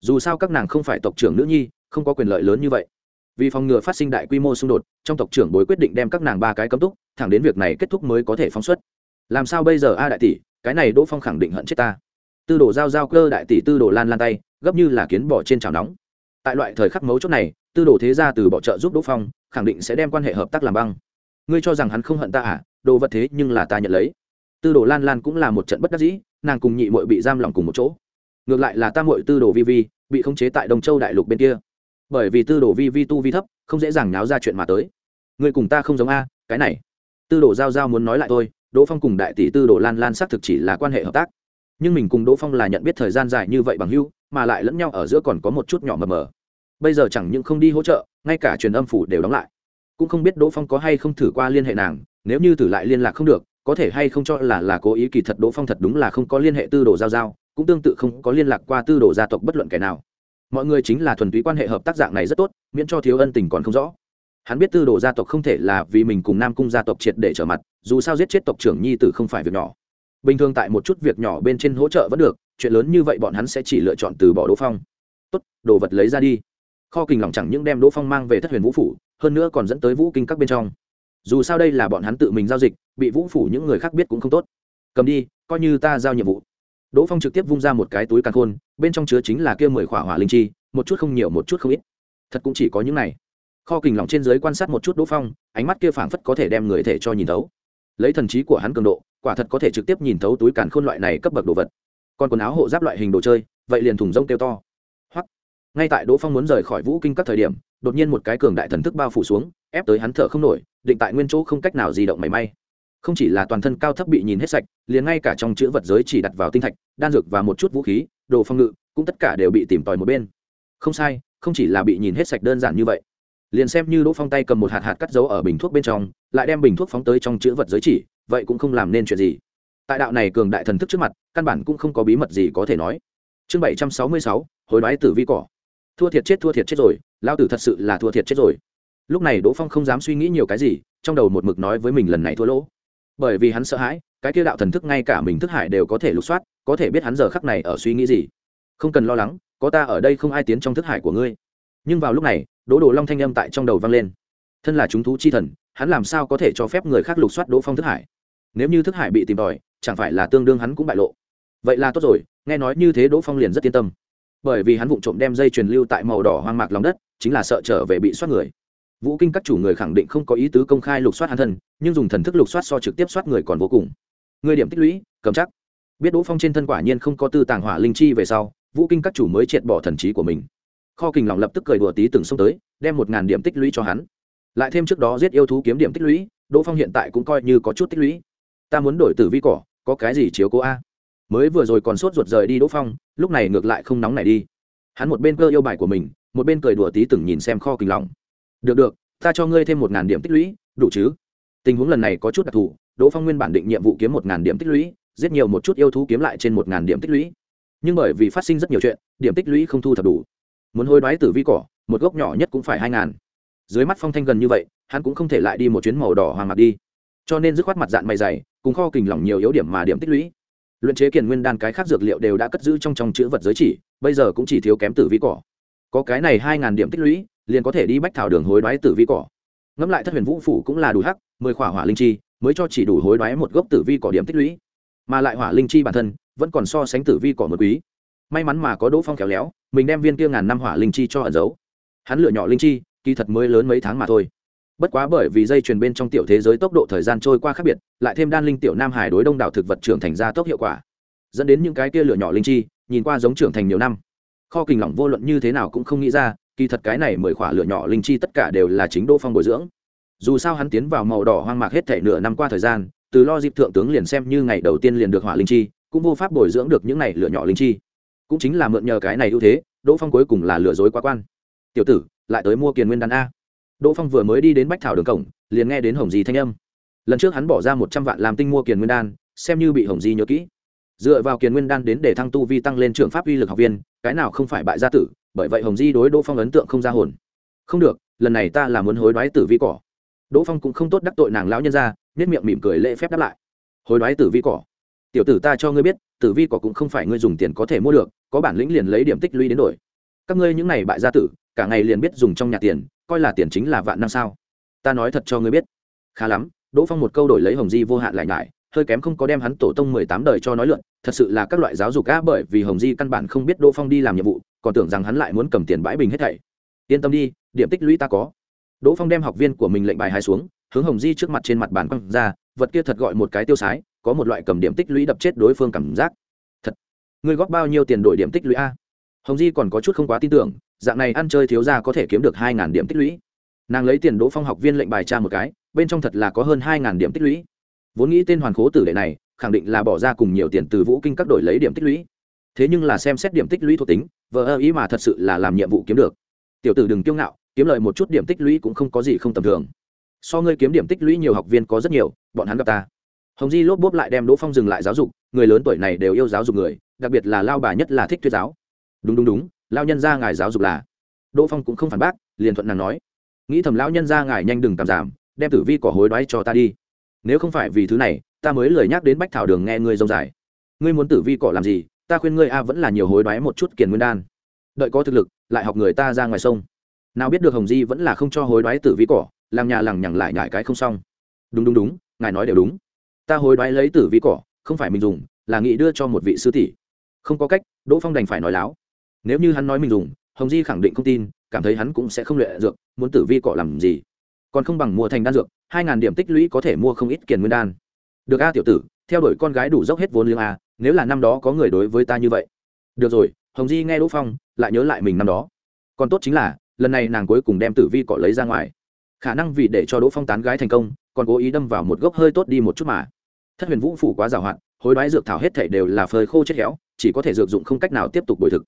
Dù sao các nàng không phải tộc trưởng nữ nhi, không có quyền lợi lớn như vậy. Vì phòng ngừa phát sinh đại quy mô xung đột, trong tộc trưởng bối quyết định đem các nàng ba cái cấm túc, thẳng đến việc này kết thúc mới có thể phóng xuất. Làm sao bây giờ a đại tỷ, cái này đỗ phong khẳng định hận chết ta tư đồ giao giao cơ đại tỷ tư đồ lan lan tay, gấp như là kiến bỏ trên chảo nóng. Tại loại thời khắc mấu chốt này, tư đồ thế gia từ bỏ trợ giúp đỗ phong, khẳng định sẽ đem quan hệ hợp tác làm băng. Ngươi cho rằng hắn không hận ta à? Đồ vật thế nhưng là ta nhận lấy. Tư đồ lan lan cũng là một trận bất đắc dĩ, nàng cùng nhị mội bị giam lòng cùng một chỗ. Ngược lại là ta mội tư đồ vi vi, bị khống chế tại đông châu đại lục bên kia. Bởi vì tư đồ vi vi tu vi thấp, không dễ dàng náo ra chuyện mà tới. Ngươi cùng ta không giống a, cái này. Tư đồ giao giao muốn nói lại tôi đỗ phong cùng đại tỷ tư đồ lan lan xác thực chỉ là quan hệ hợp tác nhưng mình cùng đỗ phong là nhận biết thời gian dài như vậy bằng hưu mà lại lẫn nhau ở giữa còn có một chút nhỏ mờ mờ. Bây giờ chẳng những không đi hỗ trợ, ngay cả truyền âm phủ đều đóng lại. Cũng không biết đỗ phong có hay không thử qua liên hệ nàng, nếu như thử lại liên lạc không được, có thể hay không cho là là cố ý kỳ thật đỗ phong thật đúng là không có liên hệ tư đồ giao giao, cũng tương tự không có liên lạc qua tư đồ gia tộc bất luận kẻ nào. Mọi người chính là thuần túy quan hệ hợp tác dạng này rất tốt, miễn cho thiếu ân tình còn không rõ. Hắn biết tư đồ gia tộc không thể là vì mình cùng nam cung gia tộc triệt để trở mặt, dù sao giết chết tộc trưởng nhi tử không phải việc nhỏ bình thường tại một chút việc nhỏ bên trên hỗ trợ vẫn được, chuyện lớn như vậy bọn hắn sẽ chỉ lựa chọn từ bỏ đỗ phong. Tốt, đồ vật lấy ra đi. Kho kình lòng chẳng những đem đỗ phong mang về thất huyền vũ phủ, hơn nữa còn dẫn tới vũ kinh các bên trong. Dù sao đây là bọn hắn tự mình giao dịch, bị vũ phủ những người khác biết cũng không tốt. Cầm đi, coi như ta giao nhiệm vụ. Đỗ phong trực tiếp vung ra một cái túi càn khôn, bên trong chứa chính là kia mười khỏa hỏa linh chi, một chút không nhiều, một chút không ít. Thật cũng chỉ có những này. Kho kình lỏng trên dưới quan sát một chút đỗ phong, ánh mắt kia phảng phất có thể đem người thể cho nhìn thấu. Lấy thần trí của hắn cường độ quả thật có thể trực tiếp nhìn thấu túi càn khôn loại này cấp bậc đồ vật. Còn quần áo hộ giáp loại hình đồ chơi, vậy liền thùng rông kêu to. Hoặc ngay tại đỗ phong muốn rời khỏi vũ kinh các thời điểm, đột nhiên một cái cường đại thần thức bao phủ xuống, ép tới hắn thở không nổi, định tại nguyên chỗ không cách nào di động mảy may. Không chỉ là toàn thân cao thấp bị nhìn hết sạch, liền ngay cả trong chữ vật giới chỉ đặt vào tinh thạch, đan dược và một chút vũ khí, đồ phong ngự, cũng tất cả đều bị tìm tòi một bên. Không sai, không chỉ là bị nhìn hết sạch đơn giản như vậy liền xem như đỗ phong tay cầm một hạt hạt cắt dấu ở bình thuốc bên trong, lại đem bình thuốc phóng tới trong chữ vật giới chỉ, vậy cũng không làm nên chuyện gì. Tại đạo này cường đại thần thức trước mặt, căn bản cũng không có bí mật gì có thể nói. Chương bảy trăm sáu mươi sáu, hối đoái tử vi cỏ. Thua thiệt chết, thua thiệt chết rồi lao tử thật sự là thua thiệt chết rồi. Lúc này đỗ phong không dám suy nghĩ nhiều cái gì, trong đầu một mực nói với mình lần này thua lỗ. Bởi vì hắn sợ hãi, cái kia đạo thần thức ngay cả mình thức hải đều có thể lục soát, có thể biết hắn giờ khắc này ở suy nghĩ gì. Không cần lo lắng, có ta ở đây không ai tiến trong thức hải của ngươi. Nhưng vào lúc này đỗ đồ long thanh âm tại trong đầu vang lên. Thân là chúng thú chi thần, hắn làm sao có thể cho phép người khác lục soát đỗ phong thức hải? Nếu như thức hải bị tìm tòi, chẳng phải là tương đương hắn cũng bại lộ. Vậy là tốt rồi, nghe nói như thế đỗ phong liền rất yên tâm. Bởi vì hắn vụng trộm đem dây truyền lưu tại màu đỏ hoang mạc lòng đất, chính là sợ trở về bị soát người. Vũ kinh các chủ người khẳng định không có ý tứ công khai lục soát hắn thân, nhưng dùng thần thức lục soát so trực tiếp soát người còn vô cùng. Người điểm tích lũy, cầm chắc. Biết đỗ phong trên thân quả nhiên không có tư tàng hỏa linh chi về sau, vũ kinh các chủ mới triệt bỏ thần trí của mình kho kình lòng lập tức cười đùa tí từng xông tới, đem một ngàn điểm tích lũy cho hắn. Lại thêm trước đó giết yêu thú kiếm điểm tích lũy, đỗ phong hiện tại cũng coi như có chút tích lũy. Ta muốn đổi tử vi cỏ, có cái gì chiếu cố a? Mới vừa rồi còn sốt ruột rời đi đỗ phong, lúc này ngược lại không nóng này đi. Hắn một bên cơ yêu bài của mình, một bên cười đùa tí từng nhìn xem kho kình lòng. Được được, ta cho ngươi thêm một ngàn điểm tích lũy, đủ chứ? Tình huống lần này có chút đặc thù, đỗ phong nguyên bản định nhiệm vụ kiếm một ngàn điểm tích lũy, giết nhiều một chút yêu thú kiếm lại trên một ngàn điểm tích lũy. Nhưng bởi vì phát sinh rất nhiều chuyện, điểm tích lũy không thu thập đủ muốn hối đoái tử vi cỏ, một gốc nhỏ nhất cũng phải hai ngàn. Dưới mắt phong thanh gần như vậy, hắn cũng không thể lại đi một chuyến màu đỏ hoàng mặt đi. Cho nên dứt khoát mặt dạng mày dày, cùng kho kình lỏng nhiều yếu điểm mà điểm tích lũy. Luyện chế kiền nguyên đan cái khác dược liệu đều đã cất giữ trong trong chữ vật giới chỉ, bây giờ cũng chỉ thiếu kém tử vi cỏ. Có cái này hai ngàn điểm tích lũy, liền có thể đi bách thảo đường hối đoái tử vi cỏ. Ngẫm lại thất huyền vũ phủ cũng là đủ hắc, mười khỏa hỏa linh chi, mới cho chỉ đủ hối đoái một gốc tử vi cỏ điểm tích lũy. Mà lại hỏa linh chi bản thân, vẫn còn so sánh tử vi cỏ một quý may mắn mà có đỗ phong khéo léo, mình đem viên kia ngàn năm hỏa linh chi cho ẩn giấu. Hắn lựa nhỏ linh chi, kỳ thật mới lớn mấy tháng mà thôi. Bất quá bởi vì dây chuyền bên trong tiểu thế giới tốc độ thời gian trôi qua khác biệt, lại thêm đan linh tiểu nam hải đối đông đảo thực vật trưởng thành ra tốc hiệu quả. Dẫn đến những cái kia lửa nhỏ linh chi, nhìn qua giống trưởng thành nhiều năm. Kho kình lỏng vô luận như thế nào cũng không nghĩ ra, kỳ thật cái này mười khỏa lửa nhỏ linh chi tất cả đều là chính đỗ phong bồi dưỡng. Dù sao hắn tiến vào màu đỏ hoang mạc hết thể nửa năm qua thời gian, từ lo dịp thượng tướng liền xem như ngày đầu tiên liền được hỏa linh chi, cũng vô pháp bồi dưỡng được những này lửa nhỏ linh chi cũng chính là mượn nhờ cái này ưu thế, đỗ phong cuối cùng là lừa dối quá quan. Tiểu tử, lại tới mua kiền nguyên đàn a. Đỗ phong vừa mới đi đến bách thảo đường cổng, liền nghe đến hồng di thanh âm. Lần trước hắn bỏ ra một trăm vạn làm tinh mua kiền nguyên đan, xem như bị hồng di nhớ kỹ. Dựa vào kiền nguyên đan đến để thăng tu vi tăng lên trường pháp uy lực học viên, cái nào không phải bại gia tử, bởi vậy hồng di đối đỗ phong ấn tượng không ra hồn. Không được, lần này ta là muốn hối đoái tử vi cỏ. Đỗ phong cũng không tốt đắc tội nàng lão nhân ra nết miệng mỉm cười lễ phép đáp lại. Hối đoái tử vi cỏ? Tiểu tử ta cho ngươi biết tử vi cỏ cũng không phải ngươi dùng tiền có thể mua được, có bản lĩnh liền lấy điểm tích lũy đến đổi. Các ngươi những này bại gia tử, cả ngày liền biết dùng trong nhà tiền, coi là tiền chính là vạn năm sao? Ta nói thật cho ngươi biết. Khá lắm, đỗ phong một câu đổi lấy hồng di vô hạn lại nhải, hơi kém không có đem hắn tổ tông mười tám đời cho nói luận thật sự là các loại giáo dục á, bởi vì hồng di căn bản không biết đỗ phong đi làm nhiệm vụ, còn tưởng rằng hắn lại muốn cầm tiền bãi bình hết thảy. Yên tâm đi, điểm tích lũy ta có. Đỗ phong đem học viên của mình lệnh bài hai xuống, hướng hồng di trước mặt trên mặt bàn quăng ra, vật kia thật gọi một cái tiêu sái có một loại cầm điểm tích lũy đập chết đối phương cảm giác. Thật người góp bao nhiêu tiền đổi điểm tích lũy a? Hồng di còn có chút không quá tin tưởng, dạng này ăn chơi thiếu ra có thể kiếm được hai điểm tích lũy. Nàng lấy tiền đỗ phong học viên lệnh bài tra một cái, bên trong thật là có hơn hai điểm tích lũy. Vốn nghĩ tên hoàn khố tử đệ này, khẳng định là bỏ ra cùng nhiều tiền từ vũ kinh các đổi lấy điểm tích lũy. Thế nhưng là xem xét điểm tích lũy thuộc tính vợ ơ ý mà thật sự là làm nhiệm vụ kiếm được. Tiểu tử đừng kiêu ngạo, kiếm lợi một chút điểm tích lũy cũng không có gì không tầm thường. So ngươi kiếm điểm tích lũy nhiều học viên có rất nhiều, bọn hắn gặp ta hồng di lốp bốp lại đem đỗ phong dừng lại giáo dục, người lớn tuổi này đều yêu giáo dục người, đặc biệt là lao bà nhất là thích thuyết giáo. Đúng đúng đúng, lao nhân ra ngài giáo dục là. Đỗ phong cũng không phản bác, liền thuận nàng nói. Nghĩ thầm lão nhân ra ngài nhanh đừng cảm giảm, đem tử vi cỏ hối đoái cho ta đi. Nếu không phải vì thứ này, ta mới lời nhắc đến bách thảo đường nghe ngươi rông dài. Ngươi muốn tử vi cỏ làm gì, ta khuyên ngươi a vẫn là nhiều hối đoái một chút kiền nguyên đan. Đợi có thực lực, lại học người ta ra ngoài sông. Nào biết được hồng di vẫn là không cho hối đoái tử vi cỏ làm nhà lằng nhằng lại nhải cái không xong. Đúng đúng đúng, ngài nói đều đúng ta hối đoái lấy tử vi cỏ, không phải mình dùng, là nghị đưa cho một vị sư tỷ. Không có cách, đỗ phong đành phải nói láo. Nếu như hắn nói mình dùng, hồng di khẳng định không tin, cảm thấy hắn cũng sẽ không luyện dược, muốn tử vi cỏ làm gì? Còn không bằng mua thành đan dược, hai ngàn điểm tích lũy có thể mua không ít kiền nguyên đan. Được a tiểu tử, theo đuổi con gái đủ dốc hết vốn liếng a, nếu là năm đó có người đối với ta như vậy. Được rồi, hồng di nghe đỗ phong, lại nhớ lại mình năm đó. Còn tốt chính là, lần này nàng cuối cùng đem tử vi cỏ lấy ra ngoài. Khả năng vì để cho đỗ phong tán gái thành công còn cố ý đâm vào một gốc hơi tốt đi một chút mà. Thất huyền vũ phủ quá giàu hạn, hối đoái dược thảo hết thể đều là phơi khô chết héo, chỉ có thể dược dụng không cách nào tiếp tục bồi thực.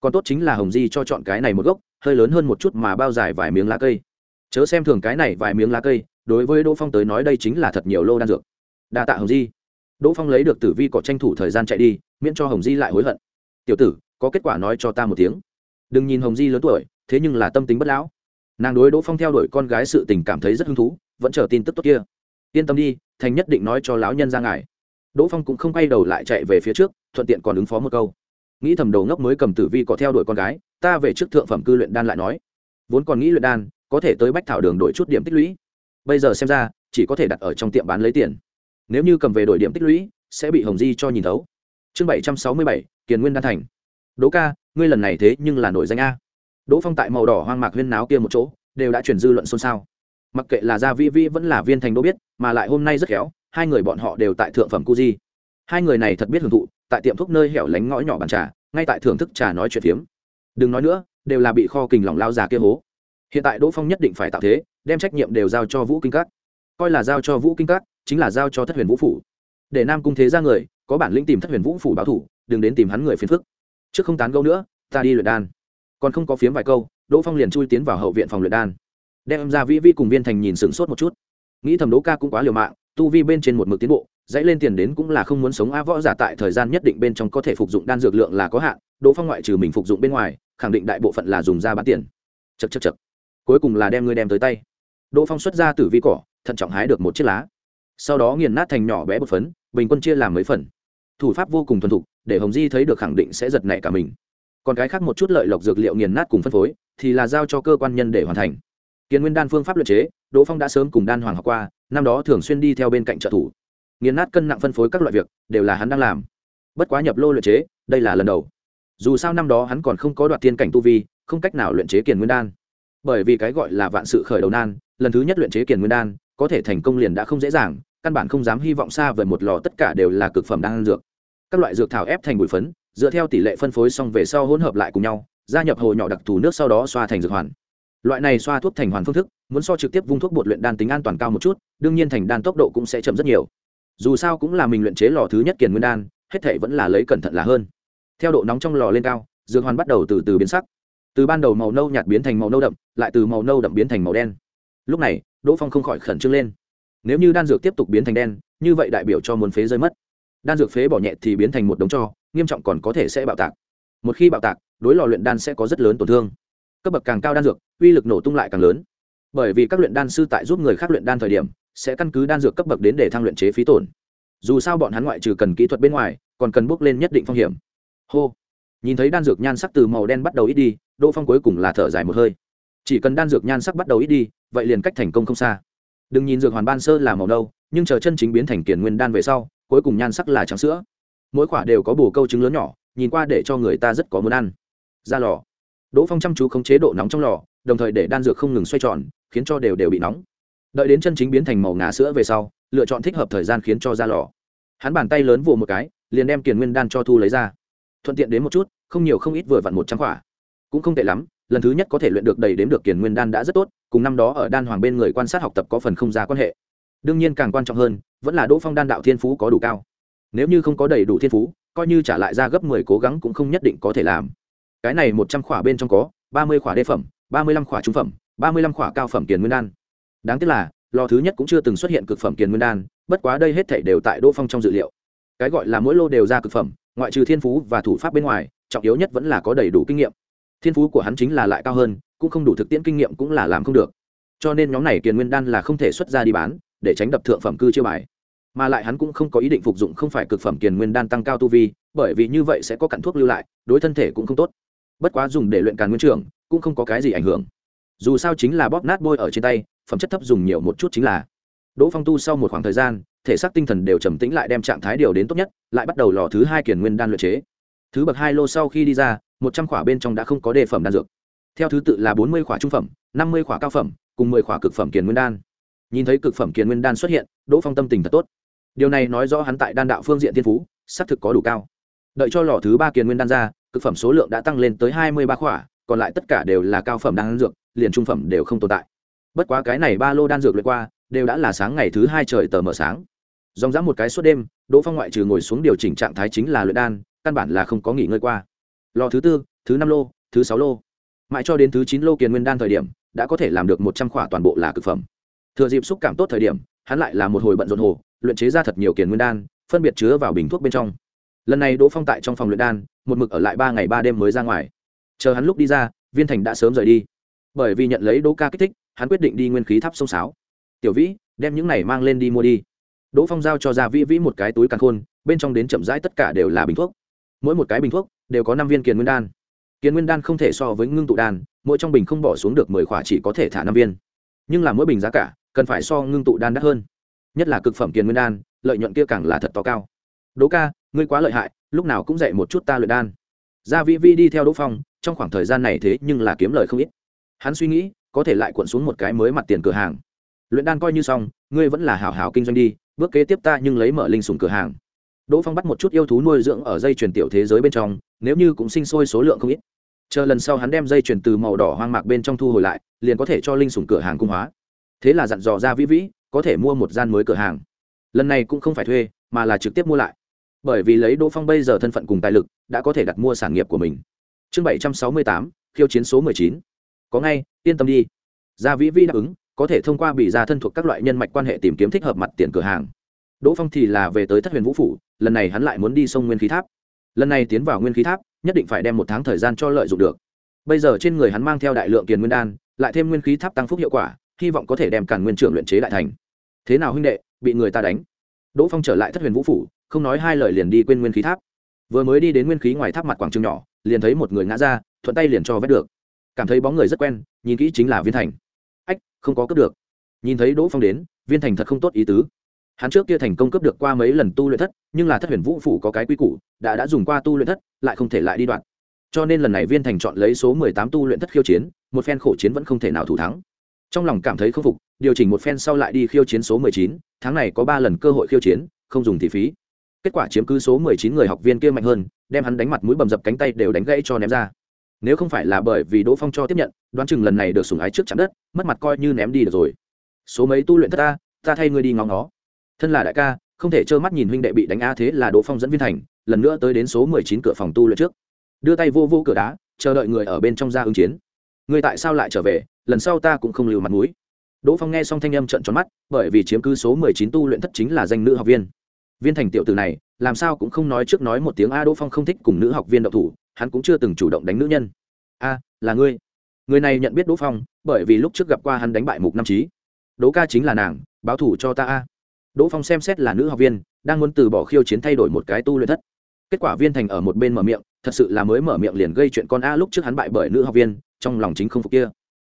Còn tốt chính là hồng di cho chọn cái này một gốc, hơi lớn hơn một chút mà bao dài vài miếng lá cây. Chớ xem thường cái này vài miếng lá cây, đối với đỗ phong tới nói đây chính là thật nhiều lô đan dược. Đa tạ hồng di. Đỗ phong lấy được tử vi cỏ tranh thủ thời gian chạy đi, miễn cho hồng di lại hối hận. Tiểu tử, có kết quả nói cho ta một tiếng. Đừng nhìn hồng di lớn tuổi, thế nhưng là tâm tính bất lão. Nàng đối đỗ phong theo đuổi con gái sự tình cảm thấy rất hứng thú vẫn chờ tin tức tốt kia. Yên tâm đi, thành nhất định nói cho lão nhân ra ngài. Đỗ phong cũng không quay đầu lại chạy về phía trước, thuận tiện còn ứng phó một câu. Nghĩ thầm đầu ngốc mới cầm tử vi có theo đuổi con gái, ta về trước thượng phẩm cư luyện đan lại nói. Vốn còn nghĩ luyện đan, có thể tới bách thảo đường đổi chút điểm tích lũy. Bây giờ xem ra, chỉ có thể đặt ở trong tiệm bán lấy tiền. Nếu như cầm về đổi điểm tích lũy, sẽ bị hồng di cho nhìn thấu. Chương bảy trăm sáu mươi bảy, kiền nguyên đan thành. Đỗ ca, ngươi lần này thế nhưng là nổi danh a. Đỗ phong tại màu đỏ hoang mạc huyên náo kia một chỗ, đều đã chuyển dư luận xôn xao mặc kệ là gia vi vi vẫn là viên thành đỗ biết, mà lại hôm nay rất khéo, hai người bọn họ đều tại thượng phẩm cu di hai người này thật biết hưởng thụ, tại tiệm thuốc nơi hẻo lánh ngõ nhỏ bàn trà, ngay tại thưởng thức trà nói chuyện phiếm. Đừng nói nữa, đều là bị kho kình lỏng lao già kia hố. Hiện tại đỗ phong nhất định phải tạo thế, đem trách nhiệm đều giao cho vũ kinh các. Coi là giao cho vũ kinh các, chính là giao cho thất huyền vũ phủ. Để nam cung thế ra người, có bản lĩnh tìm thất huyền vũ phủ báo thủ, đừng đến tìm hắn người phiền phức. Trước không tán câu nữa, ta đi luyện đan. Còn không có phiếm vài câu, đỗ phong liền chui tiến vào hậu viện phòng luyện đan đem ra vĩ vi cùng viên thành nhìn sửng sốt một chút. Nghĩ thầm đỗ ca cũng quá liều mạng, tu vi bên trên một mực tiến bộ, dãy lên tiền đến cũng là không muốn sống a võ giả tại thời gian nhất định bên trong có thể phục dụng đan dược lượng là có hạn, đỗ phong ngoại trừ mình phục dụng bên ngoài, khẳng định đại bộ phận là dùng ra bán tiền. Chật chật chật cuối cùng là đem ngươi đem tới tay. Đỗ phong xuất ra từ vi cỏ, thận trọng hái được một chiếc lá. Sau đó nghiền nát thành nhỏ bé bột phấn, bình quân chia làm mấy phần. Thủ pháp vô cùng thuần thục, để hồng di thấy được khẳng định sẽ giật nảy cả mình. Còn cái khác một chút lợi lộc dược liệu nghiền nát cùng phân phối, thì là giao cho cơ quan nhân để hoàn thành kiên nguyên đan phương pháp luyện chế, đỗ phong đã sớm cùng đan hoàng học qua, năm đó thường xuyên đi theo bên cạnh trợ thủ. Nghiền nát cân nặng phân phối các loại việc, đều là hắn đang làm. Bất quá nhập lô luyện chế, đây là lần đầu. Dù sao năm đó hắn còn không có đoạt tiên cảnh tu vi, không cách nào luyện chế kiền nguyên đan. Bởi vì cái gọi là vạn sự khởi đầu nan, lần thứ nhất luyện chế kiền nguyên đan, có thể thành công liền đã không dễ dàng, căn bản không dám hy vọng xa về một lò tất cả đều là cực phẩm đan dược. Các loại dược thảo ép thành bụi phấn, dựa theo tỷ lệ phân phối xong về sau hỗn hợp lại cùng nhau, gia nhập hồ nhỏ đặc thù nước sau đó xoa thành dược hoàn loại này xoa thuốc thành hoàn phương thức, muốn so trực tiếp vung thuốc bột luyện đan tính an toàn cao một chút, đương nhiên thành đan tốc độ cũng sẽ chậm rất nhiều. Dù sao cũng là mình luyện chế lò thứ nhất kiền nguyên đan, hết thể vẫn là lấy cẩn thận là hơn. Theo độ nóng trong lò lên cao, dược hoàn bắt đầu từ từ biến sắc. Từ ban đầu màu nâu nhạt biến thành màu nâu đậm, lại từ màu nâu đậm biến thành màu đen. Lúc này, đỗ phong không khỏi khẩn trương lên. Nếu như đan dược tiếp tục biến thành đen, như vậy đại biểu cho muốn phế rơi mất. Đan dược phế bỏ nhẹ thì biến thành một đống cho, nghiêm trọng còn có thể sẽ bạo tạc. Một khi bạo tạc, đối lò luyện đan sẽ có rất lớn tổn thương. Cấp bậc càng cao đan dược uy lực nổ tung lại càng lớn. Bởi vì các luyện đan sư tại giúp người khác luyện đan thời điểm, sẽ căn cứ đan dược cấp bậc đến để thăng luyện chế phí tổn. Dù sao bọn hắn ngoại trừ cần kỹ thuật bên ngoài, còn cần bước lên nhất định phong hiểm. Hô. Nhìn thấy đan dược nhan sắc từ màu đen bắt đầu ít đi, đỗ phong cuối cùng là thở dài một hơi. Chỉ cần đan dược nhan sắc bắt đầu ít đi, vậy liền cách thành công không xa. Đừng nhìn dược hoàn ban sơ là màu nâu, nhưng chờ chân chính biến thành kiền nguyên đan về sau, cuối cùng nhan sắc là trắng sữa. Mỗi quả đều có bù câu trứng lớn nhỏ, nhìn qua để cho người ta rất có muốn ăn. Ra lò. Đỗ phong chăm chú khống chế độ nóng trong lò đồng thời để đan dược không ngừng xoay tròn, khiến cho đều đều bị nóng. Đợi đến chân chính biến thành màu ngà sữa về sau, lựa chọn thích hợp thời gian khiến cho ra lò. Hắn bàn tay lớn vồ một cái, liền đem kiền nguyên đan cho thu lấy ra. Thuận tiện đến một chút, không nhiều không ít vừa vặn một trăm quả. Cũng không tệ lắm, lần thứ nhất có thể luyện được đầy đếm được kiền nguyên đan đã rất tốt, cùng năm đó ở đan hoàng bên người quan sát học tập có phần không ra quan hệ. Đương nhiên càng quan trọng hơn, vẫn là đỗ phong đan đạo thiên phú có đủ cao. Nếu như không có đầy đủ thiên phú, coi như trả lại ra gấp mười cố gắng cũng không nhất định có thể làm. Cái này một trăm khỏa bên trong có ba mươi khỏa đê phẩm ba mươi lăm khỏa trung phẩm, ba mươi lăm khỏa cao phẩm kiền nguyên đan. Đáng tiếc là, lò thứ nhất cũng chưa từng xuất hiện cực phẩm kiền nguyên đan, bất quá đây hết thể đều tại đỗ phong trong dự liệu. Cái gọi là mỗi lô đều ra cực phẩm, ngoại trừ thiên phú và thủ pháp bên ngoài, trọng yếu nhất vẫn là có đầy đủ kinh nghiệm. Thiên phú của hắn chính là lại cao hơn, cũng không đủ thực tiễn kinh nghiệm cũng là làm không được. Cho nên nhóm này kiền nguyên đan là không thể xuất ra đi bán, để tránh đập thượng phẩm cư chiêu bài. Mà lại hắn cũng không có ý định phục dụng không phải cực phẩm kiền nguyên đan tăng cao tu vi, bởi vì như vậy sẽ có cặn thuốc lưu lại, đối thân thể cũng không tốt. Bất quá dùng để luyện càn nguyên trưởng cũng không có cái gì ảnh hưởng. Dù sao chính là bóp nát bôi ở trên tay, phẩm chất thấp dùng nhiều một chút chính là. Đỗ phong tu sau một khoảng thời gian, thể xác tinh thần đều trầm tĩnh lại đem trạng thái điều đến tốt nhất, lại bắt đầu lò thứ hai kiền nguyên đan luyện chế. Thứ bậc hai lô sau khi đi ra, một trăm khỏa bên trong đã không có đề phẩm đan dược. Theo thứ tự là bốn mươi khỏa trung phẩm, năm mươi khỏa cao phẩm, cùng mười khỏa cực phẩm kiền nguyên đan. Nhìn thấy cực phẩm kiền nguyên đan xuất hiện, đỗ phong tâm tình thật tốt. Điều này nói rõ hắn tại đan đạo phương diện thiên phú, xác thực có đủ cao. Đợi cho lò thứ ba kiền nguyên đan ra, cực phẩm số lượng đã tăng lên tới hai mươi ba khỏa còn lại tất cả đều là cao phẩm đan dược, liền trung phẩm đều không tồn tại. Bất quá cái này ba lô đan dược lượt qua, đều đã là sáng ngày thứ hai trời tờ mở sáng. Dòng dã một cái suốt đêm, đỗ phong ngoại trừ ngồi xuống điều chỉnh trạng thái chính là luyện đan, căn bản là không có nghỉ ngơi qua. Lò thứ tư, thứ năm lô, thứ sáu lô. Mãi cho đến thứ chín lô kiền nguyên đan thời điểm, đã có thể làm được một trăm khỏa toàn bộ là cực phẩm. Thừa dịp xúc cảm tốt thời điểm, hắn lại là một hồi bận rộn hồ, luyện chế ra thật nhiều kiền nguyên đan, phân biệt chứa vào bình thuốc bên trong. Lần này đỗ phong tại trong phòng luyện đan, một mực ở lại ba ngày ba đêm mới ra ngoài chờ hắn lúc đi ra, viên thành đã sớm rời đi. Bởi vì nhận lấy đỗ ca kích thích, hắn quyết định đi nguyên khí tháp sông sáo. Tiểu vĩ, đem những này mang lên đi mua đi. Đỗ phong giao cho ra vĩ vĩ một cái túi càn khôn, bên trong đến chậm rãi tất cả đều là bình thuốc. Mỗi một cái bình thuốc đều có năm viên kiền nguyên đan. Kiền nguyên đan không thể so với ngưng tụ đan, mỗi trong bình không bỏ xuống được mười khỏa chỉ có thể thả năm viên. Nhưng là mỗi bình giá cả, cần phải so ngưng tụ đan đắt hơn. Nhất là cực phẩm kiền nguyên đan, lợi nhuận kia càng là thật to cao. Đỗ ca, ngươi quá lợi hại, lúc nào cũng dạy một chút ta luyện đan gia vĩ vi đi theo đỗ phong, trong khoảng thời gian này thế nhưng là kiếm lời không ít. Hắn suy nghĩ, có thể lại cuộn xuống một cái mới mặt tiền cửa hàng. Luyện đan coi như xong, ngươi vẫn là hảo hảo kinh doanh đi, bước kế tiếp ta nhưng lấy mở linh sùng cửa hàng. Đỗ phong bắt một chút yêu thú nuôi dưỡng ở dây truyền tiểu thế giới bên trong, nếu như cũng sinh sôi số lượng không ít. Chờ lần sau hắn đem dây truyền từ màu đỏ hoang mạc bên trong thu hồi lại, liền có thể cho linh sùng cửa hàng cung hóa. Thế là dặn dò ra vĩ vĩ, có thể mua một gian mới cửa hàng. Lần này cũng không phải thuê, mà là trực tiếp mua lại bởi vì lấy đỗ phong bây giờ thân phận cùng tài lực, đã có thể đặt mua sản nghiệp của mình. Chương bảy trăm sáu mươi tám, khiêu chiến số mười chín. Có ngay, yên tâm đi. Gia vĩ vi đáp ứng, có thể thông qua bị gia thân thuộc các loại nhân mạch quan hệ tìm kiếm thích hợp mặt tiền cửa hàng. Đỗ phong thì là về tới thất huyền vũ phủ, lần này hắn lại muốn đi sông nguyên khí tháp. Lần này tiến vào nguyên khí tháp, nhất định phải đem một tháng thời gian cho lợi dụng được. Bây giờ trên người hắn mang theo đại lượng tiền nguyên đan, lại thêm nguyên khí tháp tăng phúc hiệu quả, hy vọng có thể đem cản nguyên trưởng luyện chế đại thành. Thế nào huynh đệ, bị người ta đánh? Đỗ phong trở lại thất huyền vũ phủ không nói hai lời liền đi quên nguyên khí tháp. Vừa mới đi đến nguyên khí ngoài tháp mặt quảng trường nhỏ, liền thấy một người ngã ra, thuận tay liền cho vét được. Cảm thấy bóng người rất quen, nhìn kỹ chính là viên thành. Ách, không có cướp được. Nhìn thấy đỗ phong đến, viên thành thật không tốt ý tứ. Hắn trước kia thành công cướp được qua mấy lần tu luyện thất, nhưng là thất huyền vũ phủ có cái quy củ, đã đã dùng qua tu luyện thất, lại không thể lại đi đoạn. Cho nên lần này viên thành chọn lấy số mười tám tu luyện thất khiêu chiến, một phen khổ chiến vẫn không thể nào thủ thắng. Trong lòng cảm thấy k phục, điều chỉnh một phen sau lại đi khiêu chiến số mười chín, tháng này có ba lần cơ hội khiêu chiến, không dùng thị phí kết quả chiếm cứ số mười chín người học viên kia mạnh hơn, đem hắn đánh mặt mũi bầm dập cánh tay đều đánh gãy cho ném ra. Nếu không phải là bởi vì đỗ phong cho tiếp nhận, đoán chừng lần này được sùng ái trước chạm đất, mất mặt coi như ném đi được rồi. Số mấy tu luyện thất ta ta thay ngươi đi ngóng nó thân là đại ca, không thể trơ mắt nhìn huynh đệ bị đánh a thế là đỗ phong dẫn viên thành, lần nữa tới đến số mười chín cửa phòng tu luyện trước. Đưa tay vô vô cửa đá, chờ đợi người ở bên trong ra ứng chiến. Người tại sao lại trở về, lần sau ta cũng không lưu mặt mũi. Đỗ phong nghe xong thanh âm trận tròn mắt, bởi vì chiếm cứ số mười chín tu luyện thất chính là danh nữ học viên viên thành tiểu Tử này, làm sao cũng không nói trước nói một tiếng a đỗ phong không thích cùng nữ học viên đậu thủ, hắn cũng chưa từng chủ động đánh nữ nhân. A, là ngươi. Người này nhận biết đỗ phong, bởi vì lúc trước gặp qua hắn đánh bại mục Nam trí đỗ ca chính là nàng, báo thủ cho ta a. Đỗ phong xem xét là nữ học viên, đang muốn từ bỏ khiêu chiến thay đổi một cái tu luyện thất. Kết quả viên thành ở một bên mở miệng, thật sự là mới mở miệng liền gây chuyện con a lúc trước hắn bại bởi nữ học viên, trong lòng chính không phục kia.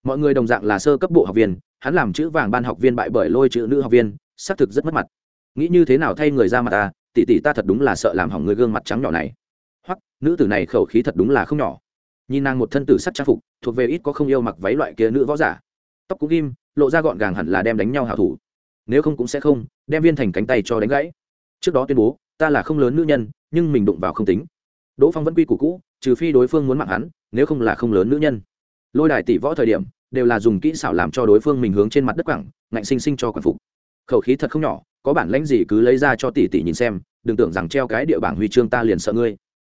Mọi người đồng dạng là sơ cấp bộ học viên, hắn làm chữ vàng ban học viên bại bởi lôi chữ nữ học viên, xác thực rất mất mặt nghĩ như thế nào thay người ra mặt ta, tỷ tỷ ta thật đúng là sợ làm hỏng người gương mặt trắng nhỏ này. Hoặc, nữ tử này khẩu khí thật đúng là không nhỏ. Nhìn nàng một thân tử sắc trang phục, thuộc về ít có không yêu mặc váy loại kia nữ võ giả. Tóc cũng ghim, lộ ra gọn gàng hẳn là đem đánh nhau hảo thủ. Nếu không cũng sẽ không, đem viên thành cánh tay cho đánh gãy. Trước đó tuyên bố, ta là không lớn nữ nhân, nhưng mình đụng vào không tính. Đỗ phong vẫn quy củ cũ, trừ phi đối phương muốn mạng hắn, nếu không là không lớn nữ nhân. Lôi đài tỷ võ thời điểm, đều là dùng kỹ xảo làm cho đối phương mình hướng trên mặt đất quẳng, ngạnh sinh sinh cho quảng phục. Khẩu khí thật không nhỏ có bản lãnh gì cứ lấy ra cho tỷ tỷ nhìn xem, đừng tưởng rằng treo cái địa bảng huy chương ta liền sợ ngươi.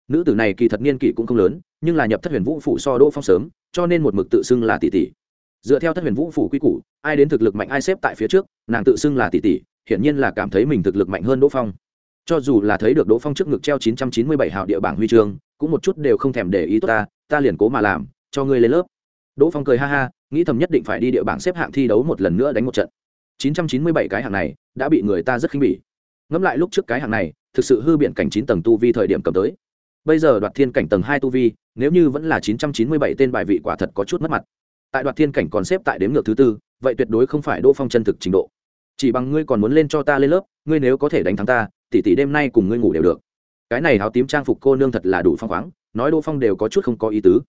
Nữ tử này kỳ thật niên kỷ cũng không lớn, nhưng là nhập thất huyền vũ phủ so đỗ phong sớm, cho nên một mực tự xưng là tỷ tỷ. Dựa theo thất huyền vũ phủ quy củ, ai đến thực lực mạnh ai xếp tại phía trước, nàng tự xưng là tỷ tỷ, hiển nhiên là cảm thấy mình thực lực mạnh hơn đỗ phong. Cho dù là thấy được đỗ phong trước ngực treo chín trăm chín mươi bảy hào địa bảng huy chương, cũng một chút đều không thèm để ý tốt ta ta liền cố mà làm, cho ngươi lên lớp. Đỗ phong cười ha ha, nghĩ thầm nhất định phải đi địa bảng xếp hạng thi đấu một lần nữa đánh một trận chín trăm chín mươi bảy cái hạng này đã bị người ta rất khinh bỉ. Ngẫm lại lúc trước cái hạng này, thực sự hư biện cảnh chín tầng tu vi thời điểm cầm tới. Bây giờ đoạt thiên cảnh tầng hai tu vi, nếu như vẫn là chín trăm chín mươi bảy tên bài vị quả thật có chút mất mặt. Tại đoạt thiên cảnh còn xếp tại đếm ngược thứ tư, vậy tuyệt đối không phải đỗ phong chân thực trình độ. Chỉ bằng ngươi còn muốn lên cho ta lên lớp, ngươi nếu có thể đánh thắng ta, tỷ tỷ đêm nay cùng ngươi ngủ đều được. Cái này áo tím trang phục cô nương thật là đủ phong khoáng, nói đỗ phong đều có chút không có ý tứ.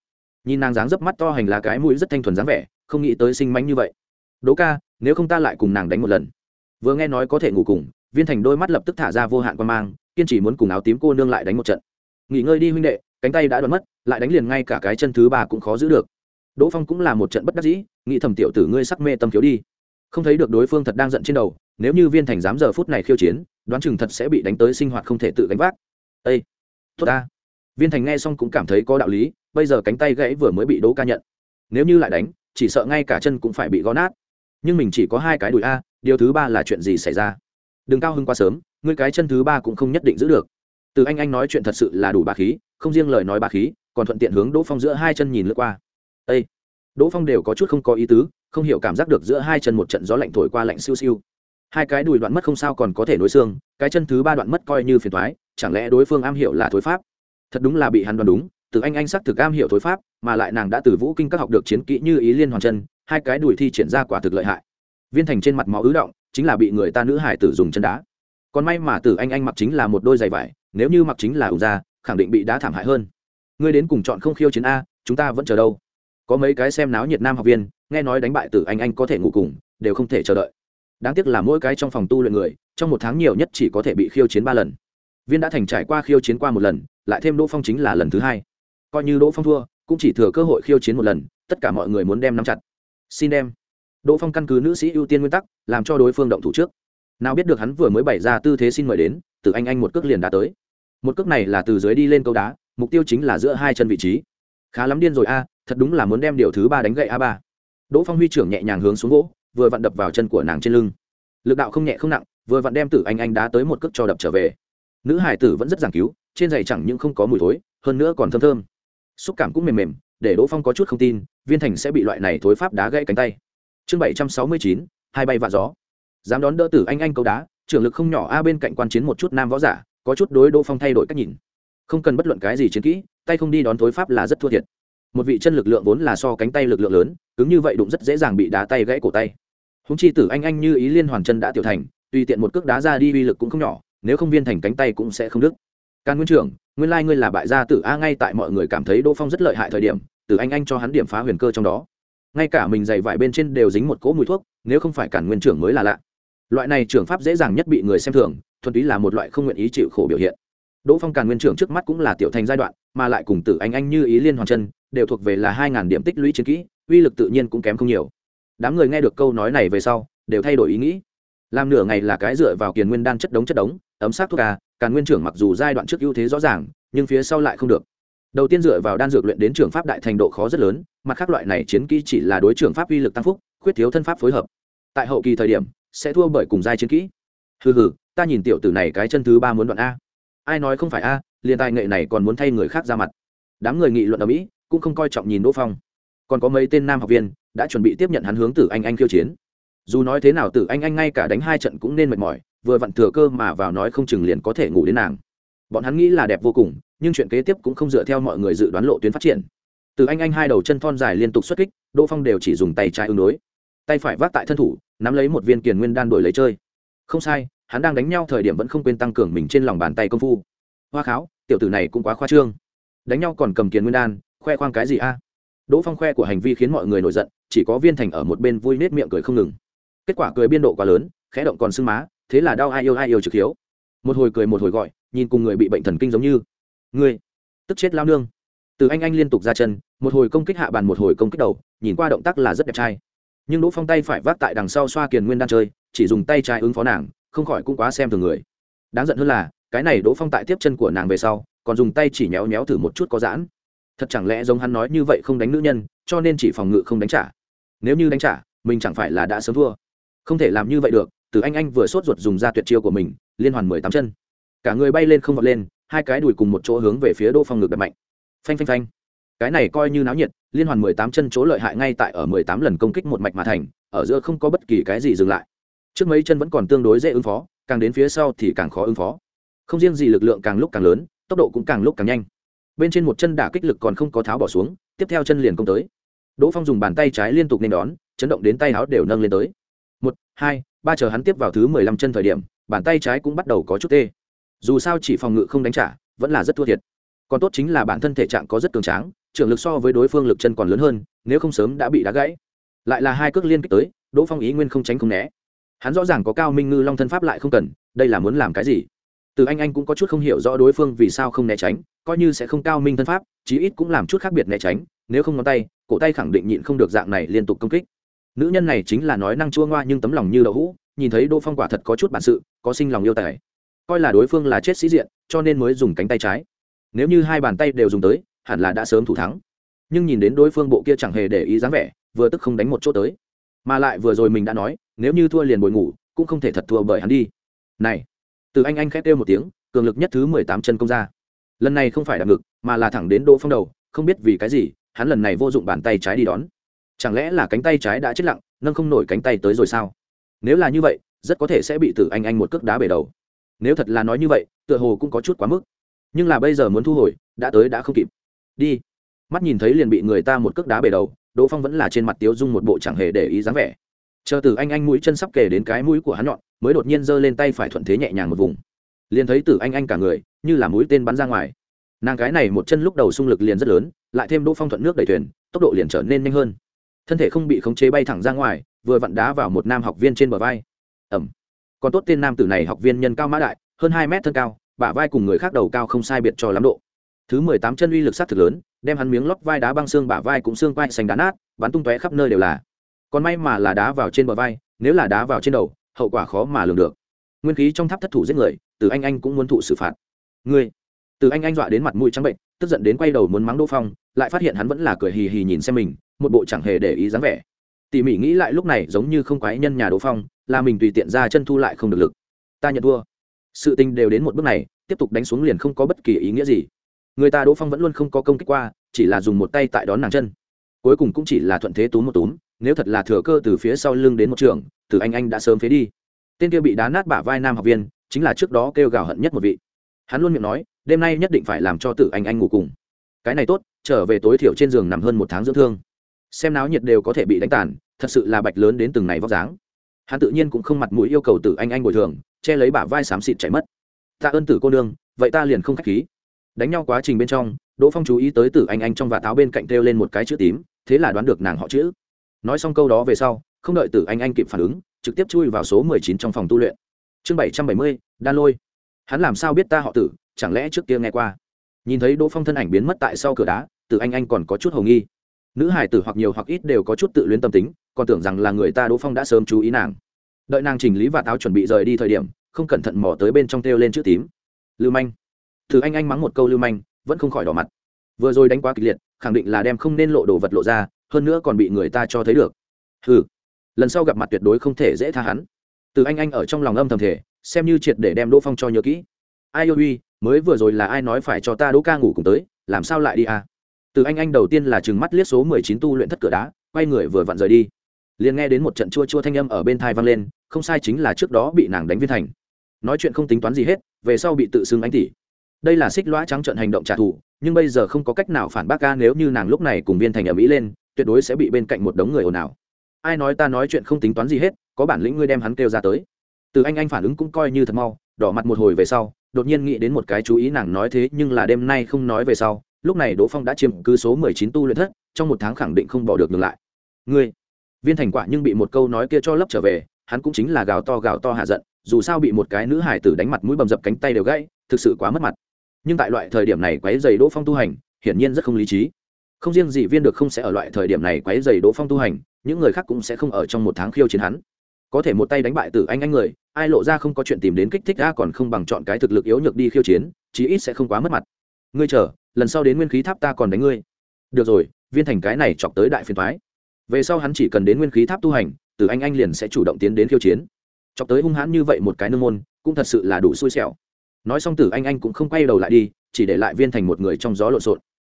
Nhìn nàng dáng dấp mắt to hành là cái mũi rất thanh thuần dáng vẻ, không nghĩ tới sinh mánh như vậy. Đỗ ca nếu không ta lại cùng nàng đánh một lần. Vừa nghe nói có thể ngủ cùng, viên thành đôi mắt lập tức thả ra vô hạn quan mang, kiên chỉ muốn cùng áo tím cô nương lại đánh một trận. Nghỉ ngơi đi huynh đệ, cánh tay đã đoán mất, lại đánh liền ngay cả cái chân thứ ba cũng khó giữ được. Đỗ phong cũng là một trận bất đắc dĩ, nghĩ thầm tiểu tử ngươi sắc mê tâm thiếu đi. Không thấy được đối phương thật đang giận trên đầu, nếu như viên thành dám giờ phút này khiêu chiến, đoán chừng thật sẽ bị đánh tới sinh hoạt không thể tự gánh vác. Ây tốt ta. Viên thành nghe xong cũng cảm thấy có đạo lý, bây giờ cánh tay gãy vừa mới bị đỗ ca nhận. Nếu như lại đánh, chỉ sợ ngay cả chân cũng phải bị gõ nát nhưng mình chỉ có hai cái đùi a, điều thứ ba là chuyện gì xảy ra? Đừng cao hưng quá sớm, ngươi cái chân thứ ba cũng không nhất định giữ được. Từ anh anh nói chuyện thật sự là đủ bà khí, không riêng lời nói bà khí, còn thuận tiện hướng đỗ phong giữa hai chân nhìn lướt qua. Ây đỗ phong đều có chút không có ý tứ, không hiểu cảm giác được giữa hai chân một trận gió lạnh thổi qua lạnh siêu siêu. Hai cái đùi đoạn mất không sao còn có thể nối xương, cái chân thứ ba đoạn mất coi như phiền thoái chẳng lẽ đối phương am hiểu là thối pháp? Thật đúng là bị hắn đoán đúng, từ anh anh xác thực am hiểu thối pháp, mà lại nàng đã từ vũ kinh các học được chiến kỹ như ý liên hoàn chân hai cái đùi thi triển ra quả thực lợi hại. Viên thành trên mặt máu ứ động chính là bị người ta nữ hải tử dùng chân đá. Còn may mà tử anh anh mặc chính là một đôi giày vải nếu như mặc chính là ủng da, khẳng định bị đá thảm hại hơn. Ngươi đến cùng chọn không khiêu chiến a chúng ta vẫn chờ đâu. Có mấy cái xem náo nhiệt nam học viên nghe nói đánh bại tử anh anh có thể ngủ cùng đều không thể chờ đợi. Đáng tiếc là mỗi cái trong phòng tu luyện người trong một tháng nhiều nhất chỉ có thể bị khiêu chiến ba lần. Viên đã thành trải qua khiêu chiến qua một lần lại thêm đỗ phong chính là lần thứ hai. Coi như đỗ phong thua cũng chỉ thừa cơ hội khiêu chiến một lần tất cả mọi người muốn đem nắm chặt xin đem. Đỗ phong căn cứ nữ sĩ ưu tiên nguyên tắc, làm cho đối phương động thủ trước. Nào biết được hắn vừa mới bày ra tư thế xin mời đến từ anh anh một cước liền đã tới. Một cước này là từ dưới đi lên câu đá, mục tiêu chính là giữa hai chân vị trí. Khá lắm điên rồi a, thật đúng là muốn đem điều thứ ba đánh gậy a ba. Đỗ phong huy trưởng nhẹ nhàng hướng xuống gỗ, vừa vặn đập vào chân của nàng trên lưng. Lực đạo không nhẹ không nặng, vừa vặn đem tử anh anh đá tới một cước cho đập trở về. Nữ hải tử vẫn rất giảng cứu, trên giày chẳng những không có mùi thối, hơn nữa còn thơm thơm. Xúc cảm cũng mềm mềm để đỗ phong có chút không tin, viên thành sẽ bị loại này thối pháp đá gãy cánh tay. Chương bảy trăm sáu mươi chín, hai bay vạ gió. Dám đón đỡ tử anh anh câu đá, trưởng lực không nhỏ, a bên cạnh quan chiến một chút nam võ giả, có chút đối đỗ phong thay đổi cách nhìn. Không cần bất luận cái gì chiến kỹ, tay không đi đón thối pháp là rất thua thiệt. Một vị chân lực lượng vốn là so cánh tay lực lượng lớn, cứng như vậy đụng rất dễ dàng bị đá tay gãy cổ tay. Húng chi tử anh anh như ý liên hoàn chân đã tiểu thành, tùy tiện một cước đá ra đi uy lực cũng không nhỏ, nếu không viên thành cánh tay cũng sẽ không đứt. Can nguyên trưởng, nguyên lai ngươi là bại gia tử a, ngay tại mọi người cảm thấy đỗ phong rất lợi hại thời điểm từ anh anh cho hắn điểm phá huyền cơ trong đó. Ngay cả mình dày vải bên trên đều dính một cỗ mùi thuốc, nếu không phải cản nguyên trưởng mới là lạ. Loại này trưởng pháp dễ dàng nhất bị người xem thường, thuần túy là một loại không nguyện ý chịu khổ biểu hiện. Đỗ phong càn nguyên trưởng trước mắt cũng là tiểu thành giai đoạn, mà lại cùng tử anh anh như ý liên hoàn chân, đều thuộc về là hai ngàn điểm tích lũy chiến kỹ, uy lực tự nhiên cũng kém không nhiều. Đám người nghe được câu nói này về sau, đều thay đổi ý nghĩ. Làm nửa ngày là cái dựa vào kiền nguyên đan chất đống chất đống, ấm sát thuốc à, ca càn nguyên trưởng mặc dù giai đoạn trước ưu thế rõ ràng, nhưng phía sau lại không được đầu tiên dựa vào đan dược luyện đến trường pháp đại thành độ khó rất lớn, mặt khác loại này chiến kỹ chỉ là đối trường pháp uy lực tăng phúc, khuyết thiếu thân pháp phối hợp. Tại hậu kỳ thời điểm, sẽ thua bởi cùng giai chiến kỹ. Hừ hừ, ta nhìn tiểu tử này cái chân thứ ba muốn đoạn a. Ai nói không phải a, liền tài nghệ này còn muốn thay người khác ra mặt. Đám người nghị luận ở mỹ, cũng không coi trọng nhìn đỗ phong. Còn có mấy tên nam học viên, đã chuẩn bị tiếp nhận hắn hướng tử anh anh khiêu chiến. Dù nói thế nào tử anh anh ngay cả đánh hai trận cũng nên mệt mỏi, vừa vặn thừa cơ mà vào nói không chừng liền có thể ngủ đến nàng bọn hắn nghĩ là đẹp vô cùng, nhưng chuyện kế tiếp cũng không dựa theo mọi người dự đoán lộ tuyến phát triển. Từ anh anh hai đầu chân thon dài liên tục xuất kích, đỗ phong đều chỉ dùng tay trái ứng đối. Tay phải vác tại thân thủ, nắm lấy một viên kiền nguyên đan đổi lấy chơi. Không sai, hắn đang đánh nhau thời điểm vẫn không quên tăng cường mình trên lòng bàn tay công phu. Hoa kháo, tiểu tử này cũng quá khoa trương. Đánh nhau còn cầm kiền nguyên đan, khoe khoang cái gì a? Đỗ phong khoe của hành vi khiến mọi người nổi giận, chỉ có viên thành ở một bên vui nết miệng cười không ngừng. Kết quả cười biên độ quá lớn, khẽ động còn sưng má, thế là đau ai yêu ai yêu trực hiếu. Một hồi cười một hồi gọi nhìn cùng người bị bệnh thần kinh giống như. Ngươi, tức chết lao nương. Từ anh anh liên tục ra chân, một hồi công kích hạ bàn một hồi công kích đầu, nhìn qua động tác là rất đẹp trai. Nhưng đỗ phong tay phải vác tại đằng sau xoa kiền nguyên đang chơi, chỉ dùng tay trái ứng phó nàng, không khỏi cũng quá xem thường người. Đáng giận hơn là, cái này đỗ phong tại tiếp chân của nàng về sau, còn dùng tay chỉ nhéo nhéo thử một chút có giãn. Thật chẳng lẽ giống hắn nói như vậy không đánh nữ nhân, cho nên chỉ phòng ngự không đánh trả. Nếu như đánh trả, mình chẳng phải là đã sớm thua. Không thể làm như vậy được, từ anh anh vừa sốt ruột dùng ra tuyệt chiêu của mình, liên hoàn mười tám chân cả người bay lên không vọt lên, hai cái đùi cùng một chỗ hướng về phía đỗ phong ngực đập mạnh. Phanh phanh phanh. Cái này coi như náo nhiệt, liên hoàn mười tám chân chỗ lợi hại ngay tại ở mười tám lần công kích một mạch mà thành, ở giữa không có bất kỳ cái gì dừng lại. Trước mấy chân vẫn còn tương đối dễ ứng phó, càng đến phía sau thì càng khó ứng phó. Không riêng gì lực lượng càng lúc càng lớn, tốc độ cũng càng lúc càng nhanh. Bên trên một chân đả kích lực còn không có tháo bỏ xuống, tiếp theo chân liền công tới. Đỗ phong dùng bàn tay trái liên tục nên đón, chấn động đến tay áo đều nâng lên tới. Một, hai, ba chờ hắn tiếp vào thứ mười lăm chân thời điểm, bàn tay trái cũng bắt đầu có chút tê dù sao chỉ phòng ngự không đánh trả, vẫn là rất thua thiệt. Còn tốt chính là bản thân thể trạng có rất cường tráng, trưởng lực so với đối phương lực chân còn lớn hơn, nếu không sớm đã bị đá gãy. Lại là hai cước liên kích tới, đỗ phong ý nguyên không tránh không né. Hắn rõ ràng có cao minh ngư long thân pháp lại không cần, đây là muốn làm cái gì? Từ anh anh cũng có chút không hiểu rõ đối phương vì sao không né tránh, coi như sẽ không cao minh thân pháp, chí ít cũng làm chút khác biệt né tránh, nếu không ngón tay, cổ tay khẳng định nhịn không được dạng này liên tục công kích. Nữ nhân này chính là nói năng chua ngoa nhưng tấm lòng như đậu hũ, nhìn thấy đỗ phong quả thật có chút bản sự, có sinh lòng yêu tài coi là đối phương là chết sĩ diện, cho nên mới dùng cánh tay trái. Nếu như hai bàn tay đều dùng tới, hẳn là đã sớm thủ thắng. Nhưng nhìn đến đối phương bộ kia chẳng hề để ý dáng vẻ, vừa tức không đánh một chỗ tới. Mà lại vừa rồi mình đã nói, nếu như thua liền bồi ngủ, cũng không thể thật thua bởi hắn đi. Này, từ anh anh khét kêu một tiếng, cường lực nhất thứ mười tám chân công ra. Lần này không phải đạp ngực, mà là thẳng đến đỗ phong đầu, không biết vì cái gì, hắn lần này vô dụng bàn tay trái đi đón. Chẳng lẽ là cánh tay trái đã chết lặng, nâng không nổi cánh tay tới rồi sao? Nếu là như vậy, rất có thể sẽ bị tử anh anh một cước đá bể đầu nếu thật là nói như vậy, tựa hồ cũng có chút quá mức. Nhưng là bây giờ muốn thu hồi, đã tới đã không kịp. Đi. Mắt nhìn thấy liền bị người ta một cước đá bể đầu, đỗ phong vẫn là trên mặt tiếu dung một bộ chẳng hề để ý dáng vẻ. Chờ từ anh anh mũi chân sắp kề đến cái mũi của hắn nhọn, mới đột nhiên giơ lên tay phải thuận thế nhẹ nhàng một vùng. Liền thấy từ anh anh cả người, như là mũi tên bắn ra ngoài. Nàng cái này một chân lúc đầu xung lực liền rất lớn, lại thêm đỗ phong thuận nước đẩy thuyền, tốc độ liền trở nên nhanh hơn. Thân thể không bị khống chế bay thẳng ra ngoài, vừa vặn đá vào một nam học viên trên bờ vai. Ẩm còn tốt tên nam tử này học viên nhân cao mã đại, hơn hai mét thân cao, bả vai cùng người khác đầu cao không sai biệt cho lắm độ. Thứ mười tám chân uy lực sát thực lớn, đem hắn miếng lót vai đá băng xương bả vai cũng xương vai xanh đá nát, bắn tung tóe khắp nơi đều là. Còn may mà là đá vào trên bờ vai, nếu là đá vào trên đầu, hậu quả khó mà lường được. Nguyên khí trong tháp thất thủ giết người, từ anh anh cũng muốn thụ xử phạt. Ngươi. Từ anh anh dọa đến mặt mũi trắng bệnh, tức giận đến quay đầu muốn mắng đỗ phong, lại phát hiện hắn vẫn là cười hì hì nhìn xem mình, một bộ chẳng hề để ý dáng vẻ. Tỉ mỉ nghĩ lại lúc này giống như không quái nhân nhà đỗ phong là mình tùy tiện ra chân thu lại không được lực. Ta nhận thua. Sự tình đều đến một bước này, tiếp tục đánh xuống liền không có bất kỳ ý nghĩa gì. Người ta đỗ phong vẫn luôn không có công kích qua, chỉ là dùng một tay tại đón nàng chân. Cuối cùng cũng chỉ là thuận thế túm một túm, nếu thật là thừa cơ từ phía sau lưng đến một trường, từ anh anh đã sớm phế đi. Tên kia bị đá nát bả vai nam học viên, chính là trước đó kêu gào hận nhất một vị. Hắn luôn miệng nói, đêm nay nhất định phải làm cho tử anh anh ngủ cùng. Cái này tốt, trở về tối thiểu trên giường nằm hơn một tháng dưỡng thương. Xem náo nhiệt đều có thể bị đánh tàn, thật sự là bạch lớn đến từng này vóc dáng hắn tự nhiên cũng không mặt mũi yêu cầu tử anh anh bồi thường, che lấy bả vai xám xịt chảy mất. Ta ơn tử cô nương, vậy ta liền không k h á c h khí. Đánh nhau quá trình bên trong, đỗ phong chú ý tới tử anh anh trong và táo bên cạnh kêu lên một cái chữ tím, thế là đoán được nàng họ chữ. Nói xong câu đó về sau, không đợi tử anh anh kịp phản ứng, trực tiếp chui vào số mười chín trong phòng tu luyện. Chương bảy trăm bảy mươi, đan lôi. Hắn làm sao biết ta họ tử, chẳng lẽ trước kia nghe qua? Nhìn thấy đỗ phong thân ảnh biến mất tại sau cửa đá, tử anh anh còn có chút hầu nghi nữ hải tử hoặc nhiều hoặc ít đều có chút tự luyến tâm tính, còn tưởng rằng là người ta đỗ phong đã sớm chú ý nàng. Đợi nàng chỉnh lý và táo chuẩn bị rời đi thời điểm, không cẩn thận mò tới bên trong têu lên chữ tím. Lưu manh. Từ anh anh mắng một câu lưu manh, vẫn không khỏi đỏ mặt. Vừa rồi đánh quá kịch liệt, khẳng định là đem không nên lộ đồ vật lộ ra, hơn nữa còn bị người ta cho thấy được. Ừ lần sau gặp mặt tuyệt đối không thể dễ tha hắn. Từ anh anh ở trong lòng âm thầm thể xem như triệt để đem đỗ phong cho nhớ kỹ. Ai ôi uy mới vừa rồi là ai nói phải cho ta đỗ ca ngủ cùng tới, làm sao lại đi à? Từ anh anh đầu tiên là chừng mắt liếc số mười chín tu luyện thất cửa đá, quay người vừa vặn rời đi. Liền nghe đến một trận chua chua thanh âm ở bên thai vang lên, không sai chính là trước đó bị nàng đánh viên thành. Nói chuyện không tính toán gì hết, về sau bị tự xưng anh tỷ. Đây là xích loa trắng trận hành động trả thù, nhưng bây giờ không có cách nào phản bác ca nếu như nàng lúc này cùng viên thành ở mỹ lên, tuyệt đối sẽ bị bên cạnh một đống người ồn ào. Ai nói ta nói chuyện không tính toán gì hết, có bản lĩnh ngươi đem hắn kêu ra tới. Từ anh anh phản ứng cũng coi như thật mau, đỏ mặt một hồi về sau, đột nhiên nghĩ đến một cái chú ý nàng nói thế nhưng là đêm nay không nói về sau lúc này đỗ phong đã chiếm cứ số mười chín tu luyện thất, trong một tháng khẳng định không bỏ được ngược lại. Ngươi, viên thành quả nhưng bị một câu nói kia cho lấp trở về, hắn cũng chính là gào to gào to hạ giận, dù sao bị một cái nữ hải tử đánh mặt mũi bầm dập cánh tay đều gãy, thực sự quá mất mặt. Nhưng tại loại thời điểm này quấy dày đỗ phong tu hành, hiển nhiên rất không lý trí. Không riêng gì viên được không sẽ ở loại thời điểm này quấy dày đỗ phong tu hành, những người khác cũng sẽ không ở trong một tháng khiêu chiến hắn. Có thể một tay đánh bại tử anh anh người, ai lộ ra không có chuyện tìm đến kích thích ra còn không bằng chọn cái thực lực yếu nhược đi khiêu chiến, chí ít sẽ không quá mất mặt. Ngươi chờ lần sau đến nguyên khí tháp ta còn đánh ngươi. Được rồi, viên thành cái này chọc tới đại phiền thoái về sau hắn chỉ cần đến nguyên khí tháp tu hành, từ anh anh liền sẽ chủ động tiến đến khiêu chiến. Chọc tới hung hãn như vậy một cái nương môn, cũng thật sự là đủ xui xẻo. Nói xong tử anh anh cũng không quay đầu lại đi, chỉ để lại viên thành một người trong gió lộn xộn.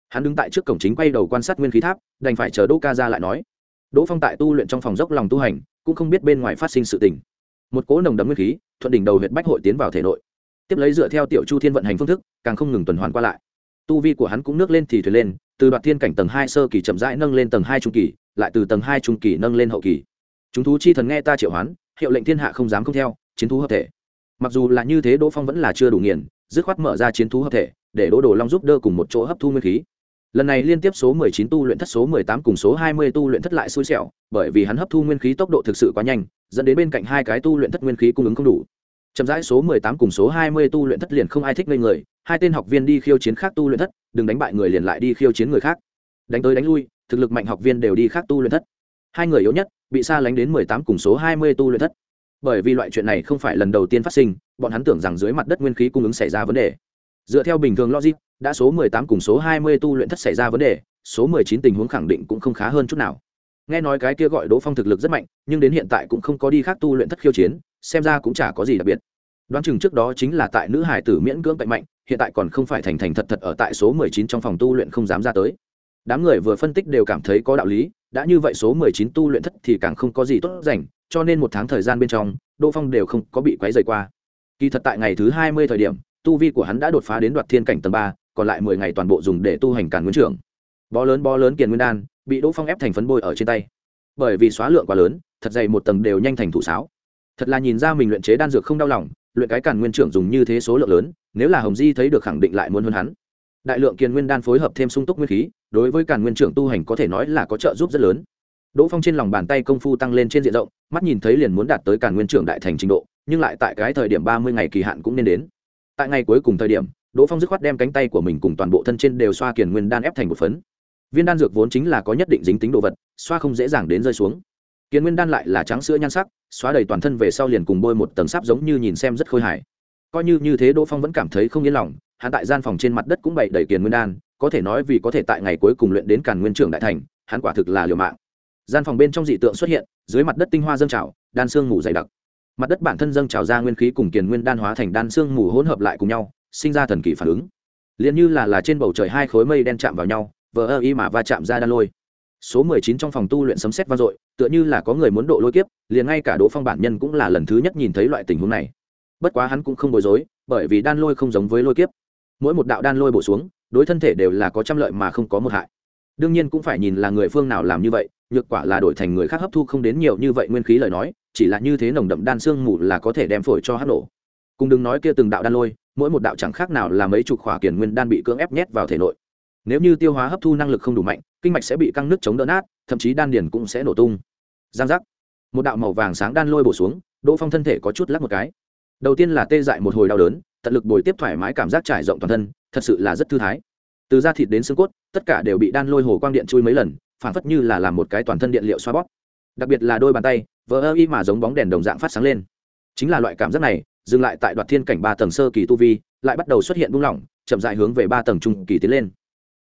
Hắn đứng tại trước cổng chính quay đầu quan sát nguyên khí tháp, đành phải chờ đỗ ca ra lại nói. Đỗ phong tại tu luyện trong phòng dốc lòng tu hành, cũng không biết bên ngoài phát sinh sự tình. Một cỗ nồng đấm nguyên khí, thuận đỉnh đầu huyện bách hội tiến vào thể nội. Tiếp lấy dựa theo tiểu chu thiên vận hành phương thức, càng không ngừng tuần hoàn qua lại tu vi của hắn cũng nước lên thì thuyền lên, từ đoạt thiên cảnh tầng hai sơ kỳ chậm rãi nâng lên tầng hai trung kỳ, lại từ tầng hai trung kỳ nâng lên hậu kỳ. Chúng thú chi thần nghe ta triệu hoán, hiệu lệnh thiên hạ không dám không theo, chiến thú hợp thể. Mặc dù là như thế, đỗ phong vẫn là chưa đủ nghiền, dứt khoát mở ra chiến thú hợp thể, để đỗ đồ long giúp đỡ cùng một chỗ hấp thu nguyên khí. Lần này liên tiếp số 19 tu luyện thất, số 18 cùng số 20 tu luyện thất lại xui xẻo, bởi vì hắn hấp thu nguyên khí tốc độ thực sự quá nhanh, dẫn đến bên cạnh hai cái tu luyện thất nguyên khí cung ứng không đủ chậm rãi số 18 cùng số 20 tu luyện thất liền không ai thích ngây người, hai tên học viên đi khiêu chiến khác tu luyện thất, đừng đánh bại người liền lại đi khiêu chiến người khác. Đánh tới đánh lui, thực lực mạnh học viên đều đi khác tu luyện thất. Hai người yếu nhất, bị xa lánh đến 18 cùng số 20 tu luyện thất. Bởi vì loại chuyện này không phải lần đầu tiên phát sinh, bọn hắn tưởng rằng dưới mặt đất nguyên khí cung ứng xảy ra vấn đề. Dựa theo bình thường logic, đã số 18 cùng số 20 tu luyện thất xảy ra vấn đề, số 19 tình huống khẳng định cũng không khá hơn chút nào nghe nói cái kia gọi đỗ phong thực lực rất mạnh, nhưng đến hiện tại cũng không có đi khác tu luyện thất khiêu chiến, xem ra cũng chả có gì đặc biệt. Đoán chừng trước đó chính là tại nữ hải tử miễn cưỡng cạnh mạnh, hiện tại còn không phải thành thành thật thật ở tại số 19 trong phòng tu luyện không dám ra tới. Đám người vừa phân tích đều cảm thấy có đạo lý, đã như vậy số 19 tu luyện thất thì càng không có gì tốt dành cho nên một tháng thời gian bên trong, đỗ phong đều không có bị quấy rầy qua. Kỳ thật tại ngày thứ 20 thời điểm, tu vi của hắn đã đột phá đến đoạt thiên cảnh tầng ba, còn lại mười ngày toàn bộ dùng để tu hành càn nguyên trưởng. Bó lớn bó lớn kiền nguyên đan bị đỗ phong ép thành phấn bôi ở trên tay. Bởi vì xóa lượng quá lớn, thật dày một tầng đều nhanh thành thủ sáo. Thật là nhìn ra mình luyện chế đan dược không đau lòng, luyện cái càn nguyên trưởng dùng như thế số lượng lớn, nếu là hồng di thấy được khẳng định lại muốn hơn hắn. Đại lượng kiền nguyên đan phối hợp thêm sung túc nguyên khí, đối với càn nguyên trưởng tu hành có thể nói là có trợ giúp rất lớn. Đỗ phong trên lòng bàn tay công phu tăng lên trên diện rộng, mắt nhìn thấy liền muốn đạt tới càn nguyên trưởng đại thành trình độ, nhưng lại tại cái thời điểm ba mươi ngày kỳ hạn cũng nên đến. Tại ngày cuối cùng thời điểm, đỗ phong dứt khoát đem cánh tay của mình cùng toàn bộ thân trên đều xoa kiền nguyên đan ép thành một phấn viên đan dược vốn chính là có nhất định dính tính đồ vật, xoa không dễ dàng đến rơi xuống. Kiền nguyên đan lại là trắng sữa nhan sắc, xóa đầy toàn thân về sau liền cùng bôi một tầng sáp giống như nhìn xem rất khôi hài. Coi như như thế đỗ phong vẫn cảm thấy không yên lòng, hắn tại gian phòng trên mặt đất cũng bày đầy kiền nguyên đan, có thể nói vì có thể tại ngày cuối cùng luyện đến càn nguyên trưởng đại thành, hắn quả thực là liều mạng. Gian phòng bên trong dị tượng xuất hiện, dưới mặt đất tinh hoa dâng trào, đan xương ngủ dày đặc. Mặt đất bản thân dâng trào ra nguyên khí cùng kiền nguyên đan hóa thành đan xương mù hỗn hợp lại cùng nhau, sinh ra thần kỳ phản ứng. Liền như là là trên bầu trời hai khối mây đen chạm vào nhau vờ ơ y mà va chạm ra đan lôi. Số mười chín trong phòng tu luyện sấm xét vang dội, tựa như là có người muốn độ lôi kiếp, liền ngay cả đỗ phong bản nhân cũng là lần thứ nhất nhìn thấy loại tình huống này. Bất quá hắn cũng không bối rối, bởi vì đan lôi không giống với lôi kiếp. Mỗi một đạo đan lôi bổ xuống, đối thân thể đều là có trăm lợi mà không có một hại. Đương nhiên cũng phải nhìn là người phương nào làm như vậy, nhược quả là đổi thành người khác hấp thu không đến nhiều như vậy nguyên khí lời nói, chỉ là như thế nồng đậm đan xương mù là có thể đem phổi cho hát nổ. Cùng đừng nói kia từng đạo đan lôi, mỗi một đạo chẳng khác nào là mấy chục khỏa kiền nguyên đan bị cưỡng ép nhét vào thể nội nếu như tiêu hóa hấp thu năng lực không đủ mạnh, kinh mạch sẽ bị căng nước chống đỡ nát, thậm chí đan điền cũng sẽ nổ tung. Giang giác. Một đạo màu vàng sáng đan lôi bổ xuống, đỗ phong thân thể có chút lắc một cái. Đầu tiên là tê dại một hồi đau đớn, tận lực bồi tiếp thoải mái cảm giác trải rộng toàn thân, thật sự là rất thư thái. Từ da thịt đến xương cốt, tất cả đều bị đan lôi hồ quang điện chui mấy lần phản phất như là làm một cái toàn thân điện liệu xoa bóp. Đặc biệt là đôi bàn tay vỡ ơ y mà giống bóng đèn đồng dạng phát sáng lên. Chính là loại cảm giác này, dừng lại tại đoạt thiên cảnh ba tầng sơ kỳ tu vi, lại bắt đầu xuất hiện buông lỏng, chậm dại hướng về ba tầng trung kỳ tiến lên.